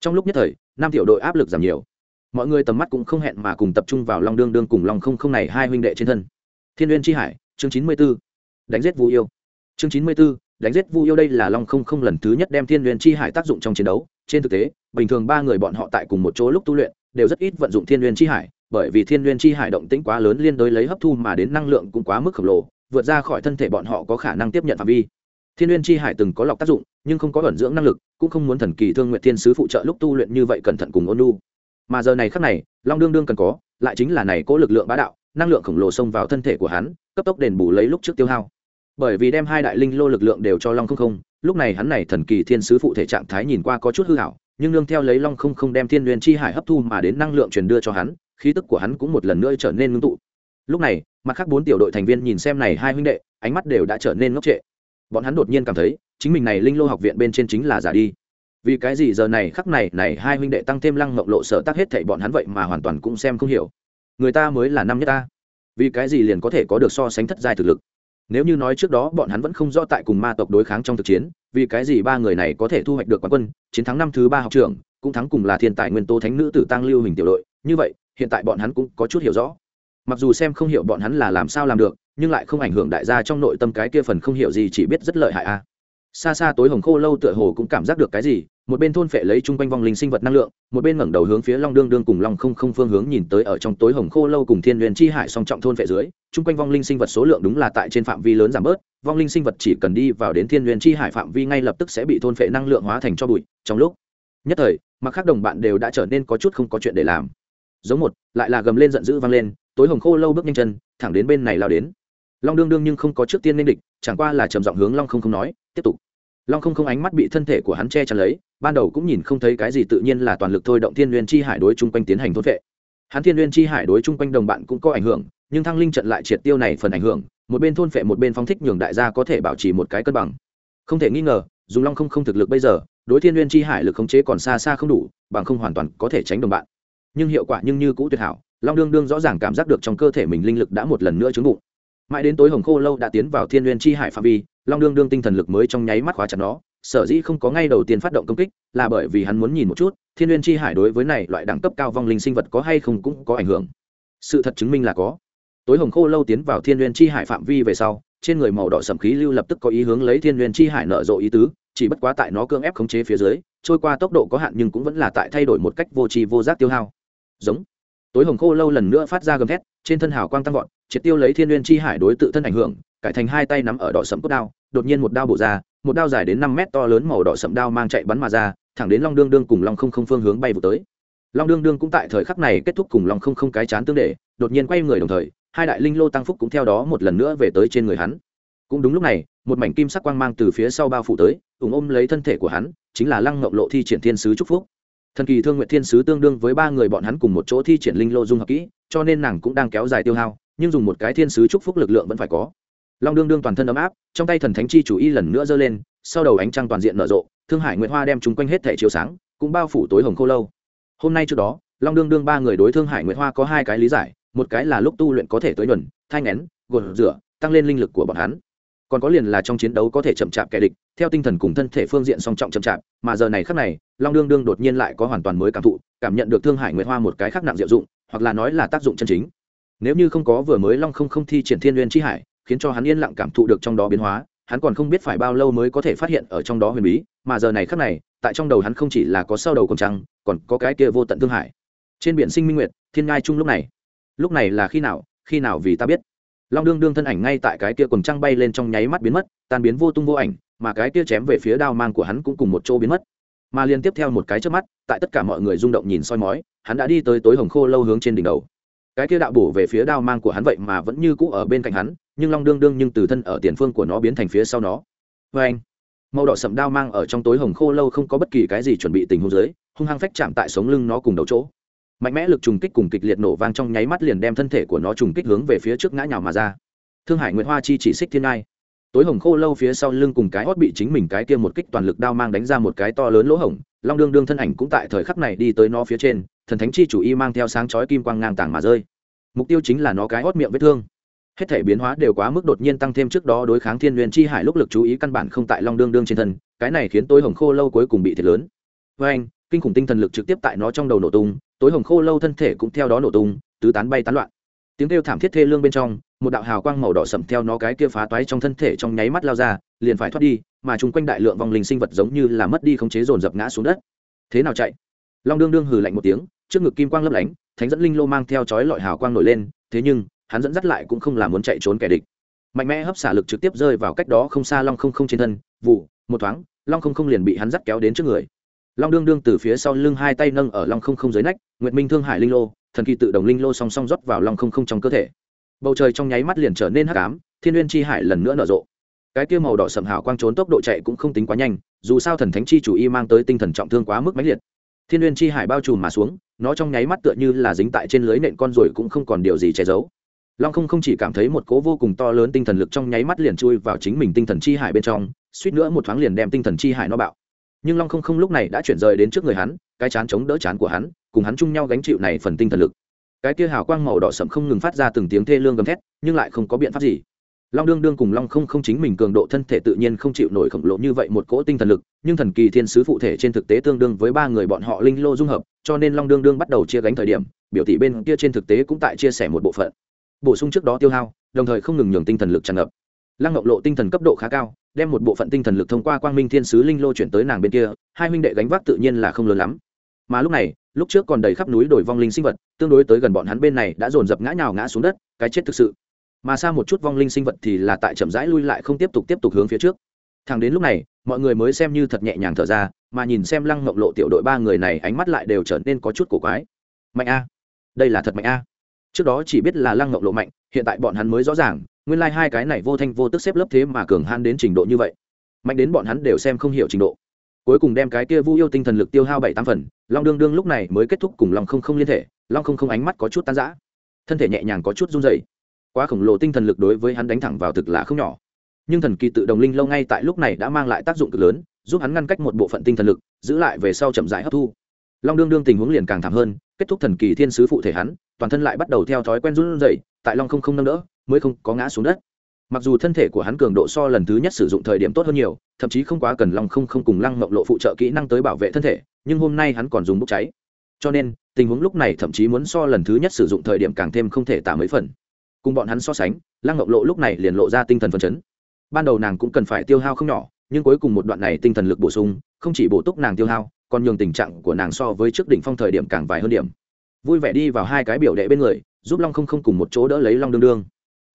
Trong lúc nhất thời, năm tiểu đội áp lực giảm nhiều mọi người tầm mắt cũng không hẹn mà cùng tập trung vào long đương đương cùng long không không này hai huynh đệ trên thân. Thiên uyên tri hải, chương chín mươi b ố đánh giết vu yêu. Chương chín mươi b ố đánh giết vu yêu đây là long không không lần thứ nhất đem thiên uyên tri hải tác dụng trong chiến đấu. Trên thực tế, bình thường ba người bọn họ tại cùng một chỗ lúc tu luyện, đều rất ít vận dụng thiên uyên tri hải, bởi vì thiên uyên tri hải động tĩnh quá lớn liên đối lấy hấp thu mà đến năng lượng cũng quá mức khổng lồ, vượt ra khỏi thân thể bọn họ có khả năng tiếp nhận phạm vi. Thiên uyên chi hải từng có lọc tác dụng, nhưng không có ẩn dưỡng năng lực, cũng không muốn thần kỳ thương nguyện thiên sứ phụ trợ lúc tu luyện như vậy cẩn thận cùng ôn lu mà giờ này khắc này, long đương đương cần có, lại chính là này cố lực lượng bá đạo, năng lượng khổng lồ xông vào thân thể của hắn, cấp tốc đền bù lấy lúc trước tiêu hao. Bởi vì đem hai đại linh lô lực lượng đều cho long không không, lúc này hắn này thần kỳ thiên sứ phụ thể trạng thái nhìn qua có chút hư hảo nhưng nương theo lấy long không không đem thiên nguyên chi hải hấp thu mà đến năng lượng truyền đưa cho hắn, khí tức của hắn cũng một lần nữa trở nên ngưng tụ. Lúc này, mặt khác bốn tiểu đội thành viên nhìn xem này hai huynh đệ, ánh mắt đều đã trở nên ngốc trệ. Bọn hắn đột nhiên cảm thấy, chính mình này linh lô học viện bên trên chính là giả đi vì cái gì giờ này khắc này này hai huynh đệ tăng thêm lăng mộng lộ sở tác hết thảy bọn hắn vậy mà hoàn toàn cũng xem không hiểu. Người ta mới là năm nhất ta. Vì cái gì liền có thể có được so sánh thất giai thực lực? Nếu như nói trước đó bọn hắn vẫn không rõ tại cùng ma tộc đối kháng trong thực chiến, vì cái gì ba người này có thể thu hoạch được quán quân, chiến thắng năm thứ ba học trường cũng thắng cùng là thiên tài nguyên tố thánh nữ tử tăng lưu hình tiểu đội. Như vậy, hiện tại bọn hắn cũng có chút hiểu rõ. Mặc dù xem không hiểu bọn hắn là làm sao làm được, nhưng lại không ảnh hưởng đại gia trong nội tâm cái kia phần không hiểu gì chỉ biết rất lợi hại a xa xa tối hồng khô lâu tựa hồ cũng cảm giác được cái gì, một bên thôn phệ lấy chung quanh vong linh sinh vật năng lượng, một bên ngẩng đầu hướng phía long đương đương cùng long không không phương hướng nhìn tới ở trong tối hồng khô lâu cùng thiên huyền chi hải song trọng thôn phệ dưới, chung quanh vong linh sinh vật số lượng đúng là tại trên phạm vi lớn giảm bớt, vong linh sinh vật chỉ cần đi vào đến thiên huyền chi hải phạm vi ngay lập tức sẽ bị thôn phệ năng lượng hóa thành cho bụi, trong lúc nhất thời mặc khác đồng bạn đều đã trở nên có chút không có chuyện để làm. Giống một, lại là gầm lên giận dữ vang lên, tối hồng khô lâu bước nhanh chân, thẳng đến bên này lao đến long đương đương nhưng không có trước tiên nên địch, chẳng qua là trầm giọng hướng long không không nói, tiếp tục. Long không không ánh mắt bị thân thể của hắn che chắn lấy, ban đầu cũng nhìn không thấy cái gì tự nhiên là toàn lực thôi động thiên n chi hải đối chung quanh tiến hành thốt vệ. Hắn thiên n chi hải đối chung quanh đồng bạn cũng có ảnh hưởng, nhưng thăng linh trận lại triệt tiêu này phần ảnh hưởng, một bên thôn phệ một bên phong thích nhường đại gia có thể bảo trì một cái cân bằng. Không thể nghi ngờ, dùng long không không thực lực bây giờ, đối thiên n chi hải lực khống chế còn xa xa không đủ, bằng không hoàn toàn có thể tránh đồng bạn. Nhưng hiệu quả nhưng như cũ tuyệt hảo, long đương đương rõ ràng cảm giác được trong cơ thể mình linh lực đã một lần nữa trứng bụng mãi đến tối hồng khô lâu đã tiến vào thiên n chi hải phạm vi, long đương đương tinh thần lực mới trong nháy mắt khóa chặt nó. Sở dĩ không có ngay đầu tiên phát động công kích, là bởi vì hắn muốn nhìn một chút, thiên n chi hải đối với này loại đẳng cấp cao vong linh sinh vật có hay không cũng có ảnh hưởng. Sự thật chứng minh là có. Tối hồng khô lâu tiến vào thiên n chi hải phạm vi về sau, trên người màu đỏ sầm khí lưu lập tức có ý hướng lấy thiên n chi hải nở rộ ý tứ, chỉ bất quá tại nó cưỡng ép khống chế phía dưới, trôi qua tốc độ có hạn nhưng cũng vẫn là tại thay đổi một cách vô tri vô giác tiêu hao. Giống. Tối hồng khô lâu lần nữa phát ra gầm thét, trên thân hào quang tăng vọt triệt tiêu lấy thiên n chi hải đối tự thân ảnh hưởng, cải thành hai tay nắm ở đỏ sẫm cốt đao, đột nhiên một đao bổ ra, một đao dài đến năm mét to lớn màu đỏ sẫm đao mang chạy bắn mà ra, thẳng đến long đương đương cùng long không không phương hướng bay vụ tới. Long đương đương cũng tại thời khắc này kết thúc cùng long không không cái chán tương để, đột nhiên quay người đồng thời, hai đại linh lô tăng phúc cũng theo đó một lần nữa về tới trên người hắn. Cũng đúng lúc này, một mảnh kim sắc quang mang từ phía sau bao phủ tới ủng ôm lấy thân thể của hắn, chính là lăng ngộng lộ thi triển thiên sứ trúc phúc. Thần kỳ thương nguyện thiên sứ tương đương với ba người bọn hắn cùng một chỗ thi triển linh lô dung hợp kỹ, cho nên nàng cũng đang kéo dài tiêu hao nhưng dùng một cái thiên sứ chúc phúc lực lượng vẫn phải có. Long đương đương toàn thân ấm áp, trong tay thần thánh chi chủ y lần nữa giơ lên, sau đầu ánh trăng toàn diện nở rộ, thương hải nguyệt hoa đem chúng quanh hết thể chiếu sáng, cũng bao phủ tối hồng khô lâu. Hôm nay trước đó, long đương đương ba người đối thương hải nguyệt hoa có hai cái lý giải, một cái là lúc tu luyện có thể tới nhuần, thai ngén gột rửa, tăng lên linh lực của bọn hắn. Còn có liền là trong chiến đấu có thể chậm chạp kẻ địch, theo tinh thần cùng thân thể phương diện song trọng chậm chạp, mà giờ này khác này, long đương đương đột nhiên lại có hoàn toàn mới cảm thụ, cảm nhận được thương hải nguyệt hoa một cái khác nặng diệu dụng, hoặc là nói là tác dụng chân chính nếu như không có vừa mới long không không thi triển thiên Nguyên chi hải, khiến cho hắn yên lặng cảm thụ được trong đó biến hóa, hắn còn không biết phải bao lâu mới có thể phát hiện ở trong đó huyền bí, mà giờ này khác này, tại trong đầu hắn không chỉ là có sau đầu còn trăng, còn có cái kia vô tận thương hải. Trên biển sinh minh nguyệt, thiên ngai chung lúc này. Lúc này là khi nào khi nào vì ta biết. Long đương đương thân ảnh ngay tại cái kia quần trăng bay lên trong nháy mắt biến mất, tan biến vô tung vô ảnh, mà cái kia chém về phía đao mang của hắn cũng cùng một chỗ biến mất. Mà liên tiếp theo một cái trước mắt, tại tất cả mọi người rung động nhìn soi mói, hắn đã đi tới tối hồng khô lâu hướng trên đỉnh đầu cái kia đạo bổ về phía đao mang của hắn vậy mà vẫn như cũ ở bên cạnh hắn, nhưng long đương đương nhưng từ thân ở tiền phương của nó biến thành phía sau nó. Vê anh. Màu đỏ sậm đao mang ở trong tối hồng khô lâu không có bất kỳ cái gì chuẩn bị tình huống dưới, hung hăng phách chạm tại sống lưng nó cùng đầu chỗ. Mạnh mẽ lực trùng kích cùng kịch liệt nổ vang trong nháy mắt liền đem thân thể của nó trùng kích hướng về phía trước ngã nhào mà ra. Thương hải nguyễn hoa chi chỉ xích thiên ngai. Tối hồng khô lâu phía sau lưng cùng cái hót bị chính mình cái kia một kích toàn lực đao mang đánh ra một cái to lớn lỗ hổng, long đương đương thân ảnh cũng tại thời khắc này đi tới nó phía trên thần thánh chi chủ y mang theo sáng chói kim quang ngang tàng mà rơi. Mục tiêu chính là nó cái hót miệng vết thương. Hết thể biến hóa đều quá mức đột nhiên tăng thêm trước đó đối kháng thiên nguyên chi hải lúc lực chú ý căn bản không tại long đương đương trên thân, cái này khiến tôi hồng khô lâu cuối cùng bị thiệt lớn. Với anh, kinh khủng tinh thần lực trực tiếp tại nó trong đầu nổ tung, tối hồng khô lâu thân thể cũng theo đó nổ tung, tứ tán bay tán loạn. Tiếng kêu thảm thiết thê lương bên trong, một đạo hào quang màu đỏ sậm theo nó cái kia phá toái trong thân thể trong nháy mắt lao ra, liền phải thoát đi, mà chung quanh đại lượng vòng linh sinh vật giống như là mất đi không chế dồn dập ngã xuống đất. Thế nào chạy? Long đương đương hừ lạnh một tiếng trước ngực kim quang lấp lánh, thánh dẫn linh lô mang theo chói lọi hào quang nổi lên, thế nhưng, hắn dẫn dắt lại cũng không làm muốn chạy trốn kẻ địch. Mạnh mẽ hấp xả lực trực tiếp rơi vào cách đó không xa long không không trên thân, vụ, một thoáng, long không không liền bị hắn dắt kéo đến trước người. Long đương đương từ phía sau lưng hai tay nâng ở long không không dưới nách, nguyệt minh thương hải linh lô, thần kỳ tự động linh lô song song rót vào long không không trong cơ thể. Bầu trời trong nháy mắt liền trở nên hắc ám, thiên n chi hải lần nữa nở rộ. Cái kia màu đỏ sầm hào quang trốn tốc độ chạy cũng không tính quá nhanh, dù sao thần thánh chi chủ y mang tới tinh thần trọng thương quá mức mãnh liệt. Thiên n chi hải bao trùm mà xuống nó trong nháy mắt tựa như là dính tại trên lưới nện con rồi cũng không còn điều gì che giấu. Long không không chỉ cảm thấy một cố vô cùng to lớn tinh thần lực trong nháy mắt liền chui vào chính mình tinh thần chi hải bên trong, suýt nữa một thoáng liền đem tinh thần chi hải nó bạo. Nhưng long không không lúc này đã chuyển rời đến trước người hắn, cái chán chống đỡ chán của hắn, cùng hắn chung nhau gánh chịu này phần tinh thần lực. Cái kia hào quang màu đỏ sậm không ngừng phát ra từng tiếng thê lương gầm thét, nhưng lại không có biện pháp gì long đương đương cùng long không không chính mình cường độ thân thể tự nhiên không chịu nổi khổng lồ như vậy một cỗ tinh thần lực, nhưng thần kỳ thiên sứ phụ thể trên thực tế tương đương với ba người bọn họ linh lô dung hợp, cho nên long đương đương bắt đầu chia gánh thời điểm, biểu tỷ bên kia trên thực tế cũng tại chia sẻ một bộ phận. Bổ sung trước đó tiêu hao, đồng thời không ngừng nhường tinh thần lực tràn ngập. Lăng ngọc lộ tinh thần cấp độ khá cao, đem một bộ phận tinh thần lực thông qua quang minh thiên sứ linh lô chuyển tới nàng bên kia, hai huynh đệ gánh vác tự nhiên là không lớn lắm. Mà lúc này, lúc trước còn đầy khắp núi đồi vong linh sinh vật, tương đối tới gần bọn hắn bên này đã dồn dập ngã nhào ngã xuống đất, cái chết thực sự mà xa một chút vong linh sinh vật thì là tại chậm rãi lui lại không tiếp tục tiếp tục hướng phía trước. Thẳng đến lúc này, mọi người mới xem như thật nhẹ nhàng thở ra, mà nhìn xem lăng ngọc lộ tiểu đội ba người này, ánh mắt lại đều trở nên có chút cổ quái. Mạnh a. Đây là thật mạnh a. Trước đó chỉ biết là lăng ngọc lộ mạnh, hiện tại bọn hắn mới rõ ràng, nguyên lai、like、hai cái này vô thanh vô tức xếp lớp thế mà cường han đến trình độ như vậy. Mạnh đến bọn hắn đều xem không hiểu trình độ. Cuối cùng đem cái kia vu yêu tinh thần lực tiêu hao bảy tám phần, long đương đương lúc này mới kết thúc cùng long không không liên thể long không không ánh mắt có chút tan rã. Thân thể nhẹ nhàng có chút run dày quá khổng lồ tinh thần lực đối với hắn đánh thẳng vào thực là không nhỏ. Nhưng thần kỳ tự đồng linh lâu ngay tại lúc này đã mang lại tác dụng cực lớn, giúp hắn ngăn cách một bộ phận tinh thần lực, giữ lại về sau chậm rãi hấp thu. Long đương đương tình huống liền càng thảm hơn, kết thúc thần kỳ thiên sứ phụ thể hắn, toàn thân lại bắt đầu theo thói quen run dậy tại long không không nâng đỡ, mới không có ngã xuống đất. Mặc dù thân thể của hắn cường độ so lần thứ nhất sử dụng thời điểm tốt hơn nhiều, thậm chí không quá cần long không không cùng lăng mộng lộ phụ trợ kỹ năng tới bảo vệ thân thể, nhưng hôm nay hắn còn dùng bốc cháy. Cho nên, tình huống lúc này thậm chí muốn so lần thứ nhất sử dụng thời điểm càng thêm không thể tả mấy phần cùng bọn hắn so sánh, lăng ngọc lộ lúc này liền lộ ra tinh thần phấn chấn. Ban đầu nàng cũng cần phải tiêu hao không nhỏ, nhưng cuối cùng một đoạn này tinh thần lực bổ sung, không chỉ bổ túc nàng tiêu hao, còn nhường tình trạng của nàng so với trước đỉnh phong thời điểm càng vài hơn điểm. Vui vẻ đi vào hai cái biểu đệ bên người, giúp long không không cùng một chỗ đỡ lấy long đương đương.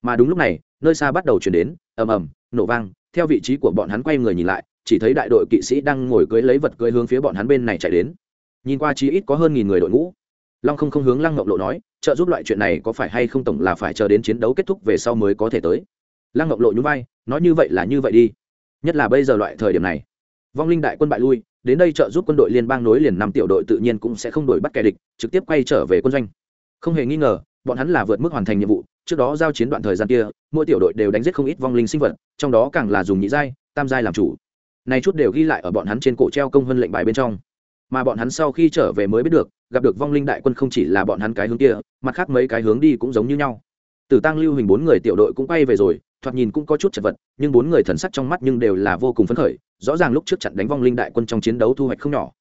Mà đúng lúc này, nơi xa bắt đầu chuyển đến, ầm ầm, nổ vang, theo vị trí của bọn hắn quay người nhìn lại, chỉ thấy đại đội kỵ sĩ đang ngồi cưới lấy vật cưới hướng phía bọn hắn bên này chạy đến. Nhìn qua chí ít có hơn nghìn người đội ngũ long không không hướng lăng ngọc lộ nói, trợ giúp loại chuyện này có phải hay không tổng là phải chờ đến chiến đấu kết thúc về sau mới có thể tới. Lăng ngọc lộ nhún vai, nói như vậy là như vậy đi. Nhất là bây giờ loại thời điểm này, vong linh đại quân bại lui, đến đây trợ giúp quân đội liên bang nối liền năm tiểu đội tự nhiên cũng sẽ không đổi bắt kẻ địch, trực tiếp quay trở về quân doanh. Không hề nghi ngờ, bọn hắn là vượt mức hoàn thành nhiệm vụ, trước đó giao chiến đoạn thời gian kia, mỗi tiểu đội đều đánh giết không ít vong linh sinh vật, trong đó càng là dùng nhị giai, tam giai làm chủ. Này chút đều ghi lại ở bọn hắn trên cổ treo công hơn lệnh bài bên trong mà bọn hắn sau khi trở về mới biết được, gặp được vong linh đại quân không chỉ là bọn hắn cái hướng kia, mặt khác mấy cái hướng đi cũng giống như nhau. Tử tăng lưu hình bốn người tiểu đội cũng quay về rồi, thoạt nhìn cũng có chút chật vật, nhưng bốn người thần sắc trong mắt nhưng đều là vô cùng phấn khởi, rõ ràng lúc trước trận đánh vong linh đại quân trong chiến đấu thu hoạch không nhỏ.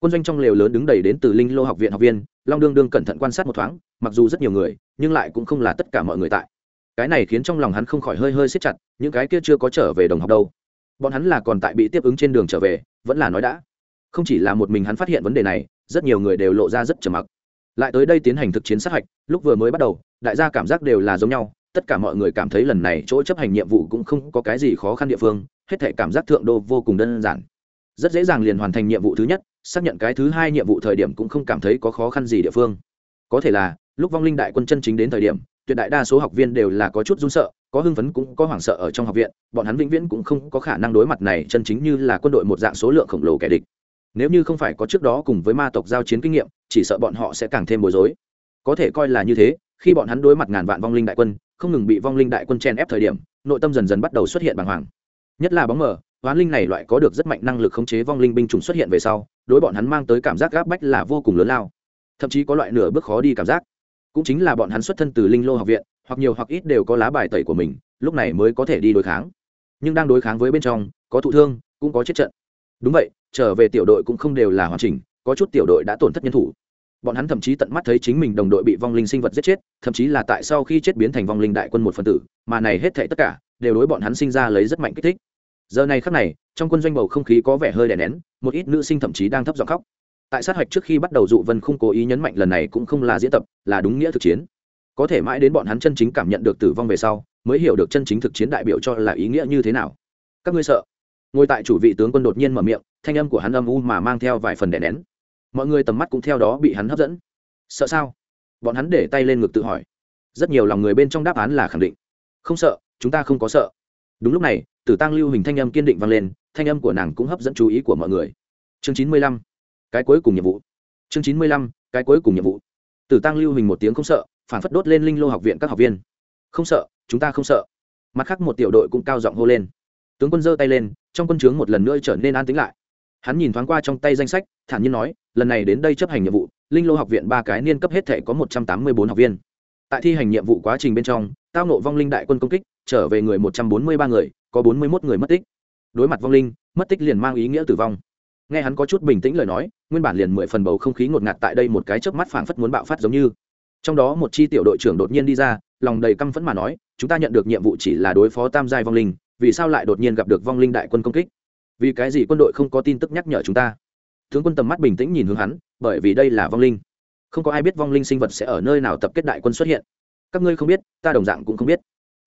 Quân doanh trong lều lớn đứng đầy đến từ linh lô học viện học viên, long đương đương cẩn thận quan sát một thoáng, mặc dù rất nhiều người, nhưng lại cũng không là tất cả mọi người tại. Cái này khiến trong lòng hắn không khỏi hơi hơi siết chặt, những cái kia chưa có trở về đồng học đâu. Bọn hắn là còn tại bị tiếp ứng trên đường trở về, vẫn là nói đã không chỉ là một mình hắn phát hiện vấn đề này, rất nhiều người đều lộ ra rất trầm mặc. Lại tới đây tiến hành thực chiến sát hạch, lúc vừa mới bắt đầu, đại gia cảm giác đều là giống nhau, tất cả mọi người cảm thấy lần này chỗ chấp hành nhiệm vụ cũng không có cái gì khó khăn địa phương, hết thể cảm giác thượng đô vô cùng đơn giản. Rất dễ dàng liền hoàn thành nhiệm vụ thứ nhất, xác nhận cái thứ hai nhiệm vụ thời điểm cũng không cảm thấy có khó khăn gì địa phương. Có thể là, lúc vong linh đại quân chân chính đến thời điểm, tuyệt đại đa số học viên đều là có chút run sợ, có hưng phấn cũng có hoảng sợ ở trong học viện, bọn hắn vĩnh viễn cũng không có khả năng đối mặt này chân chính như là quân đội một dạng số lượng khổng lồ kẻ địch nếu như không phải có trước đó cùng với ma tộc giao chiến kinh nghiệm, chỉ sợ bọn họ sẽ càng thêm bối rối. Có thể coi là như thế, khi bọn hắn đối mặt ngàn vạn vong linh đại quân, không ngừng bị vong linh đại quân chen ép thời điểm, nội tâm dần dần bắt đầu xuất hiện bàng hoàng. Nhất là bóng mờ, hoán linh này loại có được rất mạnh năng lực khống chế vong linh binh chủng xuất hiện về sau, đối bọn hắn mang tới cảm giác gáp bách là vô cùng lớn lao. Thậm chí có loại nửa bước khó đi cảm giác. Cũng chính là bọn hắn xuất thân từ linh lô học viện, hoặc nhiều hoặc ít đều có lá bài tẩy của mình, lúc này mới có thể đi đối kháng. Nhưng đang đối kháng với bên trong, có thụ thương, cũng có chết trận. Đúng vậy trở về tiểu đội cũng không đều là hoàn chỉnh, có chút tiểu đội đã tổn thất nhân thủ. Bọn hắn thậm chí tận mắt thấy chính mình đồng đội bị vong linh sinh vật giết chết, thậm chí là tại sau khi chết biến thành vong linh đại quân một phần tử, mà này hết thệ tất cả, đều đối bọn hắn sinh ra lấy rất mạnh kích thích. Giờ này khắc này, trong quân doanh bầu không khí có vẻ hơi đè nén, một ít nữ sinh thậm chí đang thấp giọng khóc. Tại sát hạch trước khi bắt đầu dụ vân không cố ý nhấn mạnh lần này cũng không là diễn tập, là đúng nghĩa thực chiến. Có thể mãi đến bọn hắn chân chính cảm nhận được tử vong về sau, mới hiểu được chân chính thực chiến đại biểu cho là ý nghĩa như thế nào. Các ngươi sợ. Ngồi tại chủ vị tướng quân đột nhiên mở miệng thanh âm của hắn âm u mà mang theo vài phần đè nén. Mọi người tầm mắt cũng theo đó bị hắn hấp dẫn. Sợ sao? Bọn hắn để tay lên ngực tự hỏi. Rất nhiều lòng người bên trong đáp án là khẳng định. Không sợ, chúng ta không có sợ. Đúng lúc này, tử tăng lưu hình thanh âm kiên định vang lên, thanh âm của nàng cũng hấp dẫn chú ý của mọi người. Chương chín mươi lăm, cái cuối cùng nhiệm vụ. Chương chín mươi lăm, cái cuối cùng nhiệm vụ. Tử tăng lưu hình một tiếng không sợ, phản phất đốt lên linh lô học viện các học viên. Không sợ, chúng ta không sợ. Mặt khác một tiểu đội cũng cao giọng hô lên. Tướng quân giơ tay lên, trong quân trướng một lần nữa trở nên an tĩnh lại hắn nhìn thoáng qua trong tay danh sách, thản nhiên nói, lần này đến đây chấp hành nhiệm vụ, linh lô học viện ba cái niên cấp hết thể có một trăm tám mươi bốn học viên. Tại thi hành nhiệm vụ quá trình bên trong, tao nộ vong linh đại quân công kích, trở về người một trăm bốn mươi ba người, có bốn mươi một người mất tích. Đối mặt vong linh, mất tích liền mang ý nghĩa tử vong. Nghe hắn có chút bình tĩnh lời nói, nguyên bản liền mười phần bầu không khí ngột ngạt tại đây một cái chớp mắt phảng phất muốn bạo phát giống như. Trong đó một chi tiểu đội trưởng đột nhiên đi ra, lòng đầy căm phẫn mà nói, chúng ta nhận được nhiệm vụ chỉ là đối phó tam giai vong linh, vì sao lại đột nhiên gặp được vong linh đại quân công kích? Vì cái gì quân đội không có tin tức nhắc nhở chúng ta? Tướng quân tầm mắt bình tĩnh nhìn hướng hắn, bởi vì đây là vong linh. Không có ai biết vong linh sinh vật sẽ ở nơi nào tập kết đại quân xuất hiện. Các ngươi không biết, ta đồng dạng cũng không biết.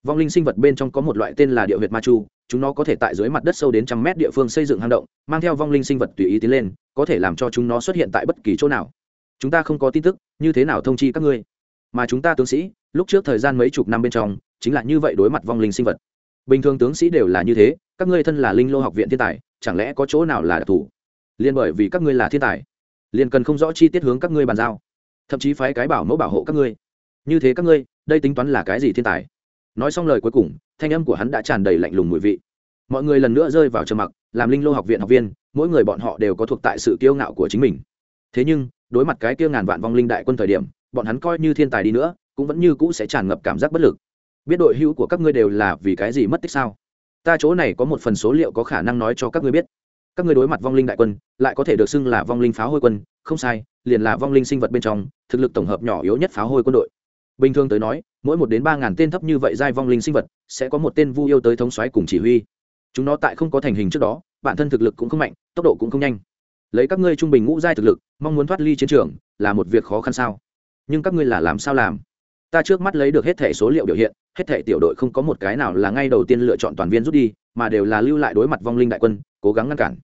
Vong linh sinh vật bên trong có một loại tên là địa huyệt ma chu, chúng nó có thể tại dưới mặt đất sâu đến trăm mét địa phương xây dựng hang động, mang theo vong linh sinh vật tùy ý tiến lên, có thể làm cho chúng nó xuất hiện tại bất kỳ chỗ nào. Chúng ta không có tin tức, như thế nào thông chi các ngươi? Mà chúng ta tướng sĩ, lúc trước thời gian mấy chục năm bên trong, chính là như vậy đối mặt vong linh sinh vật bình thường tướng sĩ đều là như thế, các ngươi thân là linh lô học viện thiên tài, chẳng lẽ có chỗ nào là đặc thù? Liên bởi vì các ngươi là thiên tài, liền cần không rõ chi tiết hướng các ngươi bàn giao. Thậm chí phái cái bảo mẫu bảo hộ các ngươi. Như thế các ngươi, đây tính toán là cái gì thiên tài? Nói xong lời cuối cùng, thanh âm của hắn đã tràn đầy lạnh lùng mùi vị. Mọi người lần nữa rơi vào trầm mặc, làm linh lô học viện học viên, mỗi người bọn họ đều có thuộc tại sự kiêu ngạo của chính mình. Thế nhưng, đối mặt cái kia ngàn vạn vong linh đại quân thời điểm, bọn hắn coi như thiên tài đi nữa, cũng vẫn như cũ sẽ tràn ngập cảm giác bất lực biết đội hữu của các ngươi đều là vì cái gì mất tích sao? Ta chỗ này có một phần số liệu có khả năng nói cho các ngươi biết. Các ngươi đối mặt vong linh đại quân, lại có thể được xưng là vong linh pháo hôi quân. Không sai, liền là vong linh sinh vật bên trong, thực lực tổng hợp nhỏ yếu nhất pháo hôi quân đội. Bình thường tới nói, mỗi một đến ba ngàn tên thấp như vậy giai vong linh sinh vật, sẽ có một tên vu yêu tới thống xoáy cùng chỉ huy. Chúng nó tại không có thành hình trước đó, bản thân thực lực cũng không mạnh, tốc độ cũng không nhanh. Lấy các ngươi trung bình ngũ giai thực lực, mong muốn thoát ly chiến trường, là một việc khó khăn sao? Nhưng các ngươi là làm sao làm? Ta trước mắt lấy được hết thẻ số liệu biểu hiện, hết thẻ tiểu đội không có một cái nào là ngay đầu tiên lựa chọn toàn viên rút đi, mà đều là lưu lại đối mặt vong linh đại quân, cố gắng ngăn cản.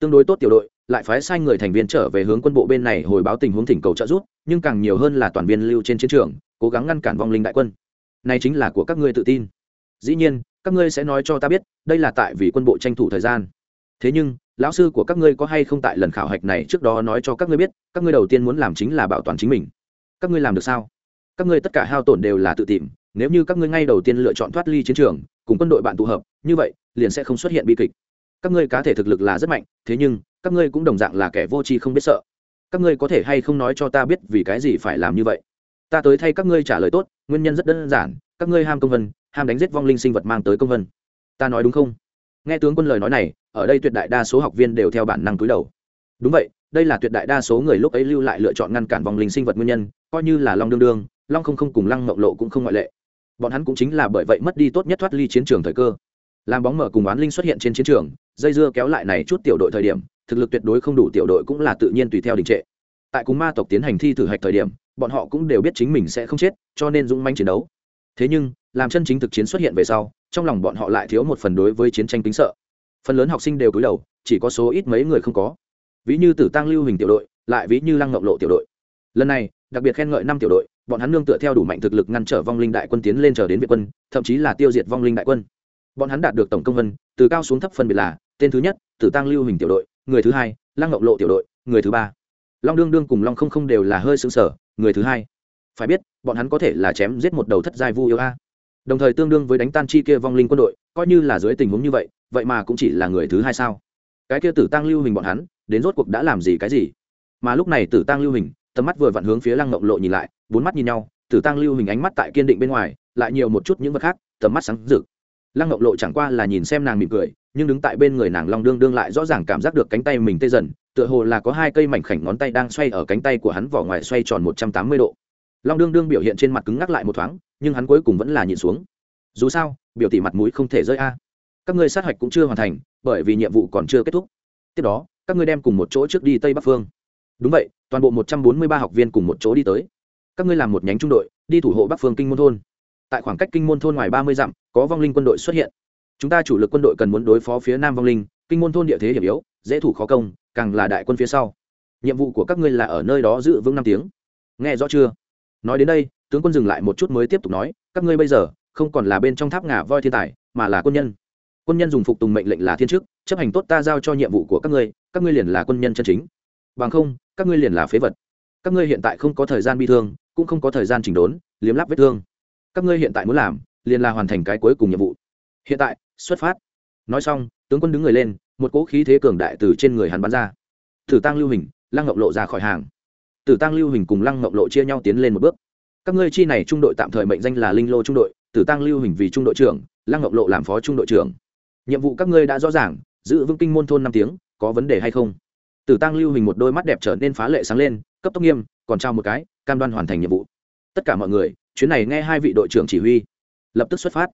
Tương đối tốt tiểu đội, lại phái sai người thành viên trở về hướng quân bộ bên này hồi báo tình huống thỉnh cầu trợ giúp, nhưng càng nhiều hơn là toàn viên lưu trên chiến trường, cố gắng ngăn cản vong linh đại quân. Này chính là của các ngươi tự tin. Dĩ nhiên, các ngươi sẽ nói cho ta biết, đây là tại vì quân bộ tranh thủ thời gian. Thế nhưng, lão sư của các ngươi có hay không tại lần khảo hạch này trước đó nói cho các ngươi biết, các ngươi đầu tiên muốn làm chính là bảo toàn chính mình. Các ngươi làm được sao? Các ngươi tất cả hao tổn đều là tự tìm, nếu như các ngươi ngay đầu tiên lựa chọn thoát ly chiến trường, cùng quân đội bạn tụ hợp, như vậy, liền sẽ không xuất hiện bi kịch. Các ngươi cá thể thực lực là rất mạnh, thế nhưng, các ngươi cũng đồng dạng là kẻ vô tri không biết sợ. Các ngươi có thể hay không nói cho ta biết vì cái gì phải làm như vậy? Ta tới thay các ngươi trả lời tốt, nguyên nhân rất đơn giản, các ngươi ham công vân, ham đánh giết vong linh sinh vật mang tới công vân. Ta nói đúng không? Nghe tướng quân lời nói này, ở đây tuyệt đại đa số học viên đều theo bản năng túi đầu. Đúng vậy, đây là tuyệt đại đa số người lúc ấy lưu lại lựa chọn ngăn cản vong linh sinh vật nguyên nhân, coi như là long đương đương long không không cùng lăng mộng lộ cũng không ngoại lệ. Bọn hắn cũng chính là bởi vậy mất đi tốt nhất thoát ly chiến trường thời cơ. Làm bóng mở cùng oán linh xuất hiện trên chiến trường, dây dưa kéo lại này chút tiểu đội thời điểm, thực lực tuyệt đối không đủ tiểu đội cũng là tự nhiên tùy theo đình trệ. Tại cùng ma tộc tiến hành thi thử hạch thời điểm, bọn họ cũng đều biết chính mình sẽ không chết, cho nên dũng manh chiến đấu. Thế nhưng, làm chân chính thực chiến xuất hiện về sau, trong lòng bọn họ lại thiếu một phần đối với chiến tranh tính sợ. Phần lớn học sinh đều cúi đầu, chỉ có số ít mấy người không có. Ví như tử tăng lưu hình tiểu đội, lại ví như lăng ngọc lộ tiểu đội. Lần này, đặc biệt khen ngợi năm tiểu đội bọn hắn nương tựa theo đủ mạnh thực lực ngăn trở vong linh đại quân tiến lên chờ đến việt quân, thậm chí là tiêu diệt vong linh đại quân. Bọn hắn đạt được tổng công vân, từ cao xuống thấp phân biệt là, tên thứ nhất, tử tăng lưu hình tiểu đội, người thứ hai, lăng ngọc lộ tiểu đội, người thứ ba. Long đương đương cùng long không không đều là hơi xứng sở người thứ hai. Phải biết, bọn hắn có thể là chém giết một đầu thất giai vu yêu a. Đồng thời tương đương với đánh tan chi kia vong linh quân đội, coi như là dưới tình huống như vậy vậy mà cũng chỉ là người thứ hai sao? Cái kia tử tăng lưu hình bọn hắn, đến rốt cuộc đã làm gì cái gì? Mà lúc này tử tăng lưu hình, tầm mắt vừa vặn hướng phía lăng ngọc lộ nhìn lại bốn mắt nhìn nhau, tử tăng lưu hình ánh mắt tại kiên định bên ngoài, lại nhiều một chút những vật khác, tầm mắt sáng rực. Lăng ngộng lộ chẳng qua là nhìn xem nàng mỉm cười, nhưng đứng tại bên người nàng long đương đương lại rõ ràng cảm giác được cánh tay mình tê dần, tựa hồ là có hai cây mảnh khảnh ngón tay đang xoay ở cánh tay của hắn vỏ ngoài xoay tròn một trăm tám mươi độ. Long đương đương biểu hiện trên mặt cứng ngắc lại một thoáng, nhưng hắn cuối cùng vẫn là nhìn xuống. Dù sao, biểu tỷ mặt mũi không thể rơi a. Các ngươi sát hạch cũng chưa hoàn thành, bởi vì nhiệm vụ còn chưa kết thúc. Tiếp đó, các ngươi đem cùng một chỗ trước đi tây bắc phương. Đúng vậy, toàn bộ một trăm bốn mươi ba học viên cùng một chỗ đi tới các ngươi làm một nhánh trung đội, đi thủ hộ bắc phương kinh môn thôn. Tại khoảng cách kinh môn thôn ngoài ba mươi dặm, có vong linh quân đội xuất hiện. Chúng ta chủ lực quân đội cần muốn đối phó phía nam vong linh, kinh môn thôn địa thế hiểm yếu, dễ thủ khó công, càng là đại quân phía sau. Nhiệm vụ của các ngươi là ở nơi đó giữ vững năm tiếng. Nghe rõ chưa? Nói đến đây, tướng quân dừng lại một chút mới tiếp tục nói, các ngươi bây giờ, không còn là bên trong tháp ngà voi thiên tài, mà là quân nhân. Quân nhân dùng phục tùng mệnh lệnh là thiên chức, chấp hành tốt ta giao cho nhiệm vụ của các ngươi các ngươi liền là quân nhân chân chính. Bằng không, các ngươi liền là phế vật. Các ngươi hiện tại không có thời gian bi thương cũng không có thời gian chỉnh đốn, liếm lắp vết thương. Các ngươi hiện tại muốn làm, liền là hoàn thành cái cuối cùng nhiệm vụ. Hiện tại, xuất phát. Nói xong, tướng quân đứng người lên, một cỗ khí thế cường đại từ trên người hắn bắn ra. Thử tăng lưu hình, lăng ngọc lộ ra khỏi hàng. Tử tăng lưu hình cùng lăng ngọc lộ chia nhau tiến lên một bước. Các ngươi chi này trung đội tạm thời mệnh danh là linh lô trung đội, tử tăng lưu hình vì trung đội trưởng, lăng ngọc lộ làm phó trung đội trưởng. Nhiệm vụ các ngươi đã rõ ràng, giữ vững kinh môn thôn năm tiếng, có vấn đề hay không? Tử tăng lưu hình một đôi mắt đẹp trở nên phá lệ sáng lên, cấp tốc nghiêm còn trao một cái, cam đoan hoàn thành nhiệm vụ. Tất cả mọi người, chuyến này nghe hai vị đội trưởng chỉ huy. Lập tức xuất phát.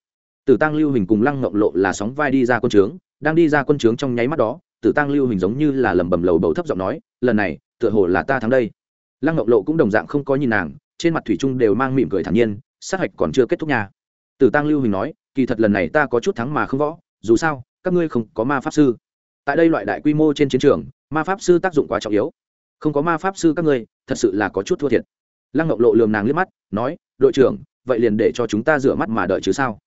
Tử tăng lưu hình cùng lăng ngộng lộ là sóng vai đi ra quân trướng, đang đi ra quân trướng trong nháy mắt đó, tử tăng lưu hình giống như là lẩm bẩm lầu bầu thấp giọng nói, lần này, tựa hồ là ta thắng đây. Lăng ngộng lộ cũng đồng dạng không có nhìn nàng, trên mặt thủy trung đều mang mỉm cười thản nhiên, sát hạch còn chưa kết thúc nhà tử tăng lưu hình nói, kỳ thật lần này ta có chút thắng mà không võ, dù sao, các ngươi không có ma pháp sư. Tại đây loại đại quy mô trên chiến trường, ma pháp sư tác dụng quá trọng yếu không có ma pháp sư các ngươi, thật sự là có chút thua thiệt. Lăng ngọc lộ lườm nàng liếc mắt, nói, đội trưởng, vậy liền để cho chúng ta rửa mắt mà đợi chứ sao?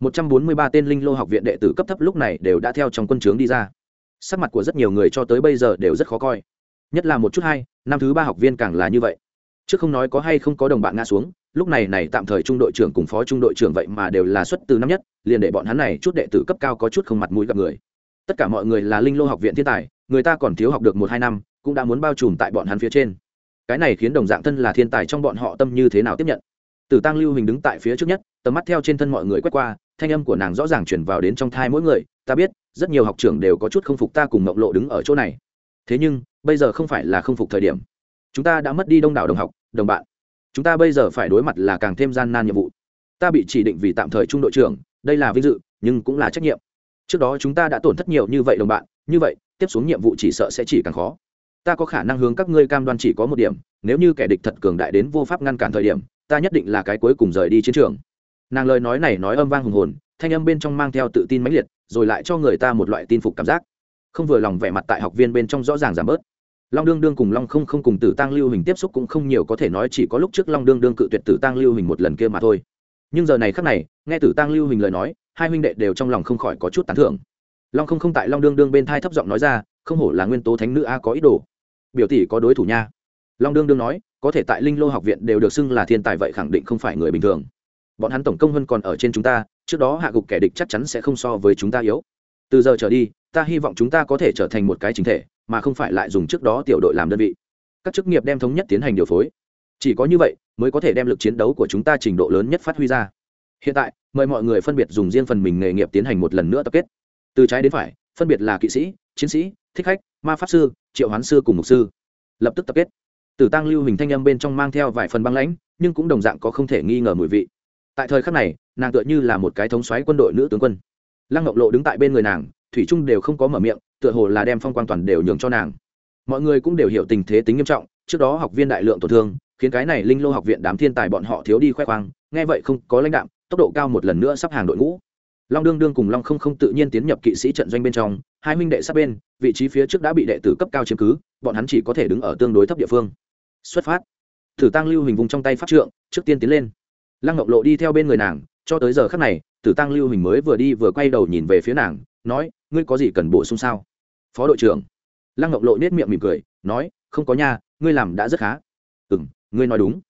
Một trăm bốn mươi ba tên linh lô học viện đệ tử cấp thấp lúc này đều đã theo trong quân trướng đi ra. Sắc mặt của rất nhiều người cho tới bây giờ đều rất khó coi. Nhất là một chút hai năm thứ ba học viên càng là như vậy. Chứ không nói có hay không có đồng bạn ngã xuống, lúc này này tạm thời trung đội trưởng cùng phó trung đội trưởng vậy mà đều là xuất từ năm nhất, liền để bọn hắn này chút đệ tử cấp cao có chút không mặt mũi gặp người. Tất cả mọi người là linh lô học viện thiên tài, người ta còn thiếu học được một hai năm cũng đã muốn bao trùm tại bọn hắn phía trên. Cái này khiến đồng dạng thân là thiên tài trong bọn họ tâm như thế nào tiếp nhận? Tử tăng lưu hình đứng tại phía trước nhất, tầm mắt theo trên thân mọi người quét qua, thanh âm của nàng rõ ràng chuyển vào đến trong thai mỗi người, ta biết, rất nhiều học trưởng đều có chút không phục ta cùng mộng lộ đứng ở chỗ này. Thế nhưng, bây giờ không phải là không phục thời điểm. Chúng ta đã mất đi đông đảo đồng học, đồng bạn. Chúng ta bây giờ phải đối mặt là càng thêm gian nan nhiệm vụ. Ta bị chỉ định vì tạm thời trung đội trưởng, đây là vinh dự, nhưng cũng là trách nhiệm. Trước đó chúng ta đã tổn thất nhiều như vậy đồng bạn, như vậy, tiếp xuống nhiệm vụ chỉ sợ sẽ chỉ càng khó ta có khả năng hướng các ngươi cam đoan chỉ có một điểm, nếu như kẻ địch thật cường đại đến vô pháp ngăn cản thời điểm, ta nhất định là cái cuối cùng rời đi chiến trường. Nàng lời nói này nói âm vang hùng hồn, thanh âm bên trong mang theo tự tin mãnh liệt, rồi lại cho người ta một loại tin phục cảm giác. Không vừa lòng vẻ mặt tại học viên bên trong rõ ràng giảm bớt. Long đương đương cùng long không không cùng tử tăng lưu hình tiếp xúc cũng không nhiều có thể nói chỉ có lúc trước long đương đương cự tuyệt tử tăng lưu hình một lần kia mà thôi. Nhưng giờ này khắc này, nghe tử tăng lưu hình lời nói, hai huynh đệ đều trong lòng không khỏi có chút tán thưởng. Long không không tại long đương đương bên thai thấp giọng nói ra, không hổ là nguyên tố thánh nữ a, có ý đồ biểu tỷ có đối thủ nha. Long đương đương nói, có thể tại linh lô học viện đều được xưng là thiên tài vậy khẳng định không phải người bình thường. Bọn hắn tổng công hơn còn ở trên chúng ta, trước đó hạ gục kẻ địch chắc chắn sẽ không so với chúng ta yếu. Từ giờ trở đi, ta hy vọng chúng ta có thể trở thành một cái chính thể, mà không phải lại dùng trước đó tiểu đội làm đơn vị. Các chức nghiệp đem thống nhất tiến hành điều phối. Chỉ có như vậy, mới có thể đem lực chiến đấu của chúng ta trình độ lớn nhất phát huy ra. Hiện tại, mời mọi người phân biệt dùng riêng phần mình nghề nghiệp tiến hành một lần nữa tập kết. Từ trái đến phải, phân biệt là kỵ sĩ, chiến sĩ, thích khách, ma pháp sư triệu hoán sư cùng mục sư. Lập tức tập kết. Tử tăng lưu hình thanh âm bên trong mang theo vài phần băng lãnh, nhưng cũng đồng dạng có không thể nghi ngờ mùi vị. Tại thời khắc này, nàng tựa như là một cái thống xoáy quân đội nữ tướng quân. Lăng ngọc lộ đứng tại bên người nàng, thủy trung đều không có mở miệng, tựa hồ là đem phong quan toàn đều nhường cho nàng. Mọi người cũng đều hiểu tình thế tính nghiêm trọng, trước đó học viên đại lượng tổn thương, khiến cái này linh lô học viện đám thiên tài bọn họ thiếu đi khoe khoang, nghe vậy không có lãnh đạm, tốc độ cao một lần nữa sắp hàng đội ngũ. Long đương đương cùng long không không tự nhiên tiến nhập kỵ sĩ trận doanh bên trong hai huynh đệ sát bên, vị trí phía trước đã bị đệ tử cấp cao chiếm cứ, bọn hắn chỉ có thể đứng ở tương đối thấp địa phương. Xuất phát. Thử tăng lưu hình vùng trong tay pháp trượng, trước tiên tiến lên. Lăng ngọc lộ đi theo bên người nàng, cho tới giờ khắc này tử tăng lưu hình mới vừa đi vừa quay đầu nhìn về phía nàng, nói, ngươi có gì cần bổ sung sao? Phó đội trưởng. Lăng ngọc lộ nết miệng mỉm cười, nói, không có nha, ngươi làm đã rất khá. Ừ m ngươi nói đúng.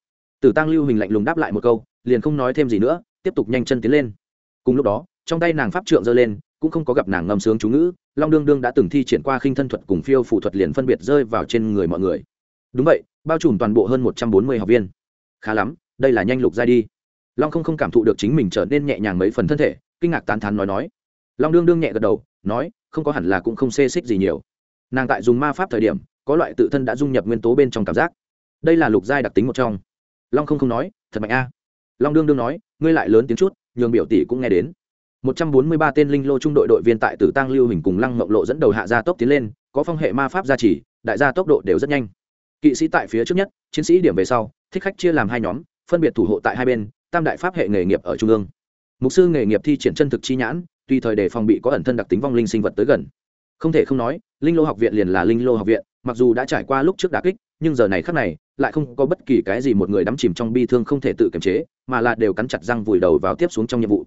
Tử tăng lưu hình lạnh lùng đáp lại một câu, liền không nói thêm gì nữa, tiếp tục nhanh chân tiến lên. Cùng lúc đó, trong tay nàng pháp trượng giơ lên cũng không có gặp nàng ngâm sướng chú ngữ, long đương đương đã từng thi triển qua khinh thân thuật cùng phiêu phụ thuật liền phân biệt rơi vào trên người mọi người. Đúng vậy, bao trùm toàn bộ hơn một trăm bốn mươi học viên. Khá lắm, đây là nhanh lục giai đi. Long không không cảm thụ được chính mình trở nên nhẹ nhàng mấy phần thân thể, kinh ngạc tán thán nói nói. Long đương đương nhẹ gật đầu, nói, không có hẳn là cũng không xê xích gì nhiều. Nàng tại dùng ma pháp thời điểm, có loại tự thân đã dung nhập nguyên tố bên trong cảm giác. Đây là lục giai đặc tính một trong. Long không không nói, thật mạnh a. Long đương đương nói, ngươi lại lớn tiếng chút, nhường biểu tỷ cũng nghe đến. 143 tên linh lô trung đội đội viên tại Tử Tăng Lưu Hình cùng Lăng Ngọc Lộ dẫn đầu hạ gia tốc tiến lên, có phong hệ ma pháp gia trì, đại gia tốc độ đều rất nhanh. Kỵ sĩ tại phía trước nhất, chiến sĩ điểm về sau, thích khách chia làm hai nhóm, phân biệt thủ hộ tại hai bên, tam đại pháp hệ nghề nghiệp ở trung ương. Mục sư nghề nghiệp thi triển chân thực chi nhãn, tùy thời để phòng bị có ẩn thân đặc tính vong linh sinh vật tới gần. Không thể không nói, Linh Lô học viện liền là Linh Lô học viện, mặc dù đã trải qua lúc trước đả kích, nhưng giờ này khắc này, lại không có bất kỳ cái gì một người đắm chìm trong bi thương không thể tự kiềm chế, mà là đều cắn chặt răng vùi đầu vào tiếp xuống trong nhiệm vụ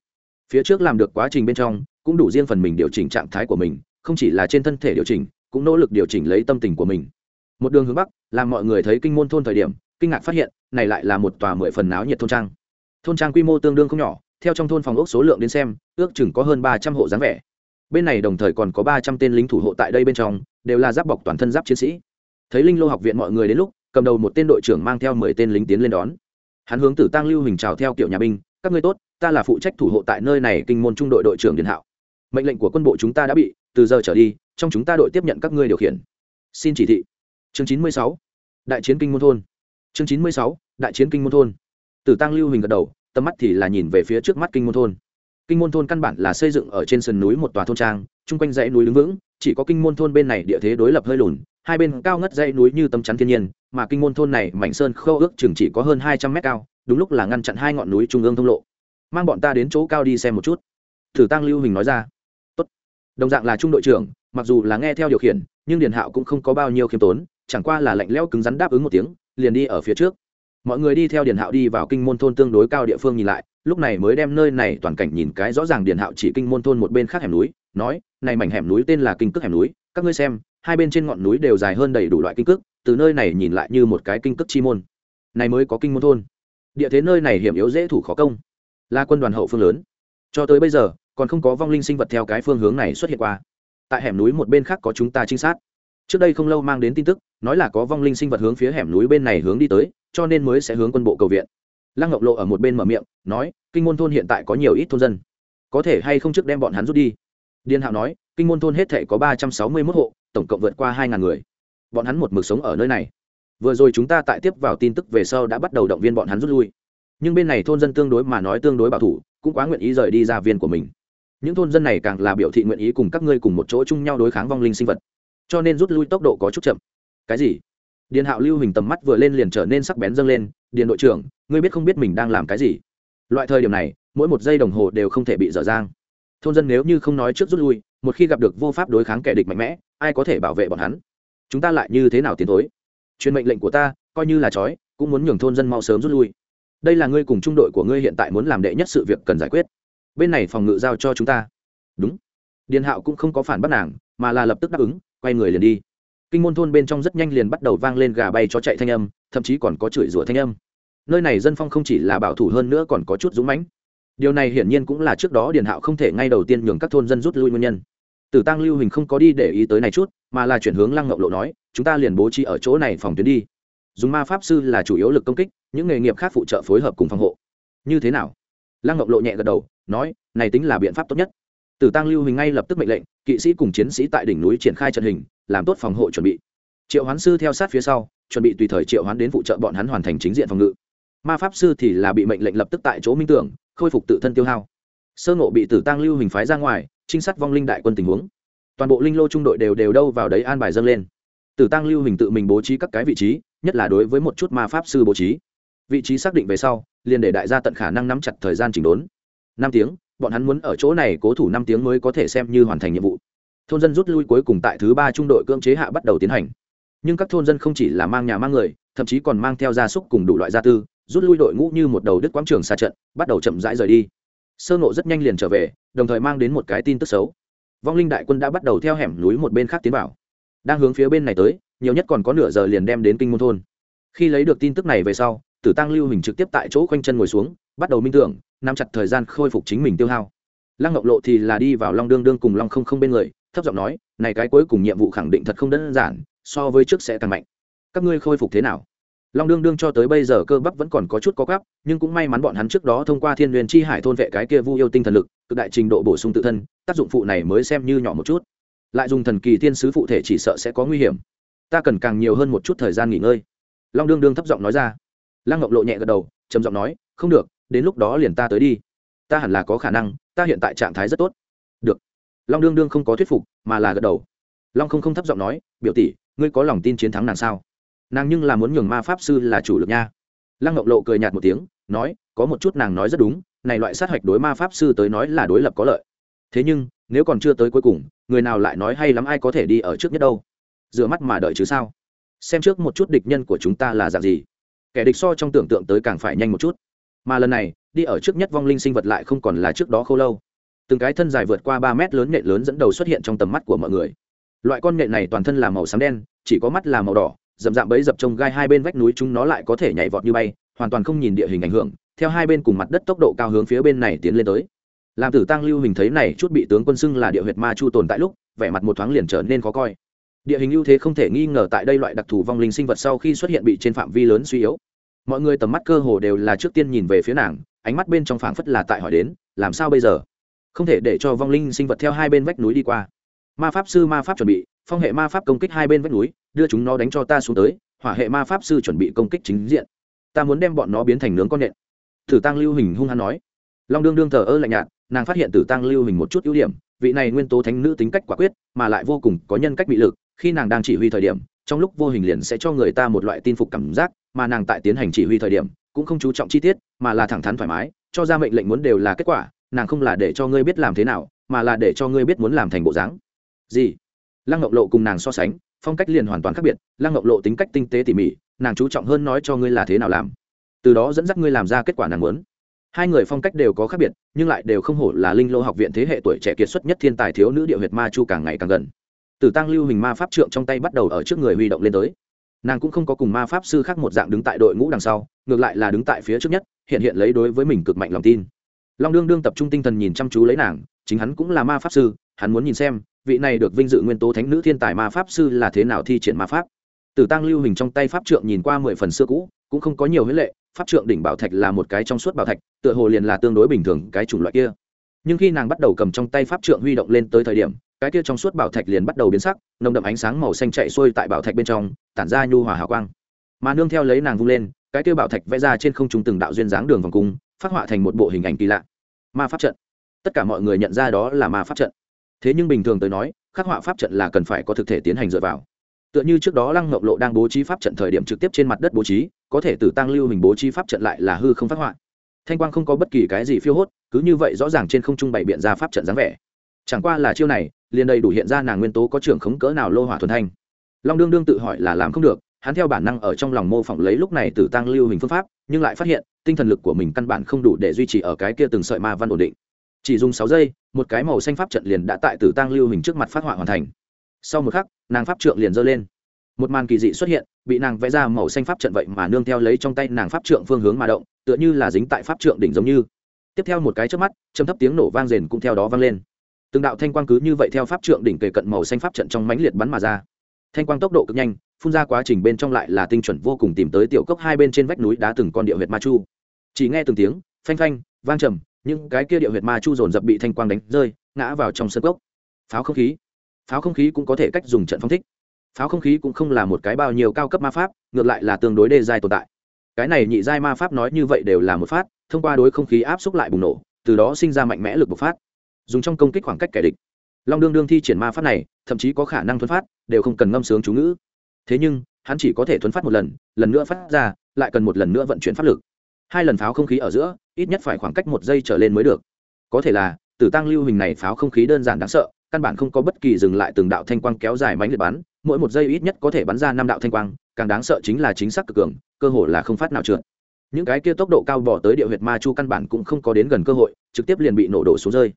phía trước làm được quá trình bên trong, cũng đủ riêng phần mình điều chỉnh trạng thái của mình, không chỉ là trên thân thể điều chỉnh, cũng nỗ lực điều chỉnh lấy tâm tình của mình. Một đường hướng bắc, làm mọi người thấy kinh môn thôn thời điểm, kinh ngạc phát hiện, này lại là một tòa mười phần náo nhiệt thôn trang. Thôn trang quy mô tương đương không nhỏ, theo trong thôn phòng ốc số lượng đến xem, ước chừng có hơn ba trăm hộ dáng vẻ. Bên này đồng thời còn có ba trăm tên lính thủ hộ tại đây bên trong, đều là giáp bọc toàn thân giáp chiến sĩ. Thấy linh lô học viện mọi người đến lúc, cầm đầu một tên đội trưởng mang theo mười tên lính tiến lên đón. Hắn hướng tử tăng lưu hình trào theo kiểu nhà binh các ngươi tốt, ta là phụ trách thủ hộ tại nơi này kinh môn trung đội đội trưởng điền hạo. Mệnh lệnh của quân bộ chúng ta đã bị, từ giờ trở đi, trong chúng ta đội tiếp nhận các ngươi điều khiển. Xin chỉ thị. Chương chín mươi sáu. Đại chiến kinh môn thôn. Chương chín mươi sáu. Đại chiến kinh môn thôn. Tử tăng lưu hình gật đầu, tầm mắt thì là nhìn về phía trước mắt kinh môn thôn. Kinh môn thôn căn bản là xây dựng ở trên sườn núi một tòa thôn trang, chung quanh dãy núi đứng vững, chỉ có kinh môn thôn bên này địa thế đối lập hơi lùn, hai bên cao ngất dãy núi như tấm chắn thiên nhiên, mà kinh môn thôn này mảnh sơn khâu ước chừng chỉ có hơn hai trăm mét cao đúng lúc là ngăn chặn hai ngọn núi trung ương thông lộ. Mang bọn ta đến chỗ cao đi xem một chút. Thử tăng lưu hình nói ra. Tốt. đồng dạng là trung đội trưởng, mặc dù là nghe theo điều khiển, nhưng điền hạo cũng không có bao nhiêu khiêm tốn, chẳng qua là lạnh lẽo cứng rắn đáp ứng một tiếng, liền đi ở phía trước. Mọi người đi theo điền hạo đi vào kinh môn thôn tương đối cao địa phương nhìn lại, lúc này mới đem nơi này toàn cảnh nhìn cái rõ ràng điền hạo chỉ kinh môn thôn một bên khác hẻm núi, nói, này mảnh hẻm núi tên là kinh cước hẻm núi, các ngươi xem, hai bên trên ngọn núi đều dài hơn đầy đủ loại kinh cước, từ nơi này nhìn lại như một cái kinh cước chi môn. Này mới có kinh môn thôn địa thế nơi này hiểm yếu dễ thủ khó công. Là quân đoàn hậu phương lớn. Cho tới bây giờ, còn không có vong linh sinh vật theo cái phương hướng này xuất hiện qua. Tại hẻm núi một bên khác có chúng ta trinh sát. Trước đây không lâu mang đến tin tức, nói là có vong linh sinh vật hướng phía hẻm núi bên này hướng đi tới, cho nên mới sẽ hướng quân bộ cầu viện. Lăng ngọc lộ ở một bên mở miệng, nói, kinh môn thôn hiện tại có nhiều ít thôn dân. Có thể hay không trước đem bọn hắn rút đi? Điên hạo nói, kinh môn thôn hết thể có ba trăm sáu mươi mốt hộ, tổng cộng vượt qua hai ngàn người. Bọn hắn một mực sống ở nơi này vừa rồi chúng ta tại tiếp vào tin tức về sau đã bắt đầu động viên bọn hắn rút lui. Nhưng bên này thôn dân tương đối mà nói tương đối bảo thủ, cũng quá nguyện ý rời đi ra viên của mình. Những thôn dân này càng là biểu thị nguyện ý cùng các ngươi cùng một chỗ chung nhau đối kháng vong linh sinh vật. Cho nên rút lui tốc độ có chút chậm. Cái gì? Điền hạo lưu hình tầm mắt vừa lên liền trở nên sắc bén dâng lên, điền đội trưởng, ngươi biết không biết mình đang làm cái gì? Loại thời điểm này, mỗi một giây đồng hồ đều không thể bị dở dang. Thôn dân nếu như không nói trước rút lui, một khi gặp được vô pháp đối kháng kẻ địch mạnh mẽ, ai có thể bảo vệ bọn hắn? Chúng ta lại như thế nào tiến thối? Truyền mệnh lệnh của ta, coi như là trói, cũng muốn nhường thôn dân mau sớm rút lui. Đây là ngươi cùng trung đội của ngươi hiện tại muốn làm đệ nhất sự việc cần giải quyết. Bên này phòng ngự giao cho chúng ta. Đúng. Điền hạo cũng không có phản bắt nàng, mà là lập tức đáp ứng, quay người liền đi. Kinh môn thôn bên trong rất nhanh liền bắt đầu vang lên gà bay cho chạy thanh âm, thậm chí còn có chửi rủa thanh âm. Nơi này dân phong không chỉ là bảo thủ hơn nữa còn có chút dũng mãnh. Điều này hiển nhiên cũng là trước đó điền hạo không thể ngay đầu tiên nhường các thôn dân rút lui nguyên nhân. Tử tăng lưu hình không có đi để ý tới này chút, mà là chuyển hướng lăng ngậu lộ nói chúng ta liền bố trí ở chỗ này phòng tuyến đi. Dùng ma pháp sư là chủ yếu lực công kích, những nghề nghiệp khác phụ trợ phối hợp cùng phòng hộ. Như thế nào? Lăng ngọc lộ nhẹ gật đầu, nói, này tính là biện pháp tốt nhất. Tử tăng lưu hình ngay lập tức mệnh lệnh, kỵ sĩ cùng chiến sĩ tại đỉnh núi triển khai trận hình, làm tốt phòng hộ chuẩn bị. Triệu hoán sư theo sát phía sau, chuẩn bị tùy thời triệu hoán đến phụ trợ bọn hắn hoàn thành chính diện phòng ngự. Ma pháp sư thì là bị mệnh lệnh lập tức tại chỗ minh tưởng, khôi phục tự thân tiêu hao. Sơ ngộ bị tử tăng lưu hình phái ra ngoài, trinh sát vong linh đại quân tình huống. Toàn bộ linh lô trung đội đều đều đâu vào đấy an bài dâng lên tử tăng lưu hình tự mình bố trí các cái vị trí, nhất là đối với một chút ma pháp sư bố trí. Vị trí xác định về sau, liền để đại gia tận khả năng nắm chặt thời gian chỉnh đốn. Năm tiếng, bọn hắn muốn ở chỗ này cố thủ năm tiếng mới có thể xem như hoàn thành nhiệm vụ. Thôn dân rút lui cuối cùng tại thứ ba trung đội cưỡng chế hạ bắt đầu tiến hành. Nhưng các thôn dân không chỉ là mang nhà mang người, thậm chí còn mang theo gia súc cùng đủ loại gia tư, rút lui đội ngũ như một đầu đứt quãng trường xa trận, bắt đầu chậm rãi rời đi. Sơ nộ rất nhanh liền trở về, đồng thời mang đến một cái tin tức xấu. Vong linh đại quân đã bắt đầu theo hẻm núi một bên khác tiến vào đang hướng phía bên này tới, nhiều nhất còn có nửa giờ liền đem đến kinh môn thôn. Khi lấy được tin tức này về sau, tử tăng lưu hình trực tiếp tại chỗ khoanh chân ngồi xuống, bắt đầu minh tưởng, nắm chặt thời gian khôi phục chính mình tiêu hao. Lăng ngọc lộ thì là đi vào long đương đương cùng long không không bên người, thấp giọng nói, này cái cuối cùng nhiệm vụ khẳng định thật không đơn giản, so với trước sẽ càng mạnh. Các ngươi khôi phục thế nào? Long đương đương cho tới bây giờ cơ bắp vẫn còn có chút có gắp nhưng cũng may mắn bọn hắn trước đó thông qua thiên huyền chi hải thôn vệ cái kia vu yêu tinh thần lực, cực đại trình độ bổ sung tự thân, tác dụng phụ này mới xem như nhỏ một chút lại dùng thần kỳ thiên sứ phụ thể chỉ sợ sẽ có nguy hiểm. Ta cần càng nhiều hơn một chút thời gian nghỉ ngơi. Long đương đương thấp giọng nói ra. Lăng ngọc lộ nhẹ gật đầu, trầm giọng nói, không được, đến lúc đó liền ta tới đi. Ta hẳn là có khả năng, ta hiện tại trạng thái rất tốt. Được. Long đương đương không có thuyết phục, mà là gật đầu. Long không không thấp giọng nói, biểu tỷ, ngươi có lòng tin chiến thắng nàng sao? Nàng nhưng là muốn nhường ma pháp sư là chủ lực nha. Lăng ngọc lộ cười nhạt một tiếng, nói, có một chút nàng nói rất đúng, này loại sát hạch đối ma pháp sư tới nói là đối lập có lợi thế nhưng, nếu còn chưa tới cuối cùng, người nào lại nói hay lắm ai có thể đi ở trước nhất đâu? Rửa mắt mà đợi chứ sao? Xem trước một chút địch nhân của chúng ta là dạng gì. Kẻ địch so trong tưởng tượng tới càng phải nhanh một chút. Mà lần này, đi ở trước nhất vong linh sinh vật lại không còn là trước đó khâu lâu. Từng cái thân dài vượt qua ba mét lớn nhện lớn dẫn đầu xuất hiện trong tầm mắt của mọi người. Loại con nhện này toàn thân là màu xám đen, chỉ có mắt là màu đỏ dậm dạm bấy dập trông gai hai bên vách núi chúng nó lại có thể nhảy vọt như bay, hoàn toàn không nhìn địa hình ảnh hưởng, theo hai bên cùng mặt đất tốc độ cao hướng phía bên này tiến lên tới làm tử tăng lưu hình thấy này chút bị tướng quân xưng là địa huyệt ma chu tồn tại lúc, vẻ mặt một thoáng liền trở nên khó coi. Địa hình ưu thế không thể nghi ngờ tại đây loại đặc thù vong linh sinh vật sau khi xuất hiện bị trên phạm vi lớn suy yếu. Mọi người tầm mắt cơ hồ đều là trước tiên nhìn về phía nàng, ánh mắt bên trong phảng phất là tại hỏi đến, làm sao bây giờ? Không thể để cho vong linh sinh vật theo hai bên vách núi đi qua. Ma pháp sư ma pháp chuẩn bị, phong hệ ma pháp công kích hai bên vách núi, đưa chúng nó đánh cho ta xuống tới, hỏa hệ ma pháp sư chuẩn bị công kích chính diện. Ta muốn đem bọn nó biến thành nướng con nện. Thử tăng lưu hình hung hăng nói. Long đương đương thờ ơ lạnh nhạt nàng phát hiện tử tăng lưu hình một chút ưu điểm, vị này nguyên tố thánh nữ tính cách quả quyết, mà lại vô cùng có nhân cách bị lực, khi nàng đang chỉ huy thời điểm, trong lúc vô hình liền sẽ cho người ta một loại tin phục cảm giác, mà nàng tại tiến hành chỉ huy thời điểm, cũng không chú trọng chi tiết, mà là thẳng thắn thoải mái, cho ra mệnh lệnh muốn đều là kết quả, nàng không là để cho ngươi biết làm thế nào, mà là để cho ngươi biết muốn làm thành bộ dáng. Gì? Lăng ngọc lộ cùng nàng so sánh, phong cách liền hoàn toàn khác biệt, lăng ngọc lộ tính cách tinh tế tỉ mỉ, nàng chú trọng hơn nói cho ngươi là thế nào làm. Từ đó dẫn dắt ngươi làm ra kết quả nàng muốn hai người phong cách đều có khác biệt, nhưng lại đều không hổ là linh lô học viện thế hệ tuổi trẻ kiệt xuất nhất thiên tài thiếu nữ địa huyệt ma chu càng ngày càng gần. Tử tăng lưu hình ma pháp trượng trong tay bắt đầu ở trước người huy động lên tới. Nàng cũng không có cùng ma pháp sư khác một dạng đứng tại đội ngũ đằng sau, ngược lại là đứng tại phía trước nhất, hiện hiện lấy đối với mình cực mạnh lòng tin. Long đương đương tập trung tinh thần nhìn chăm chú lấy nàng, chính hắn cũng là ma pháp sư, hắn muốn nhìn xem, vị này được vinh dự nguyên tố thánh nữ thiên tài ma pháp sư là thế nào thi triển ma pháp. Tử tăng lưu hình trong tay pháp trượng nhìn qua mười phần xưa cũ, cũng không có nhiều huế lệ pháp trượng đỉnh bảo thạch là một cái trong suốt bảo thạch, tựa hồ liền là tương đối bình thường cái chủng loại kia. Nhưng khi nàng bắt đầu cầm trong tay pháp trượng huy động lên tới thời điểm, cái kia trong suốt bảo thạch liền bắt đầu biến sắc, nồng đậm ánh sáng màu xanh chạy xuôi tại bảo thạch bên trong, tản ra nhu hòa hào quang. Mà nương theo lấy nàng vung lên, cái kia bảo thạch vẽ ra trên không trung từng đạo duyên dáng đường vòng cung, phát họa thành một bộ hình ảnh kỳ lạ. Ma pháp trận. Tất cả mọi người nhận ra đó là ma pháp trận. Thế nhưng bình thường tới nói, khắc họa pháp trận là cần phải có thực thể tiến hành dựa vào. Tựa như trước đó lăng ngọc lộ đang bố trí pháp trận thời điểm trực tiếp trên mặt đất bố trí có thể từ tăng lưu hình bố trí pháp trận lại là hư không phát họa. Thanh quang không có bất kỳ cái gì phiêu hốt, cứ như vậy rõ ràng trên không trung bày biện ra pháp trận dáng vẻ. Chẳng qua là chiêu này, liền đầy đủ hiện ra nàng nguyên tố có trưởng khống cỡ nào lô hỏa thuần thanh. Long đương đương tự hỏi là làm không được, hắn theo bản năng ở trong lòng mô phỏng lấy lúc này từ tăng lưu hình phương pháp, nhưng lại phát hiện, tinh thần lực của mình căn bản không đủ để duy trì ở cái kia từng sợi ma văn ổn định. Chỉ dùng sáu giây, một cái màu xanh pháp trận liền đã tại tử tăng lưu hình trước mặt phát họa hoàn thành. Sau một khắc, nàng pháp trượng liền giơ lên một màn kỳ dị xuất hiện, bị nàng vẽ ra màu xanh pháp trận vậy mà nương theo lấy trong tay nàng pháp trượng phương hướng mà động, tựa như là dính tại pháp trượng đỉnh giống như. Tiếp theo một cái trước mắt chấm thấp tiếng nổ vang rền cũng theo đó vang lên. Từng đạo thanh quang cứ như vậy theo pháp trượng đỉnh kề cận màu xanh pháp trận trong mãnh liệt bắn mà ra. Thanh quang tốc độ cực nhanh, phun ra quá trình bên trong lại là tinh chuẩn vô cùng tìm tới tiểu cốc hai bên trên vách núi đá từng con địa huyệt ma chu. Chỉ nghe từng tiếng, phanh phanh, vang trầm, những cái kia địa huyệt ma chu dồn dập bị thanh quang đánh rơi, ngã vào trong sân cốc. Pháo không khí. Pháo không khí cũng có thể cách dùng trận phong thích pháo không khí cũng không là một cái bao nhiêu cao cấp ma pháp, ngược lại là tương đối đề giai tồn tại. Cái này nhị giai ma pháp nói như vậy đều là một phát, thông qua đối không khí áp xúc lại bùng nổ, từ đó sinh ra mạnh mẽ lực bộc phát. Dùng trong công kích khoảng cách kẻ địch. Long đương đương thi triển ma pháp này, thậm chí có khả năng thuấn phát, đều không cần ngâm sướng chú ngữ. Thế nhưng, hắn chỉ có thể thuấn phát một lần lần nữa phát ra, lại cần một lần nữa vận chuyển pháp lực. Hai lần pháo không khí ở giữa, ít nhất phải khoảng cách một giây trở lên mới được. Có thể là, tử tăng lưu hình này pháo không khí đơn giản đáng sợ, căn bản không có bất kỳ dừng lại từng đạo thanh quang kéo dài mánh liệt bắn mỗi một giây ít nhất có thể bắn ra năm đạo thanh quang, càng đáng sợ chính là chính xác cực cường, cơ hội là không phát nào trượt. Những cái kia tốc độ cao bỏ tới địa huyệt ma chu căn bản cũng không có đến gần cơ hội, trực tiếp liền bị nổ đổ xuống rơi.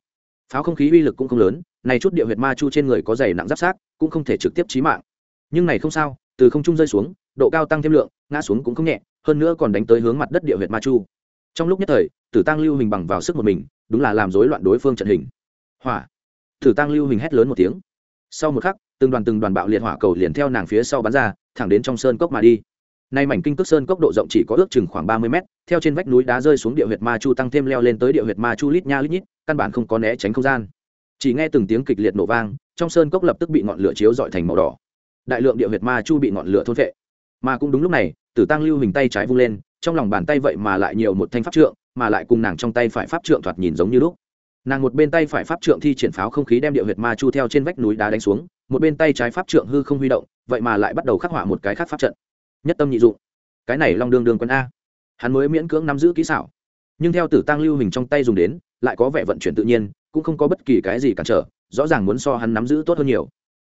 Pháo không khí uy lực cũng không lớn, này chút địa huyệt ma chu trên người có dày nặng giáp sát, cũng không thể trực tiếp chí mạng. Nhưng này không sao, từ không trung rơi xuống, độ cao tăng thêm lượng, ngã xuống cũng không nhẹ, hơn nữa còn đánh tới hướng mặt đất địa huyệt ma chu. Trong lúc nhất thời, tử tăng lưu hình bằng vào sức một mình, đúng là làm rối loạn đối phương trận hình. Hỏa! Tử tăng lưu hình hét lớn một tiếng. Sau một khắc từng đoàn từng đoàn bạo liệt hỏa cầu liền theo nàng phía sau bắn ra, thẳng đến trong sơn cốc mà đi. Nay mảnh kinh cước sơn cốc độ rộng chỉ có ước chừng khoảng ba mươi mét, theo trên vách núi đá rơi xuống địa huyệt ma chu tăng thêm leo lên tới địa huyệt ma chu lít nha lít nhít, căn bản không có né tránh không gian. Chỉ nghe từng tiếng kịch liệt nổ vang, trong sơn cốc lập tức bị ngọn lửa chiếu dọi thành màu đỏ. Đại lượng địa huyệt ma chu bị ngọn lửa thôn vệ mà cũng đúng lúc này, tử tăng lưu hình tay trái vung lên, trong lòng bàn tay vậy mà lại nhiều một thanh pháp trượng, mà lại cùng nàng trong tay phải pháp trượng thoạt nhìn giống như lúc. Nàng một bên tay phải pháp trượng thi triển pháo không khí đem địa huyệt ma chu theo trên vách núi đá đánh xuống một bên tay trái pháp trượng hư không huy động, vậy mà lại bắt đầu khắc họa một cái khác pháp trận. Nhất tâm nhị dụng. Cái này long đường đường quân a. Hắn mới miễn cưỡng nắm giữ kỹ xảo. Nhưng theo tử tăng lưu hình trong tay dùng đến, lại có vẻ vận chuyển tự nhiên, cũng không có bất kỳ cái gì cản trở, rõ ràng muốn so hắn nắm giữ tốt hơn nhiều.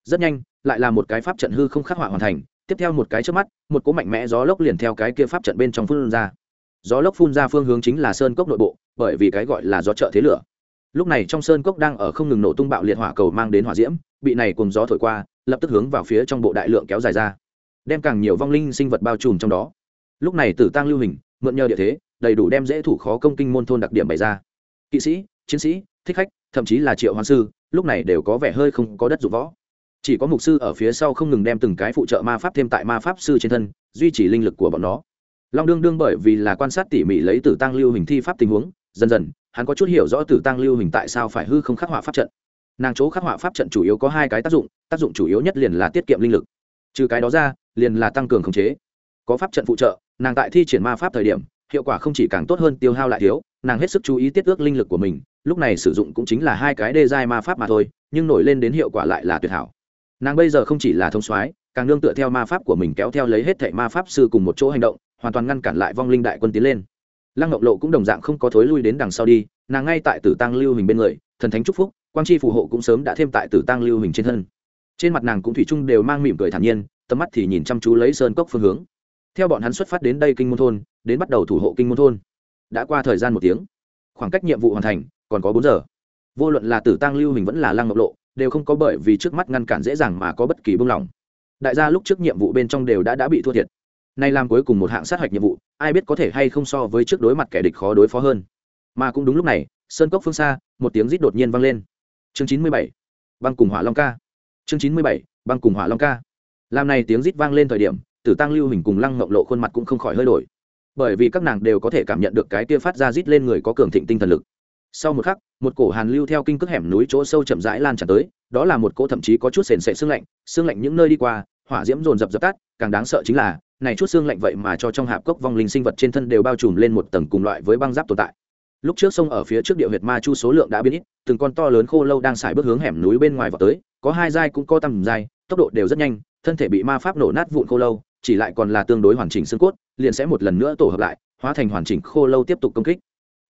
Rất nhanh, lại là một cái pháp trận hư không khắc họa hoàn thành, tiếp theo một cái trước mắt, một cỗ mạnh mẽ gió lốc liền theo cái kia pháp trận bên trong phun ra. Gió lốc phun ra phương hướng chính là sơn cốc nội bộ, bởi vì cái gọi là gió trợ thế lửa lúc này trong sơn cốc đang ở không ngừng nổ tung bạo liệt hỏa cầu mang đến hỏa diễm, bị này cùng gió thổi qua, lập tức hướng vào phía trong bộ đại lượng kéo dài ra, đem càng nhiều vong linh sinh vật bao trùm trong đó. Lúc này tử tăng lưu hình, mượn nhờ địa thế, đầy đủ đem dễ thủ khó công kinh môn thôn đặc điểm bày ra. Kỵ sĩ, chiến sĩ, thích khách, thậm chí là triệu hoan sư, lúc này đều có vẻ hơi không có đất dụng võ. Chỉ có mục sư ở phía sau không ngừng đem từng cái phụ trợ ma pháp thêm tại ma pháp sư trên thân, duy trì linh lực của bọn nó. Long đương đương bởi vì là quan sát tỉ mỉ lấy tử tăng lưu hình thi pháp tình huống, dần dần hắn có chút hiểu rõ tử tăng lưu hình tại sao phải hư không khắc họa pháp trận. Nàng chỗ khắc họa pháp trận chủ yếu có hai cái tác dụng tác dụng chủ yếu nhất liền là tiết kiệm linh lực. Trừ cái đó ra, liền là tăng cường khống chế. Có pháp trận phụ trợ, nàng tại thi triển ma pháp thời điểm, hiệu quả không chỉ càng tốt hơn tiêu hao lại thiếu, nàng hết sức chú ý tiết ước linh lực của mình, lúc này sử dụng cũng chính là hai cái đê giai ma pháp mà thôi, nhưng nổi lên đến hiệu quả lại là tuyệt hảo. Nàng bây giờ không chỉ là thông soái, càng nương tựa theo ma pháp của mình kéo theo lấy hết thệ ma pháp sư cùng một chỗ hành động, hoàn toàn ngăn cản lại vong linh đại quân tiến lên lăng ngọc lộ cũng đồng dạng không có thối lui đến đằng sau đi, nàng ngay tại tử tăng lưu hình bên người, thần thánh chúc phúc, quang chi phù hộ cũng sớm đã thêm tại tử tăng lưu hình trên thân. Trên mặt nàng cũng thủy chung đều mang mỉm cười thản nhiên, tầm mắt thì nhìn chăm chú lấy sơn cốc phương hướng. Theo bọn hắn xuất phát đến đây kinh môn thôn, đến bắt đầu thủ hộ kinh môn thôn. Đã qua thời gian một tiếng, khoảng cách nhiệm vụ hoàn thành, còn có bốn giờ. Vô luận là tử tăng lưu hình vẫn là lăng ngọc lộ, đều không có bởi vì trước mắt ngăn cản dễ dàng mà có bất kỳ buông lỏng đại gia lúc trước nhiệm vụ bên trong đều đã đã bị thua thiệt nay làm cuối cùng một hạng sát hạch nhiệm vụ, ai biết có thể hay không so với trước đối mặt kẻ địch khó đối phó hơn. Mà cũng đúng lúc này, sơn cốc phương xa, một tiếng rít đột nhiên vang lên. Chương chín mươi bảy, băng cùng hỏa long ca. Chương chín mươi bảy, băng cùng hỏa long ca. Làm này tiếng rít vang lên thời điểm, tử tăng lưu hình cùng lăng ngọc lộ khuôn mặt cũng không khỏi hơi đổi. Bởi vì các nàng đều có thể cảm nhận được cái kia phát ra rít lên người có cường thịnh tinh thần lực. Sau một khắc, một cổ hàn lưu theo kinh cước hẻm núi chỗ sâu chậm rãi lan tràn tới, đó là một cỗ thậm chí có chút sền sệ xương lạnh xương lạnh những nơi đi qua, hỏa diễm dồn dập dập tắt, càng đáng sợ chính là này chút xương lạnh vậy mà cho trong hạp cốc vong linh sinh vật trên thân đều bao trùm lên một tầng cùng loại với băng giáp tồn tại. Lúc trước sông ở phía trước địa huyệt ma chu số lượng đã biến ít, từng con to lớn khô lâu đang xài bước hướng hẻm núi bên ngoài vào tới, có hai dai cũng có tầm giai, tốc độ đều rất nhanh, thân thể bị ma pháp nổ nát vụn khô lâu, chỉ lại còn là tương đối hoàn chỉnh xương cốt, liền sẽ một lần nữa tổ hợp lại, hóa thành hoàn chỉnh khô lâu tiếp tục công kích.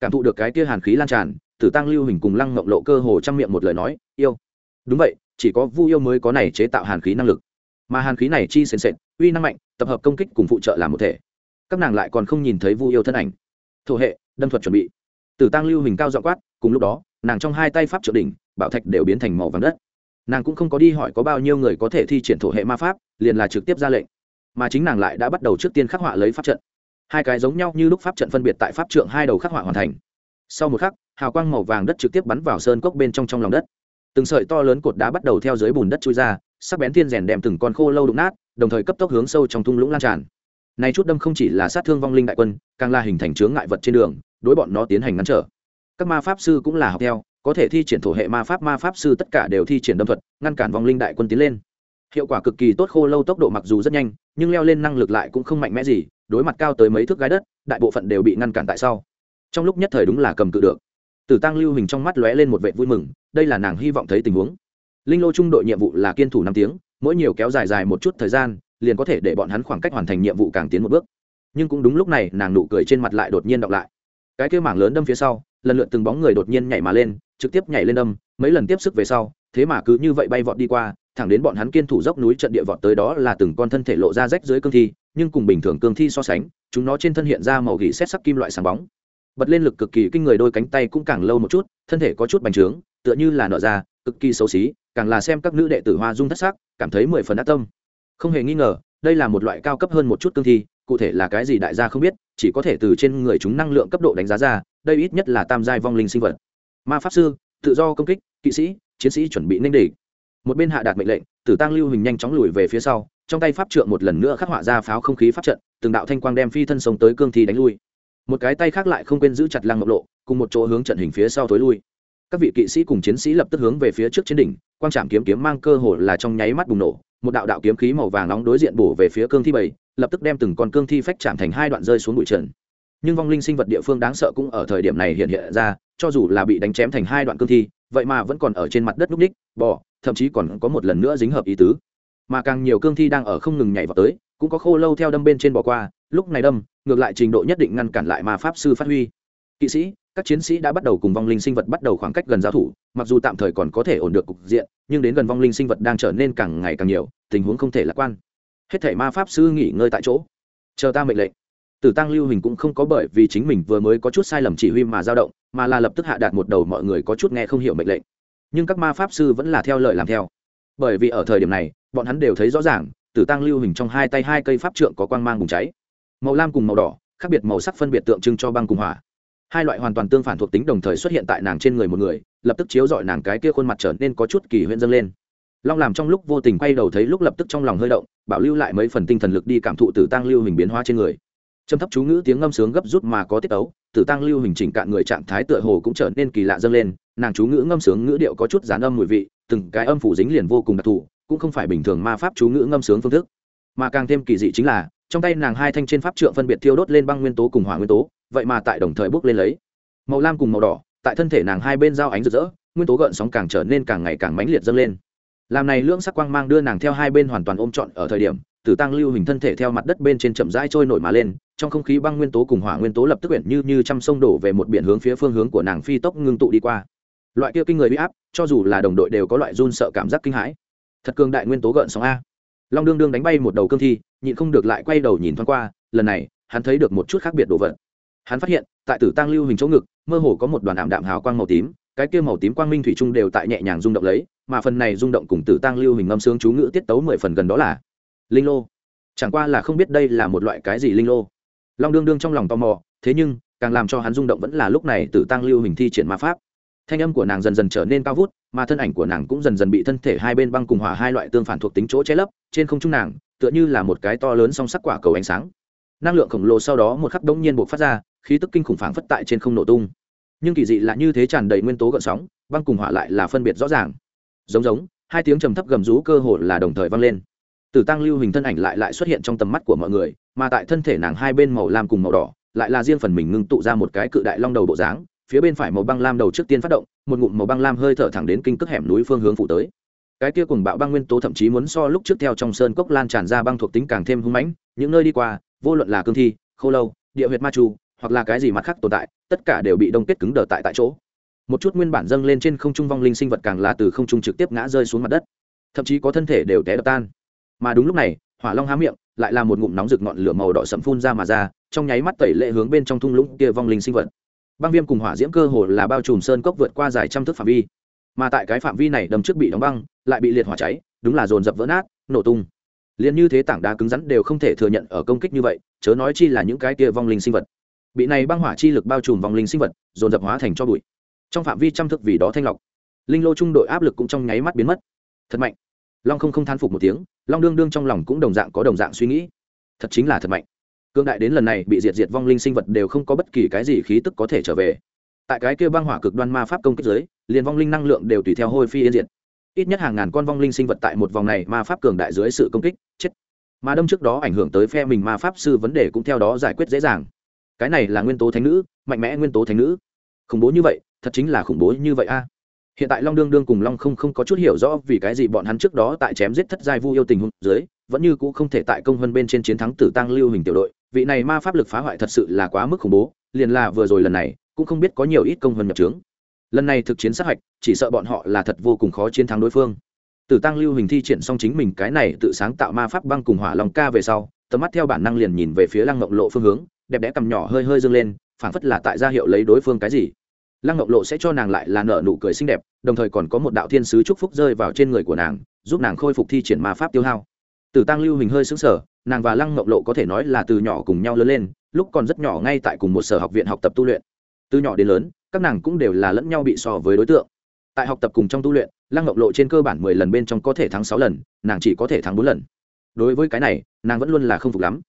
Cảm thụ được cái kia hàn khí lan tràn, tử tăng lưu hình cùng lăng ngộng lộ cơ hồ trong miệng một lời nói, yêu. Đúng vậy, chỉ có vu yêu mới có này chế tạo hàn khí năng lực mà hàn khí này chi sền sệt, uy năng mạnh, tập hợp công kích cùng phụ trợ làm một thể. Các nàng lại còn không nhìn thấy vu yêu thân ảnh. Thổ hệ, đâm thuật chuẩn bị. Tử tăng lưu hình cao dọ quát, cùng lúc đó, nàng trong hai tay pháp trợ đỉnh, bảo thạch đều biến thành màu vàng đất. Nàng cũng không có đi hỏi có bao nhiêu người có thể thi triển thổ hệ ma pháp, liền là trực tiếp ra lệnh. Mà chính nàng lại đã bắt đầu trước tiên khắc họa lấy pháp trận. Hai cái giống nhau như lúc pháp trận phân biệt tại pháp trượng hai đầu khắc họa hoàn thành. Sau một khắc, hào quang màu vàng đất trực tiếp bắn vào sơn cốc bên trong trong lòng đất từng sợi to lớn cột đá bắt đầu theo dưới bùn đất chui ra, sắc bén thiên rèn đem từng con khô lâu đụng nát, đồng thời cấp tốc hướng sâu trong thung lũng lan tràn. Này chút đâm không chỉ là sát thương vong linh đại quân, càng là hình thành chướng ngại vật trên đường, đối bọn nó tiến hành ngăn trở. Các ma pháp sư cũng là học theo, có thể thi triển thổ hệ ma pháp ma pháp sư tất cả đều thi triển đâm thuật, ngăn cản vong linh đại quân tiến lên. Hiệu quả cực kỳ tốt, khô lâu tốc độ mặc dù rất nhanh, nhưng leo lên năng lực lại cũng không mạnh mẽ gì, đối mặt cao tới mấy thước gai đất, đại bộ phận đều bị ngăn cản tại sau. Trong lúc nhất thời đúng là cầm cự được. Tử tăng lưu hình trong mắt lóe lên một vệ vui mừng đây là nàng hy vọng thấy tình huống. Linh lô trung đội nhiệm vụ là kiên thủ năm tiếng, mỗi nhiều kéo dài dài một chút thời gian, liền có thể để bọn hắn khoảng cách hoàn thành nhiệm vụ càng tiến một bước. Nhưng cũng đúng lúc này, nàng nụ cười trên mặt lại đột nhiên đọc lại. Cái kêu mảng lớn đâm phía sau, lần lượt từng bóng người đột nhiên nhảy mà lên, trực tiếp nhảy lên đâm, mấy lần tiếp sức về sau, thế mà cứ như vậy bay vọt đi qua, thẳng đến bọn hắn kiên thủ dốc núi trận địa vọt tới đó là từng con thân thể lộ ra rách dưới cương thi, nhưng cùng bình thường cương thi so sánh, chúng nó trên thân hiện ra màu gỉ xét sắc kim loại sáng bóng bật lên lực cực kỳ kinh người đôi cánh tay cũng càng lâu một chút, thân thể có chút bành trướng, tựa như là nở ra, cực kỳ xấu xí, càng là xem các nữ đệ tử hoa dung thất sắc, cảm thấy mười phần ác tâm. Không hề nghi ngờ, đây là một loại cao cấp hơn một chút cương thi, cụ thể là cái gì đại gia không biết, chỉ có thể từ trên người chúng năng lượng cấp độ đánh giá ra, đây ít nhất là tam giai vong linh sinh vật. Ma pháp sư, tự do công kích, kỵ sĩ, chiến sĩ chuẩn bị ninh địch. Một bên hạ đạt mệnh lệnh, tử tăng lưu hình nhanh chóng lùi về phía sau, trong tay pháp trượng một lần nữa khắc họa ra pháo không khí pháp trận, từng đạo thanh quang đem phi thân sống tới cương thi đánh lui một cái tay khác lại không quên giữ chặt lăng ngọc lộ, cùng một chỗ hướng trận hình phía sau thối lui. Các vị kỵ sĩ cùng chiến sĩ lập tức hướng về phía trước trên đỉnh, quang trạm kiếm kiếm mang cơ hồ là trong nháy mắt bùng nổ, một đạo đạo kiếm khí màu vàng nóng đối diện bổ về phía cương thi bảy, lập tức đem từng con cương thi phách chạm thành hai đoạn rơi xuống bụi trần. Nhưng vong linh sinh vật địa phương đáng sợ cũng ở thời điểm này hiện hiện ra, cho dù là bị đánh chém thành hai đoạn cương thi, vậy mà vẫn còn ở trên mặt đất núc ních, bò, thậm chí còn có một lần nữa dính hợp ý tứ. Mà càng nhiều cương thi đang ở không ngừng nhảy vào tới cũng có khô lâu theo đâm bên trên bỏ qua, lúc này đâm, ngược lại trình độ nhất định ngăn cản lại mà pháp sư phát huy. Kỵ sĩ, các chiến sĩ đã bắt đầu cùng vong linh sinh vật bắt đầu khoảng cách gần giáo thủ, mặc dù tạm thời còn có thể ổn được cục diện, nhưng đến gần vong linh sinh vật đang trở nên càng ngày càng nhiều, tình huống không thể lạc quan. Hết thể ma pháp sư nghỉ ngơi tại chỗ. Chờ ta mệnh lệnh. Tử tăng lưu hình cũng không có bởi vì chính mình vừa mới có chút sai lầm chỉ huy mà dao động, mà là lập tức hạ đạt một đầu mọi người có chút nghe không hiểu mệnh lệnh. Nhưng các ma pháp sư vẫn là theo lời làm theo. Bởi vì ở thời điểm này, bọn hắn đều thấy rõ ràng tử tăng lưu hình trong hai tay hai cây pháp trượng có quang mang bùng cháy. Màu lam cùng màu đỏ khác biệt màu sắc phân biệt tượng trưng cho băng cùng hỏa. Hai loại hoàn toàn tương phản thuộc tính đồng thời xuất hiện tại nàng trên người một người lập tức chiếu dọi nàng cái kia khuôn mặt trở nên có chút kỳ huyễn dâng lên. Long làm trong lúc vô tình quay đầu thấy lúc lập tức trong lòng hơi động bảo lưu lại mấy phần tinh thần lực đi cảm thụ tử tăng lưu hình biến hóa trên người. Trầm thấp chú ngữ tiếng ngâm sướng gấp rút mà có tiết ấu, tử tăng lưu hình chỉnh cạn người trạng thái tựa hồ cũng trở nên kỳ lạ dâng lên nàng chú ngữ ngâm sướng ngữ điệu có chút dán âm mùi vị từng cái âm phủ dính liền vô cùng đặc thù cũng không phải bình thường ma pháp chú ngữ ngâm sướng phương thức. Mà càng thêm kỳ dị chính là, trong tay nàng hai thanh trên pháp trượng phân biệt thiêu đốt lên băng nguyên tố cùng hỏa nguyên tố, vậy mà tại đồng thời bốc lên lấy. Màu lam cùng màu đỏ, tại thân thể nàng hai bên giao ánh rực rỡ, nguyên tố gợn sóng càng trở nên càng ngày càng mãnh liệt dâng lên. Làm này lưỡng sắc quang mang đưa nàng theo hai bên hoàn toàn ôm trọn ở thời điểm tử tăng lưu hình thân thể theo mặt đất bên trên chậm rãi trôi nổi mà lên, trong không khí băng nguyên tố cùng hỏa nguyên tố lập tức quyển như như trăm sông đổ về một biển hướng phía phương hướng của nàng phi tốc ngưng tụ đi qua. Loại kia kinh người bị áp, cho dù là đồng đội đều có loại run sợ cảm giác kinh hãi thật cường đại nguyên tố gợn sóng a. Long đương đương đánh bay một đầu cương thi, nhịn không được lại quay đầu nhìn thoáng qua, lần này, hắn thấy được một chút khác biệt đồ vật. Hắn phát hiện, tại tử tăng lưu hình chỗ ngực, mơ hồ có một đoàn ảm đạm hào quang màu tím, cái kia màu tím quang minh thủy trung đều tại nhẹ nhàng rung động lấy, mà phần này rung động cùng tử tăng lưu hình ngâm sướng chú ngữ tiết tấu mười phần gần đó là linh lô. Chẳng qua là không biết đây là một loại cái gì linh lô. Long đương đương trong lòng tò mò, thế nhưng, càng làm cho hắn rung động vẫn là lúc này tử tăng lưu hình thi triển ma pháp thanh âm của nàng dần dần trở nên cao vút, mà thân ảnh của nàng cũng dần dần bị thân thể hai bên băng cùng hỏa hai loại tương phản thuộc tính chỗ che lấp, trên không trung nàng, tựa như là một cái to lớn song sắc quả cầu ánh sáng. Năng lượng khổng lồ sau đó một khắc đông nhiên buộc phát ra, khí tức kinh khủng phảng phất tại trên không nổ tung. Nhưng kỳ dị là như thế tràn đầy nguyên tố gợn sóng, băng cùng hỏa lại là phân biệt rõ ràng. Giống giống, hai tiếng trầm thấp gầm rú cơ hồ là đồng thời vang lên. Tử tăng lưu hình thân ảnh lại lại xuất hiện trong tầm mắt của mọi người, mà tại thân thể nàng hai bên màu lam cùng màu đỏ, lại là riêng phần mình ngưng tụ ra một cái cự đại long đầu bộ dáng phía bên phải màu băng lam đầu trước tiên phát động, một ngụm màu băng lam hơi thở thẳng đến kinh cước hẻm núi phương hướng phụ tới. Cái kia cùng bạo băng nguyên tố thậm chí muốn so lúc trước theo trong sơn cốc lan tràn ra băng thuộc tính càng thêm hung mãnh, những nơi đi qua, vô luận là cương thi, khô lâu, địa huyệt ma chu hoặc là cái gì mặt khác tồn tại, tất cả đều bị đông kết cứng đờ tại tại chỗ. Một chút nguyên bản dâng lên trên không trung vong linh sinh vật càng là từ không trung trực tiếp ngã rơi xuống mặt đất. Thậm chí có thân thể đều té đập tan. Mà đúng lúc này, hỏa long há miệng, lại là một ngụm nóng rực ngọn lửa màu đỏ sẫm phun ra mà ra, trong nháy mắt tẩy lệ hướng bên trong thung lũng kia vong linh sinh vật băng viêm cùng hỏa diễm cơ hồ là bao trùm sơn cốc vượt qua dài trăm thước phạm vi. Mà tại cái phạm vi này đầm trước bị đóng băng, lại bị liệt hỏa cháy, đúng là dồn dập vỡ nát, nổ tung. Liền như thế tảng đá cứng rắn đều không thể thừa nhận ở công kích như vậy, chớ nói chi là những cái kia vong linh sinh vật. Bị này băng hỏa chi lực bao trùm vong linh sinh vật, dồn dập hóa thành cho bụi. Trong phạm vi trăm thức vì đó thanh lọc, linh lô trung đội áp lực cũng trong nháy mắt biến mất. Thật mạnh. Long không không than phục một tiếng, long đương đương trong lòng cũng đồng dạng có đồng dạng suy nghĩ. Thật chính là thật mạnh cương đại đến lần này bị diệt diệt vong linh sinh vật đều không có bất kỳ cái gì khí tức có thể trở về. Tại cái kia băng hỏa cực đoan ma pháp công kích giới liền vong linh năng lượng đều tùy theo hôi phi yên diệt. Ít nhất hàng ngàn con vong linh sinh vật tại một vòng này ma pháp cường đại dưới sự công kích, chết. Mà đâm trước đó ảnh hưởng tới phe mình ma pháp sư vấn đề cũng theo đó giải quyết dễ dàng. Cái này là nguyên tố thánh nữ, mạnh mẽ nguyên tố thánh nữ. Khủng bố như vậy, thật chính là khủng bố như vậy a. Hiện tại long đương đương cùng long không không có chút hiểu rõ vì cái gì bọn hắn trước đó tại chém giết thất giai vu yêu tình hôn dưới, vẫn như cũ không thể tại công hơn bên trên chiến thắng tử tăng lưu hình tiểu đội vị này ma pháp lực phá hoại thật sự là quá mức khủng bố, liền là vừa rồi lần này, cũng không biết có nhiều ít công hơn nhập trướng lần này thực chiến sát hạch, chỉ sợ bọn họ là thật vô cùng khó chiến thắng đối phương. Tử tăng lưu hình thi triển xong chính mình cái này tự sáng tạo ma pháp băng cùng hỏa lòng ca về sau, tầm mắt theo bản năng liền nhìn về phía lăng ngộng lộ phương hướng, đẹp đẽ cầm nhỏ hơi hơi dâng lên, phảng phất là tại ra hiệu lấy đối phương cái gì. Lăng ngọc lộ sẽ cho nàng lại là nở nụ cười xinh đẹp, đồng thời còn có một đạo thiên sứ chúc phúc rơi vào trên người của nàng, giúp nàng khôi phục thi triển ma pháp tiêu hao. Tử tăng lưu hình hơi xứng sở nàng và lăng mộng lộ có thể nói là từ nhỏ cùng nhau lớn lên, lúc còn rất nhỏ ngay tại cùng một sở học viện học tập tu luyện. Từ nhỏ đến lớn, các nàng cũng đều là lẫn nhau bị so với đối tượng. Tại học tập cùng trong tu luyện, lăng mộng lộ trên cơ bản mười lần bên trong có thể thắng sáu lần, nàng chỉ có thể thắng bốn lần. Đối với cái này, nàng vẫn luôn là không phục lắm.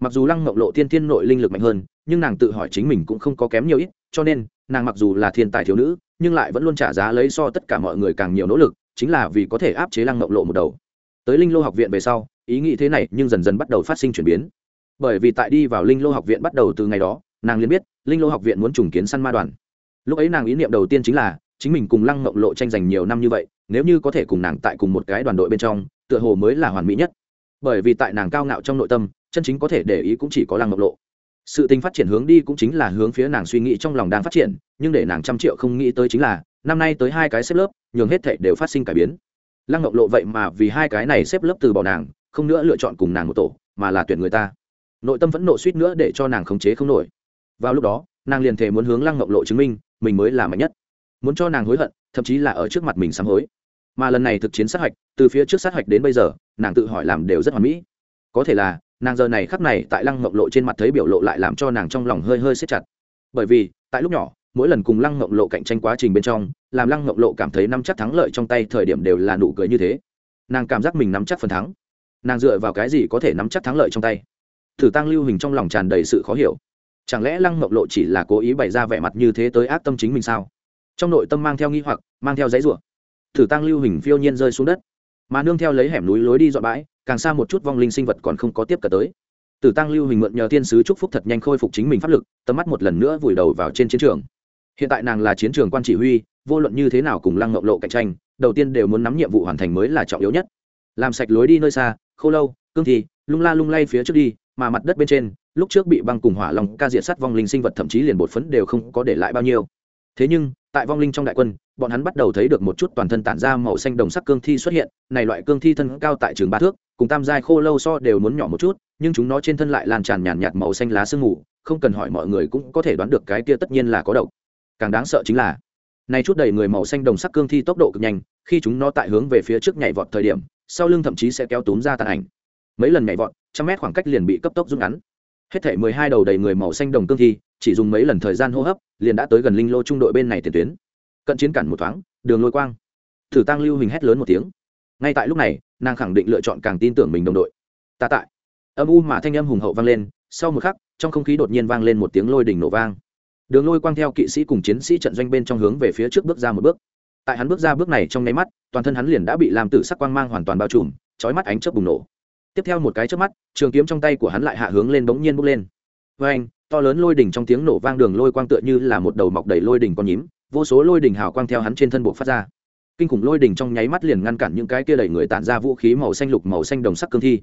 Mặc dù lăng mộng lộ tiên thiên nội linh lực mạnh hơn, nhưng nàng tự hỏi chính mình cũng không có kém nhiều ít, cho nên, nàng mặc dù là thiên tài thiếu nữ, nhưng lại vẫn luôn trả giá lấy so tất cả mọi người càng nhiều nỗ lực, chính là vì có thể áp chế lăng mộng lộ một đầu. Tới linh lô học viện về sau ý nghĩ thế này nhưng dần dần bắt đầu phát sinh chuyển biến. Bởi vì tại đi vào linh lô học viện bắt đầu từ ngày đó, nàng liền biết linh lô học viện muốn trùng kiến săn ma đoàn. Lúc ấy nàng ý niệm đầu tiên chính là, chính mình cùng lăng mộng lộ tranh giành nhiều năm như vậy, nếu như có thể cùng nàng tại cùng một cái đoàn đội bên trong, tựa hồ mới là hoàn mỹ nhất. Bởi vì tại nàng cao ngạo trong nội tâm, chân chính có thể để ý cũng chỉ có lăng mộng lộ. Sự tình phát triển hướng đi cũng chính là hướng phía nàng suy nghĩ trong lòng đang phát triển, nhưng để nàng trăm triệu không nghĩ tới chính là, năm nay tới hai cái xếp lớp, nhường hết thệ đều phát sinh cải biến. Lăng ngọc lộ vậy mà vì hai cái này xếp lớp từ bỏ nàng không nữa lựa chọn cùng nàng một tổ, mà là tuyển người ta. Nội tâm vẫn nộ suýt nữa để cho nàng khống chế không nổi. Vào lúc đó, nàng liền thể muốn hướng lăng ngọc lộ chứng minh, mình mới là mạnh nhất. Muốn cho nàng hối hận, thậm chí là ở trước mặt mình sám hối. Mà lần này thực chiến sát hạch, từ phía trước sát hạch đến bây giờ, nàng tự hỏi làm đều rất hoàn mỹ. Có thể là, nàng giờ này khắc này tại lăng ngọc lộ trên mặt thấy biểu lộ lại làm cho nàng trong lòng hơi hơi xếp chặt. Bởi vì, tại lúc nhỏ, mỗi lần cùng lăng ngọc lộ cạnh tranh quá trình bên trong, làm lăng ngọc lộ cảm thấy nắm chắc thắng lợi trong tay thời điểm đều là nụ cười như thế. Nàng cảm giác mình nắm chắc phần thắng nàng dựa vào cái gì có thể nắm chắc thắng lợi trong tay? Thử tăng lưu hình trong lòng tràn đầy sự khó hiểu. Chẳng lẽ lăng mộng lộ chỉ là cố ý bày ra vẻ mặt như thế tới ác tâm chính mình sao? Trong nội tâm mang theo nghi hoặc, mang theo giấy rủa. Thử tăng lưu hình phiêu nhiên rơi xuống đất. Mà nương theo lấy hẻm núi lối đi dọn bãi, càng xa một chút vong linh sinh vật còn không có tiếp cận tới. Tử tăng lưu hình mượn nhờ thiên sứ chúc phúc thật nhanh khôi phục chính mình pháp lực, tầm mắt một lần nữa vùi đầu vào trên chiến trường. Hiện tại nàng là chiến trường quan chỉ huy, vô luận như thế nào cùng lăng ngọc lộ cạnh tranh, đầu tiên đều muốn nắm nhiệm vụ hoàn thành mới là trọng yếu nhất làm sạch lối đi nơi xa, khô lâu, cương thi, lung la lung lay phía trước đi, mà mặt đất bên trên, lúc trước bị băng cùng hỏa lòng ca diện sắt vong linh sinh vật thậm chí liền bột phấn đều không có để lại bao nhiêu. Thế nhưng, tại vong linh trong đại quân, bọn hắn bắt đầu thấy được một chút toàn thân tản ra màu xanh đồng sắc cương thi xuất hiện, này loại cương thi thân cao tại trường ba thước, cùng tam giai khô lâu so đều muốn nhỏ một chút, nhưng chúng nó trên thân lại lan tràn nhàn nhạt màu xanh lá sương mù, không cần hỏi mọi người cũng có thể đoán được cái kia tất nhiên là có độc. Càng đáng sợ chính là, này chút đầy người màu xanh đồng sắc cương thi tốc độ cực nhanh, khi chúng nó tại hướng về phía trước nhảy vọt thời điểm sau lưng thậm chí sẽ kéo túm ra tàn ảnh. Mấy lần nhảy vọt, trăm mét khoảng cách liền bị cấp tốc rút ngắn. Hết thể mười hai đầu đầy người màu xanh đồng cương thi, chỉ dùng mấy lần thời gian hô hấp, liền đã tới gần linh lô trung đội bên này tiền tuyến. Cận chiến cản một thoáng, đường lôi quang. Thử tăng lưu hình hét lớn một tiếng. Ngay tại lúc này, nàng khẳng định lựa chọn càng tin tưởng mình đồng đội. Ta tại. Âm u mà thanh âm hùng hậu vang lên, sau một khắc, trong không khí đột nhiên vang lên một tiếng lôi đỉnh nổ vang. Đường lôi quang theo kỵ sĩ cùng chiến sĩ trận doanh bên trong hướng về phía trước bước ra một bước tại hắn bước ra bước này trong nháy mắt, toàn thân hắn liền đã bị làm tử sắc quang mang hoàn toàn bao trùm trói mắt ánh chớp bùng nổ. Tiếp theo một cái chớp mắt, trường kiếm trong tay của hắn lại hạ hướng lên bỗng nhiên bốc lên. Vê anh to lớn lôi đỉnh trong tiếng nổ vang đường lôi quang tựa như là một đầu mọc đầy lôi đỉnh con nhím, vô số lôi đỉnh hào quang theo hắn trên thân bộ phát ra. Kinh khủng lôi đỉnh trong nháy mắt liền ngăn cản những cái kia đẩy người tản ra vũ khí màu xanh lục màu xanh đồng sắc cương thi.